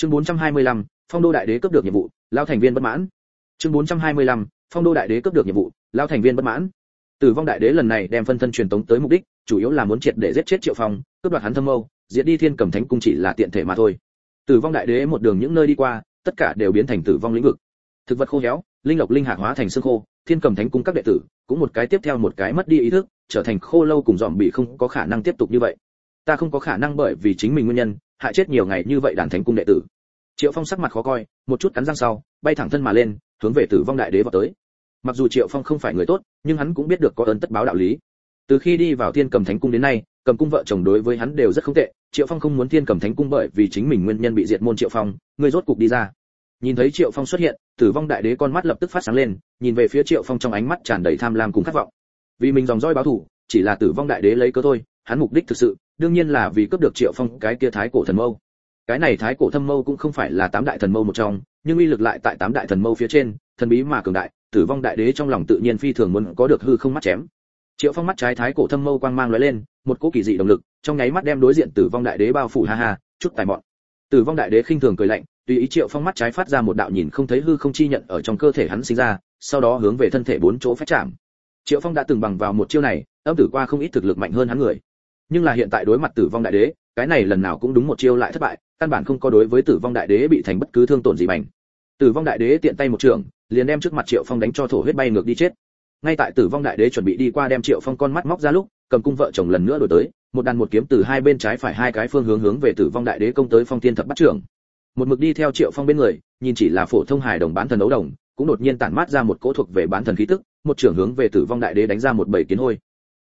chương 425, phong đô đại đế cấp được nhiệm vụ lao thành viên bất mãn. Chương 425, phong đô đại đế cấp được nhiệm vụ lao thành viên bất mãn. Tử vong đại đế lần này đem phân thân truyền tống tới mục đích chủ yếu là muốn triệt để giết chết triệu phong cướp đoạt hắn thâm mâu diệt đi thiên cầm thánh cung chỉ là tiện thể mà thôi. Tử vong đại đế một đường những nơi đi qua tất cả đều biến thành tử vong lĩnh vực. Thực vật khô héo linh lộc linh hạc hóa thành xương khô thiên cầm thánh cung các đệ tử cũng một cái tiếp theo một cái mất đi ý thức trở thành khô lâu cùng dòm bị không có khả năng tiếp tục như vậy ta không có khả năng bởi vì chính mình nguyên nhân, hại chết nhiều ngày như vậy đàn thánh cung đệ tử. Triệu phong sắc mặt khó coi, một chút cắn răng sau, bay thẳng thân mà lên, hướng về tử vong đại đế vào tới. Mặc dù triệu phong không phải người tốt, nhưng hắn cũng biết được có ơn tất báo đạo lý. Từ khi đi vào thiên cầm thánh cung đến nay, cầm cung vợ chồng đối với hắn đều rất không tệ. Triệu phong không muốn thiên cầm thánh cung bởi vì chính mình nguyên nhân bị diệt môn triệu phong, người rốt cục đi ra. Nhìn thấy triệu phong xuất hiện, tử vong đại đế con mắt lập tức phát sáng lên, nhìn về phía triệu phong trong ánh mắt tràn đầy tham lam cùng khát vọng. Vì mình dòng roi báo thù, chỉ là tử vong đại đế lấy cớ thôi, hắn mục đích thực sự đương nhiên là vì cướp được triệu phong cái kia thái cổ thần mâu. Cái này thái cổ thâm mâu cũng không phải là tám đại thần mâu một trong, nhưng uy lực lại tại tám đại thần mâu phía trên, thần bí mà cường đại, tử vong đại đế trong lòng tự nhiên phi thường muốn có được hư không mắt chém. Triệu phong mắt trái thái cổ thâm mâu quang mang lóe lên, một cỗ kỳ dị động lực, trong nháy mắt đem đối diện tử vong đại đế bao phủ ha ha, chút tài mọn. Tử vong đại đế khinh thường cười lạnh, tùy ý triệu phong mắt trái phát ra một đạo nhìn không thấy hư không chi nhận ở trong cơ thể hắn sinh ra, sau đó hướng về thân thể bốn chỗ phát chạm. Triệu phong đã từng bằng vào một chiêu này, âm tử qua không ít thực lực mạnh hơn hắn người nhưng là hiện tại đối mặt tử vong đại đế, cái này lần nào cũng đúng một chiêu lại thất bại, căn bản không có đối với tử vong đại đế bị thành bất cứ thương tổn gì bành. Tử vong đại đế tiện tay một trường, liền đem trước mặt triệu phong đánh cho thổ huyết bay ngược đi chết. Ngay tại tử vong đại đế chuẩn bị đi qua đem triệu phong con mắt móc ra lúc, cầm cung vợ chồng lần nữa đổi tới, một đàn một kiếm từ hai bên trái phải hai cái phương hướng hướng về tử vong đại đế công tới phong tiên thập bắt trưởng. Một mực đi theo triệu phong bên người, nhìn chỉ là phổ thông hài đồng bán thần đấu đồng, cũng đột nhiên tản mát ra một cỗ thuộc về bán thần khí tức, một trưởng hướng về tử vong đại đế đánh ra một bảy kiến hôi.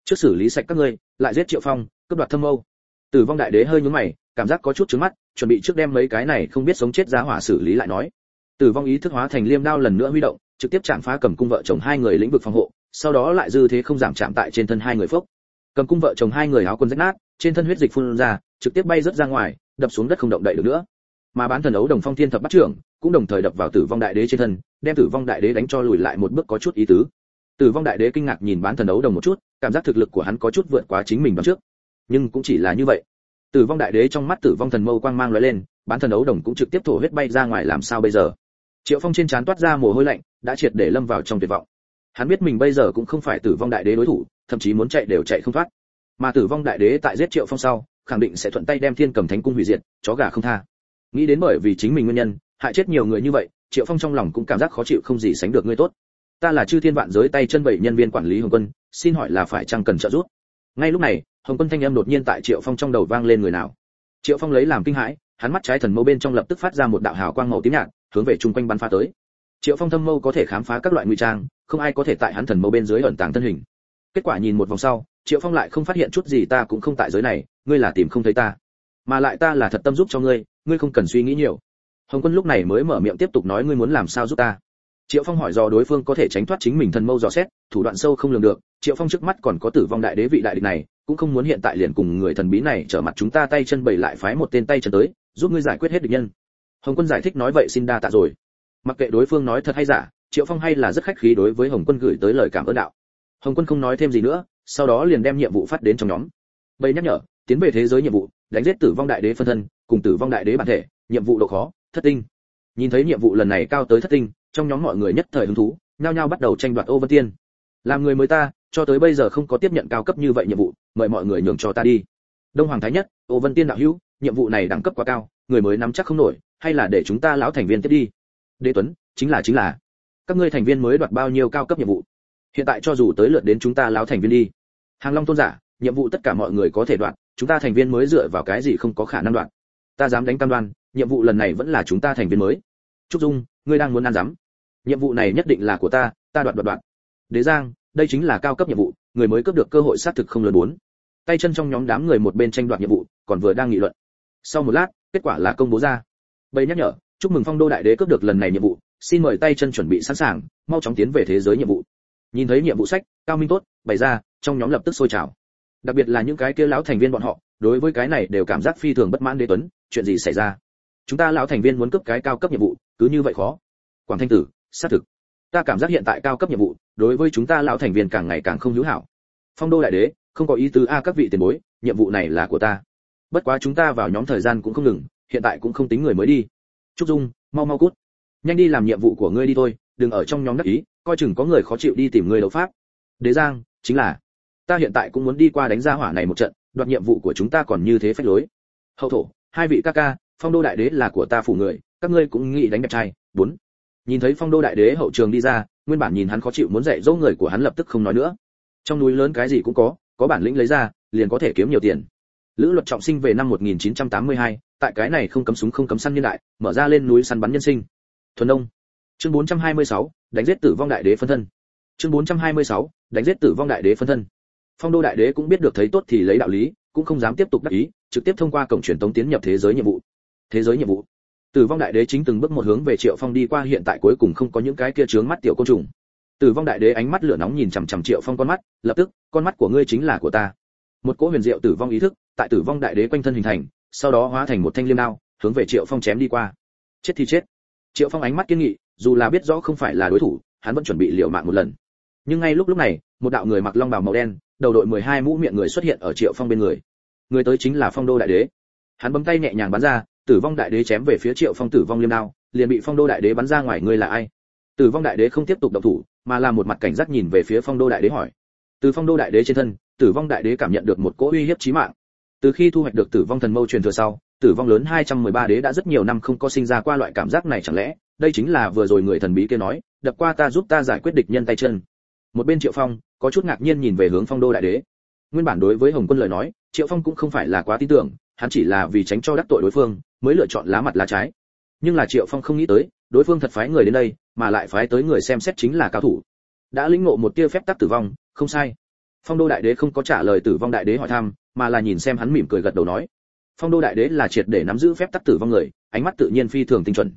Trước xử lý sạch các ngươi, lại giết triệu phong cướp đoạt thâm mâu, tử vong đại đế hơi nhướng mày cảm giác có chút trứng mắt chuẩn bị trước đem mấy cái này không biết sống chết giá hỏa xử lý lại nói. Tử vong ý thức hóa thành liêm đao lần nữa huy động trực tiếp chạm phá cầm cung vợ chồng hai người lĩnh vực phòng hộ sau đó lại dư thế không giảm chạm tại trên thân hai người phốc. Cầm cung vợ chồng hai người áo quần rách nát trên thân huyết dịch phun ra trực tiếp bay rất ra ngoài đập xuống đất không động đậy được nữa. Mà bán thần ấu đồng phong thiên thập bắt trưởng cũng đồng thời đập vào tử vong đại đế trên thân đem tử vong đại đế đánh cho lùi lại một bước có chút ý tứ. Tử vong đại đế kinh ngạc nhìn bán thần ấu đồng một chút cảm giác thực lực của hắn có chút vượt quá chính mình bằng trước nhưng cũng chỉ là như vậy. Tử vong đại đế trong mắt tử vong thần mâu quang mang lóe lên, bán thần ấu đồng cũng trực tiếp thổ huyết bay ra ngoài làm sao bây giờ? Triệu phong trên trán toát ra mồ hôi lạnh, đã triệt để lâm vào trong tuyệt vọng. Hắn biết mình bây giờ cũng không phải tử vong đại đế đối thủ, thậm chí muốn chạy đều chạy không thoát. Mà tử vong đại đế tại giết triệu phong sau, khẳng định sẽ thuận tay đem thiên cầm thánh cung hủy diệt, chó gà không tha. Nghĩ đến bởi vì chính mình nguyên nhân, hại chết nhiều người như vậy, triệu phong trong lòng cũng cảm giác khó chịu không gì sánh được ngươi tốt. Ta là chư thiên vạn giới tay chân bảy nhân viên quản lý hồng quân, xin hỏi là phải chăng cần trợ giúp? Ngay lúc này hồng quân thanh âm đột nhiên tại triệu phong trong đầu vang lên người nào. Triệu phong lấy làm kinh hãi, hắn mắt trái thần mâu bên trong lập tức phát ra một đạo hào quang màu tím nhạt, hướng về chung quanh bắn phá tới. Triệu phong thâm mâu có thể khám phá các loại nguy trang, không ai có thể tại hắn thần mâu bên dưới ẩn tàng thân hình. Kết quả nhìn một vòng sau, triệu phong lại không phát hiện chút gì ta cũng không tại giới này, ngươi là tìm không thấy ta. Mà lại ta là thật tâm giúp cho ngươi ngươi không cần suy nghĩ nhiều. Hồng quân lúc này mới mở miệng tiếp tục nói ngươi muốn làm sao giúp ta. Triệu phong hỏi do đối phương có thể tránh thoát chính mình thần mâu dò xét, thủ đoạn sâu không lường được, triệu phong trước mắt còn có tử vong đại đế vị đại địch này cũng không muốn hiện tại liền cùng người thần bí này trở mặt chúng ta tay chân bày lại phái một tên tay chân tới, giúp ngươi giải quyết hết địch nhân. Hồng quân giải thích nói vậy xin đa tạ rồi. Mặc kệ đối phương nói thật hay giả, triệu phong hay là rất khách khí đối với hồng quân gửi tới lời cảm ơn đạo. Hồng quân không nói thêm gì nữa, sau đó liền đem nhiệm vụ phát đến trong nhóm. Bầy nhắc nhở, tiến về thế giới nhiệm vụ, đánh giết tử vong đại đế phân thân, cùng tử vong đại đế bản thể, nhiệm vụ độ khó, thất tinh. Nhìn thấy nhiệm vụ lần này cao tới thất tinh, trong nhóm mọi người nhất thời hứng thú, nhao nhao bắt đầu tranh đoạt ô vân tiên. Làm người mới ta cho tới bây giờ không có tiếp nhận cao cấp như vậy nhiệm vụ, mời mọi người nhường cho ta đi. Đông hoàng thái nhất, ô vân tiên đạo hữu, nhiệm vụ này đẳng cấp quá cao, người mới nắm chắc không nổi, hay là để chúng ta lão thành viên tiếp đi? Đế tuấn, chính là chính là. Các ngươi thành viên mới đoạt bao nhiêu cao cấp nhiệm vụ? Hiện tại cho dù tới lượt đến chúng ta lão thành viên đi. Hàng long tôn giả, nhiệm vụ tất cả mọi người có thể đoạt, chúng ta thành viên mới dựa vào cái gì không có khả năng đoạt. Ta dám đánh cam đoan, nhiệm vụ lần này vẫn là chúng ta thành viên mới. Trúc dung, ngươi đang muốn ăn dám. Nhiệm vụ này nhất định là của ta ta đoạt đoạt đoạt. Đế giang đây chính là cao cấp nhiệm vụ, người mới cướp được cơ hội xác thực không lớn bốn. Tay chân trong nhóm đám người một bên tranh đoạt nhiệm vụ, còn vừa đang nghị luận. Sau một lát, kết quả là công bố ra. Bầy nhắc nhở, chúc mừng phong đô đại đế cướp được lần này nhiệm vụ, xin mời tay chân chuẩn bị sẵn sàng, mau chóng tiến về thế giới nhiệm vụ. Nhìn thấy nhiệm vụ sách, cao minh tốt, bày ra, trong nhóm lập tức sôi trào. Đặc biệt là những cái kia lão thành viên bọn họ, đối với cái này đều cảm giác phi thường bất mãn đế tuấn, chuyện gì xảy ra? Chúng ta lão thành viên muốn cấp cái cao cấp nhiệm vụ, cứ như vậy khó. Quảng thanh tử, xác thực. Ta cảm giác hiện tại cao cấp nhiệm vụ đối với chúng ta lão thành viên càng ngày càng không hữu hảo. Phong đô đại đế, không có ý tứ a các vị tiền bối, nhiệm vụ này là của ta. Bất quá chúng ta vào nhóm thời gian cũng không ngừng, hiện tại cũng không tính người mới đi. Trúc dung, mau mau cút. Nhanh đi làm nhiệm vụ của ngươi đi thôi, đừng ở trong nhóm đắc ý, coi chừng có người khó chịu đi tìm ngươi đấu pháp. Đế giang, chính là, ta hiện tại cũng muốn đi qua đánh ra hỏa này một trận, đoạt nhiệm vụ của chúng ta còn như thế phách lối. Hậu thổ, hai vị ca ca, phong đô đại đế là của ta phủ người, các ngươi cũng nghĩ đánh đẹp trai. Bốn. Nhìn thấy phong đô đại đế hậu trường đi ra nguyên bản nhìn hắn khó chịu muốn dạy dỗ người của hắn lập tức không nói nữa. Trong núi lớn cái gì cũng có có bản lĩnh lấy ra liền có thể kiếm nhiều tiền. Lữ luật trọng sinh về năm 1982, tại cái này không cấm súng không cấm săn nhân đại mở ra lên núi săn bắn nhân sinh. Thuần đông chương 426, đánh giết tử vong đại đế phân thân. Chương 426, đánh giết tử vong đại đế phân thân. Phong đô đại đế cũng biết được thấy tốt thì lấy đạo lý cũng không dám tiếp tục đắc ý trực tiếp thông qua cổng truyền tống tiến nhập thế giới nhiệm vụ. Thế giới nhiệm vụ tử vong đại đế chính từng bước một hướng về triệu phong đi qua, hiện tại cuối cùng không có những cái kia trướng mắt tiểu côn trùng. Tử vong đại đế ánh mắt lửa nóng nhìn chằm chằm triệu phong con mắt, lập tức, con mắt của ngươi chính là của ta. Một cỗ huyền diệu tử vong ý thức, tại tử vong đại đế quanh thân hình thành, sau đó hóa thành một thanh liêm đao, hướng về triệu phong chém đi qua. Chết thì chết. Triệu phong ánh mắt kiên nghị, dù là biết rõ không phải là đối thủ, hắn vẫn chuẩn bị liều mạng một lần. Nhưng ngay lúc lúc này, một đạo người mặc long bào màu đen, đầu đội 12 mũ miệng người xuất hiện ở triệu phong bên người. Người tới chính là phong đô đại đế. Hắn bấm tay nhẹ nhàng bắn ra tử vong đại đế chém về phía triệu phong tử vong liêm đao, liền bị phong đô đại đế bắn ra ngoài, ngươi là ai? Tử vong đại đế không tiếp tục động thủ, mà là một mặt cảnh giác nhìn về phía phong đô đại đế hỏi. Từ phong đô đại đế trên thân, tử vong đại đế cảm nhận được một cỗ uy hiếp chí mạng. Từ khi thu hoạch được tử vong thần mâu truyền thừa sau, tử vong lớn 213 đế đã rất nhiều năm không có sinh ra qua loại cảm giác này chẳng lẽ, đây chính là vừa rồi người thần bí kia nói, đập qua ta giúp ta giải quyết địch nhân tay chân. Một bên triệu phong, có chút ngạc nhiên nhìn về hướng phong đô đại đế. Nguyên bản đối với hồng quân lời nói, triệu phong cũng không phải là quá tin tưởng, hắn chỉ là vì tránh cho đắc tội đối phương mới lựa chọn lá mặt lá trái. Nhưng là triệu phong không nghĩ tới, đối phương thật phái người đến đây, mà lại phái tới người xem xét chính là cao thủ. Đã lĩnh ngộ một tia phép tắc tử vong, không sai. Phong đô đại đế không có trả lời tử vong đại đế hỏi thăm, mà là nhìn xem hắn mỉm cười gật đầu nói. Phong đô đại đế là triệt để nắm giữ phép tắc tử vong người, ánh mắt tự nhiên phi thường tinh chuẩn.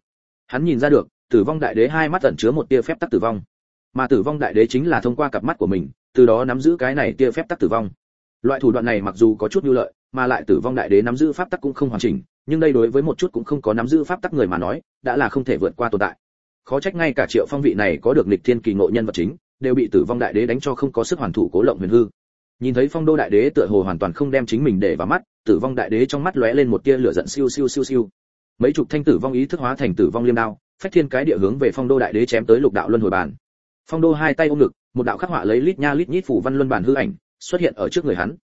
Hắn nhìn ra được, tử vong đại đế hai mắt ẩn chứa một tia phép tắc tử vong. Mà tử vong đại đế chính là thông qua cặp mắt của mình, từ đó nắm giữ cái này tia phép tắc tử vong. Loại thủ đoạn này mặc dù có chút nhu lợi, mà lại tử vong đại đế nắm giữ pháp tắc cũng không hoàn chỉnh nhưng đây đối với một chút cũng không có nắm giữ pháp tắc người mà nói, đã là không thể vượt qua tồn tại. Khó trách ngay cả triệu phong vị này có được lịch thiên kỳ ngộ nhân vật chính, đều bị tử vong đại đế đánh cho không có sức hoàn thủ cố lộng huyền hư. Nhìn thấy phong đô đại đế tựa hồ hoàn toàn không đem chính mình để vào mắt, tử vong đại đế trong mắt lóe lên một tia lửa giận siêu siêu siêu siêu. Mấy chục thanh tử vong ý thức hóa thành tử vong liêm đao, phách thiên cái địa hướng về phong đô đại đế chém tới lục đạo luân hồi bàn. Phong đô hai tay ôm ngực, một đạo khắc họa lấy lít nha lít nhít phủ văn luân bản hư ảnh, xuất hiện ở trước người hắn.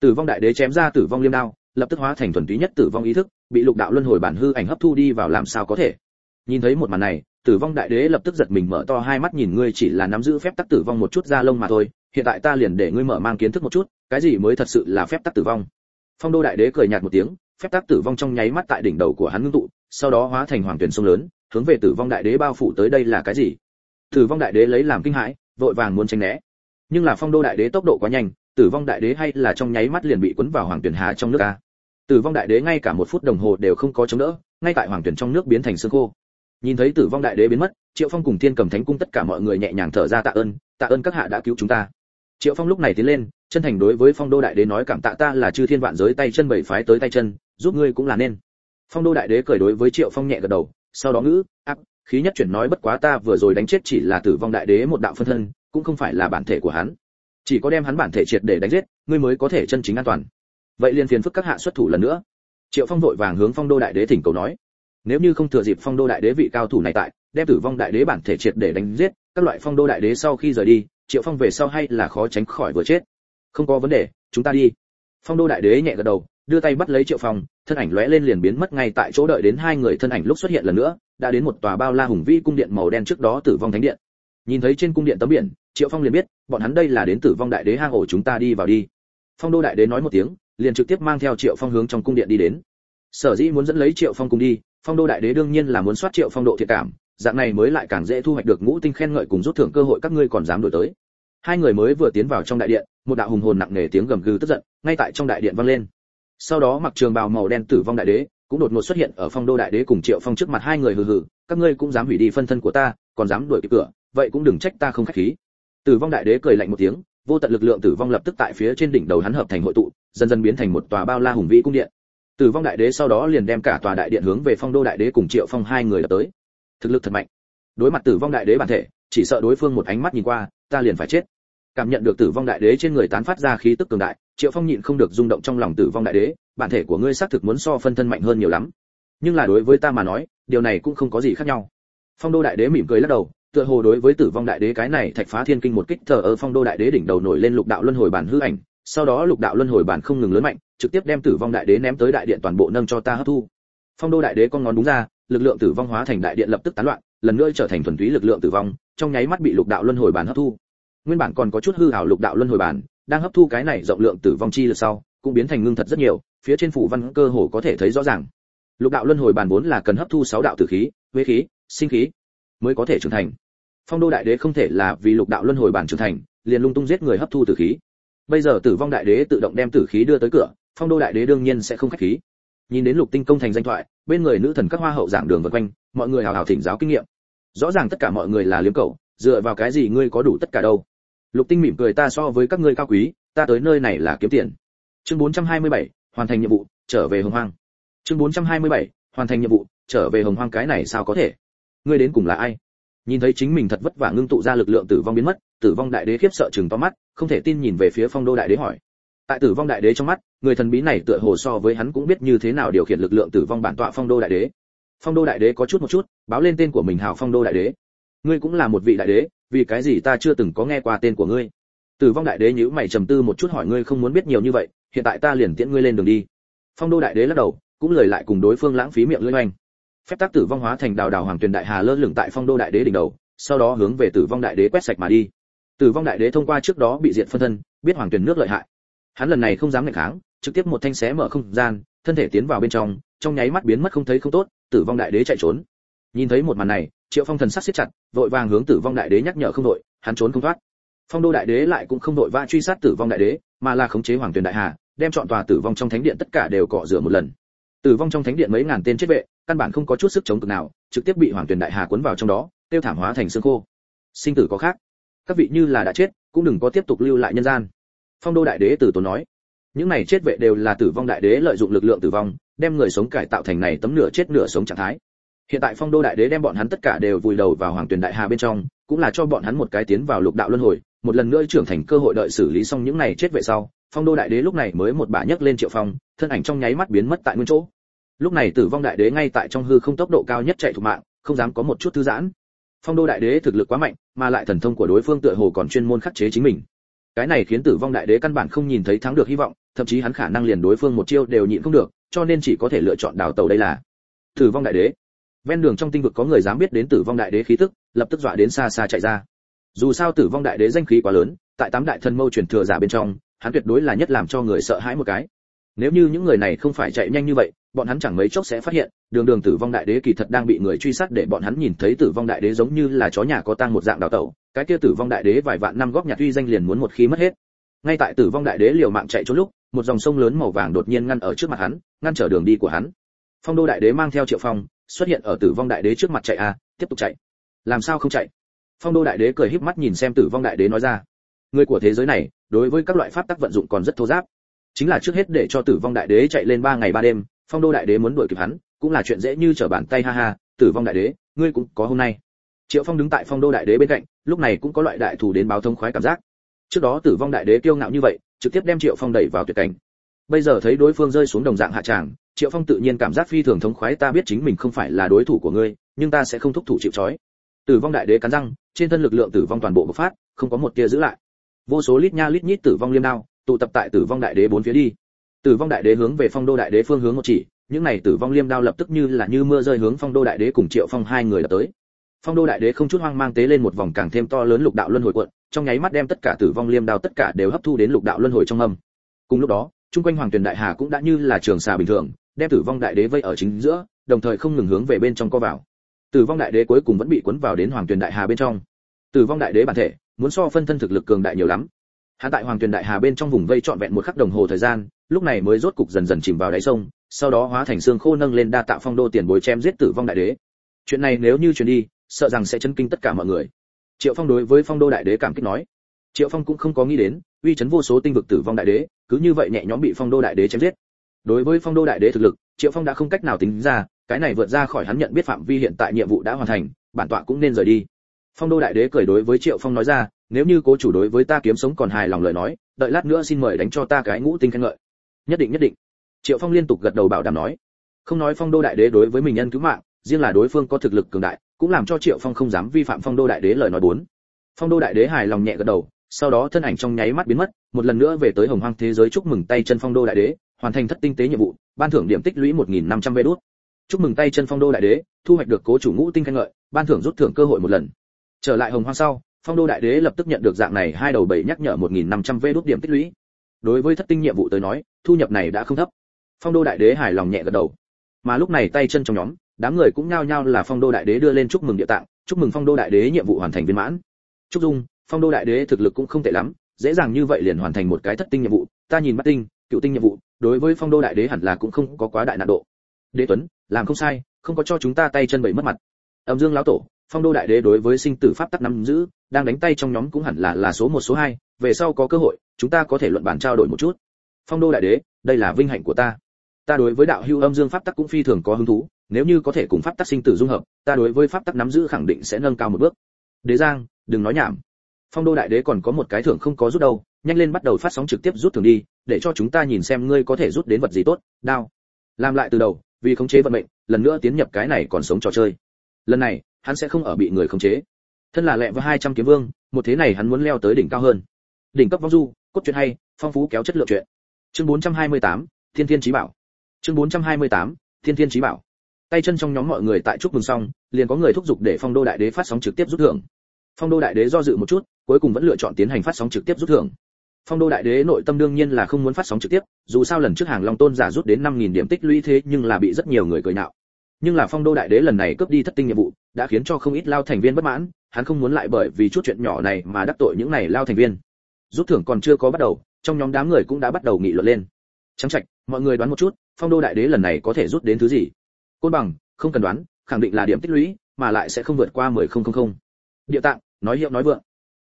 Tử vong đại đế chém ra tử vong liêm đao lập tức hóa thành thuần túy nhất tử vong ý thức, bị lục đạo luân hồi bản hư ảnh hấp thu đi vào làm sao có thể. Nhìn thấy một màn này, tử vong đại đế lập tức giật mình mở to hai mắt nhìn ngươi chỉ là nắm giữ phép tắc tử vong một chút da lông mà thôi, hiện tại ta liền để ngươi mở mang kiến thức một chút, cái gì mới thật sự là phép tắc tử vong? Phong đô đại đế cười nhạt một tiếng, phép tắc tử vong trong nháy mắt tại đỉnh đầu của hắn ngưng tụ, sau đó hóa thành hoàng tuyển sông lớn, hướng về tử vong đại đế bao phủ tới đây là cái gì? Tử vong đại đế lấy làm kinh hãi, vội vàng muốn tránh né. Nhưng là phong đô đại đế tốc độ quá nhanh tử vong đại đế hay là trong nháy mắt liền bị cuốn vào hoàng tuyển hà trong nước a? Tử vong đại đế ngay cả một phút đồng hồ đều không có chống đỡ, ngay tại hoàng tuyển trong nước biến thành xương khô. Nhìn thấy tử vong đại đế biến mất, triệu phong cùng thiên cầm thánh cung tất cả mọi người nhẹ nhàng thở ra tạ ơn tạ ơn các hạ đã cứu chúng ta. Triệu phong lúc này tiến lên, chân thành đối với phong đô đại đế nói cảm tạ ta là chư thiên vạn giới tay chân bảy phái tới tay chân, giúp ngươi cũng là nên. Phong đô đại đế cười đối với triệu phong nhẹ gật đầu, sau đó ngữ áp khí nhất chuyển nói bất quá ta vừa rồi đánh chết chỉ là tử vong đại đế một đạo phân thân, cũng không phải là bản thể của hắn chỉ có đem hắn bản thể triệt để đánh giết, ngươi mới có thể chân chính an toàn. Vậy liền phiền phức các hạ xuất thủ lần nữa. Triệu phong vội vàng hướng phong đô đại đế thỉnh cầu nói. Nếu như không thừa dịp phong đô đại đế vị cao thủ này tại, đem tử vong đại đế bản thể triệt để đánh giết, các loại phong đô đại đế sau khi rời đi, triệu phong về sau hay là khó tránh khỏi vừa chết. Không có vấn đề, chúng ta đi. Phong đô đại đế nhẹ gật đầu, đưa tay bắt lấy triệu phong, thân ảnh lóe lên liền biến mất ngay tại chỗ đợi đến hai người thân ảnh lúc xuất hiện lần nữa, đã đến một tòa bao la hùng vĩ cung điện màu đen trước đó tử vong thánh điện. Nhìn thấy trên cung điện tấm biển triệu phong liền biết, bọn hắn đây là đến tử vong đại đế hang ổ chúng ta đi vào đi. Phong đô đại đế nói một tiếng, liền trực tiếp mang theo triệu phong hướng trong cung điện đi đến. Sở dĩ muốn dẫn lấy triệu phong cùng đi, phong đô đại đế đương nhiên là muốn soát triệu phong độ thiệt cảm, dạng này mới lại càng dễ thu hoạch được ngũ tinh khen ngợi cùng rút thưởng cơ hội các ngươi còn dám đổi tới. Hai người mới vừa tiến vào trong đại điện, một đạo hùng hồn nặng nề tiếng gầm gừ tức giận, ngay tại trong đại điện vang lên. Sau đó mặc trường bào màu đen tử vong đại đế, cũng đột ngột xuất hiện ở phong đô đại đế cùng triệu phong trước mặt hai người hừ hừ, các ngươi cũng dám hủy đi phân thân của ta, còn dám đuổi kịp cửa, vậy cũng đừng trách ta không khách khí tử vong đại đế cười lạnh một tiếng, vô tận lực lượng tử vong lập tức tại phía trên đỉnh đầu hắn hợp thành hội tụ, dần dần biến thành một tòa bao la hùng vĩ cung điện. Tử vong đại đế sau đó liền đem cả tòa đại điện hướng về phong đô đại đế cùng triệu phong hai người lập tới. Thực lực thật mạnh. Đối mặt tử vong đại đế bản thể, chỉ sợ đối phương một ánh mắt nhìn qua, ta liền phải chết. Cảm nhận được tử vong đại đế trên người tán phát ra khí tức cường đại, triệu phong nhịn không được rung động trong lòng tử vong đại đế, bản thể của ngươi xác thực muốn so phân thân mạnh hơn nhiều lắm. Nhưng là đối với ta mà nói, điều này cũng không có gì khác nhau. Phong đô đại đế mỉm cười lắc đầu tựa hồ đối với tử vong đại đế cái này thạch phá thiên kinh một kích thờ ở phong đô đại đế đỉnh đầu nổi lên lục đạo luân hồi bản hư ảnh, sau đó lục đạo luân hồi bản không ngừng lớn mạnh, trực tiếp đem tử vong đại đế ném tới đại điện toàn bộ nâng cho ta hấp thu. Phong đô đại đế con ngón đúng ra, lực lượng tử vong hóa thành đại điện lập tức tán loạn, lần nữa trở thành thuần túy lực lượng tử vong, trong nháy mắt bị lục đạo luân hồi bản hấp thu. Nguyên bản còn có chút hư ảo lục đạo luân hồi bản, đang hấp thu cái này rộng lượng tử vong chi lực sau, cũng biến thành ngưng thật rất nhiều, phía trên phủ văn cơ hồ có thể thấy rõ ràng. Lục đạo luân hồi bản vốn là cần hấp thu sáu đạo tử khí, huế khí, sinh khí, mới có thể trưởng thành phong đô đại đế không thể là vì lục đạo luân hồi bản trưởng thành liền lung tung giết người hấp thu tử khí. Bây giờ tử vong đại đế tự động đem tử khí đưa tới cửa phong đô đại đế đương nhiên sẽ không khách khí. Nhìn đến lục tinh công thành danh thoại bên người nữ thần các hoa hậu giảng đường vân quanh mọi người hào hào thỉnh giáo kinh nghiệm. Rõ ràng tất cả mọi người là liếm cầu dựa vào cái gì ngươi có đủ tất cả đâu? Lục tinh mỉm cười ta so với các ngươi cao quý ta tới nơi này là kiếm tiền. Chương 427, hoàn thành nhiệm vụ trở về hồng hoang. Chương 427, hoàn thành nhiệm vụ trở về hồng hoang cái này sao có thể? Ngươi đến cùng là ai? Nhìn thấy chính mình thật vất vả ngưng tụ ra lực lượng tử vong biến mất, tử vong đại đế khiếp sợ chừng to mắt, không thể tin nhìn về phía phong đô đại đế hỏi. Tại tử vong đại đế trong mắt, người thần bí này tựa hồ so với hắn cũng biết như thế nào điều khiển lực lượng tử vong bản tọa phong đô đại đế. Phong đô đại đế có chút một chút, báo lên tên của mình hào phong đô đại đế. Ngươi cũng là một vị đại đế, vì cái gì ta chưa từng có nghe qua tên của ngươi? Tử vong đại đế nhíu mày trầm tư một chút hỏi ngươi không muốn biết nhiều như vậy, hiện tại ta liền tiễn ngươi lên đường đi. Phong đô đại đế lắc đầu, cũng lời lại cùng đối phương lãng phí miệng lưỡi oanh phép tác tử vong hóa thành đào đào hoàng tuyền đại hà lơ lửng tại phong đô đại đế đỉnh đầu, sau đó hướng về tử vong đại đế quét sạch mà đi. Tử vong đại đế thông qua trước đó bị diện phân thân, biết hoàng tuyền nước lợi hại. Hắn lần này không dám nghịch kháng, trực tiếp một thanh xé mở không gian, thân thể tiến vào bên trong trong nháy mắt biến mất không thấy không tốt, tử vong đại đế chạy trốn. Nhìn thấy một màn này, triệu phong thần sắc siết chặt, vội vàng hướng tử vong đại đế nhắc nhở không đội, hắn trốn không thoát. Phong đô đại đế lại cũng không đội va truy sát tử vong đại đế, mà là khống chế hoàng tuyền đại hà, đem chọn tòa tử vong trong thánh điện tất cả đều cọ rửa một lần tử vong trong thánh điện mấy ngàn tên chết vệ, căn bản không có chút sức chống cự nào, trực tiếp bị hoàng tuyền đại hà cuốn vào trong đó, tiêu thảm hóa thành xương khô. Sinh tử có khác. Các vị như là đã chết, cũng đừng có tiếp tục lưu lại nhân gian. Phong đô đại đế tử tốn nói. Những này chết vệ đều là tử vong đại đế lợi dụng lực lượng tử vong, đem người sống cải tạo thành này tấm nửa chết nửa sống trạng thái. Hiện tại phong đô đại đế đem bọn hắn tất cả đều vùi đầu vào hoàng tuyền đại hà bên trong, cũng là cho bọn hắn một cái tiến vào lục đạo luân hồi, một lần nữa trưởng thành cơ hội đợi xử lý xong những này chết vệ sau phong đô đại đế lúc này mới một bà nhấc lên triệu phong, thân ảnh trong nháy mắt biến mất tại nguyên chỗ. Lúc này tử vong đại đế ngay tại trong hư không tốc độ cao nhất chạy thủ mạng, không dám có một chút thư giãn. Phong đô đại đế thực lực quá mạnh, mà lại thần thông của đối phương tựa hồ còn chuyên môn khắc chế chính mình. Cái này khiến tử vong đại đế căn bản không nhìn thấy thắng được hy vọng, thậm chí hắn khả năng liền đối phương một chiêu đều nhịn không được, cho nên chỉ có thể lựa chọn đào tàu đây là tử vong đại đế. Ven đường trong tinh vực có người dám biết đến tử vong đại đế khí tức, lập tức dọa đến xa xa chạy ra. Dù sao tử vong đại đế danh khí quá lớn, tại tám đại thân mâu truyền thừa giả bên trong hắn tuyệt đối là nhất làm cho người sợ hãi một cái. Nếu như những người này không phải chạy nhanh như vậy, bọn hắn chẳng mấy chốc sẽ phát hiện, đường đường tử vong đại đế kỳ thật đang bị người truy sát để bọn hắn nhìn thấy tử vong đại đế giống như là chó nhà có tang một dạng đào tẩu, cái kia tử vong đại đế vài vạn năm góp nhặt uy danh liền muốn một khi mất hết. Ngay tại tử vong đại đế liều mạng chạy trốn lúc, một dòng sông lớn màu vàng đột nhiên ngăn ở trước mặt hắn, ngăn trở đường đi của hắn. Phong đô đại đế mang theo triệu phong, xuất hiện ở tử vong đại đế trước mặt chạy a tiếp tục chạy. Làm sao không chạy? Phong đô đại đế cười híp mắt nhìn xem tử vong đại đế nói ra người của thế giới này, đối với các loại pháp tắc vận dụng còn rất thô giáp. Chính là trước hết để cho tử vong đại đế chạy lên ba ngày ba đêm, phong đô đại đế muốn đuổi kịp hắn, cũng là chuyện dễ như trở bàn tay, ha ha, tử vong đại đế, ngươi cũng có hôm nay. Triệu phong đứng tại phong đô đại đế bên cạnh, lúc này cũng có loại đại thù đến báo thông khoái cảm giác. Trước đó tử vong đại đế kiêu ngạo như vậy, trực tiếp đem triệu phong đẩy vào tuyệt cảnh. Bây giờ thấy đối phương rơi xuống đồng dạng hạ tràng, triệu phong tự nhiên cảm giác phi thường thống khoái, ta biết chính mình không phải là đối thủ của ngươi, nhưng ta sẽ không thúc thủ chịu trói. Tử vong đại đế cắn răng, trên thân lực lượng tử vong toàn bộ bộc phát, không có một tia giữ lại vô số lít nha lít nhít tử vong liêm đao, tụ tập tại tử vong đại đế bốn phía đi. Tử vong đại đế hướng về phong đô đại đế phương hướng một chỉ, những này tử vong liêm đao lập tức như là như mưa rơi hướng phong đô đại đế cùng triệu phong hai người đã tới. Phong đô đại đế không chút hoang mang tế lên một vòng càng thêm to lớn lục đạo luân hồi cuộn, trong nháy mắt đem tất cả tử vong liêm đao tất cả đều hấp thu đến lục đạo luân hồi trong âm. Cùng lúc đó trung quanh hoàng tuyền đại hà cũng đã như là trường xà bình thường, đem tử vong đại đế vây ở chính giữa, đồng thời không ngừng hướng về bên trong co vào. Tử vong đại đế cuối cùng vẫn bị cuốn vào đến hoàng tuyền đại hà bên trong. Tử vong đại đế bản thể muốn so phân thân thực lực cường đại nhiều lắm. Hắn tại hoàng tuyền đại hà bên trong vùng vây trọn vẹn một khắc đồng hồ thời gian, lúc này mới rốt cục dần dần chìm vào đáy sông, sau đó hóa thành xương khô nâng lên đa tạo phong đô tiền bối chém giết tử vong đại đế. Chuyện này nếu như truyền đi, sợ rằng sẽ chấn kinh tất cả mọi người. Triệu phong đối với phong đô đại đế cảm kích nói. Triệu phong cũng không có nghĩ đến, uy chấn vô số tinh vực tử vong đại đế, cứ như vậy nhẹ nhõm bị phong đô đại đế chém giết. Đối với phong đô đại đế thực lực, triệu phong đã không cách nào tính ra, cái này vượt ra khỏi hắn nhận biết phạm vi hiện tại nhiệm vụ đã hoàn thành, bản tọa cũng nên rời đi phong đô đại đế cười đối với triệu phong nói ra, nếu như cố chủ đối với ta kiếm sống còn hài lòng lời nói, đợi lát nữa xin mời đánh cho ta cái ngũ tinh khen ngợi. Nhất định nhất định. Triệu phong liên tục gật đầu bảo đảm nói. Không nói phong đô đại đế đối với mình nhân cứu mạng, riêng là đối phương có thực lực cường đại, cũng làm cho triệu phong không dám vi phạm phong đô đại đế lời nói bốn. Phong đô đại đế hài lòng nhẹ gật đầu, sau đó thân ảnh trong nháy mắt biến mất, một lần nữa về tới hồng hoang thế giới chúc mừng tay chân phong đô đại đế, hoàn thành thất tinh tế nhiệm vụ, ban thưởng điểm tích lũy 1.500 vé đốt chúc mừng tay chân phong đô đại đế, thu hoạch được cố chủ ngũ tinh khen ngợi, ban thưởng rút thưởng cơ hội một lần trở lại hồng hoang sau, phong đô đại đế lập tức nhận được dạng này hai đầu bảy nhắc nhở 1.500 vê đốt điểm tích lũy. Đối với thất tinh nhiệm vụ tới nói, thu nhập này đã không thấp. Phong đô đại đế hài lòng nhẹ gật đầu. Mà lúc này tay chân trong nhóm, đám người cũng nhao nhao là phong đô đại đế đưa lên chúc mừng địa tạng, chúc mừng phong đô đại đế nhiệm vụ hoàn thành viên mãn. Chúc dung, phong đô đại đế thực lực cũng không tệ lắm, dễ dàng như vậy liền hoàn thành một cái thất tinh nhiệm vụ, ta nhìn bắt tinh, cựu tinh nhiệm vụ, đối với phong đô đại đế hẳn là cũng không có quá đại nạn độ. Đế tuấn, làm không sai, không có cho chúng ta tay chân bảy mất mặt. Âm dương lão tổ phong đô đại đế đối với sinh tử pháp tắc nắm giữ, đang đánh tay trong nhóm cũng hẳn là là số một, số hai. Về sau có cơ hội, chúng ta có thể luận bàn trao đổi một chút. Phong đô đại đế, đây là vinh hạnh của ta. Ta đối với đạo hưu âm dương pháp tắc cũng phi thường có hứng thú, nếu như có thể cùng pháp tắc sinh tử dung hợp, ta đối với pháp tắc nắm giữ khẳng định sẽ nâng cao một bước. Đế giang, đừng nói nhảm. Phong đô đại đế còn có một cái thưởng không có rút đâu, nhanh lên bắt đầu phát sóng trực tiếp rút thưởng đi, để cho chúng ta nhìn xem ngươi có thể rút đến vật gì tốt. Đao. Làm lại từ đầu, vì khống chế vận mệnh, lần nữa tiến nhập cái này còn sống trò chơi. Lần này hắn sẽ không ở bị người khống chế. Thân là lẹ và hai trăm kiếm vương một thế này hắn muốn leo tới đỉnh cao hơn. Đỉnh cấp vong du cốt truyện hay phong phú kéo chất lượng truyện. Chương 428, thiên thiên chí bảo. Chương 428, thiên thiên chí bảo. Tay chân trong nhóm mọi người tại chúc mừng xong liền có người thúc giục để phong đô đại đế phát sóng trực tiếp rút thưởng. Phong đô đại đế do dự một chút cuối cùng vẫn lựa chọn tiến hành phát sóng trực tiếp rút thưởng. Phong đô đại đế nội tâm đương nhiên là không muốn phát sóng trực tiếp dù sao lần trước hàng long tôn giả rút đến 5.000 điểm tích lũy thế nhưng là bị rất nhiều người cười nhạo nhưng là phong đô đại đế lần này cướp đi thất tinh nhiệm vụ, đã khiến cho không ít lao thành viên bất mãn, hắn không muốn lại bởi vì chút chuyện nhỏ này mà đắc tội những này lao thành viên. Rút thưởng còn chưa có bắt đầu, trong nhóm đám người cũng đã bắt đầu nghị luận lên. Trắng trạch, mọi người đoán một chút, phong đô đại đế lần này có thể rút đến thứ gì? Côn bằng, không cần đoán, khẳng định là điểm tích lũy, mà lại sẽ không vượt qua mười không không không. Địa tạng, nói hiệu nói vượng.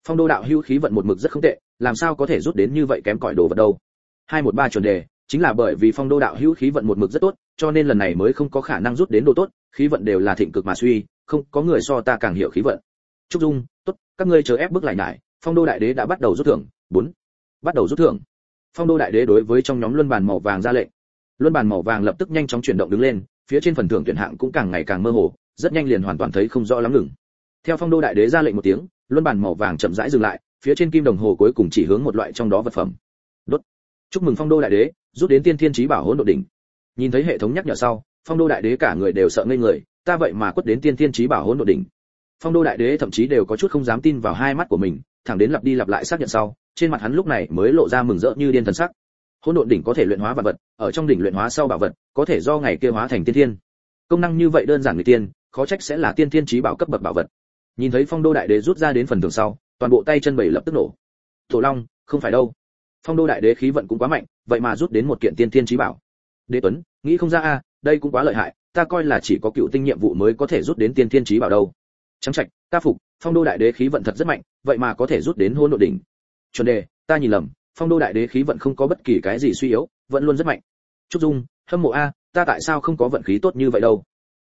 Phong đô đạo hữu khí vận một mực rất không tệ, làm sao có thể rút đến như vậy kém cỏi đồ vật đâu? Hai một ba chuẩn đề chính là bởi vì phong đô đạo hữu khí vận một mực rất tốt, cho nên lần này mới không có khả năng rút đến đồ tốt, khí vận đều là thịnh cực mà suy, không có người so ta càng hiểu khí vận. Trúc dung, tốt, các ngươi chờ ép bước lại nhải, phong đô đại đế đã bắt đầu rút thưởng, bốn, bắt đầu rút thưởng. Phong đô đại đế đối với trong nhóm luân bàn màu vàng ra lệnh. Luân bàn màu vàng lập tức nhanh chóng chuyển động đứng lên, phía trên phần thưởng tuyển hạng cũng càng ngày càng mơ hồ, rất nhanh liền hoàn toàn thấy không rõ lắm ngừng. Theo phong đô đại đế ra lệnh một tiếng, luân bàn màu vàng chậm rãi dừng lại, phía trên kim đồng hồ cuối cùng chỉ hướng một loại trong đó vật phẩm. Đốt. Chúc mừng phong đô đại đế rút đến tiên thiên trí bảo hỗn độ đỉnh. Nhìn thấy hệ thống nhắc nhở sau, phong đô đại đế cả người đều sợ ngây người, ta vậy mà quất đến tiên thiên trí bảo hỗn độ đỉnh. Phong đô đại đế thậm chí đều có chút không dám tin vào hai mắt của mình, thẳng đến lặp đi lặp lại xác nhận sau, trên mặt hắn lúc này mới lộ ra mừng rỡ như điên thần sắc. Hỗn độn đỉnh có thể luyện hóa vật vật, ở trong đỉnh luyện hóa sau bảo vật, có thể do ngày kia hóa thành tiên thiên. Công năng như vậy đơn giản người tiên, khó trách sẽ là tiên thiên trí bảo cấp bậc bảo vật. Nhìn thấy phong đô đại đế rút ra đến phần thưởng sau, toàn bộ tay chân bảy lập tức nổ. Tổ long, không phải đâu phong đô đại đế khí vận cũng quá mạnh, vậy mà rút đến một kiện tiên thiên trí bảo. Đế tuấn, nghĩ không ra a, đây cũng quá lợi hại, ta coi là chỉ có cựu tinh nhiệm vụ mới có thể rút đến tiên thiên trí bảo đâu. Trắng trạch, ta phục, phong đô đại đế khí vận thật rất mạnh, vậy mà có thể rút đến hôn nội đỉnh. Chuẩn đề, ta nhìn lầm, phong đô đại đế khí vận không có bất kỳ cái gì suy yếu, vẫn luôn rất mạnh. Trúc dung, hâm mộ a, ta tại sao không có vận khí tốt như vậy đâu?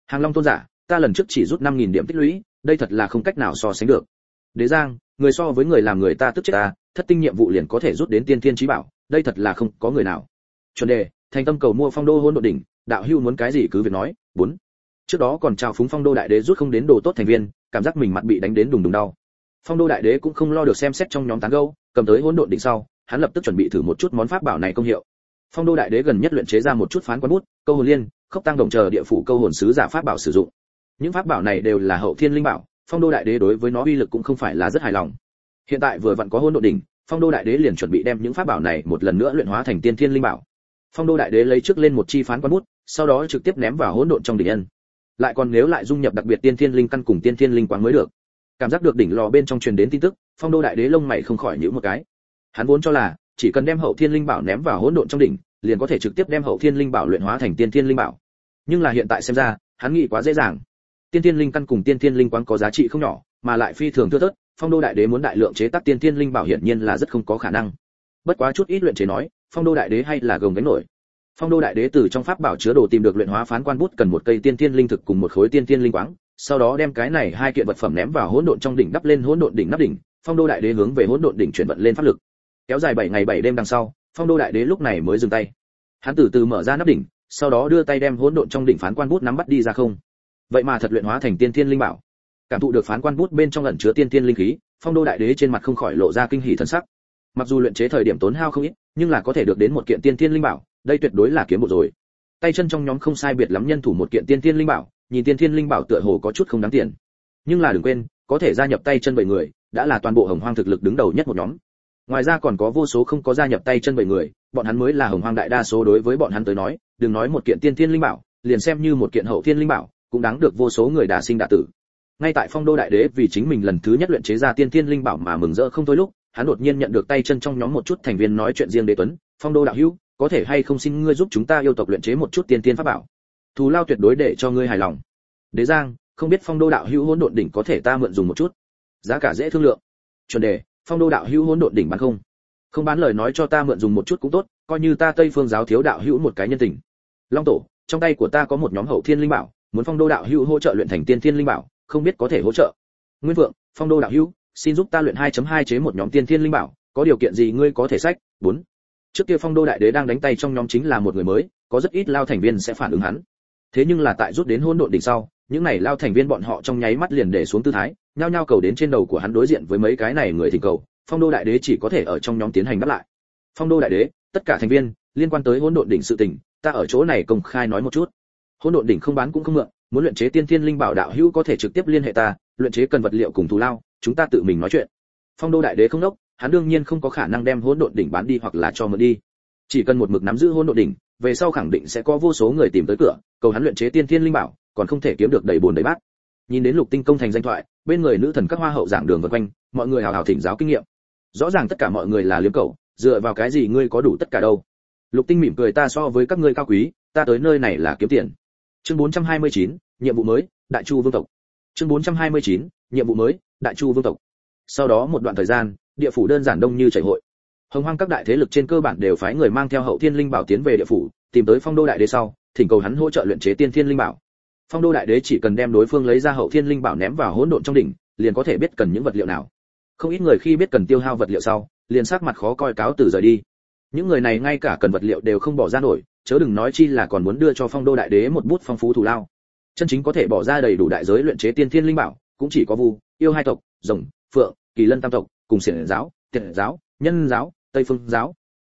Hàng long tôn giả, ta lần trước chỉ rút năm nghìn điểm tích lũy, đây thật là không cách nào so sánh được. Đế giang, người so với người làm người ta tức chết ta thất tinh nhiệm vụ liền có thể rút đến tiên thiên trí bảo, đây thật là không có người nào. Chuẩn đề, thành tâm cầu mua phong đô hôn độ đỉnh, đạo hưu muốn cái gì cứ việc nói, bốn. Trước đó còn chào phúng phong đô đại đế rút không đến đồ tốt thành viên, cảm giác mình mặt bị đánh đến đùng đùng đau. Phong đô đại đế cũng không lo được xem xét trong nhóm tán gâu cầm tới hỗn độn đỉnh sau, hắn lập tức chuẩn bị thử một chút món pháp bảo này công hiệu. Phong đô đại đế gần nhất luyện chế ra một chút phán quán bút, câu hồn liên, khốc tăng đồng chờ địa phủ câu hồn sứ giả pháp bảo sử dụng. Những pháp bảo này đều là hậu thiên linh bảo, phong đô đại đế đối với nó uy lực cũng không phải là rất hài lòng hiện tại vừa vặn có hỗn độn đỉnh, phong đô đại đế liền chuẩn bị đem những pháp bảo này một lần nữa luyện hóa thành tiên thiên linh bảo. Phong đô đại đế lấy trước lên một chi phán quán bút, sau đó trực tiếp ném vào hỗn độn trong đỉnh nhân lại còn nếu lại dung nhập đặc biệt tiên thiên linh căn cùng tiên thiên linh quán mới được. Cảm giác được đỉnh lò bên trong truyền đến tin tức, phong đô đại đế lông mày không khỏi nhíu một cái. Hắn vốn cho là, chỉ cần đem hậu thiên linh bảo ném vào hỗn độn trong đỉnh, liền có thể trực tiếp đem hậu thiên linh bảo luyện hóa thành tiên thiên linh bảo. Nhưng là hiện tại xem ra, hắn nghĩ quá dễ dàng. Tiên thiên linh căn cùng tiên thiên linh quán có giá trị không nhỏ, mà lại phi thường thưa thớt phong đô đại đế muốn đại lượng chế tác tiên thiên linh bảo hiển nhiên là rất không có khả năng. Bất quá chút ít luyện chế nói, phong đô đại đế hay là gồng gánh nổi. Phong đô đại đế từ trong pháp bảo chứa đồ tìm được luyện hóa phán quan bút cần một cây tiên thiên linh thực cùng một khối tiên thiên linh quáng, sau đó đem cái này hai kiện vật phẩm ném vào hỗn độn trong đỉnh đắp lên hỗn độn đỉnh nắp đỉnh, phong đô đại đế hướng về hỗn độn đỉnh chuyển vận lên pháp lực. Kéo dài bảy ngày bảy đêm đằng sau, phong đô đại đế lúc này mới dừng tay. Hắn từ từ mở ra nắp đỉnh, sau đó đưa tay đem hỗn độn trong đỉnh phán quan bút nắm bắt đi ra không. Vậy mà thật luyện hóa thành tiên thiên linh bảo cảm thụ được phán quan bút bên trong ẩn chứa tiên thiên linh khí, phong đô đại đế trên mặt không khỏi lộ ra kinh hỉ thần sắc. Mặc dù luyện chế thời điểm tốn hao không ít, nhưng là có thể được đến một kiện tiên thiên linh bảo, đây tuyệt đối là kiếm bộ rồi. Tay chân trong nhóm không sai biệt lắm nhân thủ một kiện tiên thiên linh bảo, nhìn tiên thiên linh bảo tựa hồ có chút không đáng tiền. Nhưng là đừng quên, có thể gia nhập tay chân bảy người, đã là toàn bộ hồng hoang thực lực đứng đầu nhất một nhóm. Ngoài ra còn có vô số không có gia nhập tay chân bảy người, bọn hắn mới là hồng hoang đại đa số đối với bọn hắn tới nói, đừng nói một kiện tiên thiên linh bảo, liền xem như một kiện hậu thiên linh bảo, cũng đáng được vô số người đả sinh đả tử ngay tại phong đô đại đế vì chính mình lần thứ nhất luyện chế ra tiên thiên linh bảo mà mừng rỡ không thôi lúc, hắn đột nhiên nhận được tay chân trong nhóm một chút thành viên nói chuyện riêng đế tuấn, phong đô đạo hữu, có thể hay không xin ngươi giúp chúng ta yêu tộc luyện chế một chút tiên tiên pháp bảo? Thù lao tuyệt đối để cho ngươi hài lòng. Đế giang, không biết phong đô đạo hữu hỗn độn đỉnh có thể ta mượn dùng một chút? Giá cả dễ thương lượng. Chuẩn đề, phong đô đạo hữu hỗn độn đỉnh bán không? Không bán lời nói cho ta mượn dùng một chút cũng tốt, coi như ta tây phương giáo thiếu đạo hữu một cái nhân tình. Long tổ, trong tay của ta có một nhóm hậu thiên linh bảo, muốn phong đô đạo hữu hỗ trợ luyện thành tiên thiên linh bảo không biết có thể hỗ trợ. Nguyên vượng phong đô đạo hữu, xin giúp ta luyện 2.2 chế một nhóm tiên thiên linh bảo, có điều kiện gì ngươi có thể sách? Bốn. Trước kia phong đô đại đế đang đánh tay trong nhóm chính là một người mới, có rất ít lao thành viên sẽ phản ứng hắn. Thế nhưng là tại rút đến hỗn độn đỉnh sau, những này lao thành viên bọn họ trong nháy mắt liền để xuống tư thái, nhao nhao cầu đến trên đầu của hắn đối diện với mấy cái này người thỉnh cầu, phong đô đại đế chỉ có thể ở trong nhóm tiến hành đáp lại. Phong đô đại đế, tất cả thành viên, liên quan tới hỗn độn đỉnh sự tình, ta ở chỗ này công khai nói một chút. Hỗn độn đỉnh không bán cũng không mượn muốn luyện chế tiên thiên linh bảo đạo hữu có thể trực tiếp liên hệ ta, luyện chế cần vật liệu cùng thù lao, chúng ta tự mình nói chuyện. Phong đô đại đế không đốc, hắn đương nhiên không có khả năng đem hỗn độn đỉnh bán đi hoặc là cho mượn đi. Chỉ cần một mực nắm giữ hỗn độn đỉnh, về sau khẳng định sẽ có vô số người tìm tới cửa, cầu hắn luyện chế tiên thiên linh bảo, còn không thể kiếm được đầy bồn đầy bát. Nhìn đến lục tinh công thành danh thoại, bên người nữ thần các hoa hậu giảng đường vân quanh, mọi người hào hào thỉnh giáo kinh nghiệm. Rõ ràng tất cả mọi người là liếm cầu dựa vào cái gì ngươi có đủ tất cả đâu? Lục tinh mỉm cười ta so với các ngươi cao quý, ta tới nơi này là kiếm tiền chương 429, nhiệm vụ mới đại chu vương tộc. Chương 429, nhiệm vụ mới đại chu vương tộc. Sau đó một đoạn thời gian địa phủ đơn giản đông như chảy hội. Hồng hoang các đại thế lực trên cơ bản đều phái người mang theo hậu thiên linh bảo tiến về địa phủ tìm tới phong đô đại đế sau thỉnh cầu hắn hỗ trợ luyện chế tiên thiên linh bảo. Phong đô đại đế chỉ cần đem đối phương lấy ra hậu thiên linh bảo ném vào hỗn độn trong đỉnh liền có thể biết cần những vật liệu nào. Không ít người khi biết cần tiêu hao vật liệu sau liền sắc mặt khó coi cáo từ rời đi. Những người này ngay cả cần vật liệu đều không bỏ ra nổi chớ đừng nói chi là còn muốn đưa cho phong đô đại đế một bút phong phú thù lao. Chân chính có thể bỏ ra đầy đủ đại giới luyện chế tiên thiên linh bảo, cũng chỉ có vu, yêu hai tộc, rồng, phượng, kỳ lân tam tộc, cùng xiển giáo tiện giáo, nhân giáo, tây phương giáo.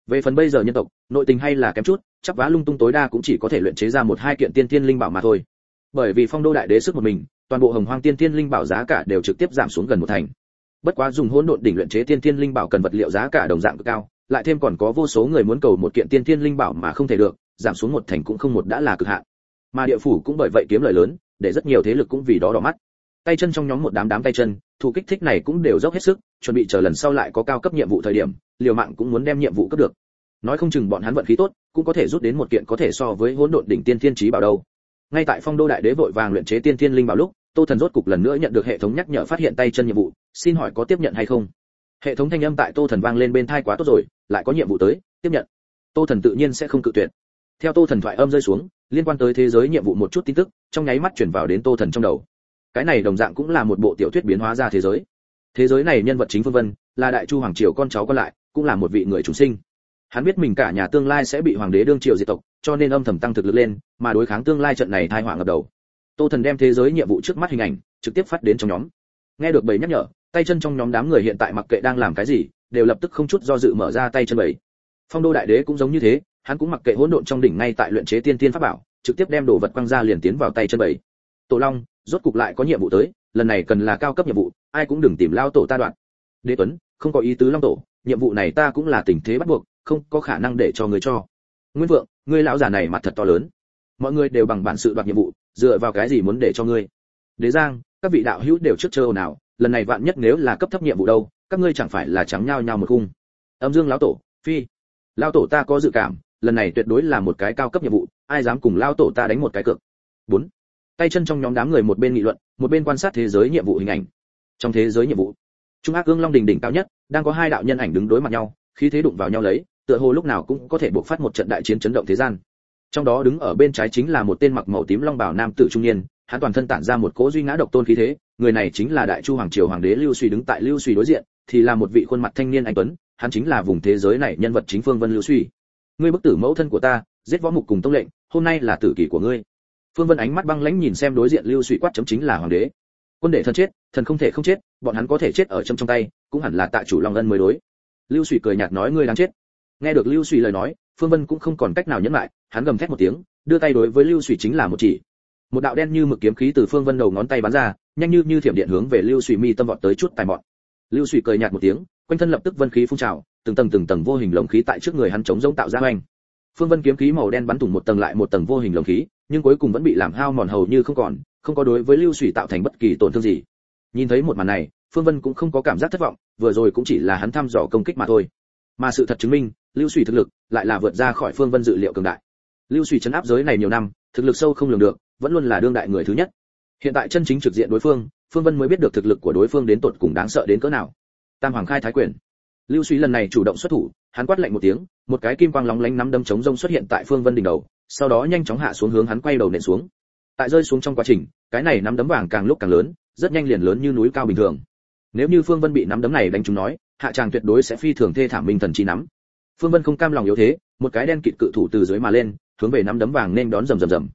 Về phần bây giờ nhân tộc, nội tình hay là kém chút, chắc vá lung tung tối đa cũng chỉ có thể luyện chế ra một hai kiện tiên thiên linh bảo mà thôi. Bởi vì phong đô đại đế sức một mình, toàn bộ hồng hoang tiên thiên linh bảo giá cả đều trực tiếp giảm xuống gần một thành. Bất quá dùng hỗn độn đỉnh luyện chế tiên thiên linh bảo cần vật liệu giá cả đồng dạng cực cao, lại thêm còn có vô số người muốn cầu một kiện tiên thiên linh bảo mà không thể được giảm xuống một thành cũng không một đã là cực hạn. Mà địa phủ cũng bởi vậy kiếm lợi lớn, để rất nhiều thế lực cũng vì đó đỏ mắt. Tay chân trong nhóm một đám đám tay chân, thủ kích thích này cũng đều dốc hết sức, chuẩn bị chờ lần sau lại có cao cấp nhiệm vụ thời điểm, liều mạng cũng muốn đem nhiệm vụ cấp được. Nói không chừng bọn hắn vận khí tốt, cũng có thể rút đến một kiện có thể so với hỗn độn đỉnh tiên thiên trí bảo đâu. Ngay tại phong đô đại đế vội vàng luyện chế tiên thiên linh bảo lúc, tô thần rốt cục lần nữa nhận được hệ thống nhắc nhở phát hiện tay chân nhiệm vụ, xin hỏi có tiếp nhận hay không? Hệ thống thanh âm tại tô thần vang lên bên thai quá tốt rồi, lại có nhiệm vụ tới, tiếp nhận. Tô thần tự nhiên sẽ không cự tuyệt theo tô thần thoại âm rơi xuống, liên quan tới thế giới nhiệm vụ một chút tin tức, trong nháy mắt chuyển vào đến tô thần trong đầu. Cái này đồng dạng cũng là một bộ tiểu thuyết biến hóa ra thế giới. Thế giới này nhân vật chính phương vân, là đại chu hoàng triều con cháu còn lại, cũng là một vị người chúng sinh. Hắn biết mình cả nhà tương lai sẽ bị hoàng đế đương triều diệt tộc, cho nên âm thầm tăng thực lực lên, mà đối kháng tương lai trận này thai họa ngập đầu. Tô thần đem thế giới nhiệm vụ trước mắt hình ảnh, trực tiếp phát đến trong nhóm. Nghe được bầy nhắc nhở, tay chân trong nhóm đám người hiện tại mặc kệ đang làm cái gì, đều lập tức không chút do dự mở ra tay chân bầy. phong đô đại đế cũng giống như thế hắn cũng mặc kệ hỗn độn trong đỉnh ngay tại luyện chế tiên tiên pháp bảo, trực tiếp đem đồ vật quăng ra liền tiến vào tay chân bảy tổ long, rốt cục lại có nhiệm vụ tới, lần này cần là cao cấp nhiệm vụ, ai cũng đừng tìm lao tổ ta đoạn. Đế tuấn, không có ý tứ long tổ, nhiệm vụ này ta cũng là tình thế bắt buộc, không có khả năng để cho người cho. Nguyên vượng, ngươi lão già này mặt thật to lớn. Mọi người đều bằng bản sự đoạt nhiệm vụ, dựa vào cái gì muốn để cho ngươi? Đế giang, các vị đạo hữu đều trước chờ nào lần này vạn nhất nếu là cấp thấp nhiệm vụ đâu, các ngươi chẳng phải là trắng nhau nhau một khung. Âm dương lão tổ, phi. Lão tổ ta có dự cảm lần này tuyệt đối là một cái cao cấp nhiệm vụ, ai dám cùng lao tổ ta đánh một cái cược. Bốn. Tay chân trong nhóm đám người một bên nghị luận, một bên quan sát thế giới nhiệm vụ hình ảnh. Trong thế giới nhiệm vụ, trung ác ương long đỉnh đỉnh cao nhất, đang có hai đạo nhân ảnh đứng đối mặt nhau, khí thế đụng vào nhau lấy, tựa hồ lúc nào cũng có thể buộc phát một trận đại chiến chấn động thế gian. Trong đó đứng ở bên trái chính là một tên mặc màu tím long bào nam tử trung niên, hắn toàn thân tản ra một cỗ duy ngã độc tôn khí thế, người này chính là đại chu hoàng triều hoàng đế lưu suy đứng tại lưu suy đối diện, thì là một vị khuôn mặt thanh niên anh tuấn, hắn chính là vùng thế giới này nhân vật chính phương vân lưu suy ngươi bức tử mẫu thân của ta, giết võ mục cùng tông lệnh, hôm nay là tử kỳ của ngươi. Phương vân ánh mắt băng lãnh nhìn xem đối diện lưu suy quát chấm chính là hoàng đế. Quân đệ thân chết, thần không thể không chết, bọn hắn có thể chết ở trong trong tay, cũng hẳn là tạ chủ long ân mới đối. Lưu suy cười nhạt nói ngươi đáng chết. Nghe được lưu suy lời nói, phương vân cũng không còn cách nào nhẫn lại, hắn gầm thét một tiếng, đưa tay đối với lưu suy chính là một chỉ. Một đạo đen như mực kiếm khí từ phương vân đầu ngón tay bắn ra, nhanh như như thiểm điện hướng về lưu suy mi tâm vọt tới chút tài mọn. Lưu suy cười nhạt một tiếng, quanh thân lập tức vân khí phun trào từng tầng từng tầng vô hình lồng khí tại trước người hắn chống giống tạo ra hoành. Phương vân kiếm khí màu đen bắn thủng một tầng lại một tầng vô hình lồng khí, nhưng cuối cùng vẫn bị làm hao mòn hầu như không còn, không có đối với lưu Sủy tạo thành bất kỳ tổn thương gì. Nhìn thấy một màn này, phương vân cũng không có cảm giác thất vọng, vừa rồi cũng chỉ là hắn thăm dò công kích mà thôi. Mà sự thật chứng minh, lưu Sủy thực lực lại là vượt ra khỏi phương vân dự liệu cường đại. Lưu Sủy chấn áp giới này nhiều năm, thực lực sâu không lường được, vẫn luôn là đương đại người thứ nhất. Hiện tại chân chính trực diện đối phương phương vân mới biết được thực lực của đối phương đến tột cùng đáng sợ đến cỡ nào. Tam hoàng khai thái quyền lưu suy lần này chủ động xuất thủ, hắn quát lạnh một tiếng, một cái kim quang lóng lánh nắm đấm chống rông xuất hiện tại phương vân đỉnh đầu, sau đó nhanh chóng hạ xuống hướng hắn quay đầu nện xuống. Tại rơi xuống trong quá trình, cái này nắm đấm vàng càng lúc càng lớn, rất nhanh liền lớn như núi cao bình thường. Nếu như phương vân bị nắm đấm này đánh trúng nói, hạ tràng tuyệt đối sẽ phi thường thê thảm minh thần chi nắm. Phương vân không cam lòng yếu thế, một cái đen kịt cự thủ từ dưới mà lên, hướng về nắm đấm vàng nên đón rầm rầm rầm.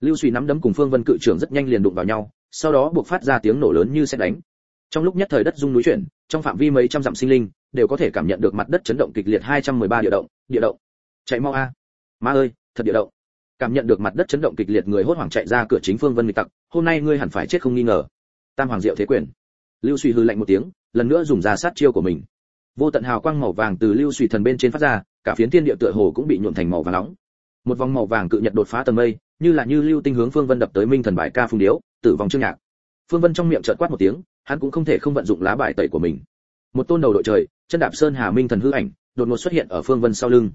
Lưu suy nắm đấm cùng phương vân cự trưởng rất nhanh liền đụng vào nhau, sau đó buộc phát ra tiếng nổ lớn như xét đánh trong lúc nhất thời đất rung núi chuyển, trong phạm vi mấy trăm dặm sinh linh đều có thể cảm nhận được mặt đất chấn động kịch liệt 213 địa động địa động. Chạy mau a. Ma ơi, thật địa động. Cảm nhận được mặt đất chấn động kịch liệt người hốt hoảng chạy ra cửa chính phương vân mịch tặc, hôm nay ngươi hẳn phải chết không nghi ngờ. Tam hoàng diệu thế quyền. Lưu suy hư lạnh một tiếng, lần nữa dùng ra sát chiêu của mình. Vô tận hào quang màu vàng từ lưu suy thần bên trên phát ra, cả phiến thiên địa tựa hồ cũng bị nhuộm thành màu vàng nóng. Một vòng màu vàng cự nhật đột phá tầng mây, như là như lưu tinh hướng phương vân đập tới minh thần bài ca phung điếu, tử vong chương nhạc. Phương vân trong miệng trợn quát một tiếng hắn cũng không thể không vận dụng lá bài tẩy của mình. Một tôn đầu đội trời, chân đạp sơn hà minh thần hư ảnh, đột ngột xuất hiện ở phương vân sau lưng.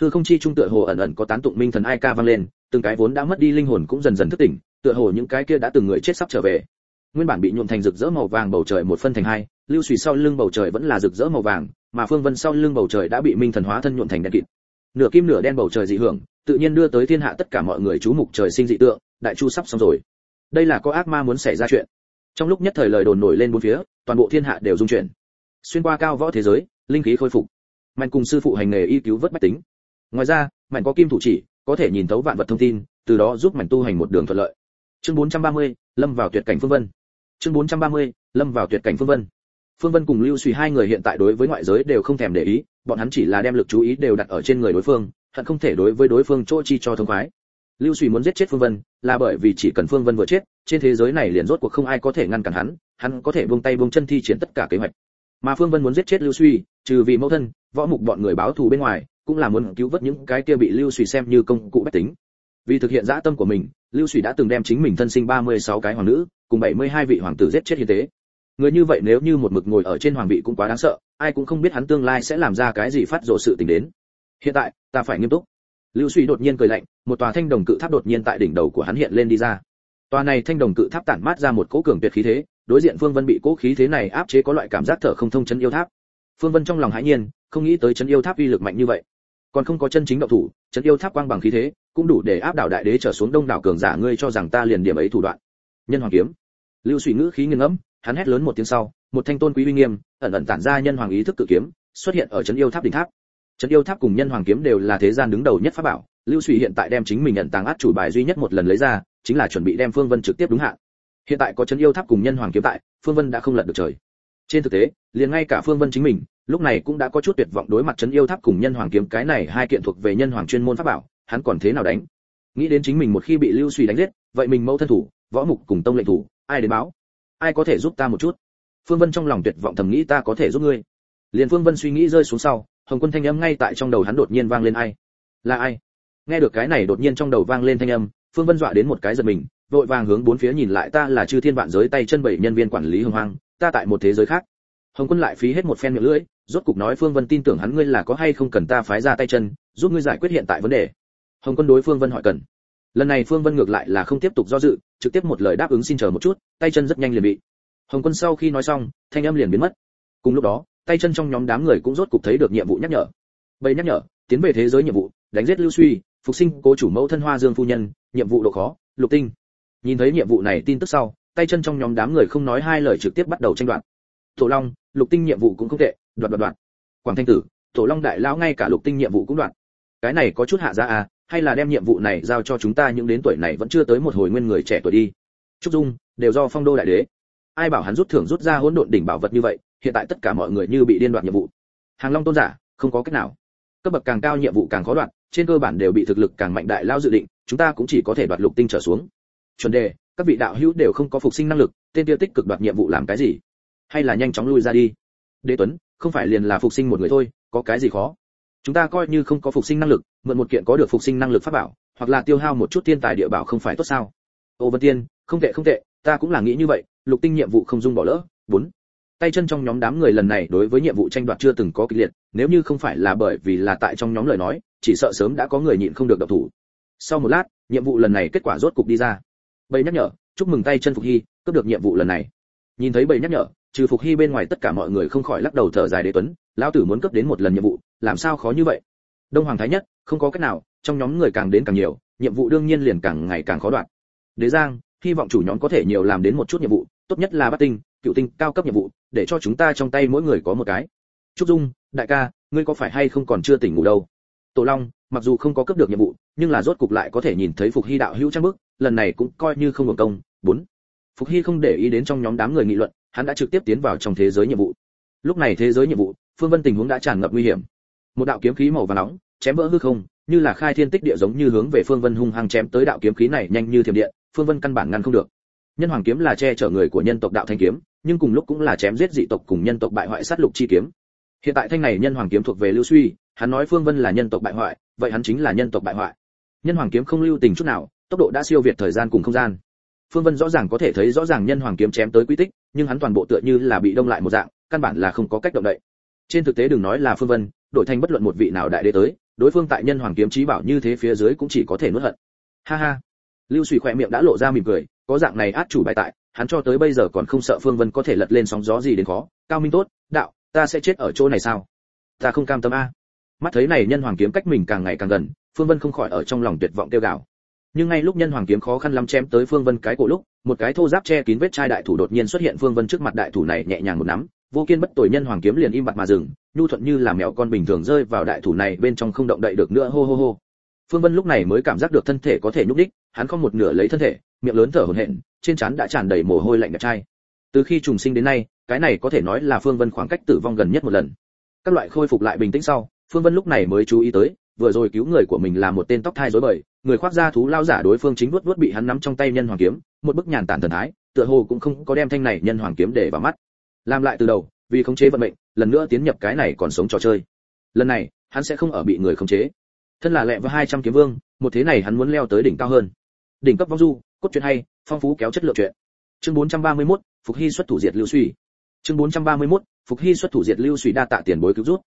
Hư không chi trung tựa hồ ẩn ẩn có tán tụng minh thần ai ca vang lên, từng cái vốn đã mất đi linh hồn cũng dần dần thức tỉnh, tựa hồ những cái kia đã từng người chết sắp trở về. Nguyên bản bị nhuộm thành rực rỡ màu vàng bầu trời một phân thành hai, lưu suy sau lưng bầu trời vẫn là rực rỡ màu vàng, mà phương vân sau lưng bầu trời đã bị minh thần hóa thân nhuộm thành đen kịt. Nửa kim nửa đen bầu trời dị hưởng, tự nhiên đưa tới thiên hạ tất cả mọi người chú mục trời sinh dị tượng, đại chu sắp xong rồi. Đây là có ác ma muốn xảy ra chuyện trong lúc nhất thời lời đồn nổi lên bốn phía toàn bộ thiên hạ đều dung chuyển. Xuyên qua cao võ thế giới linh khí khôi phục. Mạnh cùng sư phụ hành nghề y cứu vớt bách tính. Ngoài ra mạnh có kim thủ chỉ có thể nhìn thấu vạn vật thông tin từ đó giúp mạnh tu hành một đường thuận lợi. Chương 430, lâm vào tuyệt cảnh phương vân. Chương 430, lâm vào tuyệt cảnh phương vân. Phương vân cùng lưu suy hai người hiện tại đối với ngoại giới đều không thèm để ý bọn hắn chỉ là đem lực chú ý đều đặt ở trên người đối phương hận không thể đối với đối phương chỗ chi cho thông khoái. Lưu suy muốn giết chết phương vân là bởi vì chỉ cần phương vân vừa chết trên thế giới này liền rốt cuộc không ai có thể ngăn cản hắn hắn có thể buông tay buông chân thi triển tất cả kế hoạch. Mà phương vân muốn giết chết lưu suy, trừ vì mẫu thân, võ mục bọn người báo thù bên ngoài, cũng là muốn cứu vớt những cái kia bị lưu suy xem như công cụ bách tính. Vì thực hiện dã tâm của mình, lưu suy đã từng đem chính mình thân sinh 36 cái hoàng nữ, cùng 72 vị hoàng tử giết chết hiến tế. Người như vậy nếu như một mực ngồi ở trên hoàng vị cũng quá đáng sợ, ai cũng không biết hắn tương lai sẽ làm ra cái gì phát rộ sự tình đến. Hiện tại, ta phải nghiêm túc. Lưu suy đột nhiên cười lạnh, một tòa thanh đồng cự tháp đột nhiên tại đỉnh đầu của hắn hiện lên đi ra tòa này thanh đồng cự tháp tản mát ra một cỗ cường tuyệt khí thế, đối diện phương vân bị cỗ khí thế này áp chế có loại cảm giác thở không thông chân yêu tháp. Phương vân trong lòng hãi nhiên, không nghĩ tới chân yêu tháp uy lực mạnh như vậy. Còn không có chân chính động thủ, chân yêu tháp quang bằng khí thế, cũng đủ để áp đảo đại đế trở xuống đông đảo cường giả, ngươi cho rằng ta liền điểm ấy thủ đoạn. Nhân hoàng kiếm. Lưu suy ngữ khí nghiêng ngẫm, hắn hét lớn một tiếng sau, một thanh tôn quý uy nghiêm, ẩn ẩn tản ra nhân hoàng ý thức cự kiếm, xuất hiện ở chân yêu tháp đỉnh tháp. Chân yêu tháp cùng nhân hoàng kiếm đều là thế gian đứng đầu nhất pháp bảo, lưu suy hiện tại đem chính mình nhận tàng át chủ bài duy nhất một lần lấy ra chính là chuẩn bị đem phương vân trực tiếp đúng hạn. Hiện tại có chân yêu tháp cùng nhân hoàng kiếm tại, phương vân đã không lật được trời. Trên thực tế, liền ngay cả phương vân chính mình, lúc này cũng đã có chút tuyệt vọng đối mặt chân yêu tháp cùng nhân hoàng kiếm. Cái này hai kiện thuộc về nhân hoàng chuyên môn pháp bảo, hắn còn thế nào đánh? Nghĩ đến chính mình một khi bị lưu suy đánh giết, vậy mình mẫu thân thủ, võ mục cùng tông lệnh thủ, ai đến báo? Ai có thể giúp ta một chút? Phương vân trong lòng tuyệt vọng thầm nghĩ ta có thể giúp ngươi. Liền phương vân suy nghĩ rơi xuống sau, hồng quân thanh âm ngay tại trong đầu hắn đột nhiên vang lên ai? Là ai? Nghe được cái này đột nhiên trong đầu vang lên thanh âm phương vân dọa đến một cái giật mình, vội vàng hướng bốn phía nhìn lại, ta là chư thiên vạn giới tay chân bảy nhân viên quản lý hồng hoang, ta tại một thế giới khác. Hồng quân lại phí hết một phen miệng lưỡi, rốt cục nói, phương vân tin tưởng hắn ngươi là có hay không cần ta phái ra tay chân, giúp ngươi giải quyết hiện tại vấn đề. Hồng quân đối phương vân hỏi, cần. Lần này phương vân ngược lại là không tiếp tục do dự, trực tiếp một lời đáp ứng xin chờ một chút, tay chân rất nhanh liền bị. Hồng quân sau khi nói xong, thanh âm liền biến mất. Cùng lúc đó, tay chân trong nhóm đám người cũng rốt cục thấy được nhiệm vụ nhắc nhở. Bầy nhắc nhở, tiến về thế giới nhiệm vụ, đánh giết lưu suy, phục sinh cố chủ mẫu thân hoa dương phu nhân nhiệm vụ độ khó, lục tinh. Nhìn thấy nhiệm vụ này tin tức sau, tay chân trong nhóm đám người không nói hai lời trực tiếp bắt đầu tranh đoạt. Tổ long, lục tinh nhiệm vụ cũng không tệ, đoạt đoạt đoạt. Quảng thanh tử, tổ long đại lão ngay cả lục tinh nhiệm vụ cũng đoạt. Cái này có chút hạ ra à hay là đem nhiệm vụ này giao cho chúng ta những đến tuổi này vẫn chưa tới một hồi nguyên người trẻ tuổi đi. Trúc dung, đều do phong đô đại đế. Ai bảo hắn rút thưởng rút ra hỗn độn đỉnh bảo vật như vậy, hiện tại tất cả mọi người như bị điên đoạt nhiệm vụ. Hàng long tôn giả, không có cách nào. Cấp bậc càng cao nhiệm vụ càng khó đoạt, trên cơ bản đều bị thực lực càng mạnh đại lao dự định chúng ta cũng chỉ có thể đoạt lục tinh trở xuống. Chuẩn đề, các vị đạo hữu đều không có phục sinh năng lực, tên tiêu tích cực đoạt nhiệm vụ làm cái gì? Hay là nhanh chóng lui ra đi? Đế tuấn, không phải liền là phục sinh một người thôi, có cái gì khó? Chúng ta coi như không có phục sinh năng lực, mượn một kiện có được phục sinh năng lực pháp bảo, hoặc là tiêu hao một chút thiên tài địa bảo không phải tốt sao? Ô vân tiên, không tệ không tệ, ta cũng là nghĩ như vậy, lục tinh nhiệm vụ không dung bỏ lỡ. Bốn. Tay chân trong nhóm đám người lần này đối với nhiệm vụ tranh đoạt chưa từng có kịch liệt, nếu như không phải là bởi vì là tại trong nhóm lời nói, chỉ sợ sớm đã có người nhịn không được độc thủ sau một lát, nhiệm vụ lần này kết quả rốt cục đi ra. Bầy nhắc nhở, chúc mừng tay chân phục hy, cướp được nhiệm vụ lần này. Nhìn thấy bầy nhắc nhở, trừ phục hy bên ngoài tất cả mọi người không khỏi lắc đầu thở dài đế tuấn, lão tử muốn cấp đến một lần nhiệm vụ, làm sao khó như vậy? Đông hoàng thái nhất, không có cách nào, trong nhóm người càng đến càng nhiều, nhiệm vụ đương nhiên liền càng ngày càng khó đoạt. Đế giang, hy vọng chủ nhóm có thể nhiều làm đến một chút nhiệm vụ, tốt nhất là bắt tinh, cựu tinh, cao cấp nhiệm vụ, để cho chúng ta trong tay mỗi người có một cái. Trúc dung, đại ca, ngươi có phải hay không còn chưa tỉnh ngủ đâu? Tổ long mặc dù không có cấp được nhiệm vụ, nhưng là rốt cục lại có thể nhìn thấy phục hy đạo hữu trang bức lần này cũng coi như không hưởng công. Bốn, phục hy không để ý đến trong nhóm đám người nghị luận, hắn đã trực tiếp tiến vào trong thế giới nhiệm vụ. Lúc này thế giới nhiệm vụ, phương vân tình huống đã tràn ngập nguy hiểm. Một đạo kiếm khí màu vàng nóng, chém vỡ hư không, như là khai thiên tích địa giống như hướng về phương vân hung hăng chém tới đạo kiếm khí này nhanh như thiểm điện, phương vân căn bản ngăn không được. Nhân hoàng kiếm là che chở người của nhân tộc đạo thanh kiếm, nhưng cùng lúc cũng là chém giết dị tộc cùng nhân tộc bại hoại sát lục chi kiếm. Hiện tại thanh này nhân hoàng kiếm thuộc về lưu suy hắn nói phương vân là nhân tộc bại hoại, vậy hắn chính là nhân tộc bại hoại. Nhân hoàng kiếm không lưu tình chút nào, tốc độ đã siêu việt thời gian cùng không gian. Phương vân rõ ràng có thể thấy rõ ràng nhân hoàng kiếm chém tới quy tích, nhưng hắn toàn bộ tựa như là bị đông lại một dạng, căn bản là không có cách động đậy. Trên thực tế đừng nói là phương vân, đổi thành bất luận một vị nào đại đế tới, đối phương tại nhân hoàng kiếm trí bảo như thế phía dưới cũng chỉ có thể nuốt hận. Ha ha. Lưu suy khỏe miệng đã lộ ra mỉm cười, có dạng này át chủ bài tại, hắn cho tới bây giờ còn không sợ phương vân có thể lật lên sóng gió gì đến khó. Cao minh tốt, đạo, ta sẽ chết ở chỗ này sao? Ta không cam tâm a mắt thấy này nhân hoàng kiếm cách mình càng ngày càng gần, phương vân không khỏi ở trong lòng tuyệt vọng tiêu gạo nhưng ngay lúc nhân hoàng kiếm khó khăn lắm chém tới phương vân cái cổ lúc, một cái thô giáp che kín vết chai đại thủ đột nhiên xuất hiện phương vân trước mặt đại thủ này nhẹ nhàng một nắm, vô kiên bất tội nhân hoàng kiếm liền im bặt mà dừng, nhu thuận như là mèo con bình thường rơi vào đại thủ này bên trong không động đậy được nữa, hô hô hô. Phương vân lúc này mới cảm giác được thân thể có thể nhúc đích hắn không một nửa lấy thân thể, miệng lớn thở hổn hển, trên trán đã tràn đầy mồ hôi lạnh đẹp trai. Từ khi trùng sinh đến nay, cái này có thể nói là phương vân khoảng cách tử vong gần nhất một lần. Các loại khôi phục lại bình tĩnh sau phương vân lúc này mới chú ý tới vừa rồi cứu người của mình là một tên tóc thai rối bời người khoác da thú lao giả đối phương chính vuốt vuốt bị hắn nắm trong tay nhân hoàng kiếm một bức nhàn tản thần thái tựa hồ cũng không có đem thanh này nhân hoàng kiếm để vào mắt. Làm lại từ đầu vì khống chế vận mệnh lần nữa tiến nhập cái này còn sống trò chơi. Lần này hắn sẽ không ở bị người khống chế. Thân là lẹ với 200 kiếm vương một thế này hắn muốn leo tới đỉnh cao hơn. Đỉnh cấp vong du cốt truyện hay phong phú kéo chất lượng truyện. Chương 431, phục hy xuất thủ diệt lưu suy chương 431, phục hy xuất thủ diệt lưu suy đa tạ tiền bối cứu rút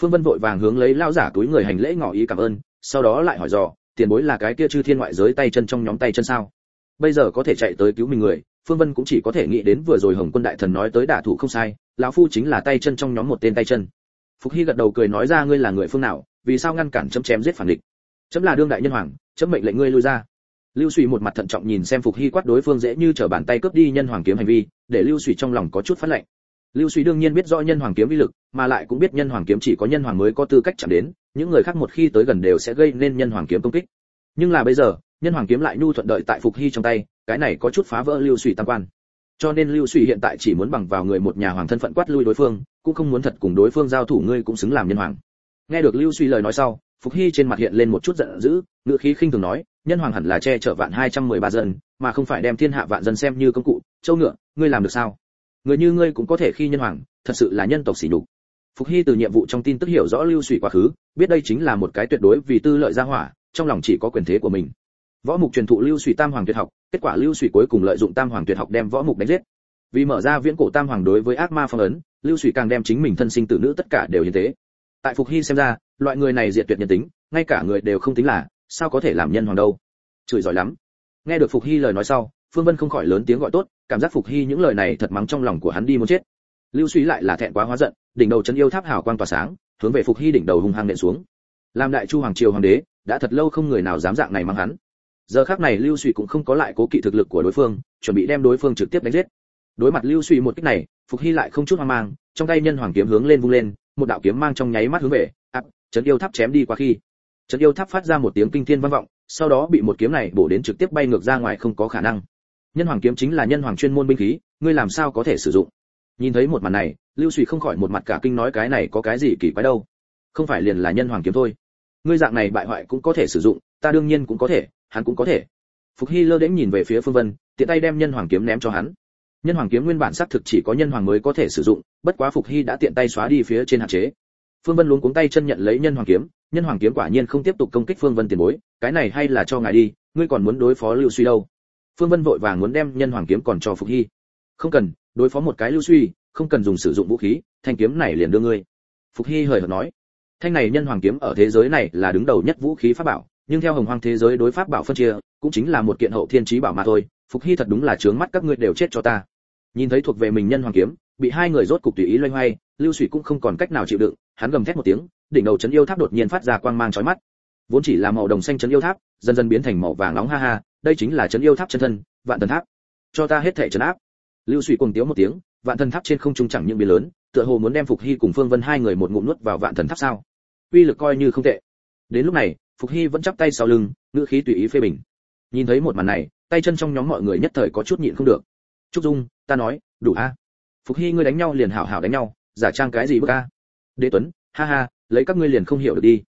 phương vân vội vàng hướng lấy lao giả túi người hành lễ ngỏ ý cảm ơn, sau đó lại hỏi dò, tiền bối là cái kia chư thiên ngoại giới tay chân trong nhóm tay chân sao? Bây giờ có thể chạy tới cứu mình người, phương vân cũng chỉ có thể nghĩ đến vừa rồi hồng quân đại thần nói tới đả thủ không sai, lão phu chính là tay chân trong nhóm một tên tay chân. Phục hy gật đầu cười nói ra, ngươi là người phương nào, vì sao ngăn cản chấm chém giết phản địch? Chấm là đương đại nhân hoàng, chấm mệnh lệnh ngươi lui ra. Lưu suy một mặt thận trọng nhìn xem phục hy quát đối phương dễ như trở bàn tay cướp đi nhân hoàng kiếm hành vi, để lưu suy trong lòng có chút phát lệnh lưu suy đương nhiên biết rõ nhân hoàng kiếm uy lực, mà lại cũng biết nhân hoàng kiếm chỉ có nhân hoàng mới có tư cách chạm đến, những người khác một khi tới gần đều sẽ gây nên nhân hoàng kiếm công kích. Nhưng là bây giờ, nhân hoàng kiếm lại nhu thuận đợi tại phục hy trong tay, cái này có chút phá vỡ lưu suy tam quan. Cho nên lưu suy hiện tại chỉ muốn bằng vào người một nhà hoàng thân phận quát lui đối phương, cũng không muốn thật cùng đối phương giao thủ ngươi cũng xứng làm nhân hoàng. Nghe được lưu suy lời nói sau, phục hy trên mặt hiện lên một chút giận dữ ngựa khí khinh thường nói, nhân hoàng hẳn là che chở vạn hai trăm mười ba dân, mà không phải đem thiên hạ vạn dân xem như công cụ, châu ngựa, ngươi làm được sao? Người như ngươi cũng có thể khi nhân hoàng, thật sự là nhân tộc sỉ nhục. Phục hy từ nhiệm vụ trong tin tức hiểu rõ lưu suy quá khứ, biết đây chính là một cái tuyệt đối vì tư lợi gia hỏa, trong lòng chỉ có quyền thế của mình. Võ mục truyền thụ lưu suy tam hoàng tuyệt học, kết quả lưu suy cuối cùng lợi dụng tam hoàng tuyệt học đem võ mục đánh giết. Vì mở ra viễn cổ tam hoàng đối với ác ma phong ấn, lưu suy càng đem chính mình thân sinh tử nữ tất cả đều như thế tại phục hy xem ra, loại người này diệt tuyệt nhân tính, ngay cả người đều không tính là, sao có thể làm nhân hoàng đâu? Chửi giỏi lắm. Nghe được phục hy lời nói sau, phương vân không khỏi lớn tiếng gọi tốt cảm giác phục hy những lời này thật mắng trong lòng của hắn đi muốn chết. Lưu suy lại là thẹn quá hóa giận, đỉnh đầu chân yêu tháp hào quang tỏa sáng, hướng về phục hy đỉnh đầu hung hăng nện xuống. Làm đại chu hoàng triều hoàng đế, đã thật lâu không người nào dám dạng này mắng hắn. Giờ khác này lưu suy cũng không có lại cố kỵ thực lực của đối phương, chuẩn bị đem đối phương trực tiếp đánh giết. Đối mặt lưu suy một kích này, phục hy lại không chút hoang mang, trong tay nhân hoàng kiếm hướng lên vung lên, một đạo kiếm mang trong nháy mắt hướng về, áp chấn yêu tháp chém đi qua khi. Trấn yêu tháp phát ra một tiếng kinh thiên vang vọng, sau đó bị một kiếm này bổ đến trực tiếp bay ngược ra ngoài không có khả năng nhân hoàng kiếm chính là nhân hoàng chuyên môn binh khí, ngươi làm sao có thể sử dụng? Nhìn thấy một màn này, lưu suy không khỏi một mặt cả kinh nói cái này có cái gì kỳ quái đâu. Không phải liền là nhân hoàng kiếm thôi. Ngươi dạng này bại hoại cũng có thể sử dụng, ta đương nhiên cũng có thể, hắn cũng có thể. Phục hy lơ đễnh nhìn về phía phương vân, tiện tay đem nhân hoàng kiếm ném cho hắn. Nhân hoàng kiếm nguyên bản xác thực chỉ có nhân hoàng mới có thể sử dụng, bất quá phục hy đã tiện tay xóa đi phía trên hạn chế. Phương vân luống cuống tay chân nhận lấy nhân hoàng kiếm, nhân hoàng kiếm quả nhiên không tiếp tục công kích phương vân tiền bối, cái này hay là cho ngài đi, ngươi còn muốn đối phó lưu suy đâu? Phương vân vội vàng muốn đem nhân hoàng kiếm còn cho phục hy. Không cần, đối phó một cái lưu suy, không cần dùng sử dụng vũ khí, thanh kiếm này liền đưa ngươi. Phục hy hời hợt nói. Thanh này nhân hoàng kiếm ở thế giới này là đứng đầu nhất vũ khí pháp bảo, nhưng theo hồng hoang thế giới đối pháp bảo phân chia, cũng chính là một kiện hậu thiên trí bảo mà thôi. Phục hy thật đúng là trướng mắt các ngươi đều chết cho ta. Nhìn thấy thuộc về mình nhân hoàng kiếm, bị hai người rốt cục tùy ý loay hoay, lưu sủy cũng không còn cách nào chịu đựng, hắn gầm thét một tiếng, đỉnh đầu chấn yêu tháp đột nhiên phát ra quang mang chói mắt. Vốn chỉ là màu đồng xanh chấn yêu tháp, dần dần biến thành màu vàng nóng ha ha đây chính là trấn yêu tháp chân thân, vạn thần tháp. Cho ta hết thể trấn áp. Lưu sủy cùng tiếng một tiếng, vạn thần tháp trên không trung chẳng những biến lớn, tựa hồ muốn đem phục hy cùng phương vân hai người một ngụm nuốt vào vạn thần tháp sao? Uy lực coi như không tệ. Đến lúc này, phục hy vẫn chắp tay sau lưng, ngữ khí tùy ý phê bình. Nhìn thấy một màn này, tay chân trong nhóm mọi người nhất thời có chút nhịn không được. Trúc dung, ta nói, đủ a. Phục hy ngươi đánh nhau liền hảo hảo đánh nhau, giả trang cái gì bức a? Đế tuấn, ha ha, lấy các ngươi liền không hiểu được đi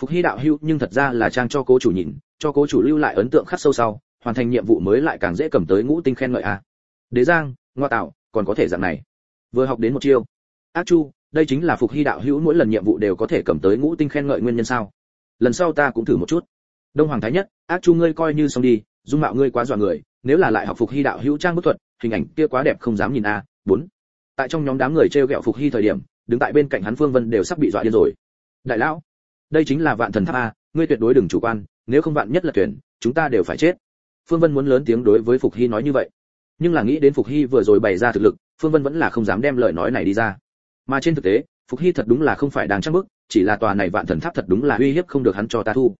phục hy đạo hữu, nhưng thật ra là trang cho cố chủ nhìn, cho cố chủ lưu lại ấn tượng khắc sâu sau, hoàn thành nhiệm vụ mới lại càng dễ cầm tới ngũ tinh khen ngợi a. Đế giang, ngoa tạo, còn có thể dạng này. Vừa học đến một chiêu. Ác chu, đây chính là phục hy đạo hữu mỗi lần nhiệm vụ đều có thể cầm tới ngũ tinh khen ngợi nguyên nhân sao? Lần sau ta cũng thử một chút. Đông hoàng thái nhất, ác chu ngươi coi như xong đi, dung mạo ngươi quá dọa người, nếu là lại học phục hy đạo hữu trang bức thuật, hình ảnh kia quá đẹp không dám nhìn a. Bốn. Tại trong nhóm đám người trêu ghẹo phục hy thời điểm, đứng tại bên cạnh hắn phương vân đều sắp bị dọa điên rồi. Đại lão đây chính là vạn thần tháp a, ngươi tuyệt đối đừng chủ quan, nếu không vạn nhất là tuyển chúng ta đều phải chết. Phương vân muốn lớn tiếng đối với phục hy nói như vậy. Nhưng là nghĩ đến phục hy vừa rồi bày ra thực lực, phương vân vẫn là không dám đem lời nói này đi ra. Mà trên thực tế, phục hy thật đúng là không phải đang trang bức, chỉ là tòa này vạn thần tháp thật đúng là uy hiếp không được hắn cho ta thu.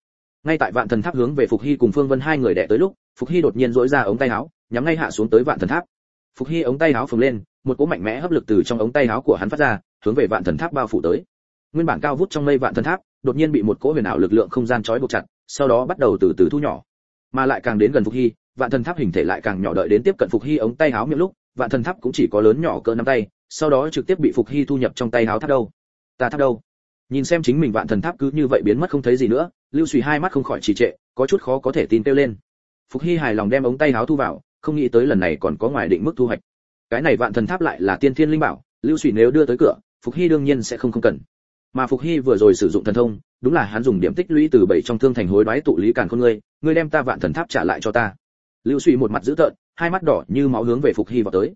Ngay tại vạn thần tháp hướng về phục hy cùng phương vân hai người đẻ tới lúc, phục hy đột nhiên dỗi ra ống tay áo, nhắm ngay hạ xuống tới vạn thần tháp. Phục hy ống tay áo phồng lên, một cỗ mạnh mẽ hấp lực từ trong ống tay áo của hắn phát ra, hướng về vạn thần tháp bao phủ tới. Nguyên bản cao vút trong mây vạn thần tháp đột nhiên bị một cỗ huyền ảo lực lượng không gian trói buộc chặt, sau đó bắt đầu từ từ thu nhỏ. Mà lại càng đến gần phục hy, vạn thần tháp hình thể lại càng nhỏ đợi đến tiếp cận phục hy ống tay áo miệng lúc, vạn thần tháp cũng chỉ có lớn nhỏ cỡ nắm tay, sau đó trực tiếp bị phục hy thu nhập trong tay áo tháp đâu. Ta tháp đâu? Nhìn xem chính mình vạn thần tháp cứ như vậy biến mất không thấy gì nữa, lưu suy hai mắt không khỏi trì trệ, có chút khó có thể tin tiêu lên. Phục hy hài lòng đem ống tay áo thu vào, không nghĩ tới lần này còn có ngoài định mức thu hoạch. Cái này vạn thần tháp lại là tiên thiên linh bảo, lưu suy nếu đưa tới cửa, phục hy đương nhiên sẽ không không cần mà phục hy vừa rồi sử dụng thần thông, đúng là hắn dùng điểm tích lũy từ bảy trong thương thành hối đoái tụ lý càn con ngươi ngươi đem ta vạn thần tháp trả lại cho ta. Lưu suy một mặt dữ tợn, hai mắt đỏ như máu hướng về phục hy vào tới.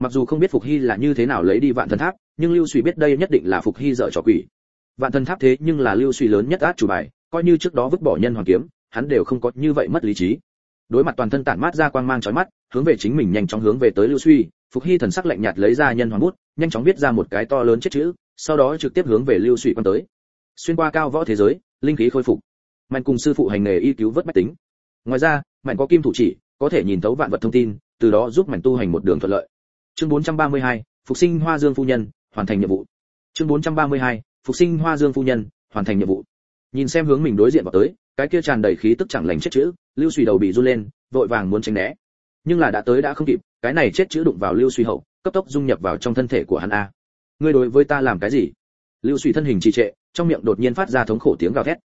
Mặc dù không biết phục hy là như thế nào lấy đi vạn thần tháp, nhưng lưu suy biết đây nhất định là phục hy dở trò quỷ. Vạn thần tháp thế nhưng là lưu suy lớn nhất át chủ bài, coi như trước đó vứt bỏ nhân hoàng kiếm, hắn đều không có như vậy mất lý trí. Đối mặt toàn thân tản mát ra quang mang chói mắt, hướng về chính mình nhanh chóng hướng về tới lưu suy phục hy thần sắc lạnh nhạt lấy ra nhân hoàng bút, nhanh chóng viết ra một cái to lớn chết chữ sau đó trực tiếp hướng về lưu suy quan tới. Xuyên qua cao võ thế giới linh khí khôi phục. Mạnh cùng sư phụ hành nghề y cứu vớt bách tính. Ngoài ra mạnh có kim thủ chỉ có thể nhìn thấu vạn vật thông tin từ đó giúp mạnh tu hành một đường thuận lợi. Chương 432, phục sinh hoa dương phu nhân hoàn thành nhiệm vụ. Chương 432, phục sinh hoa dương phu nhân hoàn thành nhiệm vụ. Nhìn xem hướng mình đối diện vào tới cái kia tràn đầy khí tức chẳng lành chết chữ lưu suy đầu bị run lên vội vàng muốn tránh né. Nhưng là đã tới đã không kịp cái này chết chữ đụng vào lưu suy hậu cấp tốc dung nhập vào trong thân thể của hắn a ngươi đối với ta làm cái gì? Lưu suy thân hình trì trệ, trong miệng đột nhiên phát ra thống khổ tiếng gào thét.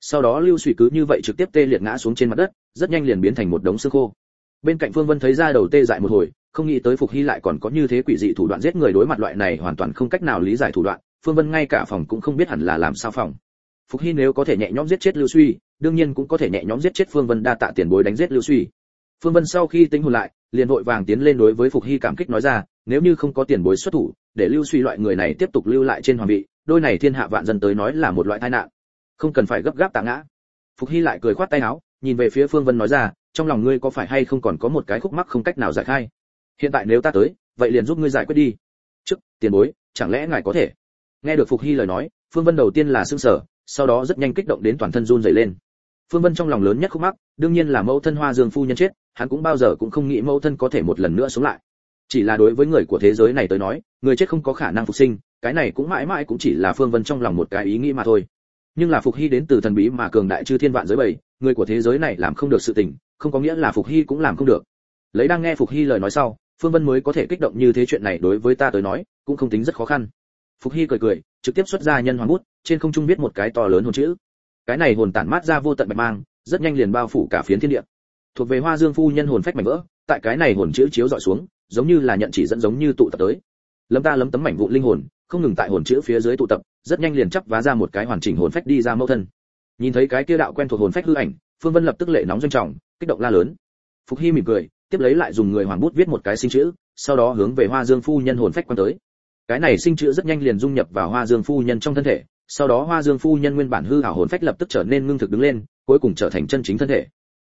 Sau đó lưu suy cứ như vậy trực tiếp tê liệt ngã xuống trên mặt đất, rất nhanh liền biến thành một đống xương khô. Bên cạnh phương vân thấy ra đầu tê dại một hồi, không nghĩ tới phục hy lại còn có như thế quỷ dị thủ đoạn giết người đối mặt loại này hoàn toàn không cách nào lý giải thủ đoạn, phương vân ngay cả phòng cũng không biết hẳn là làm sao phòng. Phục hy nếu có thể nhẹ nhõm giết chết lưu suy đương nhiên cũng có thể nhẹ nhõm giết chết phương vân đa tạ tiền bối đánh giết lưu suy phương vân sau khi tính hồn lại, liền vội vàng tiến lên đối với phục hy cảm kích nói ra nếu như không có tiền bối xuất thủ, để lưu suy loại người này tiếp tục lưu lại trên hoàng vị, đôi này thiên hạ vạn dân tới nói là một loại tai nạn. Không cần phải gấp gáp tạ ngã. Phục hy lại cười khoát tay áo, nhìn về phía phương vân nói ra, trong lòng ngươi có phải hay không còn có một cái khúc mắc không cách nào giải khai? Hiện tại nếu ta tới, vậy liền giúp ngươi giải quyết đi. Trước, tiền bối, chẳng lẽ ngài có thể? Nghe được phục hy lời nói, phương vân đầu tiên là sưng sở sau đó rất nhanh kích động đến toàn thân run rẩy lên. Phương vân trong lòng lớn nhất khúc mắc, đương nhiên là mẫu thân hoa dương phu nhân chết, hắn cũng bao giờ cũng không nghĩ mẫu thân có thể một lần nữa sống lại chỉ là đối với người của thế giới này tới nói, người chết không có khả năng phục sinh, cái này cũng mãi mãi cũng chỉ là phương vân trong lòng một cái ý nghĩ mà thôi. Nhưng là phục hy đến từ thần bí mà cường đại chư thiên vạn giới bảy, người của thế giới này làm không được sự tình, không có nghĩa là phục hy cũng làm không được. Lấy đang nghe phục hy lời nói sau, phương vân mới có thể kích động như thế chuyện này đối với ta tới nói, cũng không tính rất khó khăn. Phục hy cười cười, trực tiếp xuất ra nhân hoàng bút, trên không trung viết một cái to lớn hồn chữ. Cái này hồn tản mát ra vô tận bạch mang, rất nhanh liền bao phủ cả phiến thiên địa. Thuộc về hoa dương phu nhân hồn phách mảnh vỡ, tại cái này hồn chữ chiếu dọi xuống giống như là nhận chỉ dẫn giống như tụ tập tới. Lâm ta lấm tấm mảnh vụn linh hồn, không ngừng tại hồn chữ phía dưới tụ tập, rất nhanh liền chắp vá ra một cái hoàn chỉnh hồn phách đi ra mẫu thân. Nhìn thấy cái kia đạo quen thuộc hồn phách hư ảnh, phương vân lập tức lệ nóng doanh trọng, kích động la lớn. Phục hy mỉm cười, tiếp lấy lại dùng người hoàng bút viết một cái sinh chữ, sau đó hướng về hoa dương phu nhân hồn phách quan tới. Cái này sinh chữ rất nhanh liền dung nhập vào hoa dương phu nhân trong thân thể, sau đó hoa dương phu nhân nguyên bản hư ảo hồn phách lập tức trở nên ngưng thực đứng lên, cuối cùng trở thành chân chính thân thể.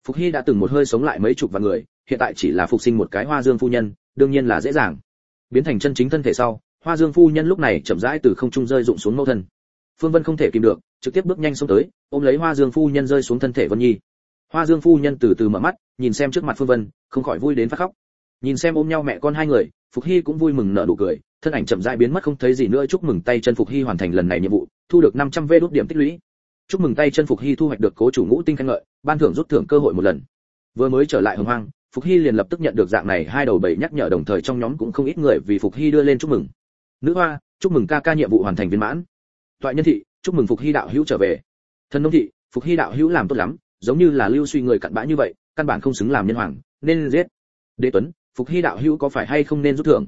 Phục hy đã từng một hơi sống lại mấy chục vạn người, hiện tại chỉ là phục sinh một cái hoa dương phu nhân đương nhiên là dễ dàng. Biến thành chân chính thân thể sau, hoa dương phu nhân lúc này chậm rãi từ không trung rơi rụng xuống mẫu thân. Phương vân không thể kìm được, trực tiếp bước nhanh xuống tới, ôm lấy hoa dương phu nhân rơi xuống thân thể vân nhi. Hoa dương phu nhân từ từ mở mắt, nhìn xem trước mặt phương vân, không khỏi vui đến phát khóc. Nhìn xem ôm nhau mẹ con hai người, phục hy cũng vui mừng nở nụ cười, thân ảnh chậm rãi biến mất không thấy gì nữa. Chúc mừng tay chân phục hy hoàn thành lần này nhiệm vụ, thu được 500 vê đốt điểm tích lũy. Chúc mừng tay chân phục hy thu hoạch được cố chủ ngũ tinh khen ngợi, ban thưởng rút thưởng cơ hội một lần. Vừa mới trở lại hồng hoang phục hy liền lập tức nhận được dạng này, hai đầu bảy nhắc nhở đồng thời trong nhóm cũng không ít người vì phục hy đưa lên chúc mừng. Nữ hoa, chúc mừng ca ca nhiệm vụ hoàn thành viên mãn. Toại nhân thị, chúc mừng phục hy đạo hữu trở về. Thần nông thị, phục hy đạo hữu làm tốt lắm, giống như là lưu suy người cặn bã như vậy, căn bản không xứng làm nhân hoàng, nên giết. Đế tuấn, phục hy đạo hữu có phải hay không nên rút thưởng?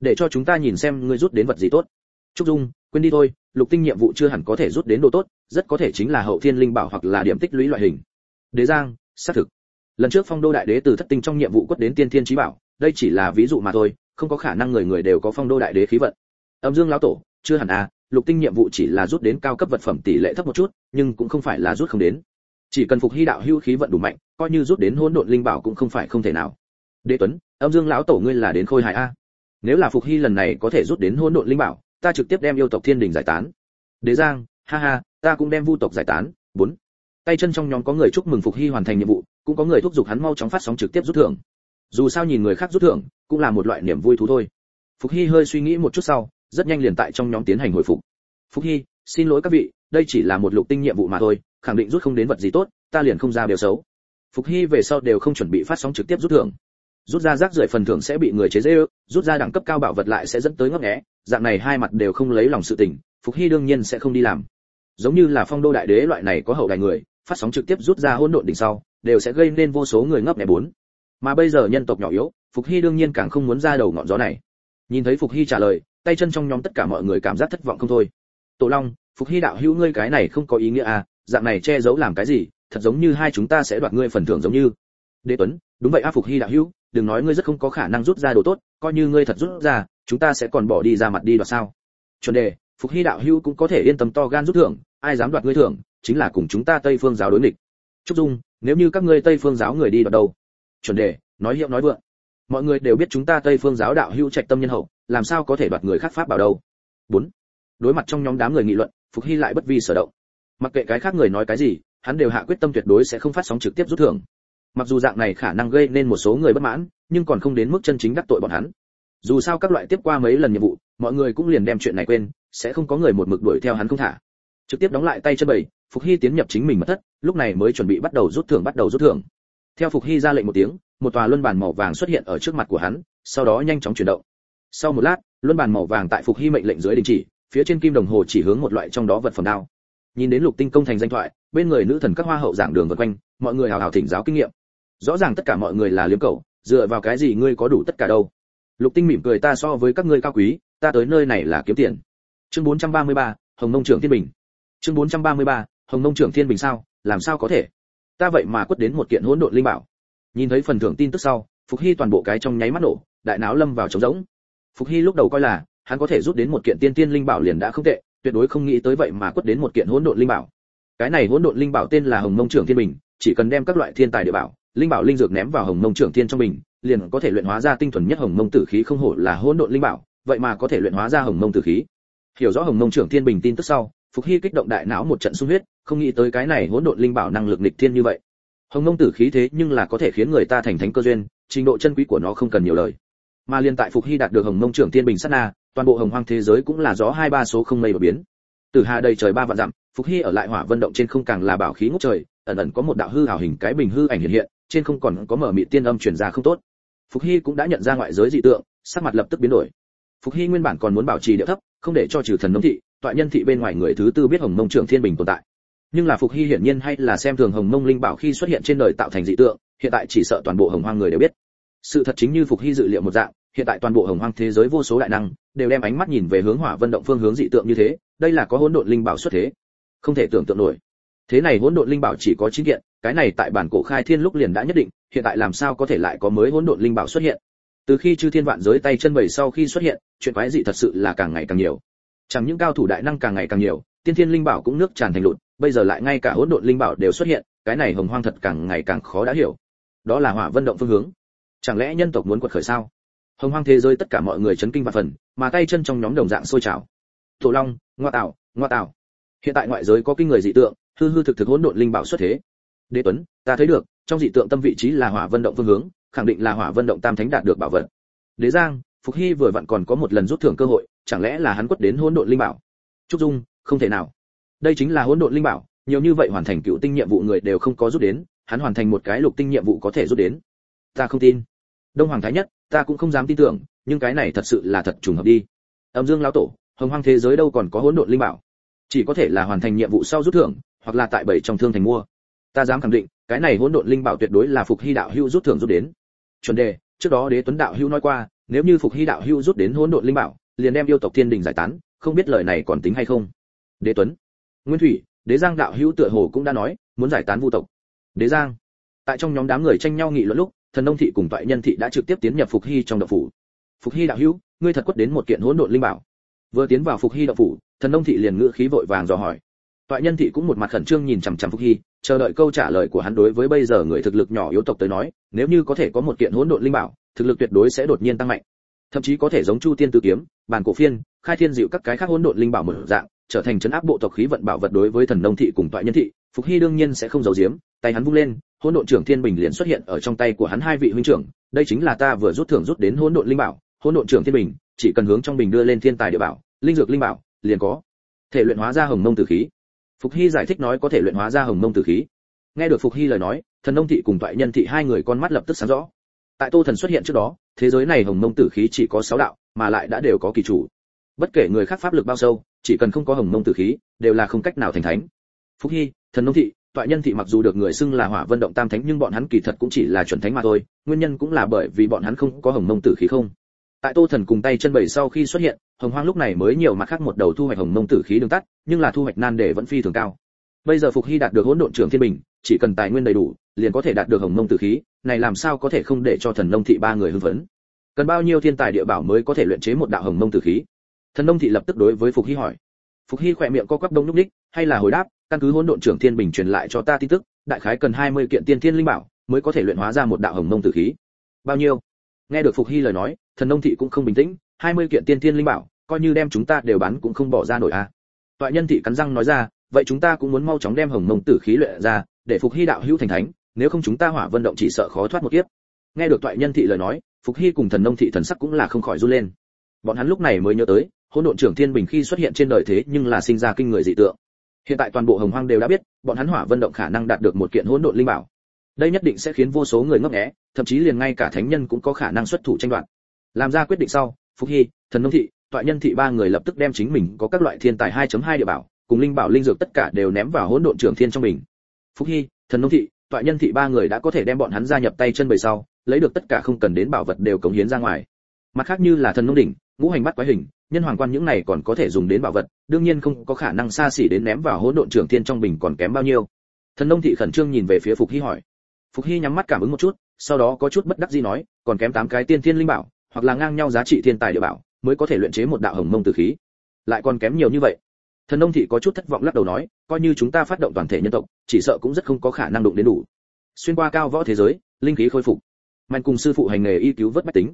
Để cho chúng ta nhìn xem ngươi rút đến vật gì tốt. Trúc dung, quên đi thôi, lục tinh nhiệm vụ chưa hẳn có thể rút đến đồ tốt, rất có thể chính là hậu thiên linh bảo hoặc là điểm tích lũy loại hình. Đế giang, xác thực lần trước phong đô đại đế từ thất tinh trong nhiệm vụ quất đến tiên thiên trí bảo, đây chỉ là ví dụ mà thôi, không có khả năng người người đều có phong đô đại đế khí vận. Âm dương lão tổ, chưa hẳn à lục tinh nhiệm vụ chỉ là rút đến cao cấp vật phẩm tỷ lệ thấp một chút, nhưng cũng không phải là rút không đến. Chỉ cần phục hy đạo hưu khí vận đủ mạnh, coi như rút đến hỗn độn linh bảo cũng không phải không thể nào. Đế tuấn, âm dương lão tổ ngươi là đến khôi hài a? Nếu là phục hy lần này có thể rút đến hỗn độn linh bảo, ta trực tiếp đem yêu tộc thiên đình giải tán. Đế giang, ha ha, ta cũng đem vu tộc giải tán. Bốn. Tay chân trong nhóm có người chúc mừng phục hy hoàn thành nhiệm vụ cũng có người thúc giục hắn mau chóng phát sóng trực tiếp rút thưởng. Dù sao nhìn người khác rút thưởng, cũng là một loại niềm vui thú thôi. Phục hy hơi suy nghĩ một chút sau, rất nhanh liền tại trong nhóm tiến hành hồi phục. Phục hy, xin lỗi các vị, đây chỉ là một lục tinh nhiệm vụ mà thôi, khẳng định rút không đến vật gì tốt, ta liền không ra điều xấu. Phục hy về sau đều không chuẩn bị phát sóng trực tiếp rút thưởng. Rút ra rác rưởi phần thưởng sẽ bị người chế dễ rút ra đẳng cấp cao bảo vật lại sẽ dẫn tới ngấp nghé, dạng này hai mặt đều không lấy lòng sự tình, phục hy đương nhiên sẽ không đi làm. Giống như là phong đô đại đế loại này có hậu đài người, phát sóng trực tiếp rút ra hỗn độn đỉnh sau đều sẽ gây nên vô số người ngấp nghé bốn. Mà bây giờ nhân tộc nhỏ yếu, phục hy đương nhiên càng không muốn ra đầu ngọn gió này. Nhìn thấy phục hy trả lời, tay chân trong nhóm tất cả mọi người cảm giác thất vọng không thôi. Tổ long, phục hy đạo hữu ngươi cái này không có ý nghĩa à dạng này che giấu làm cái gì, thật giống như hai chúng ta sẽ đoạt ngươi phần thưởng giống như. Đế tuấn, đúng vậy a phục hy đạo hữu, đừng nói ngươi rất không có khả năng rút ra đồ tốt, coi như ngươi thật rút ra, chúng ta sẽ còn bỏ đi ra mặt đi đoạt sao? Chuẩn đề, phục hy đạo hữu cũng có thể yên tâm to gan rút thưởng, ai dám đoạt ngươi thưởng, chính là cùng chúng ta tây phương giáo đối nghịch. Trúc dung nếu như các ngươi tây phương giáo người đi đoạt đâu? Chuẩn đề, nói hiệu nói vượng. Mọi người đều biết chúng ta tây phương giáo đạo hữu trạch tâm nhân hậu, làm sao có thể đoạt người khác pháp bảo đâu? Bốn, đối mặt trong nhóm đám người nghị luận, phục hy lại bất vi sở động. Mặc kệ cái khác người nói cái gì, hắn đều hạ quyết tâm tuyệt đối sẽ không phát sóng trực tiếp rút thưởng. Mặc dù dạng này khả năng gây nên một số người bất mãn, nhưng còn không đến mức chân chính đắc tội bọn hắn. Dù sao các loại tiếp qua mấy lần nhiệm vụ, mọi người cũng liền đem chuyện này quên, sẽ không có người một mực đuổi theo hắn không thả. Trực tiếp đóng lại tay chân bầy phục hy tiến nhập chính mình mất thất lúc này mới chuẩn bị bắt đầu rút thưởng bắt đầu rút thưởng. Theo phục hy ra lệnh một tiếng một tòa luân bàn màu vàng xuất hiện ở trước mặt của hắn sau đó nhanh chóng chuyển động. Sau một lát luân bàn màu vàng tại phục hy mệnh lệnh dưới đình chỉ phía trên kim đồng hồ chỉ hướng một loại trong đó vật phẩm đao. Nhìn đến lục tinh công thành danh thoại bên người nữ thần các hoa hậu giảng đường vân quanh mọi người hào hào thỉnh giáo kinh nghiệm. Rõ ràng tất cả mọi người là liếm cầu dựa vào cái gì ngươi có đủ tất cả đâu? Lục tinh mỉm cười ta so với các ngươi cao quý ta tới nơi này là kiếm tiền. Chương 433, hồng nông trưởng thiên bình. Chương 433, hồng nông trưởng thiên bình sao, làm sao có thể? Ta vậy mà quất đến một kiện hỗn độn linh bảo. Nhìn thấy phần thưởng tin tức sau, phục hy toàn bộ cái trong nháy mắt nổ, đại não lâm vào trống rỗng. Phục hy lúc đầu coi là, hắn có thể rút đến một kiện tiên tiên linh bảo liền đã không tệ, tuyệt đối không nghĩ tới vậy mà quất đến một kiện hỗn độn linh bảo. Cái này hỗn độn linh bảo tên là hồng mông trưởng thiên bình, chỉ cần đem các loại thiên tài địa bảo, linh bảo linh dược ném vào hồng mông trưởng thiên trong bình, liền có thể luyện hóa ra tinh thuần nhất hồng mông tử khí không hổ là hỗn độn linh bảo, vậy mà có thể luyện hóa ra hồng mông tử khí. Hiểu rõ hồng mông trưởng thiên bình tin tức sau phục hy kích động đại não một trận sung huyết, không nghĩ tới cái này hỗn độn linh bảo năng lực nghịch thiên như vậy. Hồng Nông tử khí thế nhưng là có thể khiến người ta thành thánh cơ duyên, trình độ chân quý của nó không cần nhiều lời. Mà liên tại phục hy đạt được hồng Nông trưởng thiên bình sát na, toàn bộ hồng hoang thế giới cũng là gió hai ba số không mây đột biến. Từ hà đầy trời ba vạn dặm, phục hy ở lại hỏa vân động trên không càng là bảo khí ngút trời, ẩn ẩn có một đạo hư hào hình cái bình hư ảnh hiện hiện, trên không còn có mở mị tiên âm truyền ra không tốt. Phục hy cũng đã nhận ra ngoại giới dị tượng, sắc mặt lập tức biến đổi. Phục hy nguyên bản còn muốn bảo trì địa thấp, không để cho trừ thần nông thị Tọa nhân thị bên ngoài người thứ tư biết hồng mông trưởng thiên bình tồn tại. Nhưng là phục hy hiển nhiên hay là xem thường hồng mông linh bảo khi xuất hiện trên đời tạo thành dị tượng, hiện tại chỉ sợ toàn bộ hồng hoang người đều biết. Sự thật chính như phục hy dự liệu một dạng, hiện tại toàn bộ hồng hoang thế giới vô số đại năng đều đem ánh mắt nhìn về hướng hỏa vân động phương hướng dị tượng như thế, đây là có hỗn độn linh bảo xuất thế. Không thể tưởng tượng nổi. Thế này hỗn độn linh bảo chỉ có chín kiện, cái này tại bản cổ khai thiên lúc liền đã nhất định, hiện tại làm sao có thể lại có mới hỗn độn linh bảo xuất hiện? Từ khi chư thiên vạn giới tay chân bảy sau khi xuất hiện, chuyện quái dị thật sự là càng ngày càng nhiều chẳng những cao thủ đại năng càng ngày càng nhiều, tiên thiên linh bảo cũng nước tràn thành lụt, bây giờ lại ngay cả hỗn độn linh bảo đều xuất hiện, cái này hồng hoang thật càng ngày càng khó đã hiểu. Đó là hỏa vân động phương hướng. Chẳng lẽ nhân tộc muốn quật khởi sao? Hồng hoang thế giới tất cả mọi người chấn kinh và phần, mà tay chân trong nhóm đồng dạng sôi trào. Thổ long, ngoa tạo ngoa tạo hiện tại ngoại giới có kinh người dị tượng, hư hư thực thực hỗn độn linh bảo xuất thế. Đế tuấn, ta thấy được, trong dị tượng tâm vị trí là hỏa vân động phương hướng, khẳng định là hỏa vân động tam thánh đạt được bảo vật. Đế giang, phục hy vừa vặn còn có một lần rút thưởng cơ hội chẳng lẽ là hắn quất đến hỗn độn linh bảo? Trúc dung, không thể nào. Đây chính là hỗn độn linh bảo, nhiều như vậy hoàn thành cựu tinh nhiệm vụ người đều không có rút đến, hắn hoàn thành một cái lục tinh nhiệm vụ có thể rút đến. Ta không tin. Đông hoàng thái nhất, ta cũng không dám tin tưởng, nhưng cái này thật sự là thật trùng hợp đi. Âm dương lão tổ, hồng hoang thế giới đâu còn có hỗn độn linh bảo? Chỉ có thể là hoàn thành nhiệm vụ sau rút thưởng, hoặc là tại bảy trong thương thành mua. Ta dám khẳng định, cái này hỗn độn linh bảo tuyệt đối là phục hy đạo hưu rút thưởng rút đến. Chuẩn đề, trước đó đế tuấn đạo hưu nói qua, nếu như phục hy đạo hưu rút đến hỗn độn linh bảo liền đem yêu tộc thiên đình giải tán, không biết lời này còn tính hay không. Đế tuấn, nguyên thủy, đế giang đạo hữu tựa hồ cũng đã nói, muốn giải tán vu tộc. Đế giang, tại trong nhóm đám người tranh nhau nghị luận lúc, thần nông thị cùng toại nhân thị đã trực tiếp tiến nhập phục hy trong động phủ. Phục hy đạo hữu, ngươi thật quất đến một kiện hỗn độn linh bảo. Vừa tiến vào phục hy động phủ, thần nông thị liền ngựa khí vội vàng dò hỏi. Toại nhân thị cũng một mặt khẩn trương nhìn chằm chằm phục hy, chờ đợi câu trả lời của hắn đối với bây giờ người thực lực nhỏ yếu tộc tới nói, nếu như có thể có một kiện hỗn độn linh bảo, thực lực tuyệt đối sẽ đột nhiên tăng mạnh thậm chí có thể giống chu tiên tứ kiếm, Bàn cổ phiên, khai thiên dịu các cái khác hỗn độn linh bảo mở dạng, trở thành chấn áp bộ tộc khí vận bảo vật đối với thần nông thị cùng toại nhân thị, phục hy đương nhiên sẽ không giấu giếm, tay hắn vung lên, hỗn độn trưởng thiên bình liền xuất hiện ở trong tay của hắn hai vị huynh trưởng, đây chính là ta vừa rút thưởng rút đến hỗn độn linh bảo, hỗn độn trưởng thiên bình, chỉ cần hướng trong bình đưa lên thiên tài địa bảo, linh dược linh bảo, liền có thể luyện hóa ra hồng mông tử khí. Phục hy giải thích nói có thể luyện hóa ra hồng mông tử khí. Nghe được phục hy lời nói, thần nông thị cùng toại nhân thị hai người con mắt lập tức sáng rõ. Tại tô thần xuất hiện trước đó thế giới này hồng mông tử khí chỉ có sáu đạo, mà lại đã đều có kỳ chủ. Bất kể người khác pháp lực bao sâu, chỉ cần không có hồng mông tử khí, đều là không cách nào thành thánh. Phúc hy, thần nông thị toại nhân thị mặc dù được người xưng là hỏa vân động tam thánh, nhưng bọn hắn kỳ thật cũng chỉ là chuẩn thánh mà thôi, nguyên nhân cũng là bởi vì bọn hắn không có hồng mông tử khí không. Tại tô thần cùng tay chân bảy sau khi xuất hiện, hồng hoang lúc này mới nhiều mặt khác một đầu thu hoạch hồng mông tử khí đường tắt, nhưng là thu hoạch nan để vẫn phi thường cao bây giờ phục hy đạt được hỗn độn trưởng thiên bình, chỉ cần tài nguyên đầy đủ, liền có thể đạt được hồng mông tử khí, này làm sao có thể không để cho thần nông thị ba người hưng phấn? Cần bao nhiêu thiên tài địa bảo mới có thể luyện chế một đạo hồng mông tử khí? Thần nông thị lập tức đối với phục hy hỏi. Phục hy khỏe miệng co quắp đông lúc ních, hay là hồi đáp, căn cứ hỗn độn trưởng thiên bình truyền lại cho ta tin tức, đại khái cần 20 kiện tiên thiên linh bảo mới có thể luyện hóa ra một đạo hồng mông tử khí. Bao nhiêu? Nghe được phục hy lời nói, thần nông thị cũng không bình tĩnh 20 kiện tiên thiên linh bảo, coi như đem chúng ta đều bán cũng không bỏ ra nổi a à. toại nhân thị cắn răng nói ra vậy chúng ta cũng muốn mau chóng đem hồng mông tử khí luyện ra, để phục hy đạo hữu thành thánh, nếu không chúng ta hỏa vận động chỉ sợ khó thoát một kiếp. Nghe được toại nhân thị lời nói, phục hy cùng thần nông thị thần sắc cũng là không khỏi run lên. Bọn hắn lúc này mới nhớ tới, hỗn độn trưởng thiên bình khi xuất hiện trên đời thế nhưng là sinh ra kinh người dị tượng. Hiện tại toàn bộ hồng hoang đều đã biết, bọn hắn hỏa vận động khả năng đạt được một kiện hỗn độn linh bảo. Đây nhất định sẽ khiến vô số người ngấp nghé, thậm chí liền ngay cả thánh nhân cũng có khả năng xuất thủ tranh đoạt. Làm ra quyết định sau, phục hy, thần nông thị, toại nhân thị ba người lập tức đem chính mình có các loại thiên tài 2.2 địa bảo cùng linh bảo linh dược tất cả đều ném vào hỗn độn trưởng thiên trong mình. Phúc hy, thần nông thị, toại nhân thị ba người đã có thể đem bọn hắn gia nhập tay chân bầy sau, lấy được tất cả không cần đến bảo vật đều cống hiến ra ngoài. Mặt khác như là thần nông đỉnh, ngũ hành bắt quái hình, nhân hoàng quan những này còn có thể dùng đến bảo vật, đương nhiên không có khả năng xa xỉ đến ném vào hỗn độn trưởng thiên trong bình còn kém bao nhiêu. Thần nông thị khẩn trương nhìn về phía phục hy hỏi. Phục hy nhắm mắt cảm ứng một chút, sau đó có chút bất đắc dĩ nói, còn kém tám cái tiên thiên linh bảo, hoặc là ngang nhau giá trị thiên tài địa bảo, mới có thể luyện chế một đạo hồng mông tử khí. Lại còn kém nhiều như vậy thần nông thị có chút thất vọng lắc đầu nói coi như chúng ta phát động toàn thể nhân tộc chỉ sợ cũng rất không có khả năng đụng đến đủ. Xuyên qua cao võ thế giới linh khí khôi phục. Mạnh cùng sư phụ hành nghề y cứu vớt bách tính.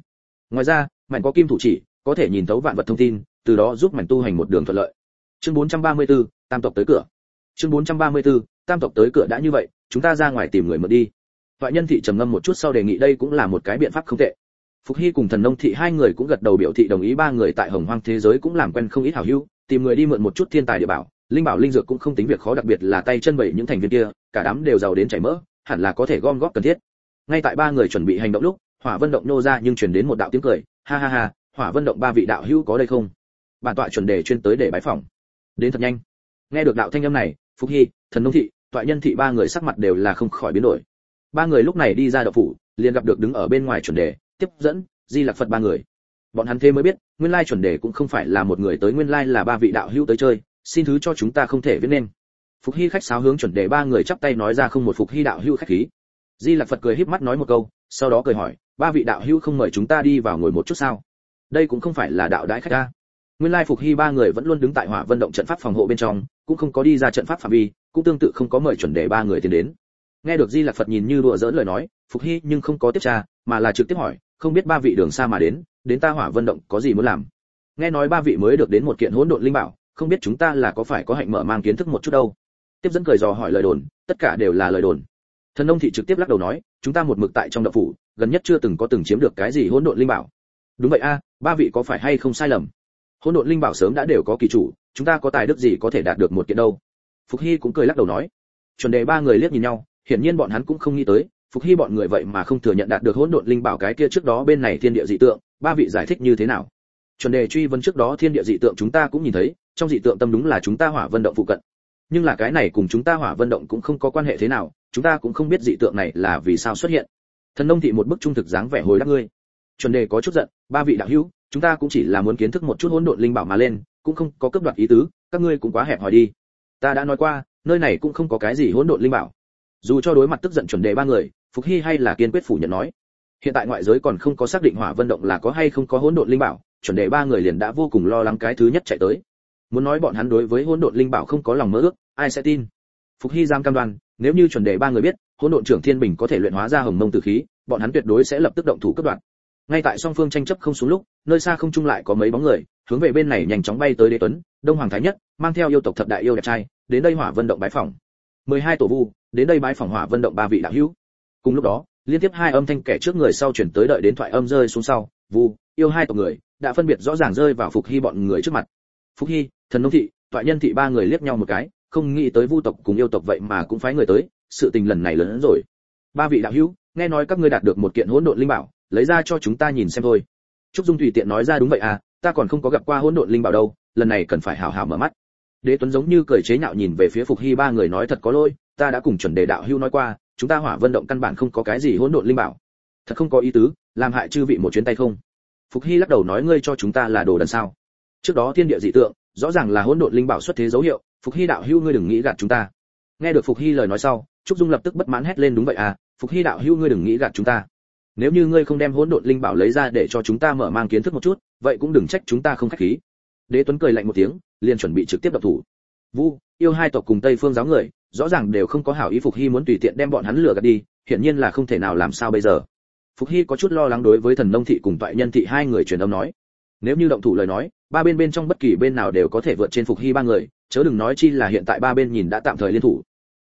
Ngoài ra mạnh có kim thủ chỉ có thể nhìn thấu vạn vật thông tin từ đó giúp mạnh tu hành một đường thuận lợi. Chương 434, tam tộc tới cửa. Chương 434, tam tộc tới cửa đã như vậy chúng ta ra ngoài tìm người mượn đi. Thoại nhân thị trầm ngâm một chút sau đề nghị đây cũng là một cái biện pháp không tệ. Phục hy cùng thần nông thị hai người cũng gật đầu biểu thị đồng ý ba người tại hồng hoang thế giới cũng làm quen không ít hảo hữu tìm người đi mượn một chút thiên tài địa bảo, linh bảo linh dược cũng không tính việc khó, đặc biệt là tay chân bảy những thành viên kia, cả đám đều giàu đến chảy mỡ, hẳn là có thể gom góp cần thiết. Ngay tại ba người chuẩn bị hành động lúc, hỏa vân động nô ra nhưng truyền đến một đạo tiếng cười, ha ha ha, hỏa vân động ba vị đạo hữu có đây không? Bản tọa chuẩn đề chuyên tới để bái phỏng. Đến thật nhanh. Nghe được đạo thanh âm này phúc hy, thần nông thị tọa nhân thị ba người sắc mặt đều là không khỏi biến đổi. Ba người lúc này đi ra đạo phủ, liền gặp được đứng ở bên ngoài chuẩn đề, tiếp dẫn, di lạc phật ba người. Bọn hắn thế mới biết nguyên lai chuẩn đề cũng không phải là một người tới nguyên lai là ba vị đạo hữu tới chơi, xin thứ cho chúng ta không thể viết nên. Phục hy khách sáo hướng chuẩn đề ba người chắp tay nói ra không một phục hy đạo hữu khách khí. Di lạc phật cười híp mắt nói một câu, sau đó cười hỏi, ba vị đạo hữu không mời chúng ta đi vào ngồi một chút sao? Đây cũng không phải là đạo đãi khách ta. Nguyên lai phục hy ba người vẫn luôn đứng tại hỏa vận động trận pháp phòng hộ bên trong, cũng không có đi ra trận pháp phạm vi, cũng tương tự không có mời chuẩn đề ba người tiến đến. Nghe được di lạc phật nhìn như đùa dỡn lời nói, phục hy nhưng không có tiếp tra mà là trực tiếp hỏi, không biết ba vị đường xa mà đến đến ta hỏa vân động có gì muốn làm? Nghe nói ba vị mới được đến một kiện hỗn độn linh bảo, không biết chúng ta là có phải có hạnh mở mang kiến thức một chút đâu? Tiếp dẫn cười dò hỏi lời đồn, tất cả đều là lời đồn. Thần nông thị trực tiếp lắc đầu nói, chúng ta một mực tại trong động phủ, gần nhất chưa từng có từng chiếm được cái gì hỗn độn linh bảo. Đúng vậy a, ba vị có phải hay không sai lầm? Hỗn độn linh bảo sớm đã đều có kỳ chủ, chúng ta có tài đức gì có thể đạt được một kiện đâu? Phục hy cũng cười lắc đầu nói. Chuẩn đề ba người liếc nhìn nhau, hiển nhiên bọn hắn cũng không nghĩ tới phục hy bọn người vậy mà không thừa nhận đạt được hỗn độn linh bảo cái kia trước đó bên này thiên địa dị tượng, ba vị giải thích như thế nào? Chuẩn đề truy vấn trước đó thiên địa dị tượng chúng ta cũng nhìn thấy, trong dị tượng tâm đúng là chúng ta hỏa vân động phụ cận. Nhưng là cái này cùng chúng ta hỏa vân động cũng không có quan hệ thế nào, chúng ta cũng không biết dị tượng này là vì sao xuất hiện. Thần nông thị một bức trung thực dáng vẻ hồi đáp ngươi. Chuẩn đề có chút giận, ba vị đạo hữu, chúng ta cũng chỉ là muốn kiến thức một chút hỗn độn linh bảo mà lên, cũng không có cấp đoạt ý tứ, các ngươi cũng quá hẹp hòi đi. Ta đã nói qua, nơi này cũng không có cái gì hỗn độn linh bảo. Dù cho đối mặt tức giận chuẩn đề ba người phục hy hay là kiên quyết phủ nhận nói. Hiện tại ngoại giới còn không có xác định hỏa vân động là có hay không có hỗn độn linh bảo, chuẩn đề ba người liền đã vô cùng lo lắng cái thứ nhất chạy tới. Muốn nói bọn hắn đối với hỗn độn linh bảo không có lòng mơ ước, ai sẽ tin? Phục hy giang cam đoan, nếu như chuẩn đề ba người biết, hỗn độn trưởng thiên bình có thể luyện hóa ra hồng mông tử khí, bọn hắn tuyệt đối sẽ lập tức động thủ cướp đoạn. ngay tại song phương tranh chấp không xuống lúc, nơi xa không trung lại có mấy bóng người, hướng về bên này nhanh chóng bay tới đế tuấn, đông hoàng thái nhất, mang theo yêu tộc thập đại yêu đẹp trai, đến đây hỏa vân động bái phỏng. Mười hai tổ vu, đến đây bái phỏng hỏa vân động ba vị đạo hữu cùng lúc đó, liên tiếp hai âm thanh kẻ trước người sau chuyển tới đợi đến thoại âm rơi xuống sau, vu, yêu hai tộc người, đã phân biệt rõ ràng rơi vào phục hy bọn người trước mặt. Phục hy, thần nông thị thoại nhân thị ba người liếc nhau một cái, không nghĩ tới vu tộc cùng yêu tộc vậy mà cũng phái người tới, sự tình lần này lớn hơn rồi. Ba vị đạo hữu, nghe nói các ngươi đạt được một kiện hỗn độn linh bảo, lấy ra cho chúng ta nhìn xem thôi. Trúc dung tùy tiện nói ra đúng vậy à ta còn không có gặp qua hỗn độn linh bảo đâu, lần này cần phải hảo hảo mở mắt. Đế tuấn giống như cười chế nhạo nhìn về phía phục hy ba người nói thật có lỗi, ta đã cùng chuẩn đề đạo hữu nói qua chúng ta hỏa vân động căn bản không có cái gì hỗn độn linh bảo. Thật không có ý tứ, làm hại chư vị một chuyến tay không? Phục hy lắc đầu nói ngươi cho chúng ta là đồ đần sao? Trước đó thiên địa dị tượng, rõ ràng là hỗn độn linh bảo xuất thế dấu hiệu, phục hy đạo hữu ngươi đừng nghĩ gạt chúng ta. Nghe được phục hy lời nói sau, trúc dung lập tức bất mãn hét lên đúng vậy à phục hy đạo hữu ngươi đừng nghĩ gạt chúng ta. Nếu như ngươi không đem hỗn độn linh bảo lấy ra để cho chúng ta mở mang kiến thức một chút, vậy cũng đừng trách chúng ta không khách khí. Đế tuấn cười lạnh một tiếng, liền chuẩn bị trực tiếp đập thủ. Vu, yêu hai tộc cùng tây phương giáo người rõ ràng đều không có hảo ý phục hy muốn tùy tiện đem bọn hắn lừa gạt đi, hiển nhiên là không thể nào làm sao bây giờ. Phục hy có chút lo lắng đối với thần nông thị cùng toại nhân thị hai người truyền âm nói. Nếu như động thủ lời nói, ba bên bên trong bất kỳ bên nào đều có thể vượt trên phục hy ba người, chớ đừng nói chi là hiện tại ba bên nhìn đã tạm thời liên thủ.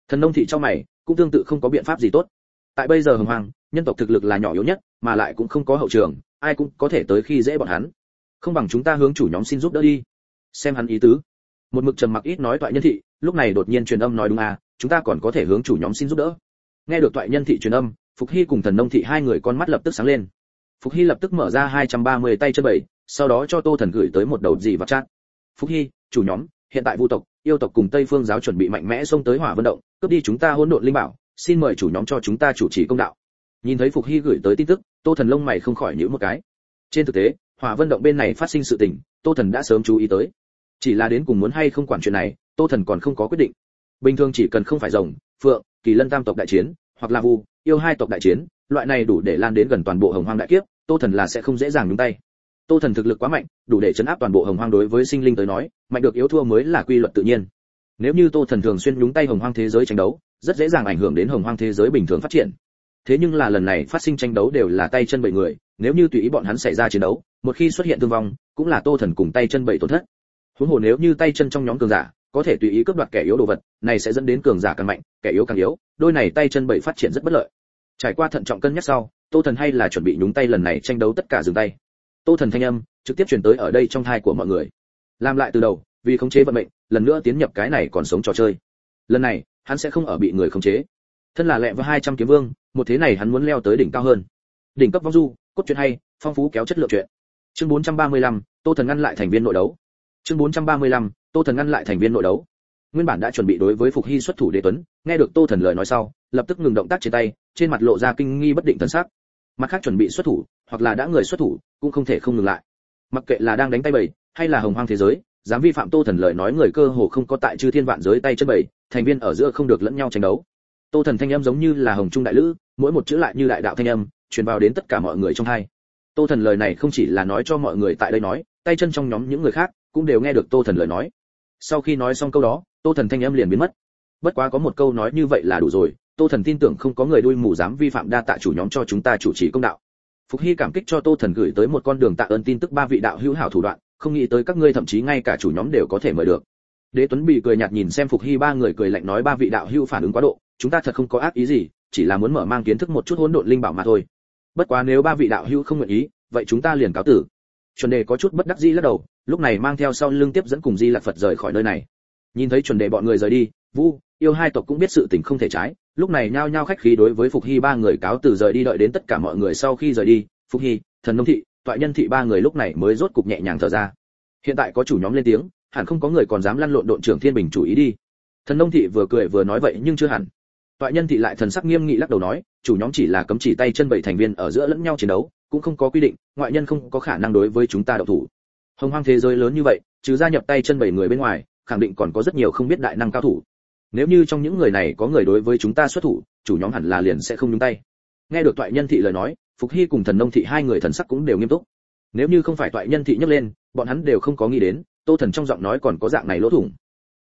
Thần nông thị trong mày, cũng tương tự không có biện pháp gì tốt. Tại bây giờ hồng hoàng nhân tộc thực lực là nhỏ yếu nhất, mà lại cũng không có hậu trường, ai cũng có thể tới khi dễ bọn hắn. Không bằng chúng ta hướng chủ nhóm xin giúp đỡ đi. Xem hắn ý tứ. Một mực trầm mặc ít nói toại nhân thị lúc này đột nhiên truyền âm nói đúng à chúng ta còn có thể hướng chủ nhóm xin giúp đỡ. Nghe được toại nhân thị truyền âm, phục hy cùng thần nông thị hai người con mắt lập tức sáng lên. Phục hy lập tức mở ra 230 tay chân bảy sau đó cho tô thần gửi tới một đầu gì vật chat phục hy, chủ nhóm, hiện tại vu tộc, yêu tộc cùng tây phương giáo chuẩn bị mạnh mẽ xông tới hỏa vân động, cướp đi chúng ta hỗn độn linh bảo, xin mời chủ nhóm cho chúng ta chủ trì công đạo. Nhìn thấy phục hy gửi tới tin tức, tô thần lông mày không khỏi nhíu một cái. Trên thực tế, hỏa vân động bên này phát sinh sự tình, tô thần đã sớm chú ý tới chỉ là đến cùng muốn hay không quản chuyện này, tô thần còn không có quyết định. Bình thường chỉ cần không phải rồng, phượng, kỳ lân tam tộc đại chiến, hoặc là vu, yêu hai tộc đại chiến, loại này đủ để lan đến gần toàn bộ hồng hoang đại kiếp, tô thần là sẽ không dễ dàng nhúng tay. Tô thần thực lực quá mạnh, đủ để chấn áp toàn bộ hồng hoang đối với sinh linh tới nói, mạnh được yếu thua mới là quy luật tự nhiên. Nếu như tô thần thường xuyên nhúng tay hồng hoang thế giới tranh đấu, rất dễ dàng ảnh hưởng đến hồng hoang thế giới bình thường phát triển. Thế nhưng là lần này phát sinh tranh đấu đều là tay chân bảy người, nếu như tùy ý bọn hắn xảy ra chiến đấu, một khi xuất hiện thương vong, cũng là tô thần cùng tay chân bảy tổn thất huống hồ nếu như tay chân trong nhóm cường giả có thể tùy ý cướp đoạt kẻ yếu đồ vật này sẽ dẫn đến cường giả càng mạnh kẻ yếu càng yếu đôi này tay chân bảy phát triển rất bất lợi. Trải qua thận trọng cân nhắc sau tô thần hay là chuẩn bị nhúng tay lần này tranh đấu tất cả dừng tay. Tô thần thanh âm trực tiếp truyền tới ở đây trong thai của mọi người. Làm lại từ đầu vì khống chế vận mệnh lần nữa tiến nhập cái này còn sống trò chơi. Lần này hắn sẽ không ở bị người khống chế. Thân là lẹ với 200 kiếm vương một thế này hắn muốn leo tới đỉnh cao hơn. Đỉnh cấp vong du cốt truyện hay phong phú kéo chất lượng truyện. Chương 435, tô thần ngăn lại thành viên nội đấu chương 435, tô thần ngăn lại thành viên nội đấu. Nguyên bản đã chuẩn bị đối với phục hy xuất thủ đế tuấn nghe được tô thần lời nói sau lập tức ngừng động tác trên tay trên mặt lộ ra kinh nghi bất định thần sắc. Mặt khác chuẩn bị xuất thủ hoặc là đã người xuất thủ cũng không thể không ngừng lại. Mặc kệ là đang đánh tay bầy hay là hồng hoang thế giới dám vi phạm tô thần lời nói người cơ hồ không có tại chư thiên vạn giới tay chân bầy thành viên ở giữa không được lẫn nhau tranh đấu. Tô thần thanh âm giống như là hồng trung đại lữ mỗi một chữ lại như đại đạo thanh âm truyền vào đến tất cả mọi người trong hai. Tô thần lời này không chỉ là nói cho mọi người tại đây nói tay chân trong nhóm những người khác cũng đều nghe được tô thần lời nói. Sau khi nói xong câu đó, tô thần thanh âm liền biến mất. Bất quá có một câu nói như vậy là đủ rồi, tô thần tin tưởng không có người đuôi mù dám vi phạm đa tạ chủ nhóm cho chúng ta chủ trì công đạo. Phục hy cảm kích cho tô thần gửi tới một con đường tạ ơn tin tức ba vị đạo hữu hảo thủ đoạn, không nghĩ tới các ngươi thậm chí ngay cả chủ nhóm đều có thể mời được. Đế tuấn bị cười nhạt nhìn xem phục hy ba người cười lạnh nói ba vị đạo hữu phản ứng quá độ, chúng ta thật không có ác ý gì, chỉ là muốn mở mang kiến thức một chút hỗn độn linh bảo mà thôi. Bất quá nếu ba vị đạo hữu không nguyện ý, vậy chúng ta liền cáo tử chuẩn đề có chút bất đắc dĩ lắc đầu, lúc này mang theo sau lưng tiếp dẫn cùng di lạc phật rời khỏi nơi này. Nhìn thấy chuẩn đề bọn người rời đi, vu, yêu hai tộc cũng biết sự tình không thể trái, lúc này nhao nhao khách khí đối với phục hy ba người cáo từ rời đi đợi đến tất cả mọi người sau khi rời đi, phục hy, thần nông thị, toại nhân thị ba người lúc này mới rốt cục nhẹ nhàng thở ra. Hiện tại có chủ nhóm lên tiếng, hẳn không có người còn dám lăn lộn độn trưởng thiên bình chủ ý đi. Thần nông thị vừa cười vừa nói vậy nhưng chưa hẳn. Toại nhân thị lại thần sắc nghiêm nghị lắc đầu nói, chủ nhóm chỉ là cấm chỉ tay chân bảy thành viên ở giữa lẫn nhau chiến đấu cũng không có quy định, ngoại nhân không có khả năng đối với chúng ta đậu thủ. Hồng hoang thế giới lớn như vậy, trừ gia nhập tay chân bảy người bên ngoài, khẳng định còn có rất nhiều không biết đại năng cao thủ. Nếu như trong những người này có người đối với chúng ta xuất thủ, chủ nhóm hẳn là liền sẽ không nhúng tay. Nghe được toại nhân thị lời nói, phục hy cùng thần nông thị hai người thần sắc cũng đều nghiêm túc. Nếu như không phải toại nhân thị nhấc lên, bọn hắn đều không có nghĩ đến, tô thần trong giọng nói còn có dạng này lỗ thủng.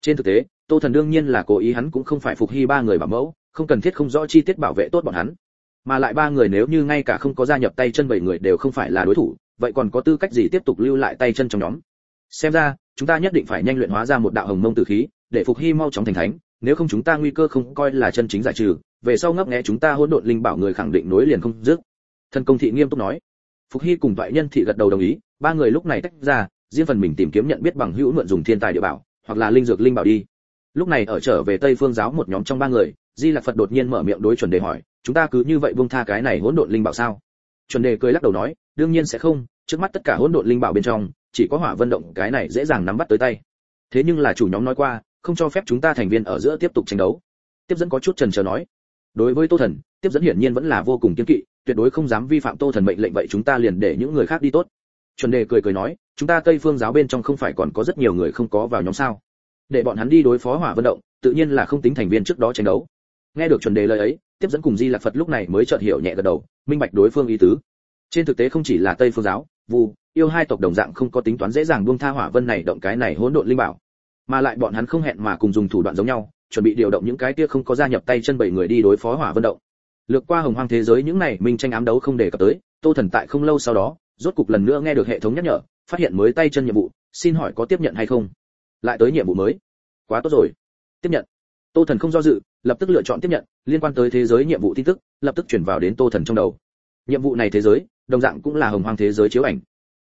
Trên thực tế, tô thần đương nhiên là cố ý hắn cũng không phải phục hy ba người bảo mẫu, không cần thiết không rõ chi tiết bảo vệ tốt bọn hắn mà lại ba người nếu như ngay cả không có gia nhập tay chân bảy người đều không phải là đối thủ, vậy còn có tư cách gì tiếp tục lưu lại tay chân trong nhóm? Xem ra, chúng ta nhất định phải nhanh luyện hóa ra một đạo hồng mông tử khí, để phục hy mau chóng thành thánh, nếu không chúng ta nguy cơ không coi là chân chính giải trừ, về sau ngấp nghé chúng ta hỗn độn linh bảo người khẳng định nối liền không dứt. Thân công thị nghiêm túc nói. Phục hy cùng vậy nhân thị gật đầu đồng ý, ba người lúc này tách ra, riêng phần mình tìm kiếm nhận biết bằng hữu mượn dùng thiên tài địa bảo, hoặc là linh dược linh bảo đi. Lúc này ở trở về tây phương giáo một nhóm trong ba người di lạc phật đột nhiên mở miệng đối chuẩn đề hỏi, chúng ta cứ như vậy buông tha cái này hỗn độn linh bảo sao? Chuẩn đề cười lắc đầu nói, đương nhiên sẽ không, trước mắt tất cả hỗn độn linh bảo bên trong, chỉ có hỏa vân động cái này dễ dàng nắm bắt tới tay. Thế nhưng là chủ nhóm nói qua, không cho phép chúng ta thành viên ở giữa tiếp tục tranh đấu. Tiếp dẫn có chút trần chờ nói, đối với tô thần, tiếp dẫn hiển nhiên vẫn là vô cùng kiên kỵ, tuyệt đối không dám vi phạm tô thần mệnh lệnh vậy chúng ta liền để những người khác đi tốt. Chuẩn đề cười cười nói, chúng ta tây phương giáo bên trong không phải còn có rất nhiều người không có vào nhóm sao? Để bọn hắn đi đối phó hỏa vận động, tự nhiên là không tính thành viên trước đó tranh đấu nghe được chuẩn đề lời ấy, tiếp dẫn cùng di lạc phật lúc này mới chợt hiểu nhẹ gật đầu, minh bạch đối phương ý tứ. Trên thực tế không chỉ là tây phương giáo, vu, yêu hai tộc đồng dạng không có tính toán dễ dàng buông tha hỏa vân này động cái này hỗn độn linh bảo. Mà lại bọn hắn không hẹn mà cùng dùng thủ đoạn giống nhau, chuẩn bị điều động những cái kia không có gia nhập tay chân bảy người đi đối phó hỏa vân động. Lược qua hồng hoang thế giới những này minh tranh ám đấu không đề cập tới, tô thần tại không lâu sau đó, rốt cục lần nữa nghe được hệ thống nhắc nhở, phát hiện mới tay chân nhiệm vụ, xin hỏi có tiếp nhận hay không? Lại tới nhiệm vụ mới. Quá tốt rồi. Tiếp nhận tô thần không do dự, lập tức lựa chọn tiếp nhận, liên quan tới thế giới nhiệm vụ tin tức, lập tức chuyển vào đến tô thần trong đầu. Nhiệm vụ này thế giới, đồng dạng cũng là hồng hoang thế giới chiếu ảnh.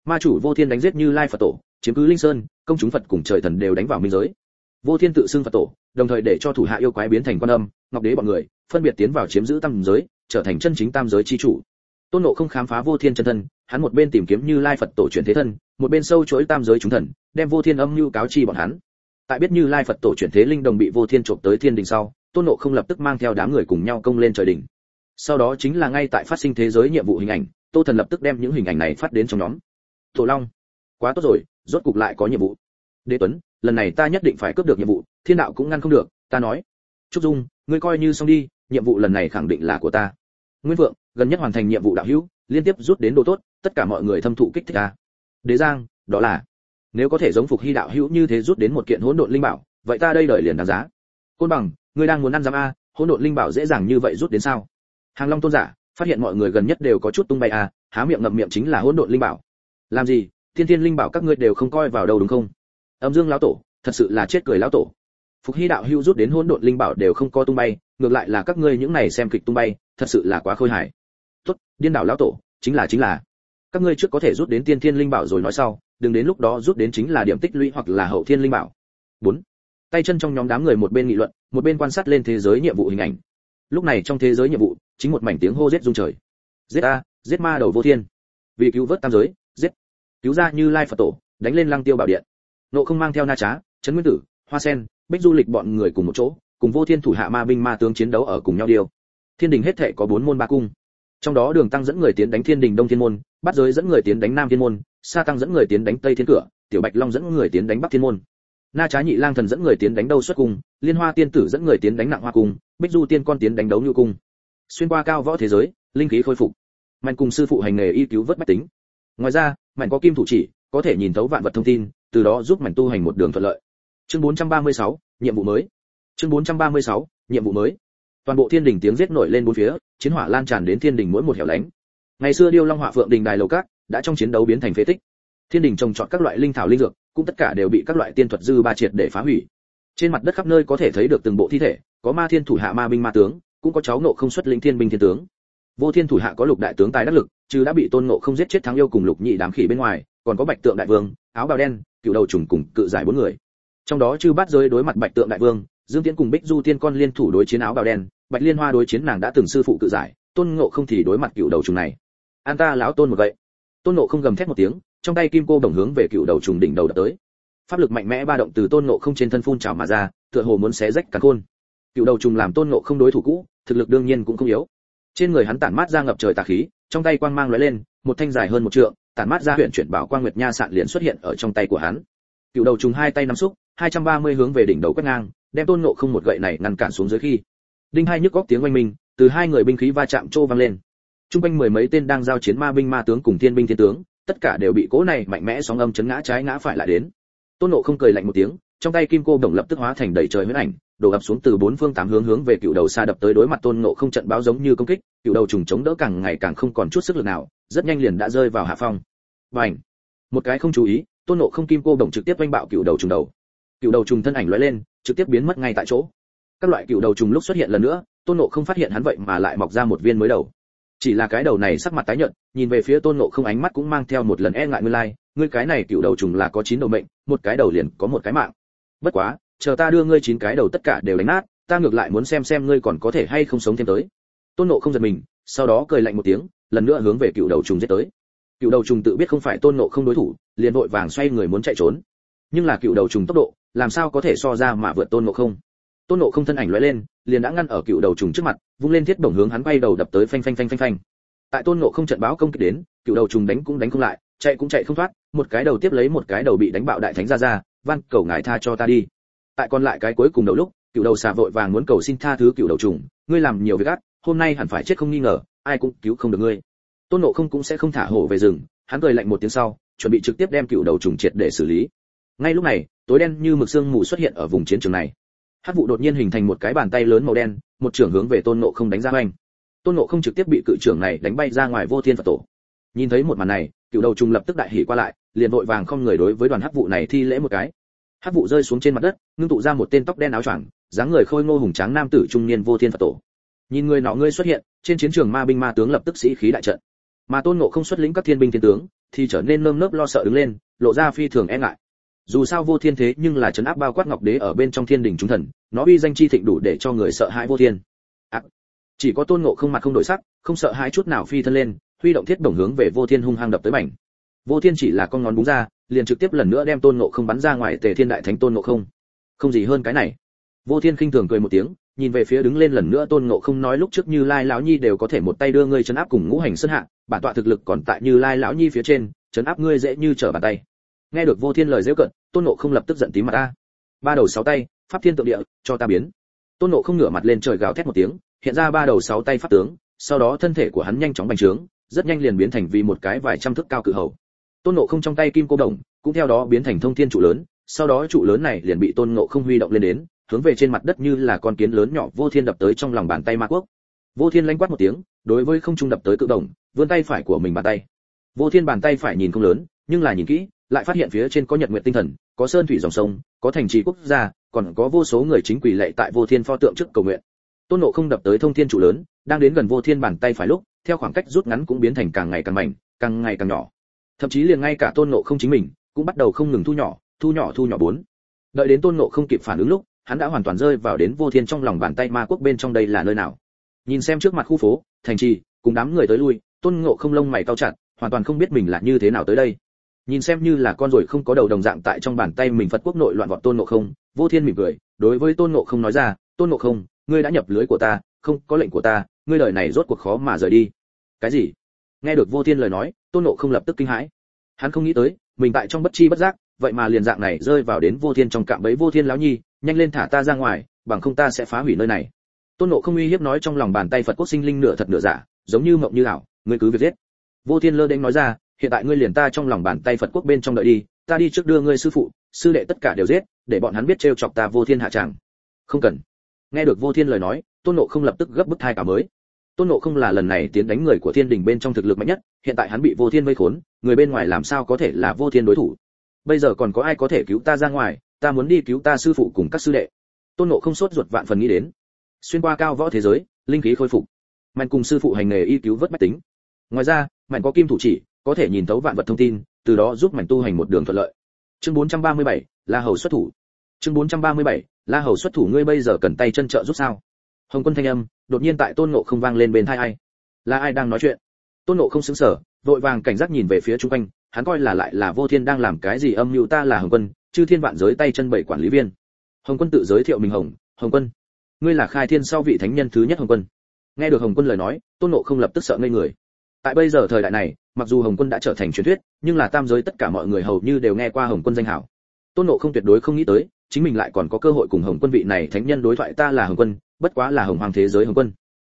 Ma chủ vô thiên đánh giết như lai phật tổ, chiếm cứ linh sơn, công chúng phật cùng trời thần đều đánh vào minh giới. Vô thiên tự xưng phật tổ, đồng thời để cho thủ hạ yêu quái biến thành quan âm, ngọc đế bọn người, phân biệt tiến vào chiếm giữ tam giới, trở thành chân chính tam giới chi chủ. Tôn nộ không khám phá vô thiên chân thân, hắn một bên tìm kiếm như lai phật tổ chuyển thế thân, một bên sâu chuỗi tam giới chúng thần, đem vô thiên âm mưu cáo chi bọn hắn tại biết như lai phật tổ chuyển thế linh đồng bị vô thiên trộm tới thiên đình sau, tôn nộ không lập tức mang theo đám người cùng nhau công lên trời đỉnh. Sau đó chính là ngay tại phát sinh thế giới nhiệm vụ hình ảnh, tô thần lập tức đem những hình ảnh này phát đến trong nhóm. Tổ long, quá tốt rồi, rốt cục lại có nhiệm vụ. Đế tuấn, lần này ta nhất định phải cướp được nhiệm vụ, thiên đạo cũng ngăn không được, ta nói. Trúc dung, ngươi coi như xong đi, nhiệm vụ lần này khẳng định là của ta. Nguyên vượng, gần nhất hoàn thành nhiệm vụ đạo hữu, liên tiếp rút đến đồ tốt, tất cả mọi người thâm thụ kích thích ta. Đế giang, đó là nếu có thể giống phục hy đạo hữu như thế rút đến một kiện hỗn độn linh bảo, vậy ta đây đợi liền đáng giá. Côn bằng, ngươi đang muốn ăn giám a, hỗn độn linh bảo dễ dàng như vậy rút đến sao? Hàng long tôn giả, phát hiện mọi người gần nhất đều có chút tung bay a, há miệng ngậm miệng chính là hỗn độn linh bảo. Làm gì? Thiên thiên linh bảo các ngươi đều không coi vào đâu đúng không? Âm dương lão tổ, thật sự là chết cười lão tổ. Phục hy đạo hưu rút đến hỗn độn linh bảo đều không co tung bay, ngược lại là các ngươi những này xem kịch tung bay, thật sự là quá khôi hài. Tốt, điên đảo lão tổ, chính là chính là. Các ngươi trước có thể rút đến tiên thiên linh bảo rồi nói sau đừng đến lúc đó rút đến chính là điểm tích lũy hoặc là hậu thiên linh bảo. 4. tay chân trong nhóm đám người một bên nghị luận, một bên quan sát lên thế giới nhiệm vụ hình ảnh. Lúc này trong thế giới nhiệm vụ, chính một mảnh tiếng hô giết rung trời. Giết a, giết ma đầu vô thiên. Vì cứu vớt tam giới, giết. Cứu ra như lai phật tổ, đánh lên lăng tiêu bảo điện. Nộ không mang theo na trá, trấn nguyên tử, hoa sen, bích du lịch bọn người cùng một chỗ, cùng vô thiên thủ hạ ma binh ma tướng chiến đấu ở cùng nhau điều thiên đình hết thệ có bốn môn ba cung. Trong đó đường tăng dẫn người tiến đánh thiên đình đông thiên môn bát giới dẫn người tiến đánh nam thiên môn sa tăng dẫn người tiến đánh tây thiên cửa tiểu bạch long dẫn người tiến đánh bắc thiên môn. Na trá nhị lang thần dẫn người tiến đánh đâu xuất cung liên hoa tiên tử dẫn người tiến đánh nặng hoa cung bích du tiên con tiến đánh đấu nhu cung. Xuyên qua cao võ thế giới linh khí khôi phục. Mạnh cùng sư phụ hành nghề y cứu vớt bách tính. Ngoài ra mạnh có kim thủ chỉ có thể nhìn thấu vạn vật thông tin từ đó giúp mạnh tu hành một đường thuận lợi. Chương 436, nhiệm vụ mới. Chương 436, nhiệm vụ mới. Toàn bộ thiên đình tiếng giết nổi lên bốn phía chiến hỏa lan tràn đến thiên đình mỗi một hẻo lánh. Ngày xưa điêu long hỏa phượng đình đài lầu cát đã trong chiến đấu biến thành phế tích. Thiên đình trồng trọt các loại linh thảo linh dược, cũng tất cả đều bị các loại tiên thuật dư ba triệt để phá hủy. Trên mặt đất khắp nơi có thể thấy được từng bộ thi thể, có ma thiên thủ hạ ma binh ma tướng, cũng có cháu nộ không xuất linh thiên binh thiên tướng. Vô thiên thủ hạ có lục đại tướng tài đắc lực, chứ đã bị tôn nộ không giết chết thắng yêu cùng lục nhị đám khỉ bên ngoài, còn có bạch tượng đại vương, áo bào đen, cựu đầu trùng cùng cự giải bốn người. Trong đó chư bát giới đối mặt bạch tượng đại vương, dương tiễn cùng bích du tiên con liên thủ đối chiến áo bào đen, bạch liên hoa đối chiến nàng đã từng sư phụ cự giải, tôn ngộ không thì đối mặt cựu đầu trùng này. An ta lão tôn một vậy tôn nộ không gầm thét một tiếng, trong tay kim cô đồng hướng về cựu đầu trùng đỉnh đầu đập tới. Pháp lực mạnh mẽ ba động từ tôn nộ không trên thân phun trào mà ra, tựa hồ muốn xé rách cả khôn cựu đầu trùng làm tôn nộ không đối thủ cũ, thực lực đương nhiên cũng không yếu. Trên người hắn tản mát ra ngập trời tà khí, trong tay quang mang lóe lên, một thanh dài hơn một trượng, tản mát ra huyện chuyển bảo quang nguyệt nha sạn liền xuất hiện ở trong tay của hắn. Cựu đầu trùng hai tay nắm xúc 230 hướng về đỉnh đầu quét ngang, đem tôn nộ không một gậy này ngăn cản xuống dưới khi. Đinh hai nhức góc tiếng oanh minh, từ hai người binh khí va chạm trô vang lên trung quanh mười mấy tên đang giao chiến ma binh ma tướng cùng thiên binh thiên tướng, tất cả đều bị cỗ này mạnh mẽ sóng âm chấn ngã trái ngã phải lại đến. Tôn ngộ không cười lạnh một tiếng, trong tay kim cô đồng lập tức hóa thành đầy trời huyết ảnh, đổ ập xuống từ bốn phương tám hướng hướng về cựu đầu xa đập tới đối mặt tôn ngộ không trận báo giống như công kích, cựu đầu trùng chống đỡ càng ngày càng không còn chút sức lực nào, rất nhanh liền đã rơi vào hạ phong. Bành! một cái không chú ý, tôn ngộ không kim cô đồng trực tiếp vênh bạo cựu đầu trùng đầu. Cựu đầu trùng thân ảnh lóe lên, trực tiếp biến mất ngay tại chỗ. Các loại cựu đầu trùng lúc xuất hiện lần nữa, tôn ngộ không phát hiện hắn vậy mà lại mọc ra một viên mới đầu chỉ là cái đầu này sắc mặt tái nhợt, nhìn về phía tôn ngộ không ánh mắt cũng mang theo một lần e ngại nguyên lai, ngươi cái này cựu đầu trùng là có chín đầu mệnh, một cái đầu liền có một cái mạng. Bất quá, chờ ta đưa ngươi chín cái đầu tất cả đều đánh nát, ta ngược lại muốn xem xem ngươi còn có thể hay không sống thêm tới. Tôn ngộ không giật mình, sau đó cười lạnh một tiếng, lần nữa hướng về cựu đầu trùng giết tới. Cựu đầu trùng tự biết không phải tôn ngộ không đối thủ, liền vội vàng xoay người muốn chạy trốn. Nhưng là cựu đầu trùng tốc độ, làm sao có thể so ra mà vượt tôn ngộ không? Tôn ngộ không thân ảnh lóe lên, liền đã ngăn ở cựu đầu trùng trước mặt vung lên thiết bổng hướng hắn bay đầu đập tới phanh phanh phanh phanh phanh. Tại tôn ngộ không trận báo công kích đến, cựu đầu trùng đánh cũng đánh không lại, chạy cũng chạy không thoát, một cái đầu tiếp lấy một cái đầu bị đánh bạo đại thánh ra ra van cầu ngài tha cho ta đi. Tại còn lại cái cuối cùng đầu lúc, cựu đầu xà vội vàng muốn cầu xin tha thứ cựu đầu trùng, ngươi làm nhiều việc ác, hôm nay hẳn phải chết không nghi ngờ, ai cũng cứu không được ngươi. Tôn ngộ không cũng sẽ không thả hổ về rừng, hắn cười lạnh một tiếng sau, chuẩn bị trực tiếp đem cựu đầu trùng triệt để xử lý. Ngay lúc này, tối đen như mực sương mù xuất hiện ở vùng chiến trường này hát vụ đột nhiên hình thành một cái bàn tay lớn màu đen, một trưởng hướng về tôn nộ không đánh ra oanh tôn nộ không trực tiếp bị cự trưởng này đánh bay ra ngoài vô thiên phật tổ. Nhìn thấy một màn này, cựu đầu trùng lập tức đại hỉ qua lại, liền vội vàng không người đối với đoàn hát vụ này thi lễ một cái. Hát vụ rơi xuống trên mặt đất, ngưng tụ ra một tên tóc đen áo choàng, dáng người khôi ngô hùng tráng nam tử trung niên vô thiên phật tổ. Nhìn người nọ ngươi xuất hiện, trên chiến trường ma binh ma tướng lập tức sĩ khí đại trận. Mà tôn nộ không xuất lĩnh các thiên binh thiên tướng, thì trở nên nơm nớp lo sợ đứng lên, lộ ra phi thường e ngại dù sao vô thiên thế nhưng là trấn áp bao quát ngọc đế ở bên trong thiên đình chúng thần nó uy danh chi thịnh đủ để cho người sợ hãi vô thiên. À, chỉ có tôn ngộ không mặt không đổi sắc không sợ hãi chút nào phi thân lên huy động thiết đồng hướng về vô thiên hung hăng đập tới mảnh. Vô thiên chỉ là con ngón búng ra liền trực tiếp lần nữa đem tôn ngộ không bắn ra ngoài tề thiên đại thánh tôn ngộ không. Không gì hơn cái này. Vô thiên khinh thường cười một tiếng nhìn về phía đứng lên lần nữa tôn ngộ không nói lúc trước như lai lão nhi đều có thể một tay đưa ngươi chấn áp cùng ngũ hành sơn hạ bản tọa thực lực còn tại như lai lão nhi phía trên chấn áp ngươi dễ như trở bàn tay nghe được vô thiên lời dễ cận, tôn nộ không lập tức giận tím mặt ta ba đầu sáu tay, pháp thiên tượng địa, cho ta biến. Tôn nộ không ngửa mặt lên trời gào thét một tiếng, hiện ra ba đầu sáu tay pháp tướng, sau đó thân thể của hắn nhanh chóng bành trướng, rất nhanh liền biến thành vì một cái vài trăm thước cao cự hầu. Tôn nộ không trong tay kim cô đồng, cũng theo đó biến thành thông thiên trụ lớn, sau đó trụ lớn này liền bị tôn nộ không huy động lên đến, hướng về trên mặt đất như là con kiến lớn nhỏ vô thiên đập tới trong lòng bàn tay ma quốc. Vô thiên lanh quát một tiếng, đối với không trung đập tới cự đồng, vươn tay phải của mình bàn tay. Vô thiên bàn tay phải nhìn không lớn, nhưng là nhìn kỹ lại phát hiện phía trên có nhật nguyện tinh thần, có sơn thủy dòng sông, có thành trì quốc gia, còn có vô số người chính quỷ lệ tại vô thiên pho tượng trước cầu nguyện. Tôn nộ không đập tới thông thiên trụ lớn, đang đến gần vô thiên bàn tay phải lúc, theo khoảng cách rút ngắn cũng biến thành càng ngày càng mảnh, càng ngày càng nhỏ. Thậm chí liền ngay cả tôn nộ không chính mình, cũng bắt đầu không ngừng thu nhỏ thu nhỏ thu nhỏ bốn. Đợi đến tôn ngộ không kịp phản ứng lúc, hắn đã hoàn toàn rơi vào đến vô thiên trong lòng bàn tay ma quốc bên trong đây là nơi nào. Nhìn xem trước mặt khu phố, thành trì, cùng đám người tới lui, tôn ngộ không lông mày cao chặt, hoàn toàn không biết mình là như thế nào tới đây nhìn xem như là con rồi không có đầu đồng dạng tại trong bàn tay mình phật quốc nội loạn vọt tôn ngộ không, vô thiên mỉm cười, đối với tôn ngộ không nói ra, tôn ngộ không, ngươi đã nhập lưới của ta, không có lệnh của ta, ngươi lời này rốt cuộc khó mà rời đi. Cái gì? Nghe được vô thiên lời nói, tôn ngộ không lập tức kinh hãi. Hắn không nghĩ tới, mình tại trong bất chi bất giác, vậy mà liền dạng này rơi vào đến vô thiên trong cạm bẫy. Vô thiên lão nhi, nhanh lên thả ta ra ngoài, bằng không ta sẽ phá hủy nơi này. Tôn ngộ không uy hiếp nói trong lòng bàn tay phật quốc sinh linh nửa thật nửa giả, giống như mộng như ảo, ngươi cứ việc giết. Vô thiên lơ đễnh nói ra hiện tại ngươi liền ta trong lòng bàn tay phật quốc bên trong đợi đi, ta đi trước đưa ngươi sư phụ, sư đệ tất cả đều giết, để bọn hắn biết trêu chọc ta vô thiên hạ tràng không cần. Nghe được vô thiên lời nói, tôn nộ không lập tức gấp bức thai cả mới. Tôn nộ không là lần này tiến đánh người của thiên đình bên trong thực lực mạnh nhất, hiện tại hắn bị vô thiên vây khốn, người bên ngoài làm sao có thể là vô thiên đối thủ? Bây giờ còn có ai có thể cứu ta ra ngoài, ta muốn đi cứu ta sư phụ cùng các sư đệ. Tôn nộ không sốt ruột vạn phần nghĩ đến. Xuyên qua cao võ thế giới, linh khí khôi phục. Mạnh cùng sư phụ hành nghề y cứu vớt bách tính. Ngoài ra, mạnh có kim thủ chỉ có thể nhìn thấu vạn vật thông tin từ đó giúp mảnh tu hành một đường thuận lợi. Chương 437, la hầu xuất thủ. Chương 437, la hầu xuất thủ ngươi bây giờ cần tay chân trợ giúp sao? Hồng quân thanh âm đột nhiên tại tôn ngộ không vang lên bên tai ai. Là ai đang nói chuyện? Tôn ngộ không sững sờ, vội vàng cảnh giác nhìn về phía xung quanh hắn coi là lại là vô thiên đang làm cái gì âm mưu ta là hồng quân chư thiên vạn giới tay chân bảy quản lý viên. Hồng quân tự giới thiệu mình hồng hồng quân. Ngươi là khai thiên sau vị thánh nhân thứ nhất hồng quân. Nghe được hồng quân lời nói tôn ngộ không lập tức sợ ngây người. Tại bây giờ thời đại này mặc dù hồng quân đã trở thành truyền thuyết, nhưng là tam giới tất cả mọi người hầu như đều nghe qua hồng quân danh hảo. Tôn ngộ không tuyệt đối không nghĩ tới, chính mình lại còn có cơ hội cùng hồng quân vị này thánh nhân đối thoại ta là hồng quân, bất quá là hồng hoàng thế giới hồng quân.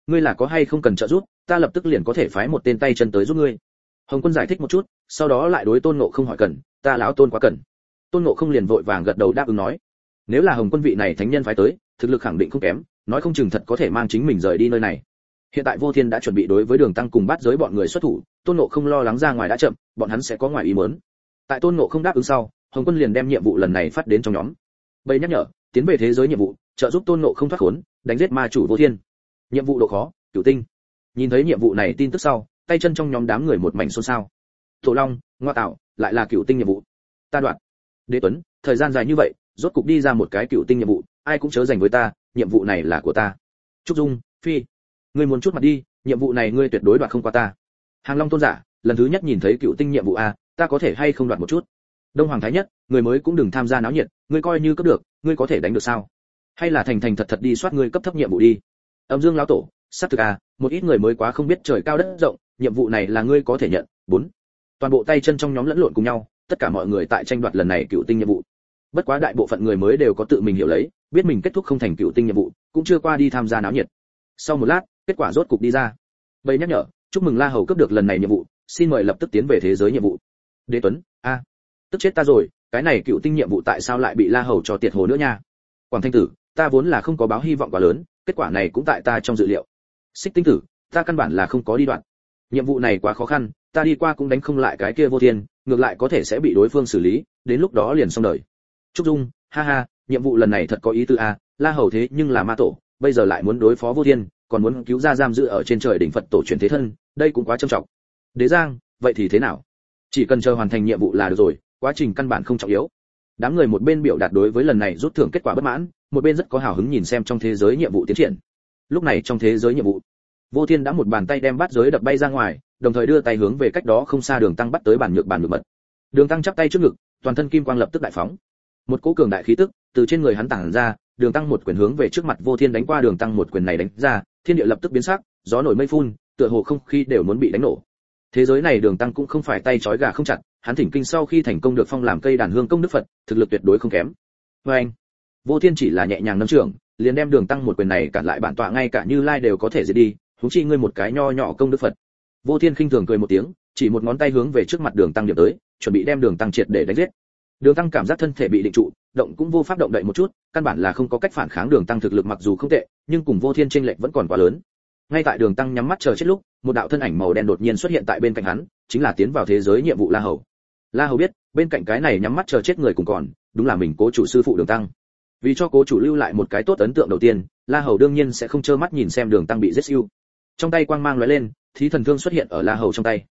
Ngươi là có hay không cần trợ giúp, ta lập tức liền có thể phái một tên tay chân tới giúp ngươi. Hồng quân giải thích một chút, sau đó lại đối tôn ngộ không hỏi cần, ta lão tôn quá cần. Tôn ngộ không liền vội vàng gật đầu đáp ứng nói. Nếu là hồng quân vị này thánh nhân phái tới, thực lực khẳng định không kém, nói không chừng thật có thể mang chính mình rời đi nơi này hiện tại vô thiên đã chuẩn bị đối với đường tăng cùng bắt giới bọn người xuất thủ, tôn ngộ không lo lắng ra ngoài đã chậm, bọn hắn sẽ có ngoài ý muốn. Tại tôn ngộ không đáp ứng sau, hồng quân liền đem nhiệm vụ lần này phát đến trong nhóm. Bầy nhắc nhở, tiến về thế giới nhiệm vụ, trợ giúp tôn ngộ không thoát khốn, đánh giết ma chủ vô thiên. Nhiệm vụ độ khó, cửu tinh. Nhìn thấy nhiệm vụ này tin tức sau, tay chân trong nhóm đám người một mảnh xôn xao. Thổ long, ngoa tạo, lại là cửu tinh nhiệm vụ. Ta đoạn đế tuấn, thời gian dài như vậy, rốt cục đi ra một cái cửu tinh nhiệm vụ, ai cũng chớ dành với ta, nhiệm vụ này là của ta. Trúc dung, phi ngươi muốn chút mặt đi, nhiệm vụ này ngươi tuyệt đối đoạt không qua ta. Hàng long tôn giả, lần thứ nhất nhìn thấy cựu tinh nhiệm vụ a, ta có thể hay không đoạt một chút? Đông hoàng thái nhất, người mới cũng đừng tham gia náo nhiệt, ngươi coi như cấp được, ngươi có thể đánh được sao? Hay là thành thành thật thật đi soát ngươi cấp thấp nhiệm vụ đi. Âm dương lão tổ sắp thực a, một ít người mới quá không biết trời cao đất rộng, nhiệm vụ này là ngươi có thể nhận. Bốn. Toàn bộ tay chân trong nhóm lẫn lộn cùng nhau, tất cả mọi người tại tranh đoạt lần này cựu tinh nhiệm vụ. Bất quá đại bộ phận người mới đều có tự mình hiểu lấy, biết mình kết thúc không thành cựu tinh nhiệm vụ, cũng chưa qua đi tham gia náo nhiệt. Sau một lát kết quả rốt cục đi ra. Bầy nhắc nhở, chúc mừng la hầu cấp được lần này nhiệm vụ, xin mời lập tức tiến về thế giới nhiệm vụ. Đế tuấn, a, tức chết ta rồi, cái này cựu tinh nhiệm vụ tại sao lại bị la hầu cho tiệt hồ nữa nha? Quảng thanh tử, ta vốn là không có báo hy vọng quá lớn, kết quả này cũng tại ta trong dự liệu. Xích tinh tử, ta căn bản là không có đi đoạn. Nhiệm vụ này quá khó khăn, ta đi qua cũng đánh không lại cái kia vô thiên, ngược lại có thể sẽ bị đối phương xử lý, đến lúc đó liền xong đời. Trúc dung, ha ha, nhiệm vụ lần này thật có ý tư a, la hầu thế nhưng là ma tổ, bây giờ lại muốn đối phó vô thiên còn muốn cứu ra giam giữ ở trên trời đỉnh phật tổ truyền thế thân, đây cũng quá trầm trọng. Đế giang, vậy thì thế nào? Chỉ cần chờ hoàn thành nhiệm vụ là được rồi, quá trình căn bản không trọng yếu. Đám người một bên biểu đạt đối với lần này rút thưởng kết quả bất mãn, một bên rất có hào hứng nhìn xem trong thế giới nhiệm vụ tiến triển. Lúc này trong thế giới nhiệm vụ, vô thiên đã một bàn tay đem bát giới đập bay ra ngoài, đồng thời đưa tay hướng về cách đó không xa đường tăng bắt tới bàn nhược bàn nhược mật. Đường tăng chắp tay trước ngực, toàn thân kim quang lập tức đại phóng. Một cỗ cường đại khí tức từ trên người hắn tản ra đường tăng một quyền hướng về trước mặt vô thiên đánh qua, đường tăng một quyền này đánh ra, thiên địa lập tức biến sắc, gió nổi mây phun, tựa hồ không khí đều muốn bị đánh nổ. Thế giới này đường tăng cũng không phải tay trói gà không chặt, hắn thỉnh kinh sau khi thành công được phong làm cây đàn hương công đức phật, thực lực tuyệt đối không kém. Vê anh, vô thiên chỉ là nhẹ nhàng nâng trưởng, liền đem đường tăng một quyền này cản lại bản tọa ngay cả như lai đều có thể diệt đi húng chi ngươi một cái nho nhỏ công đức phật. Vô thiên khinh thường cười một tiếng, chỉ một ngón tay hướng về trước mặt đường tăng điểm tới, chuẩn bị đem đường tăng triệt để đánh giết đường tăng cảm giác thân thể bị định trụ, động cũng vô pháp động đậy một chút, căn bản là không có cách phản kháng đường tăng thực lực mặc dù không tệ, nhưng cùng vô thiên tranh lệch vẫn còn quá lớn. Ngay tại đường tăng nhắm mắt chờ chết lúc, một đạo thân ảnh màu đen đột nhiên xuất hiện tại bên cạnh hắn, chính là tiến vào thế giới nhiệm vụ la hầu. La hầu biết, bên cạnh cái này nhắm mắt chờ chết người cùng còn, đúng là mình cố chủ sư phụ đường tăng. Vì cho cố chủ lưu lại một cái tốt ấn tượng đầu tiên, la hầu đương nhiên sẽ không trơ mắt nhìn xem đường tăng bị giết siêu. Trong tay quang mang lóe lên, thí thần thương xuất hiện ở la hầu trong tay.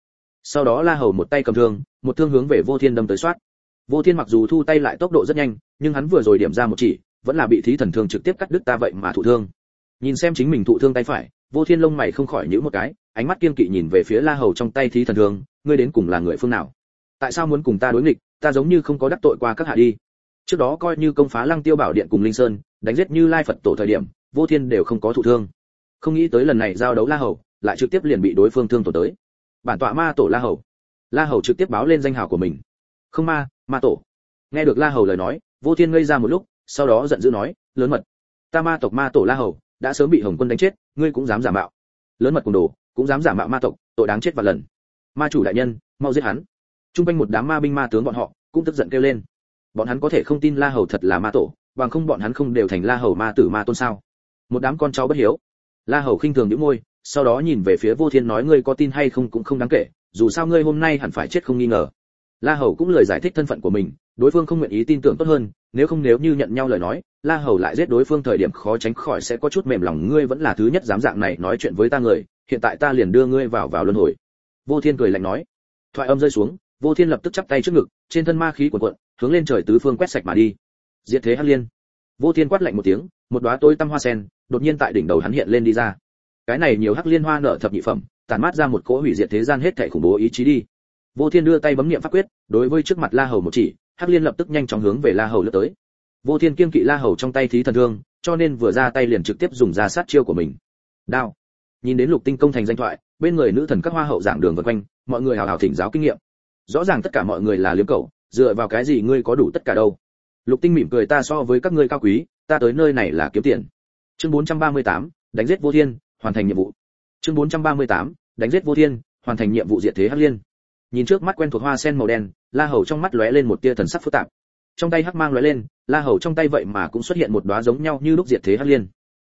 Sau đó la hầu một tay cầm thương, một thương hướng về vô thiên đâm tới soát vô thiên mặc dù thu tay lại tốc độ rất nhanh, nhưng hắn vừa rồi điểm ra một chỉ, vẫn là bị thí thần thương trực tiếp cắt đứt ta vậy mà thụ thương. Nhìn xem chính mình thụ thương tay phải, vô thiên lông mày không khỏi nhíu một cái, ánh mắt kiên kỵ nhìn về phía la hầu trong tay thí thần thương, ngươi đến cùng là người phương nào? Tại sao muốn cùng ta đối nghịch? Ta giống như không có đắc tội qua các hạ đi. Trước đó coi như công phá lăng tiêu bảo điện cùng linh sơn, đánh giết như lai phật tổ thời điểm, vô thiên đều không có thụ thương. Không nghĩ tới lần này giao đấu la hầu, lại trực tiếp liền bị đối phương thương tổn tới. Bản tọa ma tổ la hầu. La hầu trực tiếp báo lên danh hào của mình. Không ma ma tổ. Nghe được la hầu lời nói, vô thiên ngây ra một lúc, sau đó giận dữ nói, lớn mật, ta ma tộc ma tổ la hầu đã sớm bị hồng quân đánh chết, ngươi cũng dám giả mạo. Lớn mật cùng đồ, cũng dám giả mạo ma tộc, tội đáng chết vạn lần. Ma chủ đại nhân, mau giết hắn. Trung quanh một đám ma binh ma tướng bọn họ cũng tức giận kêu lên. Bọn hắn có thể không tin la hầu thật là ma tổ, bằng không bọn hắn không đều thành la hầu ma tử ma tôn sao? Một đám con cháu bất hiếu. La hầu khinh thường nhíu môi, sau đó nhìn về phía vô thiên nói, ngươi có tin hay không cũng không đáng kể, dù sao ngươi hôm nay hẳn phải chết không nghi ngờ la hầu cũng lời giải thích thân phận của mình, đối phương không nguyện ý tin tưởng tốt hơn, nếu không nếu như nhận nhau lời nói, la hầu lại giết đối phương thời điểm khó tránh khỏi sẽ có chút mềm lòng, ngươi vẫn là thứ nhất dám dạng này nói chuyện với ta người, hiện tại ta liền đưa ngươi vào vào luân hồi. Vô thiên cười lạnh nói. Thoại âm rơi xuống, vô thiên lập tức chắp tay trước ngực, trên thân ma khí cuồn cuộn, hướng lên trời tứ phương quét sạch mà đi. Diệt thế hắc liên. Vô thiên quát lạnh một tiếng, một đóa tối tăm hoa sen, đột nhiên tại đỉnh đầu hắn hiện lên đi ra. Cái này nhiều hắc liên hoa nở thập nhị phẩm, tản mát ra một cỗ hủy diệt thế gian hết thảy khủng bố ý chí đi vô thiên đưa tay bấm niệm pháp quyết đối với trước mặt la hầu một chỉ hắc liên lập tức nhanh chóng hướng về la hầu lướt tới. Vô thiên kiêng kỵ la hầu trong tay thí thần thương cho nên vừa ra tay liền trực tiếp dùng ra sát chiêu của mình. Đao. Nhìn đến lục tinh công thành danh thoại bên người nữ thần các hoa hậu giảng đường vân quanh mọi người hào hào thỉnh giáo kinh nghiệm. Rõ ràng tất cả mọi người là liếm cậu dựa vào cái gì ngươi có đủ tất cả đâu? Lục tinh mỉm cười ta so với các ngươi cao quý ta tới nơi này là kiếm tiền. Chương 438, đánh giết vô thiên hoàn thành nhiệm vụ. Chương 438, đánh giết vô thiên hoàn thành nhiệm vụ diệt thế hắc liên nhìn trước mắt quen thuộc hoa sen màu đen la hầu trong mắt lóe lên một tia thần sắc phức tạp. Trong tay hắc mang lóe lên la hầu trong tay vậy mà cũng xuất hiện một đóa giống nhau như lúc diệt thế hắc liên.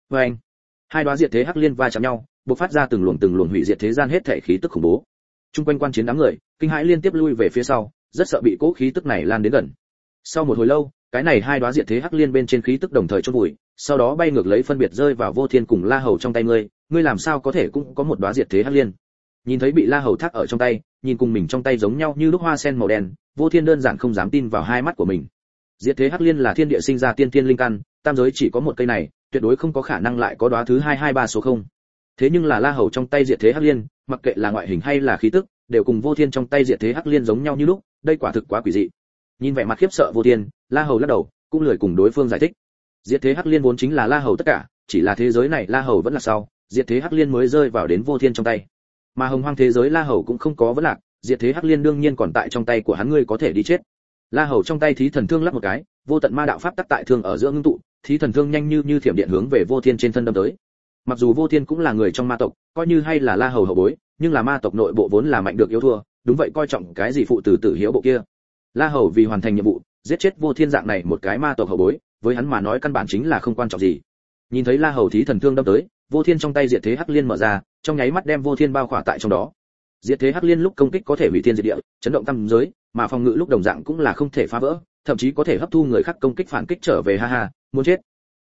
Với anh hai đóa diệt thế hắc liên va chạm nhau bộc phát ra từng luồng từng luồng hủy diệt thế gian hết thể khí tức khủng bố. Trung quanh quan chiến đám người kinh hãi liên tiếp lui về phía sau rất sợ bị cỗ khí tức này lan đến gần. Sau một hồi lâu cái này hai đóa diệt thế hắc liên bên trên khí tức đồng thời chôn bụi, sau đó bay ngược lấy phân biệt rơi vào vô thiên cùng la hầu trong tay ngươi ngươi làm sao có thể cũng có một đóa diệt thế hắc liên? Nhìn thấy bị la hầu thác ở trong tay nhìn cùng mình trong tay giống nhau như lúc hoa sen màu đen, vô thiên đơn giản không dám tin vào hai mắt của mình. Diệt thế hắc liên là thiên địa sinh ra tiên tiên linh căn, tam giới chỉ có một cây này, tuyệt đối không có khả năng lại có đóa thứ hai hai ba số không. Thế nhưng là la hầu trong tay diệt thế hắc liên, mặc kệ là ngoại hình hay là khí tức, đều cùng vô thiên trong tay diệt thế hắc liên giống nhau như lúc, đây quả thực quá quỷ dị. Nhìn vẻ mặt khiếp sợ vô thiên, la hầu lắc đầu, cũng lười cùng đối phương giải thích. Diệt thế hắc liên vốn chính là la hầu tất cả, chỉ là thế giới này la hầu vẫn là sau, diệt thế hắc liên mới rơi vào đến vô thiên trong tay mà hồng hoang thế giới la hầu cũng không có vấn lạc, diệt thế hắc liên đương nhiên còn tại trong tay của hắn ngươi có thể đi chết. La hầu trong tay thí thần thương lắp một cái, vô tận ma đạo pháp tắc tại thương ở giữa ngưng tụ, thí thần thương nhanh như như thiểm điện hướng về vô thiên trên thân đâm tới. Mặc dù vô thiên cũng là người trong ma tộc, coi như hay là la hầu hậu bối, nhưng là ma tộc nội bộ vốn là mạnh được yếu thua, đúng vậy coi trọng cái gì phụ tử tử hiếu bộ kia. La hầu vì hoàn thành nhiệm vụ, giết chết vô thiên dạng này một cái ma tộc hậu bối, với hắn mà nói căn bản chính là không quan trọng gì. Nhìn thấy la hầu thí thần thương đâm tới, vô thiên trong tay diệt thế hắc liên mở ra trong nháy mắt đem vô thiên bao khỏa tại trong đó. Diệt thế hắc liên lúc công kích có thể hủy thiên diệt địa, chấn động tâm giới, mà phòng ngự lúc đồng dạng cũng là không thể phá vỡ, thậm chí có thể hấp thu người khác công kích phản kích trở về, ha ha, muốn chết.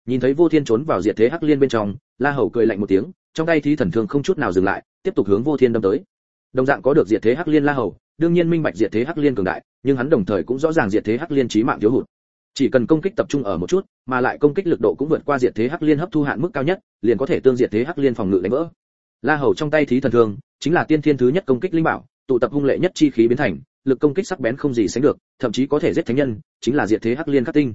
Nhìn thấy vô thiên trốn vào diệt thế hắc liên bên trong, la hầu cười lạnh một tiếng, trong tay thí thần thương không chút nào dừng lại, tiếp tục hướng vô thiên đâm tới. Đồng dạng có được diệt thế hắc liên la hầu, đương nhiên minh bạch diệt thế hắc liên cường đại, nhưng hắn đồng thời cũng rõ ràng diệt thế hắc liên chí mạng thiếu hụt. Chỉ cần công kích tập trung ở một chút, mà lại công kích lực độ cũng vượt qua diệt thế hắc liên hấp thu hạn mức cao nhất, liền có thể tương diệt thế hắc liên phòng ngự đánh vỡ la hầu trong tay thí thần thương, chính là tiên thiên thứ nhất công kích linh bảo, tụ tập hung lệ nhất chi khí biến thành, lực công kích sắc bén không gì sánh được, thậm chí có thể giết thánh nhân, chính là diệt thế hắc liên khắc tinh.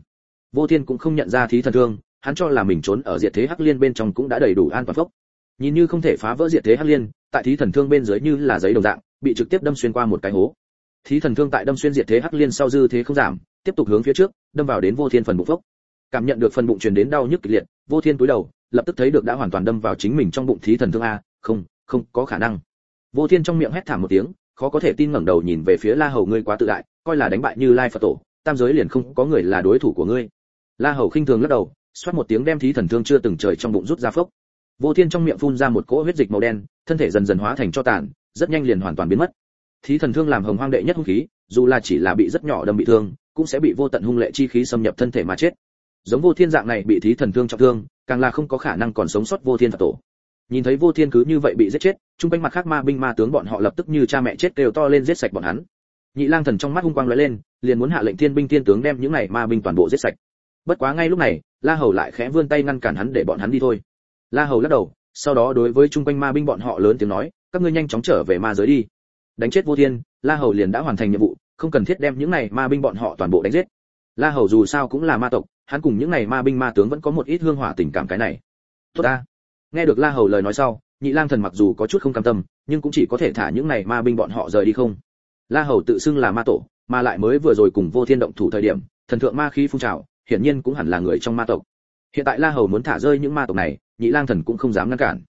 Vô thiên cũng không nhận ra thí thần thương, hắn cho là mình trốn ở diệt thế hắc liên bên trong cũng đã đầy đủ an toàn phốc. Nhìn như không thể phá vỡ diệt thế hắc liên, tại thí thần thương bên dưới như là giấy đồng dạng, bị trực tiếp đâm xuyên qua một cái hố. Thí thần thương tại đâm xuyên diệt thế hắc liên sau dư thế không giảm, tiếp tục hướng phía trước, đâm vào đến vô thiên phần bụng phốc. Cảm nhận được phần bụng truyền đến đau nhức kịch liệt, vô thiên cúi đầu, lập tức thấy được đã hoàn toàn đâm vào chính mình trong bụng thí thần thương a không không, có khả năng. Vô thiên trong miệng hét thảm một tiếng, khó có thể tin ngẩng đầu nhìn về phía la hầu, ngươi quá tự đại, coi là đánh bại như lai phật tổ, tam giới liền không có người là đối thủ của ngươi. La hầu khinh thường lắc đầu, xoát một tiếng đem thí thần thương chưa từng trời trong bụng rút ra phốc. Vô thiên trong miệng phun ra một cỗ huyết dịch màu đen, thân thể dần dần hóa thành cho tàn, rất nhanh liền hoàn toàn biến mất. Thí thần thương làm hồng hoang đệ nhất hung khí, dù là chỉ là bị rất nhỏ đâm bị thương, cũng sẽ bị vô tận hung lệ chi khí xâm nhập thân thể mà chết. Giống vô thiên dạng này bị thí thần thương trọng thương, càng là không có khả năng còn sống sót vô thiên phật tổ nhìn thấy vô thiên cứ như vậy bị giết chết, chung quanh mặt khác ma binh ma tướng bọn họ lập tức như cha mẹ chết đều to lên giết sạch bọn hắn. Nhị lang thần trong mắt hung quang lóe lên, liền muốn hạ lệnh thiên binh thiên tướng đem những này ma binh toàn bộ giết sạch. Bất quá ngay lúc này, la hầu lại khẽ vươn tay ngăn cản hắn để bọn hắn đi thôi. La hầu lắc đầu, sau đó đối với trung quanh ma binh bọn họ lớn tiếng nói, các ngươi nhanh chóng trở về ma giới đi. Đánh chết vô thiên, la hầu liền đã hoàn thành nhiệm vụ, không cần thiết đem những này ma binh bọn họ toàn bộ đánh giết. La hầu dù sao cũng là ma tộc, hắn cùng những này ma binh ma tướng vẫn có một ít hương hỏa tình cảm cái này. Tốt ta nghe được la hầu lời nói sau, nhị lang thần mặc dù có chút không cam tâm, nhưng cũng chỉ có thể thả những này ma binh bọn họ rời đi không? La hầu tự xưng là ma tổ, mà lại mới vừa rồi cùng vô thiên động thủ thời điểm, thần thượng ma khí phun trào, hiển nhiên cũng hẳn là người trong ma tộc. Hiện tại la hầu muốn thả rơi những ma tộc này, nhị lang thần cũng không dám ngăn cản.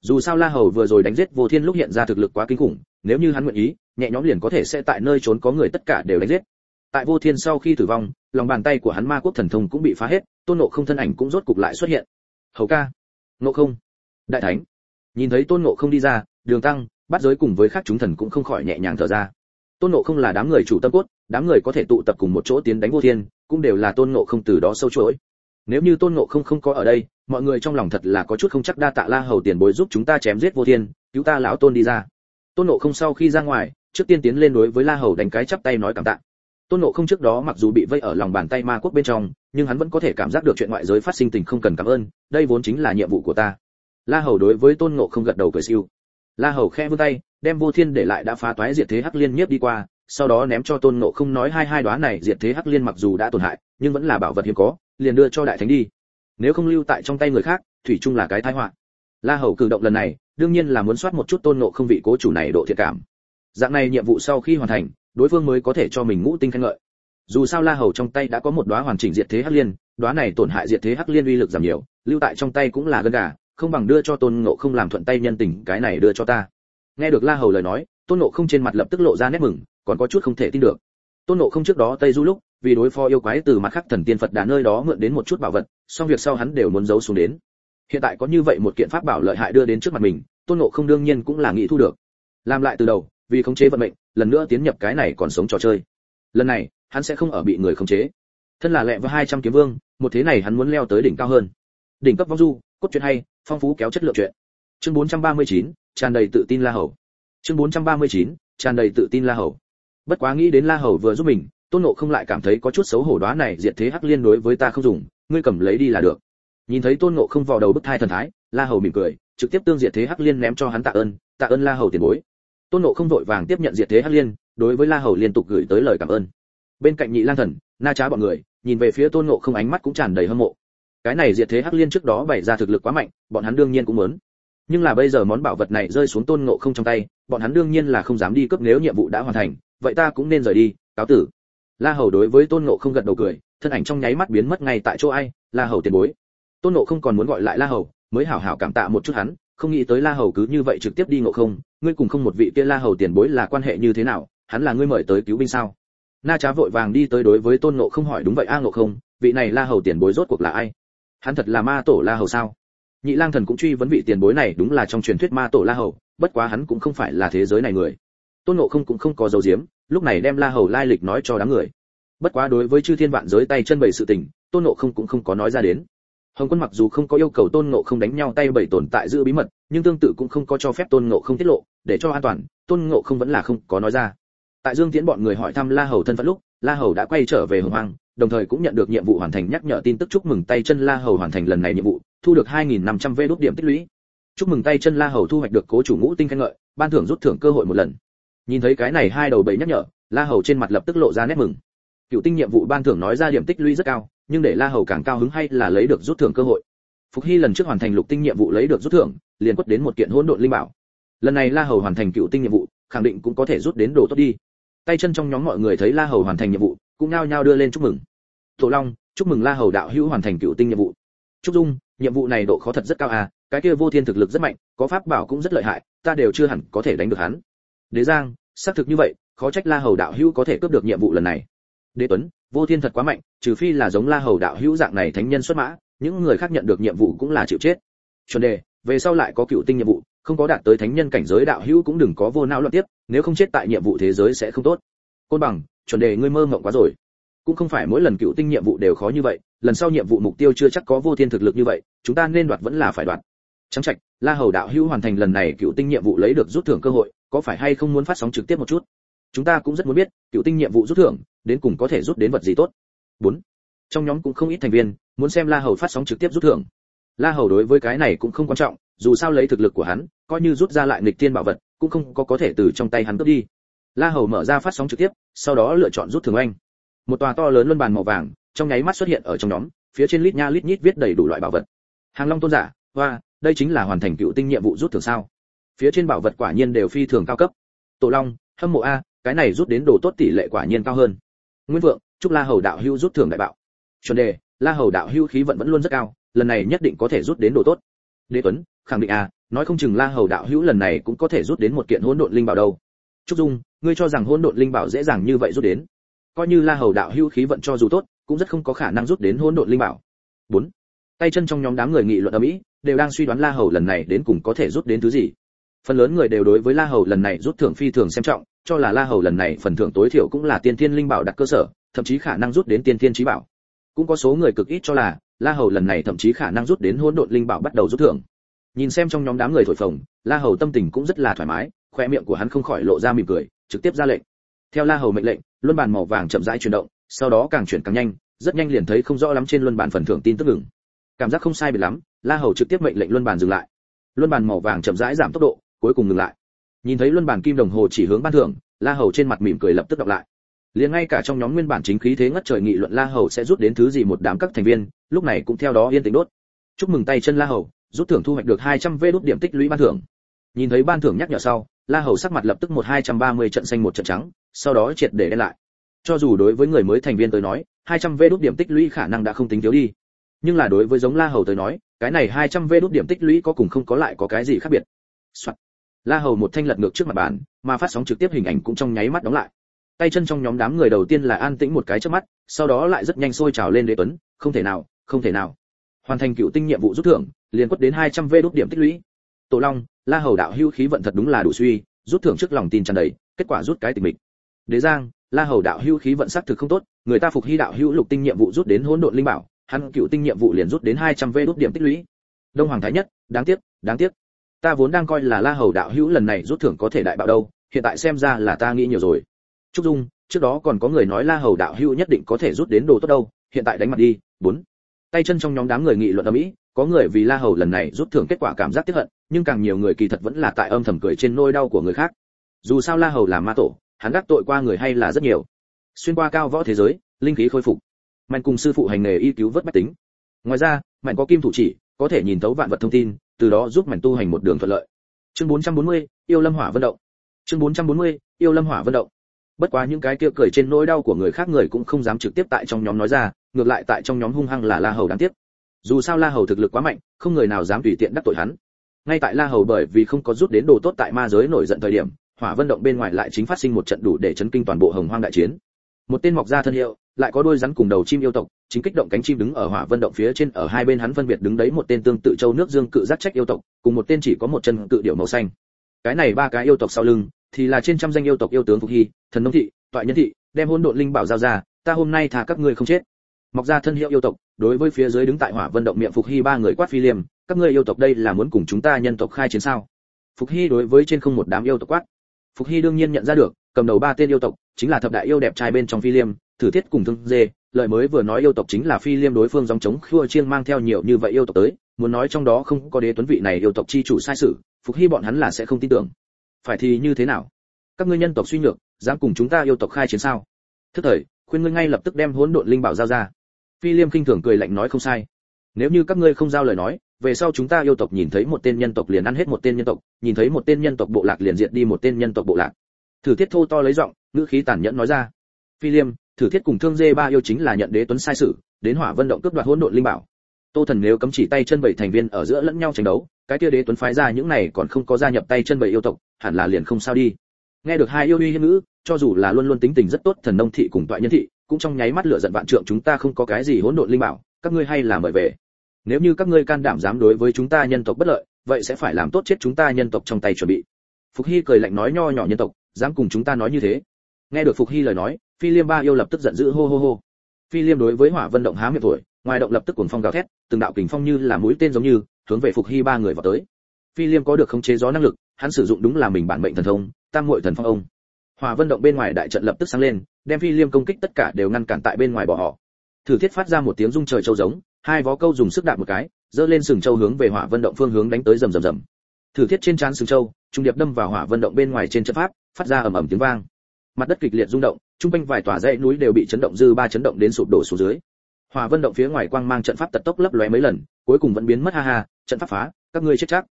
Dù sao la hầu vừa rồi đánh giết vô thiên lúc hiện ra thực lực quá kinh khủng, nếu như hắn nguyện ý, nhẹ nhõm liền có thể sẽ tại nơi trốn có người tất cả đều đánh giết. Tại vô thiên sau khi tử vong, lòng bàn tay của hắn ma quốc thần thông cũng bị phá hết, tôn nộ không thân ảnh cũng rốt cục lại xuất hiện. Hầu ca. Nộ không đại thánh. Nhìn thấy tôn nộ không đi ra, đường tăng, bắt giới cùng với các chúng thần cũng không khỏi nhẹ nhàng thở ra. Tôn nộ không là đám người chủ tâm cốt, đám người có thể tụ tập cùng một chỗ tiến đánh vô thiên, cũng đều là tôn nộ không từ đó sâu chuỗi. Nếu như tôn nộ không không có ở đây, mọi người trong lòng thật là có chút không chắc đa tạ la hầu tiền bối giúp chúng ta chém giết vô thiên, cứu ta lão tôn đi ra. Tôn nộ không sau khi ra ngoài, trước tiên tiến lên đối với la hầu đánh cái chắp tay nói cảm tạ. Tôn nộ không trước đó mặc dù bị vây ở lòng bàn tay ma quốc bên trong, nhưng hắn vẫn có thể cảm giác được chuyện ngoại giới phát sinh tình không cần cảm ơn, đây vốn chính là nhiệm vụ của ta la hầu đối với tôn ngộ không gật đầu cười siêu. La hầu khe vươn tay, đem vô thiên để lại đã phá toái diệt thế hắc liên nhiếp đi qua, sau đó ném cho tôn ngộ không nói hai hai đoá này diệt thế hắc liên mặc dù đã tổn hại, nhưng vẫn là bảo vật hiếm có, liền đưa cho đại thánh đi. Nếu không lưu tại trong tay người khác, thủy chung là cái tai họa. La hầu cử động lần này, đương nhiên là muốn soát một chút tôn ngộ không vị cố chủ này độ thiệt cảm. Dạng này nhiệm vụ sau khi hoàn thành, đối phương mới có thể cho mình ngũ tinh khen ngợi. Dù sao la hầu trong tay đã có một đóa hoàn chỉnh diệt thế hắc liên, đóa này tổn hại diệt thế hắc liên uy lực giảm nhiều, lưu tại trong tay cũng là gân gà không bằng đưa cho tôn ngộ không làm thuận tay nhân tình, cái này đưa cho ta. Nghe được la hầu lời nói, tôn ngộ không trên mặt lập tức lộ ra nét mừng, còn có chút không thể tin được. Tôn ngộ không trước đó tây du lúc, vì đối phó yêu quái từ mặt khắc thần tiên phật đã nơi đó mượn đến một chút bảo vật song việc sau hắn đều muốn giấu xuống đến. Hiện tại có như vậy một kiện pháp bảo lợi hại đưa đến trước mặt mình, tôn ngộ không đương nhiên cũng là nghĩ thu được. Làm lại từ đầu, vì khống chế vận mệnh, lần nữa tiến nhập cái này còn sống trò chơi. Lần này, hắn sẽ không ở bị người khống chế. Thân là lẹ với hai trăm kiếm vương, một thế này hắn muốn leo tới đỉnh cao hơn. Đỉnh cấp vong du cốt truyện hay phong phú kéo chất lượng truyện. Chương 439, tràn đầy tự tin la hầu. Chương 439, tràn đầy tự tin la hầu. Bất quá nghĩ đến la hầu vừa giúp mình tôn nộ không lại cảm thấy có chút xấu hổ đoá này diệt thế hắc liên đối với ta không dùng ngươi cầm lấy đi là được. Nhìn thấy tôn nộ không vào đầu bức thai thần thái la hầu mỉm cười trực tiếp tương diệt thế hắc liên ném cho hắn tạ ơn tạ ơn la hầu tiền bối. Tôn nộ không vội vàng tiếp nhận diệt thế hắc liên đối với la hầu liên tục gửi tới lời cảm ơn. Bên cạnh nhị lang thần na trá bọn người nhìn về phía tôn nộ không ánh mắt cũng tràn đầy hâm mộ cái này diệt thế hắc liên trước đó bày ra thực lực quá mạnh, bọn hắn đương nhiên cũng muốn. Nhưng là bây giờ món bảo vật này rơi xuống tôn ngộ không trong tay, bọn hắn đương nhiên là không dám đi cướp nếu nhiệm vụ đã hoàn thành, vậy ta cũng nên rời đi, cáo tử. La hầu đối với tôn ngộ không gật đầu cười, thân ảnh trong nháy mắt biến mất ngay tại chỗ ai, la hầu tiền bối. Tôn ngộ không còn muốn gọi lại la hầu, mới hảo hảo cảm tạ một chút hắn, không nghĩ tới la hầu cứ như vậy trực tiếp đi ngộ không, ngươi cùng không một vị kia la hầu tiền bối là quan hệ như thế nào, hắn là ngươi mời tới cứu binh sao? Na trá vội vàng đi tới đối với tôn ngộ không hỏi đúng vậy a ngộ không, vị này la hầu tiền bối rốt cuộc là ai? Hắn thật là ma tổ la hầu sao? Nhị lang thần cũng truy vấn vị tiền bối này đúng là trong truyền thuyết ma tổ la hầu, bất quá hắn cũng không phải là thế giới này người. Tôn ngộ không cũng không có dấu diếm, lúc này đem la hầu lai lịch nói cho đám người. Bất quá đối với chư thiên vạn giới tay chân bảy sự tình, tôn ngộ không cũng không có nói ra đến. Hồng quân mặc dù không có yêu cầu tôn ngộ không đánh nhau tay bảy tồn tại giữ bí mật, nhưng tương tự cũng không có cho phép tôn ngộ không tiết lộ, để cho an toàn, tôn ngộ không vẫn là không có nói ra. Tại dương tiễn bọn người hỏi thăm la hầu thân phận lúc la hầu đã quay trở về hồng hoang đồng thời cũng nhận được nhiệm vụ hoàn thành nhắc nhở tin tức chúc mừng tay chân La Hầu hoàn thành lần này nhiệm vụ, thu được 2500 vé đốt điểm tích lũy. Chúc mừng tay chân La Hầu thu hoạch được cố chủ ngũ tinh khen ngợi, ban thưởng rút thưởng cơ hội một lần. Nhìn thấy cái này hai đầu bảy nhắc nhở, La Hầu trên mặt lập tức lộ ra nét mừng. Cựu tinh nhiệm vụ ban thưởng nói ra điểm tích lũy rất cao, nhưng để La Hầu càng cao hứng hay là lấy được rút thưởng cơ hội. Phục Hy lần trước hoàn thành lục tinh nhiệm vụ lấy được rút thưởng, liền quất đến một kiện hỗn độn linh bảo. Lần này La Hầu hoàn thành cựu tinh nhiệm vụ, khẳng định cũng có thể rút đến đồ tốt đi. Tay chân trong nhóm mọi người thấy La Hầu hoàn thành nhiệm vụ, cũng nao nhao đưa lên chúc mừng. Tổ long chúc mừng la hầu đạo hữu hoàn thành cựu tinh nhiệm vụ. Trúc dung nhiệm vụ này độ khó thật rất cao à cái kia vô thiên thực lực rất mạnh có pháp bảo cũng rất lợi hại ta đều chưa hẳn có thể đánh được hắn. Đế giang xác thực như vậy khó trách la hầu đạo hữu có thể cướp được nhiệm vụ lần này. Đế tuấn vô thiên thật quá mạnh trừ phi là giống la hầu đạo hữu dạng này thánh nhân xuất mã những người khác nhận được nhiệm vụ cũng là chịu chết. Chuẩn đề về sau lại có cựu tinh nhiệm vụ không có đạt tới thánh nhân cảnh giới đạo hữu cũng đừng có vô não loạn tiếp, nếu không chết tại nhiệm vụ thế giới sẽ không tốt. Côn bằng, chuẩn đề ngươi mơ mộng quá rồi. Cũng không phải mỗi lần cựu tinh nhiệm vụ đều khó như vậy, lần sau nhiệm vụ mục tiêu chưa chắc có vô thiên thực lực như vậy, chúng ta nên đoạt vẫn là phải đoạt. Trắng trạch, la hầu đạo hữu hoàn thành lần này cựu tinh nhiệm vụ lấy được rút thưởng cơ hội, có phải hay không muốn phát sóng trực tiếp một chút? Chúng ta cũng rất muốn biết, cựu tinh nhiệm vụ rút thưởng, đến cùng có thể rút đến vật gì tốt? Bốn. Trong nhóm cũng không ít thành viên, muốn xem la hầu phát sóng trực tiếp rút thưởng. La hầu đối với cái này cũng không quan trọng, dù sao lấy thực lực của hắn coi như rút ra lại nghịch tiên bảo vật, cũng không có có thể từ trong tay hắn cướp đi. La hầu mở ra phát sóng trực tiếp, sau đó lựa chọn rút thưởng anh một tòa to lớn luân bàn màu vàng, trong nháy mắt xuất hiện ở trong nhóm, phía trên lít nha lít nhít viết đầy đủ loại bảo vật. Hàng long tôn giả, hoa, đây chính là hoàn thành cựu tinh nhiệm vụ rút thưởng sao? Phía trên bảo vật quả nhiên đều phi thường cao cấp. Tổ long, hâm mộ a, cái này rút đến đồ tốt tỷ lệ quả nhiên cao hơn. Nguyên vượng, chúc la hầu đạo hưu rút thưởng đại bạo. Chuẩn đề, la hầu đạo hưu khí vận vẫn luôn rất cao, lần này nhất định có thể rút đến đồ tốt. Đế tuấn, khẳng định a nói không chừng la hầu đạo hữu lần này cũng có thể rút đến một kiện hỗn độn linh bảo đâu. Trúc dung ngươi cho rằng hỗn độn linh bảo dễ dàng như vậy rút đến? Coi như la hầu đạo hữu khí vận cho dù tốt cũng rất không có khả năng rút đến hỗn độn linh bảo. Bốn tay chân trong nhóm đám người nghị luận ầm ĩ, đều đang suy đoán la hầu lần này đến cùng có thể rút đến thứ gì. Phần lớn người đều đối với la hầu lần này rút thưởng phi thường xem trọng cho là la hầu lần này phần thưởng tối thiểu cũng là tiên thiên linh bảo đặt cơ sở thậm chí khả năng rút đến tiên thiên chí bảo. Cũng có số người cực ít cho là la hầu lần này thậm chí khả năng rút đến hỗn độn linh bảo bắt đầu rút thưởng nhìn xem trong nhóm đám người thổi phồng, la hầu tâm tình cũng rất là thoải mái, khoe miệng của hắn không khỏi lộ ra mỉm cười, trực tiếp ra lệnh. Theo la hầu mệnh lệnh, luân bàn màu vàng chậm rãi chuyển động, sau đó càng chuyển càng nhanh, rất nhanh liền thấy không rõ lắm trên luân bàn phần thưởng tin tức ngừng. Cảm giác không sai biệt lắm, la hầu trực tiếp mệnh lệnh luân bàn dừng lại. Luân bàn màu vàng chậm rãi giảm tốc độ, cuối cùng ngừng lại. Nhìn thấy luân bàn kim đồng hồ chỉ hướng ban thưởng, la hầu trên mặt mỉm cười lập tức đọc lại. Liền ngay cả trong nhóm nguyên bản chính khí thế ngất trời nghị luận la hầu sẽ rút đến thứ gì một đám các thành viên, lúc này cũng theo đó yên tĩnh đốt. Chúc mừng tay chân la hầu rút thưởng thu hoạch được 200 vé đút điểm tích lũy ban thưởng. Nhìn thấy ban thưởng nhắc nhở sau, la hầu sắc mặt lập tức một 230 trận xanh một trận trắng, sau đó triệt để đen lại. Cho dù đối với người mới thành viên tới nói 200 vé đút điểm tích lũy khả năng đã không tính thiếu đi. Nhưng là đối với giống la hầu tới nói, cái này 200 vé đút điểm tích lũy có cùng không có lại có cái gì khác biệt. Soạn. la hầu một thanh lật ngược trước mặt bàn, mà phát sóng trực tiếp hình ảnh cũng trong nháy mắt đóng lại. Tay chân trong nhóm đám người đầu tiên là an tĩnh một cái trước mắt, sau đó lại rất nhanh sôi trào lên đế tuấn, không thể nào, không thể nào. Hoàn thành cựu tinh nhiệm vụ rút thưởng liền quất đến 200 vê đốt điểm tích lũy. Tổ long la hầu đạo hưu khí vận thật đúng là đủ suy rút thưởng trước lòng tin tràn đầy kết quả rút cái tình mình. Đế giang la hầu đạo hưu khí vận sắc thực không tốt người ta phục hy đạo hưu lục tinh nhiệm vụ rút đến hỗn độn linh bảo hắn cựu tinh nhiệm vụ liền rút đến 200 vê đốt điểm tích lũy. Đông hoàng thái nhất đáng tiếc đáng tiếc. Ta vốn đang coi là la hầu đạo hữu lần này rút thưởng có thể đại bạo đâu hiện tại xem ra là ta nghĩ nhiều rồi. Trúc dung trước đó còn có người nói la hầu đạo hữu nhất định có thể rút đến đồ tốt đâu hiện tại đánh mặt đi bốn. Tay chân trong nhóm đám người nghị luận ầm ĩ, có người vì la hầu lần này rút thưởng kết quả cảm giác tiếc hận nhưng càng nhiều người kỳ thật vẫn là tại âm thầm cười trên nỗi đau của người khác. Dù sao la hầu là ma tổ hắn gác tội qua người hay là rất nhiều. Xuyên qua cao võ thế giới linh khí khôi phục. Mạnh cùng sư phụ hành nghề y cứu vớt bách tính. Ngoài ra mạnh có kim thủ chỉ có thể nhìn thấu vạn vật thông tin từ đó giúp mạnh tu hành một đường thuận lợi. Chương 440, yêu lâm hỏa vận động. Chương 440, yêu lâm hỏa vận động. Bất quá những cái kia cười trên nỗi đau của người khác người cũng không dám trực tiếp tại trong nhóm nói ra ngược lại tại trong nhóm hung hăng là la hầu đáng tiếc dù sao la hầu thực lực quá mạnh, không người nào dám tùy tiện đắc tội hắn. Ngay tại la hầu bởi vì không có rút đến đồ tốt tại ma giới nổi giận thời điểm, hỏa vân động bên ngoài lại chính phát sinh một trận đủ để chấn kinh toàn bộ hồng hoang đại chiến. Một tên mọc ra thân hiệu, lại có đôi rắn cùng đầu chim yêu tộc, chính kích động cánh chim đứng ở hỏa vân động phía trên, ở hai bên hắn phân biệt đứng đấy một tên tương tự châu nước dương cự giác trách yêu tộc, cùng một tên chỉ có một chân cự điểu màu xanh. Cái này ba cái yêu tộc sau lưng, thì là trên trăm danh yêu tộc yêu tướng phục hy, thần nông thị, toại nhân thị, đem hôn độn linh bảo giao ra, ta hôm nay thả các ngươi không chết. Mọc ra thân hiệu yêu tộc đối với phía dưới đứng tại hỏa vân động miệng phục hy ba người quát phi liêm, các ngươi yêu tộc đây là muốn cùng chúng ta nhân tộc khai chiến sao? Phục hy đối với trên không một đám yêu tộc quát. Phục hy đương nhiên nhận ra được, cầm đầu ba tên yêu tộc, chính là thập đại yêu đẹp trai bên trong phi liêm, thử thiết cùng thương dê lợi mới vừa nói yêu tộc chính là phi liêm đối phương dòng chống khua chiêng mang theo nhiều như vậy yêu tộc tới, muốn nói trong đó không có đế tuấn vị này yêu tộc chi chủ sai sự, phục hy bọn hắn là sẽ không tin tưởng. Phải thì như thế nào? Các ngươi nhân tộc suy nhược, dám cùng chúng ta yêu tộc khai chiến sao? Thức thời, khuyên ngươi ngay lập tức đem hỗn độn linh bảo giao ra phi liêm kinh thường cười lạnh nói không sai. Nếu như các ngươi không giao lời nói, về sau chúng ta yêu tộc nhìn thấy một tên nhân tộc liền ăn hết một tên nhân tộc, nhìn thấy một tên nhân tộc bộ lạc liền diệt đi một tên nhân tộc bộ lạc. Thử thiết thô to lấy giọng, ngữ khí tàn nhẫn nói ra. Phi liêm, thử thiết cùng thương dê ba yêu chính là nhận đế tuấn sai sử đến hỏa vân động cướp đoạt hỗn độn linh bảo. Tô thần nếu cấm chỉ tay chân bảy thành viên ở giữa lẫn nhau tranh đấu, cái kia đế tuấn phái ra những này còn không có gia nhập tay chân bảy yêu tộc, hẳn là liền không sao đi. Nghe được hai yêu uy hiên ngữ cho dù là luôn luôn tính tình rất tốt thần nông thị cùng toại nhân thị, cũng trong nháy mắt lửa giận vạn trượng chúng ta không có cái gì hỗn độn linh bảo, các ngươi hay là mời về. Nếu như các ngươi can đảm dám đối với chúng ta nhân tộc bất lợi, vậy sẽ phải làm tốt chết chúng ta nhân tộc trong tay chuẩn bị. Phục hy cười lạnh nói nho nhỏ nhân tộc, dám cùng chúng ta nói như thế. Nghe được phục hy lời nói, phi liêm ba yêu lập tức giận dữ hô hô hô. Phi liêm đối với hỏa vân động há miệng tuổi ngoài động lập tức cuồng phong gào thét, từng đạo kình phong như là mũi tên giống như, hướng về phục hy ba người vào tới. Phi liêm có được khống chế gió năng lực, hắn sử dụng đúng là mình bản mệnh thần thông, tam muội thần phong ông hỏa vân động bên ngoài đại trận lập tức sáng lên, đem phi liêm công kích tất cả đều ngăn cản tại bên ngoài bỏ họ. Thử thiết phát ra một tiếng rung trời châu giống, hai vó câu dùng sức đạp một cái dơ lên sừng châu hướng về hỏa vân động phương hướng đánh tới rầm rầm rầm. Thử thiết trên trán sừng châu, trung điệp đâm vào hỏa vân động bên ngoài trên trận pháp, phát ra ầm ầm tiếng vang. Mặt đất kịch liệt rung động, trung quanh vài tòa dãy núi đều bị chấn động dư ba chấn động đến sụp đổ xuống dưới. Hỏa vân động phía ngoài quang mang trận pháp tật tốc lấp lóe mấy lần, cuối cùng vẫn biến mất ha ha, trận pháp phá, các ngươi chết chắc.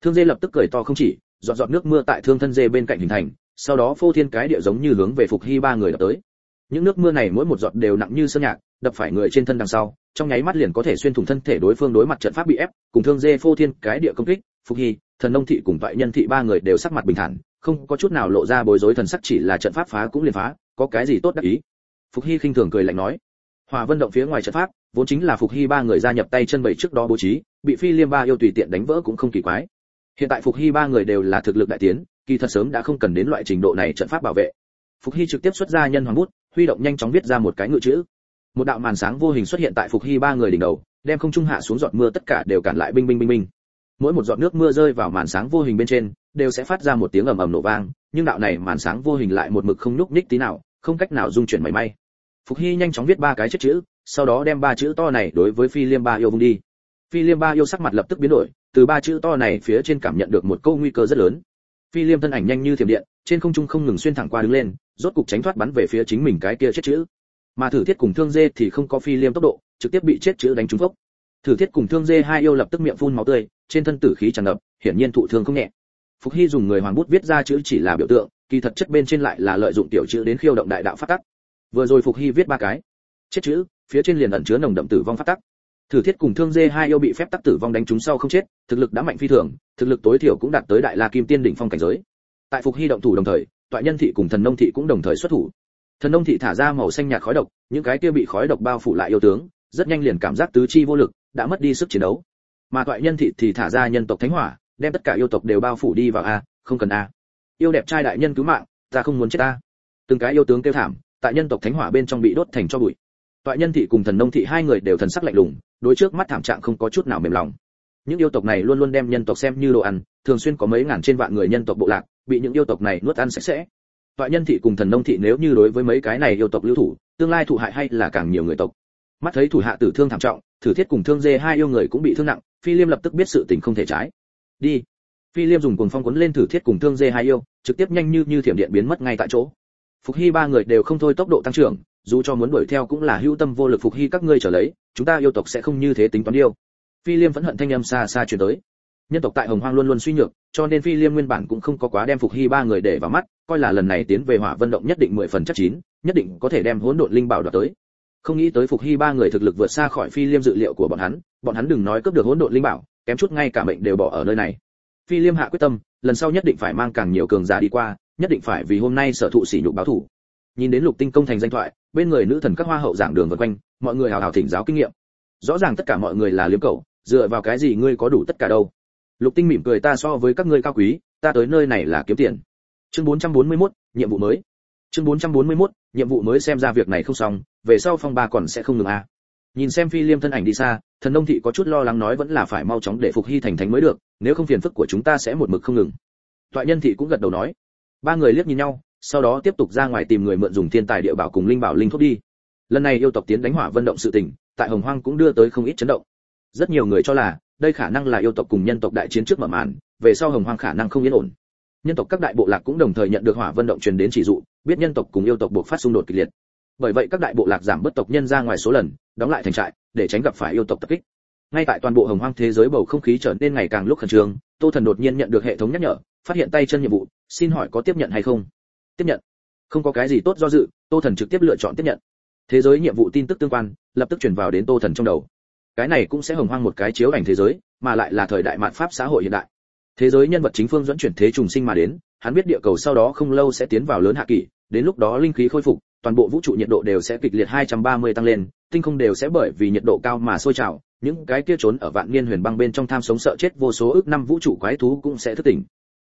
Thương dê lập tức cười to không chỉ, giọt giọt nước mưa tại thương thân dê bên cạnh hình thành sau đó phô thiên cái địa giống như hướng về phục hy ba người đập tới. Những nước mưa này mỗi một giọt đều nặng như sơn nhạc, đập phải người trên thân đằng sau, trong nháy mắt liền có thể xuyên thủng thân thể đối phương đối mặt trận pháp bị ép, cùng thương dê phô thiên cái địa công kích, phục hy, thần nông thị cùng toại nhân thị ba người đều sắc mặt bình thản, không có chút nào lộ ra bối rối thần sắc chỉ là trận pháp phá cũng liền phá, có cái gì tốt đắc ý? Phục hy khinh thường cười lạnh nói. Hòa vân động phía ngoài trận pháp, vốn chính là phục hy ba người gia nhập tay chân bảy trước đó bố trí, bị phi liêm ba yêu tùy tiện đánh vỡ cũng không kỳ quái. Hiện tại phục hy ba người đều là thực lực đại tiến kỳ thật sớm đã không cần đến loại trình độ này trận pháp bảo vệ. Phục hy trực tiếp xuất ra nhân hoàng bút, huy động nhanh chóng viết ra một cái ngự chữ. Một đạo màn sáng vô hình xuất hiện tại phục hy ba người đỉnh đầu, đem không trung hạ xuống giọt mưa tất cả đều cản lại binh binh binh binh. Mỗi một giọt nước mưa rơi vào màn sáng vô hình bên trên, đều sẽ phát ra một tiếng ầm ầm nổ vang, nhưng đạo này màn sáng vô hình lại một mực không nhúc nhích tí nào, không cách nào dung chuyển mảy may. Phục hy nhanh chóng viết ba cái chất chữ, sau đó đem ba chữ to này đối với phi liêm ba yêu vung đi. Phi liêm ba yêu sắc mặt lập tức biến đổi, từ ba chữ to này phía trên cảm nhận được một câu nguy cơ rất lớn phi liêm thân ảnh nhanh như thiểm điện, trên không trung không ngừng xuyên thẳng qua đứng lên, rốt cục tránh thoát bắn về phía chính mình cái kia chết chữ. Mà thử thiết cùng thương dê thì không có phi liêm tốc độ, trực tiếp bị chết chữ đánh trúng phốc. Thử thiết cùng thương dê hai yêu lập tức miệng phun máu tươi, trên thân tử khí tràn ngập, hiển nhiên thụ thương không nhẹ. Phục hy dùng người hoàng bút viết ra chữ chỉ là biểu tượng, kỳ thật chất bên trên lại là lợi dụng tiểu chữ đến khiêu động đại đạo phát tắc. Vừa rồi phục hy viết ba cái. Chết chữ, phía trên liền ẩn chứa nồng đậm tử vong phát tắc thử thiết cùng thương dê hai yêu bị phép tắc tử vong đánh trúng sau không chết, thực lực đã mạnh phi thường, thực lực tối thiểu cũng đạt tới đại la kim tiên đỉnh phong cảnh giới. Tại phục hy động thủ đồng thời, toại nhân thị cùng thần nông thị cũng đồng thời xuất thủ. Thần nông thị thả ra màu xanh nhạt khói độc, những cái kia bị khói độc bao phủ lại yêu tướng, rất nhanh liền cảm giác tứ chi vô lực, đã mất đi sức chiến đấu. Mà toại nhân thị thì thả ra nhân tộc thánh hỏa, đem tất cả yêu tộc đều bao phủ đi vào a, không cần a. Yêu đẹp trai đại nhân cứu mạng, ta không muốn chết ta từng cái yêu tướng kêu thảm, tại nhân tộc thánh hỏa bên trong bị đốt thành cho bụi. Toại nhân thị cùng thần nông thị hai người đều thần sắc lạnh lùng đối trước mắt thảm trạng không có chút nào mềm lòng. Những yêu tộc này luôn luôn đem nhân tộc xem như đồ ăn, thường xuyên có mấy ngàn trên vạn người nhân tộc bộ lạc, bị những yêu tộc này nuốt ăn sạch sẽ. Tọa nhân thị cùng thần nông thị nếu như đối với mấy cái này yêu tộc lưu thủ, tương lai thủ hại hay là càng nhiều người tộc. Mắt thấy thủ hạ tử thương thảm trọng, thử thiết cùng thương dê hai yêu người cũng bị thương nặng, phi liêm lập tức biết sự tình không thể trái. Đi. Phi liêm dùng cuồng phong cuốn lên thử thiết cùng thương dê hai yêu, trực tiếp nhanh như như thiểm điện biến mất ngay tại chỗ phục hy ba người đều không thôi tốc độ tăng trưởng, dù cho muốn đuổi theo cũng là hữu tâm vô lực phục hy các ngươi trở lấy, chúng ta yêu tộc sẽ không như thế tính toán yêu phi liêm vẫn hận thanh âm xa xa chuyển tới. Nhân tộc tại hồng hoang luôn luôn suy nhược, cho nên phi liêm nguyên bản cũng không có quá đem phục hy ba người để vào mắt, coi là lần này tiến về hỏa vân động nhất định mười phần chắc chín, nhất định có thể đem hỗn độn linh bảo đoạt tới. Không nghĩ tới phục hy ba người thực lực vượt xa khỏi phi liêm dự liệu của bọn hắn bọn hắn đừng nói cướp được hỗn độn linh bảo, kém chút ngay cả mệnh đều bỏ ở nơi này. Phi liêm hạ quyết tâm, lần sau nhất định phải mang càng nhiều cường giả đi qua nhất định phải vì hôm nay sở thụ sỉ nhục báo thủ. Nhìn đến lục tinh công thành danh thoại bên người nữ thần các hoa hậu giảng đường vần quanh mọi người hào hào thỉnh giáo kinh nghiệm. Rõ ràng tất cả mọi người là liếm cầu dựa vào cái gì ngươi có đủ tất cả đâu? Lục tinh mỉm cười ta so với các ngươi cao quý ta tới nơi này là kiếm tiền. Chương 441, nhiệm vụ mới. Chương 441, nhiệm vụ mới xem ra việc này không xong về sau phong ba còn sẽ không ngừng à. nhìn xem phi liêm thân ảnh đi xa thần nông thị có chút lo lắng nói vẫn là phải mau chóng để phục hy thành thánh mới được nếu không phiền phức của chúng ta sẽ một mực không ngừng. Toại nhân thị cũng gật đầu nói ba người liếc nhìn nhau, sau đó tiếp tục ra ngoài tìm người mượn dùng thiên tài địa bảo cùng linh bảo linh thuốc đi. Lần này yêu tộc tiến đánh hỏa vận động sự tình, tại hồng hoang cũng đưa tới không ít chấn động. Rất nhiều người cho là, đây khả năng là yêu tộc cùng nhân tộc đại chiến trước mở màn, về sau hồng hoang khả năng không yên ổn. Nhân tộc các đại bộ lạc cũng đồng thời nhận được hỏa vận động truyền đến chỉ dụ, biết nhân tộc cùng yêu tộc buộc phát xung đột kịch liệt. Bởi vậy các đại bộ lạc giảm bất tộc nhân ra ngoài số lần, đóng lại thành trại, để tránh gặp phải yêu tộc tập kích ngay tại toàn bộ hồng hoang thế giới bầu không khí trở nên ngày càng lúc khẩn trương, tô thần đột nhiên nhận được hệ thống nhắc nhở, phát hiện tay chân nhiệm vụ, xin hỏi có tiếp nhận hay không? Tiếp nhận. Không có cái gì tốt do dự, tô thần trực tiếp lựa chọn tiếp nhận. Thế giới nhiệm vụ tin tức tương quan, lập tức truyền vào đến tô thần trong đầu. Cái này cũng sẽ hồng hoang một cái chiếu ảnh thế giới, mà lại là thời đại mạn pháp xã hội hiện đại. Thế giới nhân vật chính phương dẫn chuyển thế trùng sinh mà đến, hắn biết địa cầu sau đó không lâu sẽ tiến vào lớn hạ kỷ, đến lúc đó linh khí khôi phục, toàn bộ vũ trụ nhiệt độ đều sẽ kịch liệt 230 tăng lên, tinh không đều sẽ bởi vì nhiệt độ cao mà sôi trào những cái kia trốn ở vạn niên huyền băng bên trong tham sống sợ chết vô số ước năm vũ trụ quái thú cũng sẽ thức tỉnh.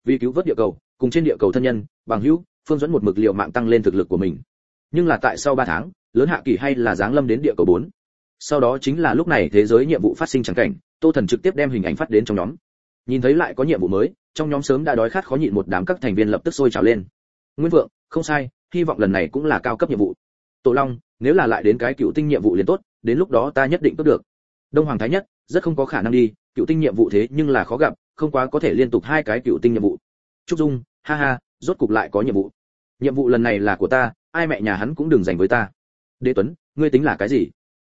Vì cứu vớt địa cầu, cùng trên địa cầu thân nhân, bằng hữu, phương dẫn một mực liệu mạng tăng lên thực lực của mình. Nhưng là tại sau 3 tháng, lớn hạ kỳ hay là giáng lâm đến địa cầu 4. sau đó chính là lúc này thế giới nhiệm vụ phát sinh chẳng cảnh, tô thần trực tiếp đem hình ảnh phát đến trong nhóm. Nhìn thấy lại có nhiệm vụ mới, trong nhóm sớm đã đói khát khó nhịn một đám các thành viên lập tức sôi trào lên. Nguyên vượng, không sai, hy vọng lần này cũng là cao cấp nhiệm vụ. Tổ long, nếu là lại đến cái cựu tinh nhiệm vụ liền tốt, đến lúc đó ta nhất định tốt được đông hoàng thái nhất, rất không có khả năng đi, cựu tinh nhiệm vụ thế nhưng là khó gặp, không quá có thể liên tục hai cái cựu tinh nhiệm vụ. Trúc dung, ha ha, rốt cục lại có nhiệm vụ. Nhiệm vụ lần này là của ta, ai mẹ nhà hắn cũng đừng dành với ta. Đế tuấn, ngươi tính là cái gì?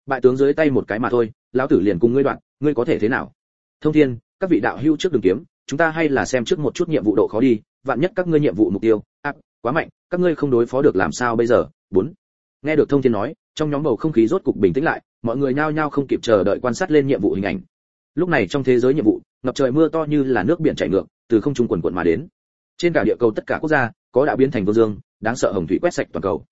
Bại tướng dưới tay một cái mà thôi, lão tử liền cùng ngươi đoạn, ngươi có thể thế nào? Thông thiên, các vị đạo hữu trước đường kiếm, chúng ta hay là xem trước một chút nhiệm vụ độ khó đi, vạn nhất các ngươi nhiệm vụ mục tiêu áp quá mạnh, các ngươi không đối phó được làm sao bây giờ? Bốn. Nghe được thông thiên nói, trong nhóm bầu không khí rốt cục bình tĩnh lại mọi người nhao nhao không kịp chờ đợi quan sát lên nhiệm vụ hình ảnh. Lúc này trong thế giới nhiệm vụ, ngập trời mưa to như là nước biển chảy ngược, từ không trung quần quần mà đến. Trên cả địa cầu tất cả quốc gia, có đã biến thành vương dương, đáng sợ hồng thủy quét sạch toàn cầu.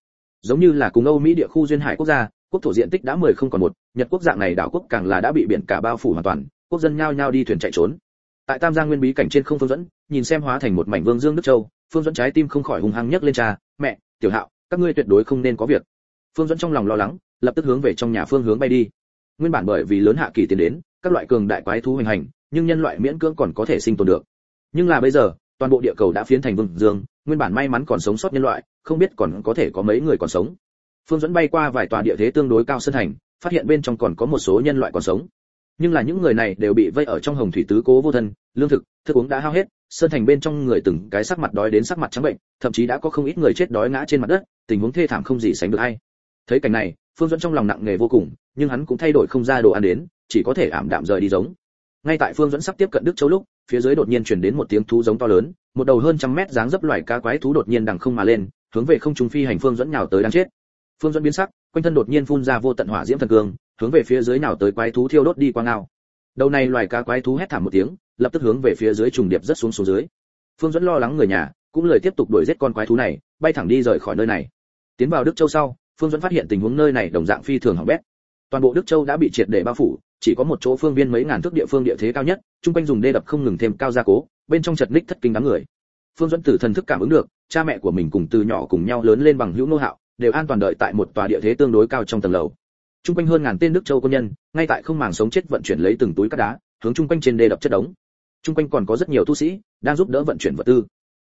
Giống như là cùng âu mỹ địa khu duyên hải quốc gia, quốc thổ diện tích đã mười không còn một, nhật quốc dạng này đảo quốc càng là đã bị biển cả bao phủ hoàn toàn, quốc dân nhao nhao đi thuyền chạy trốn. Tại tam giang nguyên bí cảnh trên không phương dẫn nhìn xem hóa thành một mảnh vương dương nước châu, phương dẫn trái tim không khỏi hung hăng nhấc lên cha, mẹ, tiểu hạo, các ngươi tuyệt đối không nên có việc. Phương dẫn trong lòng lo lắng lập tức hướng về trong nhà phương hướng bay đi. Nguyên bản bởi vì lớn hạ kỳ tiến đến, các loại cường đại quái thú hành hành, nhưng nhân loại miễn cưỡng còn có thể sinh tồn được. Nhưng là bây giờ, toàn bộ địa cầu đã phiến thành vương dương, nguyên bản may mắn còn sống sót nhân loại, không biết còn có thể có mấy người còn sống. Phương dẫn bay qua vài tòa địa thế tương đối cao sân thành, phát hiện bên trong còn có một số nhân loại còn sống. Nhưng là những người này đều bị vây ở trong hồng thủy tứ cố vô thân, lương thực, thức uống đã hao hết, sơn thành bên trong người từng cái sắc mặt đói đến sắc mặt trắng bệnh, thậm chí đã có không ít người chết đói ngã trên mặt đất, tình huống thê thảm không gì sánh được hay thấy cảnh này phương dẫn trong lòng nặng nề vô cùng nhưng hắn cũng thay đổi không ra đồ ăn đến chỉ có thể ảm đạm rời đi giống. Ngay tại phương dẫn sắp tiếp cận đức châu lúc phía dưới đột nhiên truyền đến một tiếng thú giống to lớn một đầu hơn trăm mét dáng dấp loài cá quái thú đột nhiên đằng không mà lên hướng về không trung phi hành phương dẫn nhào tới đang chết. Phương dẫn biến sắc quanh thân đột nhiên phun ra vô tận hỏa diễm thần cường, hướng về phía dưới nào tới quái thú thiêu đốt đi qua ngao. Đầu này loài cá quái thú hét thảm một tiếng lập tức hướng về phía dưới trùng điệp rất xuống xuống dưới. Phương dẫn lo lắng người nhà cũng lời tiếp tục đuổi giết con quái thú này bay thẳng đi rời khỏi nơi này. Tiến vào đức châu sau phương dẫn phát hiện tình huống nơi này đồng dạng phi thường hỏng bét. Toàn bộ đức châu đã bị triệt để bao phủ, chỉ có một chỗ phương viên mấy ngàn thước địa phương địa thế cao nhất trung quanh dùng đê đập không ngừng thêm cao gia cố, bên trong chật ních thất kinh đám người. Phương dẫn tử thần thức cảm ứng được, cha mẹ của mình cùng từ nhỏ cùng nhau lớn lên bằng hữu nô hạo, đều an toàn đợi tại một tòa địa thế tương đối cao trong tầng lầu. Trung quanh hơn ngàn tên đức châu quân nhân, ngay tại không màng sống chết vận chuyển lấy từng túi cát đá, hướng trung quanh trên đê đập chất đống. Trung quanh còn có rất nhiều tu sĩ, đang giúp đỡ vận chuyển vật tư.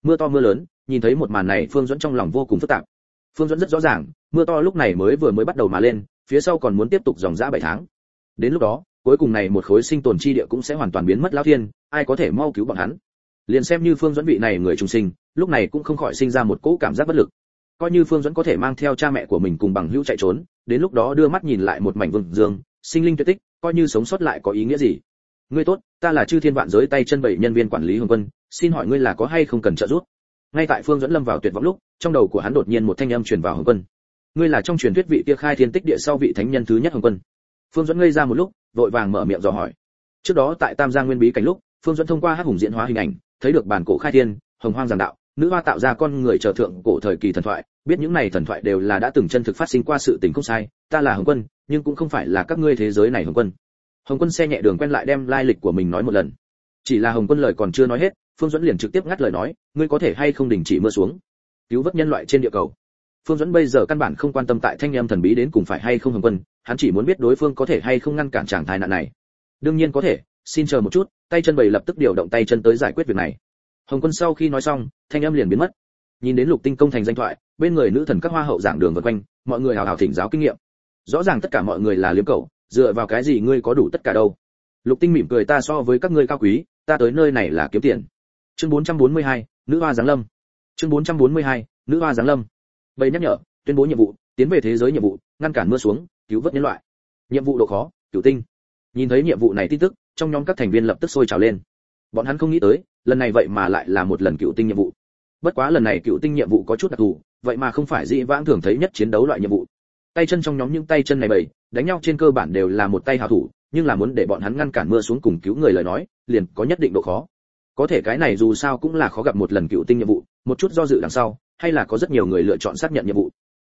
Mưa to mưa lớn, nhìn thấy một màn này, phương dẫn trong lòng vô cùng phức tạp phương dẫn rất rõ ràng, mưa to lúc này mới vừa mới bắt đầu mà lên, phía sau còn muốn tiếp tục dòng dã bảy tháng. Đến lúc đó, cuối cùng này một khối sinh tồn chi địa cũng sẽ hoàn toàn biến mất lão thiên, ai có thể mau cứu bọn hắn? Liền xem như phương dẫn vị này người trung sinh, lúc này cũng không khỏi sinh ra một cỗ cảm giác bất lực. Coi như phương dẫn có thể mang theo cha mẹ của mình cùng bằng hữu chạy trốn, đến lúc đó đưa mắt nhìn lại một mảnh vương dương, sinh linh tuyệt tích, coi như sống sót lại có ý nghĩa gì? Ngươi tốt, ta là chư thiên vạn giới tay chân bảy nhân viên quản lý hồng quân, xin hỏi ngươi là có hay không cần trợ giúp? Ngay tại phương dẫn lâm vào tuyệt vọng lúc, trong đầu của hắn đột nhiên một thanh âm truyền vào hồng quân. Ngươi là trong truyền thuyết vị kia khai thiên tích địa sau vị thánh nhân thứ nhất hồng quân. Phương dẫn ngây ra một lúc, vội vàng mở miệng dò hỏi. Trước đó tại tam giang nguyên bí cảnh lúc, phương dẫn thông qua hắc hùng diễn hóa hình ảnh, thấy được bản cổ khai thiên, hồng hoang giảng đạo, nữ hoa tạo ra con người trở thượng cổ thời kỳ thần thoại, biết những này thần thoại đều là đã từng chân thực phát sinh qua sự tình không sai, ta là hồng quân, nhưng cũng không phải là các ngươi thế giới này hồng quân. Hồng quân xe nhẹ đường quen lại đem lai lịch của mình nói một lần. Chỉ là hồng quân lời còn chưa nói hết phương duẫn liền trực tiếp ngắt lời nói, ngươi có thể hay không đình chỉ mưa xuống? Cứu vớt nhân loại trên địa cầu. Phương duẫn bây giờ căn bản không quan tâm tại thanh âm thần bí đến cùng phải hay không hồng quân, hắn chỉ muốn biết đối phương có thể hay không ngăn cản chàng thái nạn này. Đương nhiên có thể, xin chờ một chút, tay chân bầy lập tức điều động tay chân tới giải quyết việc này. Hồng quân sau khi nói xong, thanh âm liền biến mất. Nhìn đến lục tinh công thành danh thoại, bên người nữ thần các hoa hậu giảng đường vân quanh, mọi người hào hào thỉnh giáo kinh nghiệm. Rõ ràng tất cả mọi người là liếm cầu dựa vào cái gì ngươi có đủ tất cả đâu? Lục tinh mỉm cười, ta so với các ngươi cao quý, ta tới nơi này là kiếm tiền chương 442, nữ hoa giáng lâm. Chương 442, nữ hoa giáng lâm. Bầy nhắc nhở tuyên bố nhiệm vụ tiến về thế giới nhiệm vụ ngăn cản mưa xuống cứu vớt nhân loại. Nhiệm vụ độ khó cửu tinh. Nhìn thấy nhiệm vụ này tin tức trong nhóm các thành viên lập tức sôi trào lên. Bọn hắn không nghĩ tới lần này vậy mà lại là một lần cựu tinh nhiệm vụ. Bất quá lần này cựu tinh nhiệm vụ có chút đặc thù vậy mà không phải dị vãng thường thấy nhất chiến đấu loại nhiệm vụ. Tay chân trong nhóm những tay chân này bầy đánh nhau trên cơ bản đều là một tay hào thủ nhưng là muốn để bọn hắn ngăn cản mưa xuống cùng cứu người lời nói liền có nhất định độ khó có thể cái này dù sao cũng là khó gặp một lần cựu tinh nhiệm vụ, một chút do dự đằng sau, hay là có rất nhiều người lựa chọn xác nhận nhiệm vụ.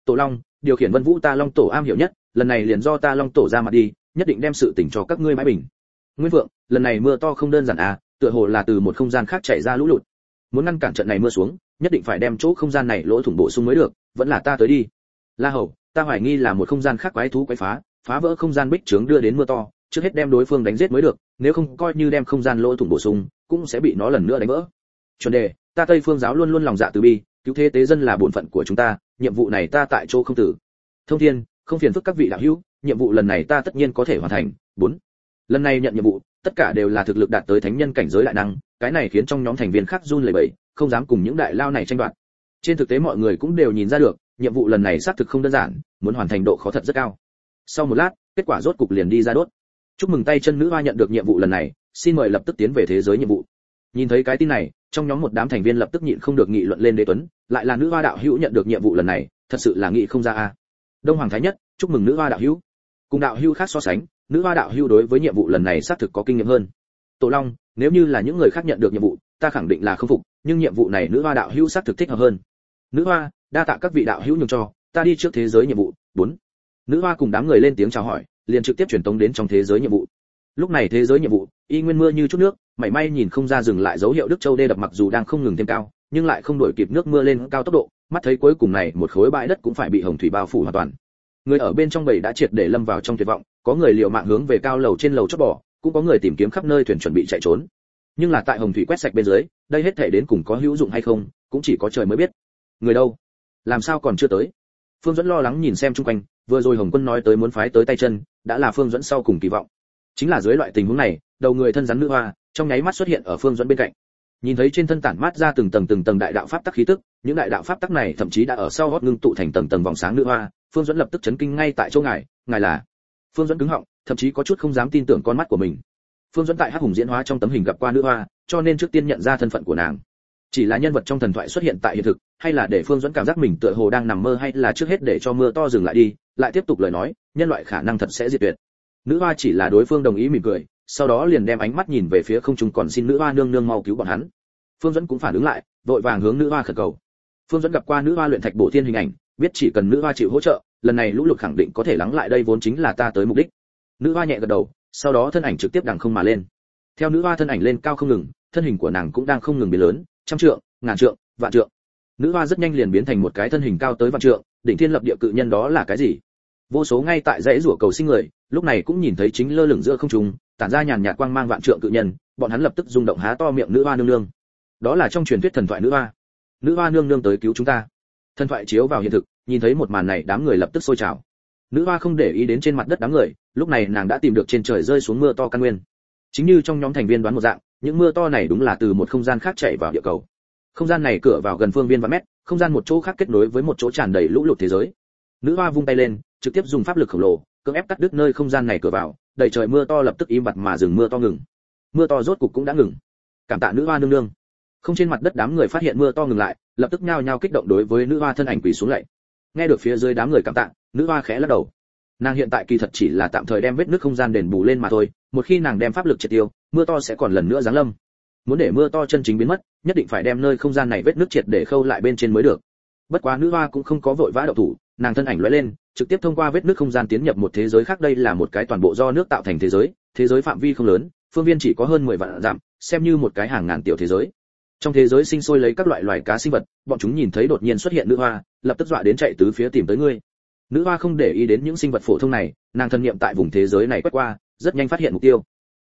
Tổ long, điều khiển vân vũ ta long tổ am hiểu nhất, lần này liền do ta long tổ ra mặt đi, nhất định đem sự tỉnh cho các ngươi mãi bình. Nguyên vượng, lần này mưa to không đơn giản à tựa hồ là từ một không gian khác chảy ra lũ lụt. Muốn ngăn cản trận này mưa xuống, nhất định phải đem chỗ không gian này lỗ thủng bổ sung mới được, vẫn là ta tới đi. La hầu, ta hoài nghi là một không gian khác quái thú quái phá phá vỡ không gian bích trướng đưa đến mưa to trước hết đem đối phương đánh giết mới được, nếu không coi như đem không gian lỗ thủng bổ sung, cũng sẽ bị nó lần nữa đánh vỡ. Chuẩn đề, ta tây phương giáo luôn luôn lòng dạ từ bi, cứu thế tế dân là bổn phận của chúng ta, nhiệm vụ này ta tại chỗ không tử. Thông thiên, không phiền phức các vị đạo hữu, nhiệm vụ lần này ta tất nhiên có thể hoàn thành. Bốn, lần này nhận nhiệm vụ, tất cả đều là thực lực đạt tới thánh nhân cảnh giới đại năng, cái này khiến trong nhóm thành viên khác run lẩy bẩy, không dám cùng những đại lao này tranh đoạt. Trên thực tế mọi người cũng đều nhìn ra được, nhiệm vụ lần này xác thực không đơn giản, muốn hoàn thành độ khó thật rất cao. Sau một lát, kết quả rốt cục liền đi ra đốt chúc mừng tay chân nữ hoa nhận được nhiệm vụ lần này, xin mời lập tức tiến về thế giới nhiệm vụ. Nhìn thấy cái tin này, trong nhóm một đám thành viên lập tức nhịn không được nghị luận lên đế tuấn, lại là nữ hoa đạo hữu nhận được nhiệm vụ lần này, thật sự là nghị không ra a. Đông hoàng thái nhất, chúc mừng nữ hoa đạo hữu. Cùng đạo hữu khác so sánh, nữ hoa đạo hữu đối với nhiệm vụ lần này xác thực có kinh nghiệm hơn. Tổ long, nếu như là những người khác nhận được nhiệm vụ, ta khẳng định là không phục, nhưng nhiệm vụ này nữ hoa đạo hữu xác thực thích hợp hơn. Nữ hoa, đa tạ các vị đạo hữu nhường cho, ta đi trước thế giới nhiệm vụ. Bốn. Nữ hoa cùng đám người lên tiếng chào hỏi liền trực tiếp truyền tống đến trong thế giới nhiệm vụ. Lúc này thế giới nhiệm vụ, y nguyên mưa như chút nước, mảy may nhìn không ra dừng lại dấu hiệu đức châu đê đập mặc dù đang không ngừng thêm cao, nhưng lại không đổi kịp nước mưa lên cao tốc độ, mắt thấy cuối cùng này một khối bãi đất cũng phải bị hồng thủy bao phủ hoàn toàn. Người ở bên trong bầy đã triệt để lâm vào trong tuyệt vọng, có người liều mạng hướng về cao lầu trên lầu chót bỏ, cũng có người tìm kiếm khắp nơi thuyền chuẩn bị chạy trốn. Nhưng là tại hồng thủy quét sạch bên dưới, đây hết thể đến cùng có hữu dụng hay không, cũng chỉ có trời mới biết. Người đâu? Làm sao còn chưa tới? Phương dẫn lo lắng nhìn xem chung quanh, vừa rồi hồng quân nói tới muốn phái tới tay chân đã là phương dẫn sau cùng kỳ vọng. Chính là dưới loại tình huống này, đầu người thân rắn nữ hoa, trong nháy mắt xuất hiện ở phương dẫn bên cạnh. Nhìn thấy trên thân tản mát ra từng tầng từng tầng đại đạo pháp tắc khí tức, những đại đạo pháp tắc này thậm chí đã ở sau gót ngưng tụ thành tầng tầng vòng sáng nữ hoa, phương dẫn lập tức chấn kinh ngay tại chỗ ngài ngài là? Phương dẫn cứng họng, thậm chí có chút không dám tin tưởng con mắt của mình. Phương dẫn tại hắc hùng diễn hóa trong tấm hình gặp qua nữ hoa, cho nên trước tiên nhận ra thân phận của nàng chỉ là nhân vật trong thần thoại xuất hiện tại hiện thực, hay là để phương dẫn cảm giác mình tựa hồ đang nằm mơ hay là trước hết để cho mưa to dừng lại đi, lại tiếp tục lời nói, nhân loại khả năng thật sẽ diệt tuyệt. Nữ hoa chỉ là đối phương đồng ý mỉm cười, sau đó liền đem ánh mắt nhìn về phía không trung còn xin nữ hoa nương nương mau cứu bọn hắn. Phương dẫn cũng phản ứng lại, vội vàng hướng nữ hoa khẩn cầu. Phương dẫn gặp qua nữ hoa luyện thạch bổ thiên hình ảnh, biết chỉ cần nữ hoa chịu hỗ trợ, lần này lũ lụt khẳng định có thể lắng lại đây vốn chính là ta tới mục đích. Nữ hoa nhẹ gật đầu, sau đó thân ảnh trực tiếp đằng không mà lên. Theo nữ hoa thân ảnh lên cao không ngừng, thân hình của nàng cũng đang không ngừng biến lớn trăm trượng, ngàn trượng, vạn trượng. Nữ hoa rất nhanh liền biến thành một cái thân hình cao tới vạn trượng, đỉnh thiên lập địa cự nhân đó là cái gì? Vô số ngay tại dãy rủa cầu sinh người, lúc này cũng nhìn thấy chính lơ lửng giữa không trung, tản ra nhàn nhạt quang mang vạn trượng cự nhân, bọn hắn lập tức rung động há to miệng nữ hoa nương nương. Đó là trong truyền thuyết thần thoại nữ hoa. Nữ hoa nương nương tới cứu chúng ta. Thần thoại chiếu vào hiện thực, nhìn thấy một màn này đám người lập tức sôi trào. Nữ hoa không để ý đến trên mặt đất đám người, lúc này nàng đã tìm được trên trời rơi xuống mưa to căn nguyên. Chính như trong nhóm thành viên đoán một dạng những mưa to này đúng là từ một không gian khác chạy vào địa cầu. Không gian này cửa vào gần phương viên vạn mét, không gian một chỗ khác kết nối với một chỗ tràn đầy lũ lụt thế giới. Nữ hoa vung tay lên, trực tiếp dùng pháp lực khổng lồ, cưỡng ép cắt đứt nơi không gian này cửa vào đầy trời mưa to lập tức im bặt mà dừng mưa to ngừng. Mưa to rốt cục cũng đã ngừng. Cảm tạ nữ hoa nương nương. Không trên mặt đất đám người phát hiện mưa to ngừng lại, lập tức nhao nhao kích động đối với nữ hoa thân ảnh quỳ xuống lạy nghe được phía dưới đám người cảm tạ, nữ hoa khẽ lắc đầu. Nàng hiện tại kỳ thật chỉ là tạm thời đem vết nước không gian đền bù lên mà thôi, một khi nàng đem pháp lực triệt tiêu mưa to sẽ còn lần nữa giáng lâm. Muốn để mưa to chân chính biến mất, nhất định phải đem nơi không gian này vết nước triệt để khâu lại bên trên mới được. Bất quá nữ hoa cũng không có vội vã động thủ, nàng thân ảnh lóe lên, trực tiếp thông qua vết nước không gian tiến nhập một thế giới khác. Đây là một cái toàn bộ do nước tạo thành thế giới thế giới phạm vi không lớn, phương viên chỉ có hơn 10 vạn dặm, xem như một cái hàng ngàn tiểu thế giới. Trong thế giới sinh sôi lấy các loại loài cá sinh vật, bọn chúng nhìn thấy đột nhiên xuất hiện nữ hoa, lập tức dọa đến chạy tứ phía tìm tới ngươi. Nữ hoa không để ý đến những sinh vật phổ thông này, nàng thân niệm tại vùng thế giới này quét qua, rất nhanh phát hiện mục tiêu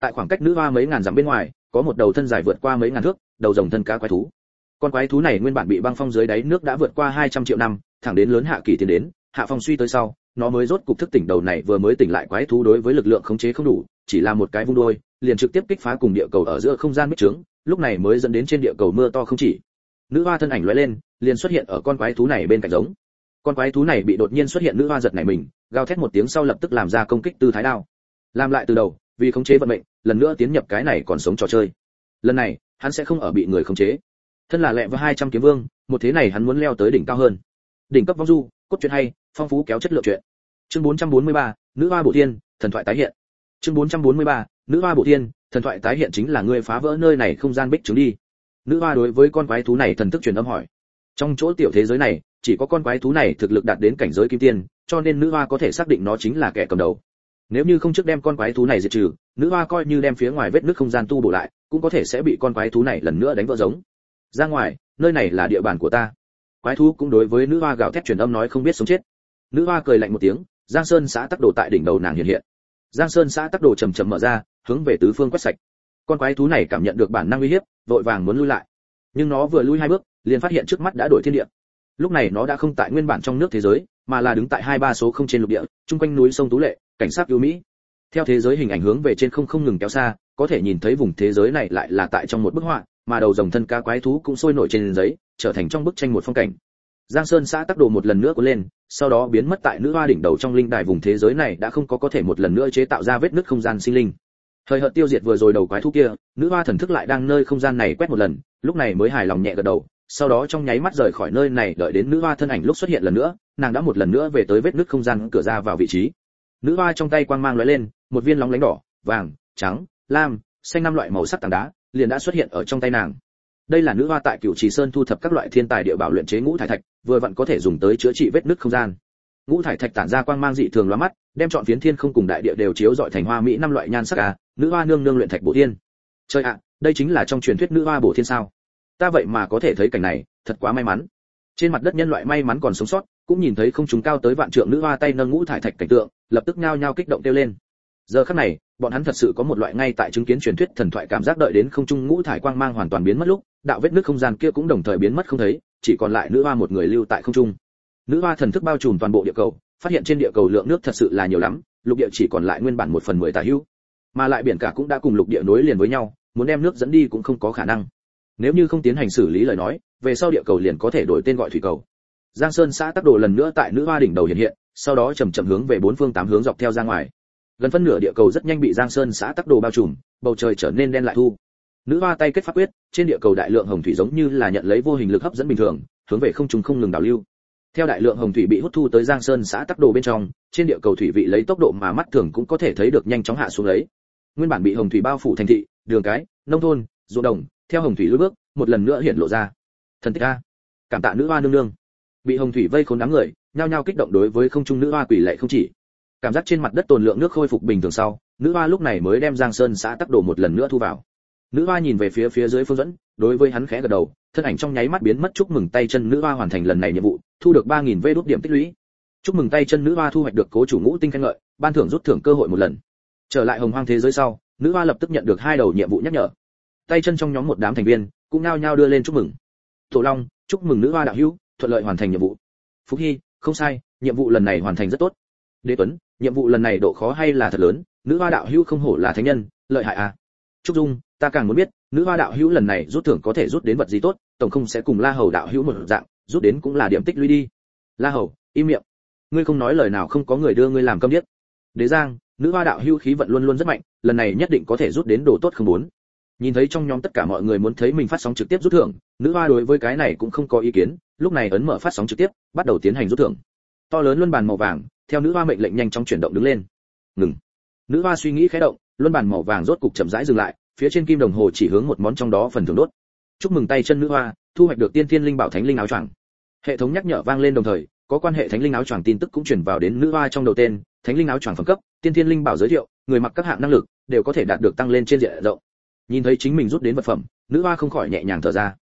tại khoảng cách nữ hoa mấy ngàn dặm bên ngoài, có một đầu thân dài vượt qua mấy ngàn thước, đầu rồng thân cá quái thú. Con quái thú này nguyên bản bị băng phong dưới đáy nước đã vượt qua 200 triệu năm, thẳng đến lớn hạ kỳ tiến đến, hạ phong suy tới sau, nó mới rốt cục thức tỉnh đầu này vừa mới tỉnh lại quái thú đối với lực lượng khống chế không đủ, chỉ là một cái vung đôi, liền trực tiếp kích phá cùng địa cầu ở giữa không gian bích trướng, lúc này mới dẫn đến trên địa cầu mưa to không chỉ. Nữ hoa thân ảnh lóe lên, liền xuất hiện ở con quái thú này bên cạnh giống. Con quái thú này bị đột nhiên xuất hiện nữ hoa giật này mình, gào thét một tiếng sau lập tức làm ra công kích tư thái đao. Làm lại từ đầu, vì khống chế vận mệnh lần nữa tiến nhập cái này còn sống trò chơi. Lần này hắn sẽ không ở bị người khống chế. Thân là lẹ với 200 kiếm vương một thế này hắn muốn leo tới đỉnh cao hơn. Đỉnh cấp vong du cốt truyện hay phong phú kéo chất lượng truyện. Chương 443, nữ hoa bổ thiên thần thoại tái hiện. Chương 443, nữ hoa bổ thiên thần thoại tái hiện chính là ngươi phá vỡ nơi này không gian bích trứng đi. Nữ hoa đối với con quái thú này thần thức truyền âm hỏi. Trong chỗ tiểu thế giới này chỉ có con quái thú này thực lực đạt đến cảnh giới kim tiên cho nên nữ hoa có thể xác định nó chính là kẻ cầm đầu. Nếu như không trước đem con quái thú này diệt trừ nữ hoa coi như đem phía ngoài vết nước không gian tu bổ lại, cũng có thể sẽ bị con quái thú này lần nữa đánh vỡ giống. Ra ngoài, nơi này là địa bàn của ta. Quái thú cũng đối với nữ hoa gào thét truyền âm nói không biết sống chết. Nữ hoa cười lạnh một tiếng, giang sơn xã tắc đồ tại đỉnh đầu nàng hiện hiện. Giang sơn xã tắc đồ chầm chậm mở ra, hướng về tứ phương quét sạch. Con quái thú này cảm nhận được bản năng uy hiếp, vội vàng muốn lui lại. Nhưng nó vừa lui hai bước, liền phát hiện trước mắt đã đổi thiên địa. Lúc này nó đã không tại nguyên bản trong nước thế giới, mà là đứng tại hai ba số không trên lục địa, chung quanh núi sông tú lệ, cảnh sát ưu mỹ theo thế giới hình ảnh hướng về trên không không ngừng kéo xa, có thể nhìn thấy vùng thế giới này lại là tại trong một bức họa, mà đầu dòng thân ca quái thú cũng sôi nổi trên giấy, trở thành trong bức tranh một phong cảnh. Giang sơn xã tác đồ một lần nữa cuốn lên, sau đó biến mất tại nữ hoa đỉnh đầu trong linh đài vùng thế giới này đã không có có thể một lần nữa chế tạo ra vết nứt không gian sinh linh. Thời hợt tiêu diệt vừa rồi đầu quái thú kia, nữ hoa thần thức lại đang nơi không gian này quét một lần, lúc này mới hài lòng nhẹ gật đầu, sau đó trong nháy mắt rời khỏi nơi này đợi đến nữ hoa thân ảnh lúc xuất hiện lần nữa, nàng đã một lần nữa về tới vết nứt không gian cửa ra vào vị trí. Nữ hoa trong tay quang mang lóe lên một viên lóng lánh đỏ, vàng, trắng, lam, xanh năm loại màu sắc tảng đá, liền đã xuất hiện ở trong tay nàng. Đây là nữ hoa tại cửu trì sơn thu thập các loại thiên tài địa bảo luyện chế ngũ thải thạch, vừa vặn có thể dùng tới chữa trị vết nứt không gian. Ngũ thải thạch tản ra quang mang dị thường lóa mắt, đem chọn phiến thiên không cùng đại địa đều chiếu rọi thành hoa mỹ năm loại nhan sắc à nữ hoa nương nương luyện thạch bổ thiên trời ạ, đây chính là trong truyền thuyết nữ hoa bổ thiên sao? Ta vậy mà có thể thấy cảnh này, thật quá may mắn. Trên mặt đất nhân loại may mắn còn sống sót, cũng nhìn thấy không chúng cao tới vạn trượng nữ hoa tay nâng ngũ thải thạch cảnh tượng, lập tức nhao nhao kích động kêu lên giờ khắc này, bọn hắn thật sự có một loại ngay tại chứng kiến truyền thuyết thần thoại cảm giác đợi đến không trung ngũ thải quang mang hoàn toàn biến mất lúc, đạo vết nước không gian kia cũng đồng thời biến mất không thấy, chỉ còn lại nữ hoa một người lưu tại không trung. Nữ hoa thần thức bao trùm toàn bộ địa cầu, phát hiện trên địa cầu lượng nước thật sự là nhiều lắm, lục địa chỉ còn lại nguyên bản một phần mười tà hữu mà lại biển cả cũng đã cùng lục địa nối liền với nhau, muốn đem nước dẫn đi cũng không có khả năng. Nếu như không tiến hành xử lý lời nói, về sau địa cầu liền có thể đổi tên gọi thủy cầu. Giang sơn xã tắc đồ lần nữa tại nữ hoa đỉnh đầu hiện hiện, sau đó chầm chậm hướng về bốn phương tám hướng dọc theo ra ngoài gần phân nửa địa cầu rất nhanh bị giang sơn xã tắc đồ bao trùm, bầu trời trở nên đen lại thu. Nữ hoa tay kết pháp quyết, trên địa cầu đại lượng hồng thủy giống như là nhận lấy vô hình lực hấp dẫn bình thường, hướng về không trung không ngừng đảo lưu. Theo đại lượng hồng thủy bị hút thu tới giang sơn xã tắc đồ bên trong, trên địa cầu thủy vị lấy tốc độ mà mắt thường cũng có thể thấy được nhanh chóng hạ xuống lấy. Nguyên bản bị hồng thủy bao phủ thành thị, đường cái, nông thôn, ruộng đồng, theo hồng thủy lưỡi bước, một lần nữa hiện lộ ra. Thần tích a. Cảm tạ nữ hoa nương nương. Bị hồng thủy vây khốn đám người, nhao nhao kích động đối với không trung nữ hoa quỷ lệ không chỉ cảm giác trên mặt đất tồn lượng nước khôi phục bình thường sau, nữ hoa lúc này mới đem giang sơn xã tắc đồ một lần nữa thu vào. Nữ hoa nhìn về phía phía dưới phương dẫn, đối với hắn khẽ gật đầu, thân ảnh trong nháy mắt biến mất, chúc mừng tay chân nữ hoa hoàn thành lần này nhiệm vụ, thu được ba nghìn vê đốt điểm tích lũy. Chúc mừng tay chân nữ hoa thu hoạch được cố chủ ngũ tinh khen ngợi, ban thưởng rút thưởng cơ hội một lần. Trở lại hồng hoang thế giới sau, nữ hoa lập tức nhận được hai đầu nhiệm vụ nhắc nhở. Tay chân trong nhóm một đám thành viên, cũng nao nhao đưa lên chúc mừng. Tổ long, chúc mừng nữ hoa đạo hữu, thuận lợi hoàn thành nhiệm vụ. Phúc hy, không sai, nhiệm vụ lần này hoàn thành rất tốt. Đế tuấn nhiệm vụ lần này độ khó hay là thật lớn, nữ hoa đạo hữu không hổ là thánh nhân, lợi hại à. Trúc dung, ta càng muốn biết, nữ hoa đạo hữu lần này rút thưởng có thể rút đến vật gì tốt, tổng không sẽ cùng la hầu đạo hữu một dạng, rút đến cũng là điểm tích lũy đi. La hầu, im miệng. Ngươi không nói lời nào không có người đưa ngươi làm câm điếc. Đế giang, nữ hoa đạo hữu khí vận luôn luôn rất mạnh, lần này nhất định có thể rút đến đồ tốt không muốn. Nhìn thấy trong nhóm tất cả mọi người muốn thấy mình phát sóng trực tiếp rút thưởng, nữ hoa đối với cái này cũng không có ý kiến, lúc này ấn mở phát sóng trực tiếp, bắt đầu tiến hành rút thưởng. To lớn luân bàn màu vàng theo nữ hoa mệnh lệnh nhanh chóng chuyển động đứng lên. Ngừng. Nữ hoa suy nghĩ khẽ động, luân bàn màu vàng rốt cục chậm rãi dừng lại, phía trên kim đồng hồ chỉ hướng một món trong đó phần thưởng đốt. Chúc mừng tay chân nữ hoa, thu hoạch được tiên thiên linh bảo thánh linh áo choàng. Hệ thống nhắc nhở vang lên đồng thời, có quan hệ thánh linh áo choàng tin tức cũng truyền vào đến nữ hoa trong đầu tên, thánh linh áo choàng phẩm cấp, tiên thiên linh bảo giới thiệu, người mặc các hạng năng lực đều có thể đạt được tăng lên trên diện rộng. Nhìn thấy chính mình rút đến vật phẩm, nữ hoa không khỏi nhẹ nhàng thở ra.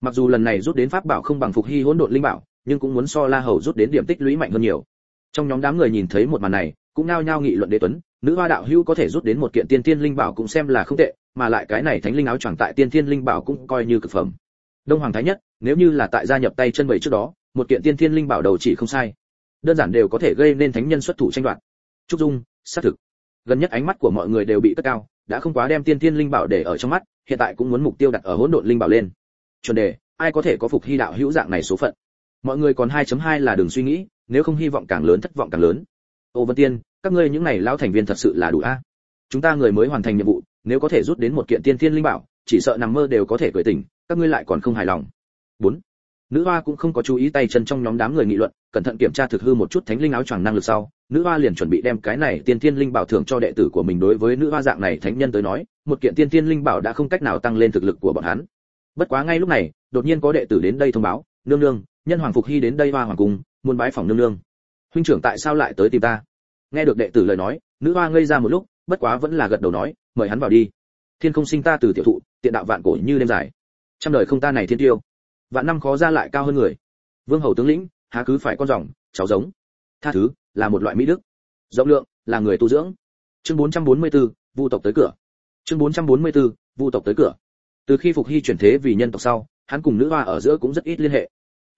Mặc dù lần này rút đến pháp bảo không bằng phục hy hỗn độn linh bảo, nhưng cũng muốn so la hầu rút đến điểm tích lũy mạnh hơn nhiều trong nhóm đám người nhìn thấy một màn này, cũng nao nhao nghị luận đế tuấn, nữ hoa đạo hữu có thể rút đến một kiện tiên tiên linh bảo cũng xem là không tệ, mà lại cái này thánh linh áo choàng tại tiên tiên linh bảo cũng coi như cực phẩm. Đông hoàng thái nhất, nếu như là tại gia nhập tay chân bảy trước đó, một kiện tiên tiên linh bảo đầu chỉ không sai. Đơn giản đều có thể gây nên thánh nhân xuất thủ tranh đoạt. Trúc dung, xác thực. Gần nhất ánh mắt của mọi người đều bị cất cao, đã không quá đem tiên tiên linh bảo để ở trong mắt, hiện tại cũng muốn mục tiêu đặt ở hỗn độn linh bảo lên. Chuẩn đề, ai có thể có phục hy đạo hữu dạng này số phận? Mọi người còn 2.2 là đừng suy nghĩ nếu không hy vọng càng lớn, thất vọng càng lớn. Ô vân tiên, các ngươi những này lão thành viên thật sự là đủ a. Chúng ta người mới hoàn thành nhiệm vụ, nếu có thể rút đến một kiện tiên thiên linh bảo, chỉ sợ nằm mơ đều có thể cười tỉnh, các ngươi lại còn không hài lòng. Bốn, nữ hoa cũng không có chú ý tay chân trong nhóm đám người nghị luận, cẩn thận kiểm tra thực hư một chút thánh linh áo choàng năng lực sau, nữ hoa liền chuẩn bị đem cái này tiên thiên linh bảo thưởng cho đệ tử của mình đối với nữ hoa dạng này thánh nhân tới nói, một kiện tiên thiên linh bảo đã không cách nào tăng lên thực lực của bọn hắn. Bất quá ngay lúc này, đột nhiên có đệ tử đến đây thông báo, nương nương, nhân hoàng phục hy đến đây hoa hoàng cung muốn bái phòng nương nương. Huynh trưởng tại sao lại tới tìm ta? Nghe được đệ tử lời nói nữ hoa ngây ra một lúc bất quá vẫn là gật đầu nói mời hắn vào đi. Thiên không sinh ta từ tiểu thụ tiện đạo vạn cổ như đêm dài. Trăm đời không ta này thiên tiêu. Vạn năm khó ra lại cao hơn người. Vương hầu tướng lĩnh há cứ phải con rồng cháu giống. Tha thứ là một loại mỹ đức. Rộng lượng là người tu dưỡng. Chương 444, vu tộc tới cửa. Chương 444, vu tộc tới cửa. Từ khi phục hy chuyển thế vì nhân tộc sau hắn cùng nữ hoa ở giữa cũng rất ít liên hệ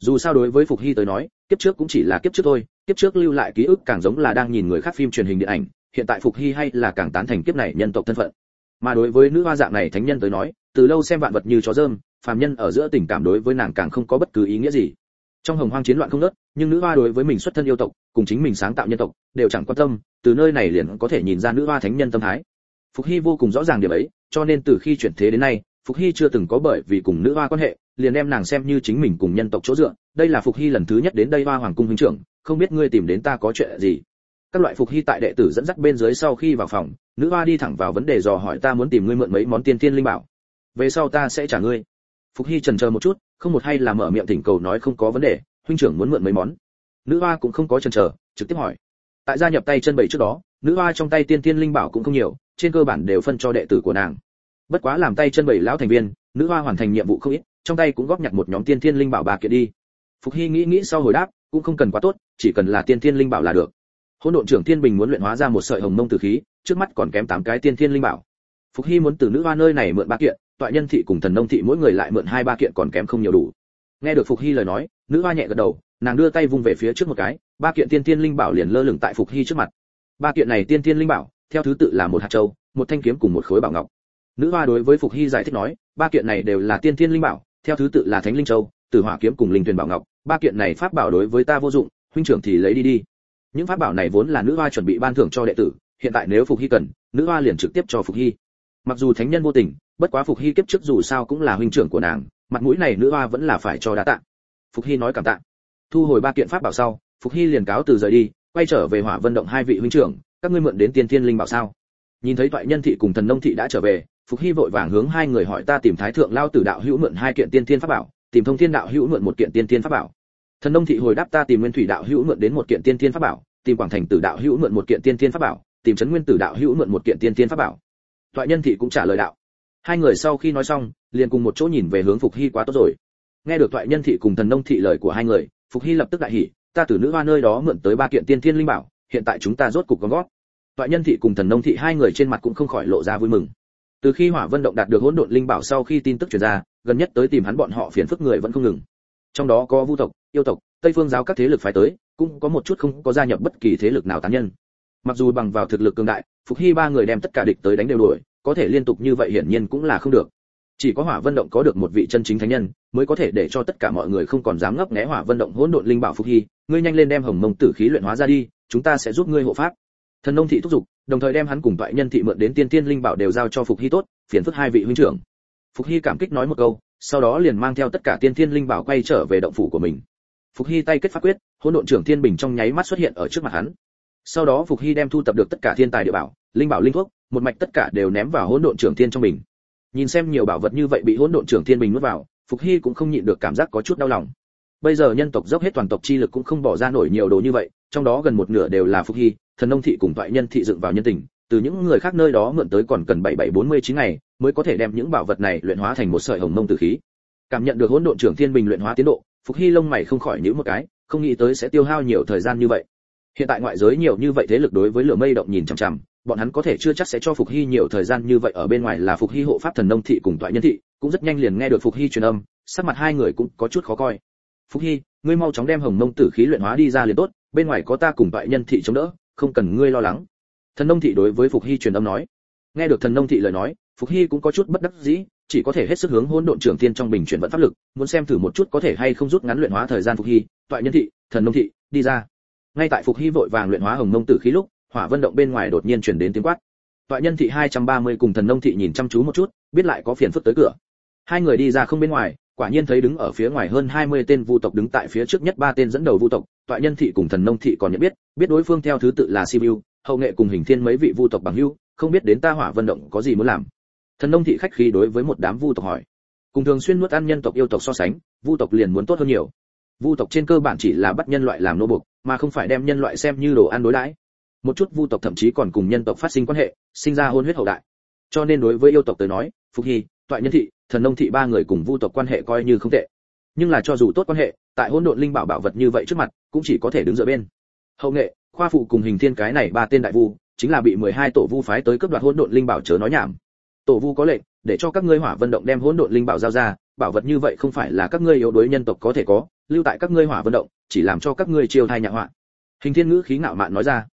dù sao đối với phục hy tới nói, kiếp trước cũng chỉ là kiếp trước thôi, kiếp trước lưu lại ký ức càng giống là đang nhìn người khác phim truyền hình điện ảnh, hiện tại phục hy hay là càng tán thành kiếp này nhân tộc thân phận. Mà đối với nữ hoa dạng này thánh nhân tới nói, từ lâu xem vạn vật như chó dơm, phàm nhân ở giữa tình cảm đối với nàng càng không có bất cứ ý nghĩa gì. Trong hồng hoang chiến loạn không nớt nhưng nữ hoa đối với mình xuất thân yêu tộc, cùng chính mình sáng tạo nhân tộc, đều chẳng quan tâm, từ nơi này liền có thể nhìn ra nữ hoa thánh nhân tâm thái. Phục hy vô cùng rõ ràng điểm ấy, cho nên từ khi chuyển thế đến nay, phục hy chưa từng có bởi vì cùng nữ hoa quan hệ liền đem nàng xem như chính mình cùng nhân tộc chỗ dựa. Đây là phục hy lần thứ nhất đến đây hoa hoàng cung huynh trưởng, không biết ngươi tìm đến ta có chuyện gì? Các loại phục hy tại đệ tử dẫn dắt bên dưới sau khi vào phòng, nữ hoa đi thẳng vào vấn đề dò hỏi ta muốn tìm ngươi mượn mấy món tiên tiên linh bảo. Về sau ta sẽ trả ngươi. Phục hy trần chờ một chút, không một hay là mở miệng thỉnh cầu nói không có vấn đề, huynh trưởng muốn mượn mấy món. Nữ hoa cũng không có chần chờ, trực tiếp hỏi. Tại gia nhập tay chân bảy trước đó, nữ hoa trong tay tiên tiên linh bảo cũng không nhiều, trên cơ bản đều phân cho đệ tử của nàng. Bất quá làm tay chân bảy lão thành viên, nữ hoa hoàn thành nhiệm vụ không ít trong tay cũng góp nhặt một nhóm tiên thiên linh bảo bà kiện đi. Phục hy nghĩ nghĩ sau hồi đáp, cũng không cần quá tốt, chỉ cần là tiên thiên linh bảo là được. Hỗn độn trưởng tiên bình muốn luyện hóa ra một sợi hồng mông tử khí, trước mắt còn kém tám cái tiên thiên linh bảo. Phục hy muốn từ nữ hoa nơi này mượn ba kiện, tọa nhân thị cùng thần nông thị mỗi người lại mượn hai ba kiện còn kém không nhiều đủ. Nghe được phục hy lời nói, nữ hoa nhẹ gật đầu, nàng đưa tay vung về phía trước một cái, ba kiện tiên thiên linh bảo liền lơ lửng tại phục hy trước mặt. Ba kiện này tiên thiên linh bảo, theo thứ tự là một hạt châu, một thanh kiếm cùng một khối bảo ngọc. Nữ hoa đối với phục hy giải thích nói, ba kiện này đều là tiên thiên linh bảo theo thứ tự là thánh linh châu, tử hỏa kiếm cùng linh tuyền bảo ngọc, ba kiện này pháp bảo đối với ta vô dụng, huynh trưởng thì lấy đi đi. Những pháp bảo này vốn là nữ hoa chuẩn bị ban thưởng cho đệ tử, hiện tại nếu phục hy cần, nữ hoa liền trực tiếp cho phục hy. Mặc dù thánh nhân vô tình, bất quá phục hy kiếp trước dù sao cũng là huynh trưởng của nàng, mặt mũi này nữ hoa vẫn là phải cho đã tạ. Phục hy nói cảm tạ. Thu hồi ba kiện pháp bảo sau, phục hy liền cáo từ rời đi, quay trở về hỏa vân động hai vị huynh trưởng, các ngươi mượn đến tiên thiên linh bảo sao? Nhìn thấy thoại nhân thị cùng thần nông thị đã trở về phục hy vội vàng hướng hai người hỏi ta tìm thái thượng lao tử đạo hữu mượn hai kiện tiên thiên pháp bảo, tìm thông thiên đạo hữu mượn một kiện tiên thiên pháp bảo. Thần nông thị hồi đáp ta tìm nguyên thủy đạo hữu mượn đến một kiện tiên thiên pháp bảo, tìm quảng thành tử đạo hữu mượn một kiện tiên thiên pháp bảo, tìm trấn nguyên tử đạo hữu mượn một kiện tiên thiên pháp bảo. Toại nhân thị cũng trả lời đạo. Hai người sau khi nói xong, liền cùng một chỗ nhìn về hướng phục hy quá tốt rồi. Nghe được toại nhân thị cùng thần nông thị lời của hai người, phục hy lập tức đại hỉ, ta từ nữ hoa nơi đó mượn tới ba kiện tiên thiên linh bảo, hiện tại chúng ta rốt cục gom gót toại nhân thị cùng thần nông thị hai người trên mặt cũng không khỏi lộ ra vui mừng từ khi hỏa vân động đạt được hỗn độn linh bảo sau khi tin tức truyền ra, gần nhất tới tìm hắn bọn họ phiền phức người vẫn không ngừng. Trong đó có vu tộc, yêu tộc, tây phương giáo các thế lực phái tới, cũng có một chút không có gia nhập bất kỳ thế lực nào tán nhân. Mặc dù bằng vào thực lực cường đại, phục hy ba người đem tất cả địch tới đánh đều đuổi, có thể liên tục như vậy hiển nhiên cũng là không được. Chỉ có hỏa vân động có được một vị chân chính thánh nhân, mới có thể để cho tất cả mọi người không còn dám ngấp nghé hỏa vân động hỗn độn linh bảo phục hy. Ngươi nhanh lên đem hồng mông tử khí luyện hóa ra đi, chúng ta sẽ giúp ngươi hộ pháp. Thần nông thị thúc giục đồng thời đem hắn cùng toại nhân thị mượn đến tiên tiên linh bảo đều giao cho phục hy tốt, phiền phức hai vị huynh trưởng. Phục hy cảm kích nói một câu, sau đó liền mang theo tất cả tiên tiên linh bảo quay trở về động phủ của mình. Phục hy tay kết pháp quyết, hỗn độn trưởng thiên bình trong nháy mắt xuất hiện ở trước mặt hắn. Sau đó phục hy đem thu tập được tất cả thiên tài địa bảo, linh bảo linh thuốc, một mạch tất cả đều ném vào hỗn độn trưởng thiên trong mình. nhìn xem nhiều bảo vật như vậy bị hỗn độn trưởng thiên bình nuốt vào, phục hy cũng không nhịn được cảm giác có chút đau lòng. Bây giờ nhân tộc dốc hết toàn tộc chi lực cũng không bỏ ra nổi nhiều đồ như vậy trong đó gần một nửa đều là phục hy, thần nông thị cùng toại nhân thị dựng vào nhân tình, từ những người khác nơi đó mượn tới còn cần bảy bảy bốn mươi chín ngày mới có thể đem những bảo vật này luyện hóa thành một sợi hồng mông tử khí. Cảm nhận được hỗn độn trưởng thiên bình luyện hóa tiến độ, phục hy lông mày không khỏi nhíu một cái, không nghĩ tới sẽ tiêu hao nhiều thời gian như vậy. Hiện tại ngoại giới nhiều như vậy thế lực đối với lửa mây động nhìn chằm chằm, bọn hắn có thể chưa chắc sẽ cho phục hy nhiều thời gian như vậy ở bên ngoài là phục hy hộ pháp thần nông thị cùng toại nhân thị, cũng rất nhanh liền nghe được phục hy truyền âm, sắc mặt hai người cũng có chút khó coi. Phục hy, ngươi mau chóng đem hồng mông tử khí luyện hóa đi ra liền tốt bên ngoài có ta cùng bại nhân thị chống đỡ, không cần ngươi lo lắng. Thần nông thị đối với phục hy truyền âm nói. Nghe được thần nông thị lời nói, phục hy cũng có chút bất đắc dĩ, chỉ có thể hết sức hướng hỗn độn trưởng tiên trong bình chuyển vận pháp lực, muốn xem thử một chút có thể hay không rút ngắn luyện hóa thời gian phục hy, toại nhân thị, thần nông thị, đi ra. Ngay tại phục hy vội vàng luyện hóa hồng mông tử khí lúc, hỏa vân động bên ngoài đột nhiên chuyển đến tiếng quát. Toại nhân thị 230 cùng thần nông thị nhìn chăm chú một chút, biết lại có phiền phức tới cửa. Hai người đi ra không bên ngoài, quả nhiên thấy đứng ở phía ngoài hơn 20 tên vu tộc đứng tại phía trước nhất ba tên dẫn đầu vu tộc toại nhân thị cùng thần nông thị còn nhận biết biết đối phương theo thứ tự là sibiu hậu nghệ cùng hình thiên mấy vị vu tộc bằng hữu, không biết đến ta hỏa vân động có gì muốn làm. Thần nông thị khách khí đối với một đám vu tộc hỏi. Cùng thường xuyên nuốt ăn nhân tộc yêu tộc so sánh, vu tộc liền muốn tốt hơn nhiều. Vu tộc trên cơ bản chỉ là bắt nhân loại làm nô bộc mà không phải đem nhân loại xem như đồ ăn đối đãi. Một chút vu tộc thậm chí còn cùng nhân tộc phát sinh quan hệ, sinh ra hôn huyết hậu đại. Cho nên đối với yêu tộc tới nói, phục hy, toại nhân thị, thần nông thị ba người cùng vu tộc quan hệ coi như không tệ. Nhưng là cho dù tốt quan hệ, tại hỗn độn linh bảo bảo vật như vậy trước mặt cũng chỉ có thể đứng dựa bên. Hậu nghệ, khoa phụ cùng hình thiên cái này ba tên đại vu, chính là bị 12 tổ vu phái tới cướp đoạt hỗn độn linh bảo chớ nói nhảm. Tổ vu có lệnh, để cho các ngươi hỏa vận động đem hỗn độn linh bảo giao ra, bảo vật như vậy không phải là các ngươi yếu đuối nhân tộc có thể có, lưu tại các ngươi hỏa vận động, chỉ làm cho các ngươi chiêu thai nhạ họa. Hình thiên ngữ khí ngạo mạn nói ra.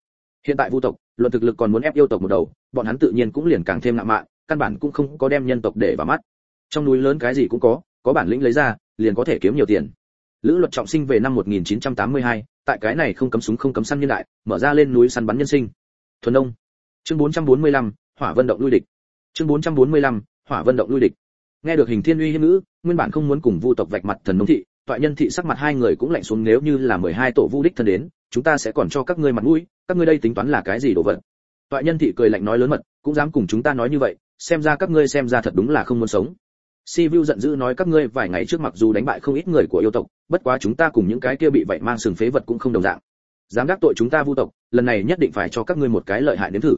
Hiện tại vu tộc, luận thực lực còn muốn ép yêu tộc một đầu, bọn hắn tự nhiên cũng liền càng thêm ngạo mạn, căn bản cũng không có đem nhân tộc để vào mắt. Trong núi lớn cái gì cũng có có bản lĩnh lấy ra, liền có thể kiếm nhiều tiền lữ luật trọng sinh về năm 1982, tại cái này không cấm súng không cấm săn nhân đại mở ra lên núi săn bắn nhân sinh. Thuần đông chương 445, hỏa vận động lui địch. Chương 445, hỏa vận động lui địch. Nghe được hình thiên uy hiếp nữ, nguyên bản không muốn cùng vu tộc vạch mặt thần nông thị toại nhân thị sắc mặt hai người cũng lạnh xuống nếu như là 12 tổ vu đích thân đến chúng ta sẽ còn cho các ngươi mặt mũi các ngươi đây tính toán là cái gì đồ vật? Toại nhân thị cười lạnh nói lớn mật cũng dám cùng chúng ta nói như vậy xem ra các ngươi xem ra thật đúng là không muốn sống si vu giận dữ nói các ngươi vài ngày trước mặc dù đánh bại không ít người của yêu tộc, bất quá chúng ta cùng những cái kia bị vậy mang sừng phế vật cũng không đồng dạng. Dám đắc tội chúng ta vu tộc, lần này nhất định phải cho các ngươi một cái lợi hại đến thử.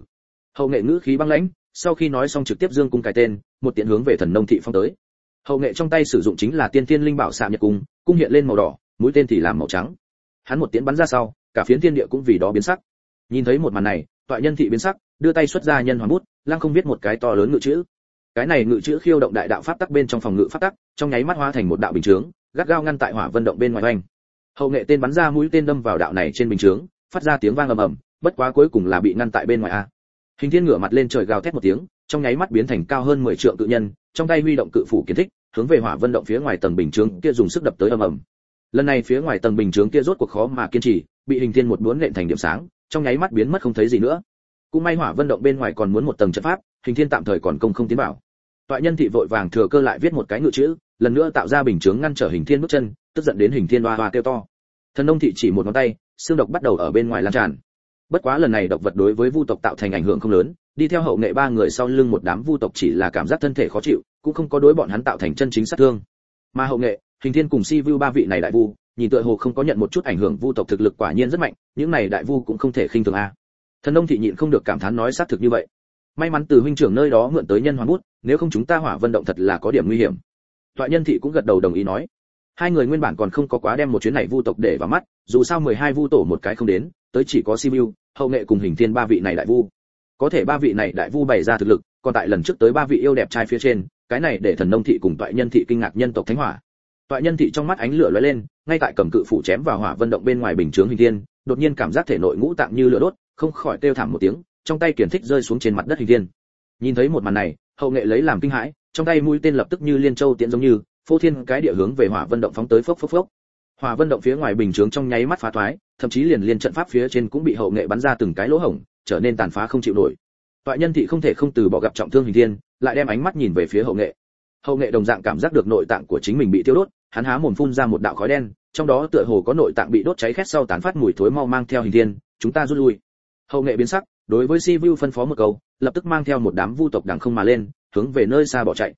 Hậu nghệ ngữ khí băng lãnh, sau khi nói xong trực tiếp dương cung cái tên, một tiện hướng về thần nông thị phong tới. Hậu nghệ trong tay sử dụng chính là tiên tiên linh bảo xạ nhật cung cung hiện lên màu đỏ, mũi tên thì làm màu trắng. Hắn một tiễn bắn ra sau, cả phiến thiên địa cũng vì đó biến sắc. Nhìn thấy một màn này Tọa nhân thị biến sắc, đưa tay xuất ra nhân hoàn bút lang không viết một cái to lớn ngự chữ cái này ngự chữ khiêu động đại đạo pháp tắc bên trong phòng ngự pháp tắc, trong nháy mắt hóa thành một đạo bình chướng, gắt gao ngăn tại hỏa vân động bên ngoài oanh hậu nghệ tên bắn ra mũi tên đâm vào đạo này trên bình chướng, phát ra tiếng vang ầm ầm, bất quá cuối cùng là bị ngăn tại bên ngoài a. Hình thiên ngửa mặt lên trời gào thét một tiếng, trong nháy mắt biến thành cao hơn 10 trượng cự nhân, trong tay huy động cự phủ kiến thích, hướng về hỏa vân động phía ngoài tầng bình chướng kia dùng sức đập tới ầm ầm. Lần này phía ngoài tầng bình chướng kia rốt cuộc khó mà kiên trì, bị hình thiên một đuốn nện thành điểm sáng, trong nháy mắt biến mất không thấy gì nữa. Cũng may hỏa vân động bên ngoài còn muốn một tầng trận pháp hình thiên tạm thời còn công không tiến vào. Toại nhân thị vội vàng thừa cơ lại viết một cái ngự chữ, lần nữa tạo ra bình chướng ngăn trở hình thiên bước chân, tức giận đến hình thiên hoa hoa kêu to. Thần nông thị chỉ một ngón tay, xương độc bắt đầu ở bên ngoài lan tràn. Bất quá lần này độc vật đối với vu tộc tạo thành ảnh hưởng không lớn, đi theo hậu nghệ ba người sau lưng một đám vu tộc chỉ là cảm giác thân thể khó chịu, cũng không có đối bọn hắn tạo thành chân chính sát thương. Mà hậu nghệ, hình thiên cùng si vu ba vị này đại vu, nhìn tựa hồ không có nhận một chút ảnh hưởng vu tộc thực lực quả nhiên rất mạnh, những này đại vu cũng không thể khinh thường a. Thần nông thị nhịn không được cảm thán nói xác thực như vậy may mắn từ huynh trưởng nơi đó mượn tới nhân hoàng bút, nếu không chúng ta hỏa vân động thật là có điểm nguy hiểm. Thoại nhân thị cũng gật đầu đồng ý nói. Hai người nguyên bản còn không có quá đem một chuyến này vu tộc để vào mắt, dù sao mười hai vu tổ một cái không đến, tới chỉ có simu hậu nghệ cùng hình thiên ba vị này đại vu. Có thể ba vị này đại vu bày ra thực lực, còn tại lần trước tới ba vị yêu đẹp trai phía trên, cái này để thần nông thị cùng toại nhân thị kinh ngạc nhân tộc thánh hỏa. Toại nhân thị trong mắt ánh lửa lóe lên, ngay tại cầm cự phủ chém vào hỏa vân động bên ngoài bình chướng hình thiên, đột nhiên cảm giác thể nội ngũ tạng như lửa đốt, không khỏi kêu thảm một tiếng trong tay kiển thích rơi xuống trên mặt đất hình thiên. Nhìn thấy một màn này, hậu nghệ lấy làm kinh hãi, trong tay mũi tên lập tức như liên châu tiễn giống như, phô thiên cái địa hướng về hỏa vân động phóng tới phốc phốc phốc. Hỏa vân động phía ngoài bình chướng trong nháy mắt phá thoái, thậm chí liền liên trận pháp phía trên cũng bị hậu nghệ bắn ra từng cái lỗ hổng, trở nên tàn phá không chịu nổi. Toại nhân thị không thể không từ bỏ gặp trọng thương hình thiên, lại đem ánh mắt nhìn về phía hậu nghệ. Hậu nghệ đồng dạng cảm giác được nội tạng của chính mình bị tiêu đốt, hắn há mồm phun ra một đạo khói đen, trong đó tựa hồ có nội tạng bị đốt cháy khét sau tán phát mùi thối mau mang theo hình thiên, chúng ta rút lui. Hậu nghệ biến sắc đối với si vu phân phó một câu, lập tức mang theo một đám vu tộc đằng không mà lên, hướng về nơi xa bỏ chạy.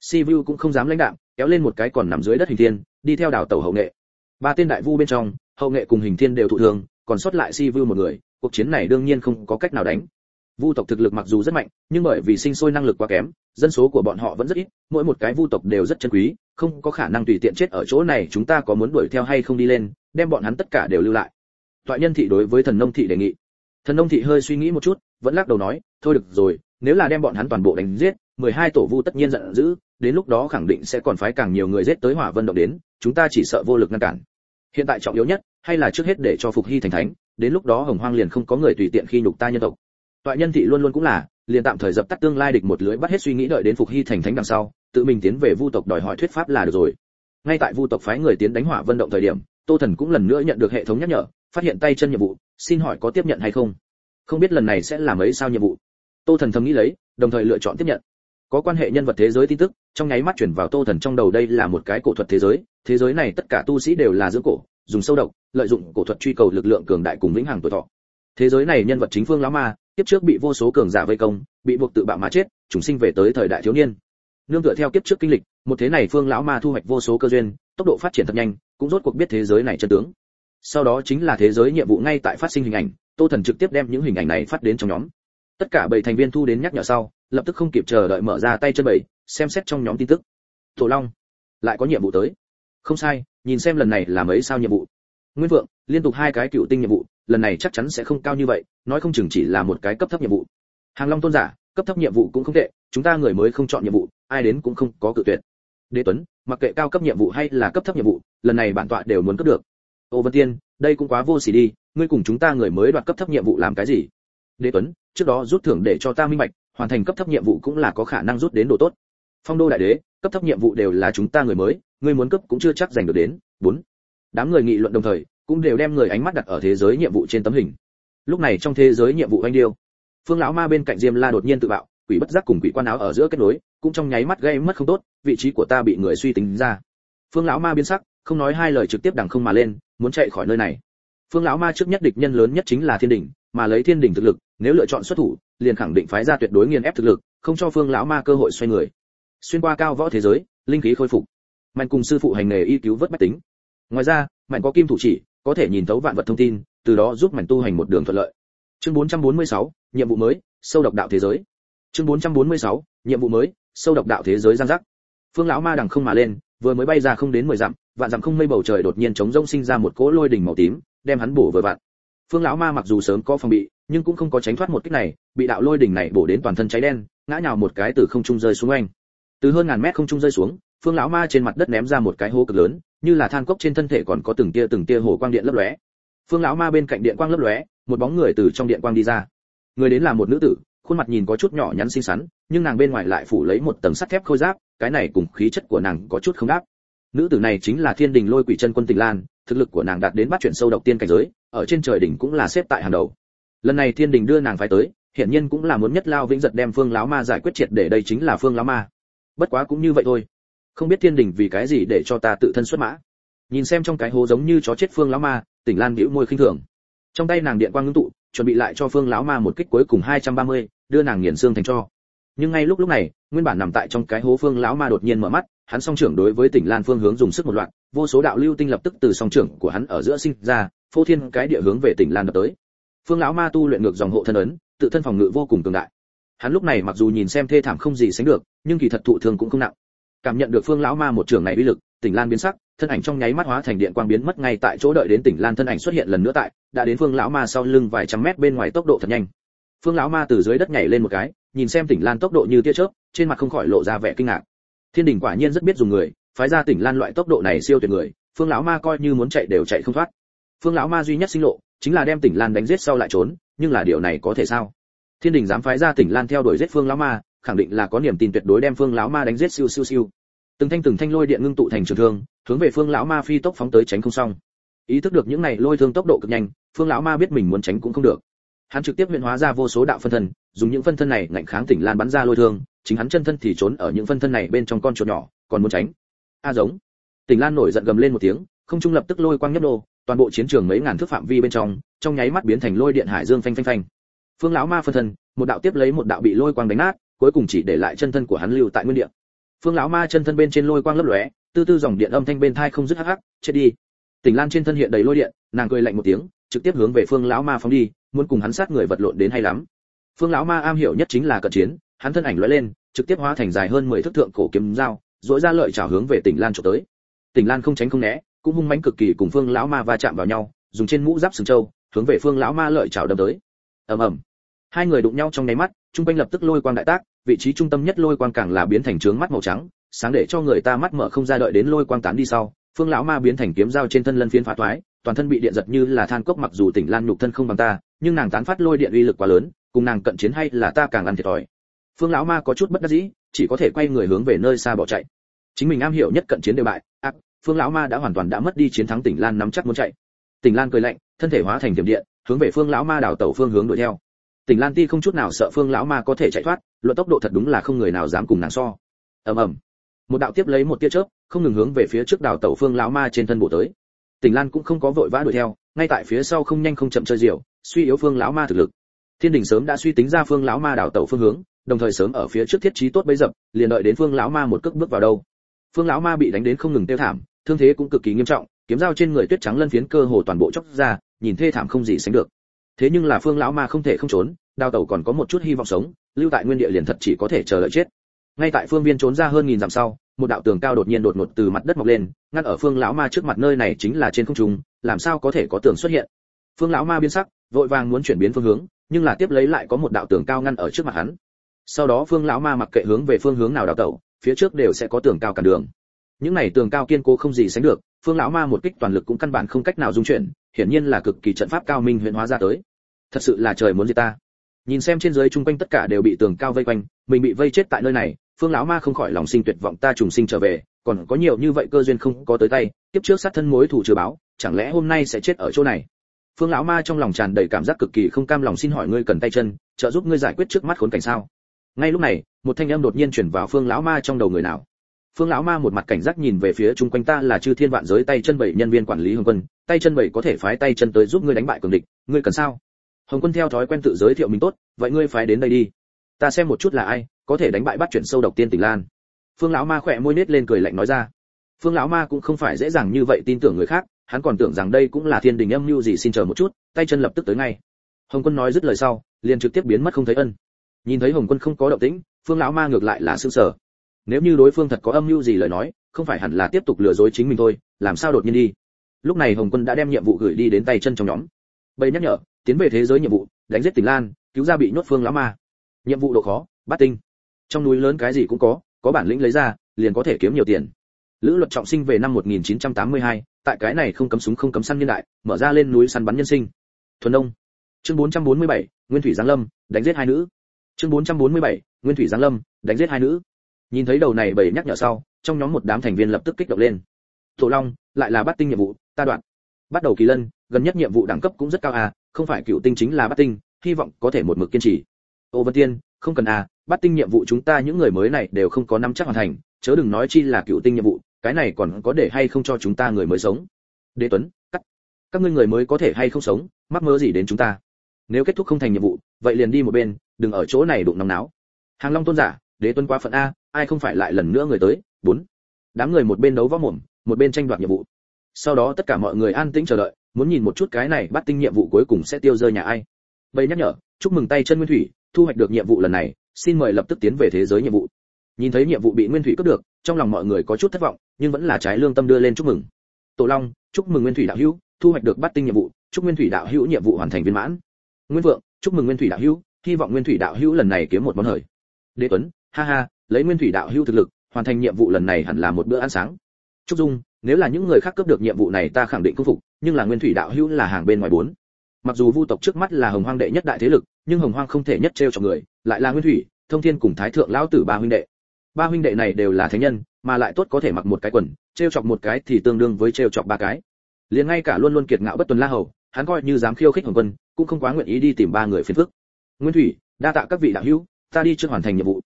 Si vu cũng không dám lãnh đạm, kéo lên một cái còn nằm dưới đất hình thiên, đi theo đảo tàu hậu nghệ. Ba tên đại vu bên trong, hậu nghệ cùng hình thiên đều thụ thương, còn sót lại si vu một người, cuộc chiến này đương nhiên không có cách nào đánh. Vu tộc thực lực mặc dù rất mạnh, nhưng bởi vì sinh sôi năng lực quá kém, dân số của bọn họ vẫn rất ít, mỗi một cái vu tộc đều rất chân quý, không có khả năng tùy tiện chết ở chỗ này, chúng ta có muốn đuổi theo hay không đi lên, đem bọn hắn tất cả đều lưu lại. Toại nhân thị đối với thần nông thị đề nghị thần nông thị hơi suy nghĩ một chút, vẫn lắc đầu nói, thôi được rồi, nếu là đem bọn hắn toàn bộ đánh giết, mười hai tổ vu tất nhiên giận dữ, đến lúc đó khẳng định sẽ còn phái càng nhiều người giết tới hỏa vân động đến, chúng ta chỉ sợ vô lực ngăn cản. Hiện tại trọng yếu nhất, hay là trước hết để cho phục hy thành thánh, đến lúc đó hồng hoang liền không có người tùy tiện khi nhục ta nhân tộc. Toại nhân thị luôn luôn cũng là, liền tạm thời dập tắt tương lai địch một lưới bắt hết suy nghĩ đợi đến phục hy thành thánh đằng sau, tự mình tiến về vu tộc đòi hỏi thuyết pháp là được rồi. Ngay tại vu tộc phái người tiến đánh hỏa vân động thời điểm, tô thần cũng lần nữa nhận được hệ thống nhắc nhở phát hiện tay chân nhiệm vụ, xin hỏi có tiếp nhận hay không? Không biết lần này sẽ làm ấy sao nhiệm vụ. Tô thần thầm nghĩ lấy, đồng thời lựa chọn tiếp nhận. Có quan hệ nhân vật thế giới tin tức, trong nháy mắt chuyển vào tô thần trong đầu đây là một cái cổ thuật thế giới thế giới này tất cả tu sĩ đều là dưỡng cổ, dùng sâu độc, lợi dụng cổ thuật truy cầu lực lượng cường đại cùng vĩnh hằng tuổi thọ. Thế giới này nhân vật chính phương lão ma, kiếp trước bị vô số cường giả vây công, bị buộc tự bạo mà chết chúng sinh về tới thời đại thiếu niên. Nương tựa theo kiếp trước kinh lịch, một thế này phương lão ma thu hoạch vô số cơ duyên, tốc độ phát triển thật nhanh, cũng rốt cuộc biết thế giới này chân tướng sau đó chính là thế giới nhiệm vụ ngay tại phát sinh hình ảnh, tô thần trực tiếp đem những hình ảnh này phát đến trong nhóm. Tất cả bảy thành viên thu đến nhắc nhở sau, lập tức không kịp chờ đợi mở ra tay chân bảy, xem xét trong nhóm tin tức. Tổ long, lại có nhiệm vụ tới. Không sai, nhìn xem lần này là mấy sao nhiệm vụ. Nguyên vượng, liên tục hai cái cựu tinh nhiệm vụ, lần này chắc chắn sẽ không cao như vậy, nói không chừng chỉ là một cái cấp thấp nhiệm vụ. Hàng long tôn giả, cấp thấp nhiệm vụ cũng không tệ, chúng ta người mới không chọn nhiệm vụ, ai đến cũng không có cự tuyệt. Đế tuấn, mặc kệ cao cấp nhiệm vụ hay là cấp thấp nhiệm vụ, lần này bản tọa đều muốn cấp được ô vân tiên, đây cũng quá vô sỉ đi, ngươi cùng chúng ta người mới đoạt cấp thấp nhiệm vụ làm cái gì? Đế tuấn, trước đó rút thưởng để cho ta minh bạch, hoàn thành cấp thấp nhiệm vụ cũng là có khả năng rút đến đồ tốt. Phong đô đại đế, cấp thấp nhiệm vụ đều là chúng ta người mới, ngươi muốn cấp cũng chưa chắc giành được đến. Bốn, đám người nghị luận đồng thời, cũng đều đem người ánh mắt đặt ở thế giới nhiệm vụ trên tấm hình. Lúc này trong thế giới nhiệm vụ anh điêu, phương lão ma bên cạnh diêm la đột nhiên tự bạo, quỷ bất giác cùng quỷ quan áo ở giữa kết nối, cũng trong nháy mắt gây mất không tốt, vị trí của ta bị người suy tính ra. Phương lão ma biến sắc không nói hai lời trực tiếp đằng không mà lên muốn chạy khỏi nơi này. Phương lão ma trước nhất địch nhân lớn nhất chính là thiên đỉnh mà lấy thiên đỉnh thực lực nếu lựa chọn xuất thủ liền khẳng định phái ra tuyệt đối nghiền ép thực lực không cho phương lão ma cơ hội xoay người. Xuyên qua cao võ thế giới linh khí khôi phục. Mạnh cùng sư phụ hành nghề y cứu vớt bách tính. Ngoài ra mạnh có kim thủ chỉ có thể nhìn thấu vạn vật thông tin từ đó giúp mạnh tu hành một đường thuận lợi. Chương 446, nhiệm vụ mới sâu độc đạo thế giới. Chương 446, nhiệm vụ mới sâu độc đạo thế giới giang giác. Phương lão ma đằng không mà lên vừa mới bay ra không đến mười dặm vạn dặm không mây bầu trời đột nhiên chống rông sinh ra một cỗ lôi đỉnh màu tím, đem hắn bổ vừa vặn. Phương lão ma mặc dù sớm có phòng bị, nhưng cũng không có tránh thoát một kích này, bị đạo lôi đỉnh này bổ đến toàn thân cháy đen, ngã nhào một cái từ không trung rơi xuống anh từ hơn ngàn mét không trung rơi xuống, phương lão ma trên mặt đất ném ra một cái hố cực lớn, như là than cốc trên thân thể còn có từng tia từng tia hồ quang điện lấp lóe. Phương lão ma bên cạnh điện quang lấp lóe, một bóng người từ trong điện quang đi ra. Người đến là một nữ tử, khuôn mặt nhìn có chút nhỏ nhắn xinh xắn, nhưng nàng bên ngoài lại phủ lấy một tầng sắt thép khôi giáp, cái này cùng khí chất của nàng có chút không đáp nữ tử này chính là thiên đình lôi quỷ chân quân tình lan thực lực của nàng đạt đến bắt chuyển sâu độc tiên cảnh giới ở trên trời đỉnh cũng là xếp tại hàng đầu. Lần này thiên đình đưa nàng phải tới hiển nhiên cũng là muốn nhất lao vĩnh giật đem phương lão ma giải quyết triệt để đây chính là phương lão ma. Bất quá cũng như vậy thôi. Không biết thiên đình vì cái gì để cho ta tự thân xuất mã. Nhìn xem trong cái hố giống như chó chết phương lão ma tỉnh lan bĩu môi khinh thường. Trong tay nàng điện quang ngưng tụ chuẩn bị lại cho phương lão ma một kích cuối cùng 230, đưa nàng nghiền xương thành cho nhưng ngay lúc lúc này, nguyên bản nằm tại trong cái hố phương lão ma đột nhiên mở mắt, hắn song trưởng đối với tỉnh lan phương hướng dùng sức một loạt, vô số đạo lưu tinh lập tức từ song trưởng của hắn ở giữa sinh ra, phô thiên cái địa hướng về tỉnh lan đập tới. Phương lão ma tu luyện ngược dòng hộ thân ấn, tự thân phòng ngự vô cùng cường đại. Hắn lúc này mặc dù nhìn xem thê thảm không gì sánh được, nhưng kỳ thật thụ thương cũng không nặng. Cảm nhận được phương lão ma một trường này uy lực, tỉnh lan biến sắc, thân ảnh trong nháy mắt hóa thành điện quang biến mất ngay tại chỗ đợi đến tỉnh lan thân ảnh xuất hiện lần nữa tại, đã đến phương lão ma sau lưng vài trăm mét bên ngoài tốc độ thật nhanh phương lão ma từ dưới đất nhảy lên một cái, nhìn xem tỉnh lan tốc độ như tia chớp, trên mặt không khỏi lộ ra vẻ kinh ngạc. Thiên đình quả nhiên rất biết dùng người, phái ra tỉnh lan loại tốc độ này siêu tuyệt người, phương lão ma coi như muốn chạy đều chạy không thoát. Phương lão ma duy nhất sinh lộ, chính là đem tỉnh lan đánh giết sau lại trốn, nhưng là điều này có thể sao? Thiên đình dám phái ra tỉnh lan theo đuổi giết phương lão ma, khẳng định là có niềm tin tuyệt đối đem phương lão ma đánh giết siêu siêu siêu. Từng thanh từng thanh lôi điện ngưng tụ thành trường thương, hướng về phương lão ma phi tốc phóng tới tránh không xong. Ý thức được những này lôi thương tốc độ cực nhanh, phương lão ma biết mình muốn tránh cũng không được hắn trực tiếp luyện hóa ra vô số đạo phân thân, dùng những phân thân này ngạnh kháng tỉnh lan bắn ra lôi thương, chính hắn chân thân thì trốn ở những phân thân này bên trong con chuột nhỏ, còn muốn tránh. A giống. Tỉnh lan nổi giận gầm lên một tiếng, không trung lập tức lôi quang nhấp nô, toàn bộ chiến trường mấy ngàn thước phạm vi bên trong trong nháy mắt biến thành lôi điện hải dương phanh phanh phanh. Phương lão ma phân thân, một đạo tiếp lấy một đạo bị lôi quang đánh nát, cuối cùng chỉ để lại chân thân của hắn lưu tại nguyên địa. Phương lão ma chân thân bên trên lôi quang lấp lóe, tư tư dòng điện âm thanh bên thai không dứt hắc hắc, chết đi. Tỉnh lan trên thân hiện đầy lôi điện, nàng cười lạnh một tiếng, trực tiếp hướng về phương lão ma phóng đi muốn cùng hắn sát người vật lộn đến hay lắm. Phương lão ma am hiểu nhất chính là cận chiến, hắn thân ảnh lóe lên, trực tiếp hóa thành dài hơn 10 thước thượng cổ kiếm dao dỗi ra lợi chảo hướng về tỉnh lan trộm tới. Tỉnh lan không tránh không né, cũng hung mãnh cực kỳ cùng phương lão ma va chạm vào nhau, dùng trên mũ giáp sừng trâu, hướng về phương lão ma lợi chảo đâm tới. Ầm ầm. Hai người đụng nhau trong nháy mắt trung quanh lập tức lôi quang đại tác, vị trí trung tâm nhất lôi quang càng là biến thành trướng mắt màu trắng, sáng để cho người ta mắt mở không ra đợi đến lôi quang tán đi sau, phương lão ma biến thành kiếm dao trên thân lân phiến phá thoái toàn thân bị điện giật như là than cốc mặc dù tỉnh lan nhục thân không bằng ta, nhưng nàng tán phát lôi điện uy lực quá lớn, cùng nàng cận chiến hay là ta càng ăn thiệt thòi. Phương lão ma có chút bất đắc dĩ, chỉ có thể quay người hướng về nơi xa bỏ chạy. Chính mình am hiểu nhất cận chiến đều bại, ác, phương lão ma đã hoàn toàn đã mất đi chiến thắng tỉnh lan nắm chắc muốn chạy. Tỉnh lan cười lạnh, thân thể hóa thành tiềm điện, hướng về phương lão ma đảo tẩu phương hướng đuổi theo. Tỉnh lan ti không chút nào sợ phương lão ma có thể chạy thoát, luận tốc độ thật đúng là không người nào dám cùng nàng so. Ầm ầm. Một đạo tiếp lấy một tia chớp, không ngừng hướng về phía trước đảo tẩu phương lão ma trên thân bộ tới. Tình lan cũng không có vội vã đuổi theo, ngay tại phía sau không nhanh không chậm chơi diều, suy yếu phương lão ma thực lực. Thiên đình sớm đã suy tính ra phương lão ma đảo tẩu phương hướng, đồng thời sớm ở phía trước thiết trí tốt bấy dập, liền đợi đến phương lão ma một cước bước vào đâu. Phương lão ma bị đánh đến không ngừng tiêu thảm, thương thế cũng cực kỳ nghiêm trọng, kiếm dao trên người tuyết trắng lân phiến cơ hồ toàn bộ chóc ra, nhìn thê thảm không gì sánh được. Thế nhưng là phương lão ma không thể không trốn đào tẩu còn có một chút hy vọng sống, lưu tại nguyên địa liền thật chỉ có thể chờ đợi chết. Ngay tại phương viên trốn ra hơn nghìn dặm sau một đạo tường cao đột nhiên đột ngột từ mặt đất mọc lên, ngăn ở phương lão ma trước mặt nơi này chính là trên không trung, làm sao có thể có tường xuất hiện? Phương lão ma biến sắc, vội vàng muốn chuyển biến phương hướng, nhưng là tiếp lấy lại có một đạo tường cao ngăn ở trước mặt hắn. Sau đó phương lão ma mặc kệ hướng về phương hướng nào đào tẩu, phía trước đều sẽ có tường cao cản đường. Những này tường cao kiên cố không gì sánh được, phương lão ma một kích toàn lực cũng căn bản không cách nào dung chuyển, hiển nhiên là cực kỳ trận pháp cao minh huyện hóa ra tới. Thật sự là trời muốn gì ta. Nhìn xem trên dưới chung quanh tất cả đều bị tường cao vây quanh, mình bị vây chết tại nơi này phương lão ma không khỏi lòng sinh tuyệt vọng, ta trùng sinh trở về, còn có nhiều như vậy cơ duyên không có tới tay tiếp trước sát thân mối thủ chưa báo, chẳng lẽ hôm nay sẽ chết ở chỗ này? Phương lão ma trong lòng tràn đầy cảm giác cực kỳ không cam lòng xin hỏi ngươi cần tay chân, trợ giúp ngươi giải quyết trước mắt khốn cảnh sao? Ngay lúc này, một thanh âm đột nhiên chuyển vào phương lão ma trong đầu người nào. Phương lão ma một mặt cảnh giác nhìn về phía chung quanh ta là chư thiên vạn giới tay chân bảy nhân viên quản lý hồng quân, tay chân bảy có thể phái tay chân tới giúp ngươi đánh bại cường địch, ngươi cần sao? Hồng quân theo thói quen tự giới thiệu mình tốt, vậy ngươi phái đến đây đi. Ta xem một chút là ai có thể đánh bại bắt chuyển sâu độc tiên tỉnh lan. Phương lão ma khỏe môi nết lên cười lạnh nói ra. Phương lão ma cũng không phải dễ dàng như vậy tin tưởng người khác, hắn còn tưởng rằng đây cũng là thiên đình âm mưu gì xin chờ một chút, tay chân lập tức tới ngay. Hồng quân nói dứt lời sau, liền trực tiếp biến mất không thấy ân. Nhìn thấy hồng quân không có động tĩnh, phương lão ma ngược lại là sững sờ. Nếu như đối phương thật có âm mưu gì lời nói, không phải hẳn là tiếp tục lừa dối chính mình thôi, làm sao đột nhiên đi? Lúc này hồng quân đã đem nhiệm vụ gửi đi đến tay chân trong nhóm. Bầy nhắc nhở, tiến về thế giới nhiệm vụ, đánh giết tỉnh lan, cứu ra bị nhốt phương lão ma. Nhiệm vụ độ khó bát tinh trong núi lớn cái gì cũng có có bản lĩnh lấy ra liền có thể kiếm nhiều tiền. Lữ luật trọng sinh về năm 1982, tại cái này không cấm súng không cấm săn nhân đại mở ra lên núi săn bắn nhân sinh. Thuần đông chương 447, nguyên thủy giáng lâm đánh giết hai nữ. Chương 447, nguyên thủy giáng lâm đánh giết hai nữ. Nhìn thấy đầu này bảy nhắc nhở sau trong nhóm một đám thành viên lập tức kích động lên. Tổ long lại là bắt tinh nhiệm vụ ta đoạn. Bắt đầu kỳ lân gần nhất nhiệm vụ đẳng cấp cũng rất cao à không phải cựu tinh chính là bắt tinh hy vọng có thể một mực kiên trì. Ô vân tiên không cần à bắt tinh nhiệm vụ chúng ta những người mới này đều không có năm chắc hoàn thành, chớ đừng nói chi là cựu tinh nhiệm vụ, cái này còn có để hay không cho chúng ta người mới sống? Đế tuấn, cắt. Các ngươi người mới có thể hay không sống, mắc mơ gì đến chúng ta? Nếu kết thúc không thành nhiệm vụ, vậy liền đi một bên, đừng ở chỗ này đụng nóng náo. Hàng long tôn giả, đế tuấn quá phận a, ai không phải lại lần nữa người tới? Bốn. Đám người một bên đấu võ mồm, một bên tranh đoạt nhiệm vụ. Sau đó tất cả mọi người an tĩnh chờ đợi, muốn nhìn một chút cái này bắt tinh nhiệm vụ cuối cùng sẽ tiêu rơi nhà ai. Bầy nhắc nhở, chúc mừng tay chân nguyên thủy thu hoạch được nhiệm vụ lần này, xin mời lập tức tiến về thế giới nhiệm vụ. Nhìn thấy nhiệm vụ bị nguyên thủy cướp được, trong lòng mọi người có chút thất vọng, nhưng vẫn là trái lương tâm đưa lên chúc mừng. Tổ long, chúc mừng nguyên thủy đạo hữu, thu hoạch được bắt tinh nhiệm vụ, chúc nguyên thủy đạo hữu nhiệm vụ hoàn thành viên mãn. Nguyên vượng, chúc mừng nguyên thủy đạo hữu, hy vọng nguyên thủy đạo hữu lần này kiếm một món hời. Đế tuấn, ha ha, lấy nguyên thủy đạo hữu thực lực, hoàn thành nhiệm vụ lần này hẳn là một bữa ăn sáng. Trúc dung, nếu là những người khác cướp được nhiệm vụ này ta khẳng định cung phục, nhưng là nguyên thủy đạo hữu là hàng bên ngoài bốn. Mặc dù vu tộc trước mắt là hồng hoang đệ nhất đại thế lực nhưng hồng hoang không thể nhất trêu cho người, lại là nguyên thủy, thông thiên cùng thái thượng lão tử ba huynh đệ. Ba huynh đệ này đều là thánh nhân, mà lại tốt có thể mặc một cái quần, trêu chọc một cái thì tương đương với trêu chọc ba cái. Liền ngay cả luôn luôn kiệt ngạo bất tuần la hầu, hắn coi như dám khiêu khích hồng quân, cũng không quá nguyện ý đi tìm ba người phiền phức. Nguyên thủy, đa tạ các vị đạo hữu, ta đi chưa hoàn thành nhiệm vụ.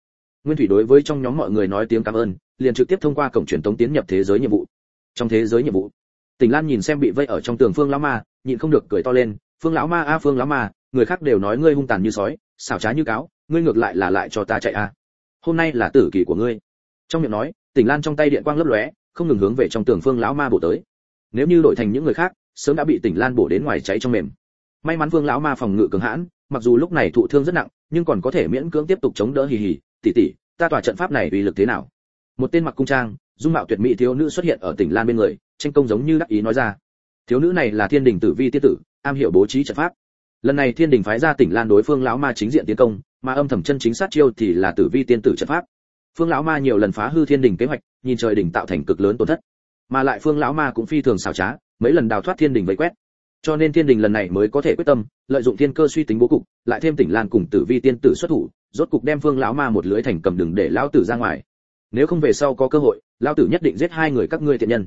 Nguyên thủy đối với trong nhóm mọi người nói tiếng cảm ơn, liền trực tiếp thông qua cổng truyền tống tiến nhập thế giới nhiệm vụ. Trong thế giới nhiệm vụ, tỉnh lan nhìn xem bị vây ở trong tường phương lão ma, nhịn không được cười to lên, phương lão ma a, phương lão ma người khác đều nói ngươi hung tàn như sói, xảo trá như cáo, ngươi ngược lại là lại cho ta chạy a hôm nay là tử kỳ của ngươi. Trong miệng nói, tỉnh lan trong tay điện quang lấp lóe, không ngừng hướng về trong tường phương lão ma bổ tới. Nếu như đổi thành những người khác, sớm đã bị tỉnh lan bổ đến ngoài cháy trong mềm. May mắn phương lão ma phòng ngự cường hãn, mặc dù lúc này thụ thương rất nặng, nhưng còn có thể miễn cưỡng tiếp tục chống đỡ hì hì. Tỷ tỷ, ta tỏa trận pháp này uy lực thế nào? Một tên mặc cung trang, dung mạo tuyệt mỹ thiếu nữ xuất hiện ở tỉnh lan bên người, tranh công giống như đắc ý nói ra. Thiếu nữ này là thiên đình tử vi tiết tử, am hiểu bố trí trận pháp lần này thiên đình phái ra tỉnh lan đối phương lão ma chính diện tiến công, mà âm thầm chân chính sát chiêu thì là tử vi tiên tử trận pháp. Phương lão ma nhiều lần phá hư thiên đình kế hoạch, nhìn trời đỉnh tạo thành cực lớn tổn thất. Mà lại phương lão ma cũng phi thường xảo trá, mấy lần đào thoát thiên đình vây quét. Cho nên thiên đình lần này mới có thể quyết tâm, lợi dụng thiên cơ suy tính bố cục, lại thêm tỉnh lan cùng tử vi tiên tử xuất thủ, rốt cục đem phương lão ma một lưới thành cầm đừng để lão tử ra ngoài. Nếu không về sau có cơ hội, lão tử nhất định giết hai người các ngươi thiện nhân.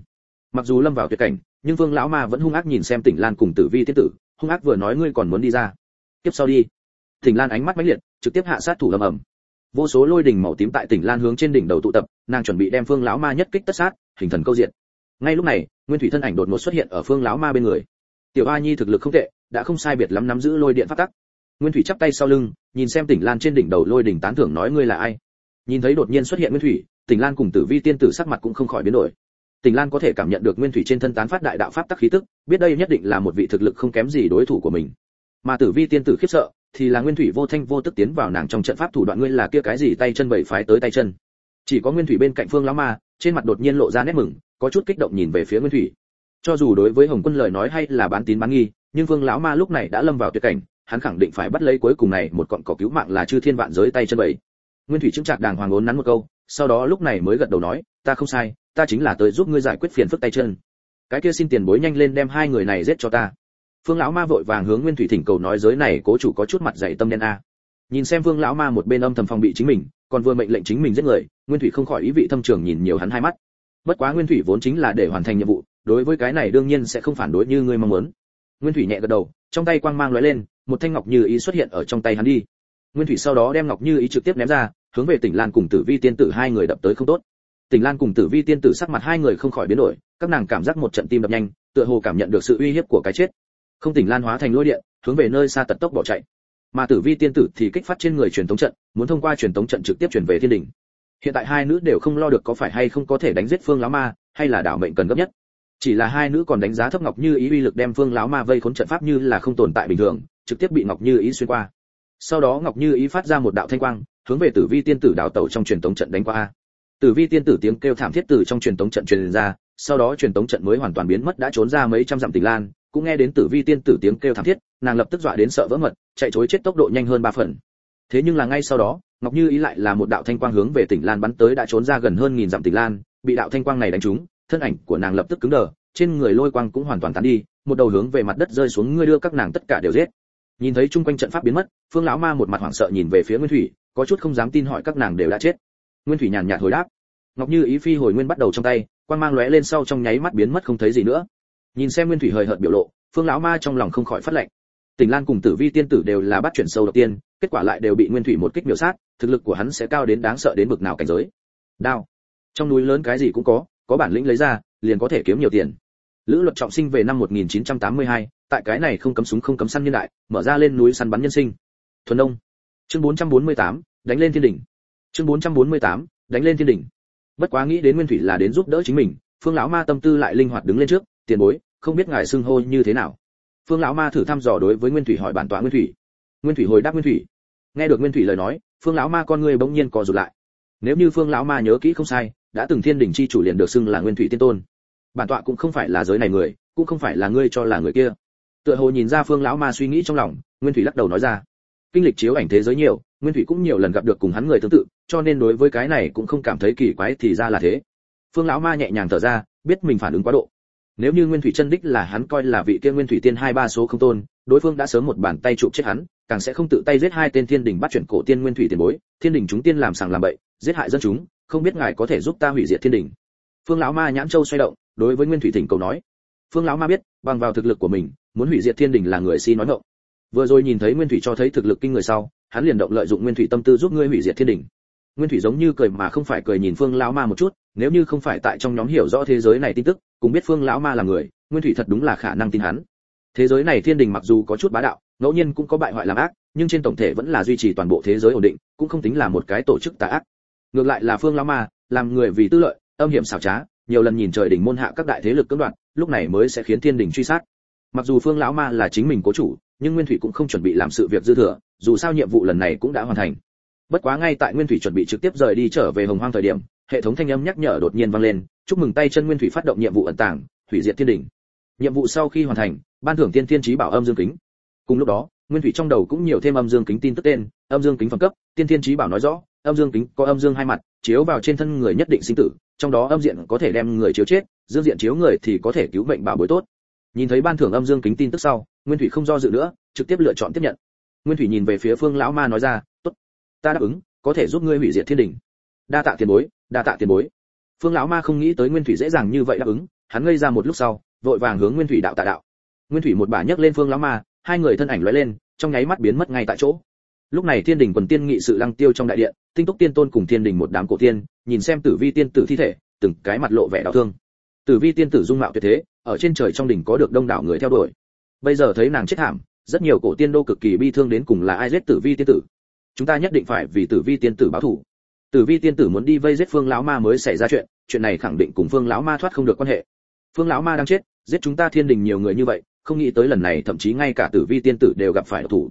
Mặc dù lâm vào tuyệt cảnh, nhưng phương lão ma vẫn hung ác nhìn xem tỉnh lan cùng tử vi tiên tử hung ác vừa nói ngươi còn muốn đi ra. Tiếp sau đi. Thỉnh lan ánh mắt mãnh liệt, trực tiếp hạ sát thủ ầm ầm. Vô số lôi đỉnh màu tím tại tỉnh lan hướng trên đỉnh đầu tụ tập, nàng chuẩn bị đem phương lão ma nhất kích tất sát, hình thần câu diện ngay lúc này, nguyên thủy thân ảnh đột ngột xuất hiện ở phương lão ma bên người. Tiểu a nhi thực lực không tệ, đã không sai biệt lắm nắm giữ lôi điện phát tắc. Nguyên thủy chắp tay sau lưng, nhìn xem tỉnh lan trên đỉnh đầu lôi đỉnh tán thưởng nói ngươi là ai. Nhìn thấy đột nhiên xuất hiện nguyên thủy tỉnh lan cùng tử vi tiên tử sắc mặt cũng không khỏi biến đổi. Tình lan có thể cảm nhận được nguyên thủy trên thân tán phát đại đạo pháp tắc khí tức, biết đây nhất định là một vị thực lực không kém gì đối thủ của mình. Mà tử vi tiên tử khiếp sợ, thì là nguyên thủy vô thanh vô tức tiến vào nàng trong trận pháp thủ đoạn ngươi là kia cái gì tay chân bảy phái tới tay chân. Chỉ có nguyên thủy bên cạnh phương lão ma, trên mặt đột nhiên lộ ra nét mừng, có chút kích động nhìn về phía nguyên thủy. Cho dù đối với hồng quân lời nói hay là bán tín bán nghi, nhưng vương lão ma lúc này đã lâm vào tuyệt cảnh, hắn khẳng định phải bắt lấy cuối cùng này một cọn cỏ cứu mạng là chư thiên vạn giới tay chân bảy nguyên thủy chứng trạc đàng hoàng ốn nắn một câu sau đó lúc này mới gật đầu nói, ta không sai, ta chính là tới giúp ngươi giải quyết phiền phức tay chân. Cái kia xin tiền bối nhanh lên đem hai người này giết cho ta. Phương lão ma vội vàng hướng nguyên thủy thỉnh cầu nói giới này cố chủ có chút mặt dày tâm đen a. Nhìn xem phương lão ma một bên âm thầm phòng bị chính mình, còn vừa mệnh lệnh chính mình giết người, nguyên thủy không khỏi ý vị thâm trường nhìn nhiều hắn hai mắt. Bất quá nguyên thủy vốn chính là để hoàn thành nhiệm vụ, đối với cái này đương nhiên sẽ không phản đối như ngươi mong muốn. Nguyên thủy nhẹ gật đầu, trong tay quang mang lóe lên, một thanh ngọc như ý xuất hiện ở trong tay hắn đi. Nguyên thủy sau đó đem ngọc như ý trực tiếp ném ra hướng về tỉnh lan cùng tử vi tiên tử hai người đập tới không tốt. Tỉnh lan cùng tử vi tiên tử sắc mặt hai người không khỏi biến đổi, các nàng cảm giác một trận tim đập nhanh, tựa hồ cảm nhận được sự uy hiếp của cái chết. Không tỉnh lan hóa thành lôi điện, hướng về nơi xa tật tốc bỏ chạy. Mà tử vi tiên tử thì kích phát trên người truyền tống trận, muốn thông qua truyền tống trận trực tiếp chuyển về thiên đình. Hiện tại hai nữ đều không lo được có phải hay không có thể đánh giết phương lão ma, hay là đảo mệnh cần gấp nhất. Chỉ là hai nữ còn đánh giá thấp ngọc như ý uy lực đem phương lão ma vây khốn trận pháp như là không tồn tại bình thường, trực tiếp bị ngọc như ý xuyên qua. Sau đó ngọc như ý phát ra một đạo thanh quang hướng về tử vi tiên tử đào tẩu trong truyền tống trận đánh qua tử vi tiên tử tiếng kêu thảm thiết từ trong truyền tống trận truyền ra, sau đó truyền tống trận mới hoàn toàn biến mất đã trốn ra mấy trăm dặm tỉnh lan, cũng nghe đến tử vi tiên tử tiếng kêu thảm thiết, nàng lập tức dọa đến sợ vỡ mật, chạy trối chết tốc độ nhanh hơn ba phần. Thế nhưng là ngay sau đó, ngọc như ý lại là một đạo thanh quang hướng về tỉnh lan bắn tới đã trốn ra gần hơn nghìn dặm tỉnh lan, bị đạo thanh quang này đánh trúng, thân ảnh của nàng lập tức cứng đờ, trên người lôi quang cũng hoàn toàn tán đi, một đầu hướng về mặt đất rơi xuống, ngươi đưa các nàng tất cả đều giết. Nhìn thấy chung quanh trận pháp biến mất, phương lão ma một mặt hoảng sợ nhìn về phía nguyên thủy có chút không dám tin hỏi các nàng đều đã chết. Nguyên thủy nhàn nhạt hồi đáp. Ngọc như ý phi hồi nguyên bắt đầu trong tay quang mang lóe lên sau trong nháy mắt biến mất không thấy gì nữa. Nhìn xem nguyên thủy hời hợt biểu lộ phương lão ma trong lòng không khỏi phát lệnh. Tình lan cùng tử vi tiên tử đều là bắt chuyển sâu đầu tiên kết quả lại đều bị nguyên thủy một kích miểu sát thực lực của hắn sẽ cao đến đáng sợ đến bực nào cảnh giới. Đao. Trong núi lớn cái gì cũng có có bản lĩnh lấy ra liền có thể kiếm nhiều tiền. Lữ luật trọng sinh về năm 1982, tại cái này không cấm súng không cấm săn nhân đại mở ra lên núi săn bắn nhân sinh. Thuần đông chương 448, đánh lên thiên đỉnh. Chương 448, đánh lên thiên đỉnh. Bất quá nghĩ đến nguyên thủy là đến giúp đỡ chính mình phương lão ma tâm tư lại linh hoạt đứng lên trước tiền bối không biết ngài xưng hô như thế nào? Phương lão ma thử thăm dò đối với nguyên thủy hỏi bản tọa nguyên thủy. Nguyên thủy hồi đáp nguyên thủy. Nghe được nguyên thủy lời nói phương lão ma con ngươi bỗng nhiên co rụt lại. Nếu như phương lão ma nhớ kỹ không sai đã từng thiên đỉnh chi chủ liền được xưng là nguyên thủy tiên tôn. Bản tọa cũng không phải là giới này người cũng không phải là ngươi cho là người kia. Tựa hồ nhìn ra phương lão ma suy nghĩ trong lòng nguyên thủy lắc đầu nói ra kinh lịch chiếu ảnh thế giới nhiều, nguyên thủy cũng nhiều lần gặp được cùng hắn người tương tự, cho nên đối với cái này cũng không cảm thấy kỳ quái thì ra là thế. Phương lão ma nhẹ nhàng thở ra, biết mình phản ứng quá độ. Nếu như nguyên thủy chân đích là hắn coi là vị kia nguyên thủy tiên hai ba số không tôn, đối phương đã sớm một bàn tay chụp chết hắn, càng sẽ không tự tay giết hai tên thiên đình bắt chuyển cổ tiên nguyên thủy tiền bối, thiên đình chúng tiên làm sàng làm bậy, giết hại dân chúng, không biết ngài có thể giúp ta hủy diệt thiên đình. Phương lão ma nhãn châu xoay động, đối với nguyên thủy thỉnh cầu nói. Phương lão ma biết, bằng vào thực lực của mình, muốn hủy diệt thiên đình là người si nói ngọng vừa rồi nhìn thấy nguyên thủy cho thấy thực lực kinh người sau, hắn liền động lợi dụng nguyên thủy tâm tư giúp ngươi hủy diệt thiên đình. Nguyên thủy giống như cười mà không phải cười nhìn phương lão ma một chút, nếu như không phải tại trong nhóm hiểu rõ thế giới này tin tức cùng biết phương lão ma là người, nguyên thủy thật đúng là khả năng tin hắn. Thế giới này thiên đình mặc dù có chút bá đạo, ngẫu nhiên cũng có bại hoại làm ác, nhưng trên tổng thể vẫn là duy trì toàn bộ thế giới ổn định, cũng không tính là một cái tổ chức tà ác. Ngược lại là phương lão ma, làm người vì tư lợi, âm hiểm xảo trá, nhiều lần nhìn trời đỉnh môn hạ các đại thế lực cưỡng đoạt, lúc này mới sẽ khiến thiên đình truy sát. Mặc dù phương lão ma là chính mình cố chủ nhưng nguyên thủy cũng không chuẩn bị làm sự việc dư thừa, dù sao nhiệm vụ lần này cũng đã hoàn thành. Bất quá ngay tại nguyên thủy chuẩn bị trực tiếp rời đi trở về hồng hoang thời điểm, hệ thống thanh âm nhắc nhở đột nhiên vang lên, chúc mừng tay chân nguyên thủy phát động nhiệm vụ ẩn tàng thủy diệt thiên đỉnh nhiệm vụ sau khi hoàn thành, ban thưởng tiên thiên trí bảo âm dương kính. Cùng lúc đó, nguyên thủy trong đầu cũng nhiều thêm âm dương kính tin tức tên, âm dương kính phẩm cấp, tiên thiên trí bảo nói rõ, âm dương kính có âm dương hai mặt, chiếu vào trên thân người nhất định sinh tử, trong đó âm diện có thể đem người chiếu chết, dương diện chiếu người thì có thể cứu bệnh bảo bối tốt. Nhìn thấy ban thưởng âm dương kính tin tức sau nguyên thủy không do dự nữa, trực tiếp lựa chọn tiếp nhận. Nguyên thủy nhìn về phía phương lão ma nói ra, tốt, ta đáp ứng, có thể giúp ngươi hủy diệt thiên đình. Đa tạ tiền bối, đa tạ tiền bối. Phương lão ma không nghĩ tới nguyên thủy dễ dàng như vậy đáp ứng, hắn ngây ra một lúc sau, vội vàng hướng nguyên thủy đạo tạ đạo. Nguyên thủy một bà nhấc lên phương lão ma, hai người thân ảnh lóe lên, trong nháy mắt biến mất ngay tại chỗ. Lúc này thiên đình quần tiên nghị sự lăng tiêu trong đại điện, tinh túc tiên tôn cùng thiên đình một đám cổ tiên, nhìn xem tử vi tiên tử thi thể, từng cái mặt lộ vẻ đau thương. Tử vi tiên tử dung mạo tuyệt thế, ở trên trời trong đỉnh có được đông đảo người theo đuổi bây giờ thấy nàng chết thảm, rất nhiều cổ tiên đô cực kỳ bi thương đến cùng là ai giết tử vi tiên tử. Chúng ta nhất định phải vì tử vi tiên tử báo thù. Tử vi tiên tử muốn đi vây giết phương lão ma mới xảy ra chuyện chuyện này khẳng định cùng phương lão ma thoát không được quan hệ. Phương lão ma đang chết, giết chúng ta thiên đình nhiều người như vậy, không nghĩ tới lần này thậm chí ngay cả tử vi tiên tử đều gặp phải độc thủ.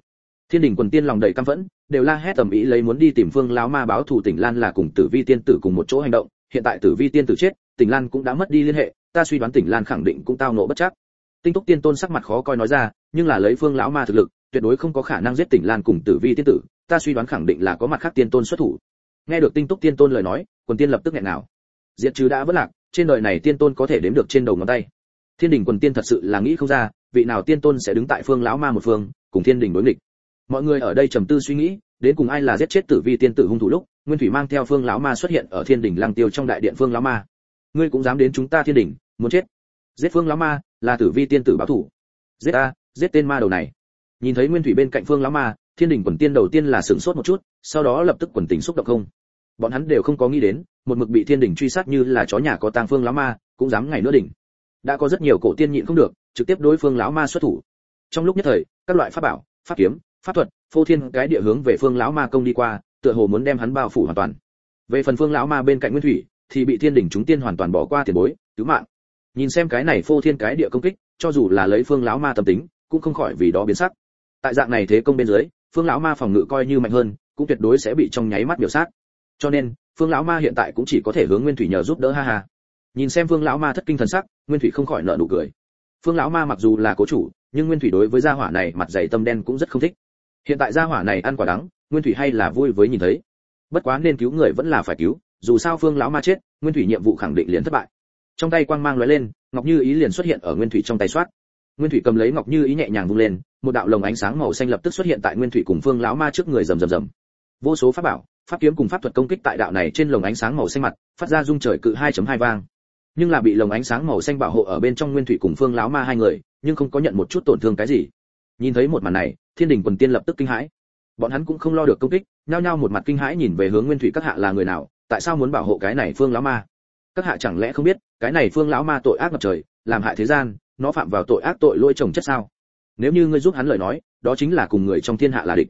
Thiên đình quần tiên lòng đầy căm phẫn, đều la hét tầm ý lấy muốn đi tìm phương lão ma báo thù tỉnh lan là cùng tử vi tiên tử cùng một chỗ hành động. Hiện tại tử vi tiên tử chết, tỉnh lan cũng đã mất đi liên hệ, ta suy đoán tỉnh lan khẳng định cũng tao nộ bất chắc tinh túc tiên tôn sắc mặt khó coi nói ra, nhưng là lấy phương lão ma thực lực, tuyệt đối không có khả năng giết tỉnh lan cùng tử vi tiên tử, ta suy đoán khẳng định là có mặt khác tiên tôn xuất thủ. Nghe được tinh túc tiên tôn lời nói, quần tiên lập tức nghẹn nào. Diệt trừ đã vất lạc, trên đời này tiên tôn có thể đếm được trên đầu ngón tay. Thiên đình quần tiên thật sự là nghĩ không ra, vị nào tiên tôn sẽ đứng tại phương lão ma một phương, cùng thiên đình đối nghịch. Mọi người ở đây trầm tư suy nghĩ, đến cùng ai là giết chết tử vi tiên tử hung thủ lúc, nguyên thủy mang theo phương lão ma xuất hiện ở thiên đình lăng tiêu trong đại điện phương lão ma. Ngươi cũng dám đến chúng ta thiên đình, muốn chết. Giết phương lão ma là tử vi tiên tử báo thủ. Giết ta, giết tên ma đầu này. Nhìn thấy nguyên thủy bên cạnh phương lão ma, thiên đình quần tiên đầu tiên là sửng sốt một chút, sau đó lập tức quần tình xúc động không. Bọn hắn đều không có nghĩ đến, một mực bị thiên đình truy sát như là chó nhà có tang phương lão ma, cũng dám ngày nữa đỉnh. Đã có rất nhiều cổ tiên nhịn không được, trực tiếp đối phương lão ma xuất thủ. Trong lúc nhất thời, các loại pháp bảo, pháp kiếm, pháp thuật, phô thiên cái địa hướng về phương lão ma công đi qua, tựa hồ muốn đem hắn bao phủ hoàn toàn. Về phần phương lão ma bên cạnh nguyên thủy, thì bị thiên đỉnh chúng tiên hoàn toàn bỏ qua tiền bối, cứu mạng nhìn xem cái này phô thiên cái địa công kích, cho dù là lấy phương lão ma tâm tính, cũng không khỏi vì đó biến sắc. Tại dạng này thế công bên dưới, phương lão ma phòng ngự coi như mạnh hơn, cũng tuyệt đối sẽ bị trong nháy mắt biểu sát. Cho nên, phương lão ma hiện tại cũng chỉ có thể hướng nguyên thủy nhờ giúp đỡ ha ha. Nhìn xem phương lão ma thất kinh thần sắc, nguyên thủy không khỏi nở nụ cười. Phương lão ma mặc dù là cố chủ, nhưng nguyên thủy đối với gia hỏa này mặt dày tâm đen cũng rất không thích. Hiện tại gia hỏa này ăn quả đắng, nguyên thủy hay là vui với nhìn thấy. Bất quá nên cứu người vẫn là phải cứu, dù sao phương lão ma chết, nguyên thủy nhiệm vụ khẳng định liền thất bại trong tay quang mang lóe lên, ngọc như ý liền xuất hiện ở nguyên thủy trong tay soát. Nguyên thủy cầm lấy ngọc như ý nhẹ nhàng vung lên, một đạo lồng ánh sáng màu xanh lập tức xuất hiện tại nguyên thủy cùng phương lão ma trước người rầm rầm rầm. Vô số pháp bảo, pháp kiếm cùng pháp thuật công kích tại đạo này trên lồng ánh sáng màu xanh mặt, phát ra rung trời cự 2.2 vang. Nhưng là bị lồng ánh sáng màu xanh bảo hộ ở bên trong nguyên thủy cùng phương lão ma hai người, nhưng không có nhận một chút tổn thương cái gì. Nhìn thấy một màn này, thiên đình quần tiên lập tức kinh hãi. Bọn hắn cũng không lo được công kích, nhao nhao một mặt kinh hãi nhìn về hướng nguyên thủy các hạ là người nào, tại sao muốn bảo hộ cái này phương lão ma? Các hạ chẳng lẽ không biết, cái này phương lão ma tội ác ngập trời, làm hại thế gian, nó phạm vào tội ác tội lỗi chồng chất sao? Nếu như ngươi giúp hắn lời nói, đó chính là cùng người trong thiên hạ là địch.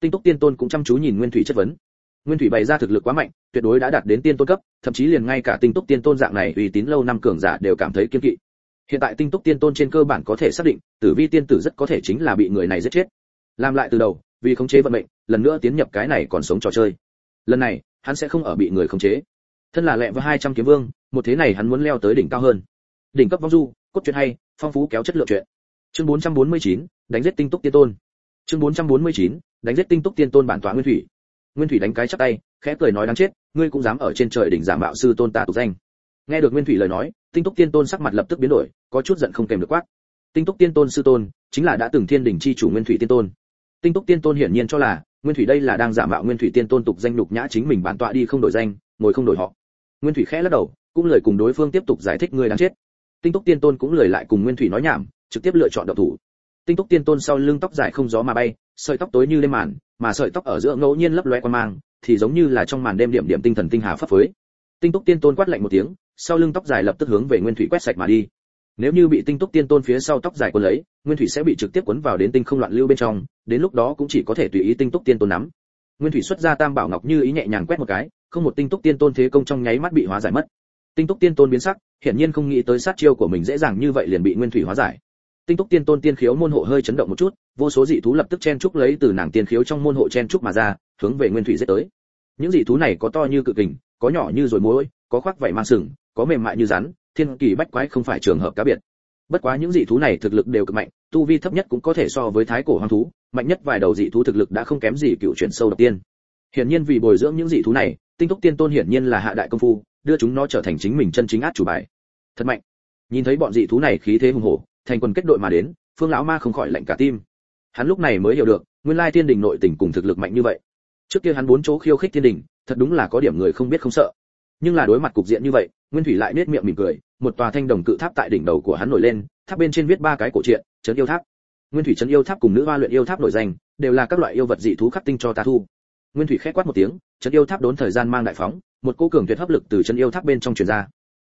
Tinh túc tiên tôn cũng chăm chú nhìn nguyên thủy chất vấn. Nguyên thủy bày ra thực lực quá mạnh, tuyệt đối đã đạt đến tiên tôn cấp, thậm chí liền ngay cả tinh túc tiên tôn dạng này uy tín lâu năm cường giả đều cảm thấy kiên kỵ. Hiện tại tinh túc tiên tôn trên cơ bản có thể xác định, tử vi tiên tử rất có thể chính là bị người này giết chết. Làm lại từ đầu, vì khống chế vận mệnh, lần nữa tiến nhập cái này còn sống trò chơi. Lần này, hắn sẽ không ở bị người khống chế thân là lẹ và hai trăm kiếm vương một thế này hắn muốn leo tới đỉnh cao hơn. Đỉnh cấp vong du cốt truyện hay phong phú kéo chất lượng truyện. Chương 449, đánh giết tinh túc tiên tôn. Chương 449, đánh giết tinh túc tiên tôn bản tọa nguyên thủy. Nguyên thủy đánh cái chắp tay khẽ cười nói đáng chết ngươi cũng dám ở trên trời đỉnh giả mạo sư tôn ta tục danh. Nghe được nguyên thủy lời nói tinh túc tiên tôn sắc mặt lập tức biến đổi có chút giận không kèm được quát. Tinh túc tiên tôn sư tôn chính là đã từng thiên đỉnh chi chủ nguyên thủy tiên tôn. Tinh túc tiên tôn hiển nhiên cho là nguyên thủy đây là đang giả mạo nguyên thủy tiên tôn tục danh lục nhã chính mình bản tọa đi không đổi danh ngồi không đổi họ nguyên thủy khẽ lắc đầu, cũng lời cùng đối phương tiếp tục giải thích người đáng chết. Tinh túc tiên tôn cũng lời lại cùng nguyên thủy nói nhảm, trực tiếp lựa chọn độc thủ. Tinh túc tiên tôn sau lưng tóc dài không gió mà bay, sợi tóc tối như đêm màn, mà sợi tóc ở giữa ngẫu nhiên lấp loe qua mang, thì giống như là trong màn đêm điểm điểm tinh thần tinh hà pháp phối tinh túc tiên tôn quát lạnh một tiếng, sau lưng tóc dài lập tức hướng về nguyên thủy quét sạch mà đi. Nếu như bị tinh túc tiên tôn phía sau tóc dài cuốn lấy, nguyên thủy sẽ bị trực tiếp cuốn vào đến tinh không loạn lưu bên trong, đến lúc đó cũng chỉ có thể tùy ý tinh túc tiên tôn nắm. Nguyên thủy xuất ra tam bảo ngọc như ý nhẹ nhàng quét một cái không một tinh túc tiên tôn thế công trong nháy mắt bị hóa giải mất. Tinh túc tiên tôn biến sắc hiển nhiên không nghĩ tới sát chiêu của mình dễ dàng như vậy liền bị nguyên thủy hóa giải. Tinh túc tiên tôn tiên khiếu môn hộ hơi chấn động một chút vô số dị thú lập tức chen trúc lấy từ nàng tiên khiếu trong môn hộ chen trúc mà ra hướng về nguyên thủy giết tới. Những dị thú này có to như cự kình có nhỏ như rồi muỗi, có khoác vảy mang sừng có mềm mại như rắn thiên kỳ bách quái không phải trường hợp cá biệt. Bất quá những dị thú này thực lực đều cực mạnh tu vi thấp nhất cũng có thể so với thái cổ hoang thú mạnh nhất vài đầu dị thú thực lực đã không kém gì cựu chuyển sâu độc tiên. Hiển nhiên vì bồi dưỡng những dị thú này tinh túc tiên tôn hiển nhiên là hạ đại công phu, đưa chúng nó trở thành chính mình chân chính át chủ bài. Thật mạnh. Nhìn thấy bọn dị thú này khí thế hùng hổ, thành quần kết đội mà đến, phương lão ma không khỏi lạnh cả tim. Hắn lúc này mới hiểu được, nguyên lai tiên đình nội tình cùng thực lực mạnh như vậy. Trước kia hắn bốn chỗ khiêu khích tiên đình, thật đúng là có điểm người không biết không sợ. Nhưng là đối mặt cục diện như vậy, nguyên thủy lại nết miệng mỉm cười, một tòa thanh đồng cự tháp tại đỉnh đầu của hắn nổi lên, tháp bên trên viết ba cái cổ truyện, trấn yêu tháp. Nguyên thủy trấn yêu tháp cùng nữ hoa luyện yêu tháp nổi danh, đều là các loại yêu vật dị thú khắc tinh cho ta thu nguyên thủy khẽ quát một tiếng trấn yêu tháp đốn thời gian mang đại phóng, một cô cường tuyệt hấp lực từ trấn yêu tháp bên trong truyền ra.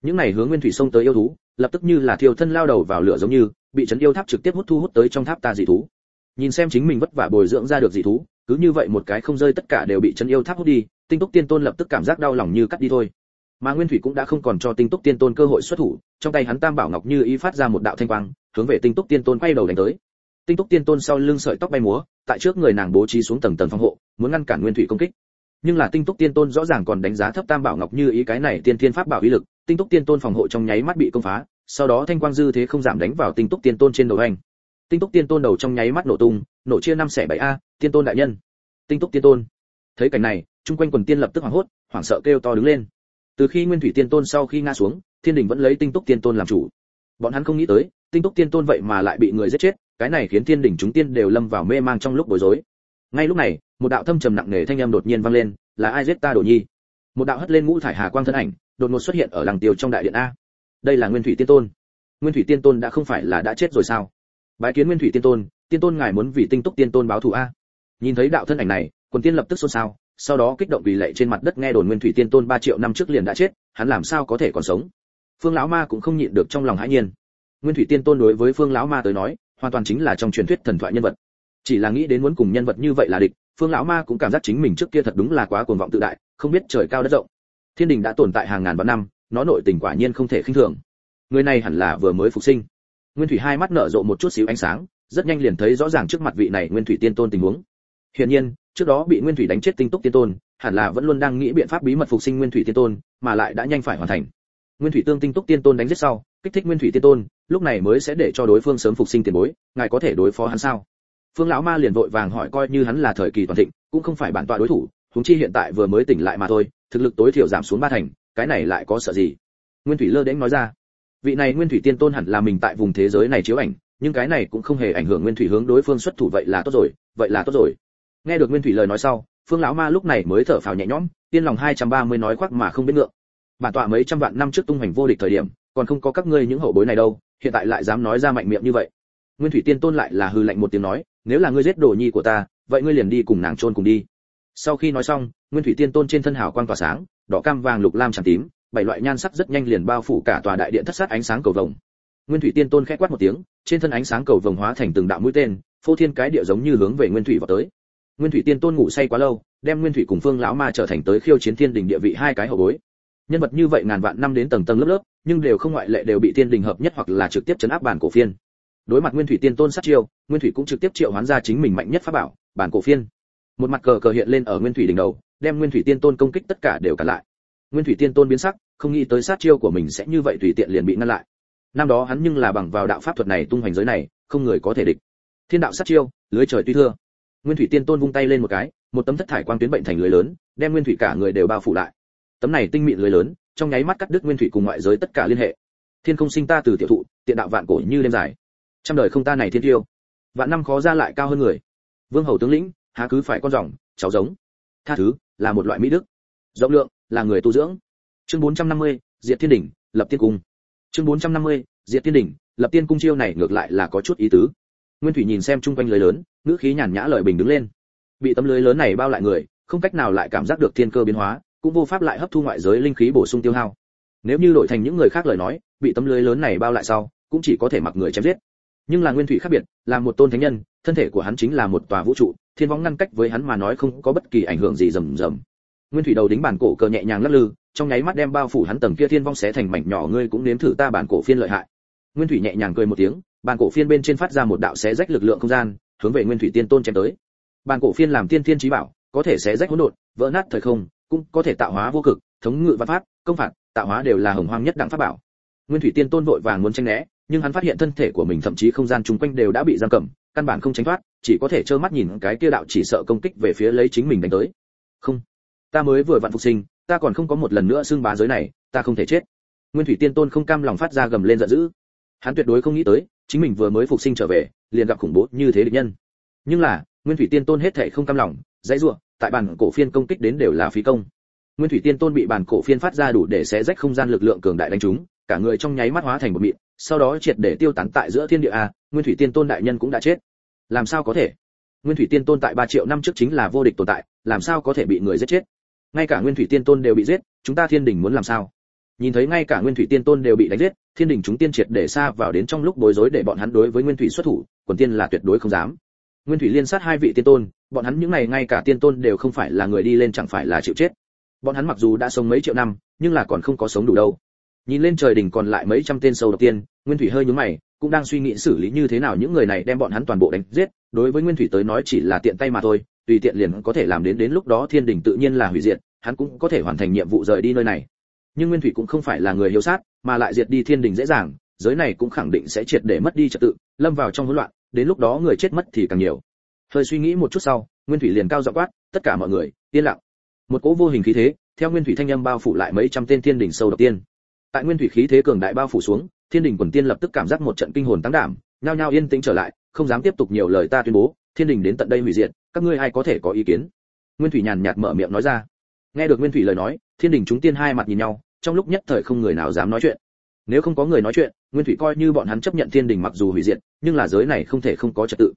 Những này hướng nguyên thủy xông tới yêu thú, lập tức như là thiêu thân lao đầu vào lửa giống như, bị trấn yêu tháp trực tiếp hút thu hút tới trong tháp ta dị thú. Nhìn xem chính mình vất vả bồi dưỡng ra được dị thú, cứ như vậy một cái không rơi tất cả đều bị trấn yêu tháp hút đi, tinh túc tiên tôn lập tức cảm giác đau lòng như cắt đi thôi. Mà nguyên thủy cũng đã không còn cho tinh túc tiên tôn cơ hội xuất thủ, trong tay hắn tam bảo ngọc như ý phát ra một đạo thanh quang, hướng về tinh túc tiên tôn quay đầu đánh tới tinh túc tiên tôn sau lưng sợi tóc bay múa, tại trước người nàng bố trí xuống tầng tầng phòng hộ, muốn ngăn cản nguyên thủy công kích. Nhưng là tinh túc tiên tôn rõ ràng còn đánh giá thấp tam bảo ngọc như ý cái này tiên thiên pháp bảo uy lực, tinh túc tiên tôn phòng hộ trong nháy mắt bị công phá, sau đó thanh quang dư thế không giảm đánh vào tinh túc tiên tôn trên đầu anh. Tinh túc tiên tôn đầu trong nháy mắt nổ tung, nổ chia năm xẻ bảy a, tiên tôn đại nhân. Tinh túc tiên tôn. Thấy cảnh này, chung quanh quần tiên lập tức hoảng hốt, hoảng sợ kêu to đứng lên. Từ khi nguyên thủy tiên tôn sau khi ngã xuống, thiên đình vẫn lấy tinh túc tiên tôn làm chủ. Bọn hắn không nghĩ tới, tinh túc tiên tôn vậy mà lại bị người giết chết cái này khiến thiên đình chúng tiên đều lâm vào mê mang trong lúc bối rối. Ngay lúc này, một đạo thâm trầm nặng nề thanh âm đột nhiên vang lên, là ai giết ta đồ nhi? Một đạo hất lên ngũ thải hà quang thân ảnh, đột ngột xuất hiện ở làng tiêu trong đại điện a. Đây là nguyên thủy tiên tôn. Nguyên thủy tiên tôn đã không phải là đã chết rồi sao? Bái kiến nguyên thủy tiên tôn tiên tôn ngài muốn vì tinh túc tiên tôn báo thù a. Nhìn thấy đạo thân ảnh này, quần tiên lập tức xôn xao, sau đó kích động vì lệ trên mặt đất nghe đồn nguyên thủy tiên tôn ba triệu năm trước liền đã chết, hắn làm sao có thể còn sống? Phương lão ma cũng không nhịn được trong lòng hãi nhiên. Nguyên thủy tiên tôn đối với phương lão ma tới nói hoàn toàn chính là trong truyền thuyết thần thoại nhân vật. Chỉ là nghĩ đến muốn cùng nhân vật như vậy là địch, phương lão ma cũng cảm giác chính mình trước kia thật đúng là quá cuồng vọng tự đại, không biết trời cao đất rộng. Thiên đình đã tồn tại hàng ngàn vạn năm, nó nội tình quả nhiên không thể khinh thường. Người này hẳn là vừa mới phục sinh. Nguyên thủy hai mắt nở rộ một chút xíu ánh sáng, rất nhanh liền thấy rõ ràng trước mặt vị này nguyên thủy tiên tôn tình huống. Hiển nhiên, trước đó bị nguyên thủy đánh chết tinh túc tiên tôn, hẳn là vẫn luôn đang nghĩ biện pháp bí mật phục sinh nguyên thủy tiên tôn, mà lại đã nhanh phải hoàn thành nguyên thủy tương tinh túc tiên tôn đánh giết sau, kích thích nguyên thủy tiên tôn, lúc này mới sẽ để cho đối phương sớm phục sinh tiền bối, ngài có thể đối phó hắn sao? Phương lão ma liền vội vàng hỏi coi như hắn là thời kỳ toàn thịnh, cũng không phải bản tọa đối thủ, huống chi hiện tại vừa mới tỉnh lại mà thôi, thực lực tối thiểu giảm xuống ba thành, cái này lại có sợ gì? Nguyên thủy lơ đễnh nói ra. Vị này nguyên thủy tiên tôn hẳn là mình tại vùng thế giới này chiếu ảnh, nhưng cái này cũng không hề ảnh hưởng nguyên thủy hướng đối phương xuất thủ vậy là tốt rồi, vậy là tốt rồi. Nghe được nguyên thủy lời nói sau, phương lão ma lúc này mới thở phào nhẹ nhõm tiên lòng 230 nói khoác mà không biết ngượng bản tọa mấy trăm vạn năm trước tung hoành vô địch thời điểm, còn không có các ngươi những hậu bối này đâu, hiện tại lại dám nói ra mạnh miệng như vậy. Nguyên thủy tiên tôn lại là hư lạnh một tiếng nói, nếu là ngươi giết đồ nhi của ta, vậy ngươi liền đi cùng nàng chôn cùng đi. Sau khi nói xong, nguyên thủy tiên tôn trên thân hào quang tỏa sáng, đỏ cam vàng lục lam trắng tím, bảy loại nhan sắc rất nhanh liền bao phủ cả tòa đại điện thất sát ánh sáng cầu vồng. Nguyên thủy tiên tôn khẽ quát một tiếng, trên thân ánh sáng cầu vồng hóa thành từng đạo mũi tên, phô thiên cái địa giống như hướng về nguyên thủy vào tới. Nguyên thủy tiên tôn ngủ say quá lâu, đem nguyên thủy cùng phương lão ma trở thành tới khiêu chiến thiên đình địa vị hai cái hậu bối nhân vật như vậy ngàn vạn năm đến tầng tầng lớp lớp, nhưng đều không ngoại lệ đều bị tiên đình hợp nhất hoặc là trực tiếp chấn áp bản cổ phiên. Đối mặt nguyên thủy tiên tôn sát chiêu, nguyên thủy cũng trực tiếp triệu hoán ra chính mình mạnh nhất pháp bảo, bản cổ phiên. Một mặt cờ cờ hiện lên ở nguyên thủy đỉnh đầu, đem nguyên thủy tiên tôn công kích tất cả đều cản lại. Nguyên thủy tiên tôn biến sắc, không nghĩ tới sát chiêu của mình sẽ như vậy tùy tiện liền bị ngăn lại. Năm đó hắn nhưng là bằng vào đạo pháp thuật này tung hoành giới này, không người có thể địch. Thiên đạo sát chiêu, lưới trời tuy thưa. Nguyên thủy tiên tôn vung tay lên một cái, một tấm thất thải quang tuyến bệnh thành lưới lớn, đem nguyên thủy cả người đều bao phủ lại tấm này tinh mịn lưới lớn trong nháy mắt cắt đứt nguyên thủy cùng ngoại giới tất cả liên hệ. Thiên không sinh ta từ tiểu thụ tiện đạo vạn cổ như đêm dài. Trăm đời không ta này thiên tiêu. Vạn năm khó ra lại cao hơn người. Vương hầu tướng lĩnh há cứ phải con rồng cháu giống. Tha thứ là một loại mỹ đức. Rộng lượng là người tu dưỡng. Chương 450, diệt thiên đỉnh lập tiên cung. Chương 450, diệt tiên đỉnh lập tiên cung chiêu này ngược lại là có chút ý tứ. Nguyên thủy nhìn xem chung quanh lưới lớn ngữ khí nhàn nhã lời bình đứng lên. Bị tấm lưới lớn này bao lại người không cách nào lại cảm giác được thiên cơ biến hóa cũng vô pháp lại hấp thu ngoại giới linh khí bổ sung tiêu hao. Nếu như đổi thành những người khác lời nói, bị tấm lưới lớn này bao lại sau, cũng chỉ có thể mặc người chém giết. Nhưng là nguyên thủy khác biệt, là một tôn thánh nhân, thân thể của hắn chính là một tòa vũ trụ, thiên võng ngăn cách với hắn mà nói không có bất kỳ ảnh hưởng gì rầm rầm. Nguyên thủy đầu đính bản cổ cờ nhẹ nhàng lắc lư, trong nháy mắt đem bao phủ hắn tầng kia thiên vong xé thành mảnh nhỏ, ngươi cũng nếm thử ta bản cổ phiên lợi hại. Nguyên thủy nhẹ nhàng cười một tiếng, bản cổ phiên bên trên phát ra một đạo xé rách lực lượng không gian, hướng về nguyên thủy tiên tôn chém tới. Bản cổ phiên làm tiên thiên trí bảo, có thể xé rách hỗn độn, vỡ nát thời không cũng có thể tạo hóa vô cực, thống ngự văn pháp, công phạt, tạo hóa đều là hồng hoang nhất đẳng pháp bảo. Nguyên thủy tiên tôn vội vàng muốn tranh né, nhưng hắn phát hiện thân thể của mình thậm chí không gian chung quanh đều đã bị giam cầm, căn bản không tránh thoát, chỉ có thể trơ mắt nhìn cái kia đạo chỉ sợ công kích về phía lấy chính mình đánh tới. Không, ta mới vừa vặn phục sinh, ta còn không có một lần nữa xưng bá giới này, ta không thể chết. Nguyên thủy tiên tôn không cam lòng phát ra gầm lên giận dữ. Hắn tuyệt đối không nghĩ tới, chính mình vừa mới phục sinh trở về, liền gặp khủng bố như thế địch nhân. Nhưng là, nguyên thủy tiên tôn hết thảy không cam lòng, dãy rủa tại bản cổ phiên công kích đến đều là phí công. Nguyên thủy tiên tôn bị bản cổ phiên phát ra đủ để xé rách không gian lực lượng cường đại đánh trúng, cả người trong nháy mắt hóa thành một mịn, sau đó triệt để tiêu tán tại giữa thiên địa a, nguyên thủy tiên tôn đại nhân cũng đã chết. Làm sao có thể? Nguyên thủy tiên tôn tại ba triệu năm trước chính là vô địch tồn tại, làm sao có thể bị người giết chết? Ngay cả nguyên thủy tiên tôn đều bị giết, chúng ta thiên đình muốn làm sao? Nhìn thấy ngay cả nguyên thủy tiên tôn đều bị đánh giết, thiên đình chúng tiên triệt để xa vào đến trong lúc bối rối để bọn hắn đối với nguyên thủy xuất thủ, quần tiên là tuyệt đối không dám nguyên thủy liên sát hai vị tiên tôn, bọn hắn những này ngay cả tiên tôn đều không phải là người đi lên chẳng phải là chịu chết. Bọn hắn mặc dù đã sống mấy triệu năm, nhưng là còn không có sống đủ đâu. Nhìn lên trời đỉnh còn lại mấy trăm tên sâu đầu tiên, nguyên thủy hơi nhướng mày, cũng đang suy nghĩ xử lý như thế nào những người này đem bọn hắn toàn bộ đánh giết. Đối với nguyên thủy tới nói chỉ là tiện tay mà thôi, tùy tiện liền có thể làm đến đến lúc đó thiên đình tự nhiên là hủy diệt, hắn cũng có thể hoàn thành nhiệm vụ rời đi nơi này. Nhưng nguyên thủy cũng không phải là người hiếu sát, mà lại diệt đi thiên đình dễ dàng, giới này cũng khẳng định sẽ triệt để mất đi trật tự, lâm vào trong hỗn loạn đến lúc đó người chết mất thì càng nhiều. Hơi suy nghĩ một chút sau, nguyên thủy liền cao giọng quát, tất cả mọi người, yên lặng. Một cỗ vô hình khí thế, theo nguyên thủy thanh âm bao phủ lại mấy trăm tên thiên đỉnh sâu độc tiên. Tại nguyên thủy khí thế cường đại bao phủ xuống, thiên đỉnh quần tiên lập tức cảm giác một trận kinh hồn tăng đảm, nhao nhao yên tĩnh trở lại, không dám tiếp tục nhiều lời ta tuyên bố, thiên đình đến tận đây hủy diệt, các ngươi ai có thể có ý kiến? Nguyên thủy nhàn nhạt mở miệng nói ra. Nghe được nguyên thủy lời nói, thiên đình chúng tiên hai mặt nhìn nhau, trong lúc nhất thời không người nào dám nói chuyện. Nếu không có người nói chuyện nguyên thủy coi như bọn hắn chấp nhận thiên đình mặc dù hủy diệt, nhưng là giới này không thể không có trật tự.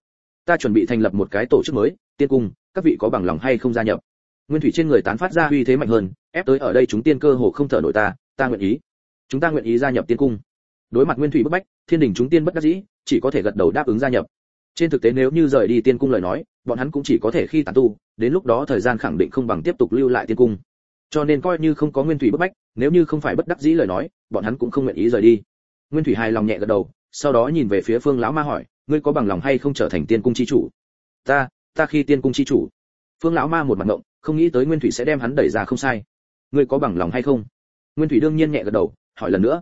Ta chuẩn bị thành lập một cái tổ chức mới, tiên cung, các vị có bằng lòng hay không gia nhập? Nguyên thủy trên người tán phát ra uy thế mạnh hơn, ép tới ở đây chúng tiên cơ hồ không thở nổi ta ta nguyện ý. Chúng ta nguyện ý gia nhập tiên cung. Đối mặt nguyên thủy bức bách, thiên đình chúng tiên bất đắc dĩ, chỉ có thể gật đầu đáp ứng gia nhập. Trên thực tế nếu như rời đi tiên cung lời nói, bọn hắn cũng chỉ có thể khi tán tu, đến lúc đó thời gian khẳng định không bằng tiếp tục lưu lại tiên cung. Cho nên coi như không có nguyên thủy bức bách, nếu như không phải bất đắc dĩ lời nói, bọn hắn cũng không nguyện ý rời đi nguyên thủy hài lòng nhẹ gật đầu, sau đó nhìn về phía phương lão ma hỏi, ngươi có bằng lòng hay không trở thành tiên cung chi chủ? Ta ta khi tiên cung chi chủ. Phương lão ma một mặt ngộng, không nghĩ tới nguyên thủy sẽ đem hắn đẩy ra không sai. Ngươi có bằng lòng hay không? Nguyên thủy đương nhiên nhẹ gật đầu, hỏi lần nữa.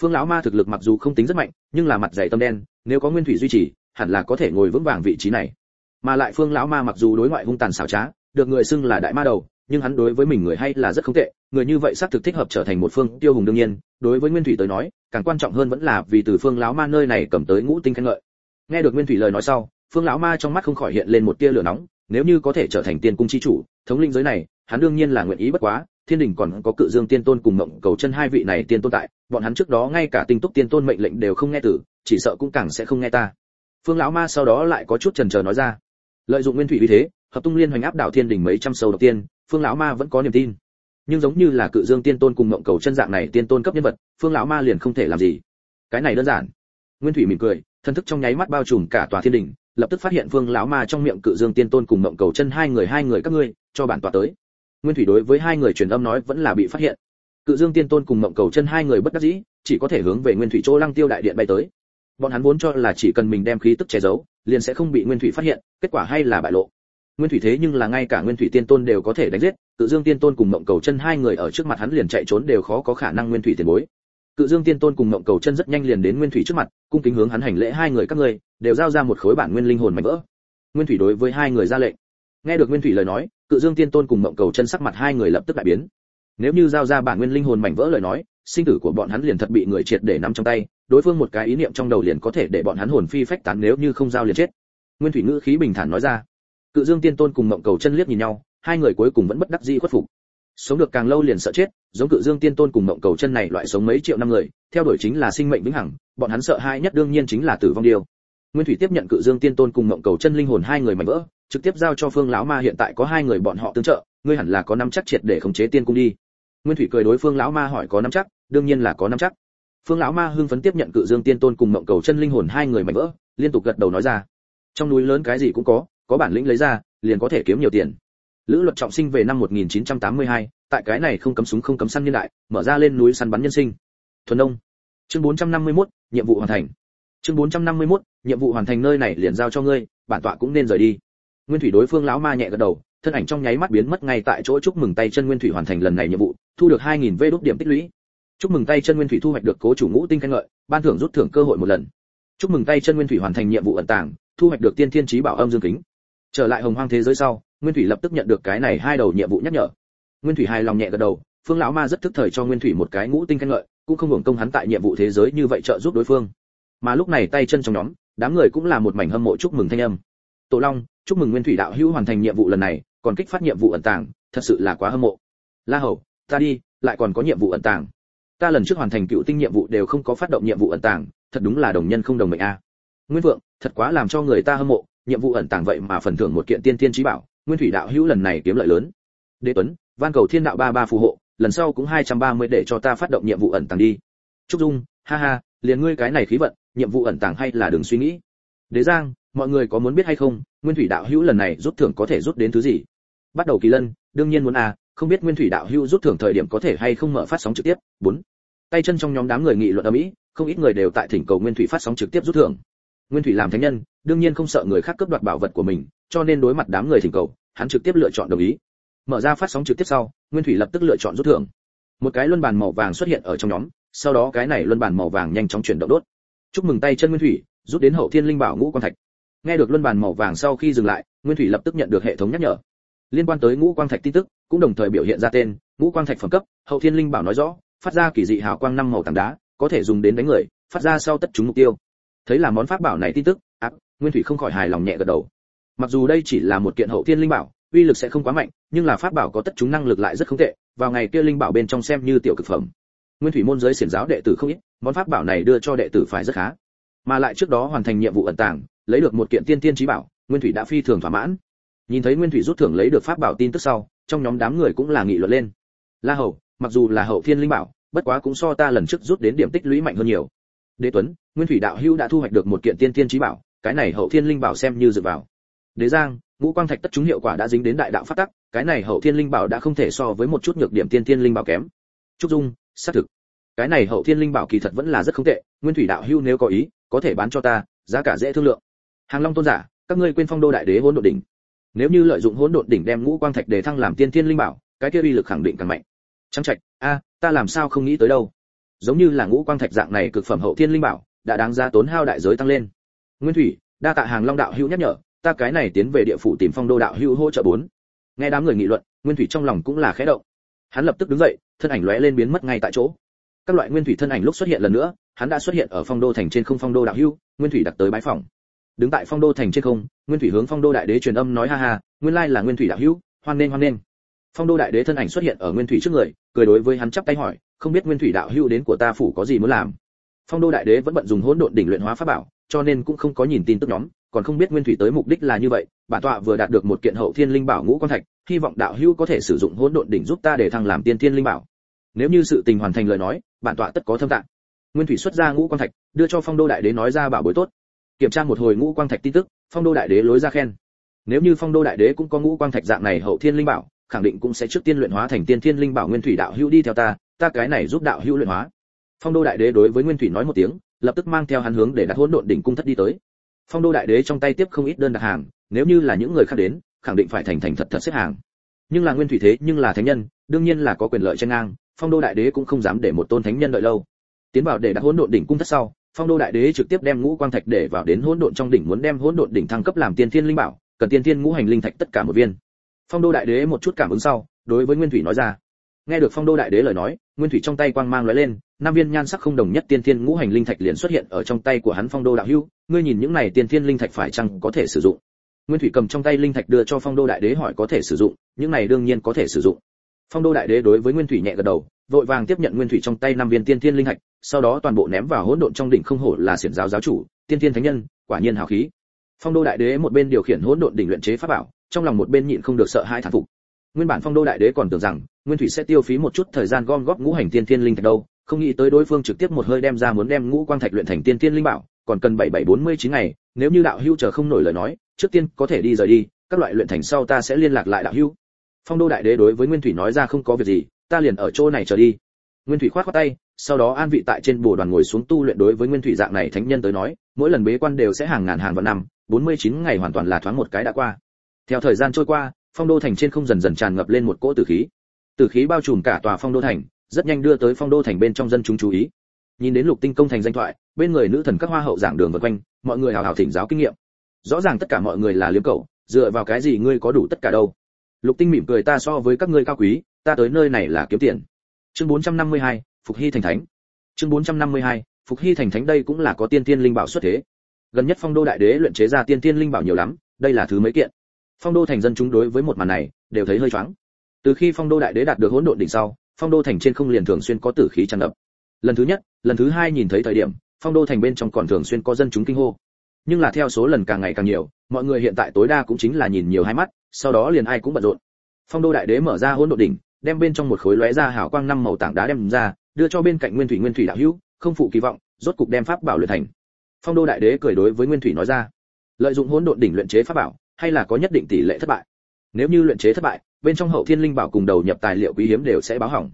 Phương lão ma thực lực mặc dù không tính rất mạnh, nhưng là mặt dày tâm đen, nếu có nguyên thủy duy trì, hẳn là có thể ngồi vững vàng vị trí này. Mà lại phương lão ma mặc dù đối ngoại hung tàn xảo trá, được người xưng là đại ma đầu, nhưng hắn đối với mình người hay là rất không tệ người như vậy xác thực thích hợp trở thành một phương tiêu hùng đương nhiên, đối với nguyên thủy tới nói, càng quan trọng hơn vẫn là vì từ phương lão ma nơi này cầm tới ngũ tinh khen ngợi. Nghe được nguyên thủy lời nói sau, phương lão ma trong mắt không khỏi hiện lên một tia lửa nóng, nếu như có thể trở thành tiên cung chi chủ, thống linh giới này, hắn đương nhiên là nguyện ý bất quá, thiên đình còn có cự dương tiên tôn cùng mộng cầu chân hai vị này tiên tôn tại, bọn hắn trước đó ngay cả tinh túc tiên tôn mệnh lệnh đều không nghe tử chỉ sợ cũng càng sẽ không nghe ta. Phương lão ma sau đó lại có chút chần chờ nói ra. Lợi dụng nguyên thủy uy thế, hợp tung liên hoành áp đảo thiên đình mấy trăm sâu đầu tiên, phương lão ma vẫn có niềm tin nhưng giống như là cự dương tiên tôn cùng mộng cầu chân dạng này tiên tôn cấp nhân vật, phương lão ma liền không thể làm gì. Cái này đơn giản. Nguyên thủy mỉm cười, thân thức trong nháy mắt bao trùm cả tòa thiên đình, lập tức phát hiện phương lão ma trong miệng cự dương tiên tôn cùng mộng cầu chân hai người hai người các ngươi, cho bản tòa tới. Nguyên thủy đối với hai người truyền âm nói vẫn là bị phát hiện. Cự dương tiên tôn cùng mộng cầu chân hai người bất đắc dĩ, chỉ có thể hướng về nguyên thủy chỗ lăng tiêu đại điện bay tới. Bọn hắn vốn cho là chỉ cần mình đem khí tức che giấu, liền sẽ không bị nguyên thủy phát hiện, kết quả hay là bại lộ nguyên thủy thế nhưng là ngay cả nguyên thủy tiên tôn đều có thể đánh giết, cự dương tiên tôn cùng mộng cầu chân hai người ở trước mặt hắn liền chạy trốn đều khó có khả năng nguyên thủy tiền bối. Cự dương tiên tôn cùng mộng cầu chân rất nhanh liền đến nguyên thủy trước mặt, cung kính hướng hắn hành lễ hai người các ngươi, đều giao ra một khối bản nguyên linh hồn mạnh vỡ. Nguyên thủy đối với hai người ra lệnh. Nghe được nguyên thủy lời nói, cự dương tiên tôn cùng mộng cầu chân sắc mặt hai người lập tức đại biến. Nếu như giao ra bản nguyên linh hồn mảnh vỡ lời nói, sinh tử của bọn hắn liền thật bị người triệt để nắm trong tay, đối phương một cái ý niệm trong đầu liền có thể để bọn hắn hồn phi phách tán nếu như không giao liền chết. Nguyên thủy ngữ khí bình thản nói ra cự dương tiên tôn cùng mộng cầu chân liếc nhìn nhau, hai người cuối cùng vẫn bất đắc dĩ khuất phục. Sống được càng lâu liền sợ chết, giống cự dương tiên tôn cùng mộng cầu chân này loại sống mấy triệu năm người, theo đuổi chính là sinh mệnh vĩnh hằng, bọn hắn sợ hãi nhất đương nhiên chính là tử vong điều. Nguyên thủy tiếp nhận cự dương tiên tôn cùng mộng cầu chân linh hồn hai người mảnh vỡ, trực tiếp giao cho phương lão ma hiện tại có hai người bọn họ tương trợ, ngươi hẳn là có nắm chắc triệt để khống chế tiên cung đi. Nguyên thủy cười đối phương lão ma hỏi có nắm chắc, đương nhiên là có nắm chắc. Phương lão ma hưng phấn tiếp nhận cự dương tiên tôn cùng mộng cầu chân linh hồn hai người mảnh vỡ, liên tục gật đầu nói ra. Trong núi lớn cái gì cũng có có bản lĩnh lấy ra liền có thể kiếm nhiều tiền. Lữ luật trọng sinh về năm 1982, tại cái này không cấm súng không cấm săn nhân đại mở ra lên núi săn bắn nhân sinh. Thuần nông. Chương 451, nhiệm vụ hoàn thành. Chương 451, nhiệm vụ hoàn thành nơi này liền giao cho ngươi bản tọa cũng nên rời đi. Nguyên thủy đối phương lão ma nhẹ gật đầu thân ảnh trong nháy mắt biến mất ngay tại chỗ chúc mừng tay chân nguyên thủy hoàn thành lần này nhiệm vụ thu được 2.000 vê đốt điểm tích lũy. Chúc mừng tay chân nguyên thủy thu hoạch được cố chủ ngũ tinh khen ngợi ban thưởng rút thưởng cơ hội một lần. Chúc mừng tay chân nguyên thủy hoàn thành nhiệm vụ ẩn tàng thu hoạch được tiên thiên trí bảo âm dương kính trở lại hồng hoang thế giới sau, nguyên thủy lập tức nhận được cái này hai đầu nhiệm vụ nhắc nhở. Nguyên thủy hài lòng nhẹ gật đầu, phương lão ma rất thức thời cho nguyên thủy một cái ngũ tinh khen ngợi, cũng không hưởng công hắn tại nhiệm vụ thế giới như vậy trợ giúp đối phương. Mà lúc này tay chân trong nhóm, đám người cũng là một mảnh hâm mộ chúc mừng thanh âm. Tổ long, chúc mừng nguyên thủy đạo hữu hoàn thành nhiệm vụ lần này, còn kích phát nhiệm vụ ẩn tàng, thật sự là quá hâm mộ. La hầu, ta đi, lại còn có nhiệm vụ ẩn tàng. Ta lần trước hoàn thành cựu tinh nhiệm vụ đều không có phát động nhiệm vụ ẩn tàng, thật đúng là đồng nhân không đồng mệnh a. Nguyên vượng thật quá làm cho người ta hâm mộ nhiệm vụ ẩn tàng vậy mà phần thưởng một kiện tiên tiên trí bảo, nguyên thủy đạo hữu lần này kiếm lợi lớn. Đế tuấn, van cầu thiên đạo ba ba phù hộ, lần sau cũng hai trăm ba mươi để cho ta phát động nhiệm vụ ẩn tàng đi. Trúc dung, ha ha, liền ngươi cái này khí vận, nhiệm vụ ẩn tàng hay là đừng suy nghĩ. Đế giang, mọi người có muốn biết hay không, nguyên thủy đạo hữu lần này rút thưởng có thể rút đến thứ gì? Bắt đầu kỳ lân, đương nhiên muốn à không biết nguyên thủy đạo hữu rút thưởng thời điểm có thể hay không mở phát sóng trực tiếp. Bốn, tay chân trong nhóm đám người nghị luận ở mỹ không ít người đều tại thỉnh cầu nguyên thủy phát sóng trực tiếp rút thưởng. Nguyên thủy làm thánh nhân đương nhiên không sợ người khác cướp đoạt bảo vật của mình, cho nên đối mặt đám người thỉnh cầu, hắn trực tiếp lựa chọn đồng ý. Mở ra phát sóng trực tiếp sau, nguyên thủy lập tức lựa chọn rút thưởng. Một cái luân bàn màu vàng xuất hiện ở trong nhóm, sau đó cái này luân bàn màu vàng nhanh chóng chuyển động đốt. Chúc mừng tay chân nguyên thủy, rút đến hậu thiên linh bảo ngũ quan thạch. Nghe được luân bàn màu vàng sau khi dừng lại, nguyên thủy lập tức nhận được hệ thống nhắc nhở. Liên quan tới ngũ quang thạch tin tức, cũng đồng thời biểu hiện ra tên, ngũ quang thạch phẩm cấp, hậu thiên linh bảo nói rõ, phát ra kỳ dị hào quang năm màu tảng đá, có thể dùng đến đánh người, phát ra sau tất chúng mục tiêu. Thấy là món pháp bảo này tin tức nguyên thủy không khỏi hài lòng nhẹ gật đầu. Mặc dù đây chỉ là một kiện hậu thiên linh bảo, uy lực sẽ không quá mạnh, nhưng là pháp bảo có tất chúng năng lực lại rất không tệ, vào ngày kia linh bảo bên trong xem như tiểu cực phẩm. Nguyên thủy môn giới xiển giáo đệ tử không ít, món pháp bảo này đưa cho đệ tử phải rất khá. Mà lại trước đó hoàn thành nhiệm vụ ẩn tàng, lấy được một kiện tiên tiên trí bảo, nguyên thủy đã phi thường thỏa mãn. Nhìn thấy nguyên thủy rút thưởng lấy được pháp bảo tin tức sau, trong nhóm đám người cũng là nghị luận lên. La hầu, mặc dù là hậu thiên linh bảo, bất quá cũng so ta lần trước rút đến điểm tích lũy mạnh hơn nhiều. Đế tuấn, nguyên thủy đạo hữu đã thu hoạch được một kiện tiên tiên trí bảo cái này hậu thiên linh bảo xem như dựa vào. Đế giang, ngũ quang thạch tất chúng hiệu quả đã dính đến đại đạo phát tắc, cái này hậu thiên linh bảo đã không thể so với một chút nhược điểm tiên thiên linh bảo kém. Trúc dung, xác thực. Cái này hậu thiên linh bảo kỳ thật vẫn là rất không tệ, nguyên thủy đạo hưu nếu có ý, có thể bán cho ta, giá cả dễ thương lượng. Hàng long tôn giả, các ngươi quên phong đô đại đế hỗn độn đỉnh. Nếu như lợi dụng hỗn độn đỉnh đem ngũ quang thạch để thăng làm tiên thiên linh bảo, cái kia uy lực khẳng định càng mạnh. Trắng trạch, a, ta làm sao không nghĩ tới đâu. Giống như là ngũ quang thạch dạng này cực phẩm hậu thiên linh bảo, đã đáng ra tốn hao đại giới tăng lên nguyên thủy, đa tạ hàng long đạo hữu nhắc nhở, ta cái này tiến về địa phủ tìm phong đô đạo hữu hỗ trợ bốn. Nghe đám người nghị luận, nguyên thủy trong lòng cũng là khẽ động. Hắn lập tức đứng dậy, thân ảnh lóe lên biến mất ngay tại chỗ. Các loại nguyên thủy thân ảnh lúc xuất hiện lần nữa, hắn đã xuất hiện ở phong đô thành trên không phong đô đạo hữu, nguyên thủy đặt tới bái phòng. Đứng tại phong đô thành trên không, nguyên thủy hướng phong đô đại đế truyền âm nói ha ha, nguyên lai là nguyên thủy đạo hữu, hoan nên hoan nên phong đô đại đế thân ảnh xuất hiện ở nguyên thủy trước người, cười đối với hắn chắp tay hỏi, không biết nguyên thủy đạo hữu đến của ta phủ có gì muốn làm? Phong đô đại đế vẫn bận dùng hỗn độn đỉnh luyện hóa pháp bảo, cho nên cũng không có nhìn tin tức nhóm, còn không biết nguyên thủy tới mục đích là như vậy, bản tọa vừa đạt được một kiện hậu thiên linh bảo ngũ quan thạch, hy vọng đạo hữu có thể sử dụng hỗn độn đỉnh giúp ta để thăng làm tiên thiên linh bảo. Nếu như sự tình hoàn thành lời nói, bản tọa tất có thâm tạng. Nguyên thủy xuất ra ngũ quan thạch, đưa cho phong đô đại đế nói ra bảo bối tốt. Kiểm tra một hồi ngũ quan thạch tin tức, phong đô đại đế lối ra khen. Nếu như phong đô đại đế cũng có ngũ quan thạch dạng này hậu thiên linh bảo, khẳng định cũng sẽ trước tiên luyện hóa thành tiên thiên linh bảo nguyên thủy đạo hữu đi theo ta ta cái này giúp đạo hữu luyện hóa phong đô đại đế đối với nguyên thủy nói một tiếng, lập tức mang theo hắn hướng để đặt hỗn độn đỉnh cung thất đi tới. Phong đô đại đế trong tay tiếp không ít đơn đặt hàng, nếu như là những người khác đến, khẳng định phải thành thành thật thật xếp hàng. Nhưng là nguyên thủy thế, nhưng là thánh nhân, đương nhiên là có quyền lợi tranh ngang, phong đô đại đế cũng không dám để một tôn thánh nhân đợi lâu. Tiến vào để đặt hỗn độn đỉnh cung thất sau, phong đô đại đế trực tiếp đem ngũ quang thạch để vào đến hỗn độn trong đỉnh, muốn đem hỗn độn đỉnh thăng cấp làm tiên thiên linh bảo, cần tiên thiên ngũ hành linh thạch tất cả một viên. Phong đô đại đế một chút cảm ứng sau, đối với nguyên thủy nói ra nghe được phong đô đại đế lời nói, nguyên thủy trong tay quang mang lóe lên, năm viên nhan sắc không đồng nhất tiên thiên ngũ hành linh thạch liền xuất hiện ở trong tay của hắn phong đô đạo hưu, ngươi nhìn những này tiên thiên linh thạch phải chăng có thể sử dụng? Nguyên thủy cầm trong tay linh thạch đưa cho phong đô đại đế hỏi có thể sử dụng, những này đương nhiên có thể sử dụng. Phong đô đại đế đối với nguyên thủy nhẹ gật đầu, vội vàng tiếp nhận nguyên thủy trong tay năm viên tiên thiên linh thạch, sau đó toàn bộ ném vào hỗn độn trong đỉnh không hổ là xiển giáo giáo chủ, tiên thiên thánh nhân, quả nhiên hào khí. Phong đô đại đế một bên điều khiển hỗn độn đỉnh luyện chế pháp bảo, trong lòng một bên nhịn không được sợ hai thản phục. Nguyên bản phong đô đại đế còn tưởng rằng nguyên thủy sẽ tiêu phí một chút thời gian gom góp ngũ hành tiên thiên linh thạch đâu, không nghĩ tới đối phương trực tiếp một hơi đem ra muốn đem ngũ quang thạch luyện thành tiên thiên linh bảo, còn cần bảy bảy bốn mươi chín ngày, nếu như đạo hưu chờ không nổi lời nói, trước tiên có thể đi rời đi, các loại luyện thành sau ta sẽ liên lạc lại đạo hưu phong đô đại đế đối với nguyên thủy nói ra không có việc gì, ta liền ở chỗ này chờ đi. Nguyên thủy khoát khoát tay, sau đó an vị tại trên bồ đoàn ngồi xuống tu luyện đối với nguyên thủy dạng này thánh nhân tới nói, mỗi lần bế quan đều sẽ hàng ngàn hàng vạn năm 49 ngày hoàn toàn là thoáng một cái đã qua. Theo thời gian trôi qua, phong đô thành trên không dần dần tràn ngập lên một cỗ tử khí tử khí bao trùm cả tòa phong đô thành rất nhanh đưa tới phong đô thành bên trong dân chúng chú ý. Nhìn đến lục tinh công thành danh thoại bên người nữ thần các hoa hậu giảng đường vần quanh mọi người hào hào thỉnh giáo kinh nghiệm. Rõ ràng tất cả mọi người là liếm cậu, dựa vào cái gì ngươi có đủ tất cả đâu? Lục tinh mỉm cười ta so với các ngươi cao quý ta tới nơi này là kiếm tiền. Chương 452, phục hy thành thánh. Chương 452, phục hy thành thánh đây cũng là có tiên tiên linh bảo xuất thế. Gần nhất phong đô đại đế luyện chế ra tiên tiên linh bảo nhiều lắm đây là thứ mấy kiện. Phong đô thành dân chúng đối với một màn này đều thấy hơi choáng từ khi phong đô đại đế đạt được hỗn độn đỉnh sau, phong đô thành trên không liền thường xuyên có tử khí tràn ngập. Lần thứ nhất, lần thứ hai nhìn thấy thời điểm, phong đô thành bên trong còn thường xuyên có dân chúng kinh hô. Nhưng là theo số lần càng ngày càng nhiều, mọi người hiện tại tối đa cũng chính là nhìn nhiều hai mắt, sau đó liền ai cũng bận rộn. Phong đô đại đế mở ra hỗn độn đỉnh, đem bên trong một khối lóe ra hào quang năm màu tảng đá đem ra, đưa cho bên cạnh nguyên thủy nguyên thủy đạo hữu, không phụ kỳ vọng, rốt cục đem pháp bảo luyện thành. Phong đô đại đế cười đối với nguyên thủy nói ra, lợi dụng hỗn độn đỉnh luyện chế pháp bảo, hay là có nhất định tỷ lệ thất bại. Nếu như luyện chế thất bại bên trong hậu thiên linh bảo cùng đầu nhập tài liệu quý hiếm đều sẽ báo hỏng.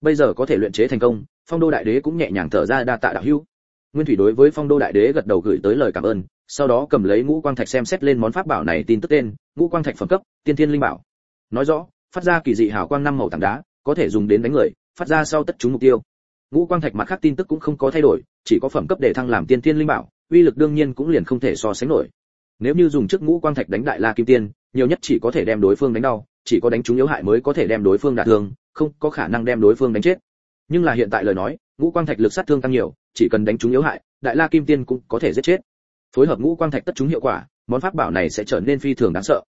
Bây giờ có thể luyện chế thành công, phong đô đại đế cũng nhẹ nhàng thở ra đa tạ đạo hữu. Nguyên thủy đối với phong đô đại đế gật đầu gửi tới lời cảm ơn, sau đó cầm lấy ngũ quang thạch xem xét lên món pháp bảo này tin tức tên, ngũ quang thạch phẩm cấp, tiên thiên linh bảo. Nói rõ, phát ra kỳ dị hào quang năm màu tảng đá, có thể dùng đến đánh người, phát ra sau tất chúng mục tiêu. Ngũ quang thạch mặt khác tin tức cũng không có thay đổi, chỉ có phẩm cấp để thăng làm tiên thiên linh bảo, uy lực đương nhiên cũng liền không thể so sánh nổi. Nếu như dùng trước ngũ quang thạch đánh đại la kim tiên nhiều nhất chỉ có thể đem đối phương đánh đau, chỉ có đánh trúng yếu hại mới có thể đem đối phương đả thương, không có khả năng đem đối phương đánh chết. Nhưng là hiện tại lời nói, ngũ quang thạch lực sát thương tăng nhiều, chỉ cần đánh trúng yếu hại, đại la kim tiên cũng có thể giết chết. Phối hợp ngũ quang thạch tất trúng hiệu quả, món pháp bảo này sẽ trở nên phi thường đáng sợ.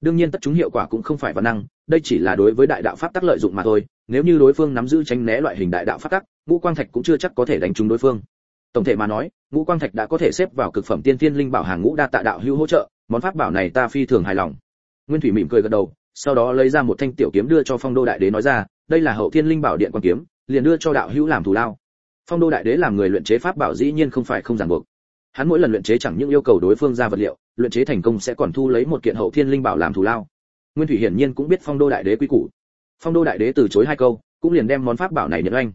Đương nhiên tất trúng hiệu quả cũng không phải văn năng, đây chỉ là đối với đại đạo pháp tắc lợi dụng mà thôi. Nếu như đối phương nắm giữ tránh né loại hình đại đạo pháp tắc, ngũ quang thạch cũng chưa chắc có thể đánh trúng đối phương. Tổng thể mà nói, ngũ quang thạch đã có thể xếp vào cực phẩm tiên tiên linh bảo hàng ngũ đa tạ đạo hữu hỗ trợ, món pháp bảo này ta phi thường hài lòng nguyên thủy mỉm cười gật đầu, sau đó lấy ra một thanh tiểu kiếm đưa cho phong đô đại đế nói ra, đây là hậu thiên linh bảo điện quan kiếm, liền đưa cho đạo hữu làm thù lao. Phong đô đại đế làm người luyện chế pháp bảo dĩ nhiên không phải không ràng buộc. Hắn mỗi lần luyện chế chẳng những yêu cầu đối phương ra vật liệu, luyện chế thành công sẽ còn thu lấy một kiện hậu thiên linh bảo làm thù lao. Nguyên thủy hiển nhiên cũng biết phong đô đại đế quy củ. Phong đô đại đế từ chối hai câu, cũng liền đem món pháp bảo này nhận anh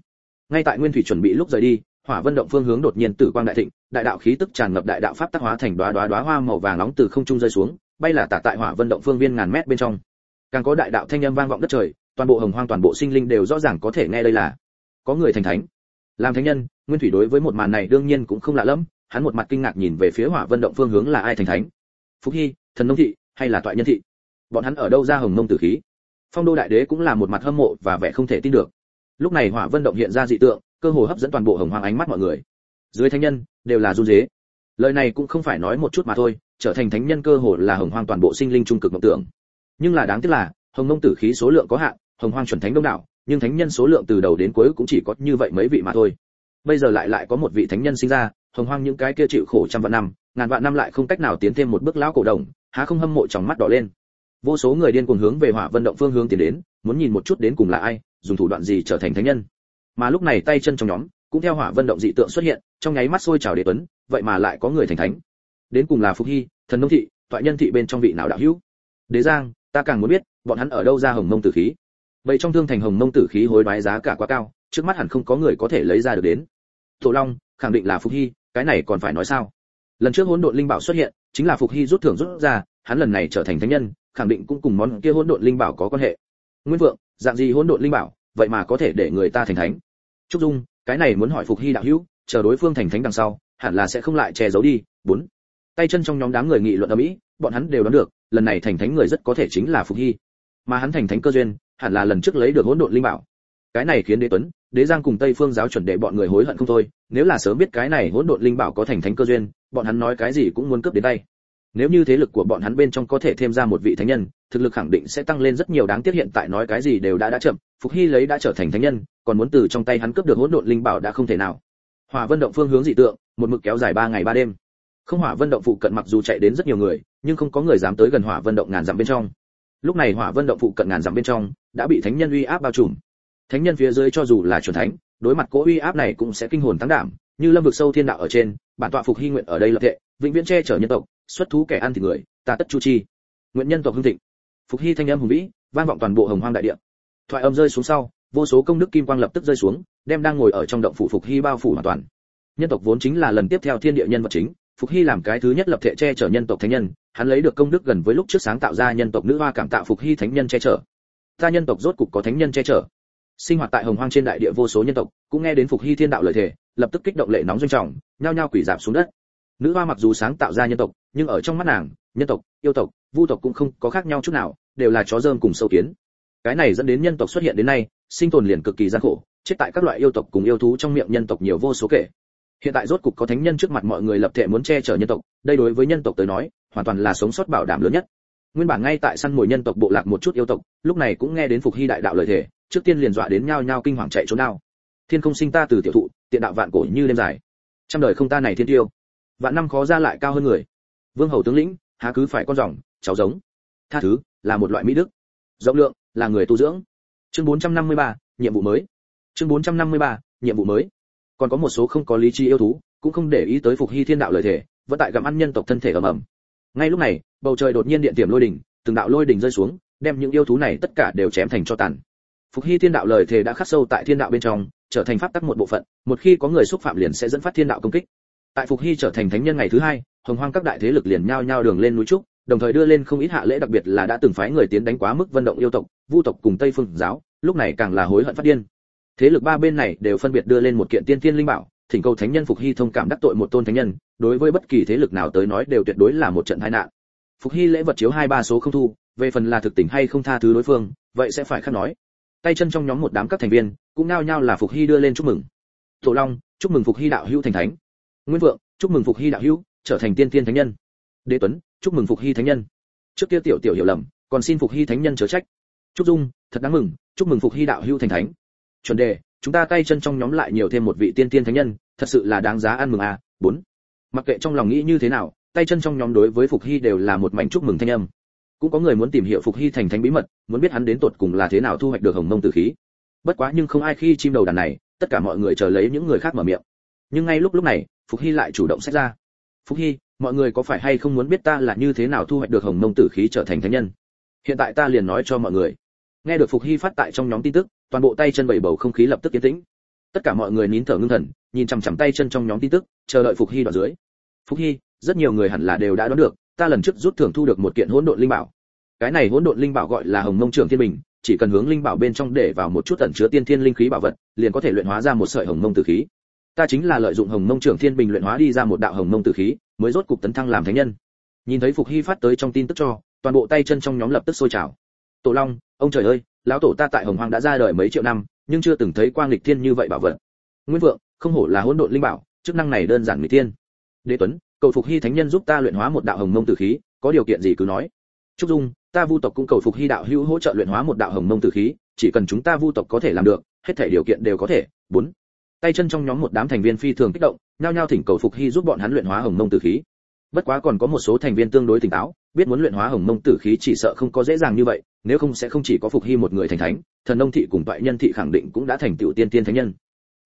ngay tại nguyên thủy chuẩn bị lúc rời đi, hỏa vân động phương hướng đột nhiên tử quang đại thịnh, đại đạo khí tức tràn ngập đại đạo pháp tác hóa thành đóa đóa đóa hoa màu vàng nóng từ không trung rơi xuống bay là tả tại hỏa vân động phương viên ngàn mét bên trong. Càng có đại đạo thanh âm vang vọng đất trời, toàn bộ hồng hoang toàn bộ sinh linh đều rõ ràng có thể nghe đây là có người thành thánh. Làm thánh nhân, nguyên thủy đối với một màn này đương nhiên cũng không lạ lẫm, hắn một mặt kinh ngạc nhìn về phía hỏa vân động phương hướng là ai thành thánh. Phúc hy, thần nông thị, hay là toại nhân thị? Bọn hắn ở đâu ra hồng nông tử khí? Phong đô đại đế cũng là một mặt hâm mộ và vẻ không thể tin được. Lúc này hỏa vân động hiện ra dị tượng, cơ hồ hấp dẫn toàn bộ hồng hoang ánh mắt mọi người. Dưới thánh nhân, đều là du dế. Lời này cũng không phải nói một chút mà thôi trở thành thánh nhân cơ hồ là hồng hoang toàn bộ sinh linh trung cực mộng tưởng. Nhưng là đáng tiếc là, hồng mông tử khí số lượng có hạn, hồng hoang chuẩn thánh đông đảo, nhưng thánh nhân số lượng từ đầu đến cuối cũng chỉ có như vậy mấy vị mà thôi. Bây giờ lại lại có một vị thánh nhân sinh ra, hồng hoang những cái kia chịu khổ trăm vạn năm, ngàn vạn năm lại không cách nào tiến thêm một bước lão cổ đồng, há không hâm mộ trong mắt đỏ lên. Vô số người điên cuồng hướng về hỏa vận động phương hướng tiến đến, muốn nhìn một chút đến cùng là ai, dùng thủ đoạn gì trở thành thánh nhân. Mà lúc này tay chân trong nhóm, cũng theo hỏa vận động dị tượng xuất hiện, trong nháy mắt sôi trào đế tuấn, vậy mà lại có người thành thánh đến cùng là phục hy, thần nông thị, Thoại nhân thị bên trong vị nào đạo hữu? Đế giang, ta càng muốn biết, bọn hắn ở đâu ra hồng mông tử khí? Vậy trong thương thành hồng mông tử khí hối đoái giá cả quá cao, trước mắt hẳn không có người có thể lấy ra được đến. Thổ long, khẳng định là phục hy, cái này còn phải nói sao? Lần trước hỗn độn linh bảo xuất hiện, chính là phục hy rút thưởng rút ra, hắn lần này trở thành thánh nhân, khẳng định cũng cùng món kia hỗn độn linh bảo có quan hệ. Nguyên vượng, dạng gì hỗn độn linh bảo, vậy mà có thể để người ta thành thánh? Trúc dung, cái này muốn hỏi phục hy đạo hữu, chờ đối phương thành thánh đằng sau, hẳn là sẽ không lại che giấu đi. Bốn tay chân trong nhóm đám người nghị luận ở mỹ, bọn hắn đều đoán được, lần này thành thánh người rất có thể chính là phục hy. Mà hắn thành thánh cơ duyên, hẳn là lần trước lấy được hỗn độn linh bảo. Cái này khiến đế tuấn, đế giang cùng tây phương giáo chuẩn đệ bọn người hối hận không thôi, nếu là sớm biết cái này hỗn độn linh bảo có thành thánh cơ duyên, bọn hắn nói cái gì cũng muốn cướp đến tay. Nếu như thế lực của bọn hắn bên trong có thể thêm ra một vị thánh nhân, thực lực khẳng định sẽ tăng lên rất nhiều, đáng tiếc hiện tại nói cái gì đều đã đã chậm, phục hy lấy đã trở thành thánh nhân, còn muốn từ trong tay hắn cướp được hỗn độn linh bảo đã không thể nào. Hỏa vân động phương hướng dị tượng, một mực kéo dài ba ngày ba đêm không hỏa vân động phụ cận mặc dù chạy đến rất nhiều người, nhưng không có người dám tới gần hỏa vân động ngàn dặm bên trong. Lúc này hỏa vân động phụ cận ngàn dặm bên trong đã bị thánh nhân uy áp bao trùm. Thánh nhân phía dưới cho dù là chuẩn thánh, đối mặt cỗ uy áp này cũng sẽ kinh hồn tăng đảm, như lâm vực sâu thiên đạo ở trên, bản tọa phục hy nguyện ở đây lập thệ, vĩnh viễn che chở nhân tộc, xuất thú kẻ ăn thịt người, ta tất chu chi. Nguyện nhân tộc hưng thịnh. Phục hy thanh âm hùng vĩ, vang vọng toàn bộ hồng hoang đại địa. Thoại âm rơi xuống sau, vô số công đức kim quang lập tức rơi xuống, đem đang ngồi ở trong động phủ phục hy bao phủ hoàn toàn. Nhân tộc vốn chính là lần tiếp theo thiên địa nhân vật chính phục hy làm cái thứ nhất lập thể che chở nhân tộc thánh nhân, hắn lấy được công đức gần với lúc trước sáng tạo ra nhân tộc nữ hoa cảm tạo phục hy thánh nhân che chở. Ta nhân tộc rốt cục có thánh nhân che chở. Sinh hoạt tại hồng hoang trên đại địa vô số nhân tộc, cũng nghe đến phục hy thiên đạo lời thề, lập tức kích động lệ nóng doanh trọng, nhao nhao quỷ giảm xuống đất. Nữ hoa mặc dù sáng tạo ra nhân tộc, nhưng ở trong mắt nàng, nhân tộc, yêu tộc, vu tộc cũng không có khác nhau chút nào, đều là chó dơm cùng sâu kiến. Cái này dẫn đến nhân tộc xuất hiện đến nay, sinh tồn liền cực kỳ gian khổ, chết tại các loại yêu tộc cùng yêu thú trong miệng nhân tộc nhiều vô số kể hiện tại rốt cục có thánh nhân trước mặt mọi người lập thể muốn che chở nhân tộc đây đối với nhân tộc tới nói hoàn toàn là sống sót bảo đảm lớn nhất. Nguyên bản ngay tại săn mồi nhân tộc bộ lạc một chút yêu tộc lúc này cũng nghe đến phục hy đại đạo lời thể trước tiên liền dọa đến nhao nhao kinh hoàng chạy trốn nào. Thiên không sinh ta từ tiểu thụ tiện đạo vạn cổ như đêm dài. Trăm đời không ta này thiên tiêu. Vạn năm khó ra lại cao hơn người. Vương hầu tướng lĩnh há cứ phải con rồng cháu giống. Tha thứ là một loại mỹ đức. Rộng lượng là người tu dưỡng. Chương 453, nhiệm vụ mới. Chương 453, nhiệm vụ mới còn có một số không có lý trí yêu thú, cũng không để ý tới phục hy thiên đạo lời thể vẫn tại gặm ăn nhân tộc thân thể ầm ầm. Ngay lúc này, bầu trời đột nhiên điện tiềm lôi đỉnh, từng đạo lôi đỉnh rơi xuống, đem những yêu thú này tất cả đều chém thành cho tàn. Phục hy thiên đạo lời thể đã khắc sâu tại thiên đạo bên trong, trở thành pháp tắc một bộ phận, một khi có người xúc phạm liền sẽ dẫn phát thiên đạo công kích. Tại phục hy trở thành thánh nhân ngày thứ hai, hồng hoang các đại thế lực liền nhao nhao đường lên núi trúc, đồng thời đưa lên không ít hạ lễ đặc biệt là đã từng phái người tiến đánh quá mức vận động yêu tộc, vu tộc cùng tây phương giáo, lúc này càng là hối hận phát điên thế lực ba bên này đều phân biệt đưa lên một kiện tiên tiên linh bảo, thỉnh cầu thánh nhân phục hy thông cảm đắc tội một tôn thánh nhân, đối với bất kỳ thế lực nào tới nói đều tuyệt đối là một trận tai nạn. Phục hy lễ vật chiếu hai ba số không thu, về phần là thực tình hay không tha thứ đối phương, vậy sẽ phải khác nói. Tay chân trong nhóm một đám các thành viên, cũng nao nhao là phục hy đưa lên chúc mừng. Tổ long, chúc mừng phục hy đạo hữu thành thánh. Nguyên vượng, chúc mừng phục hy đạo hữu, trở thành tiên tiên thánh nhân. Đế tuấn, chúc mừng phục hy thánh nhân. Trước kia tiểu tiểu hiểu lầm, còn xin phục hy thánh nhân chớ trách. Chúc dung, thật đáng mừng, chúc mừng phục hy đạo hữu thành thánh chuẩn đề, chúng ta tay chân trong nhóm lại nhiều thêm một vị tiên tiên thánh nhân, thật sự là đáng giá ăn mừng à bốn. Mặc kệ trong lòng nghĩ như thế nào, tay chân trong nhóm đối với phục hy đều là một mảnh chúc mừng thanh âm. Cũng có người muốn tìm hiểu phục hy thành thánh bí mật, muốn biết hắn đến tột cùng là thế nào thu hoạch được hồng mông tử khí. Bất quá nhưng không ai khi chim đầu đàn này, tất cả mọi người chờ lấy những người khác mở miệng. Nhưng ngay lúc lúc này, phục hy lại chủ động xét ra. Phục hy, mọi người có phải hay không muốn biết ta là như thế nào thu hoạch được hồng mông tử khí trở thành thánh nhân? Hiện tại ta liền nói cho mọi người. Nghe được phục hy phát tại trong nhóm tin tức toàn bộ tay chân bảy bầu không khí lập tức yên tĩnh. Tất cả mọi người nín thở ngưng thần, nhìn chằm chằm tay chân trong nhóm tin tức, chờ đợi phục hy đoạn dưới. Phục hy, rất nhiều người hẳn là đều đã đoán được, ta lần trước rút thưởng thu được một kiện hỗn độn linh bảo. Cái này hỗn độn linh bảo gọi là hồng mông trưởng thiên bình, chỉ cần hướng linh bảo bên trong để vào một chút ẩn chứa tiên thiên linh khí bảo vật, liền có thể luyện hóa ra một sợi hồng mông tử khí. Ta chính là lợi dụng hồng mông trưởng thiên bình luyện hóa đi ra một đạo hồng mông tử khí, mới rốt cục tấn thăng làm thánh nhân. Nhìn thấy phục hy phát tới trong tin tức cho, toàn bộ tay chân trong nhóm lập tức sôi trào. Tổ long, ông trời ơi lão tổ ta tại hồng hoang đã ra đời mấy triệu năm, nhưng chưa từng thấy quang lịch thiên như vậy bảo vật. Nguyễn vượng, không hổ là hỗn độn linh bảo, chức năng này đơn giản mỹ tiên đế tuấn, cầu phục hy thánh nhân giúp ta luyện hóa một đạo hồng mông tử khí, có điều kiện gì cứ nói. Trúc dung, ta vu tộc cũng cầu phục hy đạo hữu hỗ trợ luyện hóa một đạo hồng mông tử khí, chỉ cần chúng ta vu tộc có thể làm được, hết thể điều kiện đều có thể. Bốn, tay chân trong nhóm một đám thành viên phi thường kích động, nhao nhao thỉnh cầu phục hy giúp bọn hắn luyện hóa hồng mông tử khí. Bất quá còn có một số thành viên tương đối tỉnh táo, biết muốn luyện hóa hồng mông tử khí chỉ sợ không có dễ dàng như vậy nếu không sẽ không chỉ có phục hy một người thành thánh, thần nông thị cùng toại nhân thị khẳng định cũng đã thành tiểu tiên tiên thánh nhân.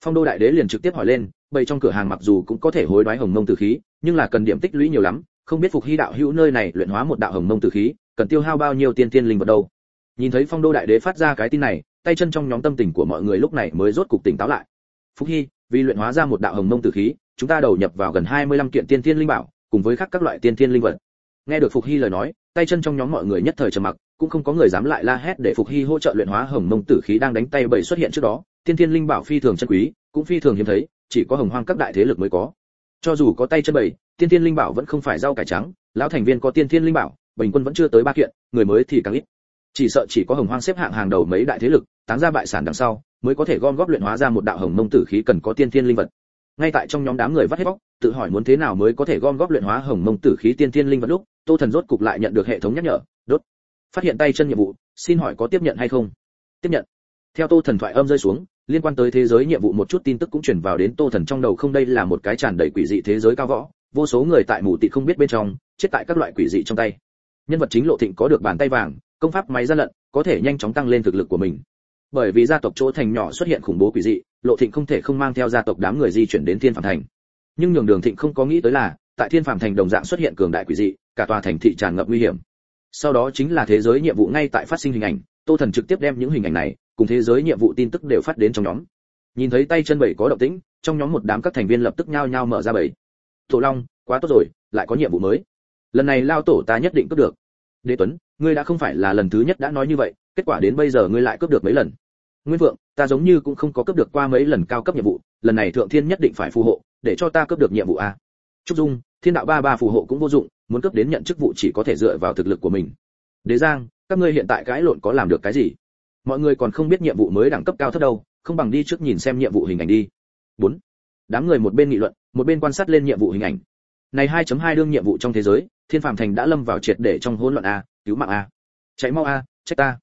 Phong đô đại đế liền trực tiếp hỏi lên, bầy trong cửa hàng mặc dù cũng có thể hối đoái hồng mông tử khí, nhưng là cần điểm tích lũy nhiều lắm, không biết phục hy đạo hữu nơi này luyện hóa một đạo hồng mông tử khí, cần tiêu hao bao nhiêu tiên tiên linh vật đâu. Nhìn thấy phong đô đại đế phát ra cái tin này, tay chân trong nhóm tâm tình của mọi người lúc này mới rốt cục tỉnh táo lại. Phục hy, vì luyện hóa ra một đạo hồng mông tử khí, chúng ta đầu nhập vào gần 25 kiện tiên tiên linh bảo, cùng với các các loại tiên tiên linh vật. Nghe được phục hy lời nói, tay chân trong nhóm mọi người nhất thời trầm mặc cũng không có người dám lại la hét để phục hy hỗ trợ luyện hóa hồng mông tử khí đang đánh tay bầy xuất hiện trước đó tiên Thiên linh bảo phi thường chân quý, cũng phi thường hiếm thấy, chỉ có hồng hoang các đại thế lực mới có. Cho dù có tay chân bầy tiên Thiên linh bảo vẫn không phải rau cải trắng, lão thành viên có tiên Thiên linh bảo, bình quân vẫn chưa tới ba kiện, người mới thì càng ít. Chỉ sợ chỉ có hồng hoang xếp hạng hàng đầu mấy đại thế lực, tán ra bại sản đằng sau, mới có thể gom góp luyện hóa ra một đạo hồng mông tử khí cần có tiên Thiên linh vật. Ngay tại trong nhóm đám người vắt hết bóc, tự hỏi muốn thế nào mới có thể gom góp luyện hóa hồng mông tử khí tiên Thiên linh vật lúc, tô thần rốt cục lại nhận được hệ thống nhắc nhở, đốt phát hiện tay chân nhiệm vụ, xin hỏi có tiếp nhận hay không? Tiếp nhận. Theo tô thần thoại âm rơi xuống, liên quan tới thế giới nhiệm vụ một chút tin tức cũng chuyển vào đến tô thần trong đầu không đây là một cái tràn đầy quỷ dị thế giới cao võ, vô số người tại mù tị không biết bên trong, chết tại các loại quỷ dị trong tay. Nhân vật chính lộ thịnh có được bàn tay vàng, công pháp máy gian lận, có thể nhanh chóng tăng lên thực lực của mình. Bởi vì gia tộc chỗ thành nhỏ xuất hiện khủng bố quỷ dị, lộ thịnh không thể không mang theo gia tộc đám người di chuyển đến thiên phạm thành. Nhưng nhường đường thịnh không có nghĩ tới là, tại thiên phạm thành đồng dạng xuất hiện cường đại quỷ dị, cả tòa thành thị tràn ngập nguy hiểm sau đó chính là thế giới nhiệm vụ ngay tại phát sinh hình ảnh, tô thần trực tiếp đem những hình ảnh này cùng thế giới nhiệm vụ tin tức đều phát đến trong nhóm. Nhìn thấy tay chân bảy có động tĩnh, trong nhóm một đám các thành viên lập tức nhao nhao mở ra bảy. Tổ long, quá tốt rồi, lại có nhiệm vụ mới. Lần này lao tổ ta nhất định cướp được. Đế tuấn, ngươi đã không phải là lần thứ nhất đã nói như vậy, kết quả đến bây giờ ngươi lại cướp được mấy lần? Nguyên vượng, ta giống như cũng không có cướp được qua mấy lần cao cấp nhiệm vụ, lần này thượng thiên nhất định phải phù hộ, để cho ta cướp được nhiệm vụ a. Trúc dung, thiên đạo ba ba phù hộ cũng vô dụng muốn cấp đến nhận chức vụ chỉ có thể dựa vào thực lực của mình. Đế giang, các ngươi hiện tại cãi lộn có làm được cái gì? Mọi người còn không biết nhiệm vụ mới đẳng cấp cao thấp đâu, không bằng đi trước nhìn xem nhiệm vụ hình ảnh đi. 4. đám người một bên nghị luận, một bên quan sát lên nhiệm vụ hình ảnh. Này 2.2 đương nhiệm vụ trong thế giới, thiên phàm thành đã lâm vào triệt để trong hỗn loạn a, cứu mạng a. Chạy mau a, trách ta.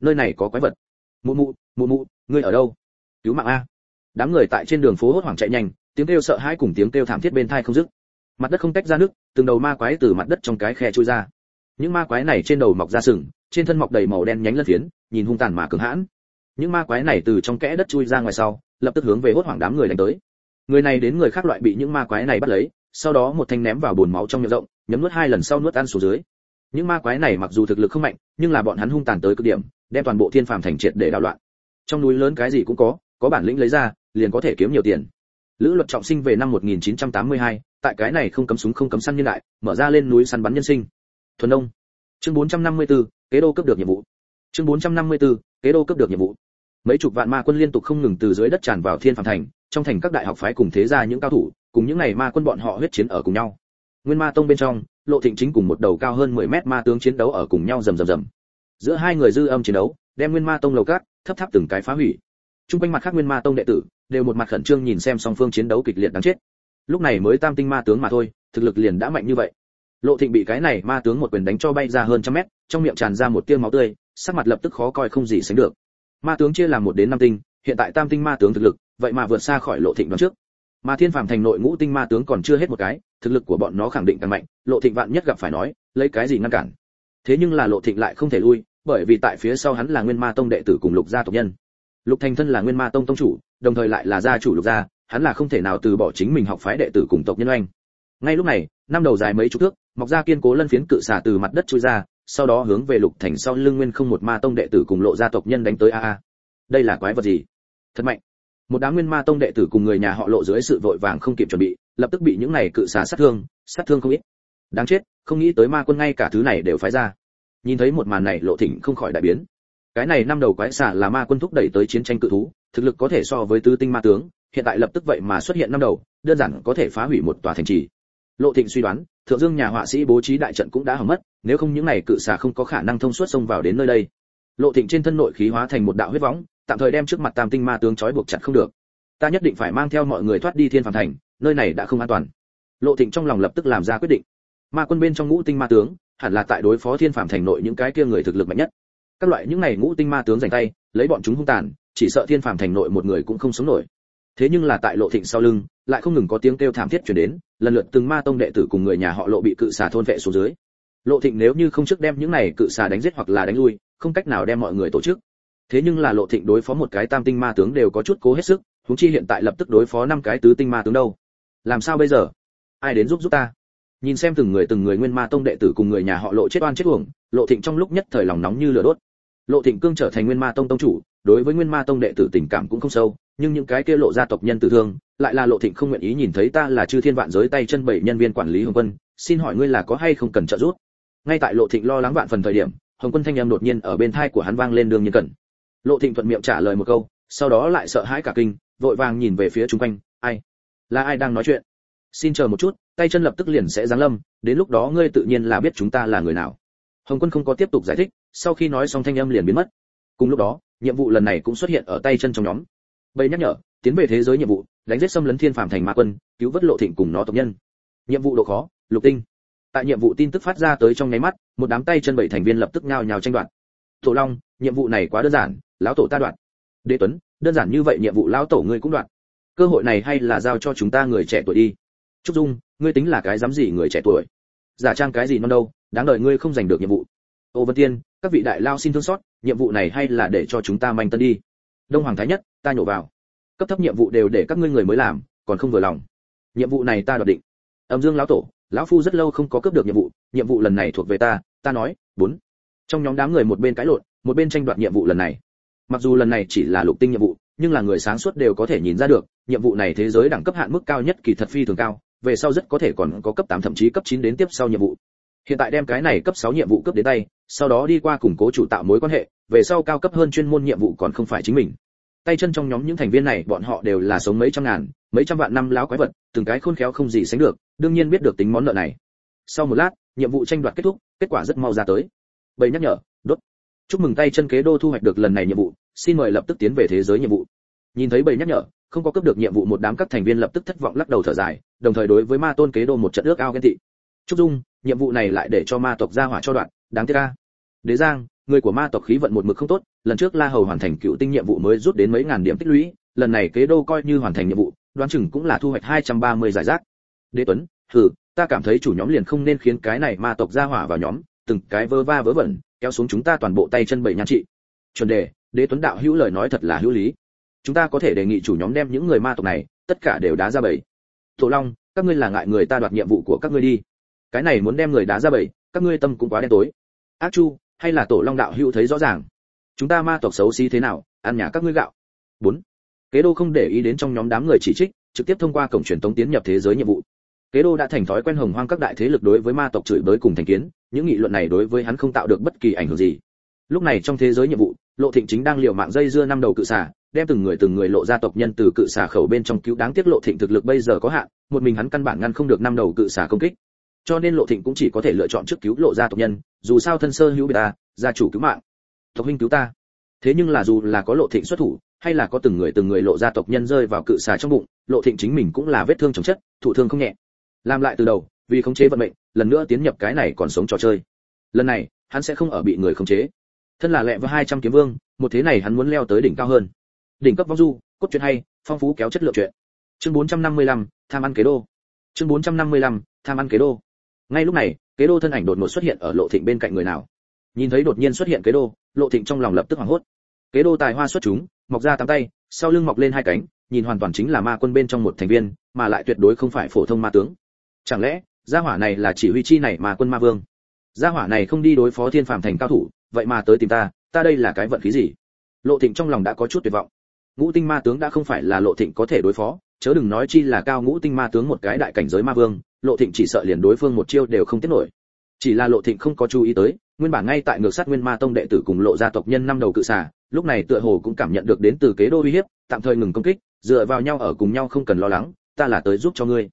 Nơi này có quái vật. Mụ mụ mụ mụ, ngươi ở đâu? Cứu mạng a. Đám người tại trên đường phố hốt hoảng chạy nhanh, tiếng kêu sợ hãi cùng tiếng kêu thảm thiết bên tai không dứt mặt đất không tách ra nước từng đầu ma quái từ mặt đất trong cái khe chui ra. Những ma quái này trên đầu mọc ra sừng trên thân mọc đầy màu đen nhánh lân phiến nhìn hung tàn mà cứng hãn. Những ma quái này từ trong kẽ đất chui ra ngoài sau lập tức hướng về hốt hoảng đám người đánh tới. Người này đến người khác loại bị những ma quái này bắt lấy sau đó một thanh ném vào bồn máu trong miệng rộng nhấm nuốt hai lần sau nuốt ăn xuống dưới. Những ma quái này mặc dù thực lực không mạnh nhưng là bọn hắn hung tàn tới cực điểm đem toàn bộ thiên phàm thành triệt để đảo loạn. Trong núi lớn cái gì cũng có có bản lĩnh lấy ra liền có thể kiếm nhiều tiền. Lữ luật trọng sinh về năm 1982, tại cái này không cấm súng không cấm săn nhân đại mở ra lên núi săn bắn nhân sinh. Thuần đông chương 454, kế đô cấp được nhiệm vụ. Chương 454, kế đô cấp được nhiệm vụ. Mấy chục vạn ma quân liên tục không ngừng từ dưới đất tràn vào thiên phàm thành trong thành các đại học phái cùng thế gia những cao thủ cùng những ngày ma quân bọn họ huyết chiến ở cùng nhau. Nguyên ma tông bên trong lộ thịnh chính cùng một đầu cao hơn 10 mét ma tướng chiến đấu ở cùng nhau rầm rầm rầm. Giữa hai người dư âm chiến đấu đem nguyên ma tông lầu cát thấp tháp từng cái phá hủy. Trung quanh mặt khác nguyên ma tông đệ tử đều một mặt khẩn trương nhìn xem song phương chiến đấu kịch liệt đáng chết lúc này mới tam tinh ma tướng mà thôi, thực lực liền đã mạnh như vậy. Lộ thịnh bị cái này ma tướng một quyền đánh cho bay ra hơn trăm mét, trong miệng tràn ra một tia máu tươi, sắc mặt lập tức khó coi không gì sánh được. Ma tướng chia làm một đến năm tinh, hiện tại tam tinh ma tướng thực lực, vậy mà vượt xa khỏi lộ thịnh đoán trước. Mà thiên phàm thành nội ngũ tinh ma tướng còn chưa hết một cái, thực lực của bọn nó khẳng định càng mạnh, lộ thịnh vạn nhất gặp phải nói, lấy cái gì ngăn cản? Thế nhưng là lộ thịnh lại không thể lui, bởi vì tại phía sau hắn là nguyên ma tông đệ tử cùng lục gia tộc nhân. Lục thành thân là nguyên ma tông tông chủ, đồng thời lại là gia chủ lục gia hắn là không thể nào từ bỏ chính mình học phái đệ tử cùng tộc nhân oanh. Ngay lúc này, năm đầu dài mấy chục thước mọc ra kiên cố lân phiến cự xả từ mặt đất chui ra, sau đó hướng về lục thành sau lưng nguyên không một ma tông đệ tử cùng lộ gia tộc nhân đánh tới a a. Đây là quái vật gì? Thật mạnh. Một đám nguyên ma tông đệ tử cùng người nhà họ lộ dưới sự vội vàng không kịp chuẩn bị, lập tức bị những này cự xả sát thương sát thương không ít. Đáng chết, không nghĩ tới ma quân ngay cả thứ này đều phái ra. Nhìn thấy một màn này, lộ thỉnh không khỏi đại biến. Cái này năm đầu quái xả là ma quân thúc đẩy tới chiến tranh cự thú, thực lực có thể so với tứ tinh ma tướng hiện tại lập tức vậy mà xuất hiện năm đầu, đơn giản có thể phá hủy một tòa thành trì. Lộ thịnh suy đoán, thượng dương nhà họa sĩ bố trí đại trận cũng đã hỏng mất, nếu không những này cự xà không có khả năng thông suốt xông vào đến nơi đây. Lộ thịnh trên thân nội khí hóa thành một đạo huyết võng, tạm thời đem trước mặt tam tinh ma tướng trói buộc chặt không được. Ta nhất định phải mang theo mọi người thoát đi thiên phàm thành, nơi này đã không an toàn. Lộ thịnh trong lòng lập tức làm ra quyết định. Ma quân bên trong ngũ tinh ma tướng, hẳn là tại đối phó thiên phàm thành nội những cái kia người thực lực mạnh nhất. Các loại những này ngũ tinh ma tướng giành tay, lấy bọn chúng hung tàn, chỉ sợ thiên phàm thành nội một người cũng không sống nổi thế nhưng là tại lộ thịnh sau lưng, lại không ngừng có tiếng kêu thảm thiết truyền đến, lần lượt từng ma tông đệ tử cùng người nhà họ lộ bị cự xà thôn vệ xuống dưới. Lộ thịnh nếu như không trước đem những này cự xà đánh giết hoặc là đánh lui, không cách nào đem mọi người tổ chức. Thế nhưng là lộ thịnh đối phó một cái tam tinh ma tướng đều có chút cố hết sức, huống chi hiện tại lập tức đối phó năm cái tứ tinh ma tướng đâu. Làm sao bây giờ? Ai đến giúp giúp ta? Nhìn xem từng người từng người nguyên ma tông đệ tử cùng người nhà họ lộ chết oan chết uổng, lộ thịnh trong lúc nhất thời lòng nóng như lửa đốt lộ thịnh cương trở thành nguyên ma tông tông chủ, đối với nguyên ma tông đệ tử tình cảm cũng không sâu, nhưng những cái kia lộ gia tộc nhân tử thương, lại là lộ thịnh không nguyện ý nhìn thấy ta là chư thiên vạn giới tay chân bảy nhân viên quản lý hồng quân, xin hỏi ngươi là có hay không cần trợ giúp? Ngay tại lộ thịnh lo lắng vạn phần thời điểm, hồng quân thanh âm đột nhiên ở bên thai của hắn vang lên đường nhiên cần. Lộ thịnh thuận miệng trả lời một câu, sau đó lại sợ hãi cả kinh, vội vàng nhìn về phía chung quanh, ai? Là ai đang nói chuyện? Xin chờ một chút, tay chân lập tức liền sẽ giáng lâm, đến lúc đó ngươi tự nhiên là biết chúng ta là người nào. Hồng quân không có tiếp tục giải thích sau khi nói xong thanh âm liền biến mất. Cùng lúc đó, nhiệm vụ lần này cũng xuất hiện ở tay chân trong nhóm. Bầy nhắc nhở, tiến về thế giới nhiệm vụ, đánh giết xâm lấn thiên phàm thành ma quân, cứu vớt lộ thịnh cùng nó tộc nhân. Nhiệm vụ độ khó, lục tinh. Tại nhiệm vụ tin tức phát ra tới trong nháy mắt, một đám tay chân bảy thành viên lập tức nhào nhào tranh đoạt. Tổ long, nhiệm vụ này quá đơn giản, lão tổ ta đoạt. Đế tuấn, đơn giản như vậy nhiệm vụ lão tổ ngươi cũng đoạt. Cơ hội này hay là giao cho chúng ta người trẻ tuổi đi. Trúc dung, ngươi tính là cái dám gì người trẻ tuổi? Giả trang cái gì non đâu, đáng đợi ngươi không giành được nhiệm vụ ô vân tiên, các vị đại lao xin thương xót, nhiệm vụ này hay là để cho chúng ta manh tân đi. Đông hoàng thái nhất, ta nhổ vào. Cấp thấp nhiệm vụ đều để các ngươi người mới làm, còn không vừa lòng. Nhiệm vụ này ta đoạt định. Âm dương lão tổ, lão phu rất lâu không có cướp được nhiệm vụ nhiệm vụ lần này thuộc về ta ta nói, bốn. Trong nhóm đám người một bên cãi lộn, một bên tranh đoạt nhiệm vụ lần này. Mặc dù lần này chỉ là lục tinh nhiệm vụ, nhưng là người sáng suốt đều có thể nhìn ra được, nhiệm vụ này thế giới đẳng cấp hạn mức cao nhất kỳ thật phi thường cao, về sau rất có thể còn có cấp 8 thậm chí cấp 9 đến tiếp sau nhiệm vụ. Hiện tại đem cái này cấp 6 nhiệm vụ cấp đến tay sau đó đi qua củng cố chủ tạo mối quan hệ, về sau cao cấp hơn chuyên môn nhiệm vụ còn không phải chính mình. Tay chân trong nhóm những thành viên này, bọn họ đều là sống mấy trăm ngàn, mấy trăm vạn năm láo quái vật, từng cái khôn khéo không gì sánh được, đương nhiên biết được tính món nợ này. Sau một lát, nhiệm vụ tranh đoạt kết thúc, kết quả rất mau ra tới. Bầy nhắc nhở, đốt. Chúc mừng tay chân kế đô thu hoạch được lần này nhiệm vụ, xin mời lập tức tiến về thế giới nhiệm vụ. Nhìn thấy bầy nhắc nhở, không có cấp được nhiệm vụ một đám các thành viên lập tức thất vọng lắc đầu thở dài, đồng thời đối với ma tôn kế đô một trận ước ao ghen tị. Trúc dung, nhiệm vụ này lại để cho ma tộc ra hỏa cho đoạn đáng tiếc a. Đế giang người của ma tộc khí vận một mực không tốt lần trước la hầu hoàn thành cựu tinh nhiệm vụ mới rút đến mấy ngàn điểm tích lũy lần này kế đô coi như hoàn thành nhiệm vụ đoán chừng cũng là thu hoạch 230 giải rác. Đế tuấn thử, ta cảm thấy chủ nhóm liền không nên khiến cái này ma tộc ra hỏa vào nhóm từng cái vơ va vớ vẩn kéo xuống chúng ta toàn bộ tay chân bảy nhan trị chuẩn đề đế tuấn đạo hữu lời nói thật là hữu lý. Chúng ta có thể đề nghị chủ nhóm đem những người ma tộc này tất cả đều đá ra bảy. tổ long các ngươi là ngại người ta đoạt nhiệm vụ của các ngươi đi. Cái này muốn đem người đá ra bảy, các ngươi tâm cũng quá đen tối ác chu, hay là tổ long đạo hữu thấy rõ ràng? Chúng ta ma tộc xấu xí thế nào, ăn nhà các ngươi gạo? Bốn. Kế đô không để ý đến trong nhóm đám người chỉ trích, trực tiếp thông qua cổng truyền tống tiến nhập thế giới nhiệm vụ. Kế đô đã thành thói quen hồng hoang các đại thế lực đối với ma tộc chửi bới cùng thành kiến, những nghị luận này đối với hắn không tạo được bất kỳ ảnh hưởng gì. Lúc này trong thế giới nhiệm vụ, lộ thịnh chính đang liều mạng dây dưa năm đầu cự xà, đem từng người từng người lộ ra tộc nhân từ cự xà khẩu bên trong cứu. Đáng tiếc lộ thịnh thực lực bây giờ có hạn, một mình hắn căn bản ngăn không được năm đầu cự xà công kích cho nên lộ thịnh cũng chỉ có thể lựa chọn trước cứu lộ gia tộc nhân dù sao thân sơ hữu biệt ta gia chủ cứu mạng. Tộc huynh cứu ta. Thế nhưng là dù là có lộ thịnh xuất thủ hay là có từng người từng người lộ gia tộc nhân rơi vào cự xà trong bụng lộ thịnh chính mình cũng là vết thương chồng chất thụ thương không nhẹ. Làm lại từ đầu vì khống chế vận mệnh lần nữa tiến nhập cái này còn sống trò chơi. Lần này hắn sẽ không ở bị người khống chế. Thân là lẹ với 200 kiếm vương một thế này hắn muốn leo tới đỉnh cao hơn. Đỉnh cấp vong du cốt truyện hay phong phú kéo chất lượng truyện. Chương 455, tham ăn kế đô. Chương 455, tham ăn kế đô ngay lúc này, kế đô thân ảnh đột ngột xuất hiện ở lộ thịnh bên cạnh người nào. Nhìn thấy đột nhiên xuất hiện kế đô, lộ thịnh trong lòng lập tức hoảng hốt. Kế đô tài hoa xuất chúng, mọc ra tám tay, sau lưng mọc lên hai cánh, nhìn hoàn toàn chính là ma quân bên trong một thành viên, mà lại tuyệt đối không phải phổ thông ma tướng. Chẳng lẽ, gia hỏa này là chỉ huy chi này mà quân ma vương? Gia hỏa này không đi đối phó thiên phàm thành cao thủ, vậy mà tới tìm ta ta đây là cái vận khí gì? Lộ thịnh trong lòng đã có chút tuyệt vọng. Ngũ tinh ma tướng đã không phải là lộ thịnh có thể đối phó, chớ đừng nói chi là cao ngũ tinh ma tướng một cái đại cảnh giới ma vương lộ thịnh chỉ sợ liền đối phương một chiêu đều không tiết nổi. Chỉ là lộ thịnh không có chú ý tới, nguyên bản ngay tại ngược sát nguyên ma tông đệ tử cùng lộ gia tộc nhân năm đầu cự xà, lúc này tựa hồ cũng cảm nhận được đến từ kế đô uy hiếp, tạm thời ngừng công kích, dựa vào nhau ở cùng nhau không cần lo lắng, ta là tới giúp cho ngươi.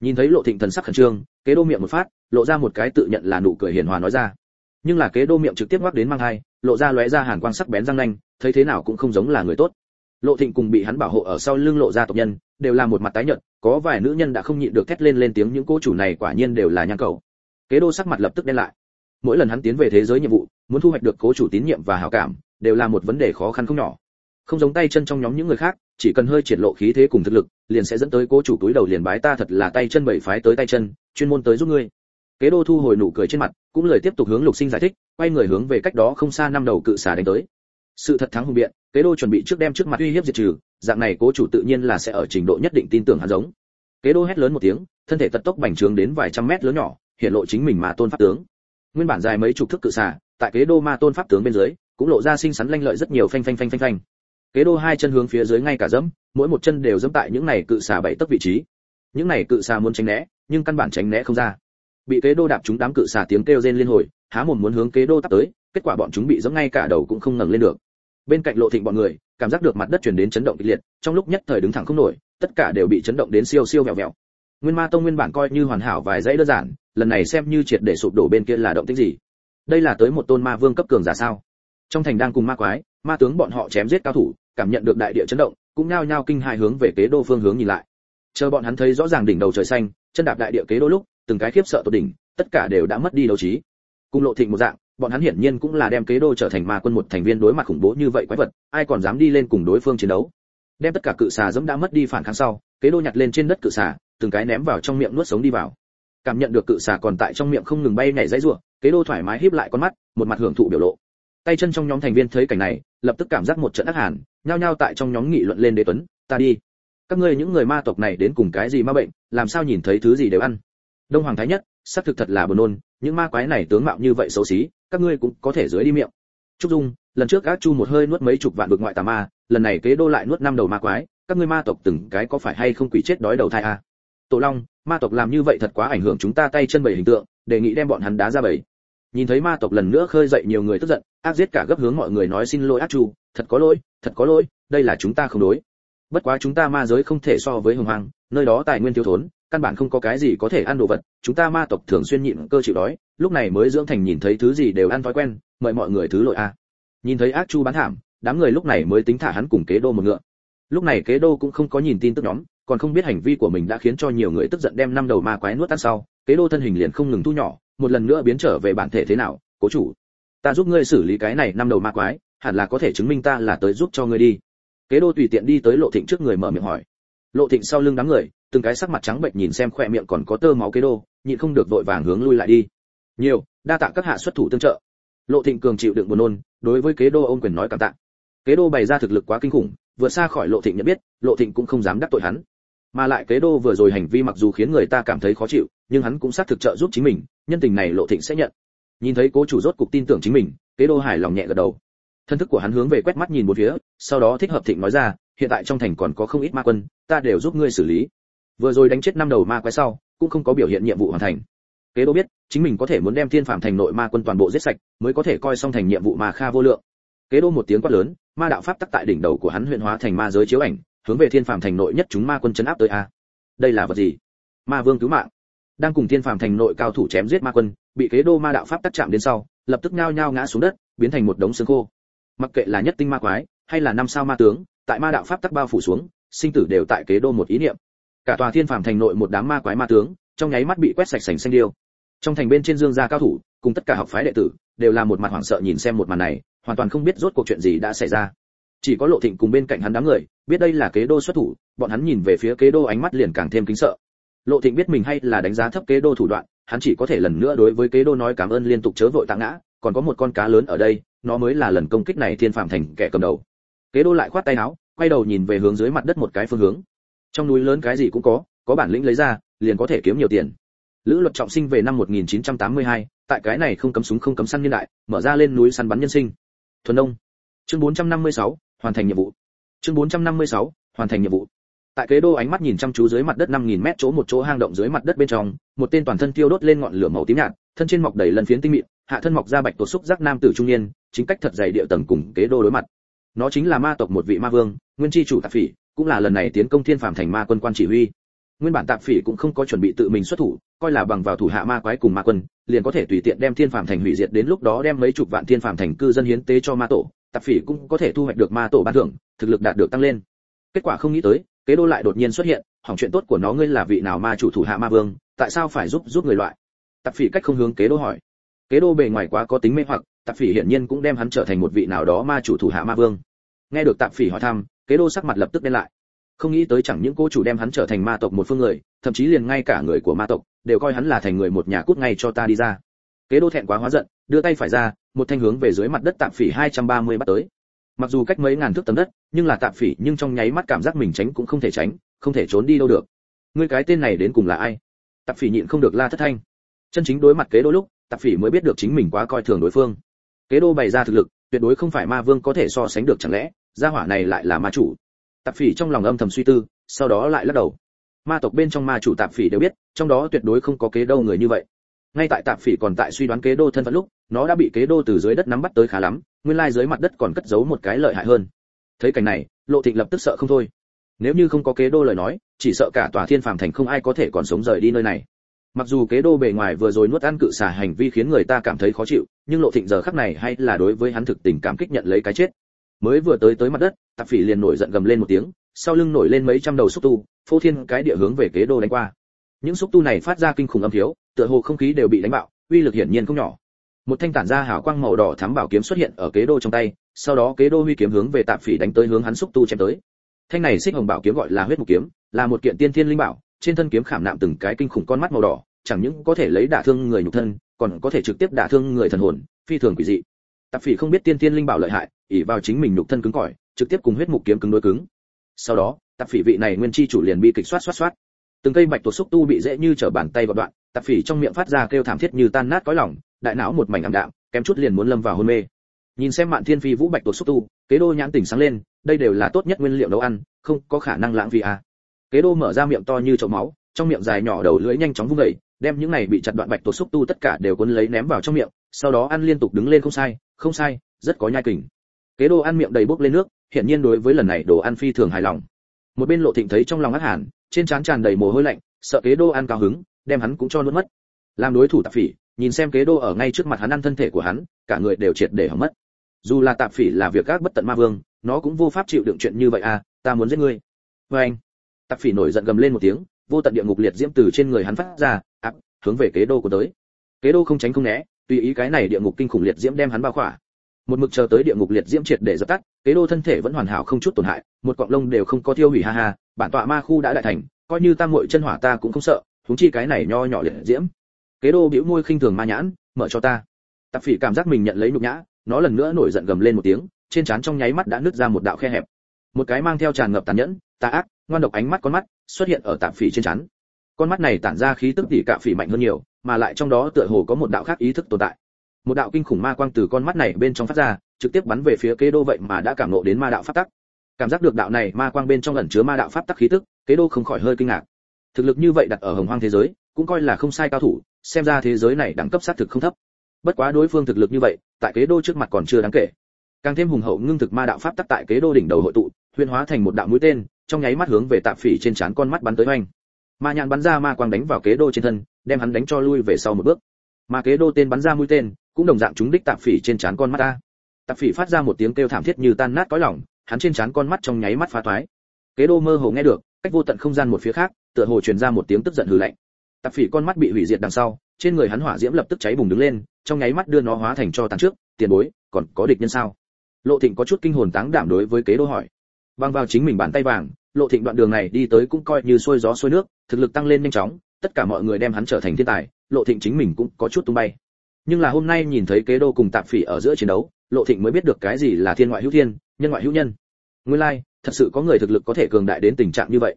Nhìn thấy lộ thịnh thần sắc khẩn trương, kế đô miệng một phát, lộ ra một cái tự nhận là nụ cười hiền hòa nói ra. Nhưng là kế đô miệng trực tiếp ngoắc đến mang hai lộ ra lóe ra hàn quang sắc bén răng nanh, thấy thế nào cũng không giống là người tốt lộ thịnh cùng bị hắn bảo hộ ở sau lưng lộ ra tộc nhân, đều là một mặt tái nhợt, có vài nữ nhân đã không nhịn được thét lên lên tiếng những cô chủ này quả nhiên đều là nhang cầu. Kế đô sắc mặt lập tức đen lại. Mỗi lần hắn tiến về thế giới nhiệm vụ, muốn thu hoạch được cố chủ tín nhiệm và hảo cảm, đều là một vấn đề khó khăn không nhỏ. Không giống tay chân trong nhóm những người khác, chỉ cần hơi triển lộ khí thế cùng thực lực, liền sẽ dẫn tới cố chủ túi đầu liền bái ta thật là tay chân bảy phái tới tay chân, chuyên môn tới giúp ngươi. Kế đô thu hồi nụ cười trên mặt, cũng lời tiếp tục hướng lục sinh giải thích, quay người hướng về cách đó không xa năm đầu cự xà đánh tới. Sự thật thắng hùng biện kế đô chuẩn bị trước đem trước mặt uy hiếp diệt trừ, dạng này cố chủ tự nhiên là sẽ ở trình độ nhất định tin tưởng hắn giống. Kế đô hét lớn một tiếng, thân thể tật tốc bành trướng đến vài trăm mét lớn nhỏ, hiện lộ chính mình mà tôn pháp tướng. Nguyên bản dài mấy chục thước cự xà, tại kế đô ma tôn pháp tướng bên dưới, cũng lộ ra xinh xắn lanh lợi rất nhiều phanh phanh phanh phanh phanh. Kế đô hai chân hướng phía dưới ngay cả dẫm, mỗi một chân đều dẫm tại những này cự xà bảy tấc vị trí. Những này cự xà muốn tránh né, nhưng căn bản tránh né không ra. Bị kế đô đạp chúng đám cự xà tiếng kêu rên liên hồi, há mồm muốn hướng kế đô tắt tới, kết quả bọn chúng bị dẫm ngay cả đầu cũng không ngẩng lên được bên cạnh lộ thịnh bọn người, cảm giác được mặt đất truyền đến chấn động kịch liệt, trong lúc nhất thời đứng thẳng không nổi, tất cả đều bị chấn động đến siêu siêu vẹo vẹo. Nguyên ma tông nguyên bản coi như hoàn hảo vài dãy đơn giản, lần này xem như triệt để sụp đổ bên kia là động tĩnh gì? Đây là tới một tôn ma vương cấp cường giả sao? Trong thành đang cùng ma quái, ma tướng bọn họ chém giết cao thủ, cảm nhận được đại địa chấn động, cũng nhao nhao kinh hai hướng về kế đô phương hướng nhìn lại. Chờ bọn hắn thấy rõ ràng đỉnh đầu trời xanh, chân đạp đại địa kế đô lúc, từng cái khiếp sợ tột đỉnh, tất cả đều đã mất đi đấu trí. Cùng lộ thịnh một dạng bọn hắn hiển nhiên cũng là đem kế đô trở thành ma quân một thành viên đối mặt khủng bố như vậy quái vật, ai còn dám đi lên cùng đối phương chiến đấu? Đem tất cả cự xà dẫm đã mất đi phản kháng sau, kế đô nhặt lên trên đất cự xà, từng cái ném vào trong miệng nuốt sống đi vào. Cảm nhận được cự xà còn tại trong miệng không ngừng bay nhảy dãy rủa, kế đô thoải mái híp lại con mắt, một mặt hưởng thụ biểu lộ. Tay chân trong nhóm thành viên thấy cảnh này, lập tức cảm giác một trận ác hàn, nhao nhao tại trong nhóm nghị luận lên đế tuấn, ta đi. Các ngươi những người ma tộc này đến cùng cái gì ma bệnh, làm sao nhìn thấy thứ gì đều ăn? Đông hoàng thái nhất, xác thực thật là buồn nôn những ma quái này tướng mạo như vậy xấu xí, các ngươi cũng có thể dưới đi miệng. Trúc dung, lần trước ác chu một hơi nuốt mấy chục vạn bực ngoại tà ma, lần này kế đô lại nuốt năm đầu ma quái, các ngươi ma tộc từng cái có phải hay không quỷ chết đói đầu thai à? tổ long, ma tộc làm như vậy thật quá ảnh hưởng chúng ta tay chân bảy hình tượng, đề nghị đem bọn hắn đá ra bảy nhìn thấy ma tộc lần nữa khơi dậy nhiều người tức giận ác giết cả gấp hướng mọi người nói xin lỗi ác chu, thật có lỗi, thật có lỗi, đây là chúng ta không đối. Bất quá chúng ta ma giới không thể so với hồng hoang, nơi đó tài nguyên thiếu thốn căn bản không có cái gì có thể ăn đồ vật, chúng ta ma tộc thường xuyên nhịn cơ chịu đói, lúc này mới dưỡng thành nhìn thấy thứ gì đều ăn thói quen, mời mọi người thứ lỗi a. Nhìn thấy ác chu bán thảm, đám người lúc này mới tính thả hắn cùng kế đô một ngựa. Lúc này kế đô cũng không có nhìn tin tức nhóm, còn không biết hành vi của mình đã khiến cho nhiều người tức giận đem năm đầu ma quái nuốt tan sau, kế đô thân hình liền không ngừng thu nhỏ, một lần nữa biến trở về bản thể thế nào, cố chủ. Ta giúp ngươi xử lý cái này năm đầu ma quái, hẳn là có thể chứng minh ta là tới giúp cho ngươi đi. Kế đô tùy tiện đi tới lộ thịnh trước người mở miệng hỏi. Lộ thịnh sau lưng đám người từng cái sắc mặt trắng bệnh nhìn xem khỏe miệng còn có tơ máu kế đô, nhịn không được vội vàng hướng lui lại đi. Nhiều, đa tạ các hạ xuất thủ tương trợ. Lộ thịnh cường chịu đựng buồn nôn, đối với kế đô ôn quyền nói cảm tạ. Kế đô bày ra thực lực quá kinh khủng, vượt xa khỏi lộ thịnh nhận biết, lộ thịnh cũng không dám đắc tội hắn. Mà lại kế đô vừa rồi hành vi mặc dù khiến người ta cảm thấy khó chịu, nhưng hắn cũng xác thực trợ giúp chính mình, nhân tình này lộ thịnh sẽ nhận. Nhìn thấy cố chủ rốt cục tin tưởng chính mình, kế đô hài lòng nhẹ gật đầu. Thân thức của hắn hướng về quét mắt nhìn một phía, sau đó thích hợp thịnh nói ra, hiện tại trong thành còn có không ít ma quân, ta đều giúp ngươi xử lý vừa rồi đánh chết năm đầu ma quái sau, cũng không có biểu hiện nhiệm vụ hoàn thành. Kế đô biết, chính mình có thể muốn đem thiên phạm thành nội ma quân toàn bộ giết sạch, mới có thể coi xong thành nhiệm vụ mà kha vô lượng. Kế đô một tiếng quát lớn, ma đạo pháp tắc tại đỉnh đầu của hắn huyện hóa thành ma giới chiếu ảnh, hướng về thiên phạm thành nội nhất chúng ma quân chấn áp tới a. Đây là vật gì? Ma vương cứu mạng. Đang cùng thiên phạm thành nội cao thủ chém giết ma quân, bị kế đô ma đạo pháp tắc chạm đến sau, lập tức nhao nhao ngã xuống đất, biến thành một đống xương khô. Mặc kệ là nhất tinh ma quái, hay là năm sao ma tướng, tại ma đạo pháp tắc bao phủ xuống, sinh tử đều tại kế đô một ý niệm cả tòa thiên phàm thành nội một đám ma quái ma tướng, trong nháy mắt bị quét sạch sành xanh điêu. Trong thành bên trên dương gia cao thủ, cùng tất cả học phái đệ tử, đều là một mặt hoảng sợ nhìn xem một màn này, hoàn toàn không biết rốt cuộc chuyện gì đã xảy ra. Chỉ có lộ thịnh cùng bên cạnh hắn đám người, biết đây là kế đô xuất thủ, bọn hắn nhìn về phía kế đô ánh mắt liền càng thêm kính sợ. Lộ thịnh biết mình hay là đánh giá thấp kế đô thủ đoạn, hắn chỉ có thể lần nữa đối với kế đô nói cảm ơn liên tục chớ vội tạ ngã, còn có một con cá lớn ở đây, nó mới là lần công kích này thiên phạm thành kẻ cầm đầu. Kế đô lại khoát tay áo, quay đầu nhìn về hướng dưới mặt đất một cái phương hướng trong núi lớn cái gì cũng có có bản lĩnh lấy ra liền có thể kiếm nhiều tiền. Lữ luật trọng sinh về năm 1982, tại cái này không cấm súng không cấm săn nhân đại mở ra lên núi săn bắn nhân sinh. Thuần đông chương 456, hoàn thành nhiệm vụ. Chương 456, hoàn thành nhiệm vụ. Tại kế đô ánh mắt nhìn chăm chú dưới mặt đất 5000 mét chỗ một chỗ hang động dưới mặt đất bên trong một tên toàn thân tiêu đốt lên ngọn lửa màu tím nhạt thân trên mọc đầy lần phiến tinh mịn hạ thân mọc ra bạch tuột xúc giác nam tử trung niên chính cách thật dày địa tầng cùng kế đô đối mặt. Nó chính là ma tộc một vị ma vương nguyên chi chủ tạp phỉ cũng là lần này tiến công thiên phàm thành ma quân quan chỉ huy. Nguyên bản tạp phỉ cũng không có chuẩn bị tự mình xuất thủ, coi là bằng vào thủ hạ ma quái cùng ma quân, liền có thể tùy tiện đem thiên phàm thành hủy diệt đến lúc đó đem mấy chục vạn thiên phàm thành cư dân hiến tế cho ma tổ, tạp phỉ cũng có thể thu hoạch được ma tổ ban thưởng, thực lực đạt được tăng lên. Kết quả không nghĩ tới, kế đô lại đột nhiên xuất hiện, hỏng chuyện tốt của nó ngươi là vị nào ma chủ thủ hạ ma vương, tại sao phải giúp giúp người loại? Tạp phỉ cách không hướng kế đô hỏi. Kế đô bề ngoài quá có tính mê hoặc, tạp phỉ hiển nhiên cũng đem hắn trở thành một vị nào đó ma chủ thủ hạ ma vương. Nghe được tạp phỉ hỏi thăm kế đô sắc mặt lập tức đen lại. Không nghĩ tới chẳng những cô chủ đem hắn trở thành ma tộc một phương người, thậm chí liền ngay cả người của ma tộc đều coi hắn là thành người một nhà cút ngay cho ta đi ra. Kế đô thẹn quá hóa giận, đưa tay phải ra, một thanh hướng về dưới mặt đất tạm phỉ 230 bắt tới. Mặc dù cách mấy ngàn thước tấm đất, nhưng là tạm phỉ, nhưng trong nháy mắt cảm giác mình tránh cũng không thể tránh, không thể trốn đi đâu được. Ngươi cái tên này đến cùng là ai? Tạp phỉ nhịn không được la thất thanh. Chân chính đối mặt kế đô lúc tạp phỉ mới biết được chính mình quá coi thường đối phương. Kế đô bày ra thực lực, tuyệt đối không phải ma vương có thể so sánh được chẳng lẽ gia hỏa này lại là ma chủ. Tạp phỉ trong lòng âm thầm suy tư, sau đó lại lắc đầu. Ma tộc bên trong ma chủ tạp phỉ đều biết, trong đó tuyệt đối không có kế đô người như vậy. Ngay tại tạp phỉ còn tại suy đoán kế đô thân phận lúc, nó đã bị kế đô từ dưới đất nắm bắt tới khá lắm, nguyên lai dưới mặt đất còn cất giấu một cái lợi hại hơn. Thấy cảnh này, lộ thịnh lập tức sợ không thôi. Nếu như không có kế đô lời nói, chỉ sợ cả tòa thiên phàm thành không ai có thể còn sống rời đi nơi này. Mặc dù kế đô bề ngoài vừa rồi nuốt ăn cự xả hành vi khiến người ta cảm thấy khó chịu, nhưng lộ thịnh giờ khắc này hay là đối với hắn thực tình cảm kích nhận lấy cái chết mới vừa tới tới mặt đất, tạp phỉ liền nổi giận gầm lên một tiếng, sau lưng nổi lên mấy trăm đầu xúc tu, phô thiên cái địa hướng về kế đô đánh qua. Những xúc tu này phát ra kinh khủng âm thiếu tựa hồ không khí đều bị đánh bạo, uy lực hiển nhiên không nhỏ. Một thanh tản ra hào quang màu đỏ thắm bảo kiếm xuất hiện ở kế đô trong tay, sau đó kế đô huy kiếm hướng về tạp phỉ đánh tới hướng hắn xúc tu chém tới. Thanh này xích hồng bảo kiếm gọi là huyết mục kiếm, là một kiện tiên thiên linh bảo, trên thân kiếm khảm nạm từng cái kinh khủng con mắt màu đỏ, chẳng những có thể lấy đả thương người nhục thân, còn có thể trực tiếp đả thương người thần hồn, phi thường quỷ dị. Tạp phỉ không biết tiên thiên linh bảo lợi hại ỉ vào chính mình nhục thân cứng cỏi, trực tiếp cùng huyết mục kiếm cứng đối cứng. Sau đó, tạp phỉ vị này nguyên chi chủ liền bị kịch xoát xoát xoát. Từng cây bạch tuộc xúc tu bị dễ như trở bàn tay vào đoạn, tạp phỉ trong miệng phát ra kêu thảm thiết như tan nát cõi lòng, đại não một mảnh ảm đạm, kém chút liền muốn lâm vào hôn mê. Nhìn xem mạn thiên phi vũ bạch tuộc xúc tu, kế đô nhãn tỉnh sáng lên, đây đều là tốt nhất nguyên liệu nấu ăn, không có khả năng lãng phí à. kế đô mở ra miệng to như chậu máu, trong miệng dài nhỏ đầu lưỡi nhanh chóng vung đẩy đem những này bị chặt đoạn bạch tuộc xúc tu tất cả đều cuốn lấy ném vào trong miệng, sau đó ăn liên tục đứng lên không sai không sai, rất có nhai kình kế đô ăn miệng đầy bốc lên nước hiển nhiên đối với lần này đồ ăn phi thường hài lòng. Một bên lộ thịnh thấy trong lòng ác hẳn, trên trán tràn đầy mồ hôi lạnh sợ kế đô ăn cao hứng đem hắn cũng cho nuốt mất. Làm đối thủ tạp phỉ nhìn xem kế đô ở ngay trước mặt hắn ăn thân thể của hắn cả người đều triệt để hỏng mất. Dù là tạp phỉ là việc các bất tận ma vương nó cũng vô pháp chịu đựng chuyện như vậy à ta muốn giết ngươi. Vê anh tạp phỉ nổi giận gầm lên một tiếng vô tận địa ngục liệt diễm từ trên người hắn phát ra áp hướng về kế đô của tới. Kế đô không tránh không né tùy ý cái này địa ngục kinh khủng liệt diễm đem hắn bao khỏa một mực chờ tới địa ngục liệt diễm triệt để dập tắt, kế đô thân thể vẫn hoàn hảo không chút tổn hại, một cọng lông đều không có tiêu hủy ha ha, bản tọa ma khu đã đại thành, coi như tam muội chân hỏa ta cũng không sợ chúng chi cái này nho nhỏ liệt diễm. Kế đô bĩu môi khinh thường ma nhãn, mở cho ta. Tạp phỉ cảm giác mình nhận lấy nhục nhã, nó lần nữa nổi giận gầm lên một tiếng, trên trán trong nháy mắt đã nứt ra một đạo khe hẹp. Một cái mang theo tràn ngập tàn nhẫn, tà ác, ngoan độc ánh mắt con mắt xuất hiện ở tạp phỉ trên trán. Con mắt này tản ra khí tức tỉ cạ phỉ mạnh hơn nhiều, mà lại trong đó tựa hồ có một đạo khác ý thức tồn tại một đạo kinh khủng ma quang từ con mắt này bên trong phát ra, trực tiếp bắn về phía kế đô vậy mà đã cảm nộ đến ma đạo pháp tắc. Cảm giác được đạo này ma quang bên trong ẩn chứa ma đạo pháp tắc khí tức, kế đô không khỏi hơi kinh ngạc. Thực lực như vậy đặt ở hồng hoang thế giới, cũng coi là không sai cao thủ, xem ra thế giới này đẳng cấp sát thực không thấp. Bất quá đối phương thực lực như vậy, tại kế đô trước mặt còn chưa đáng kể. Càng thêm hùng hậu ngưng thực ma đạo pháp tắc tại kế đô đỉnh đầu hội tụ huyên hóa thành một đạo mũi tên, trong nháy mắt hướng về tạp phỉ trên trán con mắt bắn tới oanh. Ma nhạn bắn ra ma quang đánh vào kế đô trên thân, đem hắn đánh cho lui về sau một bước. Mà kế đô tên bắn ra mũi tên cũng đồng dạng chúng đích tạp phỉ trên trán con mắt ta. Tạp phỉ phát ra một tiếng kêu thảm thiết như tan nát cõi lòng, hắn trên trán con mắt trong nháy mắt phá toái. Kế đô mơ hồ nghe được, cách vô tận không gian một phía khác, tựa hồ truyền ra một tiếng tức giận hừ lạnh. Tạp phỉ con mắt bị hủy diệt đằng sau, trên người hắn hỏa diễm lập tức cháy bùng đứng lên, trong nháy mắt đưa nó hóa thành cho tàn trước, tiền bối, còn có địch nhân sao? Lộ thịnh có chút kinh hồn táng đảm đối với kế đô hỏi. Băng vào chính mình bàn tay vàng, lộ thịnh đoạn đường này đi tới cũng coi như xuôi gió xuôi nước, thực lực tăng lên nhanh chóng, tất cả mọi người đem hắn trở thành thiên tài, lộ thịnh chính mình cũng có chút tung bay nhưng là hôm nay nhìn thấy kế đô cùng tạp phỉ ở giữa chiến đấu lộ thịnh mới biết được cái gì là thiên ngoại hữu thiên nhân ngoại hữu nhân. Nguyên lai like, thật sự có người thực lực có thể cường đại đến tình trạng như vậy.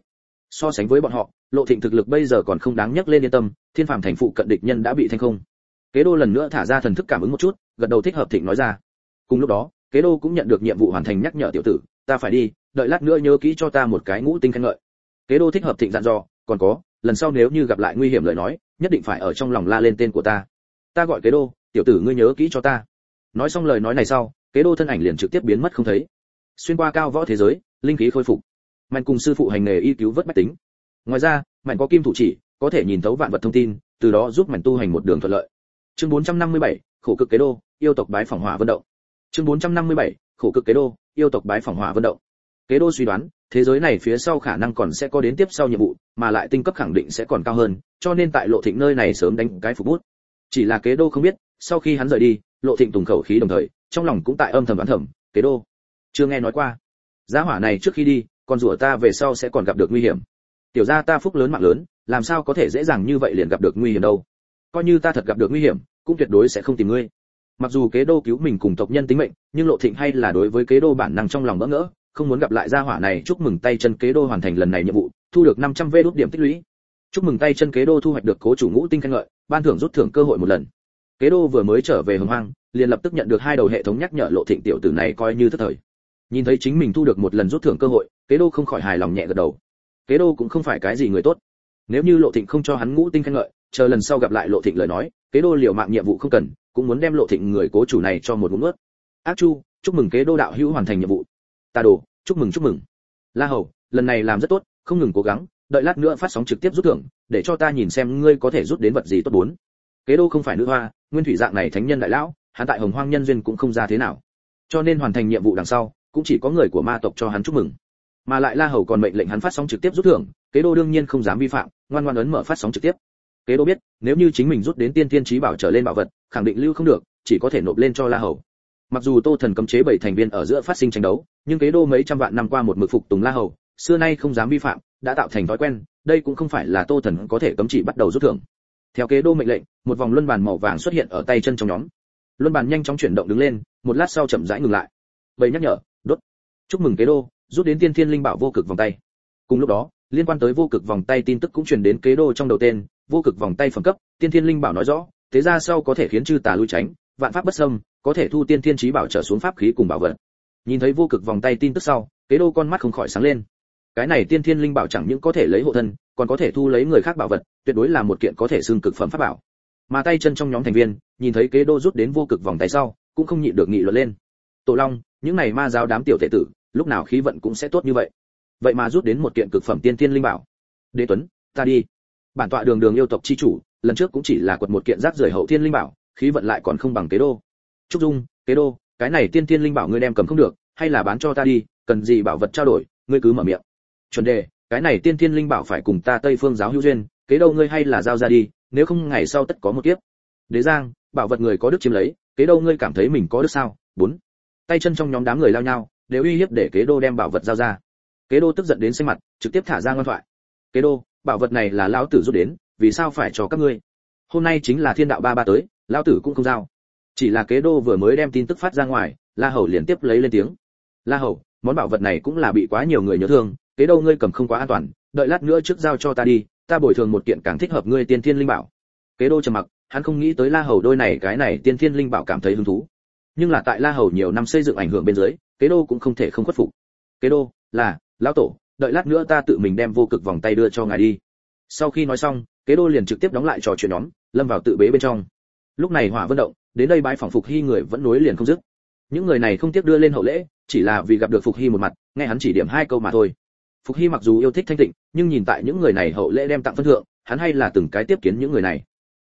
So sánh với bọn họ lộ thịnh thực lực bây giờ còn không đáng nhắc lên yên tâm thiên phàm thành phụ cận địch nhân đã bị thanh không. Kế đô lần nữa thả ra thần thức cảm ứng một chút gật đầu thích hợp thịnh nói ra. Cùng lúc đó kế đô cũng nhận được nhiệm vụ hoàn thành nhắc nhở tiểu tử ta phải đi đợi lát nữa nhớ kỹ cho ta một cái ngũ tinh khen ngợi. Kế đô thích hợp thịnh dặn dò còn có lần sau nếu như gặp lại nguy hiểm lời nói nhất định phải ở trong lòng la lên tên của ta ta gọi kế đô tiểu tử ngươi nhớ kỹ cho ta. Nói xong lời nói này sau kế đô thân ảnh liền trực tiếp biến mất không thấy. Xuyên qua cao võ thế giới linh khí khôi phục. Mạnh cùng sư phụ hành nghề y cứu vớt bách tính. Ngoài ra mạnh có kim thủ chỉ có thể nhìn thấu vạn vật thông tin từ đó giúp mạnh tu hành một đường thuận lợi. Chương 457, khổ cực kế đô yêu tộc bái phỏng hỏa vận động. Chương 457, khổ cực kế đô yêu tộc bái phỏng hỏa vận động. Kế đô suy đoán thế giới này phía sau khả năng còn sẽ có đến tiếp sau nhiệm vụ mà lại tinh cấp khẳng định sẽ còn cao hơn cho nên tại lộ thịnh nơi này sớm đánh cái phục bút chỉ là kế đô không biết, sau khi hắn rời đi, lộ thịnh tùng khẩu khí đồng thời, trong lòng cũng tại âm thầm đoán thầm, kế đô, chưa nghe nói qua. Giá hỏa này trước khi đi còn rủa ta về sau sẽ còn gặp được nguy hiểm. Tiểu gia ta phúc lớn mạng lớn, làm sao có thể dễ dàng như vậy liền gặp được nguy hiểm đâu. Coi như ta thật gặp được nguy hiểm, cũng tuyệt đối sẽ không tìm ngươi. Mặc dù kế đô cứu mình cùng tộc nhân tính mệnh, nhưng lộ thịnh hay là đối với kế đô bản năng trong lòng bỡ ngỡ, không muốn gặp lại gia hỏa này, chúc mừng tay chân kế đô hoàn thành lần này nhiệm vụ, thu được 500 vê đốt điểm tích lũy chúc mừng tay chân kế đô thu hoạch được cố chủ ngũ tinh khen ngợi, ban thưởng rút thưởng cơ hội một lần. Kế đô vừa mới trở về hồng hoang, liền lập tức nhận được hai đầu hệ thống nhắc nhở lộ thịnh tiểu tử này coi như thất thời. Nhìn thấy chính mình thu được một lần rút thưởng cơ hội, kế đô không khỏi hài lòng nhẹ gật đầu. Kế đô cũng không phải cái gì người tốt. Nếu như lộ thịnh không cho hắn ngũ tinh khen ngợi, chờ lần sau gặp lại lộ thịnh lời nói, kế đô liều mạng nhiệm vụ không cần, cũng muốn đem lộ thịnh người cố chủ này cho một ngụm nước ác chu, chúc mừng kế đô đạo hữu hoàn thành nhiệm vụ. Ta đồ, chúc mừng chúc mừng. La hầu, lần này làm rất tốt, không ngừng cố gắng đợi lát nữa phát sóng trực tiếp rút thưởng, để cho ta nhìn xem ngươi có thể rút đến vật gì tốt bốn. Kế đô không phải nữ hoa, nguyên thủy dạng này thánh nhân đại lão, hắn tại hồng hoang nhân duyên cũng không ra thế nào. Cho nên hoàn thành nhiệm vụ đằng sau, cũng chỉ có người của ma tộc cho hắn chúc mừng. Mà lại la hầu còn mệnh lệnh hắn phát sóng trực tiếp rút thưởng, kế đô đương nhiên không dám vi phạm, ngoan ngoan ấn mở phát sóng trực tiếp. Kế đô biết, nếu như chính mình rút đến tiên tiên trí bảo trở lên bảo vật, khẳng định lưu không được, chỉ có thể nộp lên cho la hầu. Mặc dù tô thần cấm chế bảy thành viên ở giữa phát sinh tranh đấu, nhưng kế đô mấy trăm vạn năm qua một mực phục tùng la hầu xưa nay không dám vi phạm, đã tạo thành thói quen, đây cũng không phải là tô thần có thể cấm chỉ bắt đầu rút thưởng. Theo kế đô mệnh lệnh, một vòng luân bàn màu vàng xuất hiện ở tay chân trong nhóm. Luân bàn nhanh chóng chuyển động đứng lên, một lát sau chậm rãi ngừng lại. Bầy nhắc nhở, đốt. Chúc mừng kế đô, rút đến tiên thiên linh bảo vô cực vòng tay. Cùng lúc đó, liên quan tới vô cực vòng tay tin tức cũng truyền đến kế đô trong đầu tên, vô cực vòng tay phẩm cấp, tiên thiên linh bảo nói rõ, thế ra sau có thể khiến chư tà lui tránh, vạn pháp bất xâm, có thể thu tiên thiên trí bảo trở xuống pháp khí cùng bảo vật. Nhìn thấy vô cực vòng tay tin tức sau, kế đô con mắt không khỏi sáng lên cái này tiên thiên linh bảo chẳng những có thể lấy hộ thân, còn có thể thu lấy người khác bảo vật, tuyệt đối là một kiện có thể xưng cực phẩm pháp bảo. Mà tay chân trong nhóm thành viên, nhìn thấy kế đô rút đến vô cực vòng tay sau, cũng không nhịn được nghị luận lên. Tổ long, những này ma giáo đám tiểu thể tử, lúc nào khí vận cũng sẽ tốt như vậy. Vậy mà rút đến một kiện cực phẩm tiên thiên linh bảo. Đế tuấn, ta đi. Bản tọa đường đường yêu tộc chi chủ, lần trước cũng chỉ là quật một kiện rác rưởi hậu thiên linh bảo, khí vận lại còn không bằng kế đô. Trúc dung, kế đô, cái này tiên thiên linh bảo ngươi đem cầm không được, hay là bán cho ta đi, cần gì bảo vật trao đổi, ngươi cứ mở miệng chuẩn đề, cái này tiên thiên linh bảo phải cùng ta tây phương giáo hữu duyên, kế đâu ngươi hay là giao ra đi, nếu không ngày sau tất có một kiếp. Đế giang, bảo vật người có đức chiếm lấy, kế đâu ngươi cảm thấy mình có đức sao? Bốn. Tay chân trong nhóm đám người lao nhau, đều uy hiếp để kế đô đem bảo vật giao ra. Kế đô tức giận đến xanh mặt, trực tiếp thả ra ngoan thoại. Kế đô, bảo vật này là lão tử rút đến, vì sao phải cho các ngươi? Hôm nay chính là thiên đạo ba ba tới, lão tử cũng không giao. Chỉ là kế đô vừa mới đem tin tức phát ra ngoài, la hầu liền tiếp lấy lên tiếng. La hầu, món bảo vật này cũng là bị quá nhiều người nhớ thương kế đâu ngươi cầm không quá an toàn, đợi lát nữa trước giao cho ta đi, ta bồi thường một kiện càng thích hợp ngươi tiên thiên linh bảo. Kế đô trầm mặc, hắn không nghĩ tới la hầu đôi này, cái này tiên thiên linh bảo cảm thấy hứng thú. Nhưng là tại la hầu nhiều năm xây dựng ảnh hưởng bên dưới, kế đô cũng không thể không khuất phục. Kế đô, là, lão tổ, đợi lát nữa ta tự mình đem vô cực vòng tay đưa cho ngài đi. Sau khi nói xong, kế đô liền trực tiếp đóng lại trò chuyện nhóm, lâm vào tự bế bên trong. Lúc này hỏa vân động, đến đây bãi phòng phục hy người vẫn nối liền không dứt. Những người này không tiếc đưa lên hậu lễ, chỉ là vì gặp được phục hy một mặt, nghe hắn chỉ điểm hai câu mà thôi phục hy mặc dù yêu thích thanh tịnh, nhưng nhìn tại những người này hậu lễ đem tặng phân thượng, hắn hay là từng cái tiếp kiến những người này.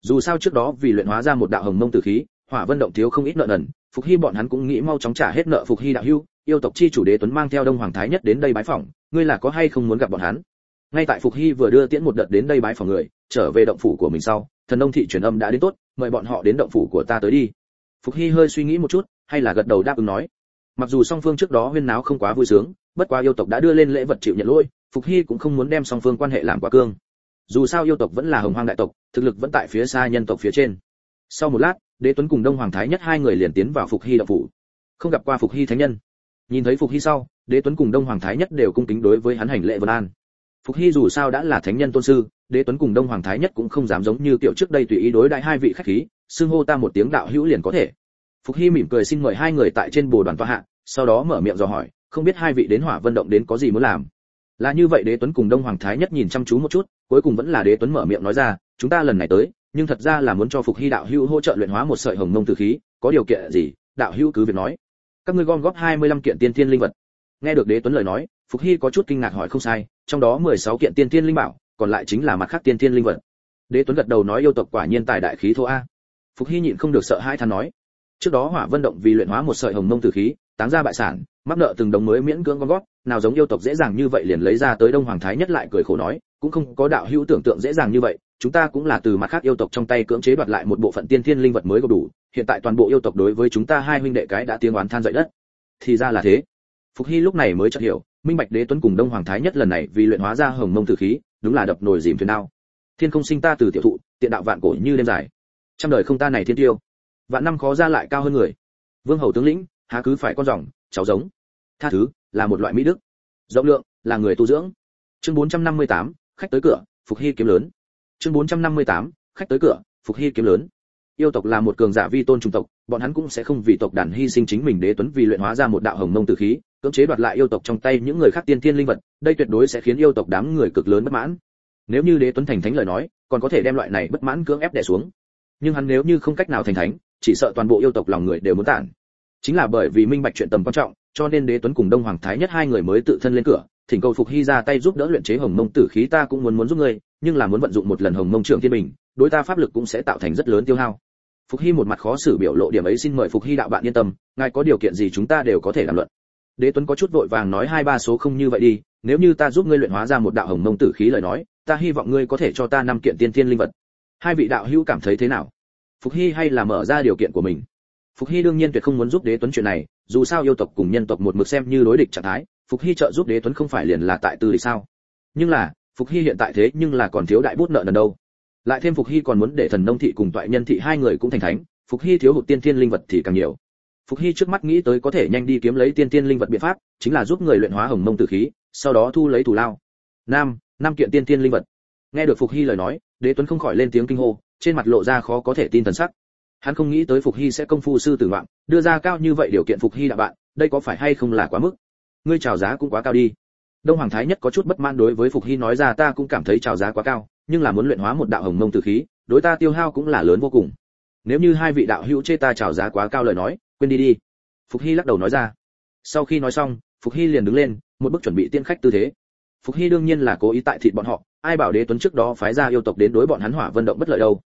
Dù sao trước đó vì luyện hóa ra một đạo hồng mông tử khí, hỏa vân động thiếu không ít nợ nần, phục hy bọn hắn cũng nghĩ mau chóng trả hết nợ phục hy đạo hưu, yêu tộc chi chủ đế tuấn mang theo đông hoàng thái nhất đến đây bái phỏng, ngươi là có hay không muốn gặp bọn hắn? Ngay tại phục hy vừa đưa tiễn một đợt đến đây bái phỏng người, trở về động phủ của mình sau, thần nông thị truyền âm đã đến tốt, mời bọn họ đến động phủ của ta tới đi. Phục hy hơi suy nghĩ một chút, hay là gật đầu đáp ứng nói mặc dù song phương trước đó huyên náo không quá vui sướng, bất quá yêu tộc đã đưa lên lễ vật chịu nhận lỗi, phục hy cũng không muốn đem song phương quan hệ làm quá cương. Dù sao yêu tộc vẫn là hồng hoang đại tộc, thực lực vẫn tại phía xa nhân tộc phía trên. Sau một lát, đế tuấn cùng đông hoàng thái nhất hai người liền tiến vào phục hy đạo phủ. Không gặp qua phục hy thánh nhân. Nhìn thấy phục hy sau, đế tuấn cùng đông hoàng thái nhất đều cung kính đối với hắn hành lễ vân an. Phục hy dù sao đã là thánh nhân tôn sư, đế tuấn cùng đông hoàng thái nhất cũng không dám giống như kiểu trước đây tùy ý đối đại hai vị khách khí, xưng hô ta một tiếng đạo hữu liền có thể. Phục hy mỉm cười xin mời hai người tại trên bồ đoàn toa hạ sau đó mở miệng dò hỏi, không biết hai vị đến hỏa vân động đến có gì muốn làm. Là như vậy đế tuấn cùng đông hoàng thái nhất nhìn chăm chú một chút, cuối cùng vẫn là đế tuấn mở miệng nói ra, chúng ta lần này tới, nhưng thật ra là muốn cho phục hy đạo hữu hỗ trợ luyện hóa một sợi hồng mông tử khí, có điều kiện gì, đạo hữu cứ việc nói. Các ngươi gom góp 25 kiện tiên thiên linh vật. Nghe được đế tuấn lời nói, phục hy có chút kinh ngạc hỏi không sai, trong đó 16 kiện tiên thiên linh bảo, còn lại chính là mặt khác tiên thiên linh vật. Đế tuấn gật đầu nói yêu tộc quả nhiên tài đại khí thô a. Phục hy nhịn không được sợ hai than nói. Trước đó hỏa vân động vì luyện hóa một sợi hồng mông tử khí táng ra bại sản, mắc nợ từng đồng mới miễn cưỡng con gót nào giống yêu tộc dễ dàng như vậy liền lấy ra tới đông hoàng thái nhất lại cười khổ nói, cũng không có đạo hữu tưởng tượng dễ dàng như vậy, chúng ta cũng là từ mặt khác yêu tộc trong tay cưỡng chế đoạt lại một bộ phận tiên thiên linh vật mới có đủ, hiện tại toàn bộ yêu tộc đối với chúng ta hai huynh đệ cái đã tiếng oán than dậy đất. Thì ra là thế. Phục hy lúc này mới chợt hiểu, minh bạch đế tuấn cùng đông hoàng thái nhất lần này vì luyện hóa ra hồng mông tử khí, đúng là đập nồi dìm thuyền nào thiên không sinh ta từ tiểu thụ, tiện đạo vạn cổ như đêm dài. Trăm đời không ta này thiên tiêu. Vạn năm khó ra lại cao hơn người. Vương hầu tướng lĩnh há cứ phải con rồng cháu giống. Tha thứ là một loại mỹ đức. Rộng lượng là người tu dưỡng. Chương 458, khách tới cửa phục hy kiếm lớn. Chương 458, khách tới cửa phục hy kiếm lớn. Yêu tộc là một cường giả vi tôn trung tộc bọn hắn cũng sẽ không vì tộc đàn hy sinh chính mình đế tuấn vì luyện hóa ra một đạo hồng mông tử khí cưỡng chế đoạt lại yêu tộc trong tay những người khác tiên thiên linh vật đây tuyệt đối sẽ khiến yêu tộc đám người cực lớn bất mãn. Nếu như đế tuấn thành thánh lời nói còn có thể đem loại này bất mãn cưỡng ép đè xuống. Nhưng hắn nếu như không cách nào thành thánh chỉ sợ toàn bộ yêu tộc lòng người đều muốn tản chính là bởi vì minh bạch chuyện tầm quan trọng, cho nên đế tuấn cùng đông hoàng thái nhất hai người mới tự thân lên cửa, thỉnh cầu phục hy ra tay giúp đỡ luyện chế hồng mông tử khí ta cũng muốn muốn giúp ngươi, nhưng là muốn vận dụng một lần hồng mông trưởng thiên bình, đối ta pháp lực cũng sẽ tạo thành rất lớn tiêu hao. Phục hy một mặt khó xử biểu lộ điểm ấy xin mời phục hy đạo bạn yên tâm, ngài có điều kiện gì chúng ta đều có thể làm luận. Đế tuấn có chút vội vàng nói hai ba số không như vậy đi, nếu như ta giúp ngươi luyện hóa ra một đạo hồng mông tử khí lời nói, ta hy vọng ngươi có thể cho ta năm kiện tiên tiên linh vật. Hai vị đạo hữu cảm thấy thế nào? Phục hy hay là mở ra điều kiện của mình? Phục hy đương nhiên tuyệt không muốn giúp đế tuấn chuyện này, dù sao yêu tộc cùng nhân tộc một mực xem như đối địch trạng thái, phục hy trợ giúp đế tuấn không phải liền là tại tư địch sao? Nhưng là, phục hy hiện tại thế nhưng là còn thiếu đại bút nợ lần đâu. Lại thêm phục hy còn muốn để thần nông thị cùng toại nhân thị hai người cũng thành thánh, phục hy thiếu hụt tiên tiên linh vật thì càng nhiều. Phục hy trước mắt nghĩ tới có thể nhanh đi kiếm lấy tiên tiên linh vật biện pháp, chính là giúp người luyện hóa hồng mông tử khí, sau đó thu lấy thủ lao. Nam, năm kiện tiên tiên linh vật. Nghe được phục hy lời nói, đế tuấn không khỏi lên tiếng kinh hô, trên mặt lộ ra khó có thể tin thần sắc hắn không nghĩ tới phục hy sẽ công phu sư tử ngoạn, đưa ra cao như vậy điều kiện phục hy là bạn, đây có phải hay không là quá mức? Ngươi chào giá cũng quá cao đi. Đông hoàng thái nhất có chút bất mãn đối với phục hy nói ra, ta cũng cảm thấy chào giá quá cao, nhưng là muốn luyện hóa một đạo hồng mông tử khí, đối ta tiêu hao cũng là lớn vô cùng. Nếu như hai vị đạo hữu chê ta chào giá quá cao lời nói, quên đi đi. Phục hy lắc đầu nói ra. Sau khi nói xong, phục hy liền đứng lên, một bước chuẩn bị tiên khách tư thế. Phục hy đương nhiên là cố ý tại thịt bọn họ, ai bảo đế tuấn trước đó phái ra yêu tộc đến đối bọn hắn hỏa vận động bất lợi đâu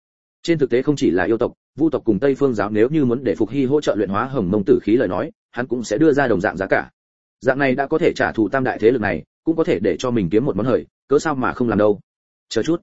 trên thực tế không chỉ là yêu tộc, vu tộc cùng tây phương giáo nếu như muốn để phục hy hỗ trợ luyện hóa hồng mông tử khí lời nói, hắn cũng sẽ đưa ra đồng dạng giá cả. Dạng này đã có thể trả thù tam đại thế lực này, cũng có thể để cho mình kiếm một món hời, cớ sao mà không làm đâu. Chờ chút.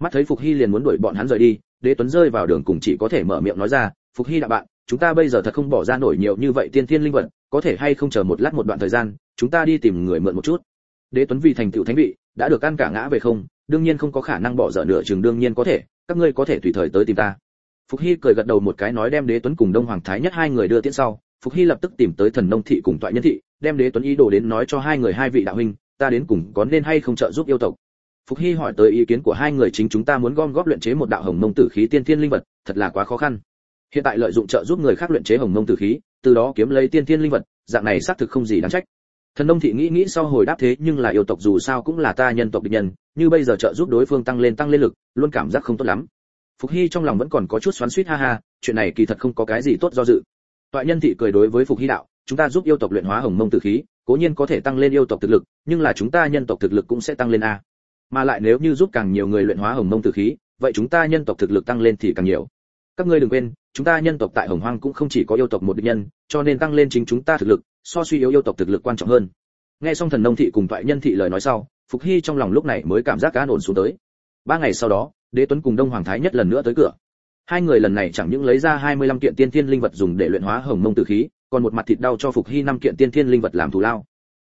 Mắt thấy phục hy liền muốn đuổi bọn hắn rời đi, đế tuấn rơi vào đường cùng chỉ có thể mở miệng nói ra, phục hy đạo bạn, chúng ta bây giờ thật không bỏ ra nổi nhiều như vậy tiên thiên linh vật có thể hay không chờ một lát một đoạn thời gian, chúng ta đi tìm người mượn một chút. Đế tuấn vì thành tựu thánh vị, đã được ăn cả ngã về không, đương nhiên không có khả năng bỏ dở nửa chừng đương nhiên có thể các ngươi có thể tùy thời tới tìm ta. Phục hy cười gật đầu một cái nói đem đế tuấn cùng đông hoàng thái nhất hai người đưa tiễn sau, phục hy lập tức tìm tới thần nông thị cùng toại nhân thị, đem đế tuấn ý đồ đến nói cho hai người hai vị đạo huynh, ta đến cùng có nên hay không trợ giúp yêu tộc. Phục hy hỏi tới ý kiến của hai người chính chúng ta muốn gom góp luyện chế một đạo hồng mông tử khí tiên thiên linh vật, thật là quá khó khăn. Hiện tại lợi dụng trợ giúp người khác luyện chế hồng mông tử khí, từ đó kiếm lấy tiên thiên linh vật, dạng này xác thực không gì đáng trách thần nông thị nghĩ nghĩ sau hồi đáp thế nhưng là yêu tộc dù sao cũng là ta nhân tộc địch nhân, như bây giờ trợ giúp đối phương tăng lên tăng lên lực, luôn cảm giác không tốt lắm. Phục hy trong lòng vẫn còn có chút xoắn xuýt, ha ha, chuyện này kỳ thật không có cái gì tốt do dự. Toại nhân thị cười đối với phục hy đạo, chúng ta giúp yêu tộc luyện hóa hồng mông tử khí, cố nhiên có thể tăng lên yêu tộc thực lực, nhưng là chúng ta nhân tộc thực lực cũng sẽ tăng lên a. Mà lại nếu như giúp càng nhiều người luyện hóa hồng mông tử khí, vậy chúng ta nhân tộc thực lực tăng lên thì càng nhiều. Các ngươi đừng quên, chúng ta nhân tộc tại hồng hoang cũng không chỉ có yêu tộc một địch nhân, cho nên tăng lên chính chúng ta thực lực so suy yếu yêu tộc thực lực quan trọng hơn. Nghe xong thần nông thị cùng toại nhân thị lời nói sau, phục hy trong lòng lúc này mới cảm giác cá ổn xuống tới. Ba ngày sau đó, đế tuấn cùng đông hoàng thái nhất lần nữa tới cửa. Hai người lần này chẳng những lấy ra 25 kiện tiên thiên linh vật dùng để luyện hóa hồng mông tử khí, còn một mặt thịt đau cho phục hy năm kiện tiên thiên linh vật làm thù lao.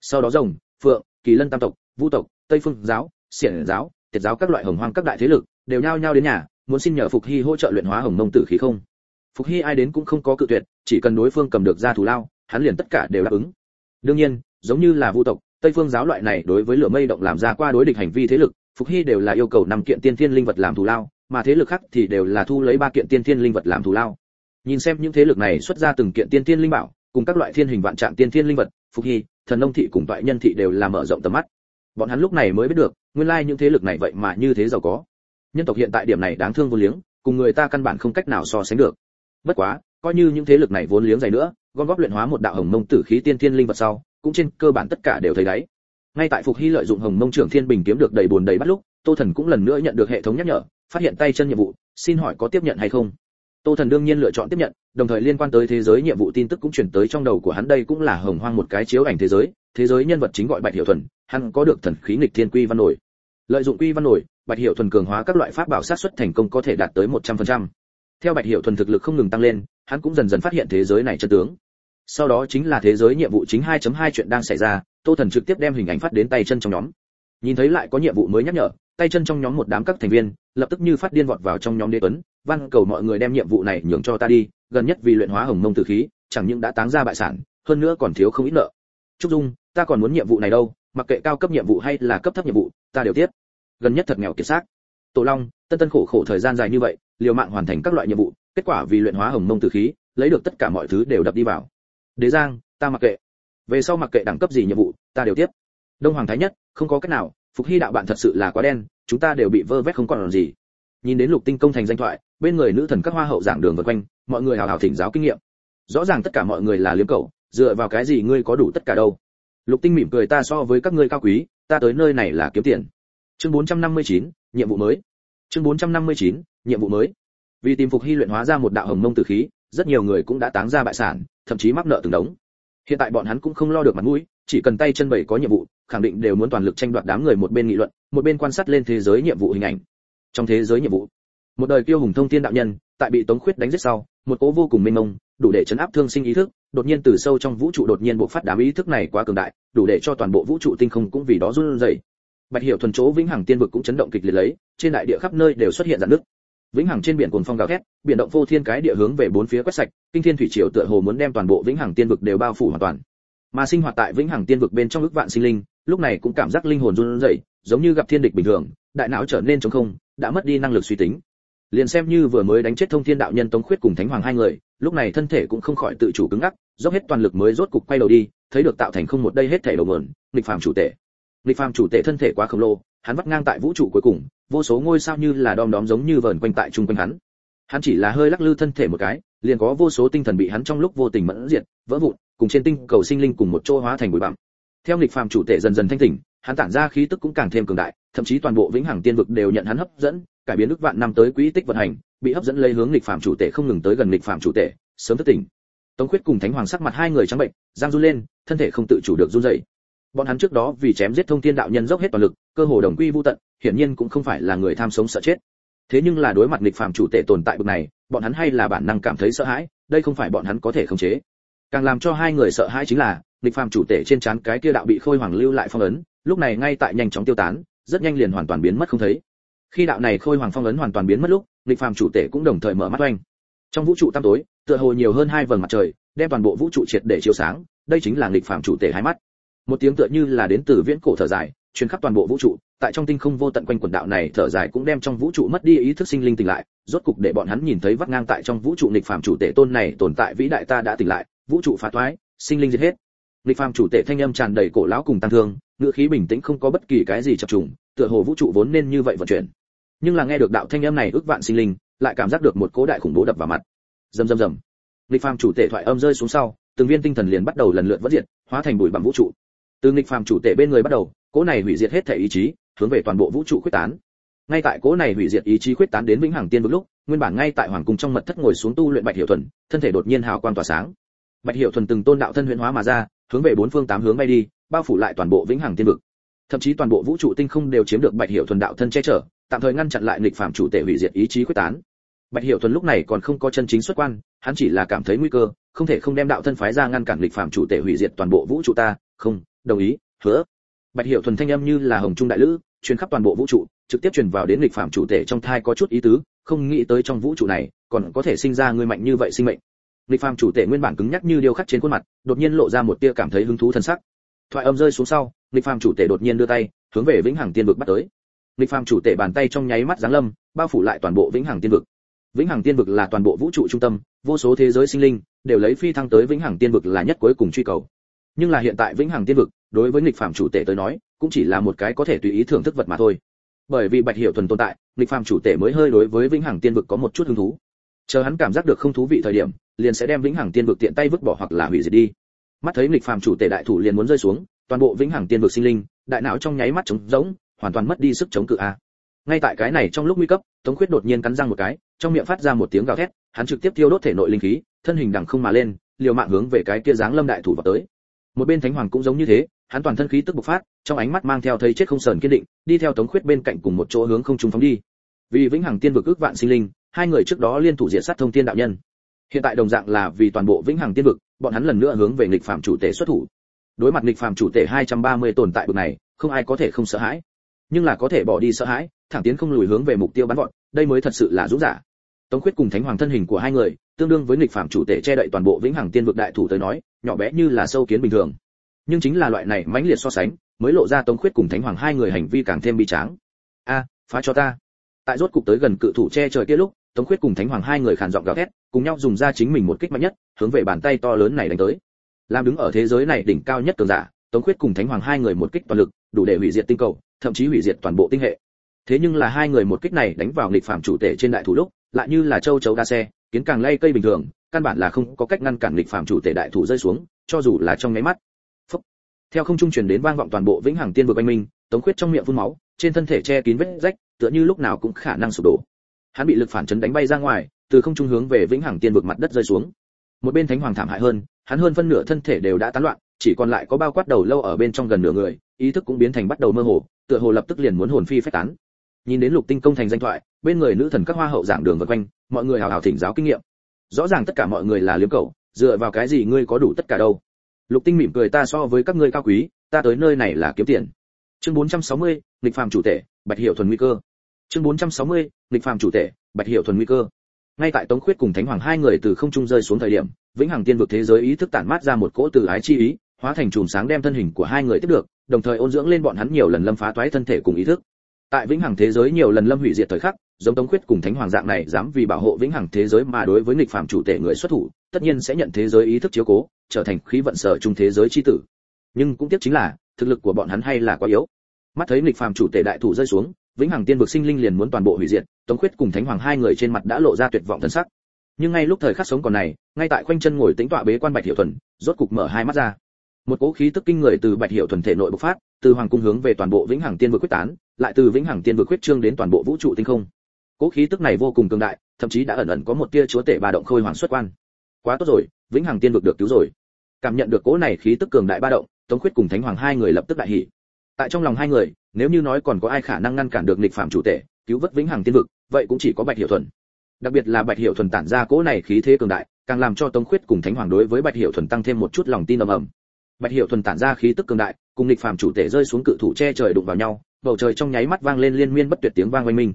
Sau đó rồng, phượng, kỳ lân tam tộc, vu tộc, tây phương giáo, xiển giáo, tiệt giáo các loại hồng hoang các đại thế lực đều nhao nhao đến nhà, muốn xin nhờ phục hy hỗ trợ luyện hóa hồng mông tử khí không. Phục hy ai đến cũng không có cự tuyệt, chỉ cần đối phương cầm được ra thù lao hắn liền tất cả đều đáp ứng. Đương nhiên, giống như là vu tộc, tây phương giáo loại này đối với lửa mây động làm ra qua đối địch hành vi thế lực, phục hy đều là yêu cầu năm kiện tiên thiên linh vật làm thù lao, mà thế lực khác thì đều là thu lấy ba kiện tiên thiên linh vật làm thù lao. Nhìn xem những thế lực này xuất ra từng kiện tiên thiên linh bảo, cùng các loại thiên hình vạn trạng tiên thiên linh vật, phục hy, thần nông thị cùng toại nhân thị đều là mở rộng tầm mắt. Bọn hắn lúc này mới biết được, nguyên lai những thế lực này vậy mà như thế giàu có. Nhân tộc hiện tại điểm này đáng thương vô liếng, cùng người ta căn bản không cách nào so sánh được. Bất quá, coi như những thế lực này vốn liếng dày nữa gom góp luyện hóa một đạo hồng mông tử khí tiên thiên linh vật sau, cũng trên cơ bản tất cả đều thấy đáy ngay tại phục hy lợi dụng hồng mông trưởng thiên bình kiếm được đầy buồn đầy bắt lúc, tô thần cũng lần nữa nhận được hệ thống nhắc nhở, phát hiện tay chân nhiệm vụ, xin hỏi có tiếp nhận hay không? Tô thần đương nhiên lựa chọn tiếp nhận, đồng thời liên quan tới thế giới nhiệm vụ tin tức cũng chuyển tới trong đầu của hắn đây cũng là hồng hoang một cái chiếu ảnh thế giới thế giới nhân vật chính gọi bạch hiệu thuần, hắn có được thần khí nghịch thiên quy văn nổi. Lợi dụng quy văn nổi, bạch hiệu thuần cường hóa các loại pháp bảo sát xuất thành công có thể đạt tới 100% theo bạch hiệu thuần thực lực không ngừng tăng lên, hắn cũng dần dần phát hiện thế giới này chân tướng. Sau đó chính là thế giới nhiệm vụ chính 2.2 chuyện đang xảy ra, tô thần trực tiếp đem hình ảnh phát đến tay chân trong nhóm. Nhìn thấy lại có nhiệm vụ mới nhắc nhở, tay chân trong nhóm một đám các thành viên, lập tức như phát điên vọt vào trong nhóm đế tuấn, văn cầu mọi người đem nhiệm vụ này nhường cho ta đi, gần nhất vì luyện hóa hồng mông tử khí, chẳng những đã táng ra bại sản, hơn nữa còn thiếu không ít nợ. Trúc dung, ta còn muốn nhiệm vụ này đâu, mặc kệ cao cấp nhiệm vụ hay là cấp thấp nhiệm vụ, ta đều tiếp. Gần nhất thật nghèo kiệt xác. Tổ long, tân tân khổ khổ thời gian dài như vậy liều mạng hoàn thành các loại nhiệm vụ kết quả vì luyện hóa hồng mông tử khí lấy được tất cả mọi thứ đều đập đi vào. Đế giang ta mặc kệ. Về sau mặc kệ đẳng cấp gì nhiệm vụ ta đều tiếp. Đông hoàng thái nhất không có cách nào phục hy đạo bạn thật sự là quá đen chúng ta đều bị vơ vét không còn làm gì. Nhìn đến lục tinh công thành danh thoại bên người nữ thần các hoa hậu giảng đường vượt quanh mọi người hào hào thỉnh giáo kinh nghiệm. Rõ ràng tất cả mọi người là liếm cầu dựa vào cái gì ngươi có đủ tất cả đâu? Lục tinh mỉm cười ta so với các ngươi cao quý ta tới nơi này là kiếm tiền. Chương 459, nhiệm vụ mới. Chương 459, nhiệm vụ mới. Vì tìm phục hy luyện hóa ra một đạo hồng mông tử khí, rất nhiều người cũng đã táng ra bại sản, thậm chí mắc nợ từng đống. Hiện tại bọn hắn cũng không lo được mặt mũi, chỉ cần tay chân bảy có nhiệm vụ, khẳng định đều muốn toàn lực tranh đoạt đám người một bên nghị luận, một bên quan sát lên thế giới nhiệm vụ hình ảnh. Trong thế giới nhiệm vụ, một đời kiêu hùng thông thiên đạo nhân, tại bị tống khuyết đánh giết sau, một cố vô cùng mênh mông, đủ để chấn áp thương sinh ý thức, đột nhiên từ sâu trong vũ trụ đột nhiên bộc phát đám ý thức này quá cường đại, đủ để cho toàn bộ vũ trụ tinh không cũng vì đó run rẩy. Bạch hiểu thuần chỗ vĩnh hằng tiên vực cũng chấn động kịch liệt lấy, trên đại địa khắp nơi đều xuất hiện dạn nước vĩnh hằng trên biển cuồng phong gào thét, biển động vô thiên cái địa hướng về bốn phía quét sạch, kinh thiên thủy triều tựa hồ muốn đem toàn bộ vĩnh hằng tiên vực đều bao phủ hoàn toàn. Mà sinh hoạt tại vĩnh hằng tiên vực bên trong ước vạn sinh linh, lúc này cũng cảm giác linh hồn run rẩy, giống như gặp thiên địch bình thường, đại não trở nên trống không, đã mất đi năng lực suy tính. Liền xem như vừa mới đánh chết thông thiên đạo nhân tống khuyết cùng thánh hoàng hai người, lúc này thân thể cũng không khỏi tự chủ cứng ngắc, dốc hết toàn lực mới rốt cục quay đầu đi, thấy được tạo thành không một đây hết thể đầu mượn nghịch phàm chủ tể. Nghịch phàm chủ tể thân thể quá khổng lồ hắn vắt ngang tại vũ trụ cuối cùng, vô số ngôi sao như là đom đóm giống như vờn quanh tại trung quanh hắn. Hắn chỉ là hơi lắc lư thân thể một cái, liền có vô số tinh thần bị hắn trong lúc vô tình mẫn diệt, vỡ vụn, cùng trên tinh cầu sinh linh cùng một chỗ hóa thành bụi bặm. Theo nghịch phàm chủ tể dần dần thanh tỉnh, hắn tản ra khí tức cũng càng thêm cường đại, thậm chí toàn bộ vĩnh hằng tiên vực đều nhận hắn hấp dẫn, cải biến ước vạn năm tới quỹ tích vận hành, bị hấp dẫn lấy hướng nghịch phàm chủ tể không ngừng tới gần nghịch phàm chủ tể, sớm thức tỉnh. Tống khuyết cùng thánh hoàng sắc mặt hai người trắng bệnh, giang run lên, thân thể không tự chủ được run rẩy bọn hắn trước đó vì chém giết thông thiên đạo nhân dốc hết toàn lực, cơ hồ đồng quy vu tận, hiển nhiên cũng không phải là người tham sống sợ chết. Thế nhưng là đối mặt nghịch phàm chủ tể tồn tại bực này, bọn hắn hay là bản năng cảm thấy sợ hãi, đây không phải bọn hắn có thể khống chế. Càng làm cho hai người sợ hãi chính là, nghịch phàm chủ tể trên trán cái kia đạo bị khôi hoàng lưu lại phong ấn, lúc này ngay tại nhanh chóng tiêu tán, rất nhanh liền hoàn toàn biến mất không thấy. Khi đạo này khôi hoàng phong ấn hoàn toàn biến mất lúc, nghịch phàm chủ tể cũng đồng thời mở mắt oanh. Trong vũ trụ tăm tối, tựa hồ nhiều hơn hai vầng mặt trời, đem toàn bộ vũ trụ triệt để chiếu sáng, đây chính là nghịch phàm chủ tể hai mắt một tiếng tựa như là đến từ viễn cổ thở dài, truyền khắp toàn bộ vũ trụ, tại trong tinh không vô tận quanh quần đạo này thở dài cũng đem trong vũ trụ mất đi ý thức sinh linh tỉnh lại, rốt cục để bọn hắn nhìn thấy vắt ngang tại trong vũ trụ nghịch phàm chủ tể tôn này tồn tại vĩ đại ta đã tỉnh lại, vũ trụ phá thoái sinh linh diệt hết. Nghịch phàm chủ tể thanh âm tràn đầy cổ lão cùng tăng thương, ngữ khí bình tĩnh không có bất kỳ cái gì chập trùng, tựa hồ vũ trụ vốn nên như vậy vận chuyển. Nhưng là nghe được đạo thanh âm này ước vạn sinh linh, lại cảm giác được một cố đại khủng bố đập vào mặt. Rầm rầm rầm. Nghịch phàm chủ tể thoại âm rơi xuống sau, từng viên tinh thần liền bắt đầu lần lượt vỡ diệt, hóa thành bụi bằng vũ trụ từ nghịch phàm chủ tể bên người bắt đầu cố này hủy diệt hết thể ý chí, hướng về toàn bộ vũ trụ quyết tán. Ngay tại cỗ này hủy diệt ý chí quyết tán đến vĩnh hằng tiên vực lúc, nguyên bản ngay tại hoàng cung trong mật thất ngồi xuống tu luyện bạch hiệu thuần, thân thể đột nhiên hào quang tỏa sáng. Bạch hiệu thuần từng tôn đạo thân huyễn hóa mà ra, hướng về bốn phương tám hướng bay đi, bao phủ lại toàn bộ vĩnh hằng tiên vực. Thậm chí toàn bộ vũ trụ tinh không đều chiếm được bạch hiệu thuần đạo thân che chở, tạm thời ngăn chặn lại nghịch phàm chủ tể hủy diệt ý chí quyết tán. Bạch hiệu thuần lúc này còn không có chân chính xuất quan, hắn chỉ là cảm thấy nguy cơ, không thể không đem đạo thân phái ra ngăn cản nghịch phàm chủ tể hủy diệt toàn bộ vũ trụ ta, không đồng ý, hứa. Bạch hiệu thuần thanh âm như là hồng trung đại lữ, truyền khắp toàn bộ vũ trụ, trực tiếp truyền vào đến lịch phạm chủ tể trong thai có chút ý tứ, không nghĩ tới trong vũ trụ này còn có thể sinh ra người mạnh như vậy sinh mệnh. Lịch phạm chủ tể nguyên bản cứng nhắc như điêu khắc trên khuôn mặt, đột nhiên lộ ra một tia cảm thấy hứng thú thân sắc. Thoại âm rơi xuống sau lịch phạm chủ tể đột nhiên đưa tay, hướng về vĩnh hằng tiên vực bắt tới. Lịch phạm chủ tể bàn tay trong nháy mắt giáng lâm, bao phủ lại toàn bộ vĩnh hằng tiên vực. Vĩnh hằng tiên vực là toàn bộ vũ trụ trung tâm, vô số thế giới sinh linh đều lấy phi thăng tới vĩnh hằng tiên vực là nhất cuối cùng truy cầu nhưng là hiện tại vĩnh hằng tiên vực, đối với nghịch phạm chủ tể tới nói, cũng chỉ là một cái có thể tùy ý thưởng thức vật mà thôi. Bởi vì bạch hiểu thuần tồn tại, nghịch phạm chủ tể mới hơi đối với vĩnh hằng tiên vực có một chút hứng thú. Chờ hắn cảm giác được không thú vị thời điểm, liền sẽ đem vĩnh hằng tiên vực tiện tay vứt bỏ hoặc là hủy diệt đi. Mắt thấy nghịch phạm chủ tể đại thủ liền muốn rơi xuống, toàn bộ vĩnh hằng tiên vực sinh linh, đại não trong nháy mắt trống rỗng, hoàn toàn mất đi sức chống cự a. Ngay tại cái này trong lúc nguy cấp, tống khuyết đột nhiên cắn răng một cái, trong miệng phát ra một tiếng gào thét, hắn trực tiếp tiêu đốt thể nội linh khí, thân hình đằng không mà lên, liều mạng hướng về cái kia dáng lâm đại thủ vào tới một bên thánh hoàng cũng giống như thế, hắn toàn thân khí tức bộc phát, trong ánh mắt mang theo thấy chết không sờn kiên định, đi theo tống khuyết bên cạnh cùng một chỗ hướng không trung phóng đi. Vì vĩnh hằng tiên vực ước vạn sinh linh, hai người trước đó liên thủ diệt sát thông tiên đạo nhân. Hiện tại đồng dạng là vì toàn bộ vĩnh hằng tiên vực, bọn hắn lần nữa hướng về nghịch phạm chủ tể xuất thủ. Đối mặt nghịch phạm chủ tể 230 tồn tại bực này, không ai có thể không sợ hãi. Nhưng là có thể bỏ đi sợ hãi, thẳng tiến không lùi hướng về mục tiêu bắn vọt, đây mới thật sự là dũng giả. Tống khuyết cùng thánh hoàng thân hình của hai người, tương đương với nghịch phạm chủ tể che đậy toàn bộ vĩnh hằng tiên vực đại thủ tới nói nhỏ bé như là sâu kiến bình thường. Nhưng chính là loại này mãnh liệt so sánh, mới lộ ra tống khuyết cùng thánh hoàng hai người hành vi càng thêm bi tráng. A, phá cho ta. Tại rốt cục tới gần cự thủ che trời kia lúc, tống khuyết cùng thánh hoàng hai người khàn giọng gào thét, cùng nhau dùng ra chính mình một kích mạnh nhất, hướng về bàn tay to lớn này đánh tới. Làm đứng ở thế giới này đỉnh cao nhất cường giả, tống khuyết cùng thánh hoàng hai người một kích toàn lực, đủ để hủy diệt tinh cầu, thậm chí hủy diệt toàn bộ tinh hệ. Thế nhưng là hai người một kích này đánh vào nghịch phạm chủ tể trên đại thủ lúc, lại như là châu chấu đa xe, kiến càng lay cây bình thường căn bản là không có cách ngăn cản lịch phạm chủ tể đại thủ rơi xuống, cho dù là trong nháy mắt. Phúc. theo không trung truyền đến vang vọng toàn bộ vĩnh hằng tiên vực anh minh, tống khuyết trong miệng phun máu, trên thân thể che kín vết rách, tựa như lúc nào cũng khả năng sụp đổ. Hắn bị lực phản chấn đánh bay ra ngoài, từ không trung hướng về vĩnh hằng tiên vực mặt đất rơi xuống. Một bên thánh hoàng thảm hại hơn, hắn hơn phân nửa thân thể đều đã tán loạn, chỉ còn lại có bao quát đầu lâu ở bên trong gần nửa người, ý thức cũng biến thành bắt đầu mơ hồ, tựa hồ lập tức liền muốn hồn phi phách tán. Nhìn đến lục tinh công thành danh thoại, bên người nữ thần các hoa hậu giảng đường vân quanh, mọi người hào hào thỉnh giáo kinh nghiệm rõ ràng tất cả mọi người là liếm cậu dựa vào cái gì ngươi có đủ tất cả đâu? Lục tinh mỉm cười ta so với các ngươi cao quý ta tới nơi này là kiếm tiền. Chương 460, lịch phàm chủ tể bạch hiệu thuần nguy cơ. Chương 460, lịch phàm chủ tể bạch hiệu thuần nguy cơ. Ngay tại tống khuyết cùng thánh hoàng hai người từ không trung rơi xuống thời điểm vĩnh hằng tiên vực thế giới ý thức tản mát ra một cỗ từ ái chi ý hóa thành chùm sáng đem thân hình của hai người tiếp được đồng thời ôn dưỡng lên bọn hắn nhiều lần lâm phá toái thân thể cùng ý thức. Tại vĩnh hằng thế giới nhiều lần lâm hủy diệt thời khắc giống tống khuyết cùng thánh hoàng dạng này, dám vì bảo hộ vĩnh hằng thế giới mà đối với nghịch phạm chủ tể người xuất thủ, tất nhiên sẽ nhận thế giới ý thức chiếu cố, trở thành khí vận sở trung thế giới chi tử. Nhưng cũng tiếc chính là, thực lực của bọn hắn hay là quá yếu. Mắt thấy nghịch phạm chủ tể đại thủ rơi xuống, vĩnh hằng tiên vực sinh linh liền muốn toàn bộ hủy diệt, tống khuyết cùng thánh hoàng hai người trên mặt đã lộ ra tuyệt vọng thân sắc. Nhưng ngay lúc thời khắc sống còn này, ngay tại khoanh chân ngồi tĩnh tọa bế quan bạch hiệu thuần, rốt cục mở hai mắt ra. Một cỗ khí tức kinh người từ bạch hiệu thuần thể nội bộc phát, từ hoàng cung hướng về toàn bộ vĩnh hằng tiên vực quyết tán, lại từ vĩnh hằng tiên vực quyết trương đến toàn bộ vũ trụ tinh không. Cố khí tức này vô cùng cường đại, thậm chí đã ẩn ẩn có một tia chúa tể ba động khôi hoàng xuất quan. Quá tốt rồi, vĩnh hằng tiên vực được cứu rồi. Cảm nhận được cố này khí tức cường đại ba động, tống khuyết cùng thánh hoàng hai người lập tức đại hỉ. Tại trong lòng hai người, nếu như nói còn có ai khả năng ngăn cản được nghịch phạm chủ tể, cứu vớt vĩnh hằng tiên vực, vậy cũng chỉ có bạch hiệu thuần. Đặc biệt là bạch hiệu thuần tản ra cố này khí thế cường đại, càng làm cho tống khuyết cùng thánh hoàng đối với bạch hiệu thuần tăng thêm một chút lòng tin ầm ầm. Bạch hiệu thuần tản ra khí tức cường đại, cùng nghịch phạm chủ tể rơi xuống cự thủ che trời đụng vào nhau, bầu trời trong nháy mắt vang lên liên miên bất tuyệt tiếng vang oanh minh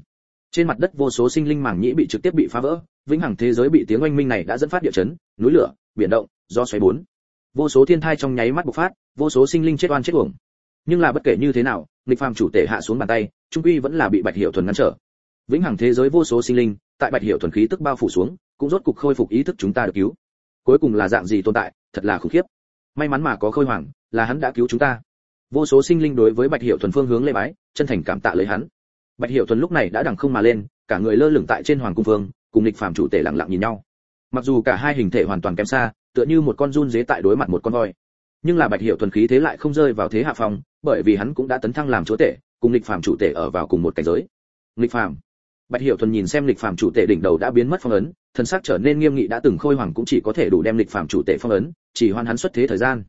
trên mặt đất vô số sinh linh mảng nhĩ bị trực tiếp bị phá vỡ, vĩnh hằng thế giới bị tiếng oanh minh này đã dẫn phát địa chấn, núi lửa, biển động do xoáy bốn. Vô số thiên thai trong nháy mắt bộc phát, vô số sinh linh chết oan chết uổng. Nhưng là bất kể như thế nào, nghịch phàm chủ tể hạ xuống bàn tay, trung quy vẫn là bị bạch hiệu thuần ngăn trở. Vĩnh hằng thế giới vô số sinh linh, tại bạch hiệu thuần khí tức bao phủ xuống, cũng rốt cục khôi phục ý thức chúng ta được cứu. Cuối cùng là dạng gì tồn tại, thật là khủng khiếp. May mắn mà có khôi hoàng là hắn đã cứu chúng ta. Vô số sinh linh đối với bạch hiệu thuần phương hướng lễ bái, chân thành cảm tạ lấy hắn bạch hiệu thuần lúc này đã đằng không mà lên cả người lơ lửng tại trên hoàng cung Vương, cùng lịch phạm chủ tể lặng lặng nhìn nhau. Mặc dù cả hai hình thể hoàn toàn kém xa tựa như một con run dế tại đối mặt một con voi. Nhưng là bạch hiệu thuần khí thế lại không rơi vào thế hạ phong bởi vì hắn cũng đã tấn thăng làm chúa tể cùng lịch phàm chủ tể ở vào cùng một cảnh giới. Lịch phàm. Bạch hiểu thuần nhìn xem lịch phàm chủ tể đỉnh đầu đã biến mất phong ấn thân xác trở nên nghiêm nghị đã từng khôi hoàng cũng chỉ có thể đủ đem lịch phàm chủ tể phong ấn chỉ hoan hắn xuất thế thời gian.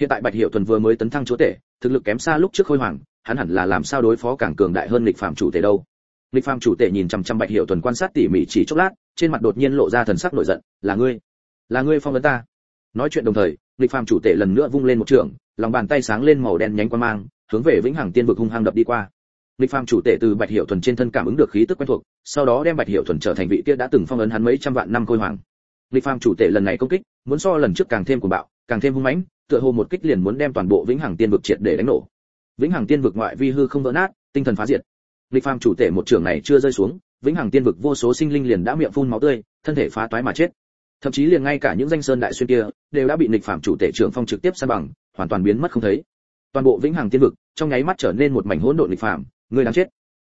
Hiện tại bạch hiểu thuần vừa mới tấn thăng chúa tể thực lực kém xa lúc trước khôi hoàng hắn hẳn là làm sao đối phó càng cường đại hơn lịch phàm chủ tể đâu. Lịch phàm chủ tể nhìn chăm chăm bạch hiểu thuần quan sát tỉ mỉ chỉ chốc lát, trên mặt đột nhiên lộ ra thần sắc nổi giận, là ngươi là ngươi phong ấn ta. Nói chuyện đồng thời lịch phàm chủ tể lần nữa vung lên một trường, lòng bàn tay sáng lên màu đen nhánh quan mang, hướng về vĩnh hằng tiên vực hung hăng đập đi qua. Lịch phàm chủ tể từ bạch hiểu thuần trên thân cảm ứng được khí tức quen thuộc, sau đó đem bạch hiểu thuần trở thành vị kia đã từng phong ấn hắn mấy trăm vạn năm khôi hoàng. Lịch phàm chủ tể lần này công kích, muốn so lần trước càng thêm cuồng bạo, càng thêm hung mãnh, tựa hồ một kích liền muốn đem toàn bộ vĩnh hằng tiên vực triệt để đánh nổ vĩnh hằng tiên vực ngoại vi hư không vỡ nát, tinh thần phá diệt. Lịch phàm chủ tể một trường này chưa rơi xuống, vĩnh hằng tiên vực vô số sinh linh liền đã miệng phun máu tươi, thân thể phá toái mà chết. Thậm chí liền ngay cả những danh sơn đại xuyên kia đều đã bị lịch phàm chủ tể trưởng phong trực tiếp san bằng, hoàn toàn biến mất không thấy. Toàn bộ vĩnh hằng tiên vực trong nháy mắt trở nên một mảnh hỗn độn lịch phàm, người đáng chết.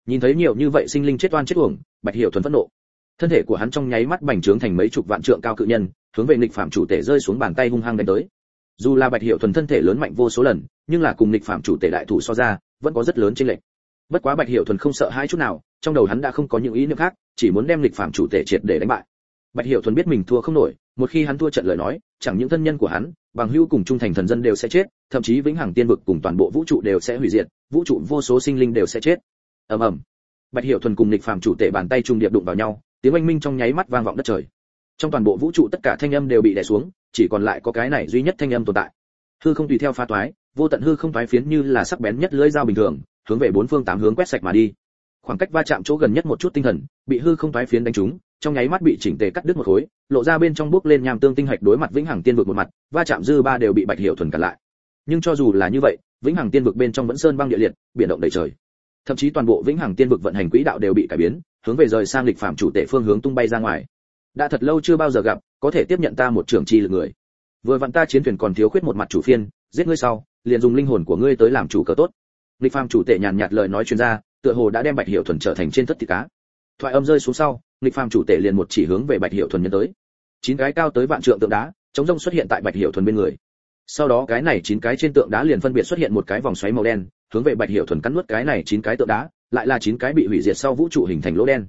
Nhìn thấy nhiều như vậy sinh linh chết oan chết uổng, bạch hiểu thuần phẫn nộ. Thân thể của hắn trong nháy mắt bành trướng thành mấy chục vạn trượng cao cự nhân, hướng về lịch phạm chủ tể rơi xuống bàn tay hung hăng đánh tới. Dù là bạch hiểu thuần thân thể lớn mạnh vô số lần nhưng là cùng lịch phạm chủ tể đại thủ so ra, vẫn có rất lớn chênh lệch. Bất quá bạch hiểu thuần không sợ hai chút nào, trong đầu hắn đã không có những ý niệm khác, chỉ muốn đem lịch phạm chủ tể triệt để đánh bại. Bạch hiểu thuần biết mình thua không nổi, một khi hắn thua trận lời nói, chẳng những thân nhân của hắn, bằng hữu cùng trung thành thần dân đều sẽ chết, thậm chí vĩnh hằng tiên vực cùng toàn bộ vũ trụ đều sẽ hủy diệt, vũ trụ vô số sinh linh đều sẽ chết. Ầm ầm. Bạch hiểu thuần cùng lịch phạm chủ tể bàn tay trung điệp đụng vào nhau, tiếng oanh minh trong nháy mắt vang vọng đất trời. Trong toàn bộ vũ trụ tất cả thanh âm đều bị đè xuống, chỉ còn lại có cái này duy nhất thanh âm tồn tại. Hư không tùy theo pha toái vô tận hư không thoái phiến như là sắc bén nhất lưỡi dao bình thường, hướng về bốn phương tám hướng quét sạch mà đi. Khoảng cách va chạm chỗ gần nhất một chút tinh thần, bị hư không thoái phiến đánh trúng, trong nháy mắt bị chỉnh tề cắt đứt một khối, lộ ra bên trong bước lên nham tương tinh hạch đối mặt vĩnh hằng tiên vực một mặt, va chạm dư ba đều bị bạch hiểu thuần cản lại. Nhưng cho dù là như vậy, vĩnh hằng tiên vực bên trong vẫn sơn băng địa liệt, biển động đầy trời. Thậm chí toàn bộ vĩnh hằng tiên vực vận hành quỹ đạo đều bị cải biến, hướng về rời sang lịch phạm chủ tể phương hướng tung bay ra ngoài. Đã thật lâu chưa bao giờ gặp, có thể tiếp nhận ta một trưởng chi lực người. Vừa vặn ta chiến thuyền còn thiếu khuyết một mặt chủ phiên giết ngươi sau, liền dùng linh hồn của ngươi tới làm chủ cờ tốt. Lịch phàm chủ tể nhàn nhạt lời nói chuyên gia tựa hồ đã đem bạch hiểu thuần trở thành trên tất thịt cá. Thoại âm rơi xuống sau, lịch phàm chủ tể liền một chỉ hướng về bạch hiểu thuần nhân tới. Chín cái cao tới vạn trượng tượng đá, chống rông xuất hiện tại bạch hiểu thuần bên người. Sau đó cái này chín cái trên tượng đá liền phân biệt xuất hiện một cái vòng xoáy màu đen, hướng về bạch hiểu thuần cắn nuốt cái này chín cái tượng đá, lại là chín cái bị hủy diệt sau vũ trụ hình thành lỗ đen.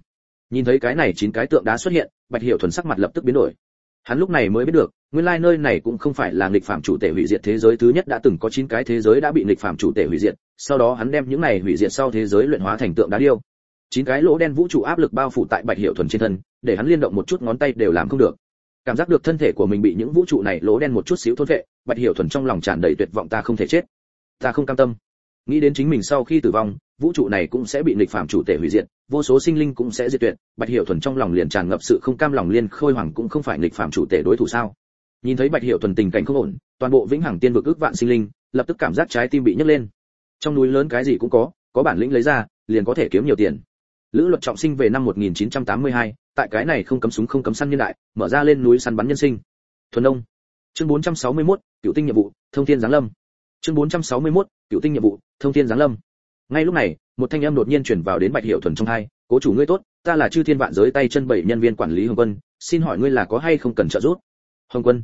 Nhìn thấy cái này chín cái tượng đá xuất hiện, bạch hiểu thuần sắc mặt lập tức biến đổi hắn lúc này mới biết được, nguyên lai nơi này cũng không phải là nghịch phạm chủ tể hủy diệt thế giới thứ nhất đã từng có chín cái thế giới đã bị nghịch phạm chủ tể hủy diệt, sau đó hắn đem những này hủy diệt sau thế giới luyện hóa thành tượng đá điêu. Chín cái lỗ đen vũ trụ áp lực bao phủ tại bạch hiệu thuần trên thân, để hắn liên động một chút ngón tay đều làm không được. Cảm giác được thân thể của mình bị những vũ trụ này lỗ đen một chút xíu thôn vệ, bạch hiệu thuần trong lòng tràn đầy tuyệt vọng, ta không thể chết. Ta không cam tâm. Nghĩ đến chính mình sau khi tử vong vũ trụ này cũng sẽ bị nghịch phạm chủ tể hủy diệt vô số sinh linh cũng sẽ diệt tuyệt. Bạch hiệu thuần trong lòng liền tràn ngập sự không cam lòng liên khôi hoàng cũng không phải nghịch phạm chủ tể đối thủ sao? Nhìn thấy bạch hiệu thuần tình cảnh không ổn toàn bộ vĩnh hằng tiên vực ước vạn sinh linh lập tức cảm giác trái tim bị nhấc lên. Trong núi lớn cái gì cũng có có bản lĩnh lấy ra liền có thể kiếm nhiều tiền. Lữ luật trọng sinh về năm 1982, tại cái này không cấm súng không cấm săn nhân đại mở ra lên núi săn bắn nhân sinh. Thuần ông chương 461, cựu tinh nhiệm vụ thông thiên giáng lâm. Chương 461, cựu tinh nhiệm vụ thông thiên giáng lâm ngay lúc này, một thanh âm đột nhiên truyền vào đến bạch hiệu thuần trong hai, cố chủ ngươi tốt, ta là chư thiên vạn giới tay chân bảy nhân viên quản lý hồng quân, xin hỏi ngươi là có hay không cần trợ giúp? Hồng quân.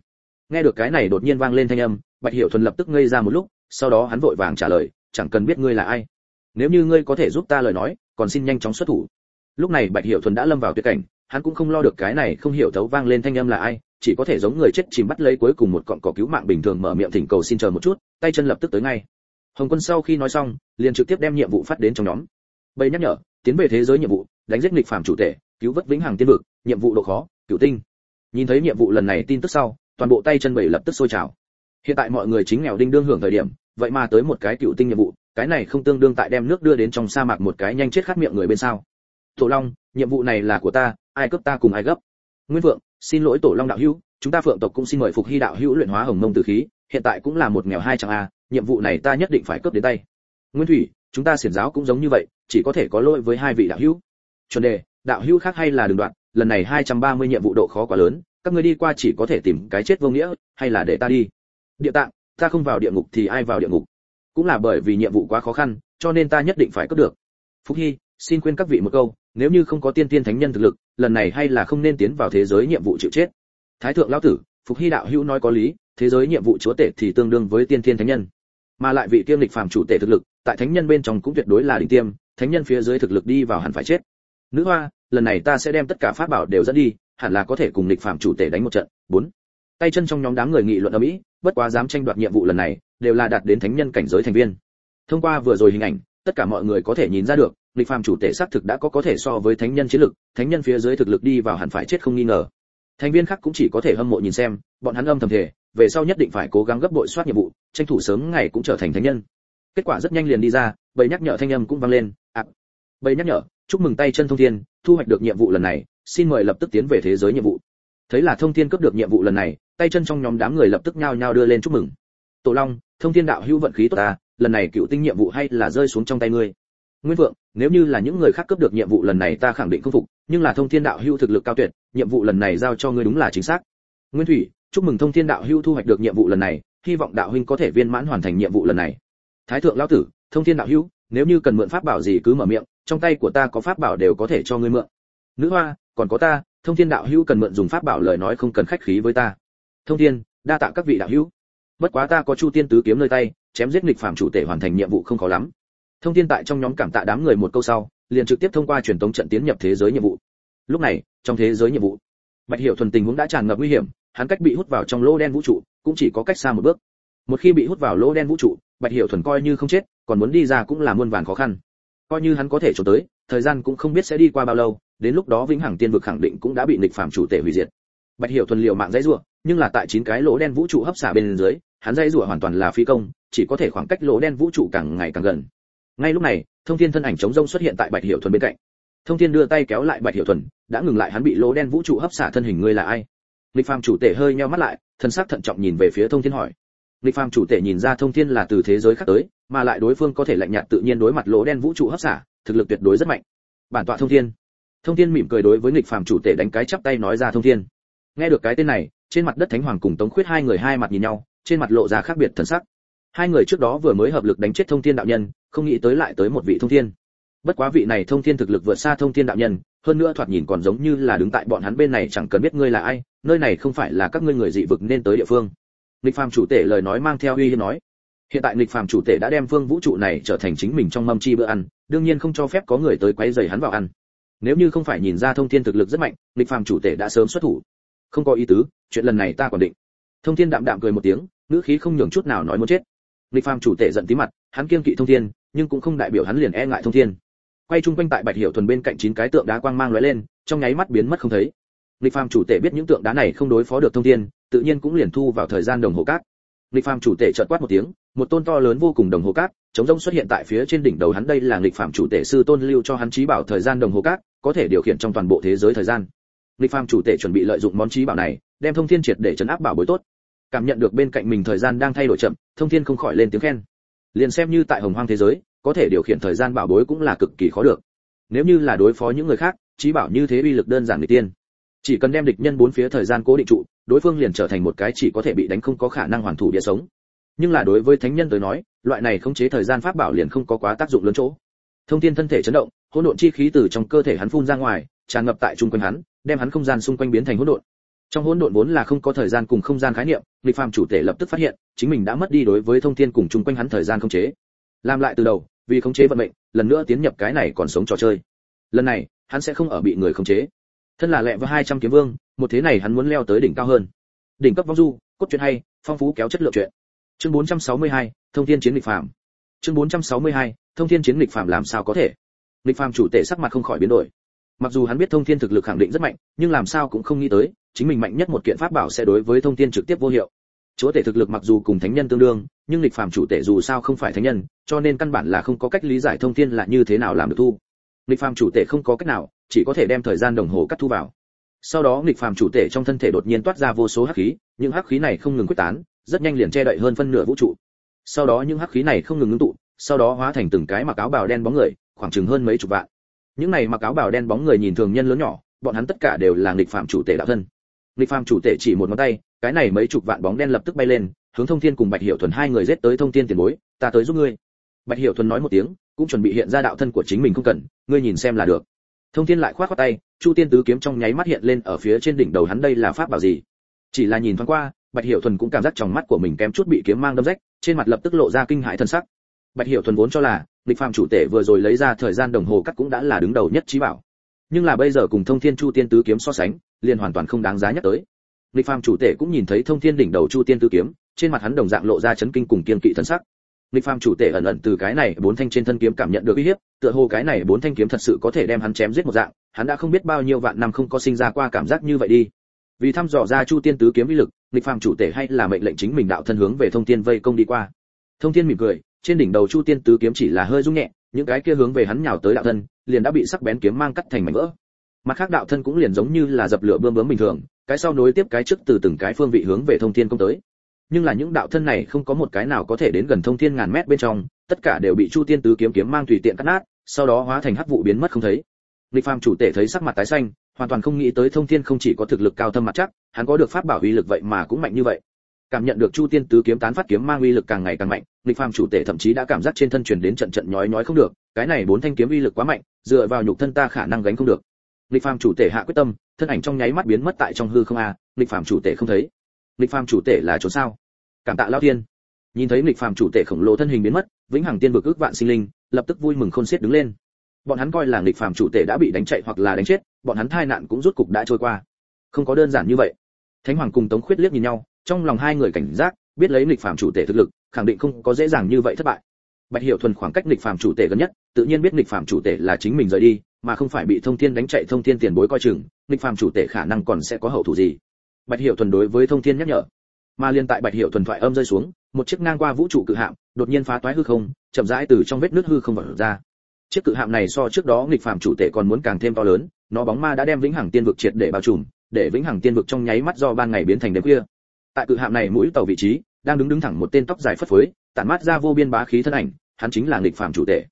Nghe được cái này đột nhiên vang lên thanh âm, bạch hiệu thuần lập tức ngây ra một lúc, sau đó hắn vội vàng trả lời, chẳng cần biết ngươi là ai. Nếu như ngươi có thể giúp ta lời nói, còn xin nhanh chóng xuất thủ. Lúc này bạch hiệu thuần đã lâm vào tuyệt cảnh, hắn cũng không lo được cái này không hiểu thấu vang lên thanh âm là ai, chỉ có thể giống người chết chìm bắt lấy cuối cùng một cọng cỏ cứu mạng bình thường mở miệng thỉnh cầu xin chờ một chút, tay chân lập tức tới ngay hồng quân sau khi nói xong liền trực tiếp đem nhiệm vụ phát đến trong nhóm. Bầy nhắc nhở tiến về thế giới nhiệm vụ đánh giết nghịch phàm chủ thể, cứu vớt vĩnh hằng tiên vực nhiệm vụ độ khó cửu tinh. Nhìn thấy nhiệm vụ lần này tin tức sau toàn bộ tay chân bầy lập tức sôi trào. Hiện tại mọi người chính nghèo đinh đương hưởng thời điểm vậy mà tới một cái cựu tinh nhiệm vụ cái này không tương đương tại đem nước đưa đến trong sa mạc một cái nhanh chết khát miệng người bên sao. Tổ long nhiệm vụ này là của ta ai cấp ta cùng ai gấp. Nguyên vượng xin lỗi tổ long đạo hữu chúng ta phượng tộc cũng xin mời phục hy đạo hữu luyện hóa hồng mông tử khí hiện tại cũng là một nghèo hai chẳng a nhiệm vụ này ta nhất định phải cướp đến tay. Nguyên thủy, chúng ta xiển giáo cũng giống như vậy, chỉ có thể có lỗi với hai vị đạo hữu. Chuẩn đề, đạo hữu khác hay là đường đoạn, lần này 230 nhiệm vụ độ khó quá lớn, các ngươi đi qua chỉ có thể tìm cái chết vô nghĩa, hay là để ta đi? Địa tạng, ta không vào địa ngục thì ai vào địa ngục? Cũng là bởi vì nhiệm vụ quá khó khăn, cho nên ta nhất định phải cướp được. Phúc hy, xin khuyên các vị một câu, nếu như không có tiên tiên thánh nhân thực lực, lần này hay là không nên tiến vào thế giới nhiệm vụ chịu chết. Thái thượng lão tử phục hy đạo hữu nói có lý, thế giới nhiệm vụ chúa tể thì tương đương với tiên tiên thánh nhân mà lại vị Tiêm lịch phàm chủ tể thực lực, tại thánh nhân bên trong cũng tuyệt đối là đỉnh tiêm, thánh nhân phía dưới thực lực đi vào hẳn phải chết. Nữ hoa, lần này ta sẽ đem tất cả pháp bảo đều dẫn đi, hẳn là có thể cùng lịch phạm chủ tể đánh một trận. Bốn. Tay chân trong nhóm đám người nghị luận ở mỹ bất quá dám tranh đoạt nhiệm vụ lần này, đều là đạt đến thánh nhân cảnh giới thành viên. Thông qua vừa rồi hình ảnh, tất cả mọi người có thể nhìn ra được, lịch phàm chủ tể xác thực đã có có thể so với thánh nhân chiến lực, thánh nhân phía dưới thực lực đi vào hẳn phải chết không nghi ngờ. Thành viên khác cũng chỉ có thể hâm mộ nhìn xem, bọn hắn âm thầm thể về sau nhất định phải cố gắng gấp bội soát nhiệm vụ tranh thủ sớm ngày cũng trở thành thánh nhân. Kết quả rất nhanh liền đi ra bầy nhắc nhở thanh âm cũng vang lên ạ. À, bầy nhắc nhở chúc mừng tay chân thông thiên thu hoạch được nhiệm vụ lần này xin mời lập tức tiến về thế giới nhiệm vụ. Thấy là thông thiên cấp được nhiệm vụ lần này tay chân trong nhóm đám người lập tức nhao nhao đưa lên chúc mừng. Tổ long thông thiên đạo hữu vận khí tốt ta lần này cựu tinh nhiệm vụ hay là rơi xuống trong tay ngươi? Nguyên vượng nếu như là những người khác cấp được nhiệm vụ lần này ta khẳng định không phục nhưng là thông thiên đạo hữu thực lực cao tuyệt nhiệm vụ lần này giao cho ngươi đúng là chính xác. Nguyên thủy chúc mừng thông thiên đạo hưu thu hoạch được nhiệm vụ lần này, hy vọng đạo huynh có thể viên mãn hoàn thành nhiệm vụ lần này. Thái thượng lão tử, thông thiên đạo hưu nếu như cần mượn pháp bảo gì cứ mở miệng, trong tay của ta có pháp bảo đều có thể cho ngươi mượn. Nữ hoa, còn có ta, thông thiên đạo hưu cần mượn dùng pháp bảo lời nói không cần khách khí với ta. Thông thiên, đa tạ các vị đạo hưu bất quá ta có chu tiên tứ kiếm nơi tay, chém giết nghịch phạm chủ tể hoàn thành nhiệm vụ không khó lắm. Thông tin tại trong nhóm cảm tạ đám người một câu sau, liền trực tiếp thông qua truyền tống trận tiến nhập thế giới nhiệm vụ. Lúc này, trong thế giới nhiệm vụ, bạch Hiệu thuần tình huống đã tràn ngập nguy hiểm hắn cách bị hút vào trong lỗ đen vũ trụ, cũng chỉ có cách xa một bước. Một khi bị hút vào lỗ đen vũ trụ, bạch Hiệu thuần coi như không chết, còn muốn đi ra cũng là muôn vàn khó khăn. Coi như hắn có thể trốn tới, thời gian cũng không biết sẽ đi qua bao lâu, đến lúc đó vĩnh hằng tiên vực khẳng định cũng đã bị nghịch phạm chủ tể hủy diệt. Bạch Hiệu thuần liều mạng dãy rủa, nhưng là tại chín cái lỗ đen vũ trụ hấp xả bên dưới, hắn dãy rủa hoàn toàn là phi công, chỉ có thể khoảng cách lỗ đen vũ trụ càng ngày càng gần. Ngay lúc này, thông thiên thân ảnh chống rông xuất hiện tại bạch Hiệu thuần bên cạnh. Thông thiên đưa tay kéo lại bạch Hiệu thuần, đã ngừng lại hắn bị lỗ đen vũ trụ hấp xả thân hình ngươi là ai? Lịch phàm chủ tể hơi nheo mắt lại, thần sắc thận trọng nhìn về phía thông thiên hỏi. Lịch phàm chủ tể nhìn ra thông thiên là từ thế giới khác tới, mà lại đối phương có thể lạnh nhạt tự nhiên đối mặt lỗ đen vũ trụ hấp xả, thực lực tuyệt đối rất mạnh. Bản tọa thông thiên. Thông thiên mỉm cười đối với lịch phàm chủ tể đánh cái chắp tay nói ra thông thiên. Nghe được cái tên này, trên mặt đất thánh hoàng cùng tống khuyết hai người hai mặt nhìn nhau, trên mặt lộ ra khác biệt thần sắc. Hai người trước đó vừa mới hợp lực đánh chết thông thiên đạo nhân, không nghĩ tới lại tới một vị thông thiên. Bất quá vị này thông thiên thực lực vượt xa thông thiên đạo nhân hơn nữa thoạt nhìn còn giống như là đứng tại bọn hắn bên này chẳng cần biết ngươi là ai, nơi này không phải là các ngươi người dị vực nên tới địa phương. Lịch phàm chủ tể lời nói mang theo uy hiếp nói. Hiện tại lịch phàm chủ tể đã đem phương vũ trụ này trở thành chính mình trong mâm chi bữa ăn, đương nhiên không cho phép có người tới quấy rầy hắn vào ăn. Nếu như không phải nhìn ra thông thiên thực lực rất mạnh lịch phàm chủ tể đã sớm xuất thủ. Không có ý tứ, chuyện lần này ta còn định. Thông thiên đạm đạm cười một tiếng, ngữ khí không nhường chút nào nói muốn chết. Lịch phàm chủ tể giận tí mặt, hắn kiêng kỵ thông thiên, nhưng cũng không đại biểu hắn liền e ngại thông thiên quay chung quanh tại bạch hiểu thuần bên cạnh chín cái tượng đá quang mang lóe lên, trong nháy mắt biến mất không thấy. Lịch phàm chủ tể biết những tượng đá này không đối phó được thông thiên, tự nhiên cũng liền thu vào thời gian đồng hồ cát. Lịch phàm chủ tể chợt quát một tiếng, một tôn to lớn vô cùng đồng hồ cát, chống rông xuất hiện tại phía trên đỉnh đầu hắn, đây là lịch phàm chủ tể sư tôn lưu cho hắn trí bảo thời gian đồng hồ cát, có thể điều khiển trong toàn bộ thế giới thời gian. Lịch phàm chủ tể chuẩn bị lợi dụng món trí bảo này, đem thông thiên triệt để chấn áp bảo bối tốt. Cảm nhận được bên cạnh mình thời gian đang thay đổi chậm, thông thiên không khỏi lên tiếng khen. Liền xem như tại hồng hoang thế giới có thể điều khiển thời gian bảo bối cũng là cực kỳ khó được. Nếu như là đối phó những người khác, trí bảo như thế uy lực đơn giản người tiên. Chỉ cần đem địch nhân bốn phía thời gian cố định trụ, đối phương liền trở thành một cái chỉ có thể bị đánh không có khả năng hoàn thủ địa sống. Nhưng là đối với thánh nhân tới nói, loại này khống chế thời gian pháp bảo liền không có quá tác dụng lớn chỗ. Thông thiên thân thể chấn động, hỗn độn chi khí từ trong cơ thể hắn phun ra ngoài, tràn ngập tại trung quanh hắn, đem hắn không gian xung quanh biến thành hỗn độn. Trong hỗn độn vốn là không có thời gian cùng không gian khái niệm, lịch phàm chủ thể lập tức phát hiện, chính mình đã mất đi đối với thông thiên cùng chung quanh hắn thời gian không chế làm lại từ đầu vì khống chế vận mệnh lần nữa tiến nhập cái này còn sống trò chơi. Lần này hắn sẽ không ở bị người khống chế. Thân là lẹ với hai trăm kiếm vương một thế này hắn muốn leo tới đỉnh cao hơn. Đỉnh cấp vong du cốt truyện hay phong phú kéo chất lượng truyện. Chương 462, thông thiên chiến lịch phàm. Chương 462, thông thiên chiến lịch phàm làm sao có thể? Lịch phàm chủ tể sắc mặt không khỏi biến đổi. Mặc dù hắn biết thông thiên thực lực khẳng định rất mạnh nhưng làm sao cũng không nghĩ tới chính mình mạnh nhất một kiện pháp bảo sẽ đối với thông thiên trực tiếp vô hiệu chúa tể thực lực mặc dù cùng thánh nhân tương đương, nhưng lịch phàm chủ tể dù sao không phải thánh nhân, cho nên căn bản là không có cách lý giải thông thiên là như thế nào làm được thu. Lịch phàm chủ tể không có cách nào, chỉ có thể đem thời gian đồng hồ cắt thu vào. Sau đó lịch phàm chủ tể trong thân thể đột nhiên toát ra vô số hắc khí, những hắc khí này không ngừng quyết tán, rất nhanh liền che đậy hơn phân nửa vũ trụ. Sau đó những hắc khí này không ngừng ngưng tụ, sau đó hóa thành từng cái mặc áo bào đen bóng người, khoảng chừng hơn mấy chục vạn. Những này mặc áo bào đen bóng người nhìn thường nhân lớn nhỏ, bọn hắn tất cả đều là nghịch phạm chủ tể đạo thân. Lịch Phàm chủ tể chỉ một ngón tay, cái này mấy chục vạn bóng đen lập tức bay lên, hướng thông thiên cùng bạch hiểu thuần hai người giết tới thông thiên tiền bối, ta tới giúp ngươi. Bạch hiểu thuần nói một tiếng, cũng chuẩn bị hiện ra đạo thân của chính mình không cần, ngươi nhìn xem là được. Thông thiên lại khoát khoát tay, chu tiên tứ kiếm trong nháy mắt hiện lên ở phía trên đỉnh đầu hắn đây là pháp bảo gì? Chỉ là nhìn thoáng qua, bạch hiểu thuần cũng cảm giác trong mắt của mình kém chút bị kiếm mang đâm rách, trên mặt lập tức lộ ra kinh hãi thần sắc. Bạch hiểu thuần vốn cho là, Lịch phàm chủ tể vừa rồi lấy ra thời gian đồng hồ cắt cũng đã là đứng đầu nhất trí bảo. Nhưng là bây giờ cùng thông thiên chu tiên tứ kiếm so sánh liền hoàn toàn không đáng giá nhắc tới. Lịch phàm chủ tể cũng nhìn thấy thông thiên đỉnh đầu chu tiên Tư kiếm, trên mặt hắn đồng dạng lộ ra chấn kinh cùng kiên kỵ thần sắc. Lịch phàm chủ tể ẩn ẩn từ cái này bốn thanh trên thân kiếm cảm nhận được uy hiếp, tựa hồ cái này bốn thanh kiếm thật sự có thể đem hắn chém giết một dạng, hắn đã không biết bao nhiêu vạn năm không có sinh ra qua cảm giác như vậy đi. Vì thăm dò ra chu tiên tứ kiếm uy lực, lịch phàm chủ tể hay là mệnh lệnh chính mình đạo thân hướng về thông Thiên vây công đi qua. Thông Thiên mỉm cười, trên đỉnh đầu chu tiên tứ kiếm chỉ là hơi rung nhẹ, những cái kia hướng về hắn nhào tới đạo thân, liền đã bị sắc bén kiếm mang cắt thành mảnh vỡ mặt khác đạo thân cũng liền giống như là dập lửa bơm bướm bình thường, cái sau nối tiếp cái trước từ từng cái phương vị hướng về thông thiên công tới. Nhưng là những đạo thân này không có một cái nào có thể đến gần thông thiên ngàn mét bên trong, tất cả đều bị chu tiên tứ kiếm kiếm mang tùy tiện cắt nát, sau đó hóa thành hắc vụ biến mất không thấy. Lịch phàm chủ tể thấy sắc mặt tái xanh, hoàn toàn không nghĩ tới thông thiên không chỉ có thực lực cao thâm mặt chắc, hắn có được pháp bảo uy lực vậy mà cũng mạnh như vậy. Cảm nhận được chu tiên tứ kiếm tán phát kiếm mang uy lực càng ngày càng mạnh, lịch phàm chủ tể thậm chí đã cảm giác trên thân truyền đến trận trận nhói nhói không được, cái này bốn thanh kiếm uy lực quá mạnh, dựa vào nhục thân ta khả năng gánh không được lịch phàm chủ tể hạ quyết tâm, thân ảnh trong nháy mắt biến mất tại trong hư không a, lịch phàm chủ tể không thấy. Lịch phàm chủ tể là chỗ sao? Cảm tạ lao thiên. Nhìn thấy lịch phàm chủ tể khổng lồ thân hình biến mất, vĩnh hằng tiên vực ước vạn sinh linh lập tức vui mừng khôn xiết đứng lên. Bọn hắn coi là lịch phàm chủ tể đã bị đánh chạy hoặc là đánh chết, bọn hắn thai nạn cũng rút cục đã trôi qua. Không có đơn giản như vậy. Thánh hoàng cùng tống khuyết liếc nhìn nhau, trong lòng hai người cảnh giác, biết lấy lịch phàm chủ tể thực lực, khẳng định không có dễ dàng như vậy thất bại bạch Hiệu thuần khoảng cách nghịch phàm chủ tể gần nhất, tự nhiên biết nghịch phàm chủ tể là chính mình rời đi, mà không phải bị thông thiên đánh chạy, thông thiên tiền bối coi chừng, nghịch phàm chủ tể khả năng còn sẽ có hậu thủ gì. Bạch Hiệu thuần đối với thông thiên nhắc nhở. Mà liên tại bạch Hiệu thuần thoại âm rơi xuống, một chiếc ngang qua vũ trụ cự hạm đột nhiên phá toái hư không, chậm rãi từ trong vết nứt hư không vỡ ra. Chiếc cự hạm này so trước đó nghịch phàm chủ tể còn muốn càng thêm to lớn, nó bóng ma đã đem vĩnh hằng tiên vực triệt để bao trùm, để vĩnh hằng tiên vực trong nháy mắt do ban ngày biến thành đêm khuya. Tại cự hạm này mũi tàu vị trí, đang đứng đứng thẳng một tên tóc dài phất phới, tản mát ra vô biên bá khí thân ảnh hắn chính là nghịch phàm chủ tể.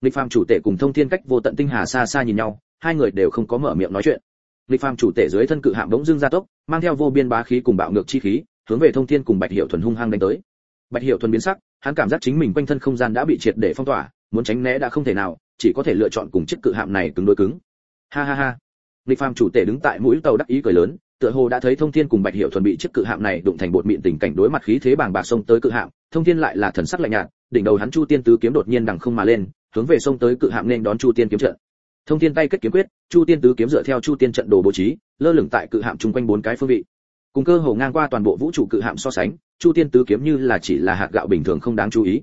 Nghịch phàm chủ tể cùng thông thiên cách vô tận tinh hà xa xa nhìn nhau, hai người đều không có mở miệng nói chuyện. Nghịch phàm chủ tể dưới thân cự hạm bỗng dưng ra tốc, mang theo vô biên bá khí cùng bạo ngược chi khí, hướng về thông thiên cùng bạch hiệu thuần hung hăng đánh tới. Bạch hiệu thuần biến sắc, hắn cảm giác chính mình quanh thân không gian đã bị triệt để phong tỏa, muốn tránh né đã không thể nào, chỉ có thể lựa chọn cùng chiếc cự hạm này cứng đối cứng. Ha ha ha. Nghịch phàm chủ tể đứng tại mũi tàu đắc ý cười lớn, tựa hồ đã thấy thông thiên cùng bạch hiệu thuần bị chiếc cự hạm này đụng thành bột mịn tình cảnh đối mặt khí thế bàng bạc xông tới cự hạm thông thiên lại là thần sắc lạnh nhạt, đỉnh đầu hắn chu tiên tứ kiếm đột nhiên đằng không mà lên, hướng về sông tới cự hạm nên đón chu tiên kiếm trận. Thông thiên tay kết kiếm quyết, chu tiên tứ kiếm dựa theo chu tiên trận đồ bố trí, lơ lửng tại cự hạm chung quanh bốn cái phương vị. Cùng cơ hồ ngang qua toàn bộ vũ trụ cự hạm so sánh, chu tiên tứ kiếm như là chỉ là hạt gạo bình thường không đáng chú ý.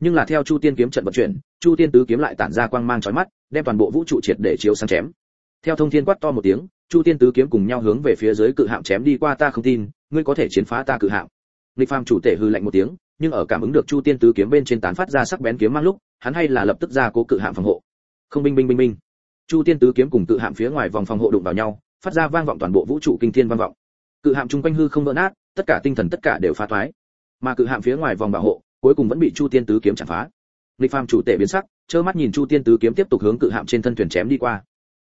Nhưng là theo chu tiên kiếm trận vận chuyển, chu tiên tứ kiếm lại tản ra quang mang chói mắt, đem toàn bộ vũ trụ triệt để chiếu sáng chém. Theo thông thiên quát to một tiếng, chu tiên tứ kiếm cùng nhau hướng về phía dưới cự hạm chém đi qua ta không tin, ngươi có thể chiến phá ta cự hạm. Lịch phàm chủ tể hư lạnh một tiếng nhưng ở cảm ứng được chu tiên tứ kiếm bên trên tán phát ra sắc bén kiếm mang lúc, hắn hay là lập tức ra cố cự hạm phòng hộ. Không binh binh binh binh. Chu tiên tứ kiếm cùng cự hạm phía ngoài vòng phòng hộ đụng vào nhau, phát ra vang vọng toàn bộ vũ trụ kinh thiên vang vọng. Cự hạm trung quanh hư không vỡ nát, tất cả tinh thần tất cả đều phá thoái mà cự hạm phía ngoài vòng bảo hộ, cuối cùng vẫn bị chu tiên tứ kiếm chặt phá. Lịch phàm chủ tể biến sắc, trơ mắt nhìn chu tiên tứ kiếm tiếp tục hướng cự hạm trên thân thuyền chém đi qua.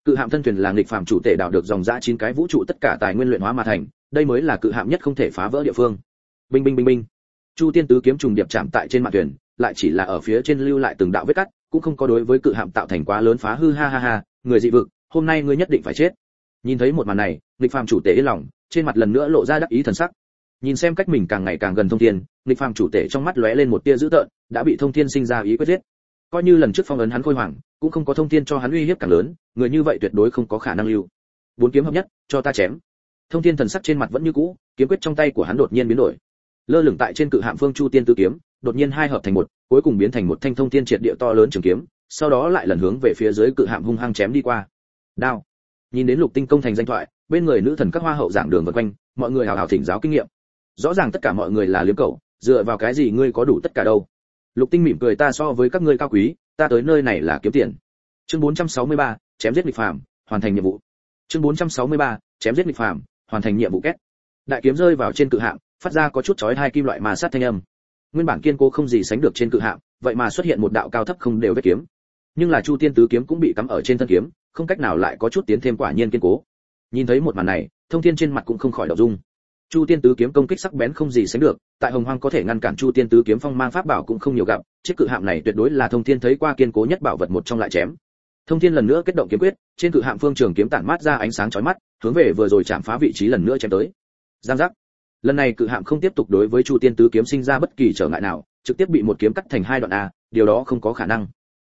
Cự hạm thân thuyền là nghịch phàm chủ tể đào được dòng dã chín cái vũ trụ tất cả tài nguyên luyện hóa mà thành, đây mới là cự hạm nhất không thể phá vỡ địa phương. Binh binh binh binh chu tiên tứ kiếm trùng điệp chạm tại trên mặt thuyền, lại chỉ là ở phía trên lưu lại từng đạo vết cắt, cũng không có đối với cự hạm tạo thành quá lớn phá hư, ha ha ha, người dị vực, hôm nay ngươi nhất định phải chết. Nhìn thấy một màn này, lịch phàm chủ tể yên lòng, trên mặt lần nữa lộ ra đắc ý thần sắc. Nhìn xem cách mình càng ngày càng gần thông thiên, lịch phàm chủ tể trong mắt lóe lên một tia dữ tợn, đã bị thông thiên sinh ra ý quyết giết. Coi như lần trước phong ấn hắn khôi hoàng cũng không có thông thiên cho hắn uy hiếp càng lớn, người như vậy tuyệt đối không có khả năng lưu. Bốn kiếm hợp nhất, cho ta chém. Thông thiên thần sắc trên mặt vẫn như cũ, kiếm quyết trong tay của hắn đột nhiên biến đổi lơ lửng tại trên cự hạm phương chu tiên tứ kiếm đột nhiên hai hợp thành một cuối cùng biến thành một thanh thông tiên triệt địa to lớn trường kiếm sau đó lại lần hướng về phía dưới cự hạm hung hăng chém đi qua. Đao. Nhìn đến lục tinh công thành danh thoại bên người nữ thần các hoa hậu giảng đường vân quanh mọi người hào hào thỉnh giáo kinh nghiệm. Rõ ràng tất cả mọi người là liếm cầu dựa vào cái gì ngươi có đủ tất cả đâu? Lục tinh mỉm cười ta so với các ngươi cao quý ta tới nơi này là kiếm tiền. Chương 463, chém giết nghịch phàm hoàn thành nhiệm vụ. Chương 463, chém giết nghịch phàm hoàn thành nhiệm vụ kết đại kiếm rơi vào trên cự hạm phát ra có chút chói hai kim loại mà sát thanh âm. Nguyên bản kiên cố không gì sánh được trên cự hạm, vậy mà xuất hiện một đạo cao thấp không đều vết kiếm. Nhưng là chu tiên tứ kiếm cũng bị cắm ở trên thân kiếm, không cách nào lại có chút tiến thêm quả nhiên kiên cố. Nhìn thấy một màn này, thông thiên trên mặt cũng không khỏi động dung chu tiên tứ kiếm công kích sắc bén không gì sánh được, tại hồng hoang có thể ngăn cản chu tiên tứ kiếm phong mang pháp bảo cũng không nhiều gặp, chiếc cự hạm này tuyệt đối là thông thiên thấy qua kiên cố nhất bảo vật một trong lại chém. Thông thiên lần nữa kết động kiếm quyết, trên cự hạm phương trường kiếm tản mát ra ánh sáng chói mắt, hướng về vừa rồi chạm phá vị trí lần nữa chém tới. Giang giác lần này cự hạm không tiếp tục đối với chu tiên tứ kiếm sinh ra bất kỳ trở ngại nào, trực tiếp bị một kiếm cắt thành hai đoạn a, điều đó không có khả năng.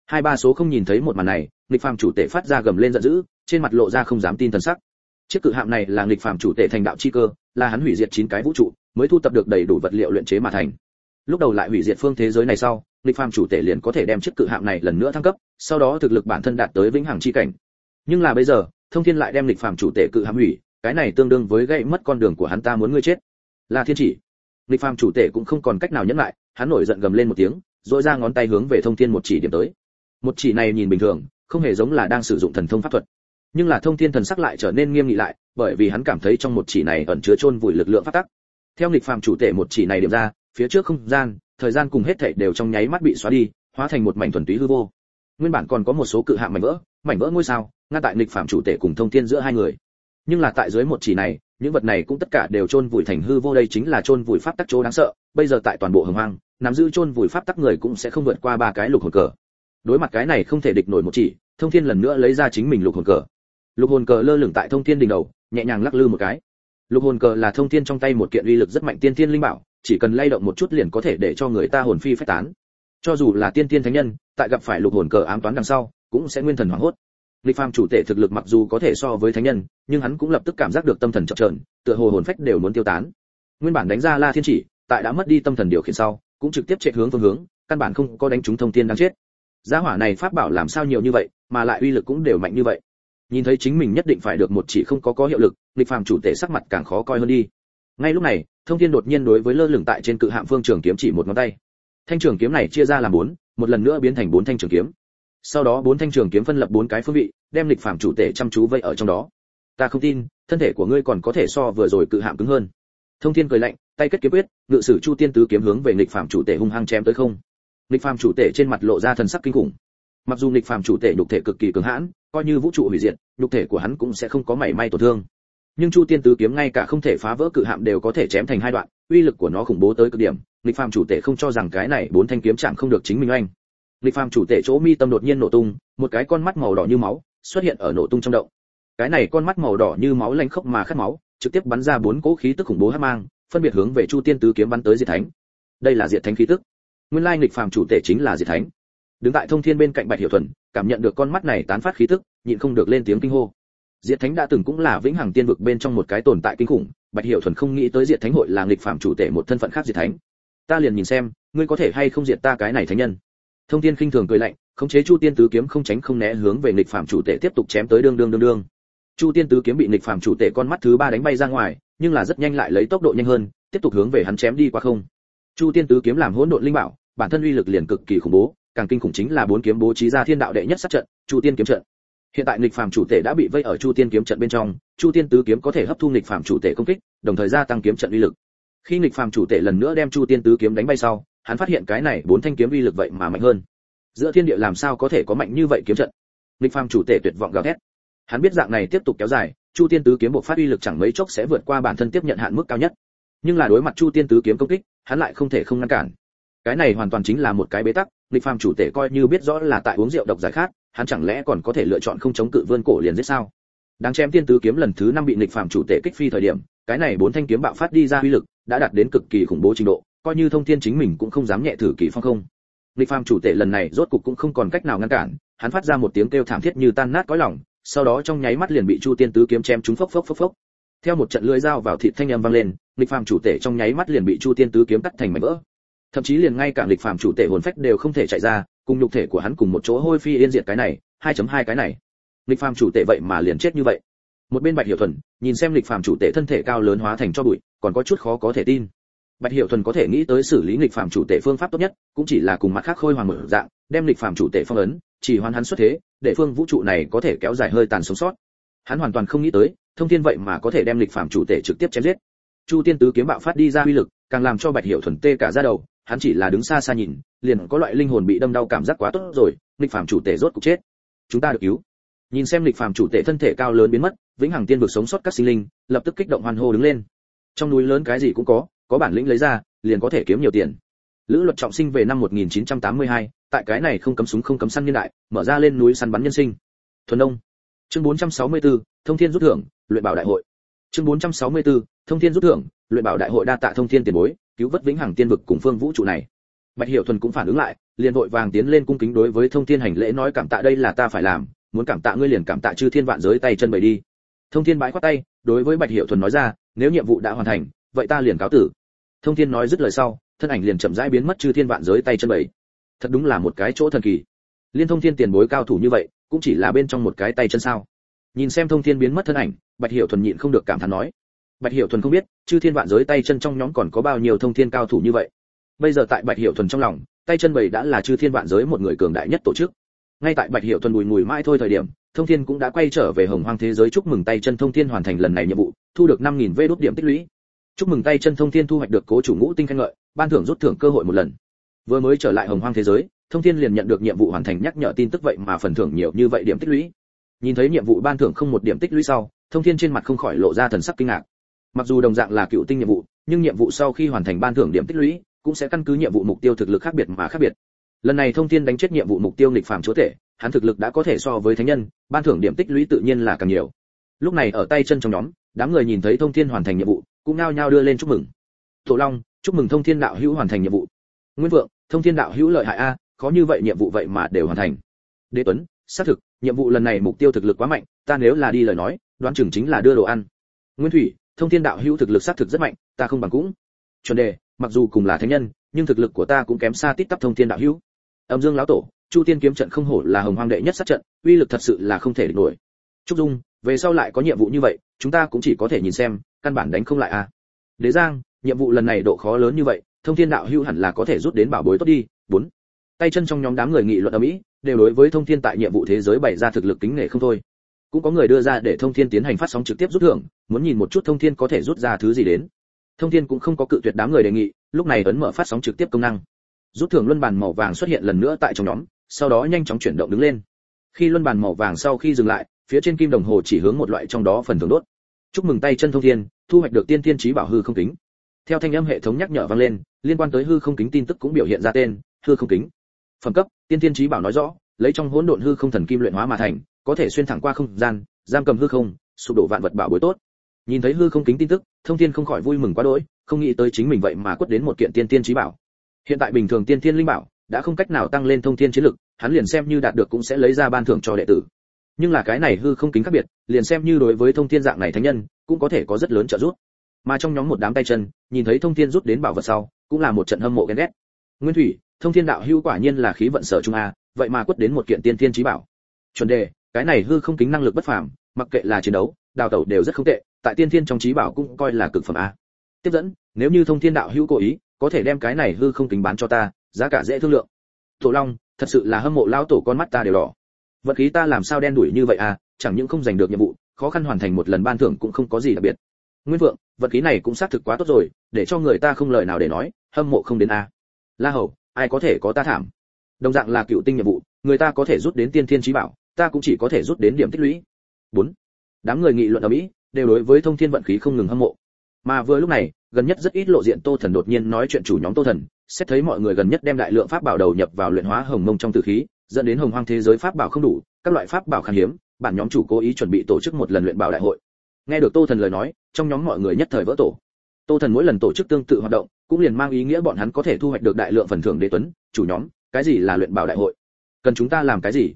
Hai ba số không nhìn thấy một màn này, nghịch phàm chủ tể phát ra gầm lên giận dữ, trên mặt lộ ra không dám tin thần sắc. Chiếc cự hạm này là nghịch phàm chủ tể thành đạo chi cơ, là hắn hủy diệt chín cái vũ trụ, mới thu tập được đầy đủ vật liệu luyện chế mà thành. Lúc đầu lại hủy diệt phương thế giới này sau, nghịch phàm chủ tể liền có thể đem chiếc cự hạm này lần nữa thăng cấp, sau đó thực lực bản thân đạt tới vĩnh hằng chi cảnh. Nhưng là bây giờ, thông thiên lại đem nghịch phàm chủ tể cự hạm hủy, cái này tương đương với gây mất con đường của hắn ta muốn ngươi chết là thiên chỉ. Lịch phàm chủ tể cũng không còn cách nào nhẫn lại, hắn nổi giận gầm lên một tiếng dội ra ngón tay hướng về thông thiên một chỉ điểm tới. Một chỉ này nhìn bình thường, không hề giống là đang sử dụng thần thông pháp thuật. Nhưng là thông thiên thần sắc lại trở nên nghiêm nghị lại, bởi vì hắn cảm thấy trong một chỉ này ẩn chứa chôn vùi lực lượng phát tắc. Theo lịch phàm chủ tể một chỉ này điểm ra, phía trước không gian, thời gian cùng hết thảy đều trong nháy mắt bị xóa đi, hóa thành một mảnh thuần túy hư vô. Nguyên bản còn có một số cự hạng mảnh vỡ mảnh vỡ ngôi sao ngay tại lịch phàm chủ tể cùng thông thiên giữa hai người. Nhưng là tại dưới một chỉ này những vật này cũng tất cả đều chôn vùi thành hư vô đây chính là chôn vùi pháp tắc chỗ đáng sợ. Bây giờ tại toàn bộ hồng hoang, nắm giữ chôn vùi pháp tắc người cũng sẽ không vượt qua ba cái lục hồn cờ. Đối mặt cái này không thể địch nổi một chỉ, thông thiên lần nữa lấy ra chính mình lục hồn cờ. Lục hồn cờ lơ lửng tại thông thiên đỉnh đầu, nhẹ nhàng lắc lư một cái. Lục hồn cờ là thông thiên trong tay một kiện uy lực rất mạnh tiên thiên linh bảo, chỉ cần lay động một chút liền có thể để cho người ta hồn phi phách tán. Cho dù là tiên thiên thánh nhân, tại gặp phải lục hồn cờ ám toán đằng sau, cũng sẽ nguyên thần hoảng hốt lịch phàm chủ tể thực lực mặc dù có thể so với thánh nhân, nhưng hắn cũng lập tức cảm giác được tâm thần chập chờn, tựa hồ hồn phách đều muốn tiêu tán. Nguyên bản đánh ra la thiên chỉ, tại đã mất đi tâm thần điều khiển sau, cũng trực tiếp chạy hướng phương hướng, căn bản không có đánh trúng thông thiên đang chết. Gia hỏa này pháp bảo làm sao nhiều như vậy, mà lại uy lực cũng đều mạnh như vậy. Nhìn thấy chính mình nhất định phải được một chỉ không có có hiệu lực, lịch phàm chủ tể sắc mặt càng khó coi hơn đi. Ngay lúc này, thông thiên đột nhiên đối với lơ lửng tại trên cự hạm phương trường kiếm chỉ một ngón tay. Thanh trường kiếm này chia ra làm bốn, một lần nữa biến thành bốn thanh trường kiếm sau đó bốn thanh trường kiếm phân lập bốn cái phương vị, đem lịch phàm chủ tể chăm chú vây ở trong đó. Ta không tin, thân thể của ngươi còn có thể so vừa rồi cự hạm cứng hơn. Thông thiên cười lạnh, tay kết kiếm quyết, ngự sử chu tiên tứ kiếm hướng về lịch phàm chủ tể hung hăng chém tới không. Lịch phàm chủ tể trên mặt lộ ra thần sắc kinh khủng. Mặc dù lịch phàm chủ tể nhục thể cực kỳ cứng hãn, coi như vũ trụ hủy diệt, nhục thể của hắn cũng sẽ không có mảy may tổn thương. Nhưng chu tiên tứ kiếm ngay cả không thể phá vỡ cự hạm đều có thể chém thành hai đoạn, uy lực của nó khủng bố tới cực điểm, lịch phàm chủ tể không cho rằng cái này bốn thanh kiếm chạm không được chính mình oanh lịch phàm chủ tể chỗ mi tâm đột nhiên nổ tung, một cái con mắt màu đỏ như máu xuất hiện ở nổ tung trong động. Cái này con mắt màu đỏ như máu lanh khốc mà khát máu, trực tiếp bắn ra bốn cỗ khí tức khủng bố hắc mang, phân biệt hướng về chu tiên tứ kiếm bắn tới diệt thánh. Đây là diệt thánh khí tức. Nguyên lai lịch phàm chủ tể chính là diệt thánh. Đứng tại thông thiên bên cạnh bạch hiểu thuần, cảm nhận được con mắt này tán phát khí tức, nhịn không được lên tiếng kinh hô. Diệt thánh đã từng cũng là vĩnh hằng tiên vực bên trong một cái tồn tại kinh khủng, bạch hiểu thuần không nghĩ tới diệt thánh hội là nghịch phạm chủ tể một thân phận khác diệt thánh. Ta liền nhìn xem, ngươi có thể hay không diệt ta cái này thánh nhân? Thông thiên khinh thường cười lạnh, khống chế chu tiên tứ kiếm không tránh không né hướng về nghịch phạm chủ tể tiếp tục chém tới đương đương đương đương. Chu tiên tứ kiếm bị nghịch phạm chủ tể con mắt thứ ba đánh bay ra ngoài, nhưng là rất nhanh lại lấy tốc độ nhanh hơn, tiếp tục hướng về hắn chém đi qua không. Chu tiên tứ kiếm làm hỗn độn linh bảo, bản thân uy lực liền cực kỳ khủng bố, càng kinh khủng chính là bốn kiếm bố trí ra thiên đạo đệ nhất sát trận, chu tiên kiếm trận. Hiện tại nghịch phàm chủ tể đã bị vây ở chu tiên kiếm trận bên trong, chu tiên tứ kiếm có thể hấp thu nghịch phàm chủ tể công kích, đồng thời gia tăng kiếm trận uy lực. Khi nghịch phàm chủ tể lần nữa đem chu tiên tứ kiếm đánh bay sau hắn phát hiện cái này bốn thanh kiếm uy lực vậy mà mạnh hơn. Giữa thiên địa làm sao có thể có mạnh như vậy kiếm trận? Lịch phàm chủ tể tuyệt vọng gào thét. Hắn biết dạng này tiếp tục kéo dài, chu tiên tứ kiếm bộ phát uy lực chẳng mấy chốc sẽ vượt qua bản thân tiếp nhận hạn mức cao nhất. Nhưng là đối mặt chu tiên tứ kiếm công kích, hắn lại không thể không ngăn cản. Cái này hoàn toàn chính là một cái bế tắc lịch phàm chủ tể coi như biết rõ là tại uống rượu độc giải khát, hắn chẳng lẽ còn có thể lựa chọn không chống cự vươn cổ liền giết sao? Đáng chém tiên tứ kiếm lần thứ năm bị lịch phàm chủ tể kích phi thời điểm, cái này bốn thanh kiếm bạo phát đi ra uy lực, đã đạt đến cực kỳ khủng bố trình độ coi như thông thiên chính mình cũng không dám nhẹ thử kỳ phong không. Lịch phàm chủ tể lần này rốt cục cũng không còn cách nào ngăn cản, hắn phát ra một tiếng kêu thảm thiết như tan nát cõi lòng, sau đó trong nháy mắt liền bị chu tiên tứ kiếm chém trúng phốc phốc phốc phốc. Theo một trận lưỡi dao vào thịt thanh âm vang lên, lịch phàm chủ tể trong nháy mắt liền bị chu tiên tứ kiếm cắt thành mảnh vỡ. Thậm chí liền ngay cả lịch phàm chủ tể hồn phách đều không thể chạy ra, cùng nhục thể của hắn cùng một chỗ hôi phi yên diệt cái này 2.2 cái này. Lịch phàm chủ tể vậy mà liền chết như vậy. Một bên bạch hiểu thuần, nhìn xem lịch phàm chủ tể thân thể cao lớn hóa thành cho bụi, còn có chút khó có thể tin bạch hiểu thuần có thể nghĩ tới xử lý lịch phàm chủ tể phương pháp tốt nhất, cũng chỉ là cùng mặt khác khôi hoàng mở dạng, đem lịch phàm chủ tể phong ấn, chỉ hoàn hắn xuất thế, để phương vũ trụ này có thể kéo dài hơi tàn sống sót. Hắn hoàn toàn không nghĩ tới, thông thiên vậy mà có thể đem lịch phàm chủ tể trực tiếp chém giết. Chu tiên tứ kiếm bạo phát đi ra uy lực, càng làm cho bạch hiểu thuần tê cả da đầu, hắn chỉ là đứng xa xa nhìn, liền có loại linh hồn bị đâm đau cảm giác quá tốt rồi lịch phàm chủ tể rốt cục chết. Chúng ta được cứu. Nhìn xem lịch phàm chủ tể thân thể cao lớn biến mất, vĩnh hằng tiên vực sống sót các sinh linh, lập tức kích động hoan hô đứng lên. Trong núi lớn cái gì cũng có có bản lĩnh lấy ra liền có thể kiếm nhiều tiền. Lữ luật trọng sinh về năm 1982, tại cái này không cấm súng không cấm săn niên đại mở ra lên núi săn bắn nhân sinh. Thuần đông. Chương 464, thông thiên rút thưởng luyện bảo đại hội. Chương 464, thông thiên rút thưởng luyện bảo đại hội đa tạ thông thiên tiền bối cứu vớt vĩnh hằng tiên vực cùng phương vũ trụ này. Bạch hiểu thuần cũng phản ứng lại liền vội vàng tiến lên cung kính đối với thông thiên hành lễ nói cảm tạ đây là ta phải làm muốn cảm tạ ngươi liền cảm tạ chư thiên vạn giới tay chân bày đi. Thông thiên bái khoát tay đối với bạch hiệu thuần nói ra nếu nhiệm vụ đã hoàn thành vậy ta liền cáo tử thông thiên nói dứt lời sau thân ảnh liền chậm rãi biến mất chư thiên vạn giới tay chân Bảy, thật đúng là một cái chỗ thần kỳ. Liên thông thiên tiền bối cao thủ như vậy cũng chỉ là bên trong một cái tay chân sao? Nhìn xem thông thiên biến mất thân ảnh bạch hiệu thuần nhịn không được cảm thán nói. Bạch hiệu thuần không biết chư thiên vạn giới tay chân trong nhóm còn có bao nhiêu thông thiên cao thủ như vậy. Bây giờ tại bạch hiệu thuần trong lòng tay chân bảy đã là chư thiên vạn giới một người cường đại nhất tổ chức. Ngay tại bạch hiệu thuần bùi mùi mãi thôi thời điểm thông thiên cũng đã quay trở về hồng hoang thế giới chúc mừng tay chân thông thiên hoàn thành lần này nhiệm vụ thu được năm nghìn vê đốt điểm tích lũy chúc mừng tay chân thông thiên thu hoạch được cố chủ ngũ tinh khen ngợi, ban thưởng rút thưởng cơ hội một lần. Vừa mới trở lại hồng hoang thế giới, thông thiên liền nhận được nhiệm vụ hoàn thành nhắc nhở tin tức vậy mà phần thưởng nhiều như vậy điểm tích lũy. Nhìn thấy nhiệm vụ ban thưởng không một điểm tích lũy sau, thông thiên trên mặt không khỏi lộ ra thần sắc kinh ngạc. Mặc dù đồng dạng là cựu tinh nhiệm vụ, nhưng nhiệm vụ sau khi hoàn thành ban thưởng điểm tích lũy, cũng sẽ căn cứ nhiệm vụ mục tiêu thực lực khác biệt mà khác biệt. Lần này thông thiên đánh chết nhiệm vụ mục tiêu nghịch phàm chúa thể, hắn thực lực đã có thể so với thánh nhân, ban thưởng điểm tích lũy tự nhiên là càng nhiều. Lúc này ở tay chân trong nhóm, đám người nhìn thấy thông thiên hoàn thành nhiệm vụ cũng nao nhao đưa lên chúc mừng. Tổ long, chúc mừng thông thiên đạo hữu hoàn thành nhiệm vụ. Nguyễn vượng, thông thiên đạo hữu lợi hại a, khó như vậy nhiệm vụ vậy mà đều hoàn thành. Đế tuấn, xác thực, nhiệm vụ lần này mục tiêu thực lực quá mạnh, ta nếu là đi lời nói, đoán chừng chính là đưa đồ ăn. Nguyên thủy, thông thiên đạo hữu thực lực xác thực rất mạnh, ta không bằng cũng. Chuẩn đề, mặc dù cùng là thánh nhân, nhưng thực lực của ta cũng kém xa tít tắp thông thiên đạo hữu. Âm dương lão tổ, chu tiên kiếm trận không hổ là hồng hoang đệ nhất sát trận, uy lực thật sự là không thể địch nổi. Trúc dung, về sau lại có nhiệm vụ như vậy, chúng ta cũng chỉ có thể nhìn xem căn bản đánh không lại a. À. đế giang, nhiệm vụ lần này độ khó lớn như vậy, thông thiên đạo hưu hẳn là có thể rút đến bảo bối tốt đi. Bốn. Tay chân trong nhóm đám người nghị luận ở mỹ, đều đối với thông thiên tại nhiệm vụ thế giới bày ra thực lực kính nể không thôi. Cũng có người đưa ra để thông thiên tiến hành phát sóng trực tiếp rút thưởng, muốn nhìn một chút thông thiên có thể rút ra thứ gì đến. Thông thiên cũng không có cự tuyệt đám người đề nghị, lúc này ấn mở phát sóng trực tiếp công năng. Rút thưởng luân bàn màu vàng xuất hiện lần nữa tại trong nhóm, sau đó nhanh chóng chuyển động đứng lên. Khi luân bàn màu vàng sau khi dừng lại, phía trên kim đồng hồ chỉ hướng một loại trong đó phần thưởng đốt chúc mừng tay chân thông thiên, thu hoạch được tiên thiên trí bảo hư không kính. Theo thanh âm hệ thống nhắc nhở vang lên, liên quan tới hư không kính tin tức cũng biểu hiện ra tên, hư không kính. Phẩm cấp, tiên thiên trí bảo nói rõ, lấy trong hỗn độn hư không thần kim luyện hóa mà thành, có thể xuyên thẳng qua không gian, giam cầm hư không, sụp đổ vạn vật bảo bối tốt. Nhìn thấy hư không kính tin tức, thông thiên không khỏi vui mừng quá đỗi, không nghĩ tới chính mình vậy mà quất đến một kiện tiên tiên trí bảo. Hiện tại bình thường tiên thiên linh bảo, đã không cách nào tăng lên thông thiên chiến lực, hắn liền xem như đạt được cũng sẽ lấy ra ban thưởng cho đệ tử nhưng là cái này hư không kính khác biệt, liền xem như đối với thông thiên dạng này thánh nhân, cũng có thể có rất lớn trợ giúp. Mà trong nhóm một đám tay chân, nhìn thấy thông thiên rút đến bảo vật sau, cũng là một trận hâm mộ ghen ghét. Nguyên thủy, thông thiên đạo hữu quả nhiên là khí vận sở trung a, vậy mà quất đến một kiện tiên thiên trí bảo. Chuẩn đề, cái này hư không kính năng lực bất phàm, mặc kệ là chiến đấu, đào tẩu đều rất không tệ, tại tiên thiên trong trí bảo cũng coi là cực phẩm a. Tiếp dẫn, nếu như thông thiên đạo hữu cố ý, có thể đem cái này hư không kính bán cho ta, giá cả dễ thương lượng. Tổ long, thật sự là hâm mộ lão tổ con mắt ta đều đỏ vật khí ta làm sao đen đuổi như vậy à chẳng những không giành được nhiệm vụ, khó khăn hoàn thành một lần ban thưởng cũng không có gì đặc biệt. Nguyên vượng, vật khí này cũng xác thực quá tốt rồi, để cho người ta không lời nào để nói, hâm mộ không đến a. La hầu, ai có thể có ta thảm? Đồng dạng là cựu tinh nhiệm vụ, người ta có thể rút đến tiên thiên trí bảo, ta cũng chỉ có thể rút đến điểm tích lũy. Bốn, đám người nghị luận ở mỹ, đều đối với thông thiên vận khí không ngừng hâm mộ. Mà vừa lúc này, gần nhất rất ít lộ diện tô thần đột nhiên nói chuyện chủ nhóm tô thần, xét thấy mọi người gần nhất đem đại lượng pháp bảo đầu nhập vào luyện hóa hồng mông trong tử khí dẫn đến hồng hoang thế giới pháp bảo không đủ, các loại pháp bảo khan hiếm, bản nhóm chủ cố ý chuẩn bị tổ chức một lần luyện bảo đại hội. Nghe được tô thần lời nói, trong nhóm mọi người nhất thời vỡ tổ. Tô thần mỗi lần tổ chức tương tự hoạt động, cũng liền mang ý nghĩa bọn hắn có thể thu hoạch được đại lượng phần thưởng đế tuấn, chủ nhóm, cái gì là luyện bảo đại hội? Cần chúng ta làm cái gì?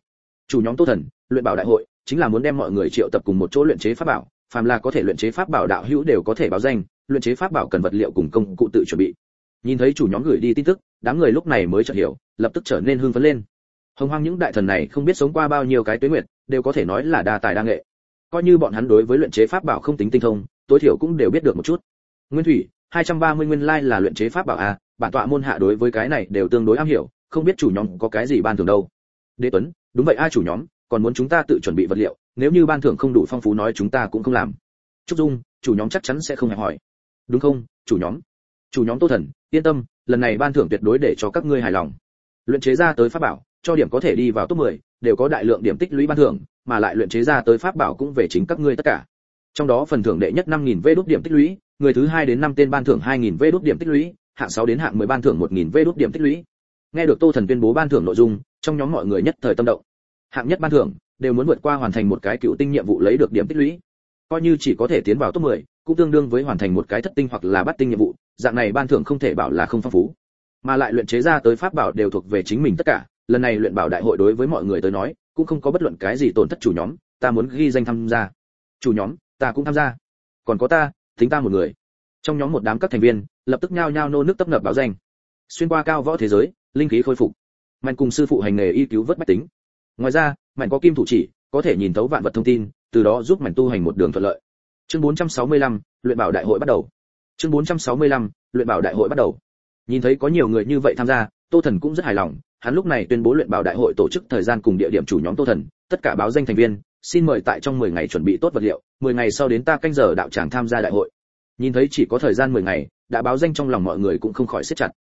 Chủ nhóm tô thần, luyện bảo đại hội chính là muốn đem mọi người triệu tập cùng một chỗ luyện chế pháp bảo, phàm là có thể luyện chế pháp bảo đạo hữu đều có thể báo danh, luyện chế pháp bảo cần vật liệu cùng công cụ tự chuẩn bị. Nhìn thấy chủ nhóm gửi đi tin tức, đám người lúc này mới chợt hiểu, lập tức trở nên hưng phấn lên hồng hoang những đại thần này không biết sống qua bao nhiêu cái tuế nguyệt, đều có thể nói là đa tài đa nghệ. Coi như bọn hắn đối với luyện chế pháp bảo không tính tinh thông, tối thiểu cũng đều biết được một chút. Nguyên thủy 230 nguyên lai là luyện chế pháp bảo a, bản tọa môn hạ đối với cái này đều tương đối am hiểu, không biết chủ nhóm có cái gì ban thưởng đâu. Đế tuấn, đúng vậy a chủ nhóm, còn muốn chúng ta tự chuẩn bị vật liệu, nếu như ban thưởng không đủ phong phú nói chúng ta cũng không làm. Trúc dung, chủ nhóm chắc chắn sẽ không hề hỏi. Đúng không, chủ nhóm? Chủ nhóm tô thần, yên tâm, lần này ban thưởng tuyệt đối để cho các ngươi hài lòng. Luyện chế ra tới pháp bảo cho điểm có thể đi vào top 10, đều có đại lượng điểm tích lũy ban thưởng mà lại luyện chế ra tới pháp bảo cũng về chính các ngươi tất cả. Trong đó phần thưởng đệ nhất 5.000 vê đốt điểm tích lũy người thứ hai đến năm tên ban thưởng 2.000 vê đốt điểm tích lũy hạng 6 đến hạng 10 ban thưởng 1.000 vê đốt điểm tích lũy. Nghe được tô thần tuyên bố ban thưởng nội dung trong nhóm mọi người nhất thời tâm động. Hạng nhất ban thưởng đều muốn vượt qua hoàn thành một cái cựu tinh nhiệm vụ lấy được điểm tích lũy. Coi như chỉ có thể tiến vào top 10, cũng tương đương với hoàn thành một cái thất tinh hoặc là bát tinh nhiệm vụ dạng này ban thưởng không thể bảo là không phong phú. Mà lại luyện chế ra tới pháp bảo đều thuộc về chính mình tất cả lần này luyện bảo đại hội đối với mọi người tới nói cũng không có bất luận cái gì tổn thất chủ nhóm ta muốn ghi danh tham gia. Chủ nhóm ta cũng tham gia. Còn có ta tính ta một người. Trong nhóm một đám các thành viên lập tức nhao nhao nô nước tấp nập báo danh. Xuyên qua cao võ thế giới linh khí khôi phục. Mạnh cùng sư phụ hành nghề y cứu vớt bách tính. Ngoài ra mạnh có kim thủ chỉ có thể nhìn thấu vạn vật thông tin từ đó giúp mạnh tu hành một đường thuận lợi. Chương 465, luyện bảo đại hội bắt đầu. Chương 465, luyện bảo đại hội bắt đầu. Nhìn thấy có nhiều người như vậy tham gia tô thần cũng rất hài lòng hắn lúc này tuyên bố luyện bảo đại hội tổ chức thời gian cùng địa điểm chủ nhóm tô thần, tất cả báo danh thành viên, xin mời tại trong 10 ngày chuẩn bị tốt vật liệu 10 ngày sau đến ta canh giờ đạo tràng tham gia đại hội. Nhìn thấy chỉ có thời gian 10 ngày, đã báo danh trong lòng mọi người cũng không khỏi siết chặt.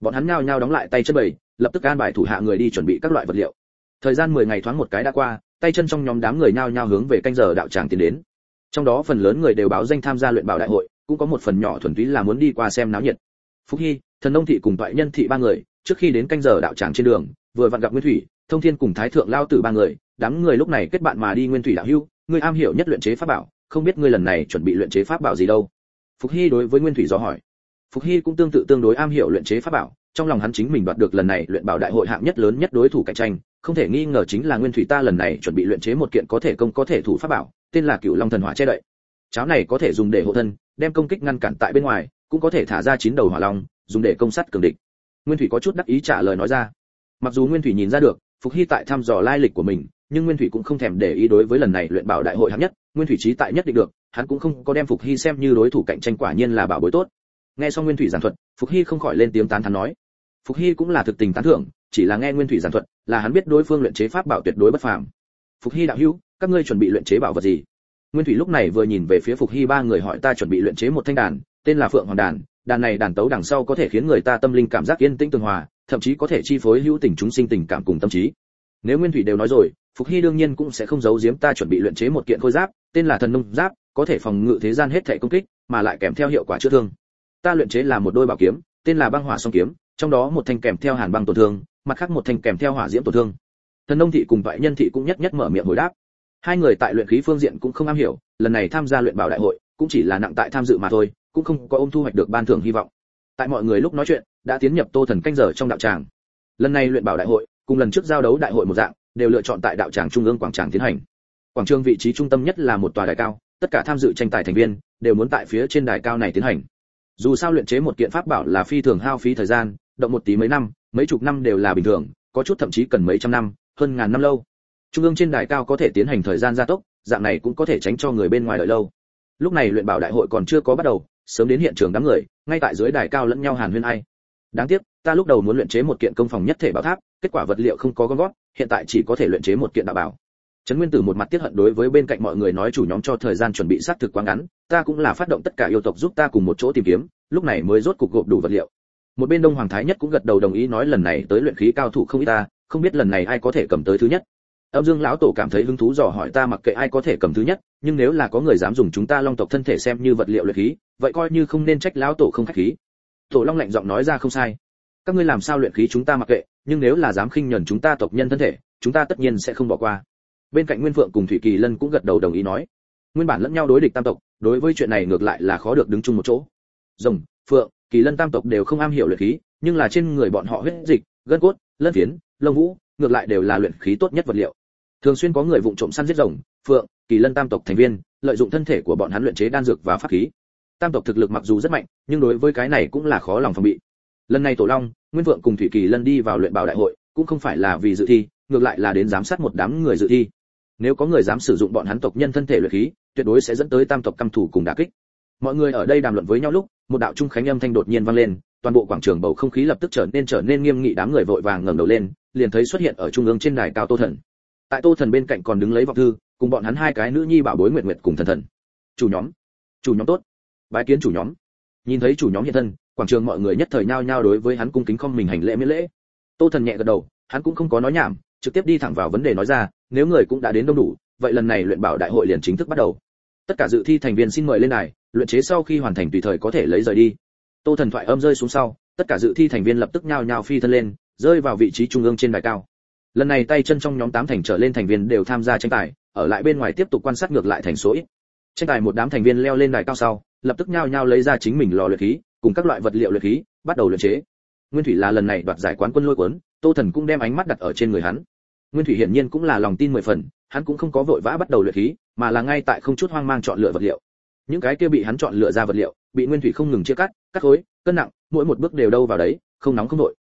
Bọn hắn nhao nhao đóng lại tay chân bầy, lập tức an bài thủ hạ người đi chuẩn bị các loại vật liệu. Thời gian 10 ngày thoáng một cái đã qua, tay chân trong nhóm đám người nhao nhao hướng về canh giờ đạo tràng tiến đến. Trong đó phần lớn người đều báo danh tham gia luyện bảo đại hội, cũng có một phần nhỏ thuần túy là muốn đi qua xem náo nhiệt. Phúc hy, thần nông thị cùng toại nhân thị ba người trước khi đến canh giờ đạo tràng trên đường, vừa vặn gặp nguyên thủy, thông thiên cùng thái thượng lao tử ba người, đám người lúc này kết bạn mà đi nguyên thủy đạo hưu ngươi am hiểu nhất luyện chế pháp bảo, không biết ngươi lần này chuẩn bị luyện chế pháp bảo gì đâu. Phục hy đối với nguyên thủy dò hỏi. Phục hy cũng tương tự tương đối am hiểu luyện chế pháp bảo, trong lòng hắn chính mình đoạt được lần này luyện bảo đại hội hạng nhất lớn nhất đối thủ cạnh tranh, không thể nghi ngờ chính là nguyên thủy ta lần này chuẩn bị luyện chế một kiện có thể công, có thể thủ pháp bảo, tên là cựu long thần hỏa che đậy. Cháo này có thể dùng để hộ thân, đem công kích ngăn cản tại bên ngoài, cũng có thể thả ra chín đầu hỏa long, dùng để công sát cường địch nguyên thủy có chút đắc ý trả lời nói ra. Mặc dù nguyên thủy nhìn ra được, phục hy tại thăm dò lai lịch của mình, nhưng nguyên thủy cũng không thèm để ý đối với lần này luyện bảo đại hội hạng nhất. Nguyên thủy trí tại nhất định được, hắn cũng không có đem phục hy xem như đối thủ cạnh tranh quả nhiên là bảo bối tốt. Nghe xong nguyên thủy giảng thuật, phục hy không khỏi lên tiếng tán thán nói. Phục hy cũng là thực tình tán thưởng, chỉ là nghe nguyên thủy giảng thuật, là hắn biết đối phương luyện chế pháp bảo tuyệt đối bất phàm. Phục hy đạo hữu, các ngươi chuẩn bị luyện chế bảo vật gì? Nguyên thủy lúc này vừa nhìn về phía phục hy ba người hỏi ta chuẩn bị luyện chế một thanh đàn, tên là phượng hoàng đàn đàn này đàn tấu đằng sau có thể khiến người ta tâm linh cảm giác yên tĩnh tường hòa, thậm chí có thể chi phối hữu tình chúng sinh tình cảm cùng tâm trí. Nếu nguyên thủy đều nói rồi, phục hy đương nhiên cũng sẽ không giấu giếm ta chuẩn bị luyện chế một kiện khôi giáp, tên là thần nông giáp, có thể phòng ngự thế gian hết thể công kích, mà lại kèm theo hiệu quả chữa thương. Ta luyện chế là một đôi bảo kiếm, tên là băng hỏa song kiếm, trong đó một thanh kèm theo hàn băng tổn thương, mặt khác một thanh kèm theo hỏa diễm tổn thương. Thần nông thị cùng toại nhân thị cũng nhất nhất mở miệng hồi đáp. Hai người tại luyện khí phương diện cũng không am hiểu, lần này tham gia luyện bảo đại hội, cũng chỉ là nặng tại tham dự mà thôi cũng không có ôm thu hoạch được ban thưởng hy vọng. Tại mọi người lúc nói chuyện, đã tiến nhập tô thần canh giờ trong đạo tràng. Lần này luyện bảo đại hội, cùng lần trước giao đấu đại hội một dạng, đều lựa chọn tại đạo tràng trung ương quảng tràng tiến hành. Quảng trường vị trí trung tâm nhất là một tòa đài cao, tất cả tham dự tranh tài thành viên đều muốn tại phía trên đài cao này tiến hành. Dù sao luyện chế một kiện pháp bảo là phi thường hao phí thời gian, động một tí mấy năm, mấy chục năm đều là bình thường, có chút thậm chí cần mấy trăm năm, hơn ngàn năm lâu. Trung ương trên đài cao có thể tiến hành thời gian gia tốc, dạng này cũng có thể tránh cho người bên ngoài đợi lâu. Lúc này luyện bảo đại hội còn chưa có bắt đầu sớm đến hiện trường đám người, ngay tại dưới đài cao lẫn nhau hàn huyên ai. Đáng tiếc, ta lúc đầu muốn luyện chế một kiện công phòng nhất thể bảo tháp, kết quả vật liệu không có gom gót hiện tại chỉ có thể luyện chế một kiện đạo bảo. Trấn nguyên tử một mặt tiết hận đối với bên cạnh mọi người nói chủ nhóm cho thời gian chuẩn bị xác thực quá ngắn, ta cũng là phát động tất cả yêu tộc giúp ta cùng một chỗ tìm kiếm, lúc này mới rốt cục gộp đủ vật liệu. Một bên đông hoàng thái nhất cũng gật đầu đồng ý nói lần này tới luyện khí cao thủ không ít ta, không biết lần này ai có thể cầm tới thứ nhất. Âm dương lão tổ cảm thấy hứng thú dò hỏi ta mặc kệ ai có thể cầm thứ nhất, nhưng nếu là có người dám dùng chúng ta long tộc thân thể xem như vật liệu luyện khí vậy coi như không nên trách lão tổ không khách khí. Tổ long lạnh giọng nói ra không sai. Các ngươi làm sao luyện khí chúng ta mặc kệ, nhưng nếu là dám khinh nhẫn chúng ta tộc nhân thân thể, chúng ta tất nhiên sẽ không bỏ qua. Bên cạnh nguyên phượng cùng thủy kỳ lân cũng gật đầu đồng ý nói. Nguyên bản lẫn nhau đối địch tam tộc, đối với chuyện này ngược lại là khó được đứng chung một chỗ. Rồng, phượng, kỳ lân tam tộc đều không am hiểu luyện khí, nhưng là trên người bọn họ huyết dịch, gân cốt, lân phiến, lông vũ, ngược lại đều là luyện khí tốt nhất vật liệu. Thường xuyên có người vụng trộm săn giết rồng, phượng, kỳ lân tam tộc thành viên, lợi dụng thân thể của bọn hắn luyện chế đan dược và pháp khí tam tộc thực lực mặc dù rất mạnh, nhưng đối với cái này cũng là khó lòng phòng bị. Lần này tổ long, nguyên vượng cùng thủy kỳ lân đi vào luyện bảo đại hội, cũng không phải là vì dự thi, ngược lại là đến giám sát một đám người dự thi. Nếu có người dám sử dụng bọn hắn tộc nhân thân thể luyện khí, tuyệt đối sẽ dẫn tới tam tộc căm thủ cùng đả kích. Mọi người ở đây đàm luận với nhau lúc, một đạo trung khánh âm thanh đột nhiên vang lên, toàn bộ quảng trường bầu không khí lập tức trở nên trở nên nghiêm nghị, đám người vội vàng ngẩng đầu lên, liền thấy xuất hiện ở trung ương trên đài cao tô thần. Tại tô thần bên cạnh còn đứng lấy vọng thư, cùng bọn hắn hai cái nữ nhi bảo bối nguyệt nguyệt cùng thần thần. Chủ nhóm chủ nhóm tốt bái kiến chủ nhóm. Nhìn thấy chủ nhóm hiện thân, quảng trường mọi người nhất thời nhao nhao đối với hắn cung kính không mình hành lễ miễn lễ. Tô thần nhẹ gật đầu, hắn cũng không có nói nhảm, trực tiếp đi thẳng vào vấn đề nói ra, nếu người cũng đã đến đông đủ, vậy lần này luyện bảo đại hội liền chính thức bắt đầu. Tất cả dự thi thành viên xin mời lên đài, luyện chế sau khi hoàn thành tùy thời có thể lấy rời đi. Tô thần thoại âm rơi xuống sau, tất cả dự thi thành viên lập tức nhao nhao phi thân lên, rơi vào vị trí trung ương trên đài cao. Lần này tay chân trong nhóm tám thành trở lên thành viên đều tham gia tranh tài, ở lại bên ngoài tiếp tục quan sát ngược lại thành số ít. Tranh tài một đám thành viên leo lên đài cao sau lập tức nhao nhao lấy ra chính mình lò luyện khí, cùng các loại vật liệu luyện khí, bắt đầu luyện chế. Nguyên thủy là lần này đoạt giải quán quân lôi cuốn, tô thần cũng đem ánh mắt đặt ở trên người hắn. Nguyên thủy hiển nhiên cũng là lòng tin mười phần, hắn cũng không có vội vã bắt đầu luyện khí, mà là ngay tại không chút hoang mang chọn lựa vật liệu. Những cái kia bị hắn chọn lựa ra vật liệu, bị nguyên thủy không ngừng chia cắt cắt khối, cân nặng, mỗi một bước đều đâu vào đấy, không nóng không nội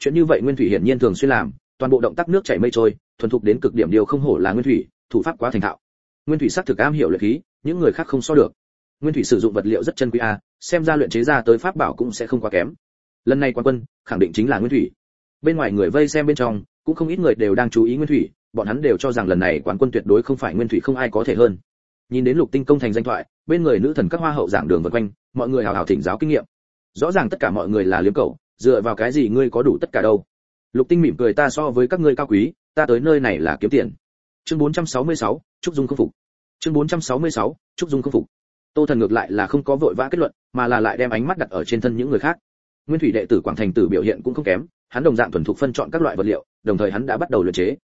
chuyện như vậy nguyên thủy hiển nhiên thường xuyên làm, toàn bộ động tác nước chảy mây trôi, thuần thục đến cực điểm điều không hổ là nguyên thủy, thủ pháp quá thành thạo. Nguyên thủy sắc thực am hiểu luyện khí, những người khác không so được nguyên thủy sử dụng vật liệu rất chân quý a xem ra luyện chế ra tới pháp bảo cũng sẽ không quá kém. Lần này quan quân khẳng định chính là nguyên thủy. Bên ngoài người vây xem bên trong cũng không ít người đều đang chú ý nguyên thủy bọn hắn đều cho rằng lần này quán quân tuyệt đối không phải nguyên thủy không ai có thể hơn. Nhìn đến lục tinh công thành danh thoại bên người nữ thần các hoa hậu giảng đường vân quanh mọi người hào hào thỉnh giáo kinh nghiệm. Rõ ràng tất cả mọi người là liếm cầu dựa vào cái gì ngươi có đủ tất cả đâu? Lục tinh mỉm cười ta so với các ngươi cao quý ta tới nơi này là kiếm tiền. Chương 466, trúc dung không phục. Chương 466, trúc dung không phục tô thần ngược lại là không có vội vã kết luận, mà là lại đem ánh mắt đặt ở trên thân những người khác. Nguyên thủy đệ tử quảng thành tử biểu hiện cũng không kém, hắn đồng dạng thuần thục phân chọn các loại vật liệu, đồng thời hắn đã bắt đầu luyện chế.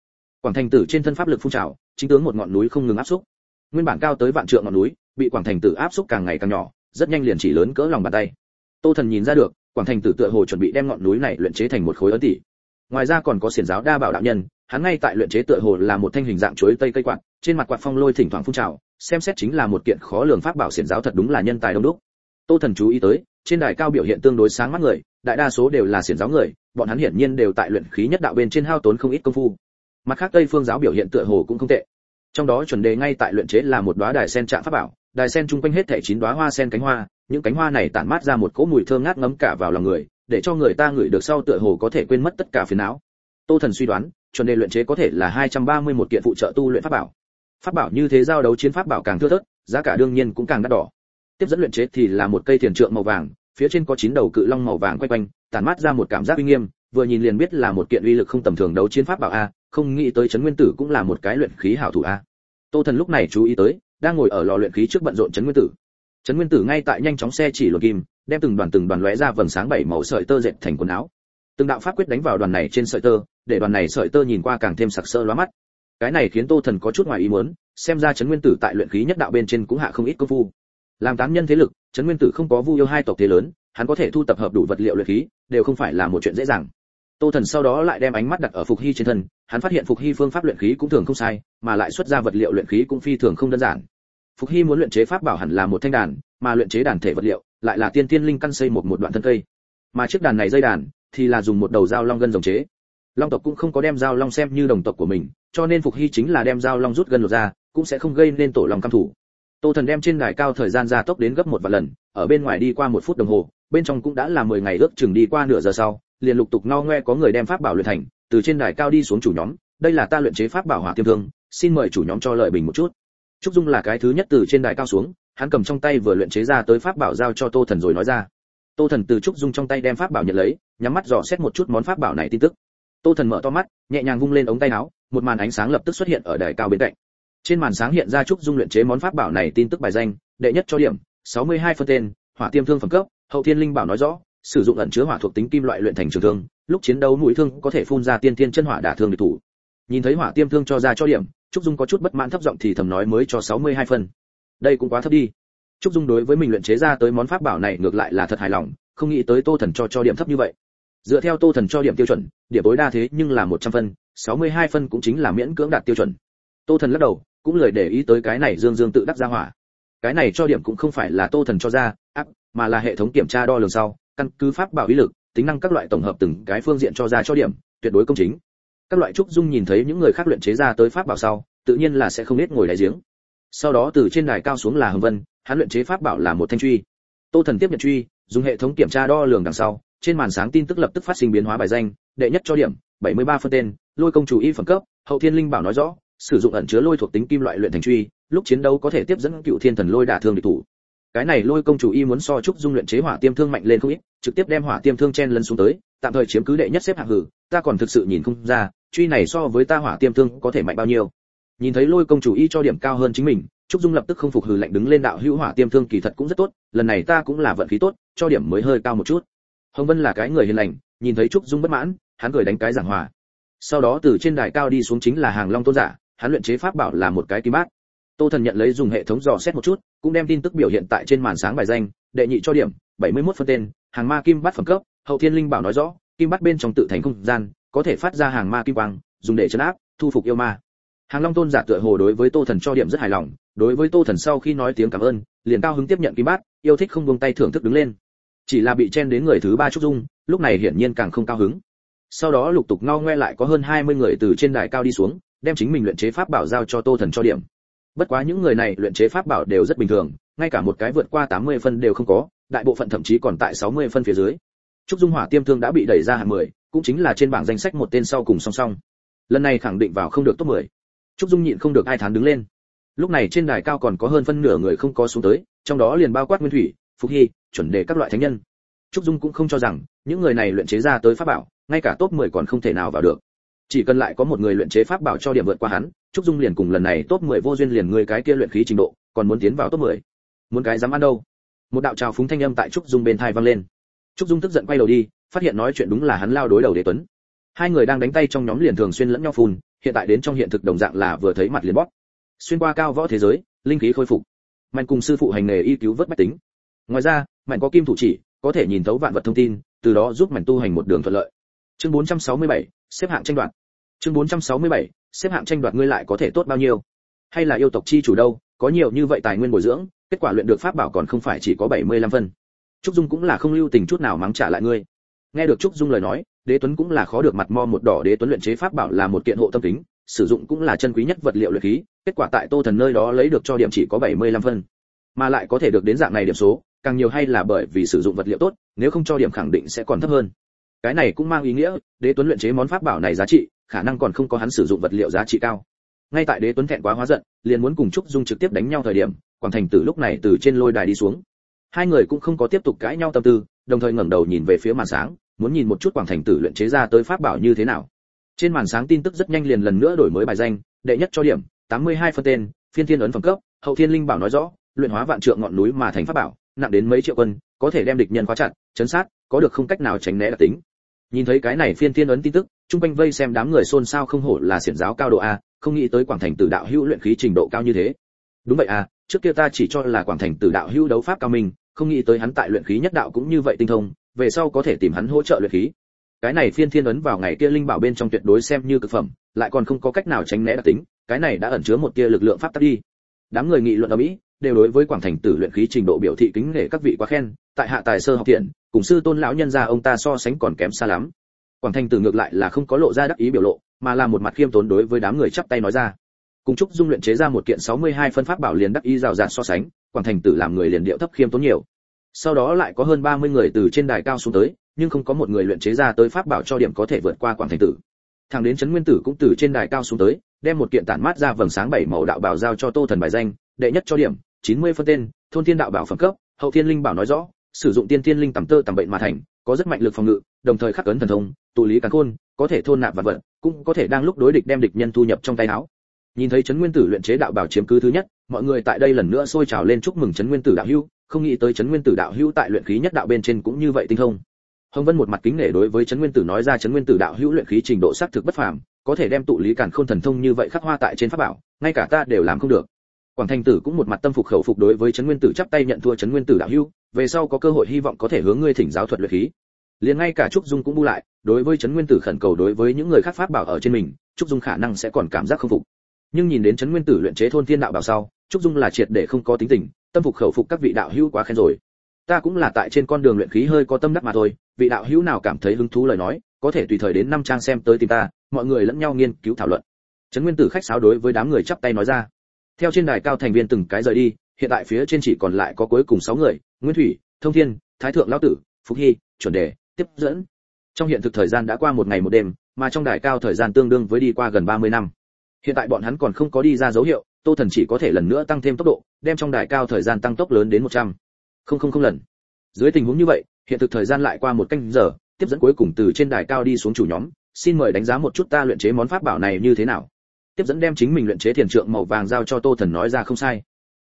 Quảng thành tử trên thân pháp lực phun trào, chính tướng một ngọn núi không ngừng áp xúc. Nguyên bản cao tới vạn trượng ngọn núi, bị quảng thành tử áp xúc càng ngày càng nhỏ, rất nhanh liền chỉ lớn cỡ lòng bàn tay. Tô thần nhìn ra được, quảng thành tử tựa hồ chuẩn bị đem ngọn núi này luyện chế thành một khối ấn tỷ ngoài ra còn có xiển giáo đa bảo đạo nhân, hắn ngay tại luyện chế tựa hồ là một thanh hình dạng chuối tây cây quạt trên mặt quạt phong lôi thỉnh thoảng phun trào, xem xét chính là một kiện khó lường pháp bảo xiển giáo thật đúng là nhân tài đông đúc. Tô thần chú ý tới, trên đài cao biểu hiện tương đối sáng mắt người, đại đa số đều là xiển giáo người, bọn hắn hiển nhiên đều tại luyện khí nhất đạo bên trên hao tốn không ít công phu. Mặt khác tây phương giáo biểu hiện tựa hồ cũng không tệ. Trong đó chuẩn đề ngay tại luyện chế là một đóa đài sen trạng pháp bảo, đài sen chung quanh hết thảy chín đóa hoa sen cánh hoa, những cánh hoa này tản mát ra một cỗ mùi thơm ngát ngấm cả vào lòng người, để cho người ta ngửi được sau tựa hồ có thể quên mất tất cả phiền não. Tô thần suy đoán, chuẩn đề luyện chế có thể là 231 kiện phụ trợ tu luyện pháp bảo pháp bảo như thế giao đấu chiến pháp bảo càng thưa thớt, giá cả đương nhiên cũng càng đắt đỏ. Tiếp dẫn luyện chế thì là một cây tiền trượng màu vàng, phía trên có chín đầu cự long màu vàng quay quanh, tản mát ra một cảm giác uy nghiêm, vừa nhìn liền biết là một kiện uy lực không tầm thường đấu chiến pháp bảo a, không nghĩ tới chấn nguyên tử cũng là một cái luyện khí hảo thủ a. Tô thần lúc này chú ý tới, đang ngồi ở lò luyện khí trước bận rộn chấn nguyên tử. Chấn nguyên tử ngay tại nhanh chóng xe chỉ luật kim, đem từng đoàn từng đoàn lóe ra vầng sáng bảy màu sợi tơ dệt thành quần áo. Từng đạo pháp quyết đánh vào đoàn này trên sợi tơ, để đoàn này sợi tơ nhìn qua càng thêm sặc sỡ lóa mắt cái này khiến tô thần có chút ngoài ý muốn, xem ra chấn nguyên tử tại luyện khí nhất đạo bên trên cũng hạ không ít công phu. Làm tán nhân thế lực chấn nguyên tử không có vu yêu hai tộc thế lớn, hắn có thể thu tập hợp đủ vật liệu luyện khí, đều không phải là một chuyện dễ dàng. Tô thần sau đó lại đem ánh mắt đặt ở phục hy trên thân, hắn phát hiện phục hy phương pháp luyện khí cũng thường không sai, mà lại xuất ra vật liệu luyện khí cũng phi thường không đơn giản. Phục hy muốn luyện chế pháp bảo hẳn là một thanh đàn, mà luyện chế đàn thể vật liệu, lại là tiên tiên linh căn xây một một đoạn thân cây. Mà chiếc đàn này dây đàn, thì là dùng một đầu dao long gân rồng chế long tộc cũng không có đem dao long xem như đồng tộc của mình, cho nên phục hy chính là đem dao long rút gần lột ra, cũng sẽ không gây nên tổ lòng căm thủ. Tô thần đem trên đài cao thời gian gia tốc đến gấp một vài lần, ở bên ngoài đi qua một phút đồng hồ, bên trong cũng đã là mười ngày ước chừng đi qua nửa giờ sau, liền lục tục no ngoe có người đem pháp bảo luyện thành, từ trên đài cao đi xuống chủ nhóm, đây là ta luyện chế pháp bảo hỏa tiêm thương, xin mời chủ nhóm cho lợi bình một chút. Trúc dung là cái thứ nhất từ trên đài cao xuống, hắn cầm trong tay vừa luyện chế ra tới pháp bảo giao cho tô thần rồi nói ra. Tô thần từ trúc dung trong tay đem pháp bảo nhận lấy, nhắm mắt dò xét một chút món pháp bảo này tin tức tô thần mở to mắt, nhẹ nhàng vung lên ống tay áo, một màn ánh sáng lập tức xuất hiện ở đài cao bên cạnh. Trên màn sáng hiện ra trúc dung luyện chế món pháp bảo này tin tức bài danh, đệ nhất cho điểm 62 phân tên, hỏa tiêm thương phẩm cấp, hậu thiên linh bảo nói rõ, sử dụng ẩn chứa hỏa thuộc tính kim loại luyện thành trường thương, lúc chiến đấu mũi thương có thể phun ra tiên tiên chân hỏa đả thương địch thủ. Nhìn thấy hỏa tiêm thương cho ra cho điểm, trúc dung có chút bất mãn thấp giọng thì thầm nói mới cho 62 phân. Đây cũng quá thấp đi. Trúc dung đối với mình luyện chế ra tới món pháp bảo này ngược lại là thật hài lòng, không nghĩ tới tô thần cho cho điểm thấp như vậy dựa theo tô thần cho điểm tiêu chuẩn, điểm tối đa thế nhưng là 100 phân 62 phân cũng chính là miễn cưỡng đạt tiêu chuẩn. Tô thần lắc đầu, cũng lời để ý tới cái này dương dương tự đắc ra hỏa. Cái này cho điểm cũng không phải là tô thần cho ra áp mà là hệ thống kiểm tra đo lường sau, căn cứ pháp bảo ý lực, tính năng các loại tổng hợp từng cái phương diện cho ra cho điểm, tuyệt đối công chính. Các loại trúc dung nhìn thấy những người khác luyện chế ra tới pháp bảo sau, tự nhiên là sẽ không biết ngồi đáy giếng. Sau đó từ trên đài cao xuống là hồng vân, hắn luyện chế pháp bảo là một thanh truy. Tô thần tiếp nhận truy, dùng hệ thống kiểm tra đo lường đằng sau trên màn sáng tin tức lập tức phát sinh biến hóa bài danh, đệ nhất cho điểm 73 phân tên, lôi công chủ y phẩm cấp, hậu thiên linh bảo nói rõ, sử dụng ẩn chứa lôi thuộc tính kim loại luyện thành truy, lúc chiến đấu có thể tiếp dẫn cựu thiên thần lôi đả thương địch thủ. Cái này lôi công chủ y muốn so trúc dung luyện chế hỏa tiêm thương mạnh lên không ít, trực tiếp đem hỏa tiêm thương chen lấn xuống tới, tạm thời chiếm cứ đệ nhất xếp hạng hử, ta còn thực sự nhìn không ra, truy này so với ta hỏa tiêm thương có thể mạnh bao nhiêu. Nhìn thấy lôi công chủ y cho điểm cao hơn chính mình trúc dung lập tức không phục hừ lạnh đứng lên đạo hữu hỏa tiêm thương kỳ thật cũng rất tốt, lần này ta cũng là vận khí tốt, cho điểm mới hơi cao một chút hồng vân là cái người hiền lành, nhìn thấy trúc dung bất mãn, hắn cười đánh cái giảng hòa. Sau đó từ trên đài cao đi xuống chính là hàng long tôn giả, hắn luyện chế pháp bảo là một cái kim bát. Tô thần nhận lấy dùng hệ thống dò xét một chút, cũng đem tin tức biểu hiện tại trên màn sáng bài danh, đệ nhị cho điểm 71 phân tên, hàng ma kim bát phẩm cấp, hậu thiên linh bảo nói rõ, kim bát bên trong tự thành không gian, có thể phát ra hàng ma kim quang, dùng để chấn áp, thu phục yêu ma. Hàng long tôn giả tựa hồ đối với tô thần cho điểm rất hài lòng, đối với tô thần sau khi nói tiếng cảm ơn, liền cao hứng tiếp nhận kim bát, yêu thích không buông tay thưởng thức đứng lên chỉ là bị chen đến người thứ ba trúc dung lúc này hiển nhiên càng không cao hứng. Sau đó lục tục ngao ngoe lại có hơn 20 người từ trên đài cao đi xuống đem chính mình luyện chế pháp bảo giao cho tô thần cho điểm. Bất quá những người này luyện chế pháp bảo đều rất bình thường ngay cả một cái vượt qua 80 phân đều không có đại bộ phận thậm chí còn tại 60 phân phía dưới. Trúc dung hỏa tiêm thương đã bị đẩy ra hạng 10, cũng chính là trên bảng danh sách một tên sau cùng song song. Lần này khẳng định vào không được top 10. trúc dung nhịn không được ai thán đứng lên. Lúc này trên đài cao còn có hơn phân nửa người không có xuống tới trong đó liền bao quát nguyên thủy phục hy, chuẩn đề các loại thánh nhân. Trúc dung cũng không cho rằng, những người này luyện chế ra tới pháp bảo, ngay cả top 10 còn không thể nào vào được. Chỉ cần lại có một người luyện chế pháp bảo cho điểm vượt qua hắn, trúc dung liền cùng lần này top 10 vô duyên liền người cái kia luyện khí trình độ, còn muốn tiến vào top 10. muốn cái dám ăn đâu? Một đạo trào phúng thanh âm tại trúc dung bên thai vang lên. Trúc dung tức giận quay đầu đi, phát hiện nói chuyện đúng là hắn lao đối đầu đế tuấn. Hai người đang đánh tay trong nhóm liền thường xuyên lẫn nhau phun, hiện tại đến trong hiện thực đồng dạng là vừa thấy mặt liền bóp. Xuyên qua cao võ thế giới, linh khí khôi phục. Mạnh cùng sư phụ hành nghề y cứu vớt bách tính ngoài ra mạnh có kim thủ chỉ có thể nhìn thấu vạn vật thông tin từ đó giúp mạnh tu hành một đường thuận lợi. Chương 467, xếp hạng tranh đoạt. Chương 467, xếp hạng tranh đoạt ngươi lại có thể tốt bao nhiêu? Hay là yêu tộc chi chủ đâu có nhiều như vậy tài nguyên bồi dưỡng kết quả luyện được pháp bảo còn không phải chỉ có 75 phân. Trúc dung cũng là không lưu tình chút nào mắng trả lại ngươi. Nghe được trúc dung lời nói đế tuấn cũng là khó được mặt mo một đỏ. Đế tuấn luyện chế pháp bảo là một kiện hộ tâm tính sử dụng cũng là chân quý nhất vật liệu luyện khí kết quả tại tô thần nơi đó lấy được cho điểm chỉ có 75 phân. Mà lại có thể được đến dạng này điểm số càng nhiều hay là bởi vì sử dụng vật liệu tốt, nếu không cho điểm khẳng định sẽ còn thấp hơn. Cái này cũng mang ý nghĩa, đế tuấn luyện chế món pháp bảo này giá trị, khả năng còn không có hắn sử dụng vật liệu giá trị cao. Ngay tại đế tuấn thẹn quá hóa giận, liền muốn cùng trúc dung trực tiếp đánh nhau thời điểm, quảng thành tử lúc này từ trên lôi đài đi xuống. Hai người cũng không có tiếp tục cãi nhau tâm tư, đồng thời ngẩng đầu nhìn về phía màn sáng, muốn nhìn một chút quảng thành tử luyện chế ra tới pháp bảo như thế nào. Trên màn sáng tin tức rất nhanh liền lần nữa đổi mới bài danh, đệ nhất cho điểm 82 phân tên, phiên thiên ấn phẩm cấp, hậu thiên linh bảo nói rõ, luyện hóa vạn trượng ngọn núi mà thành pháp bảo nặng đến mấy triệu quân, có thể đem địch nhân khóa chặt, chấn sát, có được không cách nào tránh né đặc tính. Nhìn thấy cái này phiên thiên ấn tin tức trung quanh vây xem đám người xôn xao không hổ là xiển giáo cao độ a, không nghĩ tới quảng thành tử đạo hữu luyện khí trình độ cao như thế. Đúng vậy à trước kia ta chỉ cho là quảng thành tử đạo hữu đấu pháp cao minh, không nghĩ tới hắn tại luyện khí nhất đạo cũng như vậy tinh thông, về sau có thể tìm hắn hỗ trợ luyện khí. Cái này phiên thiên ấn vào ngày kia linh bảo bên trong tuyệt đối xem như cực phẩm, lại còn không có cách nào tránh né đặc tính, cái này đã ẩn chứa một kia lực lượng pháp tắc đi. Đám người nghị luận ở mỹ đều đối với quảng thành tử luyện khí trình độ biểu thị kính nể các vị quá khen, tại hạ tài sơ học thiện, cùng sư tôn lão nhân gia ông ta so sánh còn kém xa lắm. Quảng thành tử ngược lại là không có lộ ra đắc ý biểu lộ, mà là một mặt khiêm tốn đối với đám người chắp tay nói ra. Cùng chúc dung luyện chế ra một kiện 62 phân pháp bảo liền đắc ý rào rạt so sánh, quảng thành tử làm người liền điệu thấp khiêm tốn nhiều. Sau đó lại có hơn 30 người từ trên đài cao xuống tới, nhưng không có một người luyện chế ra tới pháp bảo cho điểm có thể vượt qua quảng thành tử. Thằng đến chấn nguyên tử cũng từ trên đài cao xuống tới đem một kiện tản mát ra vầng sáng bảy màu đạo bảo giao cho tô thần bài danh, đệ nhất cho điểm 90 phân tên, thôn thiên đạo bảo phẩm cấp, hậu thiên linh bảo nói rõ, sử dụng tiên thiên linh tầm tơ tầm bệnh mà thành, có rất mạnh lực phòng ngự, đồng thời khắc ấn thần thông, tụ lý càn khôn, có thể thôn nạp vật vật, cũng có thể đang lúc đối địch đem địch nhân thu nhập trong tay áo. Nhìn thấy trấn nguyên tử luyện chế đạo bảo chiếm cứ thứ nhất, mọi người tại đây lần nữa sôi trào lên chúc mừng trấn nguyên tử đạo hữu, không nghĩ tới trấn nguyên tử đạo hữu tại luyện khí nhất đạo bên trên cũng như vậy tinh thông. Hồng vân một mặt kính nể đối với trấn nguyên tử nói ra trấn nguyên tử đạo hữu luyện khí trình độ xác thực bất phàm có thể đem tụ lý càn khôn thần thông như vậy khắc hoa tại trên pháp bảo, ngay cả ta đều làm không được. Quảng thành tử cũng một mặt tâm phục khẩu phục đối với trấn nguyên tử chắp tay nhận thua trấn nguyên tử đạo hữu, về sau có cơ hội hy vọng có thể hướng ngươi thỉnh giáo thuật luyện khí. Liền ngay cả trúc dung cũng bu lại, đối với trấn nguyên tử khẩn cầu đối với những người khác pháp bảo ở trên mình, trúc dung khả năng sẽ còn cảm giác không phục. Nhưng nhìn đến trấn nguyên tử luyện chế thôn thiên đạo bảo sau, trúc dung là triệt để không có tính tình, tâm phục khẩu phục các vị đạo hữu quá khen rồi. Ta cũng là tại trên con đường luyện khí hơi có tâm đắc mà thôi, vị đạo hữu nào cảm thấy hứng thú lời nói, có thể tùy thời đến năm trang xem tới tìm ta mọi người lẫn nhau nghiên cứu thảo luận. Trấn nguyên tử khách sáo đối với đám người chắp tay nói ra. Theo trên đài cao thành viên từng cái rời đi, hiện tại phía trên chỉ còn lại có cuối cùng sáu người, nguyên thủy, thông thiên, thái thượng lão tử phúc hy, chuẩn đề, tiếp dẫn. Trong hiện thực thời gian đã qua một ngày một đêm, mà trong đài cao thời gian tương đương với đi qua gần 30 năm. Hiện tại bọn hắn còn không có đi ra dấu hiệu, tô thần chỉ có thể lần nữa tăng thêm tốc độ, đem trong đài cao thời gian tăng tốc lớn đến 100. không không không lần. Dưới tình huống như vậy, hiện thực thời gian lại qua một canh giờ, tiếp dẫn cuối cùng từ trên đài cao đi xuống chủ nhóm xin mời đánh giá một chút ta luyện chế món pháp bảo này như thế nào. Tiếp dẫn đem chính mình luyện chế thiền trượng màu vàng giao cho tô thần nói ra không sai.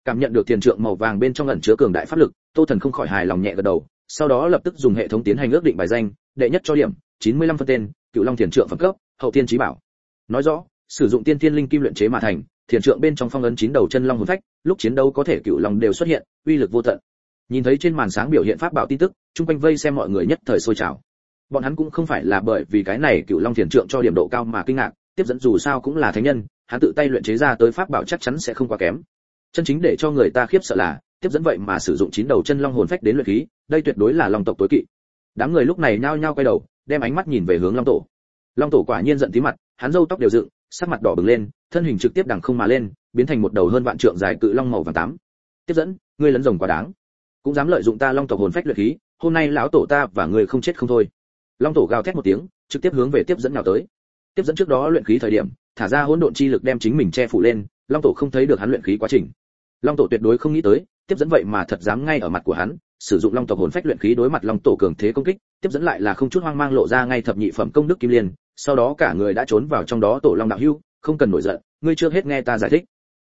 Cảm nhận được thiền trượng màu vàng bên trong ẩn chứa cường đại pháp lực, tô thần không khỏi hài lòng nhẹ gật đầu, sau đó lập tức dùng hệ thống tiến hành ước định bài danh, đệ nhất cho điểm 95 phân tên, cựu long thiền trượng phẩm cấp, hậu tiên trí bảo. Nói rõ, sử dụng tiên thiên linh kim luyện chế mà thành, thiền trượng bên trong phong ấn chín đầu chân long hồn phách, lúc chiến đấu có thể cựu long đều xuất hiện, uy lực vô tận. Nhìn thấy trên màn sáng biểu hiện pháp bảo tin tức, chung quanh vây xem mọi người nhất thời sôi trào bọn hắn cũng không phải là bởi vì cái này cựu long thiền trượng cho điểm độ cao mà kinh ngạc, tiếp dẫn dù sao cũng là thánh nhân, hắn tự tay luyện chế ra tới pháp bảo chắc chắn sẽ không quá kém. Chân chính để cho người ta khiếp sợ là, tiếp dẫn vậy mà sử dụng chín đầu chân long hồn phách đến luyện khí, đây tuyệt đối là long tộc tối kỵ. Đám người lúc này nhao nhao quay đầu, đem ánh mắt nhìn về hướng long tổ. Long tổ quả nhiên giận tí mặt, hắn râu tóc đều dựng, sắc mặt đỏ bừng lên, thân hình trực tiếp đằng không mà lên, biến thành một đầu hơn vạn trượng dài cự long màu vàng tám. Tiếp dẫn, ngươi lấn rồng quá đáng. Cũng dám lợi dụng ta long tộc hồn phách luyện khí, hôm nay lão tổ ta và ngươi không chết không thôi long tổ gào thét một tiếng, trực tiếp hướng về tiếp dẫn nào tới. Tiếp dẫn trước đó luyện khí thời điểm, thả ra hỗn độn chi lực đem chính mình che phủ lên, long tổ không thấy được hắn luyện khí quá trình. Long tổ tuyệt đối không nghĩ tới, tiếp dẫn vậy mà thật dám ngay ở mặt của hắn, sử dụng long tộc hồn phách luyện khí đối mặt long tổ cường thế công kích, tiếp dẫn lại là không chút hoang mang lộ ra ngay thập nhị phẩm công đức kim liên, sau đó cả người đã trốn vào trong đó tổ long đạo hưu, không cần nổi giận, ngươi chưa hết nghe ta giải thích.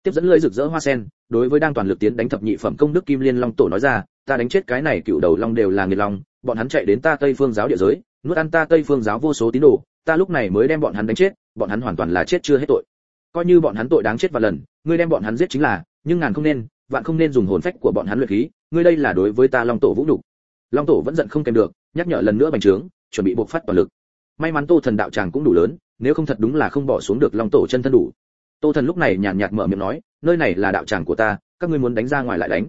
Tiếp dẫn lưỡi rực rỡ hoa sen, đối với đang toàn lực tiến đánh thập nhị phẩm công đức kim liên long tổ nói ra, ta đánh chết cái này cựu đầu long đều là nghiệt long, bọn hắn chạy đến ta tây phương giáo địa giới nuốt ăn ta tây phương giáo vô số tín đồ, ta lúc này mới đem bọn hắn đánh chết, bọn hắn hoàn toàn là chết chưa hết tội. Coi như bọn hắn tội đáng chết và lần, ngươi đem bọn hắn giết chính là, nhưng ngàn không nên, vạn không nên dùng hồn phách của bọn hắn luyện khí, ngươi đây là đối với ta long tổ vũ đủ. long tổ vẫn giận không kèm được, nhắc nhở lần nữa bành trướng, chuẩn bị buộc phát toàn lực. May mắn tô thần đạo tràng cũng đủ lớn, nếu không thật đúng là không bỏ xuống được long tổ chân thân đủ. Tô thần lúc này nhàn nhạt mở miệng nói, nơi này là đạo tràng của ta, các ngươi muốn đánh ra ngoài lại đánh.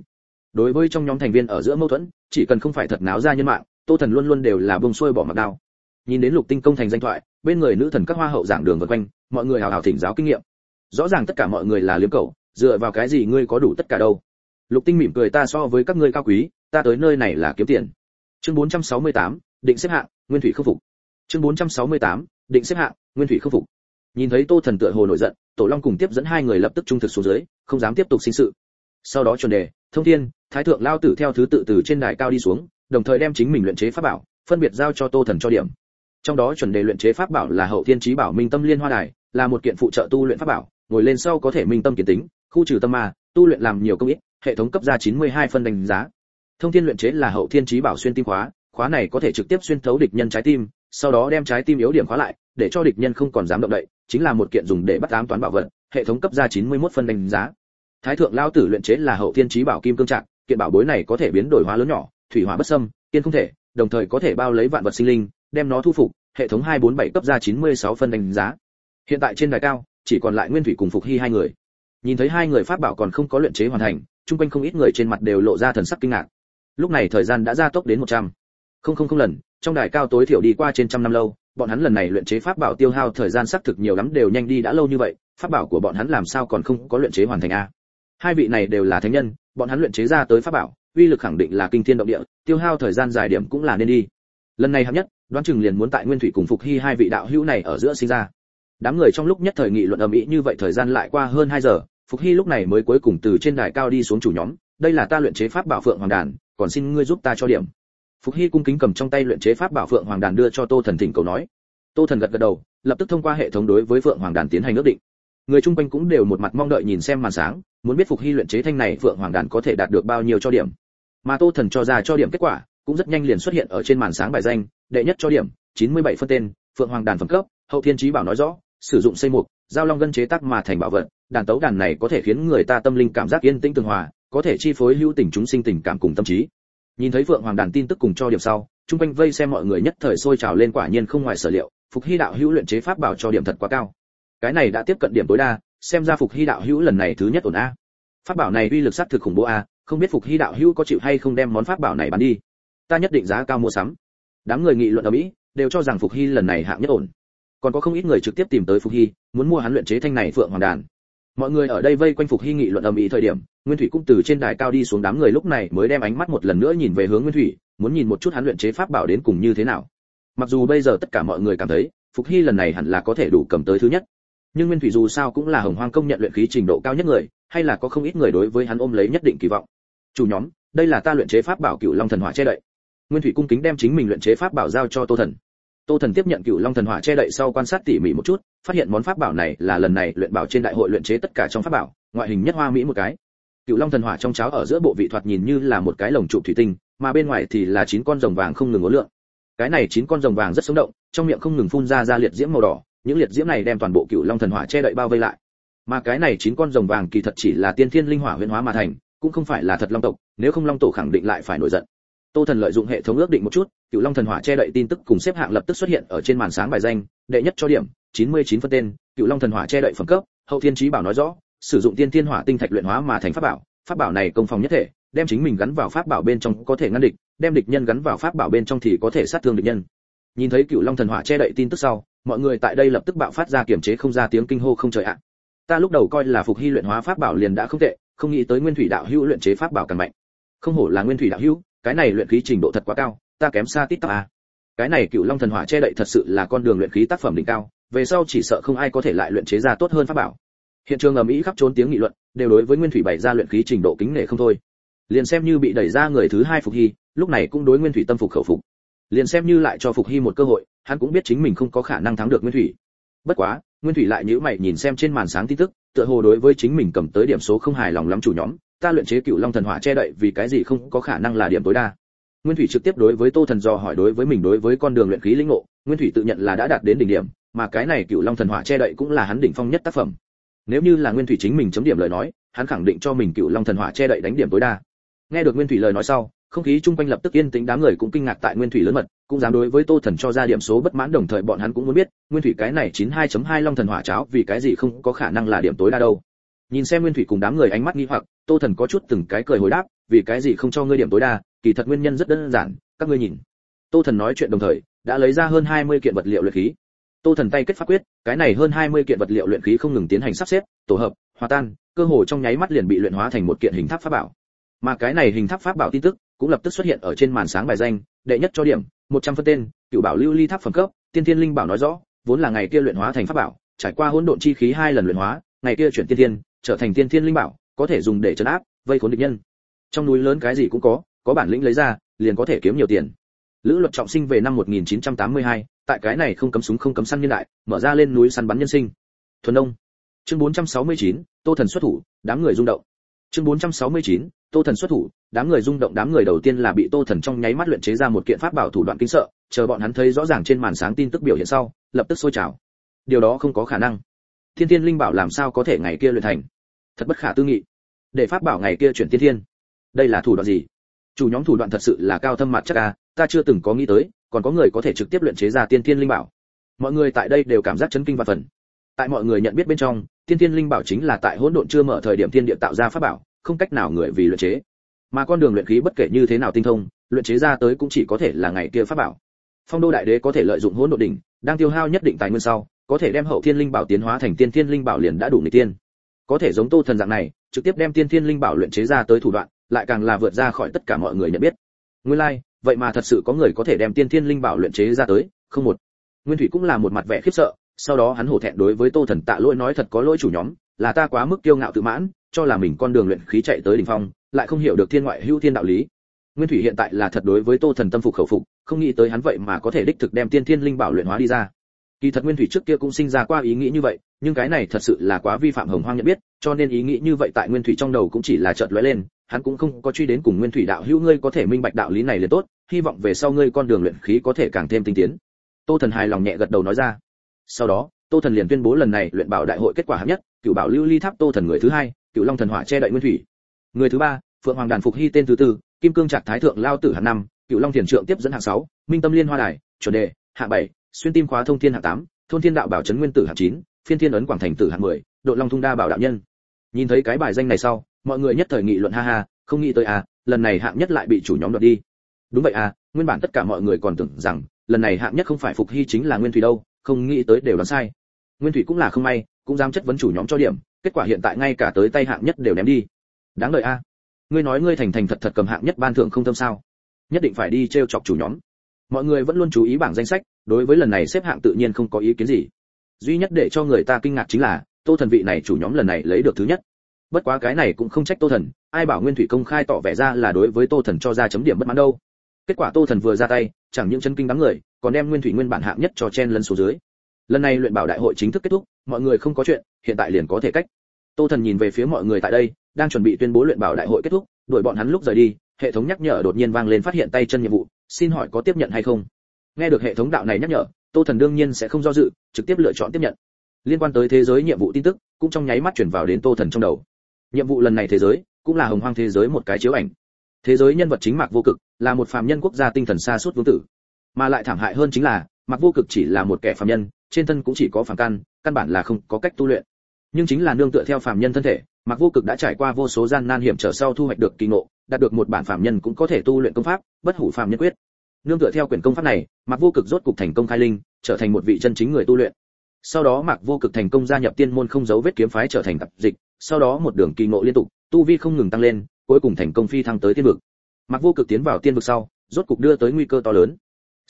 Đối với trong nhóm thành viên ở giữa mâu thuẫn, chỉ cần không phải thật náo ra nhân mạng tô thần luôn luôn đều là bông xuôi bỏ mặc đao. Nhìn đến lục tinh công thành danh thoại bên người nữ thần các hoa hậu giảng đường vân quanh mọi người hào hào thỉnh giáo kinh nghiệm. Rõ ràng tất cả mọi người là liếm cầu dựa vào cái gì ngươi có đủ tất cả đâu? Lục tinh mỉm cười ta so với các ngươi cao quý ta tới nơi này là kiếm tiền. Chương 468, định xếp hạng nguyên thủy không phục. Chương 468, định xếp hạng nguyên thủy không phục. Nhìn thấy tô thần tựa hồ nổi giận tổ long cùng tiếp dẫn hai người lập tức trung thực xuống dưới không dám tiếp tục sinh sự. Sau đó chuẩn đề thông thiên thái thượng lao tử theo thứ tự từ trên đài cao đi xuống đồng thời đem chính mình luyện chế pháp bảo, phân biệt giao cho tô thần cho điểm. Trong đó chuẩn đề luyện chế pháp bảo là hậu thiên trí bảo minh tâm liên hoa đài, là một kiện phụ trợ tu luyện pháp bảo, ngồi lên sau có thể minh tâm kiến tính, khu trừ tâm ma, tu luyện làm nhiều công ích hệ thống cấp ra 92 phân đánh giá. Thông thiên luyện chế là hậu thiên trí bảo xuyên tim khóa khóa này có thể trực tiếp xuyên thấu địch nhân trái tim, sau đó đem trái tim yếu điểm khóa lại, để cho địch nhân không còn dám động đậy, chính là một kiện dùng để bắt ám toán bảo vật, hệ thống cấp ra 91 phân đánh giá. Thái thượng lao tử luyện chế là hậu thiên trí bảo kim cương trạng, kiện bảo bối này có thể biến đổi hóa lớn nhỏ thủy hỏa bất xâm kiên không thể, đồng thời có thể bao lấy vạn vật sinh linh, đem nó thu phục, hệ thống 247 cấp ra 96 phân đánh giá. Hiện tại trên đài cao, chỉ còn lại nguyên thủy cùng phục hy hai người. Nhìn thấy hai người pháp bảo còn không có luyện chế hoàn thành, chung quanh không ít người trên mặt đều lộ ra thần sắc kinh ngạc. Lúc này thời gian đã gia tốc đến 100. không không không lần, trong đài cao tối thiểu đi qua trên trăm năm lâu, bọn hắn lần này luyện chế pháp bảo tiêu hao thời gian xác thực nhiều lắm đều nhanh đi đã lâu như vậy, pháp bảo của bọn hắn làm sao còn không có luyện chế hoàn thành a hai vị này đều là thánh nhân, bọn hắn luyện chế ra tới pháp bảo uy lực khẳng định là kinh thiên động địa, tiêu hao thời gian dài điểm cũng là nên đi. Lần này hạng nhất, đoán chừng liền muốn tại nguyên thủy cùng phục hy hai vị đạo hữu này ở giữa sinh ra. Đám người trong lúc nhất thời nghị luận ầm ĩ như vậy thời gian lại qua hơn 2 giờ, phục hy lúc này mới cuối cùng từ trên đài cao đi xuống chủ nhóm, đây là ta luyện chế pháp bảo phượng hoàng đàn, còn xin ngươi giúp ta cho điểm. Phục hy cung kính cầm trong tay luyện chế pháp bảo phượng hoàng đàn đưa cho tô thần thỉnh cầu nói. Tô thần gật gật đầu, lập tức thông qua hệ thống đối với phượng hoàng đàn tiến hành ước định. Người chung quanh cũng đều một mặt mong đợi nhìn xem màn sáng, muốn biết phục hy luyện chế thanh này phượng hoàng đàn có thể đạt được bao nhiêu cho điểm mà tô thần cho ra cho điểm kết quả, cũng rất nhanh liền xuất hiện ở trên màn sáng bài danh, đệ nhất cho điểm 97 phân tên, phượng hoàng đàn phẩm cấp, hậu thiên trí bảo nói rõ, sử dụng xây mục, giao long gân chế tác mà thành bảo vật, đàn tấu đàn này có thể khiến người ta tâm linh cảm giác yên tĩnh tường hòa, có thể chi phối hữu tình chúng sinh tình cảm cùng tâm trí. Nhìn thấy phượng hoàng đàn tin tức cùng cho điểm sau, chung quanh vây xem mọi người nhất thời sôi trào lên quả nhiên không ngoài sở liệu, phục hy đạo hữu luyện chế pháp bảo cho điểm thật quá cao. Cái này đã tiếp cận điểm tối đa, xem ra phục hy đạo hữu lần này thứ nhất ổn a. Pháp bảo này uy lực sát thực khủng bố a không biết phục hy đạo hữu có chịu hay không đem món pháp bảo này bán đi. Ta nhất định giá cao mua sắm. Đám người nghị luận ở mỹ đều cho rằng phục hy lần này hạng nhất ổn. Còn có không ít người trực tiếp tìm tới phục hy, muốn mua hắn luyện chế thanh này phượng hoàng đàn. Mọi người ở đây vây quanh phục hy nghị luận ầm ĩ thời điểm, nguyên thủy cũng từ trên đài cao đi xuống đám người lúc này mới đem ánh mắt một lần nữa nhìn về hướng nguyên thủy, muốn nhìn một chút hắn luyện chế pháp bảo đến cùng như thế nào. Mặc dù bây giờ tất cả mọi người cảm thấy, phục hy lần này hẳn là có thể đủ cầm tới thứ nhất. Nhưng nguyên thủy dù sao cũng là hồng hoang công nhận luyện khí trình độ cao nhất người, hay là có không ít người đối với hắn ôm lấy nhất định kỳ vọng chủ nhóm, đây là ta luyện chế pháp bảo cựu long thần hỏa che đậy. Nguyên thủy cung kính đem chính mình luyện chế pháp bảo giao cho tô thần. Tô thần tiếp nhận cựu long thần hỏa che đậy sau quan sát tỉ mỉ một chút, phát hiện món pháp bảo này là lần này luyện bảo trên đại hội luyện chế tất cả trong pháp bảo, ngoại hình nhất hoa mỹ một cái. Cựu long thần hỏa trong cháo ở giữa bộ vị thoạt nhìn như là một cái lồng trụ thủy tinh, mà bên ngoài thì là chín con rồng vàng không ngừng ngốn lượng. Cái này chín con rồng vàng rất sống động, trong miệng không ngừng phun ra ra liệt diễm màu đỏ, những liệt diễm này đem toàn bộ cựu long thần hỏa che đậy bao vây lại. Mà cái này chín con rồng vàng kỳ thật chỉ là tiên thiên linh hỏa huyễn hóa mà thành cũng không phải là thật long tộc, nếu không long tổ khẳng định lại phải nổi giận. Tô thần lợi dụng hệ thống ước định một chút cựu long thần hỏa che đậy tin tức cùng xếp hạng lập tức xuất hiện ở trên màn sáng bài danh, đệ nhất cho điểm 99 phân tên cựu long thần hỏa che đậy phẩm cấp, hậu thiên trí bảo nói rõ, sử dụng tiên thiên hỏa tinh thạch luyện hóa mà thành pháp bảo pháp bảo này công phòng nhất thể, đem chính mình gắn vào pháp bảo bên trong có thể ngăn địch, đem địch nhân gắn vào pháp bảo bên trong thì có thể sát thương địch nhân. Nhìn thấy cựu long thần hỏa che đậy tin tức sau, mọi người tại đây lập tức bạo phát ra kiểm chế không ra tiếng kinh hô không trời ạ. Ta lúc đầu coi là phục hy luyện hóa pháp bảo liền đã không tệ không nghĩ tới nguyên thủy đạo hữu luyện chế pháp bảo càng mạnh. Không hổ là nguyên thủy đạo hữu, cái này luyện khí trình độ thật quá cao, ta kém xa tít tắc à. cái này cựu long thần hỏa che đậy thật sự là con đường luyện khí tác phẩm đỉnh cao, về sau chỉ sợ không ai có thể lại luyện chế ra tốt hơn pháp bảo. Hiện trường ầm ĩ khắp trốn tiếng nghị luận, đều đối với nguyên thủy bày ra luyện khí trình độ kính nể không thôi. Liền xem như bị đẩy ra người thứ hai phục hy, lúc này cũng đối nguyên thủy tâm phục khẩu phục. Liền xem như lại cho phục hy một cơ hội, hắn cũng biết chính mình không có khả năng thắng được nguyên thủy. Bất quá, nguyên thủy lại nhíu mày nhìn xem trên màn sáng tin tức tựa hồ đối với chính mình cầm tới điểm số không hài lòng lắm chủ nhóm, ta luyện chế cựu long thần hỏa che đậy vì cái gì không có khả năng là điểm tối đa. Nguyên thủy trực tiếp đối với tô thần do hỏi đối với mình đối với con đường luyện khí linh ngộ, nguyên thủy tự nhận là đã đạt đến đỉnh điểm, mà cái này cựu long thần hỏa che đậy cũng là hắn đỉnh phong nhất tác phẩm. Nếu như là nguyên thủy chính mình chấm điểm lời nói, hắn khẳng định cho mình cựu long thần hỏa che đậy đánh điểm tối đa. Nghe được nguyên thủy lời nói sau, không khí chung quanh lập tức yên tĩnh, đám người cũng kinh ngạc tại nguyên thủy lớn mật cũng dám đối với tô thần cho ra điểm số bất mãn đồng thời bọn hắn cũng muốn biết, nguyên thủy cái này 92.2 long thần hỏa cháo vì cái gì không có khả năng là điểm tối đa đâu. Nhìn xem nguyên thủy cùng đám người ánh mắt nghi hoặc, tô thần có chút từng cái cười hồi đáp, vì cái gì không cho ngươi điểm tối đa, kỳ thật nguyên nhân rất đơn giản, các ngươi nhìn. Tô thần nói chuyện đồng thời, đã lấy ra hơn 20 kiện vật liệu luyện khí. Tô thần tay kết pháp quyết, cái này hơn 20 kiện vật liệu luyện khí không ngừng tiến hành sắp xếp, tổ hợp, hòa tan, cơ hồ trong nháy mắt liền bị luyện hóa thành một kiện hình tháp pháp bảo. Mà cái này hình tháp pháp bảo tin tức cũng lập tức xuất hiện ở trên màn sáng bài danh đệ nhất cho điểm 100 phân tên cựu bảo lưu ly tháp phẩm cấp tiên thiên linh bảo nói rõ vốn là ngày kia luyện hóa thành pháp bảo trải qua hỗn độn chi khí hai lần luyện hóa ngày kia chuyển tiên thiên trở thành tiên thiên linh bảo có thể dùng để trấn áp vây khốn địch nhân. Trong núi lớn cái gì cũng có có bản lĩnh lấy ra liền có thể kiếm nhiều tiền. Lữ luật trọng sinh về năm 1982, tại cái này không cấm súng không cấm săn nhân đại mở ra lên núi săn bắn nhân sinh. Thuần đông chương 469, tô thần xuất thủ đám người rung động. Chương 469, tô thần xuất thủ, đám người rung động, đám người đầu tiên là bị tô thần trong nháy mắt luyện chế ra một kiện pháp bảo thủ đoạn kinh sợ, chờ bọn hắn thấy rõ ràng trên màn sáng tin tức biểu hiện sau, lập tức sôi trào. Điều đó không có khả năng. Thiên thiên linh bảo làm sao có thể ngày kia luyện thành? Thật bất khả tư nghị. Để pháp bảo ngày kia chuyển tiên thiên. Đây là thủ đoạn gì? Chủ nhóm thủ đoạn thật sự là cao thâm mặt chắc à ta chưa từng có nghĩ tới, còn có người có thể trực tiếp luyện chế ra tiên thiên linh bảo. Mọi người tại đây đều cảm giác chấn kinh và phần tại mọi người nhận biết bên trong, tiên thiên linh bảo chính là tại hỗn độn chưa mở thời điểm thiên địa tạo ra pháp bảo không cách nào người vì luyện chế. Mà con đường luyện khí bất kể như thế nào tinh thông luyện chế ra tới cũng chỉ có thể là ngày kia pháp bảo. Phong đô đại đế có thể lợi dụng hỗn độ đỉnh đang tiêu hao nhất định tài nguyên sau có thể đem hậu thiên linh bảo tiến hóa thành tiên thiên linh bảo liền đã đủ nghịch tiên. Có thể giống tô thần dạng này trực tiếp đem tiên thiên linh bảo luyện chế ra tới thủ đoạn lại càng là vượt ra khỏi tất cả mọi người nhận biết. Nguyên lai like, vậy mà thật sự có người có thể đem tiên thiên linh bảo luyện chế ra tới không một. Nguyên thủy cũng là một mặt vẻ khiếp sợ sau đó hắn hổ thẹn đối với tô thần tạ lỗi nói thật có lỗi chủ nhóm là ta quá mức kiêu ngạo tự mãn, cho là mình con đường luyện khí chạy tới đỉnh phong, lại không hiểu được thiên ngoại hữu thiên đạo lý. Nguyên thủy hiện tại là thật đối với tô thần tâm phục khẩu phục, không nghĩ tới hắn vậy mà có thể đích thực đem tiên thiên linh bảo luyện hóa đi ra. Kỳ thật nguyên thủy trước kia cũng sinh ra qua ý nghĩ như vậy, nhưng cái này thật sự là quá vi phạm hồng hoang nhận biết, cho nên ý nghĩ như vậy tại nguyên thủy trong đầu cũng chỉ là chợt lóe lên, hắn cũng không có truy đến cùng nguyên thủy đạo hữu ngươi có thể minh bạch đạo lý này liền tốt, hy vọng về sau ngươi con đường luyện khí có thể càng thêm tinh tiến. Tô thần hài lòng nhẹ gật đầu nói ra. Sau đó, tô thần liền tuyên bố lần này luyện bảo đại hội kết quả hạng nhất cựu bảo lưu ly tháp tô thần người thứ hai, cựu long thần hỏa che đậy nguyên thủy. Người thứ ba, phượng hoàng đàn phục hy tên thứ tư, kim cương trạc thái thượng lao tử hạng năm, cựu long thiền trượng tiếp dẫn hạng sáu, minh tâm liên hoa đài, chuẩn đề, hạng bảy, xuyên tim khóa thông thiên hạng tám, thôn thiên đạo bảo trấn nguyên tử hạng chín, phiên thiên ấn quảng thành tử hạng mười, độ long thung đa bảo đạo nhân. Nhìn thấy cái bài danh này sau, mọi người nhất thời nghị luận ha ha, không nghĩ tới à lần này hạng nhất lại bị chủ nhóm đoạt đi. Đúng vậy à nguyên bản tất cả mọi người còn tưởng rằng, lần này hạng nhất không phải phục hy chính là nguyên thủy đâu, không nghĩ tới đều đoán sai. Nguyên thủy cũng là không may cũng dám chất vấn chủ nhóm cho điểm, kết quả hiện tại ngay cả tới tay hạng nhất đều ném đi. Đáng đợi a. Ngươi nói ngươi thành thành thật thật cầm hạng nhất ban thưởng không tâm sao? Nhất định phải đi trêu chọc chủ nhóm. Mọi người vẫn luôn chú ý bảng danh sách, đối với lần này xếp hạng tự nhiên không có ý kiến gì. Duy nhất để cho người ta kinh ngạc chính là, tô thần vị này chủ nhóm lần này lấy được thứ nhất. Bất quá cái này cũng không trách tô thần, ai bảo nguyên thủy công khai tỏ vẻ ra là đối với tô thần cho ra chấm điểm bất mãn đâu. Kết quả tô thần vừa ra tay, chẳng những chân kinh đám người, còn đem nguyên thủy nguyên bản hạng nhất cho chen lấn xuống dưới lần này luyện bảo đại hội chính thức kết thúc, mọi người không có chuyện, hiện tại liền có thể cách. Tô thần nhìn về phía mọi người tại đây, đang chuẩn bị tuyên bố luyện bảo đại hội kết thúc, đuổi bọn hắn lúc rời đi, hệ thống nhắc nhở đột nhiên vang lên phát hiện tay chân nhiệm vụ, xin hỏi có tiếp nhận hay không? Nghe được hệ thống đạo này nhắc nhở, tô thần đương nhiên sẽ không do dự, trực tiếp lựa chọn tiếp nhận. Liên quan tới thế giới nhiệm vụ tin tức, cũng trong nháy mắt chuyển vào đến tô thần trong đầu. Nhiệm vụ lần này thế giới, cũng là hồng hoang thế giới một cái chiếu ảnh. Thế giới nhân vật chính mạc vô cực, là một phàm nhân quốc gia tinh thần xa suốt vương tử. Mà lại thảm hại hơn chính là mạc vô cực chỉ là một kẻ phàm nhân, trên thân cũng chỉ có phàm căn căn bản là không có cách tu luyện. Nhưng chính là nương tựa theo phàm nhân thân thể mạc vô cực đã trải qua vô số gian nan hiểm trở sau thu hoạch được kỳ ngộ, đạt được một bản phàm nhân cũng có thể tu luyện công pháp, bất hủ phàm nhân quyết. Nương tựa theo quyển công pháp này mạc vô cực rốt cục thành công khai linh, trở thành một vị chân chính người tu luyện. Sau đó mạc vô cực thành công gia nhập tiên môn không dấu vết kiếm phái trở thành tập dịch, sau đó một đường kỳ ngộ liên tục, tu vi không ngừng tăng lên, cuối cùng thành công phi thăng tới tiên vực. Mạc vô cực tiến vào tiên vực sau, rốt cục đưa tới nguy cơ to lớn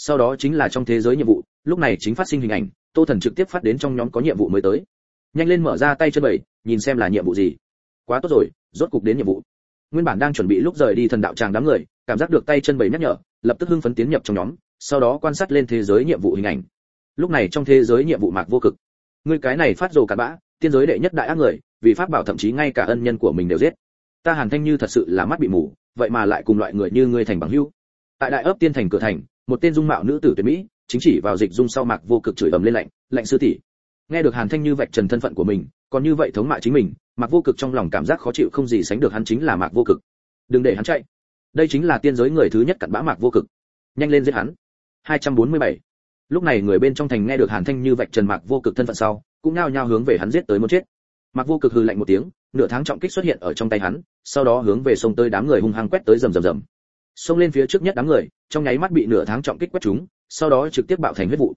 sau đó chính là trong thế giới nhiệm vụ, lúc này chính phát sinh hình ảnh, tô thần trực tiếp phát đến trong nhóm có nhiệm vụ mới tới. Nhanh lên mở ra tay chân bảy nhìn xem là nhiệm vụ gì. Quá tốt rồi, rốt cục đến nhiệm vụ. Nguyên bản đang chuẩn bị lúc rời đi thần đạo tràng đám người, cảm giác được tay chân bảy nhắc nhở, lập tức hưng phấn tiến nhập trong nhóm, sau đó quan sát lên thế giới nhiệm vụ hình ảnh. Lúc này trong thế giới nhiệm vụ mạc vô cực. Ngươi cái này phát rồ cặn bã, tiên giới đệ nhất đại ác người, vì pháp bảo thậm chí ngay cả ân nhân của mình đều giết. Ta hàn thanh như thật sự là mắt bị mù, vậy mà lại cùng loại người như ngươi thành bằng hữu. Tại đại ấp tiên thành cửa thành một tên dung mạo nữ tử tuyệt mỹ, chính chỉ vào dịch dung sau mạc vô cực chửi ầm lên lạnh lạnh sư tỷ. Nghe được hàn thanh như vạch trần thân phận của mình, còn như vậy thống mạ chính mình, mạc vô cực trong lòng cảm giác khó chịu không gì sánh được hắn chính là mạc vô cực. Đừng để hắn chạy. Đây chính là tiên giới người thứ nhất cặn bã mạc vô cực. Nhanh lên giết hắn. 247. lúc này người bên trong thành nghe được hàn thanh như vạch trần mạc vô cực thân phận sau, cũng nao nhao hướng về hắn giết tới muốn chết. Mạc vô cực hừ lạnh một tiếng, nửa tháng trọng kích xuất hiện ở trong tay hắn, sau đó hướng về sông tới đám người hung hăng quét tới rầm rầm rầm xông lên phía trước nhất đám người, trong nháy mắt bị nửa tháng trọng kích quét chúng, sau đó trực tiếp bạo thành huyết vụ.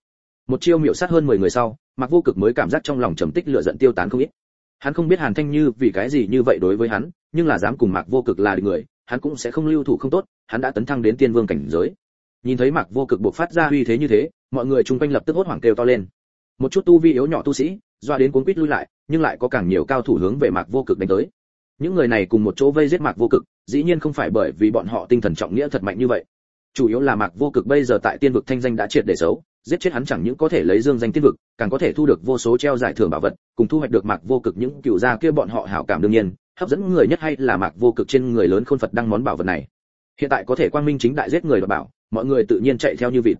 Một chiêu miểu sát hơn 10 người sau, mạc vô cực mới cảm giác trong lòng trầm tích lửa giận tiêu tán không ít. Hắn không biết hàn thanh như vì cái gì như vậy đối với hắn, nhưng là dám cùng mạc vô cực là người, hắn cũng sẽ không lưu thủ không tốt, hắn đã tấn thăng đến tiên vương cảnh giới. Nhìn thấy mạc vô cực bộc phát ra uy thế như thế, mọi người chung quanh lập tức hốt hoảng kêu to lên. Một chút tu vi yếu nhỏ tu sĩ, doa đến cuốn quýt lui lại, nhưng lại có càng nhiều cao thủ hướng về mạc vô cực đánh tới những người này cùng một chỗ vây giết mạc vô cực, dĩ nhiên không phải bởi vì bọn họ tinh thần trọng nghĩa thật mạnh như vậy. Chủ yếu là mạc vô cực bây giờ tại tiên vực thanh danh đã triệt để xấu, giết chết hắn chẳng những có thể lấy dương danh tiên vực, càng có thể thu được vô số treo giải thưởng bảo vật, cùng thu hoạch được mạc vô cực những cựu gia kia bọn họ hảo cảm đương nhiên, hấp dẫn người nhất hay là mạc vô cực trên người lớn khôn phật đăng món bảo vật này. Hiện tại có thể quang minh chính đại giết người đoạt bảo, mọi người tự nhiên chạy theo như vịt.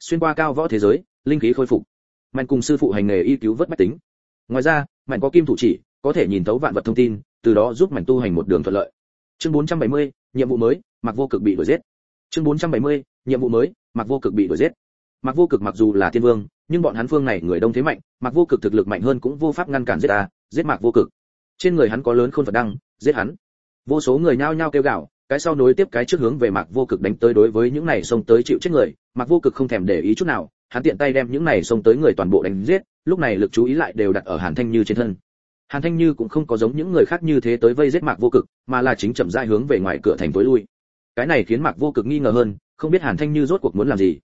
Xuyên qua cao võ thế giới, linh khí khôi phục. Mạnh cùng sư phụ hành nghề y cứu vớt bách tính. Ngoài ra, mạnh có kim thủ chỉ, có thể nhìn thấu vạn vật thông tin từ đó giúp mảnh tu hành một đường thuận lợi. Chương 470, nhiệm vụ mới mặc vô cực bị đuổi giết. Chương 470, nhiệm vụ mới mặc vô cực bị đuổi giết. Mặc vô cực mặc dù là thiên vương nhưng bọn hắn phương này người đông thế mạnh mặc vô cực thực lực mạnh hơn cũng vô pháp ngăn cản giết ta giết mặc vô cực. Trên người hắn có lớn khôn phật đăng giết hắn. Vô số người nhao nhao kêu gào cái sau nối tiếp cái trước hướng về mạc vô cực đánh tới đối với những này xông tới chịu chết người Mạc vô cực không thèm để ý chút nào hắn tiện tay đem những này xông tới người toàn bộ đánh giết lúc này lực chú ý lại đều đặt ở hàn thanh như trên thân hàn thanh như cũng không có giống những người khác như thế tới vây giết mạc vô cực, mà là chính chậm rãi hướng về ngoài cửa thành tối lui. Cái này khiến mạc vô cực nghi ngờ hơn, không biết hàn thanh như rốt cuộc muốn làm gì.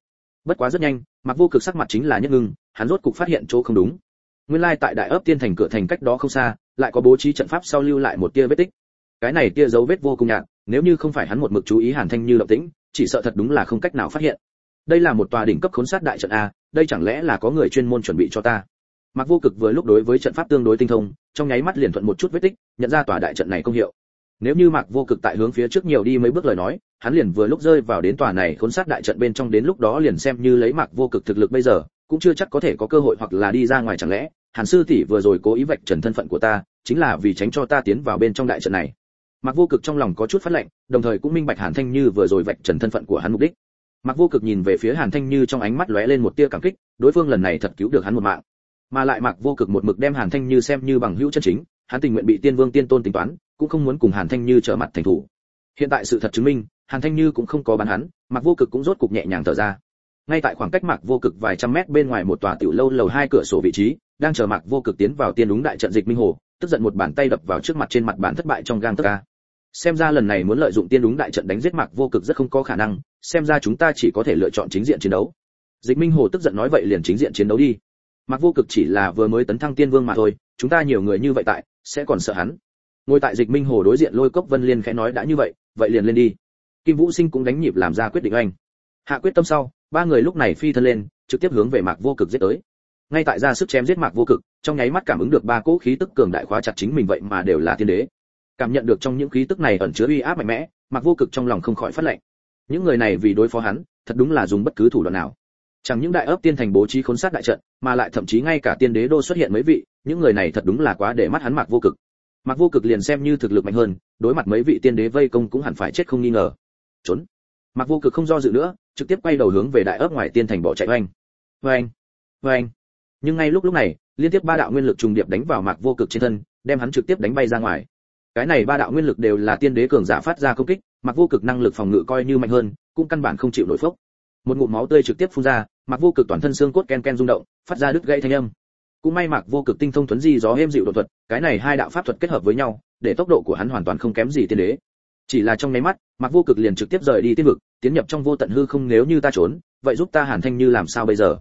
Bất quá rất nhanh, mạc vô cực sắc mặt chính là nhất ngưng, hắn rốt cuộc phát hiện chỗ không đúng. Nguyên lai tại đại ấp tiên thành cửa thành cách đó không xa, lại có bố trí trận pháp sau lưu lại một tia vết tích. Cái này tia dấu vết vô cùng nhạt, nếu như không phải hắn một mực chú ý hàn thanh như động tĩnh, chỉ sợ thật đúng là không cách nào phát hiện. Đây là một tòa đỉnh cấp khốn sát đại trận a, đây chẳng lẽ là có người chuyên môn chuẩn bị cho ta? Mạc Vô Cực vừa lúc đối với trận pháp tương đối tinh thông, trong nháy mắt liền thuận một chút vết tích, nhận ra tòa đại trận này công hiệu. Nếu như Mạc Vô Cực tại hướng phía trước nhiều đi mấy bước lời nói, hắn liền vừa lúc rơi vào đến tòa này khốn sát đại trận bên trong đến lúc đó liền xem như lấy Mạc Vô Cực thực lực bây giờ, cũng chưa chắc có thể có cơ hội hoặc là đi ra ngoài chẳng lẽ, Hàn sư tỷ vừa rồi cố ý vạch trần thân phận của ta, chính là vì tránh cho ta tiến vào bên trong đại trận này. Mạc Vô Cực trong lòng có chút phát lạnh, đồng thời cũng minh bạch Hàn Thanh Như vừa rồi vạch trần thân phận của hắn mục đích. Mạc Vô Cực nhìn về phía Hàn Thanh Như trong ánh mắt lóe lên một tia cảm kích, đối phương lần này thật cứu được hắn một mạng. Mà lại mặc Vô Cực một mực đem Hàn Thanh Như xem như bằng hữu chân chính, hắn tình nguyện bị Tiên Vương Tiên Tôn tính toán, cũng không muốn cùng Hàn Thanh Như trở mặt thành thủ. Hiện tại sự thật chứng minh, Hàn Thanh Như cũng không có bán hắn, mặc Vô Cực cũng rốt cục nhẹ nhàng thở ra. Ngay tại khoảng cách Mạc Vô Cực vài trăm mét bên ngoài một tòa tiểu lâu lầu hai cửa sổ vị trí, đang chờ Mạc Vô Cực tiến vào tiên đúng đại trận dịch minh hồ, tức giận một bàn tay đập vào trước mặt trên mặt bàn thất bại trong gang tất ca xem ra lần này muốn lợi dụng tiên đúng đại trận đánh giết mạc vô cực rất không có khả năng xem ra chúng ta chỉ có thể lựa chọn chính diện chiến đấu dịch minh hồ tức giận nói vậy liền chính diện chiến đấu đi mạc vô cực chỉ là vừa mới tấn thăng tiên vương mà thôi, chúng ta nhiều người như vậy tại, sẽ còn sợ hắn. Ngồi tại dịch minh hồ đối diện lôi cốc vân liên khẽ nói đã như vậy vậy liền lên đi. Kim vũ sinh cũng đánh nhịp làm ra quyết định anh. Hạ quyết tâm sau, ba người lúc này phi thân lên, trực tiếp hướng về mạc vô cực giết tới. Ngay tại ra sức chém giết mạc vô cực, trong nháy mắt cảm ứng được ba cỗ khí tức cường đại khóa chặt chính mình vậy mà đều là thiên đế. Cảm nhận được trong những khí tức này ẩn chứa uy áp mạnh mẽ, Mạc vô cực trong lòng không khỏi phát lệnh. Những người này vì đối phó hắn, thật đúng là dùng bất cứ thủ đoạn nào chẳng những đại ấp tiên thành bố trí khốn sát đại trận, mà lại thậm chí ngay cả tiên đế đô xuất hiện mấy vị, những người này thật đúng là quá để mắt hắn mặc vô cực. Mặc vô cực liền xem như thực lực mạnh hơn, đối mặt mấy vị tiên đế vây công cũng hẳn phải chết không nghi ngờ. Trốn. Mặc vô cực không do dự nữa, trực tiếp quay đầu hướng về đại ấp ngoài tiên thành bỏ chạy. Oanh. Oanh. Oanh. Nhưng ngay lúc lúc này, liên tiếp ba đạo nguyên lực trùng điệp đánh vào mặc vô cực trên thân, đem hắn trực tiếp đánh bay ra ngoài. Cái này ba đạo nguyên lực đều là tiên đế cường giả phát ra công kích mặc vô cực năng lực phòng ngự coi như mạnh hơn, cũng căn bản không chịu nổi phốc. Một ngụm máu tươi trực tiếp phun ra mặc vô cực toàn thân xương cốt ken ken rung động, phát ra đứt gãy thanh âm. Cũng may mặc vô cực tinh thông thuấn di gió êm dịu độ thuật, cái này hai đạo pháp thuật kết hợp với nhau, để tốc độ của hắn hoàn toàn không kém gì tiên đế. Chỉ là trong nháy mắt mặc vô cực liền trực tiếp rời đi tiên vực, tiến nhập trong vô tận hư không nếu như ta trốn, vậy giúp ta hàn thanh như làm sao bây giờ?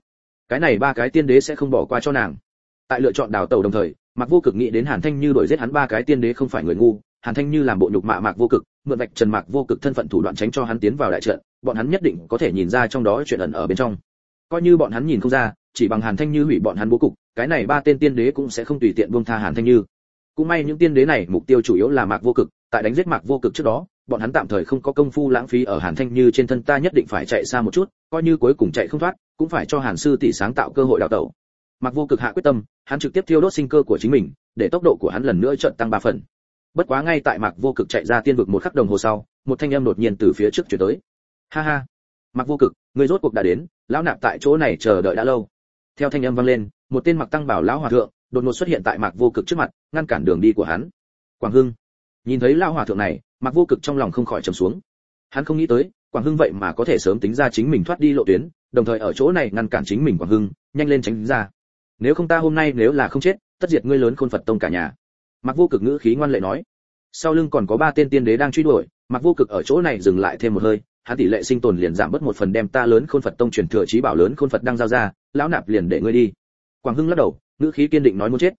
Cái này ba cái tiên đế sẽ không bỏ qua cho nàng. Tại lựa chọn đào tàu đồng thời mặc vô cực nghĩ đến hàn thanh như đổi giết hắn ba cái tiên đế không phải người ngu, hàn thanh như làm bộ nhục mạ mạc vô cực, mượn vạch trần mạc vô cực thân phận thủ đoạn tránh cho hắn tiến vào đại trận, bọn hắn nhất định có thể nhìn ra trong đó chuyện ẩn ở bên trong coi như bọn hắn nhìn không ra, chỉ bằng hàn thanh như hủy bọn hắn bố cục, cái này ba tên tiên đế cũng sẽ không tùy tiện buông tha hàn thanh như. Cũng may những tiên đế này mục tiêu chủ yếu là mạc vô cực, tại đánh giết mạc vô cực trước đó, bọn hắn tạm thời không có công phu lãng phí ở hàn thanh như trên thân, ta nhất định phải chạy xa một chút, coi như cuối cùng chạy không thoát, cũng phải cho hàn sư tỷ sáng tạo cơ hội đào tẩu. Mạc vô cực hạ quyết tâm, hắn trực tiếp thiêu đốt sinh cơ của chính mình, để tốc độ của hắn lần nữa trận tăng ba phần. Bất quá ngay tại mạc vô cực chạy ra tiên vực một khắc đồng hồ sau, một thanh âm đột nhiên từ phía trước chuyển tới. Ha ha. Mạc vô cực, người rốt cuộc đã đến lão nạp tại chỗ này chờ đợi đã lâu. Theo thanh âm vang lên, một tên mặc tăng bảo lão hòa thượng đột ngột xuất hiện tại mạc vô cực trước mặt, ngăn cản đường đi của hắn. Quảng hưng. Nhìn thấy lão hòa thượng này, mạc vô cực trong lòng không khỏi trầm xuống. Hắn không nghĩ tới, quảng hưng vậy mà có thể sớm tính ra chính mình thoát đi lộ tuyến, đồng thời ở chỗ này ngăn cản chính mình quảng hưng, nhanh lên tránh ra. Nếu không ta hôm nay nếu là không chết, tất diệt ngươi lớn khôn phật tông cả nhà. Mạc vô cực ngữ khí ngoan lệ nói. Sau lưng còn có ba tên tiên đế đang truy đuổi, mạc vô cực ở chỗ này dừng lại thêm một hơi hắn tỷ lệ sinh tồn liền giảm bớt một phần đem ta lớn khôn phật tông truyền thừa trí bảo lớn khôn phật đang giao ra, lão nạp liền để ngươi đi. Quảng hưng lắc đầu, ngữ khí kiên định nói muốn chết.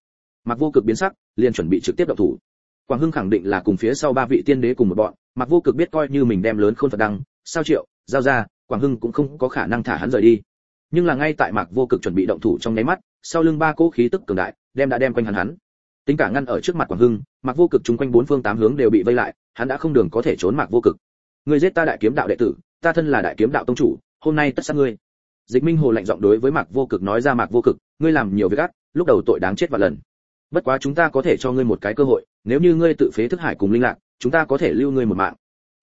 Mặc vô cực biến sắc, liền chuẩn bị trực tiếp động thủ. Quảng hưng khẳng định là cùng phía sau ba vị tiên đế cùng một bọn mặc vô cực biết coi như mình đem lớn khôn phật đăng, sao triệu, giao ra, quảng hưng cũng không có khả năng thả hắn rời đi. Nhưng là ngay tại mạc vô cực chuẩn bị động thủ trong nháy mắt, sau lưng ba cỗ khí tức cường đại, đem đã đem quanh hắn hắn. Tính cả ngăn ở trước mặt quảng hưng, mạc vô cực chung quanh bốn phương tám hướng đều bị vây lại, hắn đã không đường có thể trốn mạc vô cực ngươi giết ta đại kiếm đạo đệ tử, ta thân là đại kiếm đạo tông chủ, hôm nay tất sát ngươi. Dịch minh hồ lạnh giọng đối với mạc vô cực nói ra, mạc vô cực, ngươi làm nhiều việc ác, lúc đầu tội đáng chết vạn lần. Bất quá chúng ta có thể cho ngươi một cái cơ hội, nếu như ngươi tự phế thức hải cùng linh lạc, chúng ta có thể lưu ngươi một mạng.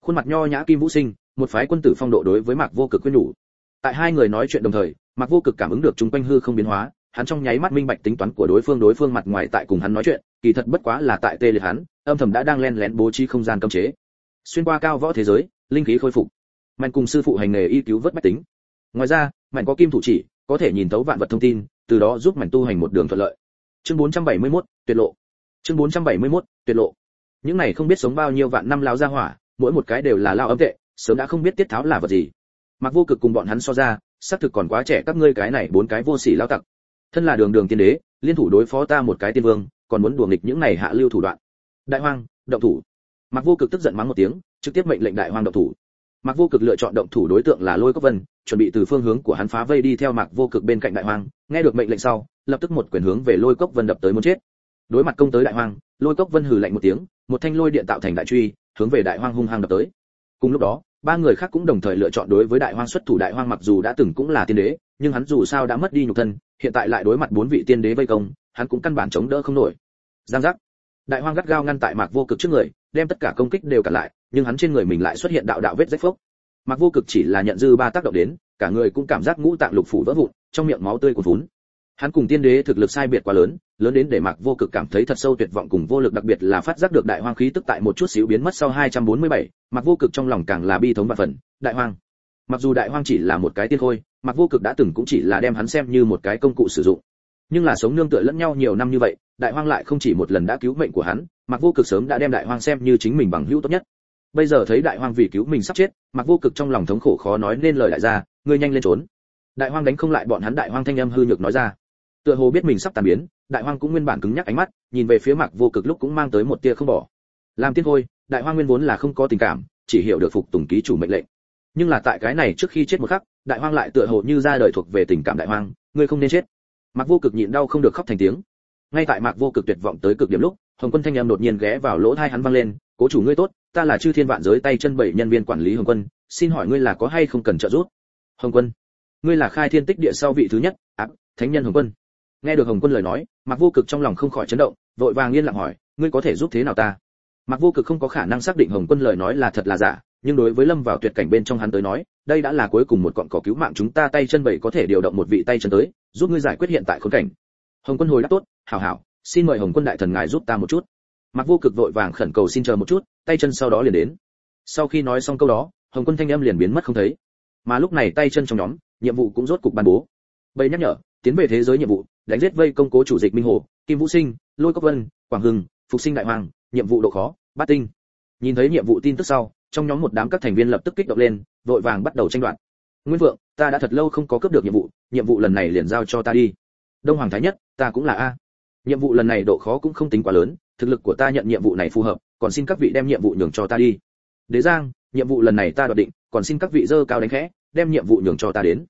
Khuôn mặt nho nhã kim vũ sinh, một phái quân tử phong độ đối với mạc vô cực khuyên nhủ. Tại hai người nói chuyện đồng thời, mạc vô cực cảm ứng được chúng quanh hư không biến hóa, hắn trong nháy mắt minh bạch tính toán của đối phương đối phương mặt ngoài tại cùng hắn nói chuyện, kỳ thật bất quá là tại tê liệt hắn, âm thầm đã đang len lén bố trí không gian cấm chế. Xuyên qua cao võ thế giới linh khí khôi phục. Mạnh cùng sư phụ hành nghề y cứu vớt bách tính. Ngoài ra mạnh có kim thủ chỉ có thể nhìn thấu vạn vật thông tin từ đó giúp mạnh tu hành một đường thuận lợi. Chương 471, tuyệt lộ. Chương 471, tuyệt lộ. Những này không biết sống bao nhiêu vạn năm lao ra hỏa mỗi một cái đều là lao ấm tệ sớm đã không biết tiết tháo là vật gì. Mặc vô cực cùng bọn hắn so ra xác thực còn quá trẻ các ngươi cái này bốn cái vô sỉ lao tặc. Thân là đường đường tiên đế liên thủ đối phó ta một cái tiên vương còn muốn đùa nghịch những này hạ lưu thủ đoạn. Đại hoang động thủ. Mặc vô cực tức giận mắng một tiếng trực tiếp mệnh lệnh đại hoang động thủ. Mạc vô cực lựa chọn động thủ đối tượng là lôi cốc vân, chuẩn bị từ phương hướng của hắn phá vây đi theo mạc vô cực bên cạnh đại hoang. Nghe được mệnh lệnh sau, lập tức một quyền hướng về lôi cốc vân đập tới muốn chết. Đối mặt công tới đại hoang, lôi cốc vân hừ lạnh một tiếng, một thanh lôi điện tạo thành đại truy, hướng về đại hoang hung hăng đập tới. Cùng lúc đó, ba người khác cũng đồng thời lựa chọn đối với đại hoang xuất thủ. Đại hoang mặc dù đã từng cũng là tiên đế, nhưng hắn dù sao đã mất đi nhục thân, hiện tại lại đối mặt bốn vị tiên đế vây công, hắn cũng căn bản chống đỡ không nổi. Giang giác. Đại hoang gắt gao ngăn tại mạc vô cực trước người, đem tất cả công kích đều cản lại nhưng hắn trên người mình lại xuất hiện đạo đạo vết rách phốc. Mạc vô cực chỉ là nhận dư ba tác động đến cả người cũng cảm giác ngũ tạng lục phủ vỡ vụn trong miệng máu tươi của vốn hắn cùng tiên đế thực lực sai biệt quá lớn lớn đến để mạc vô cực cảm thấy thật sâu tuyệt vọng cùng vô lực đặc biệt là phát giác được đại hoang khí tức tại một chút xíu biến mất sau 247, mạc vô cực trong lòng càng là bi thống và phần đại hoang. Mặc dù đại hoang chỉ là một cái tiên khôi mạc vô cực đã từng cũng chỉ là đem hắn xem như một cái công cụ sử dụng. Nhưng là sống nương tựa lẫn nhau nhiều năm như vậy đại hoang lại không chỉ một lần đã cứu mệnh của hắn mạc vô cực sớm đã đem đại hoang xem như chính mình bằng hữu tốt nhất bây giờ thấy đại hoang vì cứu mình sắp chết, mạc vô cực trong lòng thống khổ khó nói nên lời đại gia, ngươi nhanh lên trốn. Đại hoang đánh không lại bọn hắn, đại hoang thanh âm hư nhược nói ra. Tựa hồ biết mình sắp tàn biến, đại hoang cũng nguyên bản cứng nhắc ánh mắt, nhìn về phía mạc vô cực lúc cũng mang tới một tia không bỏ. Làm tiên thôi, đại hoang nguyên vốn là không có tình cảm, chỉ hiểu được phục tùng ký chủ mệnh lệnh. Nhưng là tại cái này trước khi chết một khắc, đại hoang lại tựa hồ như ra đời thuộc về tình cảm đại hoang, ngươi không nên chết. Mạc vô cực nhịn đau không được khóc thành tiếng. Ngay tại mạc vô cực tuyệt vọng tới cực điểm lúc, hồng quân thanh em đột nhiên ghé vào lỗ thai hắn văng lên cố chủ ngươi tốt, ta là chư thiên vạn giới tay chân bảy nhân viên quản lý hồng quân, xin hỏi ngươi là có hay không cần trợ giúp? Hồng quân, ngươi là khai thiên tích địa sau vị thứ nhất áp thánh nhân hồng quân. Nghe được hồng quân lời nói Mặc vô cực trong lòng không khỏi chấn động, vội vàng yên lặng hỏi, ngươi có thể giúp thế nào ta? Mặc vô cực không có khả năng xác định hồng quân lời nói là thật là giả, nhưng đối với lâm vào tuyệt cảnh bên trong hắn tới nói, đây đã là cuối cùng một cọn cỏ cứu mạng chúng ta tay chân bảy có thể điều động một vị tay chân tới, giúp ngươi giải quyết hiện tại khốn cảnh. Hồng quân hồi đáp tốt, hảo hảo, xin mời hồng quân đại thần ngài giúp ta một chút mặc vô cực vội vàng khẩn cầu xin chờ một chút, tay chân sau đó liền đến. Sau khi nói xong câu đó, hồng quân thanh âm liền biến mất không thấy. Mà lúc này tay chân trong nhóm, nhiệm vụ cũng rốt cục ban bố. Bầy nhắc nhở, tiến về thế giới nhiệm vụ, đánh giết vây công cố chủ dịch minh hồ, kim vũ sinh, lôi cốc vân, quảng hưng, phục sinh đại hoàng, nhiệm vụ độ khó, bát tinh. Nhìn thấy nhiệm vụ tin tức sau, trong nhóm một đám các thành viên lập tức kích động lên, vội vàng bắt đầu tranh đoạt. Nguyên vượng ta đã thật lâu không có cướp được nhiệm vụ nhiệm vụ lần này liền giao cho ta đi. Đông hoàng thái nhất, ta cũng là a. Nhiệm vụ lần này độ khó cũng không tính quá lớn thực lực của ta nhận nhiệm vụ này phù hợp, còn xin các vị đem nhiệm vụ nhường cho ta đi. Đế giang, nhiệm vụ lần này ta đoạt định, còn xin các vị dơ cao đánh khẽ, đem nhiệm vụ nhường cho ta đến.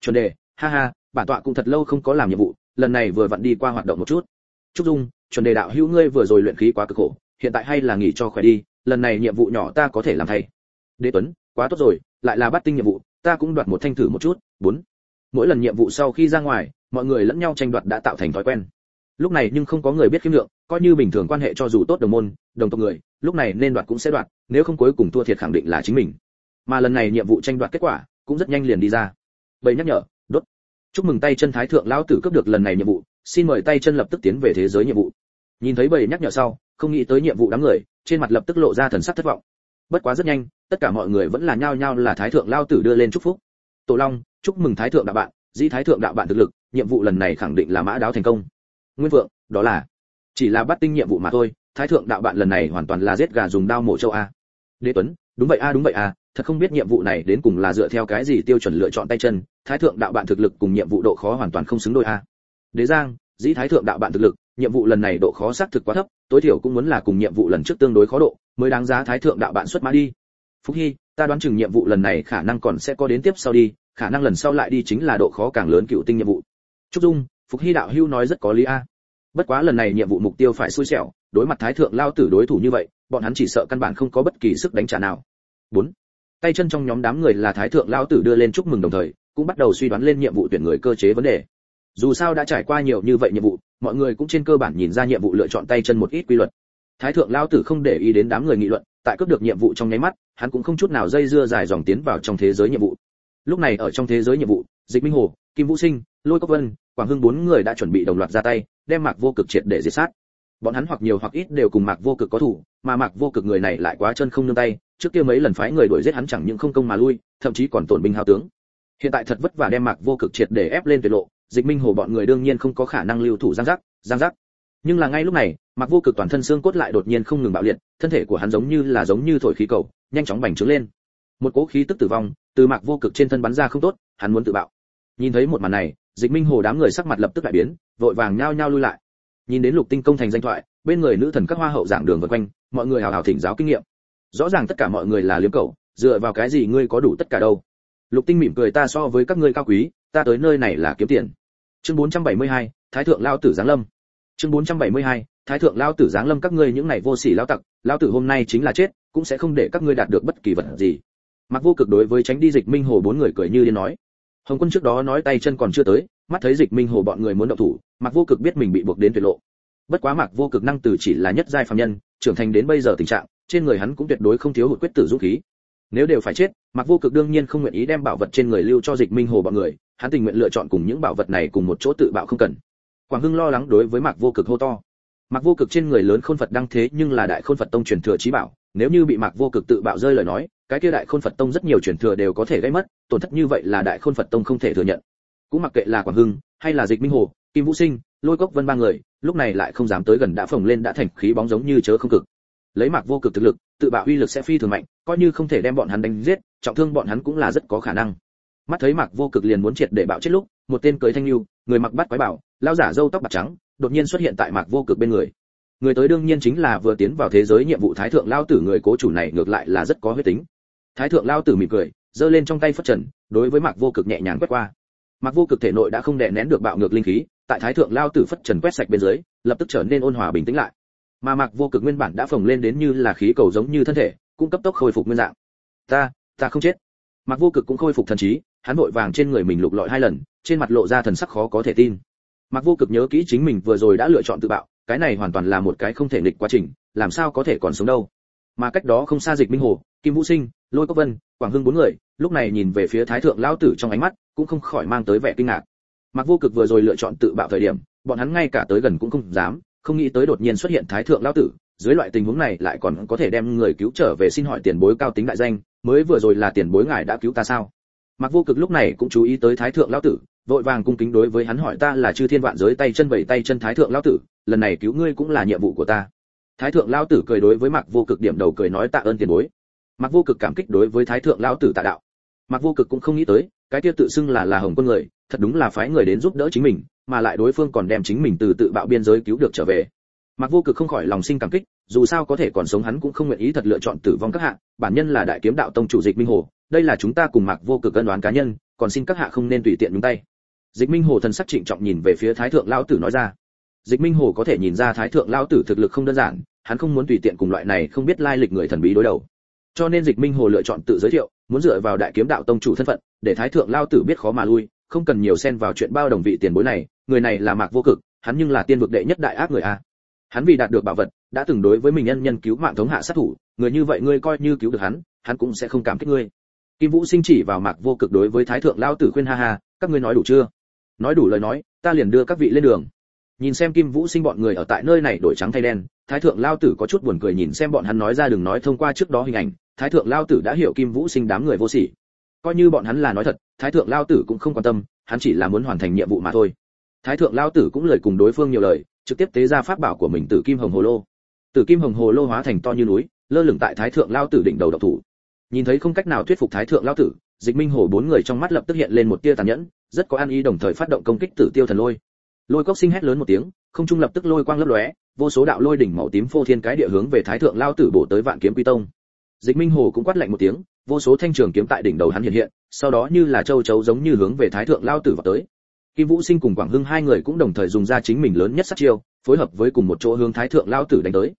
Chuẩn đề, ha ha, bản tọa cũng thật lâu không có làm nhiệm vụ, lần này vừa vặn đi qua hoạt động một chút. Trúc dung, chuẩn đề đạo hữu ngươi vừa rồi luyện khí quá cực khổ, hiện tại hay là nghỉ cho khỏe đi, lần này nhiệm vụ nhỏ ta có thể làm thay. Đế tuấn, quá tốt rồi, lại là bắt tinh nhiệm vụ, ta cũng đoạt một thanh thử một chút. Bốn, mỗi lần nhiệm vụ sau khi ra ngoài, mọi người lẫn nhau tranh đoạt đã tạo thành thói quen lúc này nhưng không có người biết khiêm lượng, coi như bình thường quan hệ cho dù tốt đồng môn, đồng tộc người, lúc này nên đoạt cũng sẽ đoạt, nếu không cuối cùng thua thiệt khẳng định là chính mình. Mà lần này nhiệm vụ tranh đoạt kết quả cũng rất nhanh liền đi ra. Bầy nhắc nhở, đốt. Chúc mừng tay chân thái thượng lão tử cấp được lần này nhiệm vụ, xin mời tay chân lập tức tiến về thế giới nhiệm vụ. Nhìn thấy bầy nhắc nhở sau, không nghĩ tới nhiệm vụ đám người, trên mặt lập tức lộ ra thần sắc thất vọng. Bất quá rất nhanh, tất cả mọi người vẫn là nhao nhao là thái thượng lao tử đưa lên chúc phúc. Tổ long, chúc mừng thái thượng đạo bạn di thái thượng đạo bạn thực lực, nhiệm vụ lần này khẳng định là mã đáo thành công nguyên vượng đó là chỉ là bắt tinh nhiệm vụ mà thôi, thái thượng đạo bạn lần này hoàn toàn là giết gà dùng đao mổ châu a. Đế tuấn, đúng vậy a, đúng vậy a, thật không biết nhiệm vụ này đến cùng là dựa theo cái gì tiêu chuẩn lựa chọn tay chân, thái thượng đạo bạn thực lực cùng nhiệm vụ độ khó hoàn toàn không xứng đôi a. Đế giang, dĩ thái thượng đạo bạn thực lực, nhiệm vụ lần này độ khó xác thực quá thấp, tối thiểu cũng muốn là cùng nhiệm vụ lần trước tương đối khó độ, mới đáng giá thái thượng đạo bạn xuất mã đi. Phúc hy, ta đoán chừng nhiệm vụ lần này khả năng còn sẽ có đến tiếp sau đi, khả năng lần sau lại đi chính là độ khó càng lớn cựu tinh nhiệm vụ. Trúc dung Phục hy đạo hưu nói rất có lý a. Bất quá lần này nhiệm vụ mục tiêu phải xui xẻo, đối mặt thái thượng lao tử đối thủ như vậy, bọn hắn chỉ sợ căn bản không có bất kỳ sức đánh trả nào. Bốn. Tay chân trong nhóm đám người là thái thượng lao tử đưa lên chúc mừng đồng thời, cũng bắt đầu suy đoán lên nhiệm vụ tuyển người cơ chế vấn đề. Dù sao đã trải qua nhiều như vậy nhiệm vụ, mọi người cũng trên cơ bản nhìn ra nhiệm vụ lựa chọn tay chân một ít quy luật. Thái thượng lao tử không để ý đến đám người nghị luận, tại cướp được nhiệm vụ trong nháy mắt, hắn cũng không chút nào dây dưa dài dòng tiến vào trong thế giới nhiệm vụ. Lúc này ở trong thế giới nhiệm vụ, dịch minh hồ, kim vũ sinh lôi cốc vân, quảng hưng bốn người đã chuẩn bị đồng loạt ra tay, đem mạc vô cực triệt để diệt sát. Bọn hắn hoặc nhiều hoặc ít đều cùng mạc vô cực có thủ, mà mạc vô cực người này lại quá chân không nương tay, trước kia mấy lần phái người đuổi giết hắn chẳng những không công mà lui, thậm chí còn tổn binh hao tướng. Hiện tại thật vất vả đem mạc vô cực triệt để ép lên tuyệt lộ, dịch minh hồ bọn người đương nhiên không có khả năng lưu thủ giang giác giang giác. Nhưng là ngay lúc này, mạc vô cực toàn thân xương cốt lại đột nhiên không ngừng bạo liệt, thân thể của hắn giống như là giống như thổi khí cầu, nhanh chóng bành trướng lên. Một cỗ khí tức tử vong từ mạc vô cực trên thân bắn ra không tốt, hắn muốn tự bạo. Nhìn thấy một màn này dịch minh hồ đám người sắc mặt lập tức đại biến vội vàng nhao nhao lui lại. Nhìn đến lục tinh công thành danh thoại bên người nữ thần các hoa hậu giảng đường vân quanh mọi người hào hào thỉnh giáo kinh nghiệm. Rõ ràng tất cả mọi người là liếm cầu dựa vào cái gì ngươi có đủ tất cả đâu? Lục tinh mỉm cười ta so với các ngươi cao quý ta tới nơi này là kiếm tiền. Chương 472, thái thượng lao tử giáng lâm. Chương 472, thái thượng lao tử giáng lâm các ngươi những này vô sỉ lao tặc lao tử hôm nay chính là chết cũng sẽ không để các ngươi đạt được bất kỳ vật gì. Mặc vô cực đối với tránh đi dịch minh hồ bốn người cười như điên nói hồng quân trước đó nói tay chân còn chưa tới, mắt thấy dịch minh hồ bọn người muốn động thủ mặc vô cực biết mình bị buộc đến tuyệt lộ. Bất quá mặc vô cực năng tử chỉ là nhất giai phàm nhân, trưởng thành đến bây giờ tình trạng, trên người hắn cũng tuyệt đối không thiếu hụt quyết tử dũng khí. Nếu đều phải chết mặc vô cực đương nhiên không nguyện ý đem bảo vật trên người lưu cho dịch minh hồ bọn người, hắn tình nguyện lựa chọn cùng những bảo vật này cùng một chỗ tự bạo không cần. Quảng hưng lo lắng đối với mặc vô cực hô to. Mặc vô cực trên người lớn khôn phật đăng thế nhưng là đại khôn phật tông truyền thừa trí bảo, nếu như bị mặc vô cực tự bạo rơi lời nói cái kia đại khôn phật tông rất nhiều truyền thừa đều có thể gây mất, tổn thất như vậy là đại khôn phật tông không thể thừa nhận. Cũng mặc kệ là quảng hưng, hay là dịch minh hồ, kim vũ sinh, lôi cốc vân ba người, lúc này lại không dám tới gần đã phồng lên đã thành khí bóng giống như chớ không cực. Lấy mặc vô cực thực lực, tự bạo uy lực sẽ phi thường mạnh, coi như không thể đem bọn hắn đánh giết, trọng thương bọn hắn cũng là rất có khả năng. Mắt thấy mặc vô cực liền muốn triệt để bạo chết lúc, một tên cưới thanh lưu, người mặc bắt quái bảo, lao giả râu tóc bạc trắng, đột nhiên xuất hiện tại mặc vô cực bên người. Người tới đương nhiên chính là vừa tiến vào thế giới nhiệm vụ thái thượng lao tử, người cố chủ này ngược lại là rất có huyết tính thái thượng lao tử mỉm cười, giơ lên trong tay phất trần, đối với mạc vô cực nhẹ nhàng quét qua. Mạc vô cực thể nội đã không đè nén được bạo ngược linh khí, tại thái thượng lao tử phất trần quét sạch bên dưới, lập tức trở nên ôn hòa bình tĩnh lại. Mà mạc vô cực nguyên bản đã phồng lên đến như là khí cầu giống như thân thể, cũng cấp tốc khôi phục nguyên dạng. Ta ta không chết. Mạc vô cực cũng khôi phục thần trí, hắn vội vàng trên người mình lục lọi hai lần, trên mặt lộ ra thần sắc khó có thể tin. Mạc vô cực nhớ kỹ chính mình vừa rồi đã lựa chọn tự bạo, cái này hoàn toàn là một cái không thể nghịch quá trình, làm sao có thể còn sống đâu? Mà cách đó không xa dịch minh hồ, kim vũ sinh lôi cốc vân, quảng hưng bốn người, lúc này nhìn về phía thái thượng lão tử trong ánh mắt, cũng không khỏi mang tới vẻ kinh ngạc. Mặc vô cực vừa rồi lựa chọn tự bạo thời điểm, bọn hắn ngay cả tới gần cũng không dám, không nghĩ tới đột nhiên xuất hiện thái thượng lão tử, dưới loại tình huống này lại còn có thể đem người cứu trở về xin hỏi tiền bối cao tính đại danh, mới vừa rồi là tiền bối ngài đã cứu ta sao? Mặc vô cực lúc này cũng chú ý tới thái thượng lão tử, vội vàng cung kính đối với hắn hỏi ta là chư thiên vạn giới tay chân bảy tay chân thái thượng lão tử, lần này cứu ngươi cũng là nhiệm vụ của ta. Thái thượng lão tử cười đối với mặc vô cực điểm đầu cười nói tạ ơn tiền bối mặc vô cực cảm kích đối với thái thượng lão tử tạ đạo. Mặc vô cực cũng không nghĩ tới, cái kia tự xưng là là hồng quân người, thật đúng là phái người đến giúp đỡ chính mình, mà lại đối phương còn đem chính mình từ tự bạo biên giới cứu được trở về. Mặc vô cực không khỏi lòng sinh cảm kích, dù sao có thể còn sống hắn cũng không nguyện ý thật lựa chọn tử vong các hạ, bản nhân là đại kiếm đạo tông chủ dịch minh hồ, đây là chúng ta cùng mặc vô cực cân đoán cá nhân, còn xin các hạ không nên tùy tiện nhúng tay. Dịch minh hồ thần sắc trịnh trọng nhìn về phía thái thượng lão tử nói ra. Dịch minh hồ có thể nhìn ra thái thượng lão tử thực lực không đơn giản, hắn không muốn tùy tiện cùng loại này không biết lai lịch người thần bí đối đầu cho nên dịch minh hồ lựa chọn tự giới thiệu, muốn dựa vào đại kiếm đạo tông chủ thân phận, để thái thượng lão tử biết khó mà lui, không cần nhiều xen vào chuyện bao đồng vị tiền bối này, người này là mạc vô cực, hắn nhưng là tiên vực đệ nhất đại ác người a. Hắn vì đạt được bảo vật, đã từng đối với mình nhân nhân cứu mạng thống hạ sát thủ, người như vậy ngươi coi như cứu được hắn hắn cũng sẽ không cảm kích ngươi. Kim vũ sinh chỉ vào mạc vô cực đối với thái thượng lão tử khuyên ha ha, các ngươi nói đủ chưa? Nói đủ lời nói, ta liền đưa các vị lên đường. Nhìn xem kim vũ sinh bọn người ở tại nơi này đổi trắng thay đen thái thượng lao tử có chút buồn cười nhìn xem bọn hắn nói ra đừng nói thông qua trước đó hình ảnh, thái thượng lao tử đã hiểu kim vũ sinh đám người vô sỉ. Coi như bọn hắn là nói thật, thái thượng lao tử cũng không quan tâm, hắn chỉ là muốn hoàn thành nhiệm vụ mà thôi. Thái thượng lao tử cũng lời cùng đối phương nhiều lời, trực tiếp tế ra pháp bảo của mình từ kim hồng hồ lô. Từ kim hồng hồ lô hóa thành to như núi, lơ lửng tại thái thượng lao tử đỉnh đầu độc thủ. Nhìn thấy không cách nào thuyết phục thái thượng lao tử, dịch minh hồ bốn người trong mắt lập tức hiện lên một tia tàn nhẫn, rất có an ý đồng thời phát động công kích tử tiêu thần lôi. Lôi cốc sinh hét lớn một tiếng, không trung lập tức lôi quang lấp lóe vô số đạo lôi đỉnh màu tím phô thiên cái địa hướng về thái thượng lao tử bổ tới vạn kiếm quy tông. Dịch minh hồ cũng quát lạnh một tiếng, vô số thanh trường kiếm tại đỉnh đầu hắn hiện hiện, sau đó như là châu chấu giống như hướng về thái thượng lao tử vào tới. Kim vũ sinh cùng quảng hưng hai người cũng đồng thời dùng ra chính mình lớn nhất sát chiêu, phối hợp với cùng một chỗ hướng thái thượng lao tử đánh tới.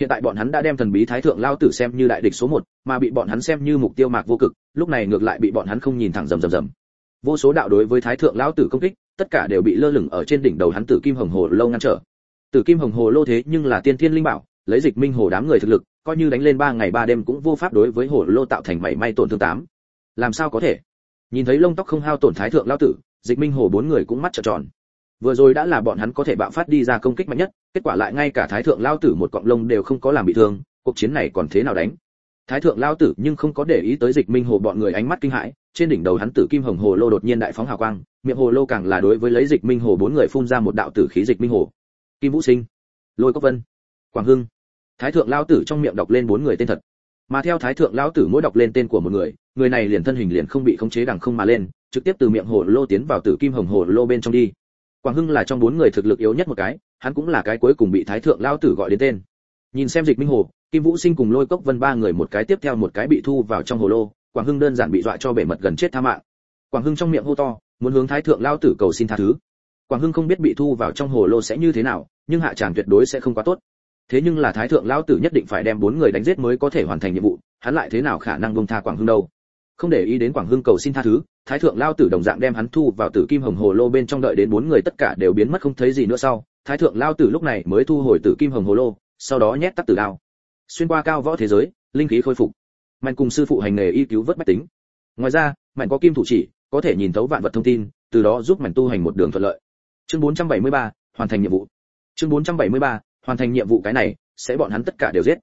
Hiện tại bọn hắn đã đem thần bí thái thượng lao tử xem như đại địch số một, mà bị bọn hắn xem như mục tiêu mạc vô cực, lúc này ngược lại bị bọn hắn không nhìn thẳng rầm rầm rầm. Vô số đạo đối với thái thượng lao tử công kích, tất cả đều bị lơ lửng ở trên đỉnh đầu hắn tử kim hồng hồ lâu ngăn trở tử kim hồng hồ lô thế nhưng là tiên thiên linh bảo, lấy dịch minh hồ đám người thực lực, coi như đánh lên ba ngày ba đêm cũng vô pháp đối với hồ lô tạo thành mảy may tổn thương tám. Làm sao có thể? Nhìn thấy lông tóc không hao tổn thái thượng lão tử, dịch minh hồ bốn người cũng mắt trợn tròn. Vừa rồi đã là bọn hắn có thể bạo phát đi ra công kích mạnh nhất, kết quả lại ngay cả thái thượng lão tử một cọng lông đều không có làm bị thương, cuộc chiến này còn thế nào đánh? Thái thượng lão tử nhưng không có để ý tới dịch minh hồ bọn người ánh mắt kinh hãi, trên đỉnh đầu hắn tử kim hồng hồ lô đột nhiên đại phóng hào quang, miệng hồ lô càng là đối với lấy dịch minh hồ bốn người phun ra một đạo tử khí dịch minh hồ kim vũ sinh, lôi cốc vân, quảng hưng. Thái thượng lao tử trong miệng đọc lên bốn người tên thật. Mà theo thái thượng lão tử mỗi đọc lên tên của một người người này liền thân hình liền không bị khống chế đằng không mà lên, trực tiếp từ miệng hồ lô tiến vào tử kim hồng hồ lô bên trong đi. Quảng hưng là trong bốn người thực lực yếu nhất một cái, hắn cũng là cái cuối cùng bị thái thượng lao tử gọi đến tên. Nhìn xem dịch minh hồ, kim vũ sinh cùng lôi cốc vân ba người một cái tiếp theo một cái bị thu vào trong hồ lô, quảng hưng đơn giản bị dọa cho bể mật gần chết tha mạng. Quảng hưng trong miệng hô to, muốn hướng thái thượng lao tử cầu xin tha thứ. Quảng hưng không biết bị thu vào trong hồ lô sẽ như thế nào nhưng hạ tràng tuyệt đối sẽ không quá tốt. Thế nhưng là thái thượng lao tử nhất định phải đem bốn người đánh giết mới có thể hoàn thành nhiệm vụ hắn lại thế nào khả năng bông tha quảng hưng đâu? Không để ý đến quảng hưng cầu xin tha thứ thái thượng lao tử đồng dạng đem hắn thu vào tử kim hồng hồ lô bên trong đợi đến bốn người tất cả đều biến mất không thấy gì nữa sau thái thượng lao tử lúc này mới thu hồi tử kim hồng hồ lô sau đó nhét tắt tử đao. Xuyên qua cao võ thế giới linh khí khôi phục. Mạnh cùng sư phụ hành nghề y cứu vớt bách tính. Ngoài ra mạnh có kim thủ chỉ có thể nhìn thấu vạn vật thông tin từ đó giúp mạnh tu hành một đường thuận lợi. Chương 473, hoàn thành nhiệm vụ chương 473, hoàn thành nhiệm vụ cái này sẽ bọn hắn tất cả đều giết.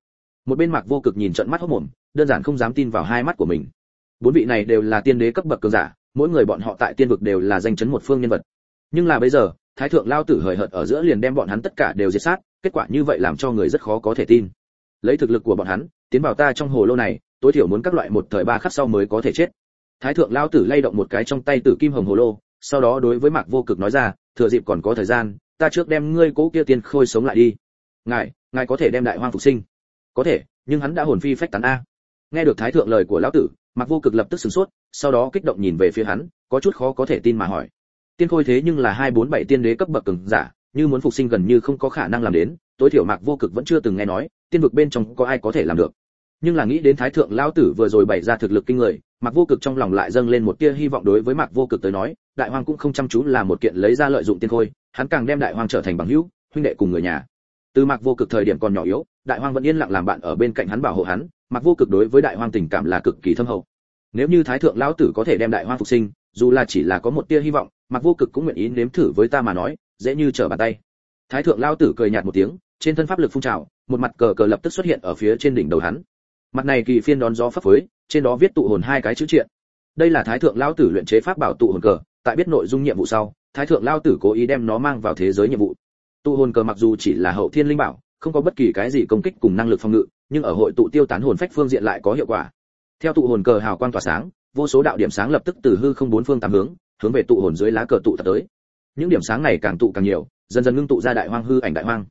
Một bên mạc vô cực nhìn trận mắt hốc mồm đơn giản không dám tin vào hai mắt của mình. Bốn vị này đều là tiên đế cấp bậc cường giả mỗi người bọn họ tại tiên vực đều là danh chấn một phương nhân vật. Nhưng là bây giờ thái thượng lao tử hời hợt ở giữa liền đem bọn hắn tất cả đều diệt sát kết quả như vậy làm cho người rất khó có thể tin. Lấy thực lực của bọn hắn tiến vào ta trong hồ lô này tối thiểu muốn các loại một thời ba khắc sau mới có thể chết. Thái thượng lao tử lay động một cái trong tay tử kim hồng hồ lô sau đó đối với mạc vô cực nói ra thừa dịp còn có thời gian ta trước đem ngươi cố kia tiên khôi sống lại đi. Ngài ngài có thể đem đại hoang phục sinh. Có thể, nhưng hắn đã hồn phi phách tán a. Nghe được thái thượng lời của lão tử, mạc vô cực lập tức sửng sốt, sau đó kích động nhìn về phía hắn, có chút khó có thể tin mà hỏi. Tiên khôi thế nhưng là hai bốn bảy tiên đế cấp bậc cường giả, như muốn phục sinh gần như không có khả năng làm đến, tối thiểu mạc vô cực vẫn chưa từng nghe nói, tiên vực bên trong có ai có thể làm được. Nhưng là nghĩ đến thái thượng lão tử vừa rồi bày ra thực lực kinh người, mạc vô cực trong lòng lại dâng lên một tia hy vọng đối với mạc vô cực tới nói, đại hoàng cũng không chăm chú là một kiện lấy ra lợi dụng tiên khôi hắn càng đem đại hoàng trở thành bằng hữu, huynh đệ cùng người nhà. Từ mạc vô cực thời điểm còn nhỏ yếu, đại hoang vẫn yên lặng làm bạn ở bên cạnh hắn bảo hộ hắn, mạc vô cực đối với đại hoang tình cảm là cực kỳ thâm hậu. Nếu như thái thượng lão tử có thể đem đại hoang phục sinh, dù là chỉ là có một tia hy vọng, mạc vô cực cũng nguyện ý nếm thử với ta mà nói, dễ như trở bàn tay. Thái thượng lão tử cười nhạt một tiếng, trên thân pháp lực phun trào, một mặt cờ cờ lập tức xuất hiện ở phía trên đỉnh đầu hắn. Mặt này kỳ phiên đón gió pháp phới, trên đó viết tụ hồn hai cái chữ triện. Đây là thái thượng lão tử luyện chế pháp bảo tụ hồn cờ, tại biết nội dung nhiệm vụ sau thái thượng lao tử cố ý đem nó mang vào thế giới nhiệm vụ. Tụ hồn cờ mặc dù chỉ là hậu thiên linh bảo, không có bất kỳ cái gì công kích cùng năng lực phòng ngự, nhưng ở hội tụ tiêu tán hồn phách phương diện lại có hiệu quả. Theo tụ hồn cờ hào quang tỏa sáng, vô số đạo điểm sáng lập tức từ hư không bốn phương tám hướng hướng về tụ hồn dưới lá cờ tụ tập tới. Những điểm sáng này càng tụ càng nhiều, dần dần ngưng tụ ra đại hoang hư ảnh đại hoang.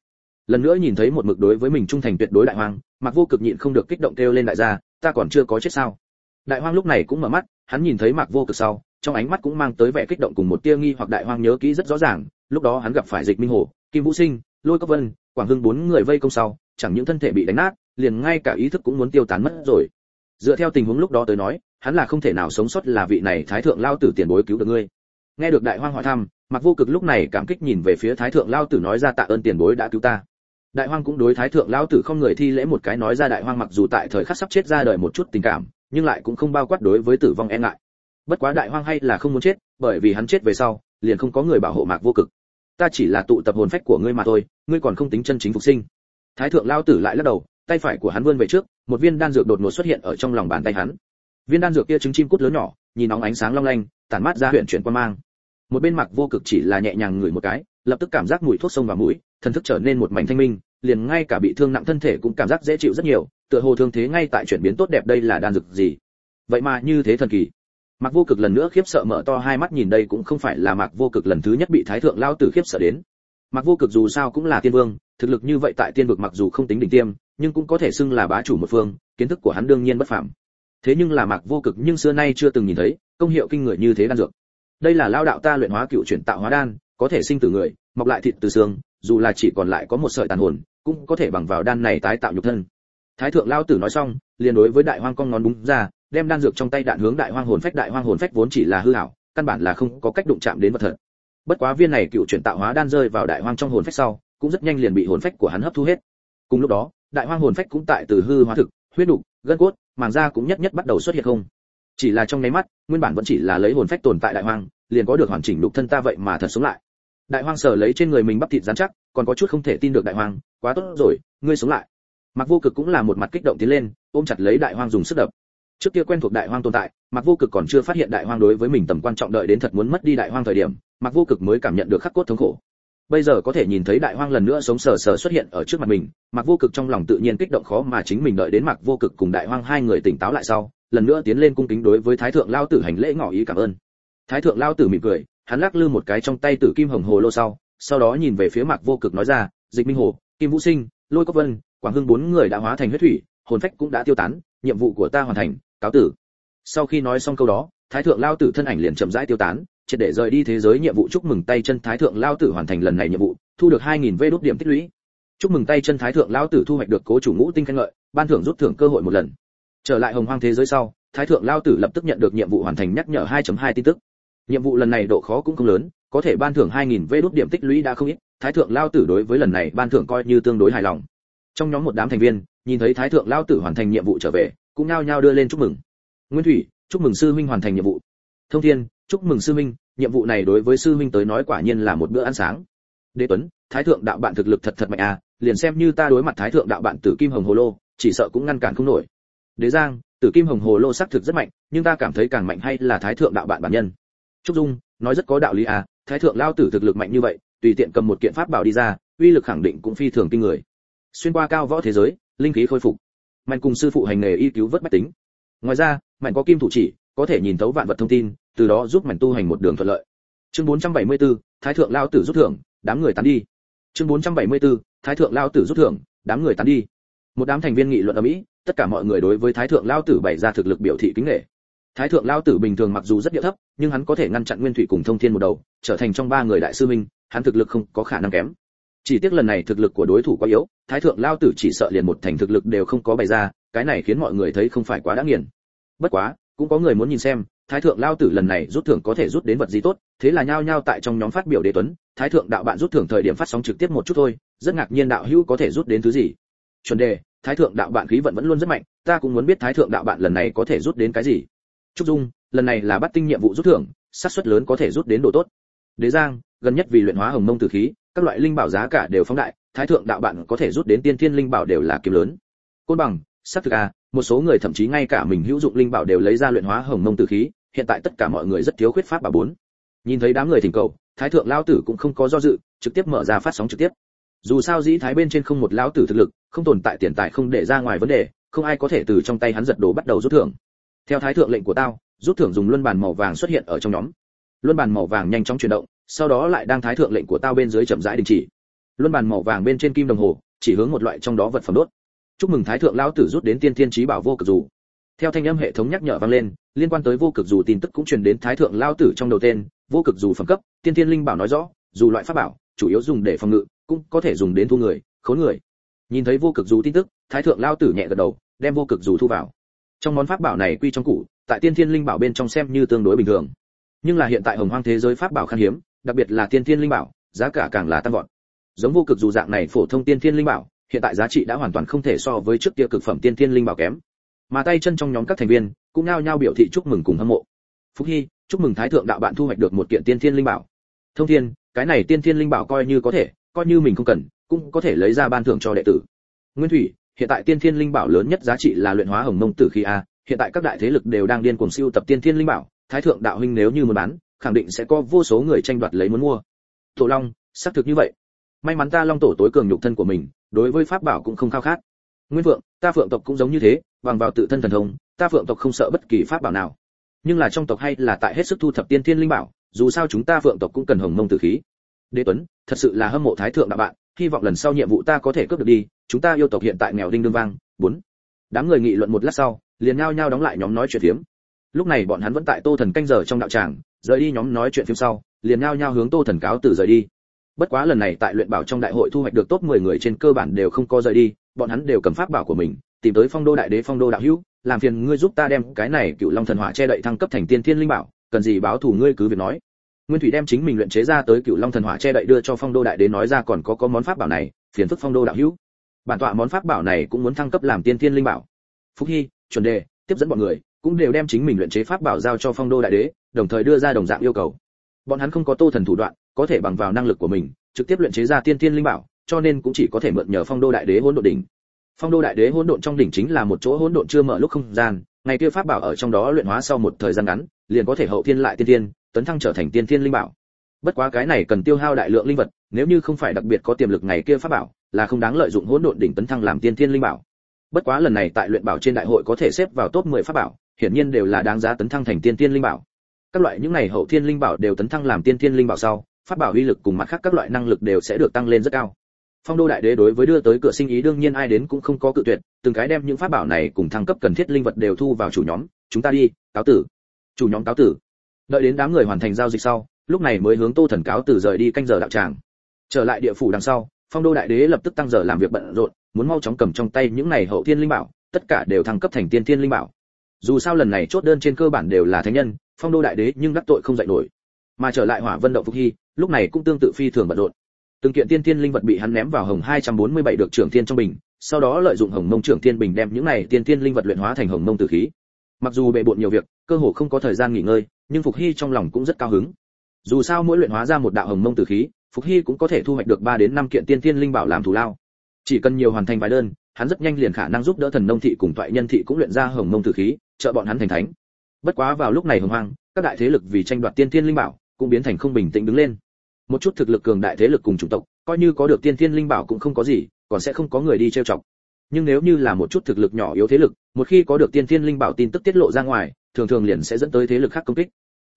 Lần nữa nhìn thấy một mực đối với mình trung thành tuyệt đối đại hoang, mặc vô cực nhịn không được kích động kêu lên đại gia, ta còn chưa có chết sao? Đại hoang lúc này cũng mở mắt, hắn nhìn thấy mặc vô cực sau trong ánh mắt cũng mang tới vẻ kích động cùng một tia nghi hoặc đại hoang nhớ kỹ rất rõ ràng, lúc đó hắn gặp phải dịch minh hồ, kim vũ sinh, lôi cấp vân, quảng hưng bốn người vây công sau, chẳng những thân thể bị đánh nát, liền ngay cả ý thức cũng muốn tiêu tán mất rồi. Dựa theo tình huống lúc đó tới nói, hắn là không thể nào sống sót là vị này thái thượng lao tử tiền bối cứu được ngươi. Nghe được đại hoang hỏi thăm mặc vô cực lúc này cảm kích nhìn về phía thái thượng lao tử nói ra tạ ơn tiền bối đã cứu ta. Đại hoang cũng đối thái thượng lao tử không người thi lễ một cái nói ra đại hoang mặc dù tại thời khắc sắp chết ra đời một chút tình cảm, nhưng lại cũng không bao quát đối với tử vong e ngại bất quá đại hoang hay là không muốn chết, bởi vì hắn chết về sau, liền không có người bảo hộ mạc vô cực. Ta chỉ là tụ tập hồn phách của ngươi mà thôi, ngươi còn không tính chân chính phục sinh. Thái thượng lao tử lại lắc đầu, tay phải của hắn vươn về trước, một viên đan dược đột ngột xuất hiện ở trong lòng bàn tay hắn. Viên đan dược kia trứng chim cút lớn nhỏ, nhìn nóng ánh sáng long lanh, tản mát ra huyện chuyển quan mang. Một bên mặc vô cực chỉ là nhẹ nhàng ngửi một cái, lập tức cảm giác mùi thuốc sông vào mũi, thần thức trở nên một mảnh thanh minh, liền ngay cả bị thương nặng thân thể cũng cảm giác dễ chịu rất nhiều, tựa hồ thương thế ngay tại chuyển biến tốt đẹp đây là đan dược gì. Vậy mà như thế thần kỳ. Mạc Vô Cực lần nữa khiếp sợ mở to hai mắt nhìn đây cũng không phải là Mạc Vô Cực lần thứ nhất bị Thái thượng lao tử khiếp sợ đến. Mạc Vô Cực dù sao cũng là tiên vương, thực lực như vậy tại tiên vực mặc dù không tính đỉnh tiêm, nhưng cũng có thể xưng là bá chủ một phương, kiến thức của hắn đương nhiên bất phàm. Thế nhưng là Mạc Vô Cực nhưng xưa nay chưa từng nhìn thấy công hiệu kinh người như thế đan dược. Đây là lao đạo ta luyện hóa cựu chuyển tạo hóa đan, có thể sinh từ người, mọc lại thịt từ xương, dù là chỉ còn lại có một sợi tàn hồn, cũng có thể bằng vào đan này tái tạo nhục thân. Thái thượng lao tử nói xong, liền đối với đại hoang con ngón đúng ra, đem đan dược trong tay đạn hướng đại hoang hồn phách đại hoang hồn phách vốn chỉ là hư ảo, căn bản là không có cách đụng chạm đến vật thật. Bất quá viên này cựu chuyển tạo hóa đan rơi vào đại hoang trong hồn phách sau, cũng rất nhanh liền bị hồn phách của hắn hấp thu hết. Cùng lúc đó, đại hoang hồn phách cũng tại từ hư hóa thực, huyết đục, gân cốt, màng da cũng nhất nhất bắt đầu xuất hiện không. Chỉ là trong nháy mắt, nguyên bản vẫn chỉ là lấy hồn phách tồn tại đại hoang, liền có được hoàn chỉnh đục thân ta vậy mà thật sống lại. Đại hoang sở lấy trên người mình bắp thịt rắn chắc, còn có chút không thể tin được đại hoang, quá tốt rồi, ngươi sống lại. Mặc Vô Cực cũng là một mặt kích động tiến lên, ôm chặt lấy đại hoang dùng sức đập trước kia quen thuộc đại hoang tồn tại mặc vô cực còn chưa phát hiện đại hoang đối với mình tầm quan trọng đợi đến thật muốn mất đi đại hoang thời điểm mặc vô cực mới cảm nhận được khắc cốt thống khổ. Bây giờ có thể nhìn thấy đại hoang lần nữa sống sờ sờ xuất hiện ở trước mặt mình mặc vô cực trong lòng tự nhiên kích động khó mà chính mình đợi đến mặc vô cực cùng đại hoang hai người tỉnh táo lại sau, lần nữa tiến lên cung kính đối với thái thượng lao tử hành lễ ngỏ ý cảm ơn. Thái thượng lao tử mỉm cười, hắn lắc lư một cái trong tay tử kim hồng hồ lô sau sau đó nhìn về phía mặc vô cực nói ra, dịch minh hồ, kim vũ sinh, lôi cốc vân, quảng hưng bốn người đã hóa thành huyết thủy, hồn phách cũng đã tiêu tán, nhiệm vụ của ta hoàn thành cáo tử. Sau khi nói xong câu đó, thái thượng lao tử thân ảnh liền chậm rãi tiêu tán, triệt để rời đi thế giới nhiệm vụ chúc mừng tay chân thái thượng lao tử hoàn thành lần này nhiệm vụ, thu được 2.000 vê đốt điểm tích lũy. Chúc mừng tay chân thái thượng lao tử thu hoạch được cố chủ ngũ tinh khen ngợi, ban thưởng rút thưởng cơ hội một lần. Trở lại hồng hoang thế giới sau, thái thượng lao tử lập tức nhận được nhiệm vụ hoàn thành nhắc nhở 2.2 tin tức. Nhiệm vụ lần này độ khó cũng không lớn, có thể ban thưởng 2.000 vê đốt điểm tích lũy đã không ít, thái thượng lao tử đối với lần này ban thưởng coi như tương đối hài lòng. Trong nhóm một đám thành viên, nhìn thấy thái thượng lao tử hoàn thành nhiệm vụ trở về cũng nhao nhao đưa lên chúc mừng. Nguyên thủy, chúc mừng sư huynh hoàn thành nhiệm vụ. Thông thiên, chúc mừng sư huynh, nhiệm vụ này đối với sư huynh tới nói quả nhiên là một bữa ăn sáng. Đế tuấn, thái thượng đạo bạn thực lực thật thật mạnh à liền xem như ta đối mặt thái thượng đạo bạn tử kim hồng hồ lô, chỉ sợ cũng ngăn cản không nổi. Đế giang, tử kim hồng hồ lô xác thực rất mạnh, nhưng ta cảm thấy càng mạnh hay là thái thượng đạo bạn bản nhân. Trúc dung, nói rất có đạo lý à thái thượng lao tử thực lực mạnh như vậy, tùy tiện cầm một kiện pháp bảo đi ra, uy lực khẳng định cũng phi thường kinh người. Xuyên qua cao võ thế giới, linh khí khôi phục mạnh cùng sư phụ hành nghề y cứu vớt bách tính. Ngoài ra mạnh có kim thủ chỉ có thể nhìn thấu vạn vật thông tin từ đó giúp mạnh tu hành một đường thuận lợi. Chương 474, thái thượng lao tử rút thưởng đám người tán đi. Chương 474, thái thượng lao tử rút thưởng đám người tán đi. Một đám thành viên nghị luận ở mỹ tất cả mọi người đối với thái thượng lao tử bày ra thực lực biểu thị kính nể. Thái thượng lao tử bình thường mặc dù rất địa thấp nhưng hắn có thể ngăn chặn nguyên thủy cùng thông thiên một đầu trở thành trong ba người đại sư minh hắn thực lực không có khả năng kém chỉ tiếc lần này thực lực của đối thủ quá yếu, thái thượng lao tử chỉ sợ liền một thành thực lực đều không có bày ra, cái này khiến mọi người thấy không phải quá đã nghiền. Bất quá, cũng có người muốn nhìn xem, thái thượng lao tử lần này rút thưởng có thể rút đến vật gì tốt, thế là nhao nhao tại trong nhóm phát biểu đế tuấn, thái thượng đạo bạn rút thưởng thời điểm phát sóng trực tiếp một chút thôi, rất ngạc nhiên đạo hữu có thể rút đến thứ gì. Chuẩn đề, thái thượng đạo bạn khí vận vẫn luôn rất mạnh, ta cũng muốn biết thái thượng đạo bạn lần này có thể rút đến cái gì. Trúc dung, lần này là bắt tinh nhiệm vụ rút thưởng, xác suất lớn có thể rút đến độ tốt. Đế giang, gần nhất vì luyện hóa hồng mông tử khí các loại linh bảo giá cả đều phóng đại, thái thượng đạo bạn có thể rút đến tiên thiên linh bảo đều là kiếm lớn. Côn bằng sát thực à một số người thậm chí ngay cả mình hữu dụng linh bảo đều lấy ra luyện hóa hồng mông tử khí, hiện tại tất cả mọi người rất thiếu khuyết pháp bảo bốn. Nhìn thấy đám người thỉnh cầu, thái thượng lao tử cũng không có do dự, trực tiếp mở ra phát sóng trực tiếp. Dù sao dĩ thái bên trên không một lão tử thực lực, không tồn tại tiền tài không để ra ngoài vấn đề, không ai có thể từ trong tay hắn giật đồ bắt đầu rút thưởng. Theo thái thượng lệnh của tao, rút thưởng dùng luân bàn màu vàng xuất hiện ở trong nhóm. Luân bàn màu vàng nhanh chóng chuyển động sau đó lại đang thái thượng lệnh của tao bên dưới chậm rãi đình chỉ. Luân bàn màu vàng bên trên kim đồng hồ, chỉ hướng một loại trong đó vật phẩm đốt. Chúc mừng thái thượng lão tử rút đến tiên thiên trí bảo vô cực dù. Theo thanh âm hệ thống nhắc nhở vang lên, liên quan tới vô cực dù tin tức cũng truyền đến thái thượng lão tử trong đầu tên, vô cực dù phẩm cấp, tiên thiên linh bảo nói rõ, dù loại pháp bảo, chủ yếu dùng để phòng ngự, cũng có thể dùng đến thu người, khốn người. Nhìn thấy vô cực dù tin tức, thái thượng lão tử nhẹ gật đầu, đem vô cực dù thu vào. Trong món pháp bảo này quy trong củ, tại tiên thiên linh bảo bên trong xem như tương đối bình thường. Nhưng là hiện tại hồng hoang thế giới pháp bảo khan hiếm đặc biệt là tiên thiên linh bảo, giá cả càng là tăng vọt. Giống vô cực dù dạng này phổ thông tiên thiên linh bảo, hiện tại giá trị đã hoàn toàn không thể so với trước kia cực phẩm tiên thiên linh bảo kém. Mà tay chân trong nhóm các thành viên, cũng nhao nhao biểu thị chúc mừng cùng hâm mộ. Phúc hy, chúc mừng thái thượng đạo bạn thu hoạch được một kiện tiên thiên linh bảo. Thông thiên, cái này tiên thiên linh bảo coi như có thể, coi như mình không cần, cũng có thể lấy ra ban thưởng cho đệ tử. Nguyên thủy, hiện tại tiên thiên linh bảo lớn nhất giá trị là luyện hóa hồng mông tử khí a, hiện tại các đại thế lực đều đang điên cuồng siêu tập tiên thiên linh bảo, thái thượng đạo huynh nếu như muốn bán khẳng định sẽ có vô số người tranh đoạt lấy muốn mua. Tổ long, xác thực như vậy. May mắn ta long tổ tối cường nhục thân của mình, đối với pháp bảo cũng không khao khát. Nguyên vượng ta phượng tộc cũng giống như thế, bằng vào tự thân thần thông, ta phượng tộc không sợ bất kỳ pháp bảo nào. Nhưng là trong tộc hay là tại hết sức thu thập tiên thiên linh bảo, dù sao chúng ta phượng tộc cũng cần hồng mông tử khí. Đế tuấn, thật sự là hâm mộ thái thượng đạo bạn, hy vọng lần sau nhiệm vụ ta có thể cướp được đi, chúng ta yêu tộc hiện tại nghèo đinh đương vang. Bốn, đám người nghị luận một lát sau, liền nhao nhao đóng lại nhóm nói chuyện phiếm. Lúc này bọn hắn vẫn tại tô thần canh giờ trong đạo tràng rời đi nhóm nói chuyện phim sau, liền nhao nhao hướng tô thần cáo từ rời đi. Bất quá lần này tại luyện bảo trong đại hội thu hoạch được top 10 người trên cơ bản đều không có rời đi, bọn hắn đều cầm pháp bảo của mình, tìm tới phong đô đại đế, phong đô đạo hữu, làm phiền ngươi giúp ta đem cái này cựu long thần hỏa che đậy thăng cấp thành tiên thiên linh bảo, cần gì báo thù ngươi cứ việc nói. Nguyên thủy đem chính mình luyện chế ra tới cựu long thần hỏa che đậy đưa cho phong đô đại đế nói ra còn có có món pháp bảo này, phiền phức phong đô đạo hữu. Bản tọa món pháp bảo này cũng muốn thăng cấp làm tiên thiên linh bảo. Phúc hy, chuẩn đề, tiếp dẫn bọn người, cũng đều đem chính mình luyện chế pháp bảo giao cho phong đô đại đế đồng thời đưa ra đồng dạng yêu cầu. Bọn hắn không có tô thần thủ đoạn, có thể bằng vào năng lực của mình, trực tiếp luyện chế ra tiên thiên linh bảo, cho nên cũng chỉ có thể mượn nhờ phong đô đại đế hỗn độn đỉnh. Phong đô đại đế hỗn độn trong đỉnh chính là một chỗ hỗn độn chưa mở lúc không gian, ngày kia pháp bảo ở trong đó luyện hóa sau một thời gian ngắn, liền có thể hậu thiên lại tiên thiên, tấn thăng trở thành tiên thiên linh bảo. Bất quá cái này cần tiêu hao đại lượng linh vật, nếu như không phải đặc biệt có tiềm lực ngày kia pháp bảo, là không đáng lợi dụng hỗn độn đỉnh tấn thăng làm tiên thiên linh bảo. Bất quá lần này tại luyện bảo trên đại hội có thể xếp vào top 10 pháp bảo, hiển nhiên đều là đáng giá tấn thăng thành tiên thiên linh bảo các loại những này hậu thiên linh bảo đều tấn thăng làm tiên thiên linh bảo sau, pháp bảo uy lực cùng mặt khác các loại năng lực đều sẽ được tăng lên rất cao. Phong đô đại đế đối với đưa tới cửa sinh ý đương nhiên ai đến cũng không có cự tuyệt, từng cái đem những pháp bảo này cùng thăng cấp cần thiết linh vật đều thu vào chủ nhóm, chúng ta đi, cáo tử. Chủ nhóm cáo tử. Đợi đến đám người hoàn thành giao dịch sau, lúc này mới hướng tô thần cáo tử rời đi canh giờ đạo tràng. Trở lại địa phủ đằng sau, phong đô đại đế lập tức tăng giờ làm việc bận rộn, muốn mau chóng cầm trong tay những này hậu thiên linh bảo, tất cả đều thăng cấp thành tiên thiên linh bảo. Dù sao lần này chốt đơn trên cơ bản đều là thánh nhân phong đô đại đế nhưng đắc tội không dạy nổi. Mà trở lại hỏa vân động phục hy, lúc này cũng tương tự phi thường bận rộn. Từng kiện tiên thiên linh vật bị hắn ném vào hồng 247 được trưởng thiên trong bình, sau đó lợi dụng hồng mông trưởng thiên bình đem những này tiên thiên linh vật luyện hóa thành hồng mông tử khí. Mặc dù bệ bộn nhiều việc, cơ hồ không có thời gian nghỉ ngơi, nhưng phục hy trong lòng cũng rất cao hứng. Dù sao mỗi luyện hóa ra một đạo hồng mông tử khí, phục hy cũng có thể thu hoạch được 3 đến 5 kiện tiên thiên linh bảo làm thù lao. Chỉ cần nhiều hoàn thành vài đơn, hắn rất nhanh liền khả năng giúp đỡ thần nông thị cùng toại nhân thị cũng luyện ra hồng mông tử khí, trợ bọn hắn thành thánh bất quá vào lúc này hồng hoang, các đại thế lực vì tranh đoạt tiên thiên linh bảo cũng biến thành không bình tĩnh đứng lên. Một chút thực lực cường đại thế lực cùng chủng tộc, coi như có được tiên thiên linh bảo cũng không có gì, còn sẽ không có người đi trêu chọc. Nhưng nếu như là một chút thực lực nhỏ yếu thế lực, một khi có được tiên thiên linh bảo tin tức tiết lộ ra ngoài, thường thường liền sẽ dẫn tới thế lực khác công kích.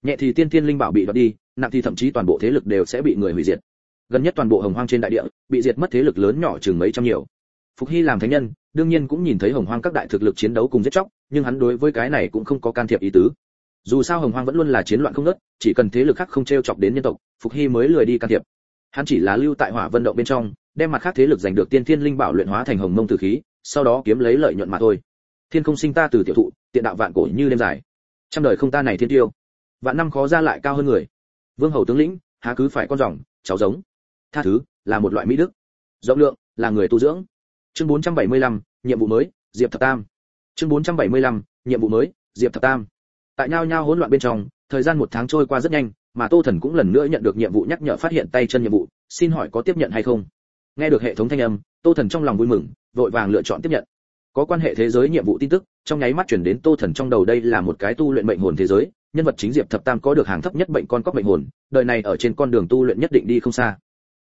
Nhẹ thì tiên thiên linh bảo bị đoạt đi, nặng thì thậm chí toàn bộ thế lực đều sẽ bị người hủy diệt. Gần nhất toàn bộ hồng hoang trên đại địa, bị diệt mất thế lực lớn nhỏ chừng mấy trăm nhiều phục hy làm thánh nhân, đương nhiên cũng nhìn thấy hồng hoang các đại thực lực chiến đấu cùng giết chóc, nhưng hắn đối với cái này cũng không có can thiệp ý tứ. Dù sao hồng hoang vẫn luôn là chiến loạn không ngớt, chỉ cần thế lực khác không treo chọc đến nhân tộc, phục hy mới lười đi can thiệp. Hắn chỉ là lưu tại hỏa vân động bên trong, đem mặt khác thế lực giành được tiên thiên linh bảo luyện hóa thành hồng mông tử khí, sau đó kiếm lấy lợi nhuận mà thôi. Thiên không sinh ta từ tiểu thụ, tiện đạo vạn cổ như đêm dài. Trăm đời không ta này thiên tiêu. Vạn năm khó ra lại cao hơn người. Vương hầu tướng lĩnh, há cứ phải con rồng, cháu giống. Tha thứ, là một loại mỹ đức. Rộng lượng, là người tu dưỡng chương 475, nhiệm vụ mới diệp thập tam. Chương 475, nhiệm vụ mới diệp thập tam. Tại nhau nhau hỗn loạn bên trong thời gian một tháng trôi qua rất nhanh mà tô thần cũng lần nữa nhận được nhiệm vụ nhắc nhở phát hiện tay chân nhiệm vụ xin hỏi có tiếp nhận hay không? Nghe được hệ thống thanh âm tô thần trong lòng vui mừng vội vàng lựa chọn tiếp nhận. Có quan hệ thế giới nhiệm vụ tin tức trong nháy mắt chuyển đến tô thần trong đầu đây là một cái tu luyện mệnh hồn thế giới nhân vật chính diệp thập tam có được hàng thấp nhất bệnh con cóc mệnh hồn đời này ở trên con đường tu luyện nhất định đi không xa.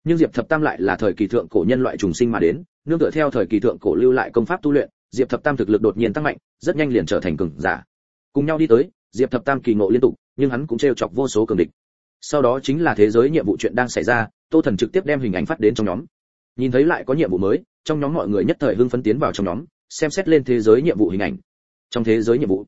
Nhưng diệp thập tam lại là thời kỳ thượng cổ nhân loại trùng sinh mà đến nương tựa theo thời kỳ thượng cổ lưu lại công pháp tu luyện, diệp thập tam thực lực đột nhiên tăng mạnh, rất nhanh liền trở thành cường giả. Cùng nhau đi tới, diệp thập tam kỳ ngộ liên tục, nhưng hắn cũng trêu chọc vô số cường địch. Sau đó chính là thế giới nhiệm vụ chuyện đang xảy ra, tô thần trực tiếp đem hình ảnh phát đến trong nhóm. Nhìn thấy lại có nhiệm vụ mới, trong nhóm mọi người nhất thời hưng phấn tiến vào trong nhóm, xem xét lên thế giới nhiệm vụ hình ảnh. Trong thế giới nhiệm vụ,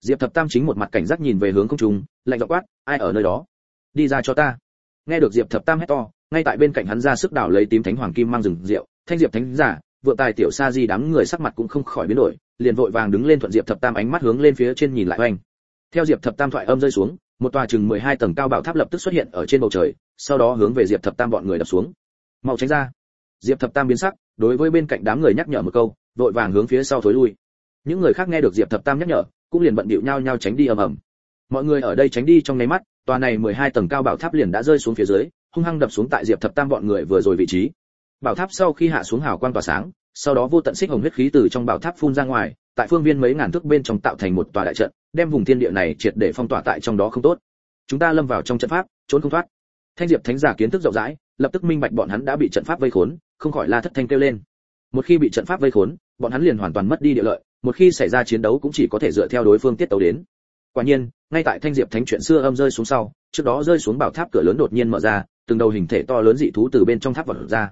diệp thập tam chính một mặt cảnh giác nhìn về hướng không trung, lạnh giọng quát, ai ở nơi đó? Đi ra cho ta. Nghe được diệp thập tam hét to, ngay tại bên cạnh hắn ra sức đảo lấy tím thánh hoàng kim mang rừng rượu thanh diệp thánh giả, vượng tài tiểu sa di đám người sắc mặt cũng không khỏi biến đổi, liền vội vàng đứng lên thuận diệp thập tam ánh mắt hướng lên phía trên nhìn lại oanh. Theo diệp thập tam thoại âm rơi xuống, một tòa chừng 12 tầng cao bảo tháp lập tức xuất hiện ở trên bầu trời, sau đó hướng về diệp thập tam bọn người đập xuống. Mau tránh ra. Diệp thập tam biến sắc, đối với bên cạnh đám người nhắc nhở một câu, vội vàng hướng phía sau thối lui. Những người khác nghe được diệp thập tam nhắc nhở, cũng liền bận điệu nhau nhau tránh đi ầm ầm. Mọi người ở đây tránh đi trong nháy mắt, tòa này 12 tầng cao bảo tháp liền đã rơi xuống phía dưới, hung hăng đập xuống tại diệp thập tam bọn người vừa rồi vị trí bảo tháp sau khi hạ xuống hào quang tỏa sáng, sau đó vô tận xích hồng huyết khí từ trong bảo tháp phun ra ngoài, tại phương viên mấy ngàn thước bên trong tạo thành một tòa đại trận, đem vùng thiên địa này triệt để phong tỏa tại trong đó không tốt. Chúng ta lâm vào trong trận pháp, trốn không thoát. Thanh diệp thánh giả kiến thức rộng rãi, lập tức minh bạch bọn hắn đã bị trận pháp vây khốn, không khỏi la thất thanh kêu lên. Một khi bị trận pháp vây khốn, bọn hắn liền hoàn toàn mất đi địa lợi, một khi xảy ra chiến đấu cũng chỉ có thể dựa theo đối phương tiết tấu đến. Quả nhiên, ngay tại thanh diệp thánh chuyện xưa âm rơi xuống sau, trước đó rơi xuống bảo tháp cửa lớn đột nhiên mở ra, từng đầu hình thể to lớn dị thú từ bên trong tháp vật ra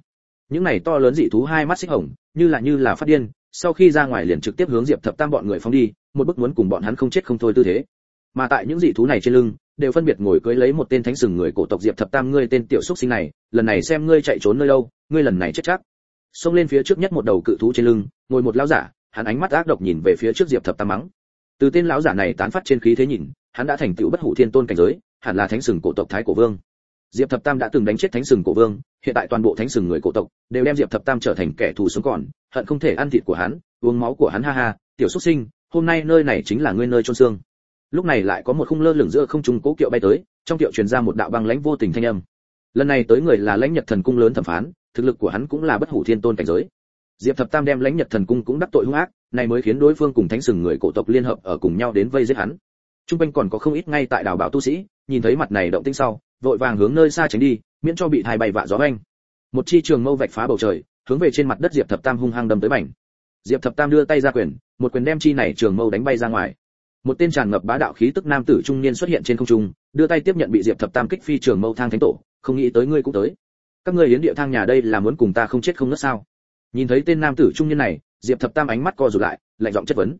những này to lớn dị thú hai mắt xích hồng, như là như là phát điên, sau khi ra ngoài liền trực tiếp hướng diệp thập tam bọn người phóng đi, một bức muốn cùng bọn hắn không chết không thôi tư thế. Mà tại những dị thú này trên lưng, đều phân biệt ngồi cưới lấy một tên thánh sừng người cổ tộc diệp thập tam, ngươi tên tiểu xúc sinh này, lần này xem ngươi chạy trốn nơi đâu, ngươi lần này chết chắc. Xông lên phía trước nhất một đầu cự thú trên lưng, ngồi một lão giả, hắn ánh mắt ác độc nhìn về phía trước diệp thập tam mắng. Từ tên lão giả này tán phát trên khí thế nhìn, hắn đã thành tựu bất hủ thiên tôn cảnh giới, hẳn là thánh sừng cổ tộc thái cổ vương diệp thập tam đã từng đánh chết thánh sừng cổ vương, hiện tại toàn bộ thánh sừng người cổ tộc đều đem diệp thập tam trở thành kẻ thù sống còn, hận không thể ăn thịt của hắn, uống máu của hắn ha ha, tiểu xuất sinh, hôm nay nơi này chính là ngươi nơi chôn xương. Lúc này lại có một khung lơ lửng giữa không trung cố kiệu bay tới, trong kiệu truyền ra một đạo băng lãnh vô tình thanh âm. Lần này tới người là lãnh nhật thần cung lớn thẩm phán, thực lực của hắn cũng là bất hủ thiên tôn cảnh giới. Diệp thập tam đem lãnh nhật thần cung cũng đắc tội hung ác, này mới khiến đối phương cùng thánh sừng người cổ tộc liên hợp ở cùng nhau đến vây giết hắn. Trung quanh còn có không ít ngay tại đảo bảo tu sĩ, nhìn thấy mặt này động tĩnh sau vội vàng hướng nơi xa tránh đi, miễn cho bị thai bay vạ gió anh một chi trường mâu vạch phá bầu trời, hướng về trên mặt đất diệp thập tam hung hăng đâm tới mảnh. Diệp thập tam đưa tay ra quyền, một quyền đem chi này trường mâu đánh bay ra ngoài. Một tên tràn ngập bá đạo khí tức nam tử trung niên xuất hiện trên không trung, đưa tay tiếp nhận bị diệp thập tam kích phi trường mâu thang thánh tổ, không nghĩ tới ngươi cũng tới. Các ngươi yến địa thang nhà đây là muốn cùng ta không chết không nứt sao? Nhìn thấy tên nam tử trung niên này, diệp thập tam ánh mắt co rụt lại, lạnh giọng chất vấn.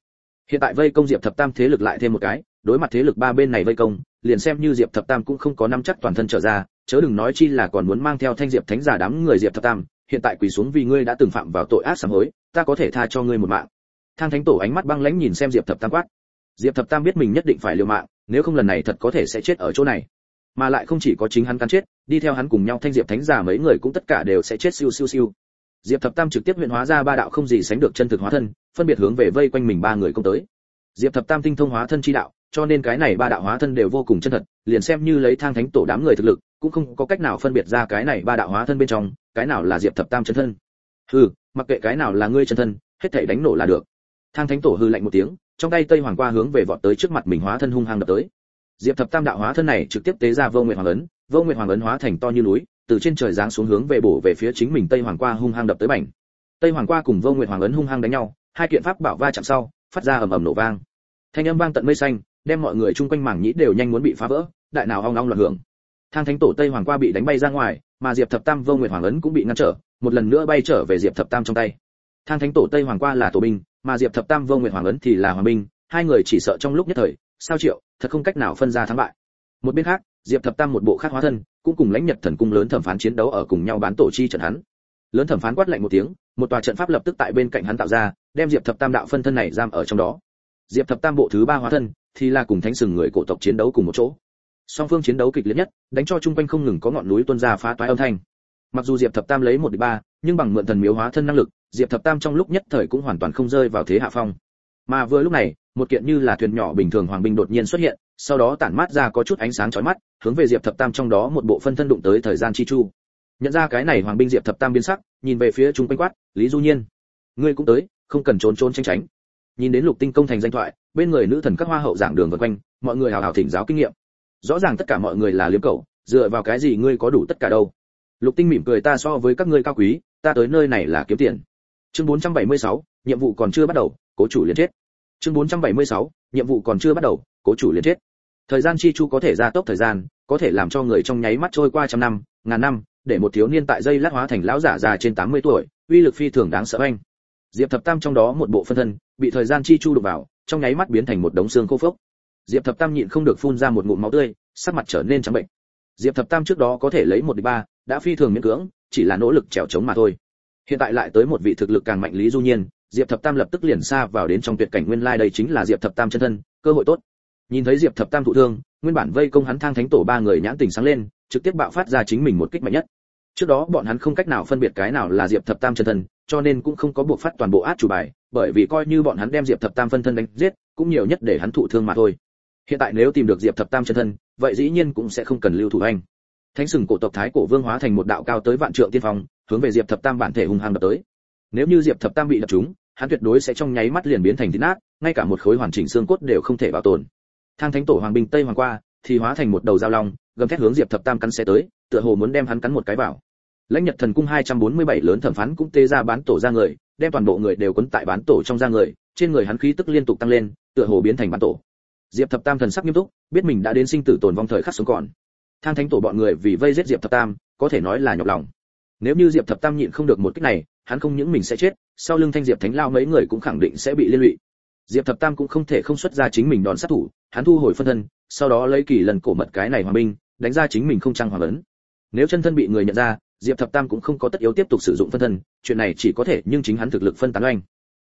Hiện tại vây công diệp thập tam thế lực lại thêm một cái đối mặt thế lực ba bên này vây công, liền xem như diệp thập tam cũng không có nắm chắc toàn thân trở ra, chớ đừng nói chi là còn muốn mang theo thanh diệp thánh giả đám người diệp thập tam, hiện tại quỳ xuống vì ngươi đã từng phạm vào tội ác sám hối, ta có thể tha cho ngươi một mạng. Thang thánh tổ ánh mắt băng lãnh nhìn xem diệp thập tam quát. Diệp thập tam biết mình nhất định phải liều mạng, nếu không lần này thật có thể sẽ chết ở chỗ này. Mà lại không chỉ có chính hắn cắn chết, đi theo hắn cùng nhau thanh diệp thánh giả mấy người cũng tất cả đều sẽ chết siêu siêu siêu. Diệp thập tam trực tiếp luyện hóa ra ba đạo không gì sánh được chân thực hóa thân, phân biệt hướng về vây quanh mình ba người công tới. Diệp thập tam tinh thông hóa thân chi đạo cho nên cái này ba đạo hóa thân đều vô cùng chân thật, liền xem như lấy thang thánh tổ đám người thực lực, cũng không có cách nào phân biệt ra cái này ba đạo hóa thân bên trong, cái nào là diệp thập tam chân thân. Hừ, mặc kệ cái nào là ngươi chân thân, hết thảy đánh nổ là được. Thang thánh tổ hừ lạnh một tiếng, trong tay tây hoàng qua hướng về vọt tới trước mặt mình hóa thân hung hăng đập tới. Diệp thập tam đạo hóa thân này trực tiếp tế ra vô nguyệt hoàng ấn, vô nguyệt hoàng ấn hóa thành to như núi, từ trên trời giáng xuống hướng về bổ về phía chính mình tây hoàng qua hung hăng đập tới bành. tây hoàng qua cùng vô nguyệt hoàng ấn hung hăng đánh nhau, hai kiện pháp bảo va chạm sau, phát ra ầm ầm nổ vang. Thanh âm vang tận mây xanh đem mọi người chung quanh mảng nhĩ đều nhanh muốn bị phá vỡ, đại nào ong ong loạn hưởng. Thang thánh tổ tây hoàng qua bị đánh bay ra ngoài, mà diệp thập tam vô Nguyệt hoàng ấn cũng bị ngăn trở, một lần nữa bay trở về diệp thập tam trong tay. Thang thánh tổ tây hoàng qua là tổ binh, mà diệp thập tam vô Nguyệt hoàng ấn thì là hoàng binh, hai người chỉ sợ trong lúc nhất thời, sao triệu thật không cách nào phân ra thắng bại. Một bên khác, diệp thập tam một bộ khác hóa thân, cũng cùng lãnh nhật thần cung lớn thẩm phán chiến đấu ở cùng nhau bán tổ chi trận hắn. Lớn thẩm phán quát lạnh một tiếng, một tòa trận pháp lập tức tại bên cạnh hắn tạo ra, đem diệp thập tam đạo phân thân này giam ở trong đó diệp thập tam bộ thứ ba hóa thân, thì là cùng thánh sừng người cổ tộc chiến đấu cùng một chỗ. Song phương chiến đấu kịch liệt nhất, đánh cho chung quanh không ngừng có ngọn núi tuôn ra phá toái âm thanh. Mặc dù diệp thập tam lấy một địch ba, nhưng bằng mượn thần miếu hóa thân năng lực, diệp thập tam trong lúc nhất thời cũng hoàn toàn không rơi vào thế hạ phong. Mà vừa lúc này, một kiện như là thuyền nhỏ bình thường hoàng binh đột nhiên xuất hiện, sau đó tản mát ra có chút ánh sáng chói mắt, hướng về diệp thập tam trong đó một bộ phân thân đụng tới thời gian chi chu. Nhận ra cái này hoàng binh diệp thập tam biến sắc, nhìn về phía chung quanh quát, lý du nhiên, ngươi cũng tới, không cần trốn trốn tránh tránh nhìn đến lục tinh công thành danh thoại bên người nữ thần các hoa hậu giảng đường vân quanh mọi người hào hào thỉnh giáo kinh nghiệm. Rõ ràng tất cả mọi người là liếm cầu dựa vào cái gì ngươi có đủ tất cả đâu? Lục tinh mỉm cười ta so với các ngươi cao quý ta tới nơi này là kiếm tiền. Chương 476, nhiệm vụ còn chưa bắt đầu cố chủ liền chết. Chương 476, nhiệm vụ còn chưa bắt đầu cố chủ liền chết. Thời gian chi chu có thể gia tốc thời gian có thể làm cho người trong nháy mắt trôi qua trăm năm ngàn năm để một thiếu niên tại dây lát hóa thành lão giả già trên 80 tuổi uy lực phi thường đáng sợ anh diệp thập tam trong đó một bộ phân thân, bị thời gian chi chu đục vào, trong nháy mắt biến thành một đống xương khô phốc. Diệp thập tam nhịn không được phun ra một ngụm máu tươi, sắc mặt trở nên trắng bệnh. Diệp thập tam trước đó có thể lấy một địch ba, đã phi thường miễn cưỡng, chỉ là nỗ lực trèo chống mà thôi. Hiện tại lại tới một vị thực lực càng mạnh lý du nhiên, diệp thập tam lập tức liền xa vào đến trong tuyệt cảnh nguyên lai đây chính là diệp thập tam chân thân, cơ hội tốt. Nhìn thấy diệp thập tam thụ thương, nguyên bản vây công hắn thang thánh tổ ba người nhãn tình sáng lên, trực tiếp bạo phát ra chính mình một kích mạnh nhất trước đó bọn hắn không cách nào phân biệt cái nào là diệp thập tam chân thân, cho nên cũng không có buộc phát toàn bộ át chủ bài, bởi vì coi như bọn hắn đem diệp thập tam phân thân đánh giết, cũng nhiều nhất để hắn thụ thương mà thôi. Hiện tại nếu tìm được diệp thập tam chân thân, vậy dĩ nhiên cũng sẽ không cần lưu thủ anh. Thánh sừng cổ tộc thái cổ vương hóa thành một đạo cao tới vạn trượng tiên phong, hướng về diệp thập tam bản thể hung hăng đập tới. Nếu như diệp thập tam bị đập trúng, hắn tuyệt đối sẽ trong nháy mắt liền biến thành thịt nát, ngay cả một khối hoàn chỉnh xương cốt đều không thể bảo tồn. Thang thánh tổ hoàng binh tây hoàng qua thì hóa thành một đầu dao long, gầm thét hướng diệp thập tam cắn xe tới, tựa hồ muốn đem hắn cắn một cái vào. Lãnh nhật thần cung 247 lớn thẩm phán cũng tê ra bán tổ ra người, đem toàn bộ người đều quấn tại bán tổ trong da người, trên người hắn khí tức liên tục tăng lên, tựa hồ biến thành bán tổ. Diệp thập tam thần sắc nghiêm túc, biết mình đã đến sinh tử tồn vong thời khắc sống còn. Thang thánh tổ bọn người vì vây giết diệp thập tam, có thể nói là nhọc lòng. Nếu như diệp thập tam nhịn không được một kích này, hắn không những mình sẽ chết, sau lưng thanh diệp thánh lao mấy người cũng khẳng định sẽ bị liên lụy. Diệp thập tam cũng không thể không xuất ra chính mình đòn sát thủ hắn thu hồi phân thân, sau đó lấy kỳ lần cổ mật cái này hòa binh, đánh ra chính mình không trăng hoàng lớn nếu chân thân bị người nhận ra, diệp thập tam cũng không có tất yếu tiếp tục sử dụng phân thân, chuyện này chỉ có thể nhưng chính hắn thực lực phân tán oanh.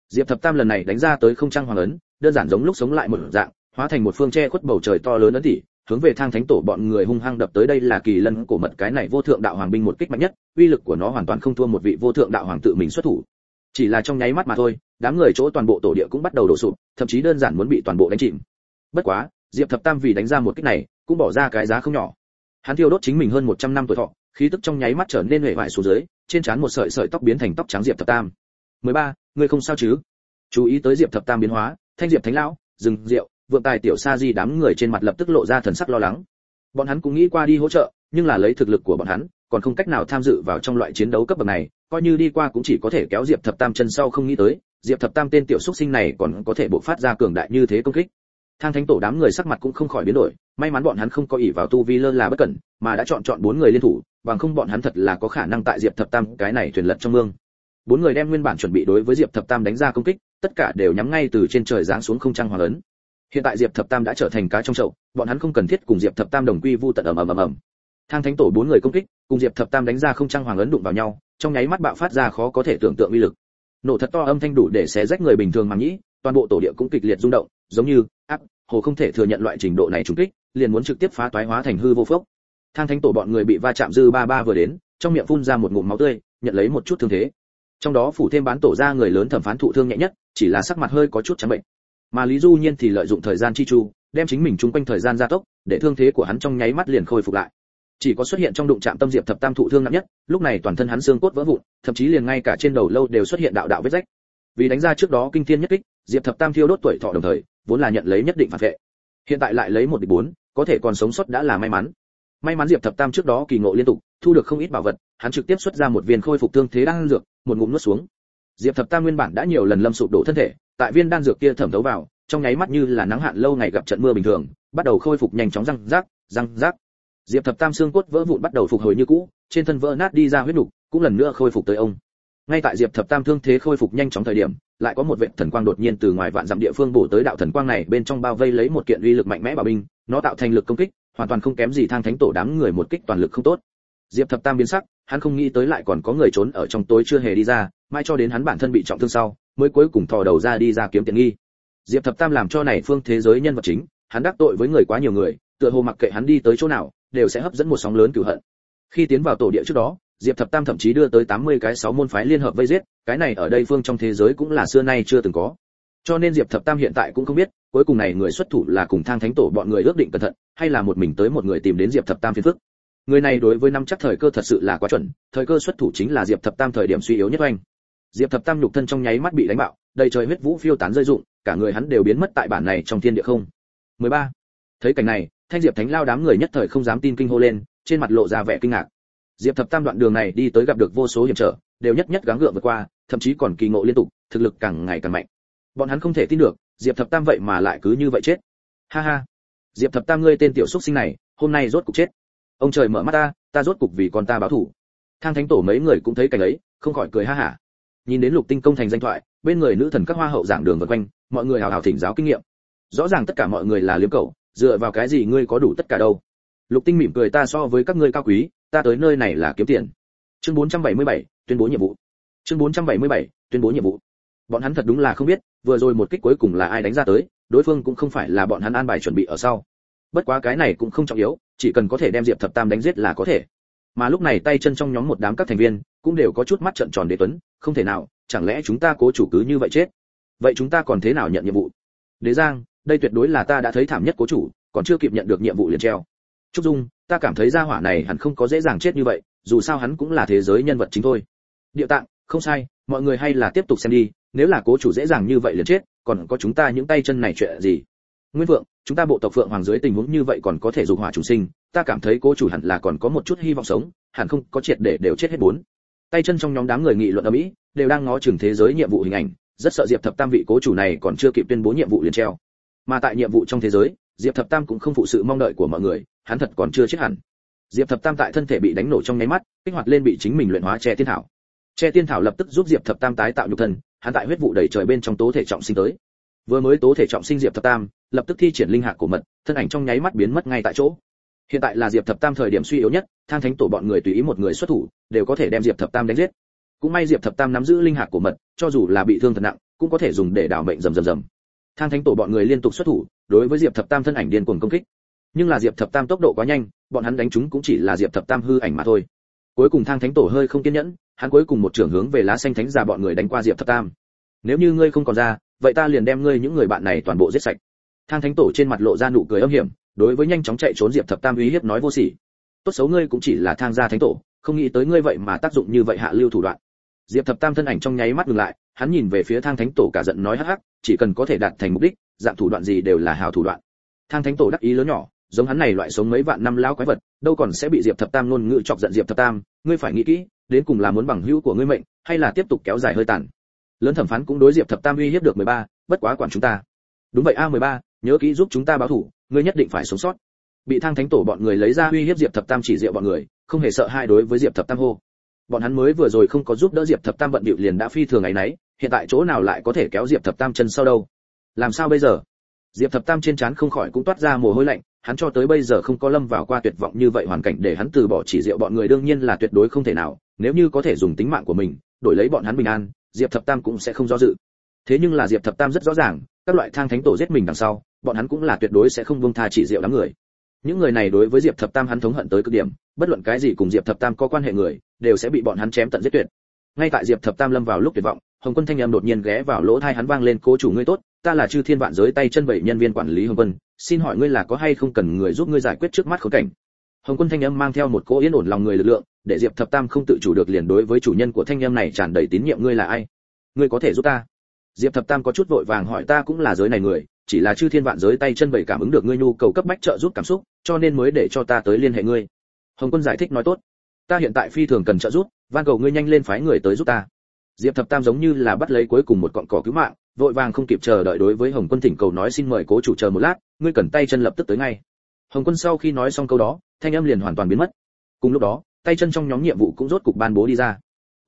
Diệp thập tam lần này đánh ra tới không trăng hoàng ấn, đơn giản giống lúc sống lại một dạng, hóa thành một phương che khuất bầu trời to lớn ấn tỉ, hướng về thang thánh tổ bọn người hung hăng đập tới đây là kỳ lân cổ mật cái này vô thượng đạo hoàng binh một kích mạnh nhất, uy lực của nó hoàn toàn không thua một vị vô thượng đạo hoàng tự mình xuất thủ. Chỉ là trong nháy mắt mà thôi, đám người chỗ toàn bộ tổ địa cũng bắt đầu đổ sụp, thậm chí đơn giản muốn bị toàn bộ đánh chìm bất quá, diệp thập tam vì đánh ra một kích này, cũng bỏ ra cái giá không nhỏ. Hắn thiêu đốt chính mình hơn 100 năm tuổi thọ, khí tức trong nháy mắt trở nên hể hoại xuống dưới, trên trán một sợi sợi tóc biến thành tóc trắng diệp thập tam. 13. ngươi không sao chứ? Chú ý tới diệp thập tam biến hóa, thanh diệp thánh lão, dừng rượu vượng tài tiểu sa di đám người trên mặt lập tức lộ ra thần sắc lo lắng. Bọn hắn cũng nghĩ qua đi hỗ trợ, nhưng là lấy thực lực của bọn hắn, còn không cách nào tham dự vào trong loại chiến đấu cấp bậc này, coi như đi qua cũng chỉ có thể kéo diệp thập tam chân sau không nghĩ tới. Diệp thập tam tên tiểu xuất sinh này còn có thể bộc phát ra cường đại như thế công kích thang thánh tổ đám người sắc mặt cũng không khỏi biến đổi, may mắn bọn hắn không có ỷ vào tu vi lơ là bất cẩn, mà đã chọn chọn bốn người liên thủ, bằng không bọn hắn thật là có khả năng tại diệp thập tam cái này thuyền lật trong mương. Bốn người đem nguyên bản chuẩn bị đối với diệp thập tam đánh ra công kích, tất cả đều nhắm ngay từ trên trời giáng xuống không trăng hoàng lớn. hiện tại diệp thập tam đã trở thành cá trong chậu, bọn hắn không cần thiết cùng diệp thập tam đồng quy vu tận ầm ầm ầm ầm. Thang thánh tổ bốn người công kích, cùng diệp thập tam đánh ra không trăng hoàng ấn đụng vào nhau, trong nháy mắt bạo phát ra khó có thể tưởng tượng uy lực. Nổ thật to âm thanh đủ để xé rách người bình thường mà nghĩ, toàn bộ tổ địa cũng kịch liệt rung động, giống như áp hồ không thể thừa nhận loại trình độ này trùng kích, liền muốn trực tiếp phá toái hóa thành hư vô phốc. Thang thánh tổ bọn người bị va chạm dư ba ba vừa đến, trong miệng phun ra một ngụm máu tươi, nhận lấy một chút thương thế. Trong đó phủ thêm bán tổ ra người lớn thẩm phán thụ thương nhẹ nhất, chỉ là sắc mặt hơi có chút trắng bệnh. Mà lý du nhiên thì lợi dụng thời gian chi chu, đem chính mình chung quanh thời gian gia tốc, để thương thế của hắn trong nháy mắt liền khôi phục lại. Chỉ có xuất hiện trong đụng chạm tâm diệp thập tam thụ thương nặng nhất, lúc này toàn thân hắn xương cốt vỡ vụn, thậm chí liền ngay cả trên đầu lâu đều xuất hiện đạo đạo vết rách. Vì đánh ra trước đó kinh thiên nhất kích, diệp thập tam thiêu đốt tuổi thọ đồng thời vốn là nhận lấy nhất định phản vệ. Hiện tại lại lấy một địch bốn, có thể còn sống sót đã là may mắn. May mắn diệp thập tam trước đó kỳ ngộ liên tục, thu được không ít bảo vật, hắn trực tiếp xuất ra một viên khôi phục thương thế đang dược, một ngụm nuốt xuống. Diệp thập tam nguyên bản đã nhiều lần lâm sụp đổ thân thể, tại viên đan dược kia thẩm thấu vào, trong nháy mắt như là nắng hạn lâu ngày gặp trận mưa bình thường, bắt đầu khôi phục nhanh chóng răng rác răng rác. Diệp thập tam xương cốt vỡ vụn bắt đầu phục hồi như cũ, trên thân vỡ nát đi ra huyết nục, cũng lần nữa khôi phục tới ông. Ngay tại diệp thập tam thương thế khôi phục nhanh chóng thời điểm lại có một vệ thần quang đột nhiên từ ngoài vạn dặm địa phương bổ tới đạo thần quang này, bên trong bao vây lấy một kiện uy lực mạnh mẽ bảo binh, nó tạo thành lực công kích, hoàn toàn không kém gì thang thánh tổ đám người một kích toàn lực không tốt. Diệp thập tam biến sắc, hắn không nghĩ tới lại còn có người trốn ở trong tối chưa hề đi ra, mai cho đến hắn bản thân bị trọng thương sau, mới cuối cùng thò đầu ra đi ra kiếm tiện nghi. Diệp thập tam làm cho này phương thế giới nhân vật chính, hắn đắc tội với người quá nhiều người, tựa hồ mặc kệ hắn đi tới chỗ nào, đều sẽ hấp dẫn một sóng lớn cửu hận. Khi tiến vào tổ địa trước đó diệp thập tam thậm chí đưa tới 80 cái sáu môn phái liên hợp vây giết, cái này ở đây phương trong thế giới cũng là xưa nay chưa từng có. Cho nên diệp thập tam hiện tại cũng không biết, cuối cùng này người xuất thủ là cùng thang thánh tổ bọn người ước định cẩn thận, hay là một mình tới một người tìm đến diệp thập tam phiền phức. Người này đối với năm chắc thời cơ thật sự là quá chuẩn, thời cơ xuất thủ chính là diệp thập tam thời điểm suy yếu nhất oanh. Diệp thập tam nhục thân trong nháy mắt bị đánh bạo, đầy trời huyết vũ phiêu tán rơi rụng, cả người hắn đều biến mất tại bản này trong thiên địa không. 13. thấy cảnh này, thanh diệp thánh lao đám người nhất thời không dám tin kinh hô lên, trên mặt lộ ra vẻ kinh ngạc diệp thập tam đoạn đường này đi tới gặp được vô số hiểm trở, đều nhất nhất gắng gượng vượt qua, thậm chí còn kỳ ngộ liên tục, thực lực càng ngày càng mạnh. Bọn hắn không thể tin được, diệp thập tam vậy mà lại cứ như vậy chết. Ha ha. Diệp thập tam ngươi tên tiểu xuất sinh này, hôm nay rốt cục chết. Ông trời mở mắt ta ta rốt cục vì con ta báo thủ thang thánh tổ mấy người cũng thấy cảnh ấy, không khỏi cười ha hả. Nhìn đến lục tinh công thành danh thoại, bên người nữ thần các hoa hậu giảng đường vần quanh, mọi người hào hào thỉnh giáo kinh nghiệm. Rõ ràng tất cả mọi người là liếm cầu dựa vào cái gì ngươi có đủ tất cả đâu? Lục tinh mỉm cười ta so với các ngươi cao quý ta tới nơi này là kiếm tiền. Chương 477, tuyên bố nhiệm vụ. Chương 477, tuyên bố nhiệm vụ. Bọn hắn thật đúng là không biết vừa rồi một kích cuối cùng là ai đánh ra tới đối phương cũng không phải là bọn hắn an bài chuẩn bị ở sau. Bất quá cái này cũng không trọng yếu chỉ cần có thể đem diệp thập tam đánh giết là có thể. Mà lúc này tay chân trong nhóm một đám các thành viên cũng đều có chút mắt trợn tròn đế tuấn không thể nào chẳng lẽ chúng ta cố chủ cứ như vậy chết? Vậy chúng ta còn thế nào nhận nhiệm vụ? Đế giang đây tuyệt đối là ta đã thấy thảm nhất cố chủ còn chưa kịp nhận được nhiệm vụ liền treo. Trúc dung ta cảm thấy gia hỏa này hẳn không có dễ dàng chết như vậy, dù sao hắn cũng là thế giới nhân vật chính thôi. Địa tạng, không sai, mọi người hay là tiếp tục xem đi, nếu là cố chủ dễ dàng như vậy liền chết, còn có chúng ta những tay chân này chuyện gì? Nguyên vượng, chúng ta bộ tộc phượng hoàng dưới tình huống như vậy còn có thể dục hỏa chủ sinh, ta cảm thấy cố chủ hẳn là còn có một chút hy vọng sống, hẳn không có triệt để đều chết hết bốn. Tay chân trong nhóm đám người nghị luận ở mỹ, đều đang ngó chừng thế giới nhiệm vụ hình ảnh, rất sợ diệp thập tam vị cố chủ này còn chưa kịp tuyên bố nhiệm vụ liền treo. Mà tại nhiệm vụ trong thế giới diệp thập tam cũng không phụ sự mong đợi của mọi người, hắn thật còn chưa chết hẳn. Diệp thập tam tại thân thể bị đánh nổ trong nháy mắt, kích hoạt lên bị chính mình luyện hóa che tiên thảo. Che tiên thảo lập tức giúp diệp thập tam tái tạo nhục thân, hắn tại huyết vụ đầy trời bên trong tố thể trọng sinh tới. Vừa mới tố thể trọng sinh diệp thập tam, lập tức thi triển linh hạc của mật, thân ảnh trong nháy mắt biến mất ngay tại chỗ. Hiện tại là diệp thập tam thời điểm suy yếu nhất, thang thánh tổ bọn người tùy ý một người xuất thủ, đều có thể đem diệp thập tam đánh giết. Cũng may diệp thập tam nắm giữ linh hạc của mật, cho dù là bị thương thật nặng, cũng có thể dùng để đảo mệnh rầm rầm rầm. Thang thánh tổ bọn người liên tục xuất thủ đối với diệp thập tam thân ảnh điên cuồng công kích. Nhưng là diệp thập tam tốc độ quá nhanh, bọn hắn đánh chúng cũng chỉ là diệp thập tam hư ảnh mà thôi. Cuối cùng thang thánh tổ hơi không kiên nhẫn, hắn cuối cùng một trưởng hướng về lá xanh thánh già bọn người đánh qua diệp thập tam. Nếu như ngươi không còn ra, vậy ta liền đem ngươi những người bạn này toàn bộ giết sạch. Thang thánh tổ trên mặt lộ ra nụ cười âm hiểm, đối với nhanh chóng chạy trốn diệp thập tam uy hiếp nói vô sỉ. Tốt xấu ngươi cũng chỉ là thang gia thánh tổ, không nghĩ tới ngươi vậy mà tác dụng như vậy hạ lưu thủ đoạn diệp thập tam thân ảnh trong nháy mắt ngừng lại hắn nhìn về phía thang thánh tổ cả giận nói hắc hắc chỉ cần có thể đạt thành mục đích dạng thủ đoạn gì đều là hào thủ đoạn. Thang thánh tổ đắc ý lớn nhỏ giống hắn này loại sống mấy vạn năm lão quái vật đâu còn sẽ bị diệp thập tam ngôn ngữ chọc giận diệp thập tam ngươi phải nghĩ kỹ đến cùng là muốn bằng hữu của ngươi mệnh hay là tiếp tục kéo dài hơi tàn. Lớn thẩm phán cũng đối diệp thập tam uy hiếp được 13, bất quá quản chúng ta. Đúng vậy a 13, nhớ kỹ giúp chúng ta báo thủ ngươi nhất định phải sống sót. Bị thang thánh tổ bọn người lấy ra uy hiếp diệp thập tam chỉ diệu bọn người không hề sợ hai đối với diệp thập tam hô bọn hắn mới vừa rồi không có giúp đỡ diệp thập tam bận bịu liền đã phi thường ngày nấy hiện tại chỗ nào lại có thể kéo diệp thập tam chân sau đâu? Làm sao bây giờ? Diệp thập tam trên trán không khỏi cũng toát ra mồ hôi lạnh, hắn cho tới bây giờ không có lâm vào qua tuyệt vọng như vậy hoàn cảnh để hắn từ bỏ chỉ diệu bọn người đương nhiên là tuyệt đối không thể nào, nếu như có thể dùng tính mạng của mình, đổi lấy bọn hắn bình an, diệp thập tam cũng sẽ không do dự. Thế nhưng là diệp thập tam rất rõ ràng, các loại thang thánh tổ giết mình đằng sau, bọn hắn cũng là tuyệt đối sẽ không buông tha chỉ diệu đám người. Những người này đối với diệp thập tam hắn thống hận tới cực điểm, bất luận cái gì cùng diệp thập tam có quan hệ người đều sẽ bị bọn hắn chém tận giết tuyệt. Ngay tại diệp thập tam lâm vào lúc tuyệt vọng, hồng quân thanh em đột nhiên ghé vào lỗ tai hắn vang lên, cố chủ ngươi tốt, ta là chư thiên vạn giới tay chân bảy nhân viên quản lý hồng quân, xin hỏi ngươi là có hay không cần người giúp ngươi giải quyết trước mắt khốn cảnh? Hồng quân thanh âm mang theo một cỗ yên ổn lòng người lực lượng, để diệp thập tam không tự chủ được liền đối với chủ nhân của thanh âm này tràn đầy tín nhiệm, ngươi là ai? Ngươi có thể giúp ta? Diệp thập tam có chút vội vàng hỏi, ta cũng là giới này người, chỉ là chư thiên vạn giới tay chân bảy cảm ứng được ngươi nhu cầu cấp bách trợ giúp cảm xúc, cho nên mới để cho ta tới liên hệ ngươi. Hồng quân giải thích nói, tốt ta hiện tại phi thường cần trợ giúp, van cầu ngươi nhanh lên phái người tới giúp ta. Diệp thập tam giống như là bắt lấy cuối cùng một cọng cỏ cứu mạng, vội vàng không kịp chờ đợi đối với hồng quân thỉnh cầu nói xin mời cố chủ chờ một lát, ngươi cần tay chân lập tức tới ngay. Hồng quân sau khi nói xong câu đó, thanh âm liền hoàn toàn biến mất. Cùng lúc đó, tay chân trong nhóm nhiệm vụ cũng rốt cục ban bố đi ra.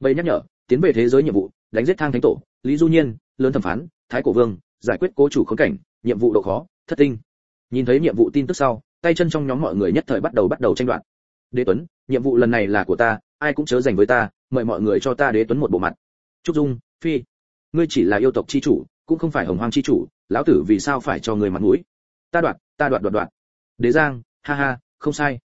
Bầy nhắc nhở, tiến về thế giới nhiệm vụ, đánh giết thang thánh tổ, lý du nhiên, lớn thẩm phán, thái cổ vương, giải quyết cố chủ khốn cảnh, nhiệm vụ độ khó, thất tinh. Nhìn thấy nhiệm vụ tin tức sau, tay chân trong nhóm mọi người nhất thời bắt đầu bắt đầu tranh đoạt đế tuấn, nhiệm vụ lần này là của ta, ai cũng chớ dành với ta, mời mọi người cho ta đế tuấn một bộ mặt. Trúc dung, phi, ngươi chỉ là yêu tộc chi chủ, cũng không phải hồng hoang chi chủ, lão tử vì sao phải cho người mặt mũi? Ta đoạt ta đoạt đoạt đoạt. Đế giang, ha ha, không sai.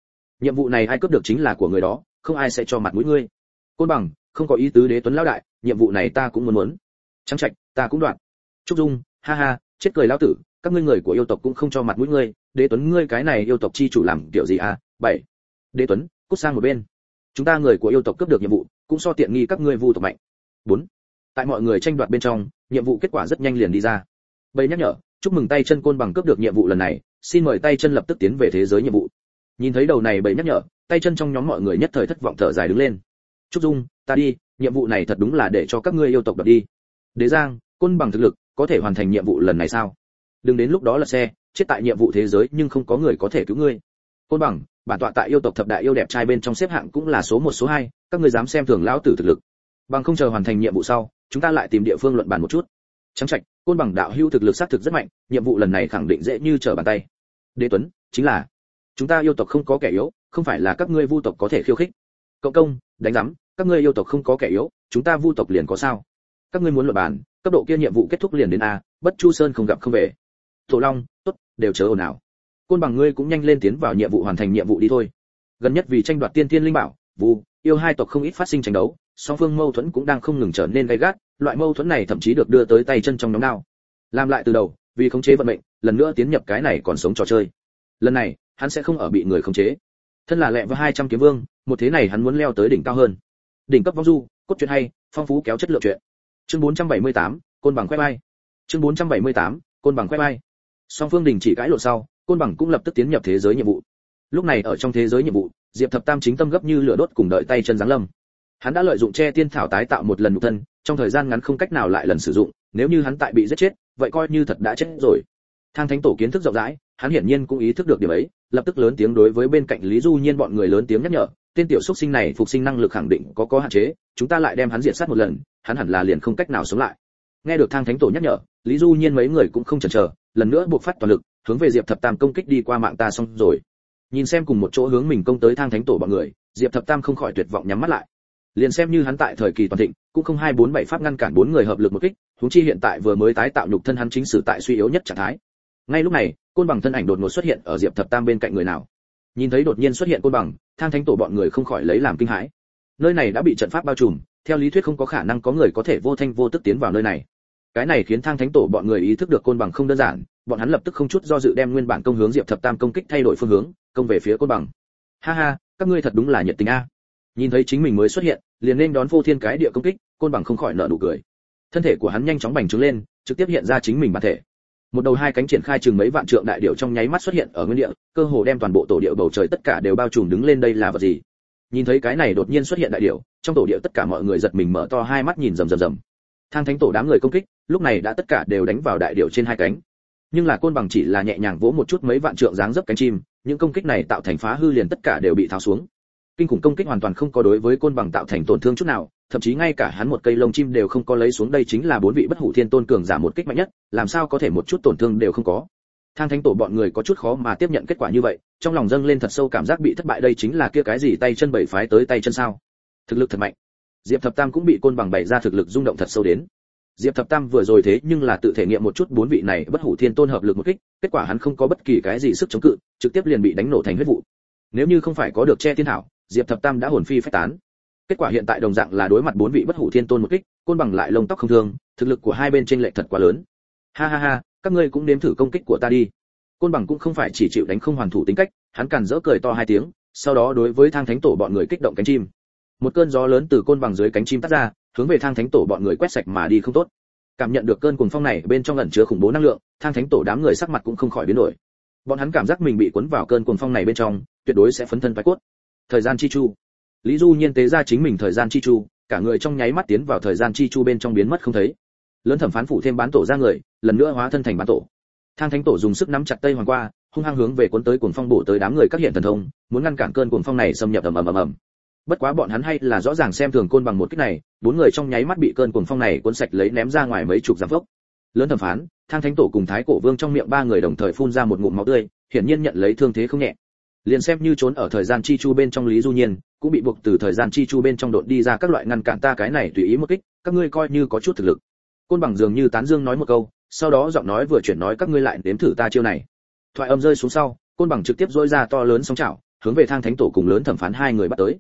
Nhiệm vụ này ai cướp được chính là của người đó, không ai sẽ cho mặt mũi ngươi. Côn bằng, không có ý tứ đế tuấn lão đại, nhiệm vụ này ta cũng muốn muốn. Trắng trạch, ta cũng đoạt. Trúc dung, ha ha, chết cười lão tử, các ngươi người của yêu tộc cũng không cho mặt mũi ngươi. Đế tuấn, ngươi cái này yêu tộc chi chủ làm kiểu gì à? Bảy đế tuấn, cút sang một bên. Chúng ta người của yêu tộc cướp được nhiệm vụ, cũng so tiện nghi các ngươi vu tộc mạnh. Bốn. Tại mọi người tranh đoạt bên trong, nhiệm vụ kết quả rất nhanh liền đi ra. Bầy nhắc nhở, chúc mừng tay chân côn bằng cướp được nhiệm vụ lần này, xin mời tay chân lập tức tiến về thế giới nhiệm vụ. Nhìn thấy đầu này bầy nhắc nhở, tay chân trong nhóm mọi người nhất thời thất vọng thở dài đứng lên. Trúc dung, ta đi, nhiệm vụ này thật đúng là để cho các ngươi yêu tộc đập đi. Đế giang, côn bằng thực lực, có thể hoàn thành nhiệm vụ lần này sao? Đừng đến lúc đó là xe, chết tại nhiệm vụ thế giới nhưng không có người có thể cứu ngươi. Côn bằng bản tọa tại yêu tộc thập đại yêu đẹp trai bên trong xếp hạng cũng là số một, số hai, các ngươi dám xem thường lão tử thực lực. Bằng không chờ hoàn thành nhiệm vụ sau, chúng ta lại tìm địa phương luận bàn một chút. Trắng trạch, côn bằng đạo hưu thực lực xác thực rất mạnh, nhiệm vụ lần này khẳng định dễ như trở bàn tay. Đế tuấn, chính là, chúng ta yêu tộc không có kẻ yếu, không phải là các ngươi vu tộc có thể khiêu khích. Cộng công, đánh giám, các ngươi yêu tộc không có kẻ yếu, chúng ta vu tộc liền có sao? Các ngươi muốn luận bàn, cấp độ kia nhiệm vụ kết thúc liền đến a, bất chu sơn không gặp không về. Tổ long, tốt, đều chớ ồn ào côn bằng ngươi cũng nhanh lên tiến vào nhiệm vụ hoàn thành nhiệm vụ đi thôi. Gần nhất vì tranh đoạt tiên tiên linh bảo vu yêu hai tộc không ít phát sinh tranh đấu song phương mâu thuẫn cũng đang không ngừng trở nên gay gắt loại mâu thuẫn này thậm chí được đưa tới tay chân trong nhóm nào làm lại từ đầu vì khống chế vận mệnh lần nữa tiến nhập cái này còn sống trò chơi. Lần này hắn sẽ không ở bị người khống chế. Thân là lẹ với hai trăm kiếm vương một thế này hắn muốn leo tới đỉnh cao hơn. Đỉnh cấp vong du cốt truyện hay phong phú kéo chất lượng truyện. Chương 478, côn bằng khoe bay chương 478, côn bằng khoe bay song phương đình chỉ cãi lộn sau côn bằng cũng lập tức tiến nhập thế giới nhiệm vụ. Lúc này ở trong thế giới nhiệm vụ, diệp thập tam chính tâm gấp như lửa đốt cùng đợi tay chân giáng lâm. Hắn đã lợi dụng che tiên thảo tái tạo một lần nhục thân, trong thời gian ngắn không cách nào lại lần sử dụng, nếu như hắn tại bị giết chết, vậy coi như thật đã chết rồi. Thang thánh tổ kiến thức rộng rãi, hắn hiển nhiên cũng ý thức được điểm ấy, lập tức lớn tiếng đối với bên cạnh lý du nhiên bọn người lớn tiếng nhắc nhở, tên tiểu xuất sinh này phục sinh năng lực khẳng định có có hạn chế, chúng ta lại đem hắn diệt sát một lần, hắn hẳn là liền không cách nào sống lại. Nghe được thang thánh tổ nhắc nhở, lý du nhiên mấy người cũng không chần chờ, lần nữa buộc phát toàn lực hướng về diệp thập tam công kích đi qua mạng ta xong rồi. Nhìn xem cùng một chỗ hướng mình công tới thang thánh tổ bọn người, diệp thập tam không khỏi tuyệt vọng nhắm mắt lại. Liền xem như hắn tại thời kỳ toàn thịnh, cũng không hai bốn bảy pháp ngăn cản bốn người hợp lực một kích chúng chi hiện tại vừa mới tái tạo nhục thân hắn chính sử tại suy yếu nhất trạng thái. Ngay lúc này, côn bằng thân ảnh đột ngột xuất hiện ở diệp thập tam bên cạnh người nào. Nhìn thấy đột nhiên xuất hiện côn bằng, thang thánh tổ bọn người không khỏi lấy làm kinh hãi. Nơi này đã bị trận pháp bao trùm, theo lý thuyết không có khả năng có người có thể vô thanh vô tức tiến vào nơi này. Cái này khiến thang thánh tổ bọn người ý thức được côn bằng không đơn giản bọn hắn lập tức không chút do dự đem nguyên bản công hướng diệp thập tam công kích thay đổi phương hướng, công về phía côn bằng. Ha ha, các ngươi thật đúng là nhiệt tình a. Nhìn thấy chính mình mới xuất hiện, liền nên đón vô thiên cái địa công kích, côn bằng không khỏi nở nụ cười. Thân thể của hắn nhanh chóng bành trướng lên, trực tiếp hiện ra chính mình bản thể. Một đầu hai cánh triển khai chừng mấy vạn trượng đại điệu trong nháy mắt xuất hiện ở nguyên địa, cơ hồ đem toàn bộ tổ điệu bầu trời tất cả đều bao trùm đứng lên đây là vật gì? Nhìn thấy cái này đột nhiên xuất hiện đại điệu trong tổ điệu tất cả mọi người giật mình mở to hai mắt nhìn rầm rầm rầm. Thang thánh tổ đám người công kích, lúc này đã tất cả đều đánh vào đại điệu trên hai cánh nhưng là côn bằng chỉ là nhẹ nhàng vỗ một chút mấy vạn trượng dáng dấp cánh chim, những công kích này tạo thành phá hư liền tất cả đều bị tháo xuống. Kinh khủng công kích hoàn toàn không có đối với côn bằng tạo thành tổn thương chút nào, thậm chí ngay cả hắn một cây lông chim đều không có lấy xuống đây chính là bốn vị bất hủ thiên tôn cường giả một kích mạnh nhất, làm sao có thể một chút tổn thương đều không có. Thang thánh tổ bọn người có chút khó mà tiếp nhận kết quả như vậy, trong lòng dâng lên thật sâu cảm giác bị thất bại đây chính là kia cái gì tay chân bảy phái tới tay chân sao. Thực lực thật mạnh. Diệp thập tam cũng bị côn bằng bày ra thực lực rung động thật sâu đến diệp thập tam vừa rồi thế nhưng là tự thể nghiệm một chút bốn vị này bất hủ thiên tôn hợp lực một kích, kết quả hắn không có bất kỳ cái gì sức chống cự, trực tiếp liền bị đánh nổ thành huyết vụ. Nếu như không phải có được che thiên thảo, diệp thập tam đã hồn phi phách tán. Kết quả hiện tại đồng dạng là đối mặt bốn vị bất hủ thiên tôn một kích, côn bằng lại lông tóc không thương, thực lực của hai bên trên lệch thật quá lớn. Ha ha ha, các ngươi cũng nếm thử công kích của ta đi. Côn bằng cũng không phải chỉ chịu đánh không hoàn thủ tính cách, hắn càn rỡ cười to hai tiếng, sau đó đối với thang thánh tổ bọn người kích động cánh chim. Một cơn gió lớn từ côn bằng dưới cánh chim tắt ra hướng về thang thánh tổ bọn người quét sạch mà đi không tốt. Cảm nhận được cơn cuồng phong này, bên trong ẩn chứa khủng bố năng lượng, thang thánh tổ đám người sắc mặt cũng không khỏi biến đổi. Bọn hắn cảm giác mình bị cuốn vào cơn cuồng phong này bên trong, tuyệt đối sẽ phấn thân phái cốt. Thời gian chi chu. Lý du nhiên tế ra chính mình thời gian chi chu, cả người trong nháy mắt tiến vào thời gian chi chu bên trong biến mất không thấy. Lớn thẩm phán phụ thêm bán tổ ra người, lần nữa hóa thân thành bán tổ. Thang thánh tổ dùng sức nắm chặt tây hoàng qua, hung hăng hướng về cuốn tới cuồng phong bổ tới đám người các hiện thần thông, muốn ngăn cản cơn cuồng phong này xâm nhập ầm ầm ầm ầm bất quá bọn hắn hay là rõ ràng xem thường côn bằng một kích này, bốn người trong nháy mắt bị cơn cuồng phong này cuốn sạch lấy ném ra ngoài mấy chục giám vốc lớn thẩm phán, thang thánh tổ cùng thái cổ vương trong miệng ba người đồng thời phun ra một ngụm máu tươi, hiển nhiên nhận lấy thương thế không nhẹ. Liền xem như trốn ở thời gian chi chu bên trong lý du nhiên, cũng bị buộc từ thời gian chi chu bên trong đột đi ra các loại ngăn cản ta cái này tùy ý một kích, các ngươi coi như có chút thực lực. Côn bằng dường như tán dương nói một câu, sau đó giọng nói vừa chuyển nói các ngươi lại đếm thử ta chiêu này. Thoại âm rơi xuống sau, côn bằng trực tiếp dỗi ra to lớn sóng chảo, hướng về thang thánh tổ cùng lớn thẩm phán hai người bắt tới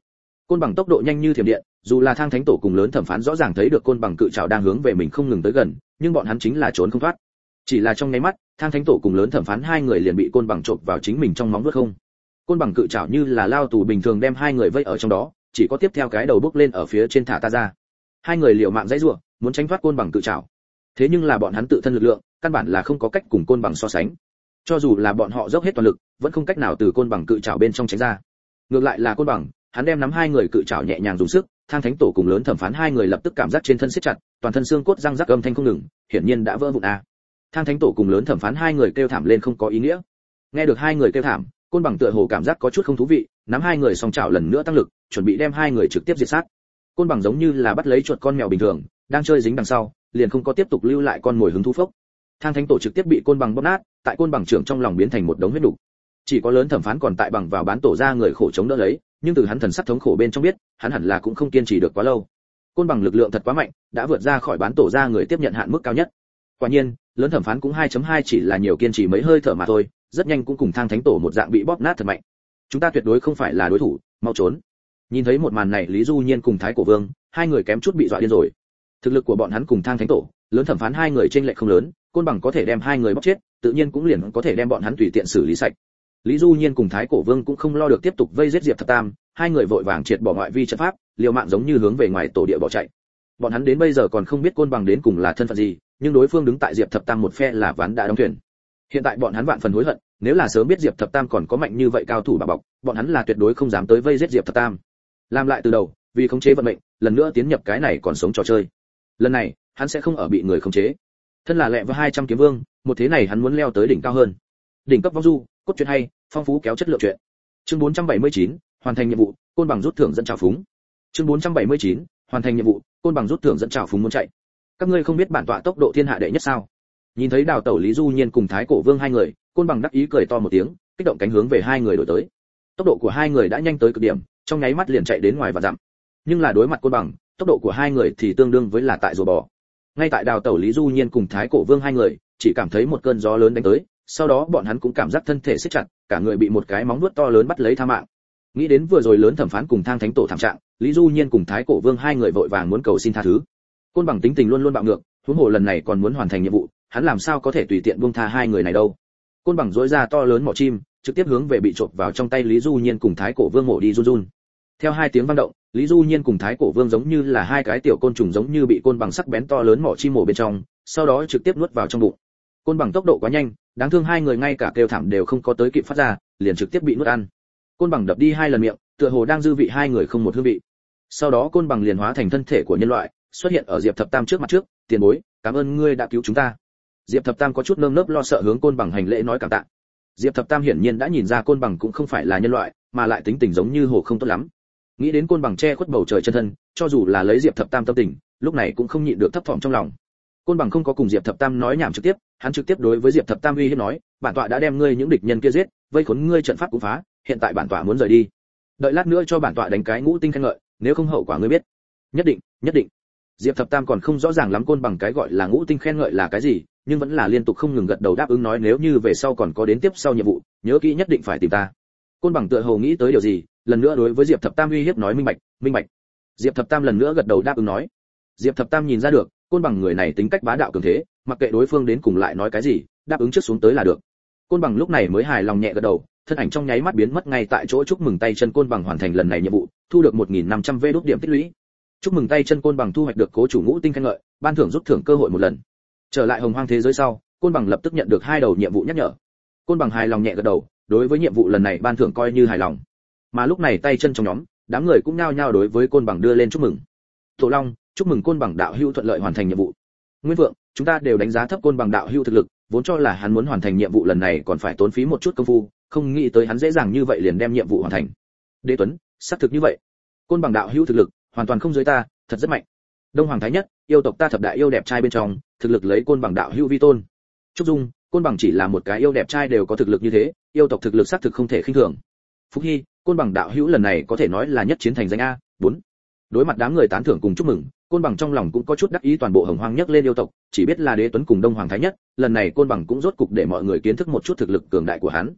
côn bằng tốc độ nhanh như thiểm điện, dù là thang thánh tổ cùng lớn thẩm phán rõ ràng thấy được côn bằng cự trảo đang hướng về mình không ngừng tới gần, nhưng bọn hắn chính là trốn không thoát. Chỉ là trong nháy mắt, thang thánh tổ cùng lớn thẩm phán hai người liền bị côn bằng trộn vào chính mình trong móng vuốt không. Côn bằng cự trảo như là lao tù bình thường đem hai người vây ở trong đó, chỉ có tiếp theo cái đầu bước lên ở phía trên thả ta ra. Hai người liều mạng dãy rủa, muốn tránh thoát côn bằng cự trảo. Thế nhưng là bọn hắn tự thân lực lượng, căn bản là không có cách cùng côn bằng so sánh. Cho dù là bọn họ dốc hết toàn lực, vẫn không cách nào từ côn bằng cự trảo bên trong tránh ra. Ngược lại là côn bằng hắn đem nắm hai người cự trảo nhẹ nhàng dùng sức, thang thánh tổ cùng lớn thẩm phán hai người lập tức cảm giác trên thân siết chặt, toàn thân xương cốt răng rắc âm thanh không ngừng, hiển nhiên đã vỡ vụn a thang thánh tổ cùng lớn thẩm phán hai người kêu thảm lên không có ý nghĩa. Nghe được hai người kêu thảm, côn bằng tựa hồ cảm giác có chút không thú vị, nắm hai người song chảo lần nữa tăng lực, chuẩn bị đem hai người trực tiếp diệt sát. Côn bằng giống như là bắt lấy chuột con mèo bình thường, đang chơi dính đằng sau, liền không có tiếp tục lưu lại con ngồi hứng thú phốc. Thang thánh tổ trực tiếp bị côn bằng bóp nát, tại côn bằng trưởng trong lòng biến thành một đống huyết đủ. chỉ có lớn thẩm phán còn tại bằng vào bán tổ ra người khổ chống đỡ lấy nhưng từ hắn thần sắc thống khổ bên trong biết, hắn hẳn là cũng không kiên trì được quá lâu. Côn bằng lực lượng thật quá mạnh, đã vượt ra khỏi bán tổ ra người tiếp nhận hạn mức cao nhất. Quả nhiên, lớn thẩm phán cũng 2.2 chỉ là nhiều kiên trì mấy hơi thở mà thôi, rất nhanh cũng cùng thang thánh tổ một dạng bị bóp nát thật mạnh. Chúng ta tuyệt đối không phải là đối thủ, mau trốn. Nhìn thấy một màn này, lý du nhiên cùng thái cổ vương, hai người kém chút bị dọa điên rồi. Thực lực của bọn hắn cùng thang thánh tổ, lớn thẩm phán hai người trên lệ không lớn, côn bằng có thể đem hai người bóc chết, tự nhiên cũng liền có thể đem bọn hắn tùy tiện xử lý sạch lý du nhiên cùng thái cổ vương cũng không lo được tiếp tục vây giết diệp thập tam, hai người vội vàng triệt bỏ ngoại vi trận pháp, liều mạng giống như hướng về ngoài tổ địa bỏ chạy. Bọn hắn đến bây giờ còn không biết côn bằng đến cùng là thân phận gì, nhưng đối phương đứng tại diệp thập tam một phe là ván đã đóng thuyền. Hiện tại bọn hắn vạn phần hối hận, nếu là sớm biết diệp thập tam còn có mạnh như vậy cao thủ bà bọc, bọn hắn là tuyệt đối không dám tới vây giết diệp thập tam. Làm lại từ đầu, vì khống chế vận mệnh, lần nữa tiến nhập cái này còn sống trò chơi. Lần này, hắn sẽ không ở bị người khống chế. Thân là lẹ với hai trăm kiếm vương, một thế này hắn muốn leo tới đỉnh cao hơn. Đỉnh cấp vong du cốt truyện hay phong phú kéo chất lượng truyện. Chương 479, hoàn thành nhiệm vụ côn bằng rút thưởng dẫn trào phúng. Chương 479, hoàn thành nhiệm vụ côn bằng rút thưởng dẫn trào phúng muốn chạy. Các ngươi không biết bản tọa tốc độ thiên hạ đệ nhất sao? Nhìn thấy đào tẩu lý du nhiên cùng thái cổ vương hai người côn bằng đắc ý cười to một tiếng kích động cánh hướng về hai người đổi tới. Tốc độ của hai người đã nhanh tới cực điểm trong nháy mắt liền chạy đến ngoài và dặm. Nhưng là đối mặt côn bằng tốc độ của hai người thì tương đương với là tại rùa bò. Ngay tại đào tẩu lý du nhiên cùng thái cổ vương hai người chỉ cảm thấy một cơn gió lớn đánh tới sau đó bọn hắn cũng cảm giác thân thể siết chặt, cả người bị một cái móng vuốt to lớn bắt lấy tha mạng. Nghĩ đến vừa rồi lớn thẩm phán cùng thang thánh tổ thảm trạng, lý du nhiên cùng thái cổ vương hai người vội vàng muốn cầu xin tha thứ. Côn bằng tính tình luôn luôn bạo ngược, huống hồ lần này còn muốn hoàn thành nhiệm vụ, hắn làm sao có thể tùy tiện buông tha hai người này đâu? Côn bằng dối ra to lớn mỏ chim, trực tiếp hướng về bị trộm vào trong tay lý du nhiên cùng thái cổ vương mổ đi run run. Theo hai tiếng vang động, lý du nhiên cùng thái cổ vương giống như là hai cái tiểu côn trùng giống như bị côn bằng sắc bén to lớn mỏ chim mổ bên trong, sau đó trực tiếp nuốt vào trong bụng côn bằng tốc độ quá nhanh, đáng thương hai người ngay cả kêu thảm đều không có tới kịp phát ra, liền trực tiếp bị nuốt ăn. Côn bằng đập đi hai lần miệng, tựa hồ đang dư vị hai người không một hương vị. Sau đó côn bằng liền hóa thành thân thể của nhân loại, xuất hiện ở diệp thập tam trước mặt trước, tiền bối, cảm ơn ngươi đã cứu chúng ta. Diệp thập tam có chút nơm nớp lo sợ hướng côn bằng hành lễ nói cảm tạ. Diệp thập tam hiển nhiên đã nhìn ra côn bằng cũng không phải là nhân loại, mà lại tính tình giống như hồ không tốt lắm. Nghĩ đến côn bằng che khuất bầu trời chân thân, cho dù là lấy diệp thập tam tâm tình, lúc này cũng không nhịn được thấp thỏm trong lòng côn bằng không có cùng diệp thập tam nói nhảm trực tiếp, hắn trực tiếp đối với diệp thập tam uy hiếp nói, bản tọa đã đem ngươi những địch nhân kia giết, vây khốn ngươi trận pháp cũng phá, hiện tại bản tọa muốn rời đi. Đợi lát nữa cho bản tọa đánh cái ngũ tinh khen ngợi, nếu không hậu quả ngươi biết. Nhất định nhất định. Diệp thập tam còn không rõ ràng lắm côn bằng cái gọi là ngũ tinh khen ngợi là cái gì, nhưng vẫn là liên tục không ngừng gật đầu đáp ứng nói, nếu như về sau còn có đến tiếp sau nhiệm vụ, nhớ kỹ nhất định phải tìm ta. Côn bằng tựa hồ nghĩ tới điều gì, lần nữa đối với diệp thập tam uy hiếp nói, minh bạch minh bạch. Diệp thập tam lần nữa gật đầu đáp ứng nói. Diệp thập tam nhìn ra được côn bằng người này tính cách bá đạo cường thế, mặc kệ đối phương đến cùng lại nói cái gì, đáp ứng trước xuống tới là được. Côn bằng lúc này mới hài lòng nhẹ gật đầu, thân ảnh trong nháy mắt biến mất ngay tại chỗ chúc mừng tay chân côn bằng hoàn thành lần này nhiệm vụ, thu được 1.500 v đốt điểm tích lũy. Chúc mừng tay chân côn bằng thu hoạch được cố chủ ngũ tinh khen ngợi, ban thưởng rút thưởng cơ hội một lần. Trở lại hồng hoang thế giới sau, côn bằng lập tức nhận được hai đầu nhiệm vụ nhắc nhở. Côn bằng hài lòng nhẹ gật đầu, đối với nhiệm vụ lần này ban thưởng coi như hài lòng. Mà lúc này tay chân trong nhóm, đám người cũng nhao nhao đối với côn bằng đưa lên chúc mừng tổ long, chúc mừng côn bằng đạo hưu thuận lợi hoàn thành nhiệm vụ. Nguyên vượng chúng ta đều đánh giá thấp côn bằng đạo hưu thực lực, vốn cho là hắn muốn hoàn thành nhiệm vụ lần này còn phải tốn phí một chút công phu, không nghĩ tới hắn dễ dàng như vậy liền đem nhiệm vụ hoàn thành. Đế tuấn, xác thực như vậy. Côn bằng đạo hưu thực lực, hoàn toàn không dưới ta, thật rất mạnh. Đông hoàng thái nhất, yêu tộc ta thập đại yêu đẹp trai bên trong, thực lực lấy côn bằng đạo hưu vi tôn. Trúc dung, côn bằng chỉ là một cái yêu đẹp trai đều có thực lực như thế, yêu tộc thực lực xác thực không thể khinh thường. Phúc hy, côn bằng đạo hữu lần này có thể nói là nhất chiến thành danh a, bốn đối mặt đám người tán thưởng cùng chúc mừng, côn bằng trong lòng cũng có chút đắc ý toàn bộ hồng hoang nhất lên yêu tộc, chỉ biết là đế tuấn cùng đông hoàng thái nhất, lần này côn bằng cũng rốt cục để mọi người kiến thức một chút thực lực cường đại của hắn.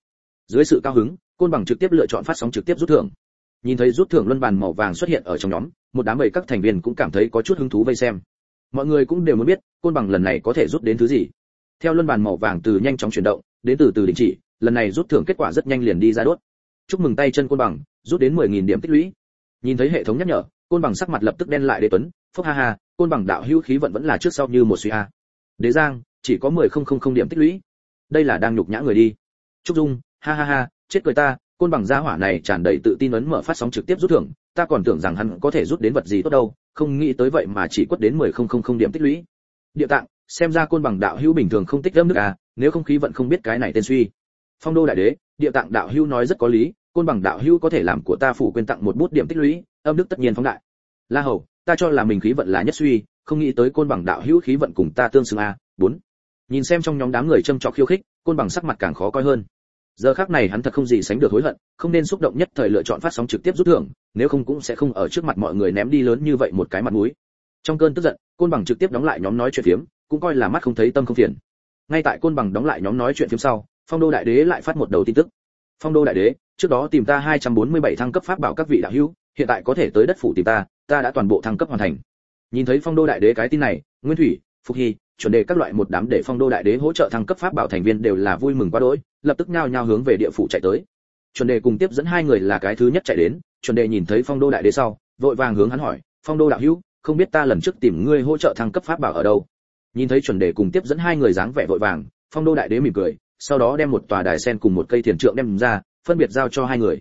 Dưới sự cao hứng, côn bằng trực tiếp lựa chọn phát sóng trực tiếp rút thưởng. Nhìn thấy rút thưởng luân bàn màu vàng xuất hiện ở trong nhóm, một đám bầy các thành viên cũng cảm thấy có chút hứng thú vây xem. Mọi người cũng đều muốn biết, côn bằng lần này có thể rút đến thứ gì. Theo luân bàn màu vàng từ nhanh chóng chuyển động, đến từ từ đình chỉ, lần này rút thưởng kết quả rất nhanh liền đi ra đốt. Chúc mừng tay chân côn bằng, rút đến 10.000 điểm tích lũy. Nhìn thấy hệ thống nhắc nhở côn bằng sắc mặt lập tức đen lại đế tuấn phúc ha ha, côn bằng đạo hữu khí vận vẫn là trước sau như một suy a. Đế giang, chỉ có 10.000 điểm tích lũy. Đây là đang nhục nhã người đi. Trúc dung, ha ha ha, chết cười ta, côn bằng gia hỏa này tràn đầy tự tin ấn mở phát sóng trực tiếp rút thưởng, ta còn tưởng rằng hắn có thể rút đến vật gì tốt đâu, không nghĩ tới vậy mà chỉ quất đến 10.000 điểm tích lũy. Địa tạng, xem ra côn bằng đạo hữu bình thường không tích lâm nước à nếu không khí vận không biết cái này tên suy. Phong đô đại đế, địa tạng đạo hữu nói rất có lý côn bằng đạo hữu có thể làm của ta phủ quên tặng một bút điểm tích lũy, âm đức tất nhiên phóng đại. La hầu, ta cho là mình khí vận là nhất suy, không nghĩ tới côn bằng đạo hữu khí vận cùng ta tương xứng a. Bốn. Nhìn xem trong nhóm đám người châm trọc khiêu khích, côn bằng sắc mặt càng khó coi hơn. Giờ khắc này hắn thật không gì sánh được hối hận, không nên xúc động nhất thời lựa chọn phát sóng trực tiếp rút thưởng, nếu không cũng sẽ không ở trước mặt mọi người ném đi lớn như vậy một cái mặt mũi. Trong cơn tức giận, côn bằng trực tiếp đóng lại nhóm nói chuyện phiếm, cũng coi là mắt không thấy tâm không phiền. Ngay tại côn bằng đóng lại nhóm nói chuyện phiếm sau, phong đô đại đế lại phát một đầu tin tức. Phong đô đại đế trước đó tìm ta 247 thăng cấp pháp bảo các vị đạo hữu, hiện tại có thể tới đất phủ tìm ta ta đã toàn bộ thăng cấp hoàn thành. Nhìn thấy phong đô đại đế cái tin này, nguyên thủy, phục hy, chuẩn đề các loại một đám để phong đô đại đế hỗ trợ thăng cấp pháp bảo thành viên đều là vui mừng quá đỗi, lập tức nhao nhao hướng về địa phủ chạy tới. Chuẩn đề cùng tiếp dẫn hai người là cái thứ nhất chạy đến, chuẩn đề nhìn thấy phong đô đại đế sau, vội vàng hướng hắn hỏi, phong đô đạo hữu, không biết ta lần trước tìm ngươi hỗ trợ thăng cấp pháp bảo ở đâu? Nhìn thấy chuẩn đề cùng tiếp dẫn hai người dáng vẻ vội vàng, phong đô đại đế mỉm cười, sau đó đem một tòa đài sen cùng một cây thiền trượng đem ra phân biệt giao cho hai người.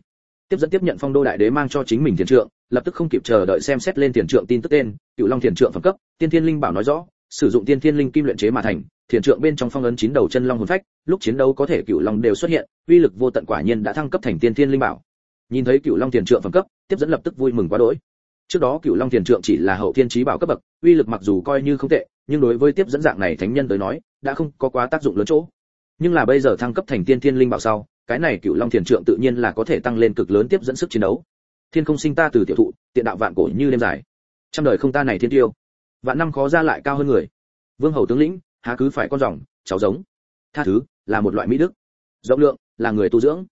Tiếp dẫn tiếp nhận phong đô đại đế mang cho chính mình thiền trượng, lập tức không kịp chờ đợi xem xét lên thiền trượng tin tức tên, cựu long thiền trượng phẩm cấp, tiên thiên linh bảo nói rõ, sử dụng tiên thiên linh kim luyện chế mà thành, thiền trượng bên trong phong ấn chín đầu chân long hồn phách, lúc chiến đấu có thể cựu long đều xuất hiện, uy lực vô tận quả nhiên đã thăng cấp thành tiên thiên linh bảo. Nhìn thấy cựu long thiền trượng phẩm cấp, tiếp dẫn lập tức vui mừng quá đỗi. Trước đó cựu long thiền trượng chỉ là hậu thiên trí bảo cấp bậc, uy lực mặc dù coi như không tệ, nhưng đối với tiếp dẫn dạng này thánh nhân tới nói, đã không có quá tác dụng lớn chỗ. Nhưng là bây giờ thăng cấp thành tiên thiên linh bảo sau cái này cựu long thiền trượng tự nhiên là có thể tăng lên cực lớn tiếp dẫn sức chiến đấu. Thiên không sinh ta từ tiểu thụ, tiện đạo vạn cổ như đêm dài. Trăm đời không ta này thiên tiêu. Vạn năm khó ra lại cao hơn người. Vương hầu tướng lĩnh, há cứ phải con rồng, cháu giống. Tha thứ, là một loại mỹ đức. Rộng lượng, là người tu dưỡng.